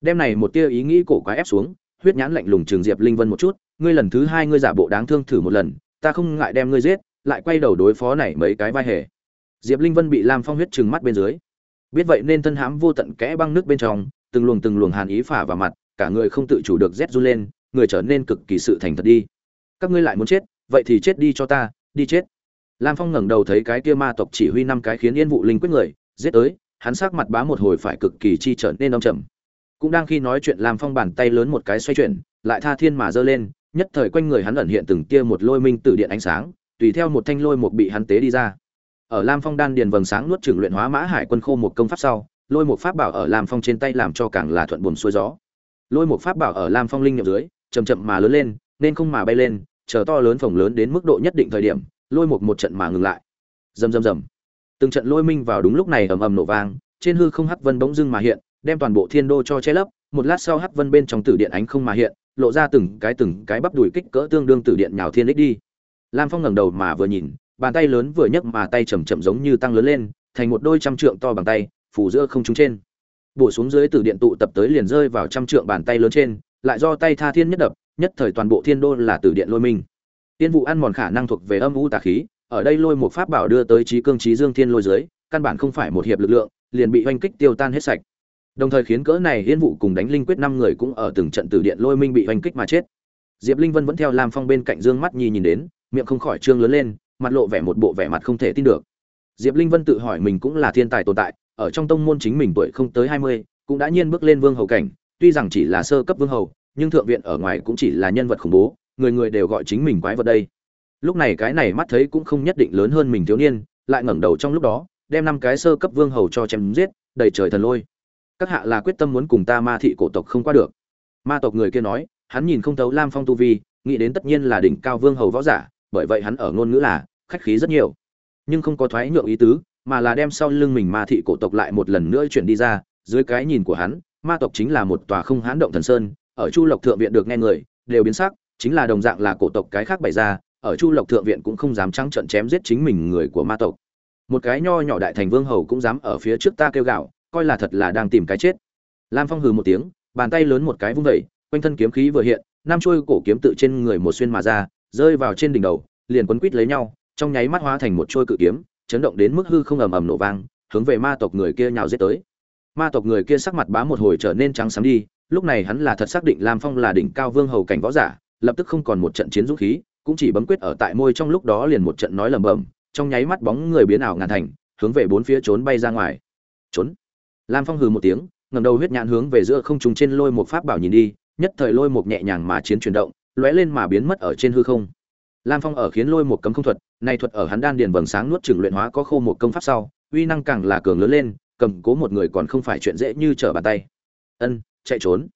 đem này một tia ý nghĩ cổ quá ép xuống, huyết nhãn lạnh lùng trường diệp linh vân một chút, ngươi lần thứ hai ngươi giả bộ đáng thương thử một lần, ta không ngại đem ngươi giết, lại quay đầu đối phó này mấy cái vai hề. Diệp linh vân bị lam phong huyết trừng mắt bên dưới. Biết vậy nên thân hãm vô tận kẽ băng nước bên trong, từng luồng từng luồng hàn ý phả vào mặt, cả người không tự chủ được rét run lên, người trở nên cực kỳ sự thành thật đi. Các ngươi lại muốn chết, vậy thì chết đi cho ta, đi chết. Lam phong ngẩng đầu thấy cái kia ma tộc chỉ huy năm cái khiến yên vụ linh quyết người, giết tới, hắn sắc mặt bá một hồi phải cực kỳ chi trở nên đông trầm cũng đang khi nói chuyện làm phong bàn tay lớn một cái xoay chuyển, lại tha thiên mà giơ lên, nhất thời quanh người hắn ẩn hiện từng tia một lôi minh tử điện ánh sáng, tùy theo một thanh lôi một bị hắn tế đi ra. Ở lam phong đan điền vầng sáng nuốt trưởng luyện hóa mã hải quân khô một công pháp sau, lôi một pháp bảo ở lam phong trên tay làm cho càng là thuận buồm xuôi gió. Lôi một pháp bảo ở lam phong linh nhập dưới, chậm chậm mà lớn lên, nên không mà bay lên, chờ to lớn phồng lớn đến mức độ nhất định thời điểm, lôi một một trận mà ngừng lại. Rầm rầm rầm. Từng trận lôi minh vào đúng lúc này ầm ầm nổ vang, trên hư không hắc vân bỗng dưng mà hiện đem toàn bộ thiên đô cho che lấp, một lát sau hắc vân bên trong tử điện ánh không mà hiện, lộ ra từng cái từng cái bắp đùi kích cỡ tương đương tử điện nhào thiên đích đi. Lam phong ngẩng đầu mà vừa nhìn, bàn tay lớn vừa nhấc mà tay chầm chậm giống như tăng lớn lên, thành một đôi trăm trượng to bằng tay, phủ giữa không trung trên. Bổ xuống dưới tử điện tụ tập tới liền rơi vào trăm trượng bàn tay lớn trên, lại do tay tha thiên nhất đập, nhất thời toàn bộ thiên đô là tử điện lôi minh. Tiên vụ ăn mòn khả năng thuộc về âm u tà khí, ở đây lôi một pháp bảo đưa tới trí cương trí dương thiên lôi dưới, căn bản không phải một hiệp lực lượng, liền bị oanh kích tiêu tan hết sạch đồng thời khiến cỡ này yên vụ cùng đánh linh quyết năm người cũng ở từng trận tử điện lôi minh bị oanh kích mà chết. Diệp linh vân vẫn theo lam phong bên cạnh dương mắt nhi nhìn đến, miệng không khỏi trương lớn lên, mặt lộ vẻ một bộ vẻ mặt không thể tin được. Diệp linh vân tự hỏi mình cũng là thiên tài tồn tại, ở trong tông môn chính mình tuổi không tới hai mươi, cũng đã nhiên bước lên vương hầu cảnh, tuy rằng chỉ là sơ cấp vương hầu, nhưng thượng viện ở ngoài cũng chỉ là nhân vật khủng bố, người người đều gọi chính mình quái vật đây. Lúc này cái này mắt thấy cũng không nhất định lớn hơn mình thiếu niên, lại ngẩng đầu trong lúc đó, đem năm cái sơ cấp vương hầu cho chém giết, đầy trời thần lôi các hạ là quyết tâm muốn cùng ta ma thị cổ tộc không qua được. Ma tộc người kia nói, hắn nhìn không thấu lam phong tu vi, nghĩ đến tất nhiên là đỉnh cao vương hầu võ giả, bởi vậy hắn ở ngôn ngữ là, khách khí rất nhiều. Nhưng không có thoái nhượng ý tứ, mà là đem sau lưng mình ma thị cổ tộc lại một lần nữa chuyển đi ra, dưới cái nhìn của hắn, ma tộc chính là một tòa không hãn động thần sơn, ở chu lộc thượng viện được nghe người, đều biến sắc, chính là đồng dạng là cổ tộc cái khác bày ra, ở chu lộc thượng viện cũng không dám trắng trận chém giết chính mình người của ma tộc. Một cái nho nhỏ đại thành vương hầu cũng dám ở phía trước ta kêu gạo coi là thật là đang tìm cái chết. Lam phong hừ một tiếng, bàn tay lớn một cái vung vẩy quanh thân kiếm khí vừa hiện, năm trôi cổ kiếm tự trên người một xuyên mà ra, rơi vào trên đỉnh đầu, liền quấn quít lấy nhau, trong nháy mắt hóa thành một trôi cự kiếm, chấn động đến mức hư không ầm ầm nổ vang, hướng về ma tộc người kia nhào giết tới. Ma tộc người kia sắc mặt bá một hồi trở nên trắng xám đi, lúc này hắn là thật xác định lam phong là đỉnh cao vương hầu cảnh võ giả, lập tức không còn một trận chiến dũng khí, cũng chỉ bấm quyết ở tại môi trong lúc đó liền một trận nói lẩm bẩm, trong nháy mắt bóng người biến ảo ngàn thành, hướng về bốn phía trốn bay ra ngoài. Trốn lam phong hừ một tiếng ngầm đầu huyết nhãn hướng về giữa không trung trên lôi một pháp bảo nhìn đi, nhất thời lôi một nhẹ nhàng mà chiến chuyển động, lóe lên mà biến mất ở trên hư không. Lam phong ở khiến lôi một cấm không thuật này thuật ở hắn đan điền vầng sáng nuốt trường luyện hóa có khô một công pháp sau, uy năng càng là cường lớn lên, cầm cố một người còn không phải chuyện dễ như trở bàn tay. Ân, chạy trốn.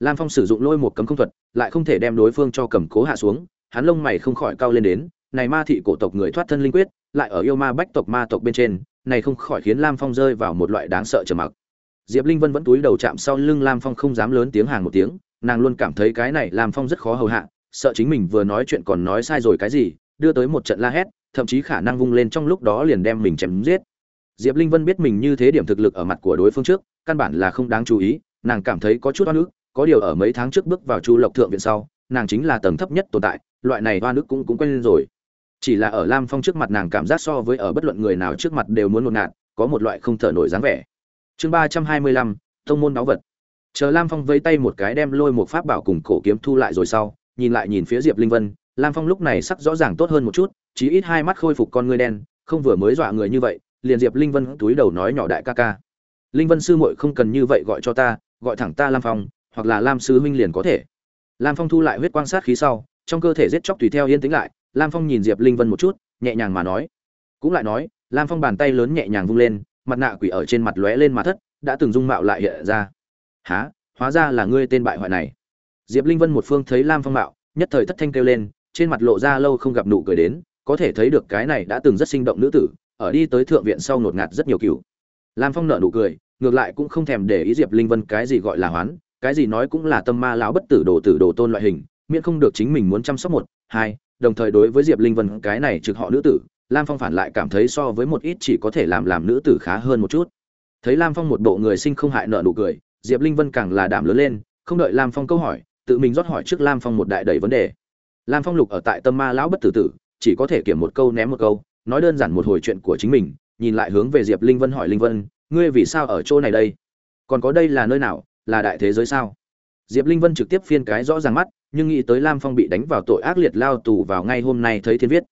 Lam phong sử dụng lôi một cấm không thuật, lại không thể đem đối phương cho cầm cố hạ xuống, hắn lông mày không khỏi cao lên đến, này ma thị cổ tộc người thoát thân linh quyết, lại ở yêu ma bách tộc ma tộc bên trên này không khỏi khiến lam phong rơi vào một loại đáng sợ trầm mặc. Diệp linh vân vẫn túi đầu chạm sau lưng lam phong không dám lớn tiếng hàng một tiếng, nàng luôn cảm thấy cái này lam phong rất khó hầu hạ, sợ chính mình vừa nói chuyện còn nói sai rồi cái gì, đưa tới một trận la hét, thậm chí khả năng vung lên trong lúc đó liền đem mình chém giết. Diệp linh vân biết mình như thế điểm thực lực ở mặt của đối phương trước, căn bản là không đáng chú ý, nàng cảm thấy có chút oan ức, có điều ở mấy tháng trước bước vào chu lộc thượng viện sau, nàng chính là tầng thấp nhất tồn tại, loại này oan ức cũng cũng quen lên rồi chỉ là ở lam phong trước mặt nàng cảm giác so với ở bất luận người nào trước mặt đều muốn ngột ngạt, có một loại không thở nổi dáng vẻ. Chương ba trăm hai mươi lăm, thông môn báu vật. Chờ lam phong vây tay một cái đem lôi một pháp bảo cùng cổ kiếm thu lại rồi sau, nhìn lại nhìn phía diệp linh vân, lam phong lúc này sắc rõ ràng tốt hơn một chút, chí ít hai mắt khôi phục con ngươi đen, không vừa mới dọa người như vậy, liền diệp linh vân túi đầu nói nhỏ đại ca ca. Linh vân sư muội không cần như vậy gọi cho ta, gọi thẳng ta lam phong, hoặc là lam sư huynh liền có thể. Lam phong thu lại huyết quan sát khí sau, trong cơ thể giết chóc tùy theo yên tĩnh lại lam phong nhìn diệp linh vân một chút, nhẹ nhàng mà nói. Cũng lại nói, lam phong bàn tay lớn nhẹ nhàng vung lên, mặt nạ quỷ ở trên mặt lóe lên mà thất, đã từng dung mạo lại hiện ra. Há hóa ra là ngươi tên bại hoại này. Diệp linh vân một phương thấy lam phong mạo, nhất thời thất thanh kêu lên, trên mặt lộ ra lâu không gặp nụ cười đến, có thể thấy được cái này đã từng rất sinh động nữ tử, ở đi tới thượng viện sau ngột ngạt rất nhiều cửu. lam phong nở nụ cười, ngược lại cũng không thèm để ý diệp linh vân cái gì gọi là hoán, cái gì nói cũng là tâm ma lão bất tử đồ tử đồ tôn loại hình, miễn không được chính mình muốn chăm sóc một, hai đồng thời đối với diệp linh vân cái này trực họ nữ tử, lam phong phản lại cảm thấy so với một ít chỉ có thể làm làm nữ tử khá hơn một chút. Thấy lam phong một bộ người sinh không hại nợ nụ cười, diệp linh vân càng là đảm lớn lên, không đợi lam phong câu hỏi, tự mình rót hỏi trước lam phong một đại đầy vấn đề. Lam phong lục ở tại tâm ma lão bất tử tử, chỉ có thể kiểm một câu ném một câu, nói đơn giản một hồi chuyện của chính mình, nhìn lại hướng về diệp linh vân hỏi linh vân, ngươi vì sao ở chỗ này đây? Còn có đây là nơi nào? Là đại thế giới sao? Diệp linh vân trực tiếp phiên cái rõ ràng mắt nhưng nghĩ tới lam phong bị đánh vào tội ác liệt lao tù vào ngay hôm nay thấy thiên viết.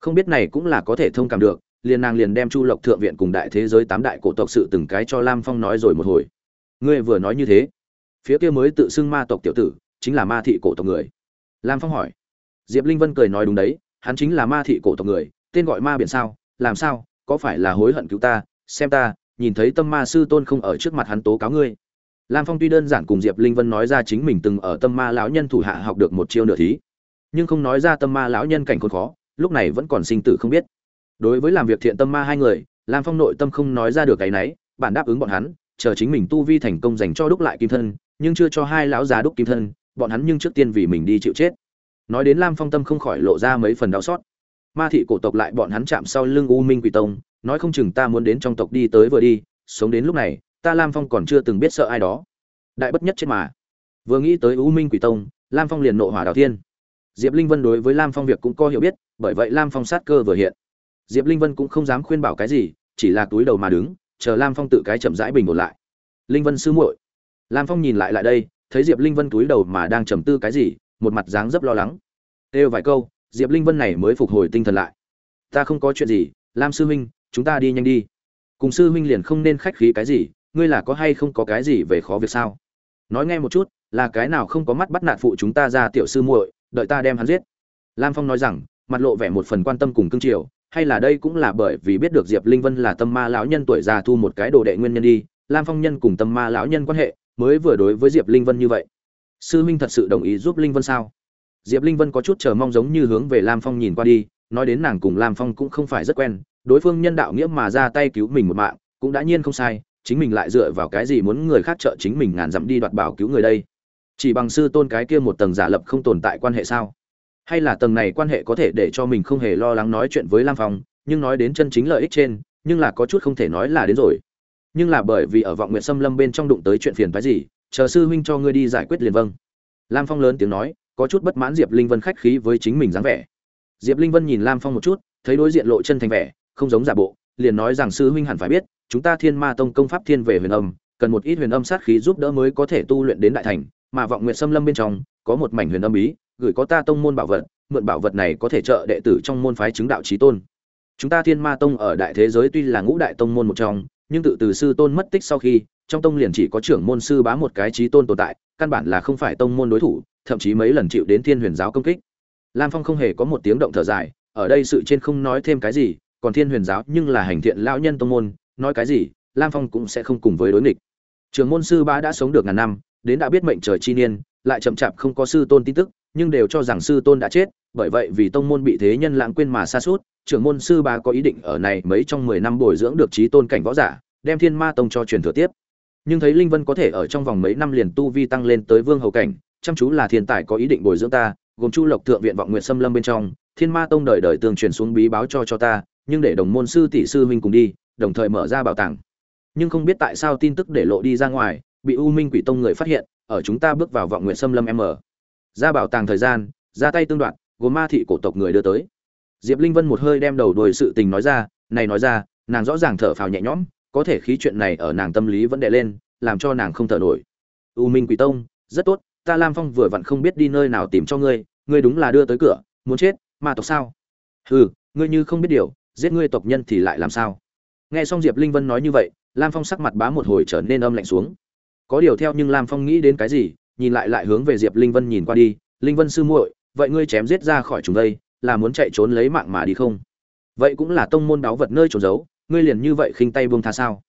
Không biết này cũng là có thể thông cảm được, liền nàng liền đem chu lộc thượng viện cùng đại thế giới tám đại cổ tộc sự từng cái cho lam phong nói rồi một hồi. Ngươi vừa nói như thế, phía kia mới tự xưng ma tộc tiểu tử, chính là ma thị cổ tộc người. Lam phong hỏi. Diệp linh vân cười nói đúng đấy, hắn chính là ma thị cổ tộc người, tên gọi ma biển sao, làm sao, có phải là hối hận cứu ta, xem ta, nhìn thấy tâm ma sư tôn không ở trước mặt hắn tố cáo ngươi lam phong tuy đơn giản cùng diệp linh vân nói ra chính mình từng ở tâm ma lão nhân thủ hạ học được một chiêu nửa thí, nhưng không nói ra tâm ma lão nhân cảnh khốn khó, lúc này vẫn còn sinh tử không biết. Đối với làm việc thiện tâm ma hai người, lam phong nội tâm không nói ra được cái nấy bản đáp ứng bọn hắn, chờ chính mình tu vi thành công dành cho đúc lại kim thân, nhưng chưa cho hai lão già đúc kim thân, bọn hắn nhưng trước tiên vì mình đi chịu chết. Nói đến lam phong tâm không khỏi lộ ra mấy phần đau xót. Ma thị cổ tộc lại bọn hắn chạm sau lưng u minh quỷ tông, nói không chừng ta muốn đến trong tộc đi tới vừa đi, sống đến lúc này ta lam phong còn chưa từng biết sợ ai đó. Đại bất nhất trên mà. Vừa nghĩ tới u minh quỷ tông, lam phong liền nộ hỏa đào thiên. Diệp linh vân đối với lam phong việc cũng có hiểu biết, bởi vậy lam phong sát cơ vừa hiện. Diệp linh vân cũng không dám khuyên bảo cái gì, chỉ là túi đầu mà đứng, chờ lam phong tự cái chậm rãi bình ổn lại. Linh vân sư muội. Lam phong nhìn lại lại đây, thấy diệp linh vân túi đầu mà đang trầm tư cái gì, một mặt dáng dấp lo lắng. Kêu vài câu, diệp linh vân này mới phục hồi tinh thần lại. Ta không có chuyện gì, lam sư huynh, chúng ta đi nhanh đi. Cùng sư huynh liền không nên khách khí cái gì ngươi là có hay không có cái gì về khó việc sao? Nói nghe một chút, là cái nào không có mắt bắt nạt phụ chúng ta ra tiểu sư muội, đợi ta đem hắn giết. Lam phong nói rằng, mặt lộ vẻ một phần quan tâm cùng cương triều, hay là đây cũng là bởi vì biết được diệp linh vân là tâm ma lão nhân tuổi già thu một cái đồ đệ nguyên nhân đi, lam phong nhân cùng tâm ma lão nhân quan hệ mới vừa đối với diệp linh vân như vậy. Sư minh thật sự đồng ý giúp linh vân sao? Diệp linh vân có chút chờ mong giống như hướng về lam phong nhìn qua đi, nói đến nàng cùng lam phong cũng không phải rất quen, đối phương nhân đạo nghĩa mà ra tay cứu mình một mạng, cũng đã nhiên không sai chính mình lại dựa vào cái gì muốn người khác trợ chính mình ngàn dặm đi đoạt bảo cứu người đây? Chỉ bằng sư tôn cái kia một tầng giả lập không tồn tại quan hệ sao? Hay là tầng này quan hệ có thể để cho mình không hề lo lắng nói chuyện với lam phong, nhưng nói đến chân chính lợi ích trên, nhưng là có chút không thể nói là đến rồi. Nhưng là bởi vì ở vọng nguyện xâm lâm bên trong đụng tới chuyện phiền phái gì, chờ sư huynh cho ngươi đi giải quyết liền vâng. Lam phong lớn tiếng nói, có chút bất mãn diệp linh vân khách khí với chính mình dáng vẻ. Diệp linh vân nhìn lam phong một chút, thấy đối diện lộ chân thành vẻ, không giống giả bộ, liền nói rằng sư huynh hẳn phải biết chúng ta thiên ma tông công pháp thiên về huyền âm, cần một ít huyền âm sát khí giúp đỡ mới có thể tu luyện đến đại thành, mà vọng nguyện xâm lâm bên trong, có một mảnh huyền âm bí, gửi có ta tông môn bảo vật, mượn bảo vật này có thể trợ đệ tử trong môn phái chứng đạo trí tôn. Chúng ta thiên ma tông ở đại thế giới tuy là ngũ đại tông môn một trong, nhưng tự từ sư tôn mất tích sau khi, trong tông liền chỉ có trưởng môn sư bá một cái trí tôn tồn tại, căn bản là không phải tông môn đối thủ, thậm chí mấy lần chịu đến thiên huyền giáo công kích. Lam phong không hề có một tiếng động thở dài, ở đây sự trên không nói thêm cái gì, còn thiên huyền giáo nhưng là hành thiện lão nhân tông môn nói cái gì, lam phong cũng sẽ không cùng với đối nghịch. Trường môn sư ba đã sống được ngàn năm, đến đã biết mệnh trời chi niên, lại chậm chạp không có sư tôn tin tức, nhưng đều cho rằng sư tôn đã chết, bởi vậy vì tông môn bị thế nhân lãng quên mà xa suốt trưởng môn sư ba có ý định ở này mấy trong mười năm bồi dưỡng được trí tôn cảnh võ giả, đem thiên ma tông cho truyền thừa tiếp. Nhưng thấy linh vân có thể ở trong vòng mấy năm liền tu vi tăng lên tới vương hầu cảnh, chăm chú là thiên tài có ý định bồi dưỡng ta, gồm chu lộc thượng viện vọng nguyện xâm lâm bên trong, thiên ma tông đời đời tường truyền xuống bí báo cho cho ta, nhưng để đồng môn sư tỷ sư huynh cùng đi đồng thời mở ra bảo tàng. Nhưng không biết tại sao tin tức để lộ đi ra ngoài, bị u minh quỷ tông người phát hiện, ở chúng ta bước vào vọng nguyện xâm lâm m. Ra bảo tàng thời gian, ra tay tương đoạn, gồm ma thị cổ tộc người đưa tới. Diệp linh vân một hơi đem đầu đuôi sự tình nói ra, này nói ra, nàng rõ ràng thở phào nhẹ nhõm, có thể khí chuyện này ở nàng tâm lý vẫn đè lên, làm cho nàng không thở nổi. U minh quỷ tông, rất tốt, ta lam phong vừa vặn không biết đi nơi nào tìm cho ngươi ngươi đúng là đưa tới cửa, muốn chết mà tộc sao? Hừ, ngươi như không biết điều, giết ngươi tộc nhân thì lại làm sao? Nghe xong diệp linh vân nói như vậy, lam phong sắc mặt bá một hồi trở nên âm lạnh xuống. Có điều theo nhưng lam phong nghĩ đến cái gì, nhìn lại lại hướng về diệp linh vân nhìn qua đi, linh vân sư muội, vậy ngươi chém giết ra khỏi chúng đây, là muốn chạy trốn lấy mạng mà đi không? Vậy cũng là tông môn đáo vật nơi trốn giấu, ngươi liền như vậy khinh tay buông tha sao?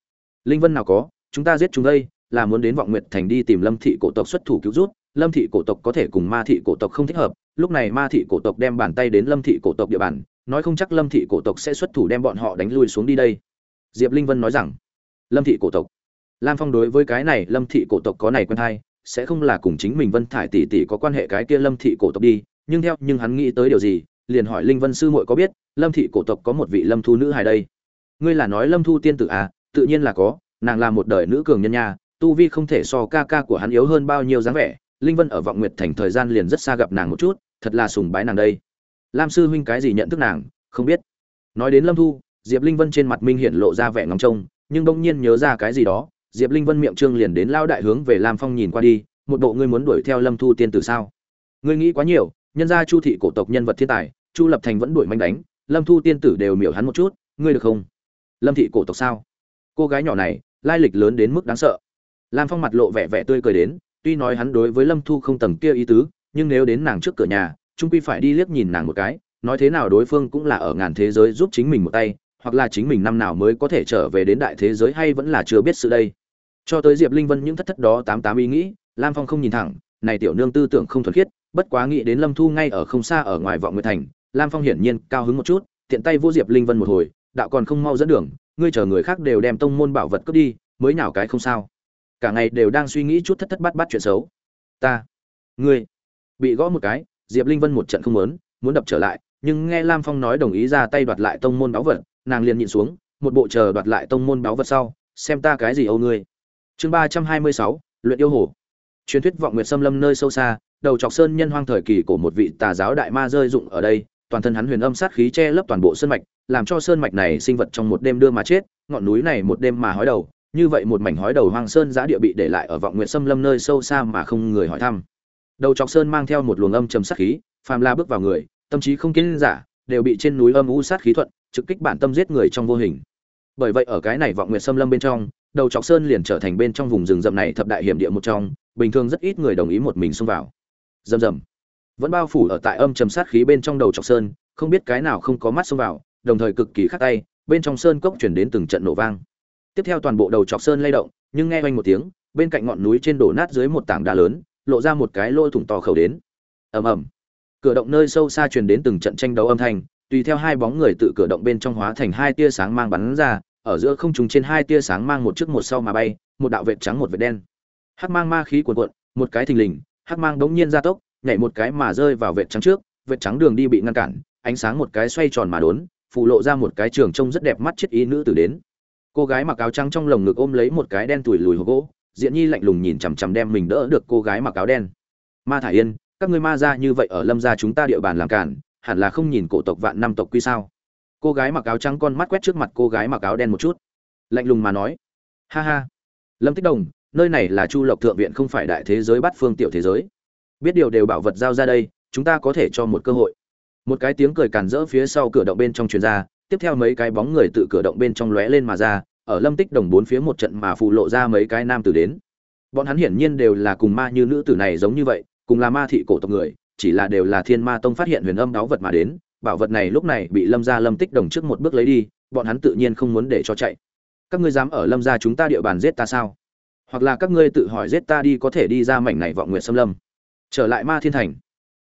Linh vân nào có, chúng ta giết chúng đây, là muốn đến vọng nguyệt thành đi tìm lâm thị cổ tộc xuất thủ cứu rút, lâm thị cổ tộc có thể cùng ma thị cổ tộc không thích hợp, lúc này ma thị cổ tộc đem bàn tay đến lâm thị cổ tộc địa bàn, nói không chắc lâm thị cổ tộc sẽ xuất thủ đem bọn họ đánh lui xuống đi đây diệp linh vân nói rằng, lâm thị cổ tộc. Lam phong đối với cái này, lâm thị cổ tộc có này quen hay, sẽ không là cùng chính mình vân thải tỷ tỷ có quan hệ cái kia lâm thị cổ tộc đi, nhưng theo, nhưng hắn nghĩ tới điều gì, liền hỏi linh vân sư muội có biết, lâm thị cổ tộc có một vị lâm thu nữ hài đây? Ngươi là nói lâm thu tiên tử à? Tự nhiên là có, nàng là một đời nữ cường nhân nha, tu vi không thể so ca ca của hắn yếu hơn bao nhiêu dáng vẻ. Linh vân ở vọng nguyệt thành thời gian liền rất xa gặp nàng một chút, thật là sùng bái nàng đây. Lam sư huynh cái gì nhận thức nàng, không biết. Nói đến lâm thu diệp linh vân trên mặt minh hiện lộ ra vẻ ngóng trông, nhưng bỗng nhiên nhớ ra cái gì đó, diệp linh vân miệng trương liền đến lao đại hướng về lam phong nhìn qua đi, một bộ ngươi muốn đuổi theo lâm thu tiên tử sao? Ngươi nghĩ quá nhiều, nhân gia chu thị cổ tộc nhân vật thiên tài, chu lập thành vẫn đuổi manh đánh, lâm thu tiên tử đều miểu hắn một chút, ngươi được không? Lâm thị cổ tộc sao? Cô gái nhỏ này, lai lịch lớn đến mức đáng sợ. Lam phong mặt lộ vẻ vẻ tươi cười đến, tuy nói hắn đối với lâm thu không tầng kia ý tứ, nhưng nếu đến nàng trước cửa nhà trung quy phải đi liếc nhìn nàng một cái, nói thế nào đối phương cũng là ở ngàn thế giới giúp chính mình một tay hoặc là chính mình năm nào mới có thể trở về đến đại thế giới hay vẫn là chưa biết sự đây. Cho tới diệp linh vân những thất thất đó tám tám ý nghĩ, lam phong không nhìn thẳng, này tiểu nương tư tưởng không thuần khiết, bất quá nghĩ đến lâm thu ngay ở không xa ở ngoài vọng nguyệt thành, lam phong hiển nhiên cao hứng một chút, tiện tay vô diệp linh vân một hồi, đạo còn không mau dẫn đường, ngươi chờ người khác đều đem tông môn bảo vật cướp đi, mới nhảo cái không sao. Cả ngày đều đang suy nghĩ chút thất thất bát bát chuyện xấu. Ta, ngươi. Bị gõ một cái, diệp linh vân một trận không muốn muốn đập trở lại, nhưng nghe lam phong nói đồng ý ra tay đoạt lại tông môn báu vật nàng liền nhịn xuống, một bộ chờ đoạt lại tông môn báu vật sau, xem ta cái gì âu ngươi. Chương ba trăm hai mươi sáu, luyện yêu hồ. Truyền thuyết vọng nguyệt xâm lâm nơi sâu xa, đầu chọc sơn nhân hoang thời kỳ của một vị tà giáo đại ma rơi dụng ở đây, toàn thân hắn huyền âm sát khí che lấp toàn bộ sơn mạch, làm cho sơn mạch này sinh vật trong một đêm đưa mà chết, ngọn núi này một đêm mà hói đầu, như vậy một mảnh hói đầu hoang sơn giã địa bị để lại ở vọng nguyệt xâm lâm nơi sâu xa mà không người hỏi thăm. Đầu chọc sơn mang theo một luồng âm trầm sát khí, phàm la bước vào người, tâm trí không kiến giả đều bị trên núi âm u sát khí thuận, trực kích bản tâm giết người trong vô hình. Bởi vậy ở cái này vọng nguyện xâm lâm bên trong, đầu chọc sơn liền trở thành bên trong vùng rừng rậm này thập đại hiểm địa một trong, bình thường rất ít người đồng ý một mình xông vào. Rầm rầm. Vẫn bao phủ ở tại âm trầm sát khí bên trong đầu chọc sơn, không biết cái nào không có mắt xông vào, đồng thời cực kỳ khắc tay, bên trong sơn cốc chuyển đến từng trận nổ vang. Tiếp theo toàn bộ đầu chọc sơn lay động, nhưng nghe oanh một tiếng, bên cạnh ngọn núi trên đổ nát dưới một tảng đá lớn, lộ ra một cái lỗ thủng to khẩu đến. Ầm ầm cửa động nơi sâu xa truyền đến từng trận tranh đấu âm thanh, tùy theo hai bóng người tự cửa động bên trong hóa thành hai tia sáng mang bắn ra, ở giữa không trùng trên hai tia sáng mang một trước một sau mà bay, một đạo vệt trắng một vệt đen. Hắc mang ma khí cuồn cuộn, một cái thình lình, hắc mang đống nhiên ra tốc, nhảy một cái mà rơi vào vệt trắng trước, vệt trắng đường đi bị ngăn cản, ánh sáng một cái xoay tròn mà đốn phụ lộ ra một cái trường trông rất đẹp mắt chết ý nữ tử đến. Cô gái mặc áo trắng trong lồng ngực ôm lấy một cái đen tủi lùi hộp gỗ diện nhi lạnh lùng nhìn chằm chằm đem mình đỡ được cô gái mặc áo đen. Ma thả yên các ngươi ma ra như vậy ở lâm gia chúng ta địa bàn làm cản, hẳn là không nhìn cổ tộc vạn năm tộc quy sao? Cô gái mặc áo trắng con mắt quét trước mặt cô gái mặc áo đen một chút, lạnh lùng mà nói. Ha ha. Lâm tích đồng, nơi này là chu lộc thượng viện không phải đại thế giới bắt phương tiểu thế giới. Biết điều đều bảo vật giao ra đây, chúng ta có thể cho một cơ hội. Một cái tiếng cười càn rỡ phía sau cửa động bên trong truyền ra, tiếp theo mấy cái bóng người tự cửa động bên trong lóe lên mà ra, ở lâm tích đồng bốn phía một trận mà phụ lộ ra mấy cái nam tử đến. Bọn hắn hiển nhiên đều là cùng ma như nữ tử này giống như vậy cùng là ma thị cổ tộc người, chỉ là đều là thiên ma tông phát hiện huyền âm đáo vật mà đến, bảo vật này lúc này bị lâm gia lâm tích đồng trước một bước lấy đi, bọn hắn tự nhiên không muốn để cho chạy. Các ngươi dám ở lâm gia chúng ta địa bàn giết ta sao? Hoặc là các ngươi tự hỏi giết ta đi có thể đi ra mảnh này vọng nguyện xâm lâm. Trở lại ma thiên thành.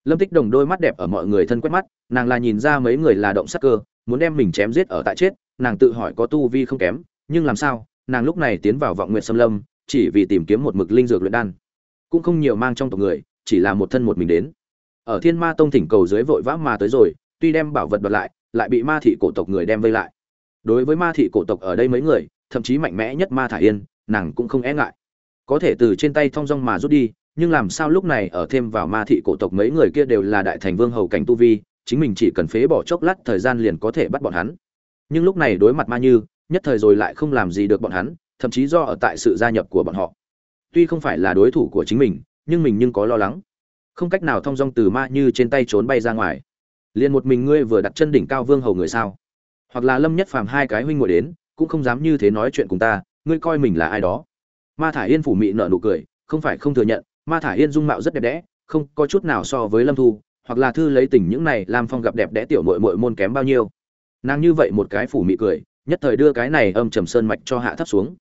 Lâm tích đồng đôi mắt đẹp ở mọi người thân quét mắt, nàng là nhìn ra mấy người là động sắc cơ, muốn đem mình chém giết ở tại chết, nàng tự hỏi có tu vi không kém, nhưng làm sao, nàng lúc này tiến vào vọng nguyện xâm lâm, chỉ vì tìm kiếm một mực linh dược luyện đan. Cũng không nhiều mang trong tộc người chỉ là một thân một mình đến. Ở thiên ma tông thỉnh cầu dưới vội vã mà tới rồi, tuy đem bảo vật đoạt lại lại bị ma thị cổ tộc người đem vây lại. Đối với ma thị cổ tộc ở đây mấy người, thậm chí mạnh mẽ nhất ma thả yên, nàng cũng không e ngại. Có thể từ trên tay thong dong mà rút đi, nhưng làm sao lúc này ở thêm vào ma thị cổ tộc mấy người kia đều là đại thành vương hầu cảnh tu vi, chính mình chỉ cần phế bỏ chốc lát thời gian liền có thể bắt bọn hắn. Nhưng lúc này đối mặt ma như, nhất thời rồi lại không làm gì được bọn hắn, thậm chí do ở tại sự gia nhập của bọn họ. Tuy không phải là đối thủ của chính mình nhưng mình nhưng có lo lắng. Không cách nào thong dong từ ma như trên tay trốn bay ra ngoài. Liền một mình ngươi vừa đặt chân đỉnh cao vương hầu người sao? Hoặc là lâm nhất phàm hai cái huynh ngồi đến, cũng không dám như thế nói chuyện cùng ta, ngươi coi mình là ai đó. Ma thả yên phủ mị nợ nụ cười, không phải không thừa nhận, ma thả yên dung mạo rất đẹp đẽ, không có chút nào so với lâm thu, hoặc là thư lấy tình những này làm phong gặp đẹp đẽ tiểu mội mội môn kém bao nhiêu. Nàng như vậy một cái phủ mị cười, nhất thời đưa cái này âm trầm sơn mạch cho hạ thấp xuống.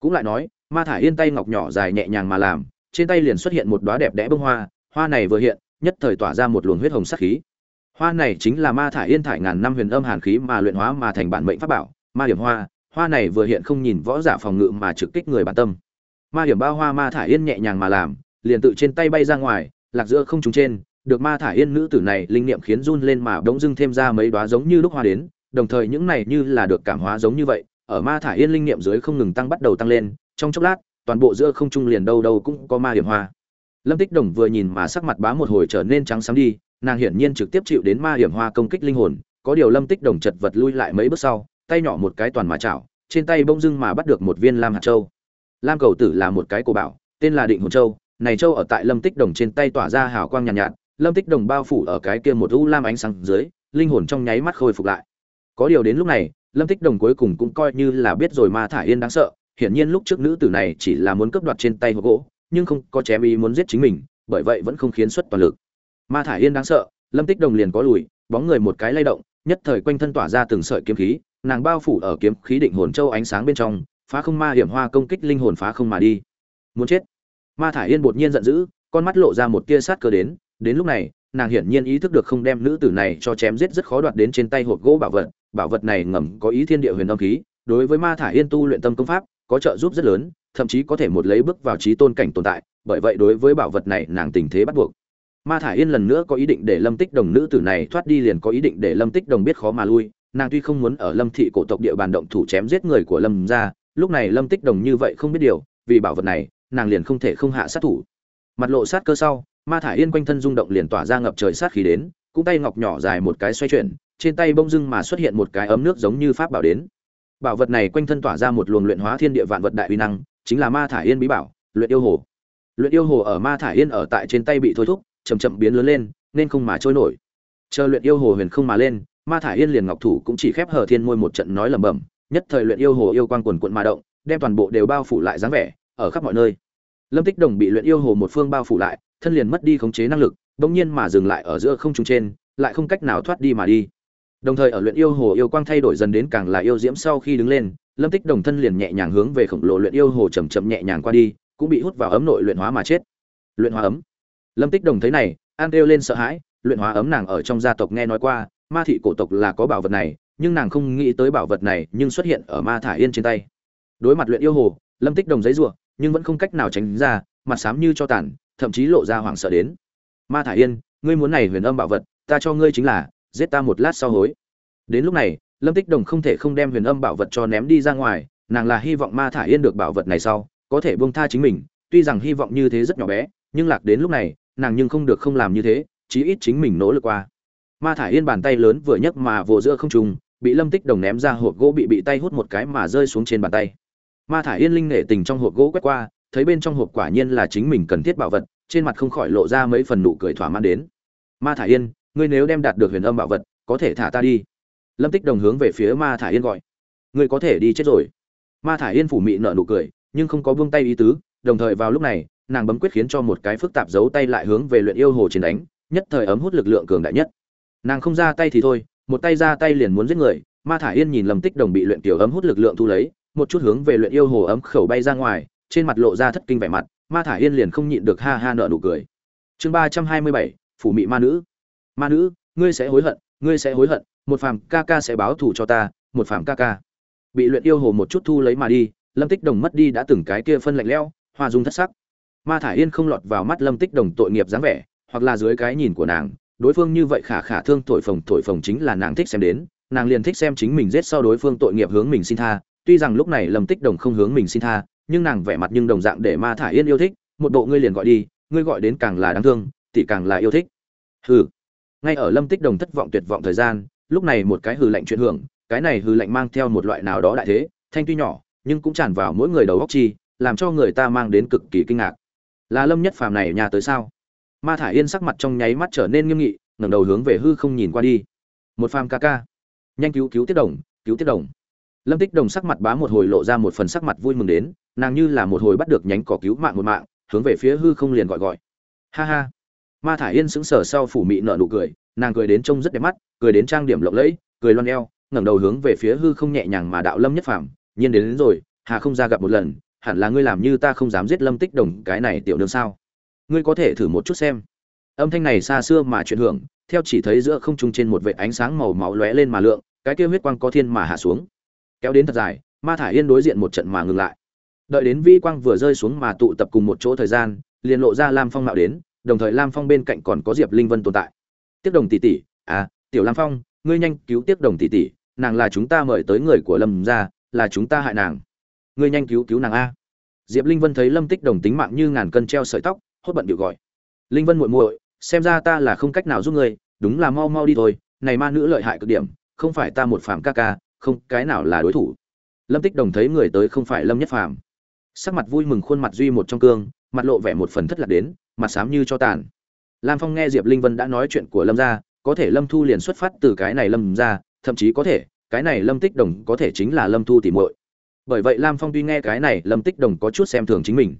Cũng lại nói, ma thả yên tay ngọc nhỏ dài nhẹ nhàng mà làm trên tay liền xuất hiện một đóa đẹp đẽ bông hoa hoa này vừa hiện, nhất thời tỏa ra một luồng huyết hồng sắc khí. Hoa này chính là ma thả yên thải ngàn năm huyền âm hàn khí mà luyện hóa mà thành bản mệnh pháp bảo, ma điểm hoa hoa này vừa hiện không nhìn võ giả phòng ngự mà trực kích người bản tâm. Ma điểm bao hoa ma thả yên nhẹ nhàng mà làm, liền tự trên tay bay ra ngoài, lạc giữa không trung trên, được ma thả yên nữ tử này linh niệm khiến run lên mà đống dưng thêm ra mấy đóa giống như lúc hoa đến, đồng thời những này như là được cảm hóa giống như vậy, ở ma thả yên linh niệm dưới không ngừng tăng bắt đầu tăng lên, trong chốc lát toàn bộ giữa không trung liền đâu đâu cũng có ma hiểm hoa. Lâm tích đồng vừa nhìn mà sắc mặt bá một hồi trở nên trắng sáng đi nàng hiển nhiên trực tiếp chịu đến ma hiểm hoa công kích linh hồn có điều lâm tích đồng chật vật lui lại mấy bước sau tay nhỏ một cái toàn mà chảo trên tay bông dưng mà bắt được một viên lam hạt châu. Lam cầu tử là một cái cổ bảo tên là định hồn châu này châu ở tại lâm tích đồng trên tay tỏa ra hào quang nhàn nhạt, nhạt lâm tích đồng bao phủ ở cái kia một u lam ánh sáng dưới linh hồn trong nháy mắt khôi phục lại. Có điều đến lúc này lâm tích đồng cuối cùng cũng coi như là biết rồi ma thả yên đáng sợ hiển nhiên lúc trước nữ tử này chỉ là muốn cướp đoạt trên tay hộp gỗ, nhưng không có chém ý muốn giết chính mình, bởi vậy vẫn không khiến xuất toàn lực. Ma thả yên đáng sợ, lâm tích đồng liền có lùi, bóng người một cái lay động, nhất thời quanh thân tỏa ra từng sợi kiếm khí, nàng bao phủ ở kiếm khí định hồn châu ánh sáng bên trong, phá không ma hiểm hoa công kích linh hồn phá không mà đi. Muốn chết. Ma thả yên bột nhiên giận dữ, con mắt lộ ra một tia sát cơ đến đến lúc này, nàng hiển nhiên ý thức được không đem nữ tử này cho chém giết rất khó đoạt đến trên tay hộp gỗ bảo vật bảo vật này ngầm có ý thiên địa huyền âm khí, đối với ma thả yên tu luyện tâm công pháp có trợ giúp rất lớn, thậm chí có thể một lấy bước vào trí tôn cảnh tồn tại, bởi vậy đối với bảo vật này nàng tình thế bắt buộc. Ma thả yên lần nữa có ý định để lâm tích đồng nữ tử này thoát đi liền có ý định để lâm tích đồng biết khó mà lui, nàng tuy không muốn ở lâm thị cổ tộc địa bàn động thủ chém giết người của lâm ra lúc này lâm tích đồng như vậy không biết điều, vì bảo vật này, nàng liền không thể không hạ sát thủ. Mặt lộ sát cơ sau, ma thả yên quanh thân rung động liền tỏa ra ngập trời sát khí đến, cũng tay ngọc nhỏ dài một cái xoay chuyển, trên tay bông dưng mà xuất hiện một cái ấm nước giống như pháp bảo đến bảo vật này quanh thân tỏa ra một luồng luyện hóa thiên địa vạn vật đại uy năng, chính là ma thả yên bí bảo, luyện yêu hồ. Luyện yêu hồ ở ma thả yên ở tại trên tay bị thôi thúc chầm chậm biến lớn lên, nên không mà trôi nổi. Chờ luyện yêu hồ huyền không mà lên, ma thả yên liền ngọc thủ cũng chỉ khép hờ thiên môi một trận nói lẩm bẩm, nhất thời luyện yêu hồ yêu quang quần quận mà động, đem toàn bộ đều bao phủ lại dáng vẻ, ở khắp mọi nơi. Lâm tích đồng bị luyện yêu hồ một phương bao phủ lại, thân liền mất đi khống chế năng lực, bỗng nhiên mà dừng lại ở giữa không trung trên, lại không cách nào thoát đi mà đi đồng thời ở luyện yêu hồ yêu quang thay đổi dần đến càng là yêu diễm sau khi đứng lên, lâm tích đồng thân liền nhẹ nhàng hướng về khổng lồ luyện yêu hồ chầm chậm nhẹ nhàng qua đi, cũng bị hút vào ấm nội luyện hóa mà chết. Luyện hóa ấm. Lâm tích đồng thấy này, an kêu lên sợ hãi, luyện hóa ấm nàng ở trong gia tộc nghe nói qua, ma thị cổ tộc là có bảo vật này, nhưng nàng không nghĩ tới bảo vật này nhưng xuất hiện ở ma thả yên trên tay. Đối mặt luyện yêu hồ, lâm tích đồng giấy rủa nhưng vẫn không cách nào tránh ra, mặt xám như cho tàn, thậm chí lộ ra hoảng sợ đến. Ma thả yên, ngươi muốn này huyền âm bảo vật, ta cho ngươi chính là giết ta một lát sau hối. Đến lúc này, lâm tích đồng không thể không đem huyền âm bảo vật cho ném đi ra ngoài, nàng là hy vọng ma thả yên được bảo vật này sau, có thể buông tha chính mình, tuy rằng hy vọng như thế rất nhỏ bé, nhưng lạc đến lúc này, nàng nhưng không được không làm như thế, chí ít chính mình nỗ lực qua. Ma thả yên bàn tay lớn vừa nhấc mà vồ giữa không trùng bị lâm tích đồng ném ra hộp gỗ bị bị tay hút một cái mà rơi xuống trên bàn tay. Ma thả yên linh nghệ tình trong hộp gỗ quét qua, thấy bên trong hộp quả nhiên là chính mình cần thiết bảo vật, trên mặt không khỏi lộ ra mấy phần nụ cười thỏa mãn đến. Ma thả yên ngươi nếu đem đạt được huyền âm bảo vật, có thể thả ta đi. Lâm tích đồng hướng về phía ma thả yên gọi. Ngươi có thể đi chết rồi. Ma thả yên phủ mị nợ nụ cười, nhưng không có buông tay ý tứ, đồng thời vào lúc này, nàng bấm quyết khiến cho một cái phức tạp giấu tay lại hướng về luyện yêu hồ chiến đánh, nhất thời ấm hút lực lượng cường đại nhất. Nàng không ra tay thì thôi, một tay ra tay liền muốn giết người, ma thả yên nhìn lâm tích đồng bị luyện tiểu ấm hút lực lượng thu lấy, một chút hướng về luyện yêu hồ ấm khẩu bay ra ngoài, trên mặt lộ ra thất kinh vẻ mặt, ma thả yên liền không nhịn được ha ha nợ nụ cười. Chương ba trăm hai mươi bảy, phủ mị ma nữ ma nữ, ngươi sẽ hối hận, ngươi sẽ hối hận, một phàm ca ca sẽ báo thù cho ta, một phàm ca ca. Bị luyện yêu hồ một chút thu lấy mà đi, lâm tích đồng mất đi đã từng cái kia phân lạnh lẽo, hoa dung thất sắc. Ma thả yên không lọt vào mắt lâm tích đồng tội nghiệp dáng vẻ, hoặc là dưới cái nhìn của nàng, đối phương như vậy khả khả thương thổi phồng thổi phồng chính là nàng thích xem đến, nàng liền thích xem chính mình giết sau đối phương tội nghiệp hướng mình xin tha. Tuy rằng lúc này lâm tích đồng không hướng mình xin tha, nhưng nàng vẻ mặt nhưng đồng dạng để ma thả yên yêu thích, một bộ ngươi liền gọi đi, ngươi gọi đến càng là đáng thương thì càng là yêu thích. Hừ ngay ở lâm tích đồng thất vọng tuyệt vọng thời gian, lúc này một cái hư lạnh chuyện hưởng, cái này hư lạnh mang theo một loại nào đó đại thế, thanh tuy nhỏ, nhưng cũng tràn vào mỗi người đầu góc chi, làm cho người ta mang đến cực kỳ kinh ngạc. Là lâm nhất phàm này nhà tới sao? Ma thả yên sắc mặt trong nháy mắt trở nên nghiêm nghị, ngẩng đầu hướng về hư không nhìn qua đi. Một phàm ca ca. Nhanh cứu cứu tiết đồng, cứu tiết đồng. Lâm tích đồng sắc mặt bá một hồi lộ ra một phần sắc mặt vui mừng đến, nàng như là một hồi bắt được nhánh cỏ cứu mạng một mạng, hướng về phía hư không liền gọi gọi. Ha ha ma thả yên sững sờ sau phủ mị nợ nụ cười nàng cười đến trông rất đẹp mắt cười đến trang điểm lộng lẫy cười loan eo ngẩng đầu hướng về phía hư không nhẹ nhàng mà đạo lâm nhất phàm nhiên đến, đến rồi hà không ra gặp một lần hẳn là ngươi làm như ta không dám giết lâm tích đồng cái này tiểu nương sao? Ngươi có thể thử một chút xem. Âm thanh này xa xưa mà chuyển hưởng theo chỉ thấy giữa không trung trên một vệt ánh sáng màu máu lóe lên mà lượng cái kia huyết quang có thiên mà hạ xuống. Kéo đến thật dài ma thả yên đối diện một trận mà ngừng lại. Đợi đến vi quang vừa rơi xuống mà tụ tập cùng một chỗ thời gian liền lộ ra lam phong mạo đến đồng thời lam phong bên cạnh còn có diệp linh vân tồn tại. Tiếc đồng tỷ tỷ à tiểu lam phong, ngươi nhanh cứu tiếc đồng tỷ tỷ, nàng là chúng ta mời tới người của lâm gia, là chúng ta hại nàng. Ngươi nhanh cứu cứu nàng a. Diệp linh vân thấy lâm tích đồng tính mạng như ngàn cân treo sợi tóc, hốt bận điệu gọi. Linh vân muội muội, xem ra ta là không cách nào giúp ngươi, đúng là mau mau đi thôi, này ma nữ lợi hại cực điểm, không phải ta một phàm ca ca, không, cái nào là đối thủ. Lâm tích đồng thấy người tới không phải lâm nhất phàm. Sắc mặt vui mừng khuôn mặt duy một trong cương, mặt lộ vẻ một phần thất lạc đến mặt xám như cho tàn. Lam phong nghe diệp linh vân đã nói chuyện của lâm gia, có thể lâm thu liền xuất phát từ cái này lâm gia, thậm chí có thể, cái này lâm tích đồng có thể chính là lâm thu tỉ muội. Bởi vậy lam phong tuy nghe cái này lâm tích đồng có chút xem thường chính mình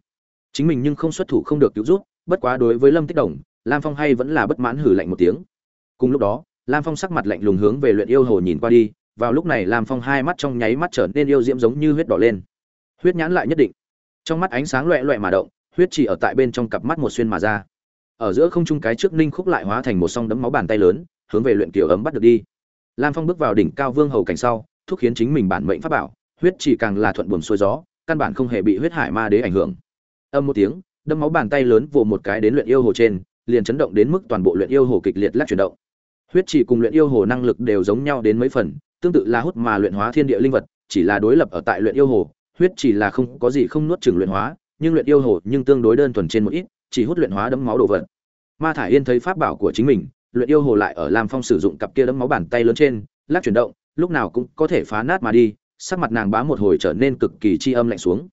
chính mình nhưng không xuất thủ không được cứu giúp, bất quá đối với lâm tích đồng, lam phong hay vẫn là bất mãn hử lạnh một tiếng. Cùng lúc đó, lam phong sắc mặt lạnh lùng hướng về luyện yêu hồ nhìn qua đi, vào lúc này lam phong hai mắt trong nháy mắt trở nên yêu diễm giống như huyết đỏ lên. Huyết nhãn lại nhất định. Trong mắt ánh sáng loẹ loẹ mà động huyết chỉ ở tại bên trong cặp mắt một xuyên mà ra. Ở giữa không trung cái trước ninh khúc lại hóa thành một song đấm máu bàn tay lớn, hướng về luyện kiểu ấm bắt được đi. Lam phong bước vào đỉnh cao vương hầu cảnh sau, thúc khiến chính mình bản mệnh pháp bảo, huyết chỉ càng là thuận buồm xuôi gió, căn bản không hề bị huyết hải ma đế ảnh hưởng. Âm một tiếng đâm máu bàn tay lớn vồ một cái đến luyện yêu hồ trên, liền chấn động đến mức toàn bộ luyện yêu hồ kịch liệt lắc chuyển động. Huyết chỉ cùng luyện yêu hồ năng lực đều giống nhau đến mấy phần, tương tự là hút mà luyện hóa thiên địa linh vật, chỉ là đối lập ở tại luyện yêu hồ, huyết chỉ là không có gì không nuốt chửng luyện hóa nhưng luyện yêu hồ nhưng tương đối đơn thuần trên một ít, chỉ hút luyện hóa đấm máu đồ vật. Ma thải yên thấy pháp bảo của chính mình, luyện yêu hồ lại ở lam phong sử dụng cặp kia đấm máu bàn tay lớn trên lắc chuyển động, lúc nào cũng có thể phá nát mà đi, sắc mặt nàng bá một hồi trở nên cực kỳ chi âm lạnh xuống.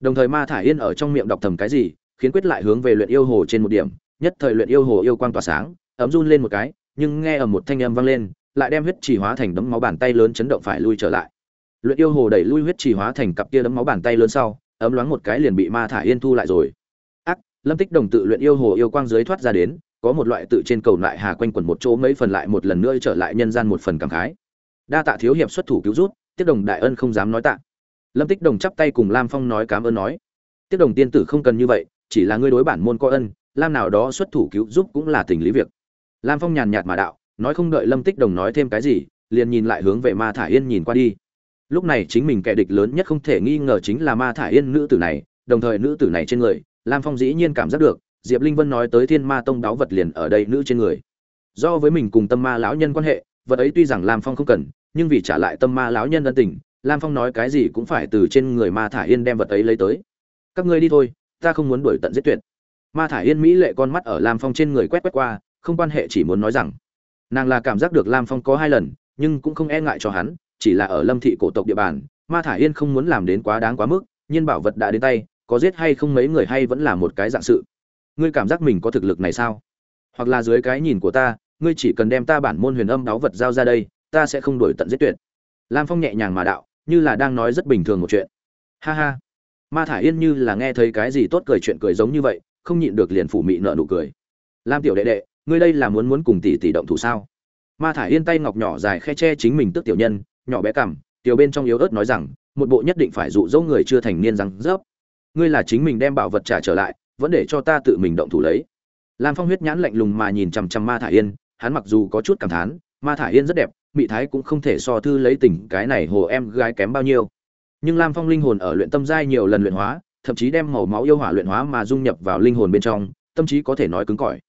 Đồng thời ma thải yên ở trong miệng đọc thầm cái gì, khiến quyết lại hướng về luyện yêu hồ trên một điểm, nhất thời luyện yêu hồ yêu quang tỏa sáng, ấm run lên một cái, nhưng nghe ở một thanh âm vang lên, lại đem huyết trì hóa thành đấm máu bàn tay lớn chấn động phải lui trở lại. Luyện yêu hồ đẩy lui huyết trì hóa thành cặp kia đấm máu bàn tay lớn sau ấm loáng một cái liền bị ma thả yên thu lại rồi. Ác, lâm tích đồng tự luyện yêu hồ yêu quang dưới thoát ra đến, có một loại tự trên cầu lại hà quanh quẩn một chỗ mấy phần lại một lần nữa trở lại nhân gian một phần cảm khái. Đa tạ thiếu hiệp xuất thủ cứu rút tiếp đồng đại ân không dám nói tạ. Lâm tích đồng chắp tay cùng lam phong nói cảm ơn nói. Tiếp đồng tiên tử không cần như vậy, chỉ là ngươi đối bản môn có ân, lam nào đó xuất thủ cứu giúp cũng là tình lý việc. Lam phong nhàn nhạt mà đạo, nói không đợi lâm tích đồng nói thêm cái gì, liền nhìn lại hướng về ma thả yên nhìn qua đi lúc này chính mình kẻ địch lớn nhất không thể nghi ngờ chính là ma thả yên nữ tử này, đồng thời nữ tử này trên người, lam phong dĩ nhiên cảm giác được, diệp linh vân nói tới thiên ma tông đáo vật liền ở đây nữ trên người. Do với mình cùng tâm ma lão nhân quan hệ, vật ấy tuy rằng lam phong không cần, nhưng vì trả lại tâm ma lão nhân ân tình, lam phong nói cái gì cũng phải từ trên người ma thả yên đem vật ấy lấy tới. Các ngươi đi thôi, ta không muốn đuổi tận giết tuyệt. Ma thả yên mỹ lệ con mắt ở lam phong trên người quét quét qua, không quan hệ chỉ muốn nói rằng, nàng là cảm giác được lam phong có hai lần, nhưng cũng không e ngại cho hắn chỉ là ở lâm thị cổ tộc địa bàn, ma thả yên không muốn làm đến quá đáng quá mức nhiên bảo vật đã đến tay, có giết hay không mấy người hay vẫn là một cái dạng sự. Ngươi cảm giác mình có thực lực này sao? Hoặc là dưới cái nhìn của ta, ngươi chỉ cần đem ta bản môn huyền âm đáo vật giao ra đây, ta sẽ không đổi tận giết tuyệt. Lam phong nhẹ nhàng mà đạo, như là đang nói rất bình thường một chuyện. Ha ha. Ma thả yên như là nghe thấy cái gì tốt cười chuyện cười giống như vậy, không nhịn được liền phủ mị nợ nụ cười. Lam tiểu đệ đệ, ngươi đây là muốn muốn cùng tỷ tỷ động thủ sao? Ma thả yên tay ngọc nhỏ dài khe che chính mình tức tiểu nhân nhỏ bé cằm tiểu bên trong yếu ớt nói rằng, một bộ nhất định phải dụ dỗ người chưa thành niên rằng rớp. Ngươi là chính mình đem bảo vật trả trở lại, vẫn để cho ta tự mình động thủ lấy. Lam phong huyết nhãn lạnh lùng mà nhìn chằm chằm ma thả yên, hắn mặc dù có chút cảm thán, ma thả yên rất đẹp, mị thái cũng không thể so thư lấy tình, cái này hồ em gái kém bao nhiêu. Nhưng lam phong linh hồn ở luyện tâm giai nhiều lần luyện hóa, thậm chí đem màu máu yêu hỏa luyện hóa mà dung nhập vào linh hồn bên trong, tâm trí có thể nói cứng cỏi.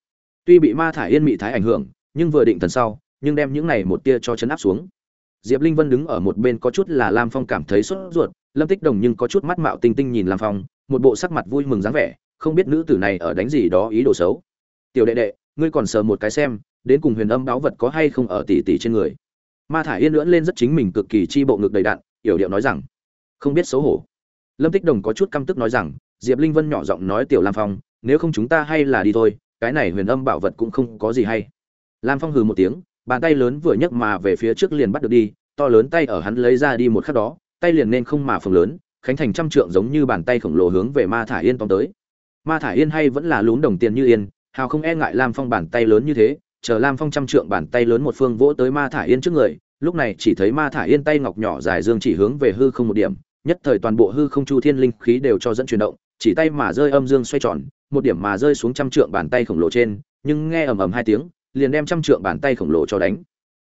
Tuy bị ma thả yên mị thái ảnh hưởng, nhưng vừa định thần sau, nhưng đem những này một tia cho chấn áp xuống diệp linh vân đứng ở một bên có chút là lam phong cảm thấy sốt ruột, lâm tích đồng nhưng có chút mắt mạo tinh tinh nhìn lam phong, một bộ sắc mặt vui mừng dáng vẻ, không biết nữ tử này ở đánh gì đó ý đồ xấu. Tiểu đệ đệ, ngươi còn sờ một cái xem, đến cùng huyền âm báo vật có hay không ở tỷ tỷ trên người? Ma thả yên lưỡn lên rất chính mình cực kỳ chi bộ ngực đầy đạn, yểu điệu nói rằng, không biết xấu hổ. Lâm tích đồng có chút căm tức nói rằng, diệp linh vân nhỏ giọng nói tiểu lam phong, nếu không chúng ta hay là đi thôi, cái này huyền âm bảo vật cũng không có gì hay. Lam phong hừ một tiếng bàn tay lớn vừa nhấc mà về phía trước liền bắt được đi, to lớn tay ở hắn lấy ra đi một khắc đó, tay liền nên không mà phồng lớn, khánh thành trăm trượng giống như bàn tay khổng lồ hướng về ma thả yên tóm tới. Ma thả yên hay vẫn là lún đồng tiền như yên, hào không e ngại lam phong bàn tay lớn như thế, chờ lam phong trăm trượng bàn tay lớn một phương vỗ tới ma thả yên trước người, lúc này chỉ thấy ma thả yên tay ngọc nhỏ dài dương chỉ hướng về hư không một điểm, nhất thời toàn bộ hư không chu thiên linh khí đều cho dẫn chuyển động, chỉ tay mà rơi âm dương xoay tròn, một điểm mà rơi xuống trăm trượng bàn tay khổng lồ trên, nhưng nghe ầm ầm hai tiếng liền đem trăm trượng bàn tay khổng lồ cho đánh.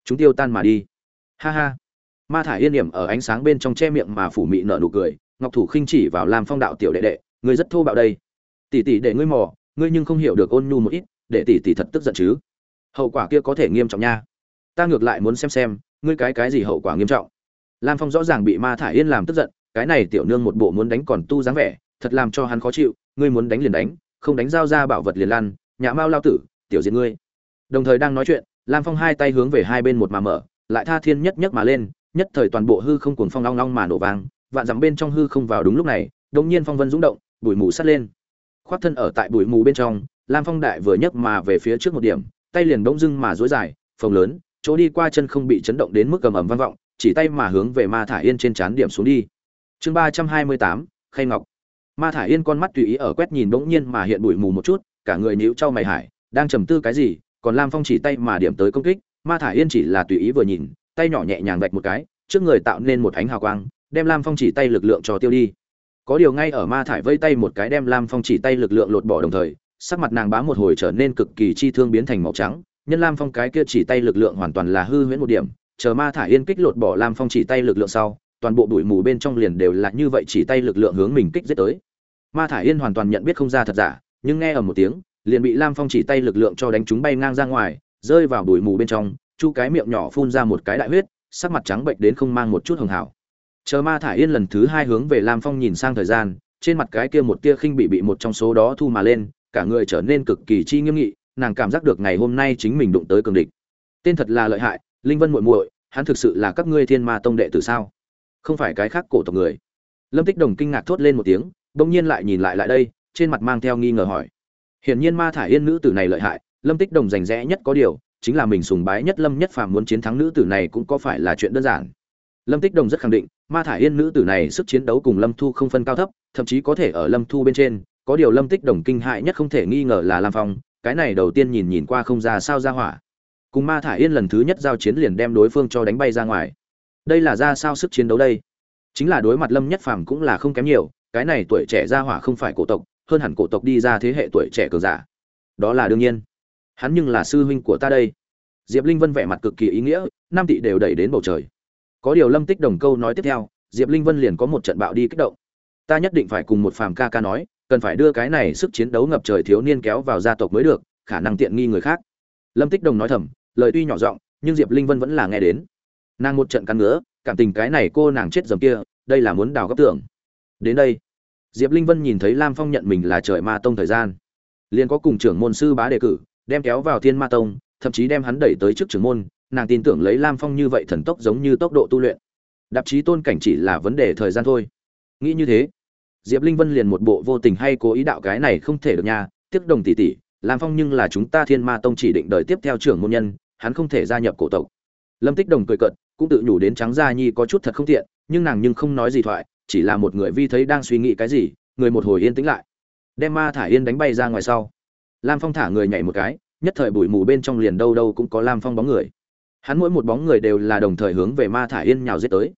Chúng tiêu tan mà đi. Ha ha. Ma thả yên điểm ở ánh sáng bên trong che miệng mà phủ mị nở nụ cười, ngọc thủ khinh chỉ vào lam phong đạo tiểu đệ đệ, ngươi rất thô bạo đây. Tỷ tỷ để ngươi mò, ngươi nhưng không hiểu được ôn nhu một ít, để tỷ tỷ thật tức giận chứ. Hậu quả kia có thể nghiêm trọng nha. Ta ngược lại muốn xem xem, ngươi cái cái gì hậu quả nghiêm trọng. Lam phong rõ ràng bị ma thả yên làm tức giận, cái này tiểu nương một bộ muốn đánh còn tu dáng vẻ, thật làm cho hắn khó chịu, ngươi muốn đánh liền đánh, không đánh giao ra bảo vật liền lan nhà mao lao tử, tiểu diện ngươi đồng thời đang nói chuyện, lam phong hai tay hướng về hai bên một mà mở, lại tha thiên nhất nhất mà lên, nhất thời toàn bộ hư không cuồng phong long long mà nổ vang, vạn dặm bên trong hư không vào đúng lúc này, đột nhiên phong vân rung động, bụi mù sắt lên. Khoác thân ở tại bụi mù bên trong, lam phong đại vừa nhấc mà về phía trước một điểm, tay liền bỗng dưng mà dối dài, phồng lớn, chỗ đi qua chân không bị chấn động đến mức cầm ầm vang vọng, chỉ tay mà hướng về ma thả yên trên chán điểm xuống đi. Chương ba trăm hai mươi tám, khay ngọc. Ma thả yên con mắt tùy ý ở quét nhìn bỗng nhiên mà hiện bụi mù một chút, cả người níu trao mày hải, đang trầm tư cái gì còn lam phong chỉ tay mà điểm tới công kích, ma thả yên chỉ là tùy ý vừa nhìn, tay nhỏ nhẹ nhàng vạch một cái, trước người tạo nên một ánh hào quang, đem lam phong chỉ tay lực lượng cho tiêu đi. Có điều ngay ở ma thải vây tay một cái đem lam phong chỉ tay lực lượng lột bỏ đồng thời, sắc mặt nàng bá một hồi trở nên cực kỳ chi thương biến thành màu trắng, nhân lam phong cái kia chỉ tay lực lượng hoàn toàn là hư huyễn một điểm, chờ ma thả yên kích lột bỏ lam phong chỉ tay lực lượng sau, toàn bộ bụi mù bên trong liền đều là như vậy chỉ tay lực lượng hướng mình kích giết tới. Ma thả yên hoàn toàn nhận biết không ra thật giả, nhưng nghe ở một tiếng liền bị lam phong chỉ tay lực lượng cho đánh chúng bay ngang ra ngoài, rơi vào bụi mù bên trong, chu cái miệng nhỏ phun ra một cái đại huyết, sắc mặt trắng bệnh đến không mang một chút hường hảo. Chờ ma thả yên lần thứ hai hướng về lam phong nhìn sang thời gian, trên mặt cái kia một tia khinh bị bị một trong số đó thu mà lên, cả người trở nên cực kỳ chi nghiêm nghị, nàng cảm giác được ngày hôm nay chính mình đụng tới cường địch. Tên thật là lợi hại, linh vân muội muội, hắn thực sự là các ngươi thiên ma tông đệ tử sao? Không phải cái khác cổ tộc người. Lâm tích đồng kinh ngạc thốt lên một tiếng, bỗng nhiên lại nhìn lại lại đây, trên mặt mang theo nghi ngờ hỏi hiển nhiên ma thả yên nữ tử này lợi hại, lâm tích đồng rành rẽ nhất có điều, chính là mình sùng bái nhất lâm nhất phàm muốn chiến thắng nữ tử này cũng có phải là chuyện đơn giản. Lâm tích đồng rất khẳng định, ma thả yên nữ tử này sức chiến đấu cùng lâm thu không phân cao thấp, thậm chí có thể ở lâm thu bên trên, có điều lâm tích đồng kinh hại nhất không thể nghi ngờ là lam phong, cái này đầu tiên nhìn nhìn qua không ra sao ra hỏa. Cùng ma thả yên lần thứ nhất giao chiến liền đem đối phương cho đánh bay ra ngoài. Đây là ra sao sức chiến đấu đây? Chính là đối mặt lâm nhất phàm cũng là không kém nhiều, cái này tuổi trẻ ra hỏa không phải cổ tộc hơn hẳn cổ tộc đi ra thế hệ tuổi trẻ cường giả. Đó là đương nhiên. Hắn nhưng là sư huynh của ta đây. Diệp linh vân vẻ mặt cực kỳ ý nghĩa nam tị đều đẩy đến bầu trời. Có điều lâm tích đồng câu nói tiếp theo, diệp linh vân liền có một trận bạo đi kích động. Ta nhất định phải cùng một phàm ca ca nói, cần phải đưa cái này sức chiến đấu ngập trời thiếu niên kéo vào gia tộc mới được, khả năng tiện nghi người khác. Lâm tích đồng nói thầm, lời tuy nhỏ giọng, nhưng diệp linh vân vẫn là nghe đến. Nàng một trận cắn ngứa, cảm tình cái này cô nàng chết dầm kia, đây là muốn đào góc tưởng. Đến đây diệp linh vân nhìn thấy lam phong nhận mình là trời ma tông thời gian, liền có cùng trưởng môn sư bá đề cử, đem kéo vào thiên ma tông, thậm chí đem hắn đẩy tới trước trưởng môn, nàng tin tưởng lấy lam phong như vậy thần tốc giống như tốc độ tu luyện. Đạp chí tôn cảnh chỉ là vấn đề thời gian thôi. Nghĩ như thế, diệp linh vân liền một bộ vô tình hay cố ý đạo cái này không thể được nha, tiếc đồng tỷ tỷ lam phong nhưng là chúng ta thiên ma tông chỉ định đời tiếp theo trưởng môn nhân, hắn không thể gia nhập cổ tộc. Lâm tích đồng cười cợt, cũng tự nhủ đến trắng gia nhi có chút thật không tiện, nhưng nàng nhưng không nói gì thoại chỉ là một người vi thấy đang suy nghĩ cái gì, người một hồi yên tĩnh lại. Đem ma thả yên đánh bay ra ngoài sau. Lam phong thả người nhảy một cái, nhất thời bụi mù bên trong liền đâu đâu cũng có lam phong bóng người. Hắn mỗi một bóng người đều là đồng thời hướng về ma thả yên nhào giết tới.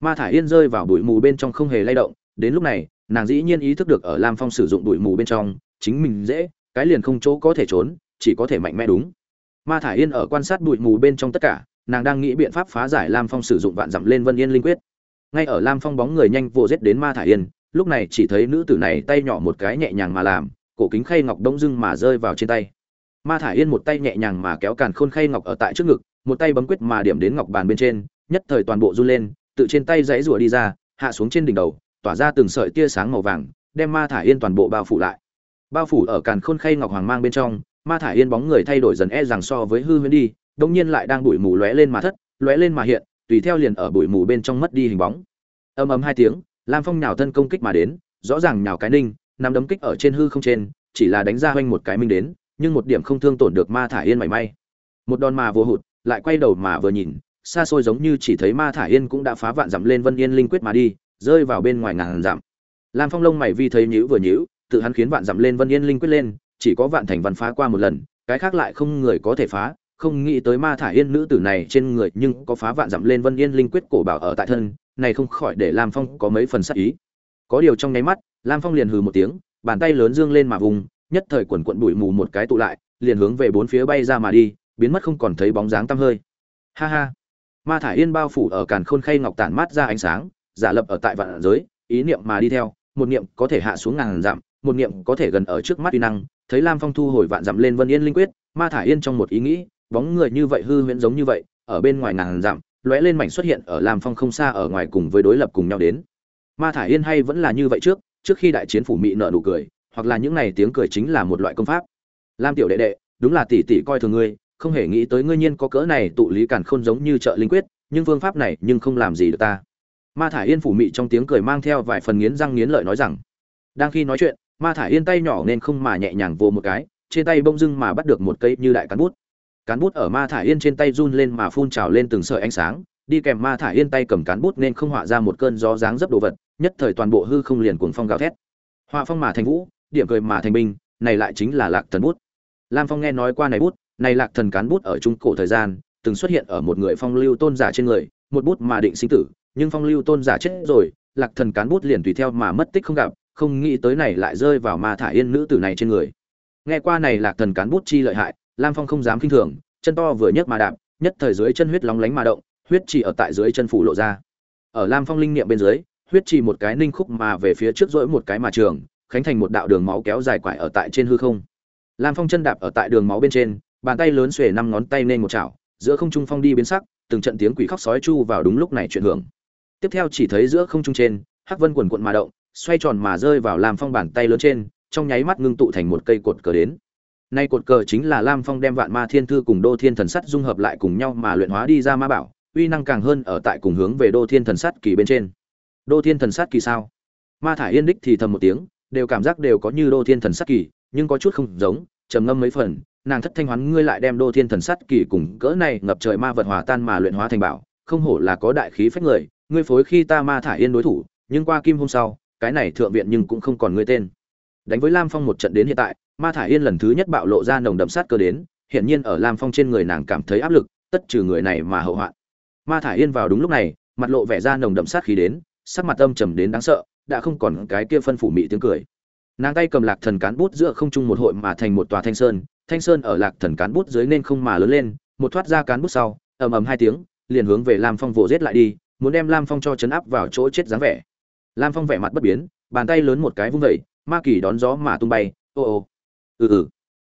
Ma thả yên rơi vào bụi mù bên trong không hề lay động, đến lúc này, nàng dĩ nhiên ý thức được ở lam phong sử dụng bụi mù bên trong, chính mình dễ, cái liền không chỗ có thể trốn, chỉ có thể mạnh mẽ đúng. Ma thả yên ở quan sát bụi mù bên trong tất cả, nàng đang nghĩ biện pháp phá giải lam phong sử dụng vạn dặm lên vân yên linh quyết ngay ở lam phong bóng người nhanh vô giết đến ma thả yên, lúc này chỉ thấy nữ tử này tay nhỏ một cái nhẹ nhàng mà làm, cổ kính khay ngọc đông dưng mà rơi vào trên tay. Ma thả yên một tay nhẹ nhàng mà kéo càn khôn khay ngọc ở tại trước ngực, một tay bấm quyết mà điểm đến ngọc bàn bên trên, nhất thời toàn bộ run lên, tự trên tay dãy rủa đi ra, hạ xuống trên đỉnh đầu, tỏa ra từng sợi tia sáng màu vàng, đem ma thả yên toàn bộ bao phủ lại. Bao phủ ở càn khôn khay ngọc hoàng mang bên trong, ma thải yên bóng người thay đổi dần e rằng so với hư huyễn đi đông nhiên lại đang đuổi mù lóe lên mà thất, lóe lên mà hiện tùy theo liền ở bụi mù bên trong mất đi hình bóng. Ầm ầm hai tiếng, lam phong nhào thân công kích mà đến, rõ ràng nhào cái ninh nằm đấm kích ở trên hư không trên, chỉ là đánh ra hoanh một cái minh đến, nhưng một điểm không thương tổn được ma Thả yên mảy may. Một đòn mà vô hụt, lại quay đầu mà vừa nhìn, xa xôi giống như chỉ thấy ma Thả yên cũng đã phá vạn dặm lên vân yên linh quyết mà đi, rơi vào bên ngoài ngàn dặm. Lam phong lông mày vi thấy nhữ vừa nhữ tự hắn khiến vạn dặm lên vân yên linh quyết lên, chỉ có vạn thành văn phá qua một lần, cái khác lại không người có thể phá không nghĩ tới ma thải yên nữ tử này trên người nhưng có phá vạn dặm lên vân yên linh quyết cổ bảo ở tại thân, này không khỏi để lam phong có mấy phần sắc ý. Có điều trong nháy mắt, lam phong liền hừ một tiếng, bàn tay lớn dương lên mà vùng, nhất thời quần quận bụi mù một cái tụ lại, liền hướng về bốn phía bay ra mà đi, biến mất không còn thấy bóng dáng tăm hơi. Ha ha. Ma thải yên bao phủ ở càn khôn khay ngọc tản mát ra ánh sáng, giả lập ở tại vạn giới, ý niệm mà đi theo, một niệm có thể hạ xuống ngàn dặm, một niệm có thể gần ở trước mắt uy năng, thấy lam phong thu hồi vạn dặm lên vân yên linh quyết, ma thải yên trong một ý nghĩ bóng người như vậy hư huyễn giống như vậy, ở bên ngoài ngàn dặm, lóe lên mảnh xuất hiện ở lam phong không xa ở ngoài cùng với đối lập cùng nhau đến. Ma thải yên hay vẫn là như vậy trước trước khi đại chiến phủ mị nợ nụ cười, hoặc là những này tiếng cười chính là một loại công pháp. Lam tiểu đệ đệ, đúng là tỷ tỷ coi thường ngươi, không hề nghĩ tới ngươi nhiên có cỡ này tụ lý càn khôn giống như trợ linh quyết, nhưng phương pháp này nhưng không làm gì được ta. Ma thải yên phủ mị trong tiếng cười mang theo vài phần nghiến răng nghiến lợi nói rằng, đang khi nói chuyện, ma thải yên tay nhỏ nên không mà nhẹ nhàng vô một cái, trên tay bông dưng mà bắt được một cây như đại cán bút cán bút ở ma thải yên trên tay run lên mà phun trào lên từng sợi ánh sáng. Đi kèm ma thải yên tay cầm cán bút nên không họa ra một cơn gió dáng dấp đồ vật, nhất thời toàn bộ hư không liền cuồng phong gào thét. Họa phong mà thành vũ, điểm cười mà thành binh, này lại chính là lạc thần bút. Lam phong nghe nói qua này bút, này lạc thần cán bút ở trung cổ thời gian, từng xuất hiện ở một người phong lưu tôn giả trên người, một bút mà định sinh tử, nhưng phong lưu tôn giả chết rồi, lạc thần cán bút liền tùy theo mà mất tích không gặp, không nghĩ tới này lại rơi vào ma thả yên nữ tử này trên người. Nghe qua này lạc thần cán bút chi lợi hại lam phong không dám kinh thường, chân to vừa nhấc mà đạp, nhất thời dưới chân huyết lóng lánh mà động, huyết chỉ ở tại dưới chân phủ lộ ra. Ở lam phong linh niệm bên dưới, huyết chỉ một cái ninh khúc mà về phía trước rỗi một cái mà trường, khánh thành một đạo đường máu kéo dài quải ở tại trên hư không. Lam phong chân đạp ở tại đường máu bên trên, bàn tay lớn xuề năm ngón tay nên một chảo, giữa không trung phong đi biến sắc, từng trận tiếng quỷ khóc sói chu vào đúng lúc này chuyển hưởng. Tiếp theo chỉ thấy giữa không trung trên, hắc vân quần quần mà động, xoay tròn mà rơi vào lam phong bàn tay lớn trên, trong nháy mắt ngưng tụ thành một cây cột cờ đến nay cột cờ chính là lam phong đem vạn ma thiên thư cùng đô thiên thần sắt dung hợp lại cùng nhau mà luyện hóa đi ra ma bảo, uy năng càng hơn ở tại cùng hướng về đô thiên thần sắt kỳ bên trên. Đô thiên thần sắt kỳ sao? Ma thải yên đích thì thầm một tiếng, đều cảm giác đều có như đô thiên thần sắt kỳ, nhưng có chút không giống, trầm ngâm mấy phần, nàng thất thanh hoán ngươi lại đem đô thiên thần sắt kỳ cùng cỡ này ngập trời ma vật hòa tan mà luyện hóa thành bảo, không hổ là có đại khí phách người, ngươi phối khi ta ma thải yên đối thủ, nhưng qua kim hôm sau, cái này thượng viện nhưng cũng không còn ngươi tên. Đánh với lam phong một trận đến hiện tại ma thải yên lần thứ nhất bạo lộ ra nồng đậm sát cơ đến, hiển nhiên ở lam phong trên người nàng cảm thấy áp lực, tất trừ người này mà hậu hoạn. Ma thải yên vào đúng lúc này, mặt lộ vẻ ra nồng đậm sát khí đến, sắc mặt âm trầm đến đáng sợ, đã không còn cái kia phân phủ mị tiếng cười. Nàng tay cầm lạc thần cán bút giữa không trung một hội mà thành một tòa thanh sơn thanh sơn ở lạc thần cán bút dưới nên không mà lớn lên, một thoát ra cán bút sau, ầm ầm hai tiếng, liền hướng về lam phong vồ giết lại đi, muốn đem lam phong cho chấn áp vào chỗ chết dáng vẻ. Lam phong vẻ mặt bất biến, bàn tay lớn một cái vung vẩy ma kỳ đón gió mà tung bay, ô ô ừ ừ.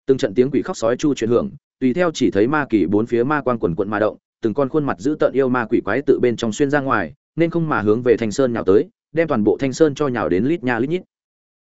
Từng trận tiếng quỷ khóc sói chu chuyển hưởng, tùy theo chỉ thấy ma kỳ bốn phía ma quang quần quận ma động, từng con khuôn mặt giữ tợn yêu ma quỷ quái tự bên trong xuyên ra ngoài, nên không mà hướng về thanh sơn nhào tới, đem toàn bộ thanh sơn cho nhào đến lít nha lít nhít.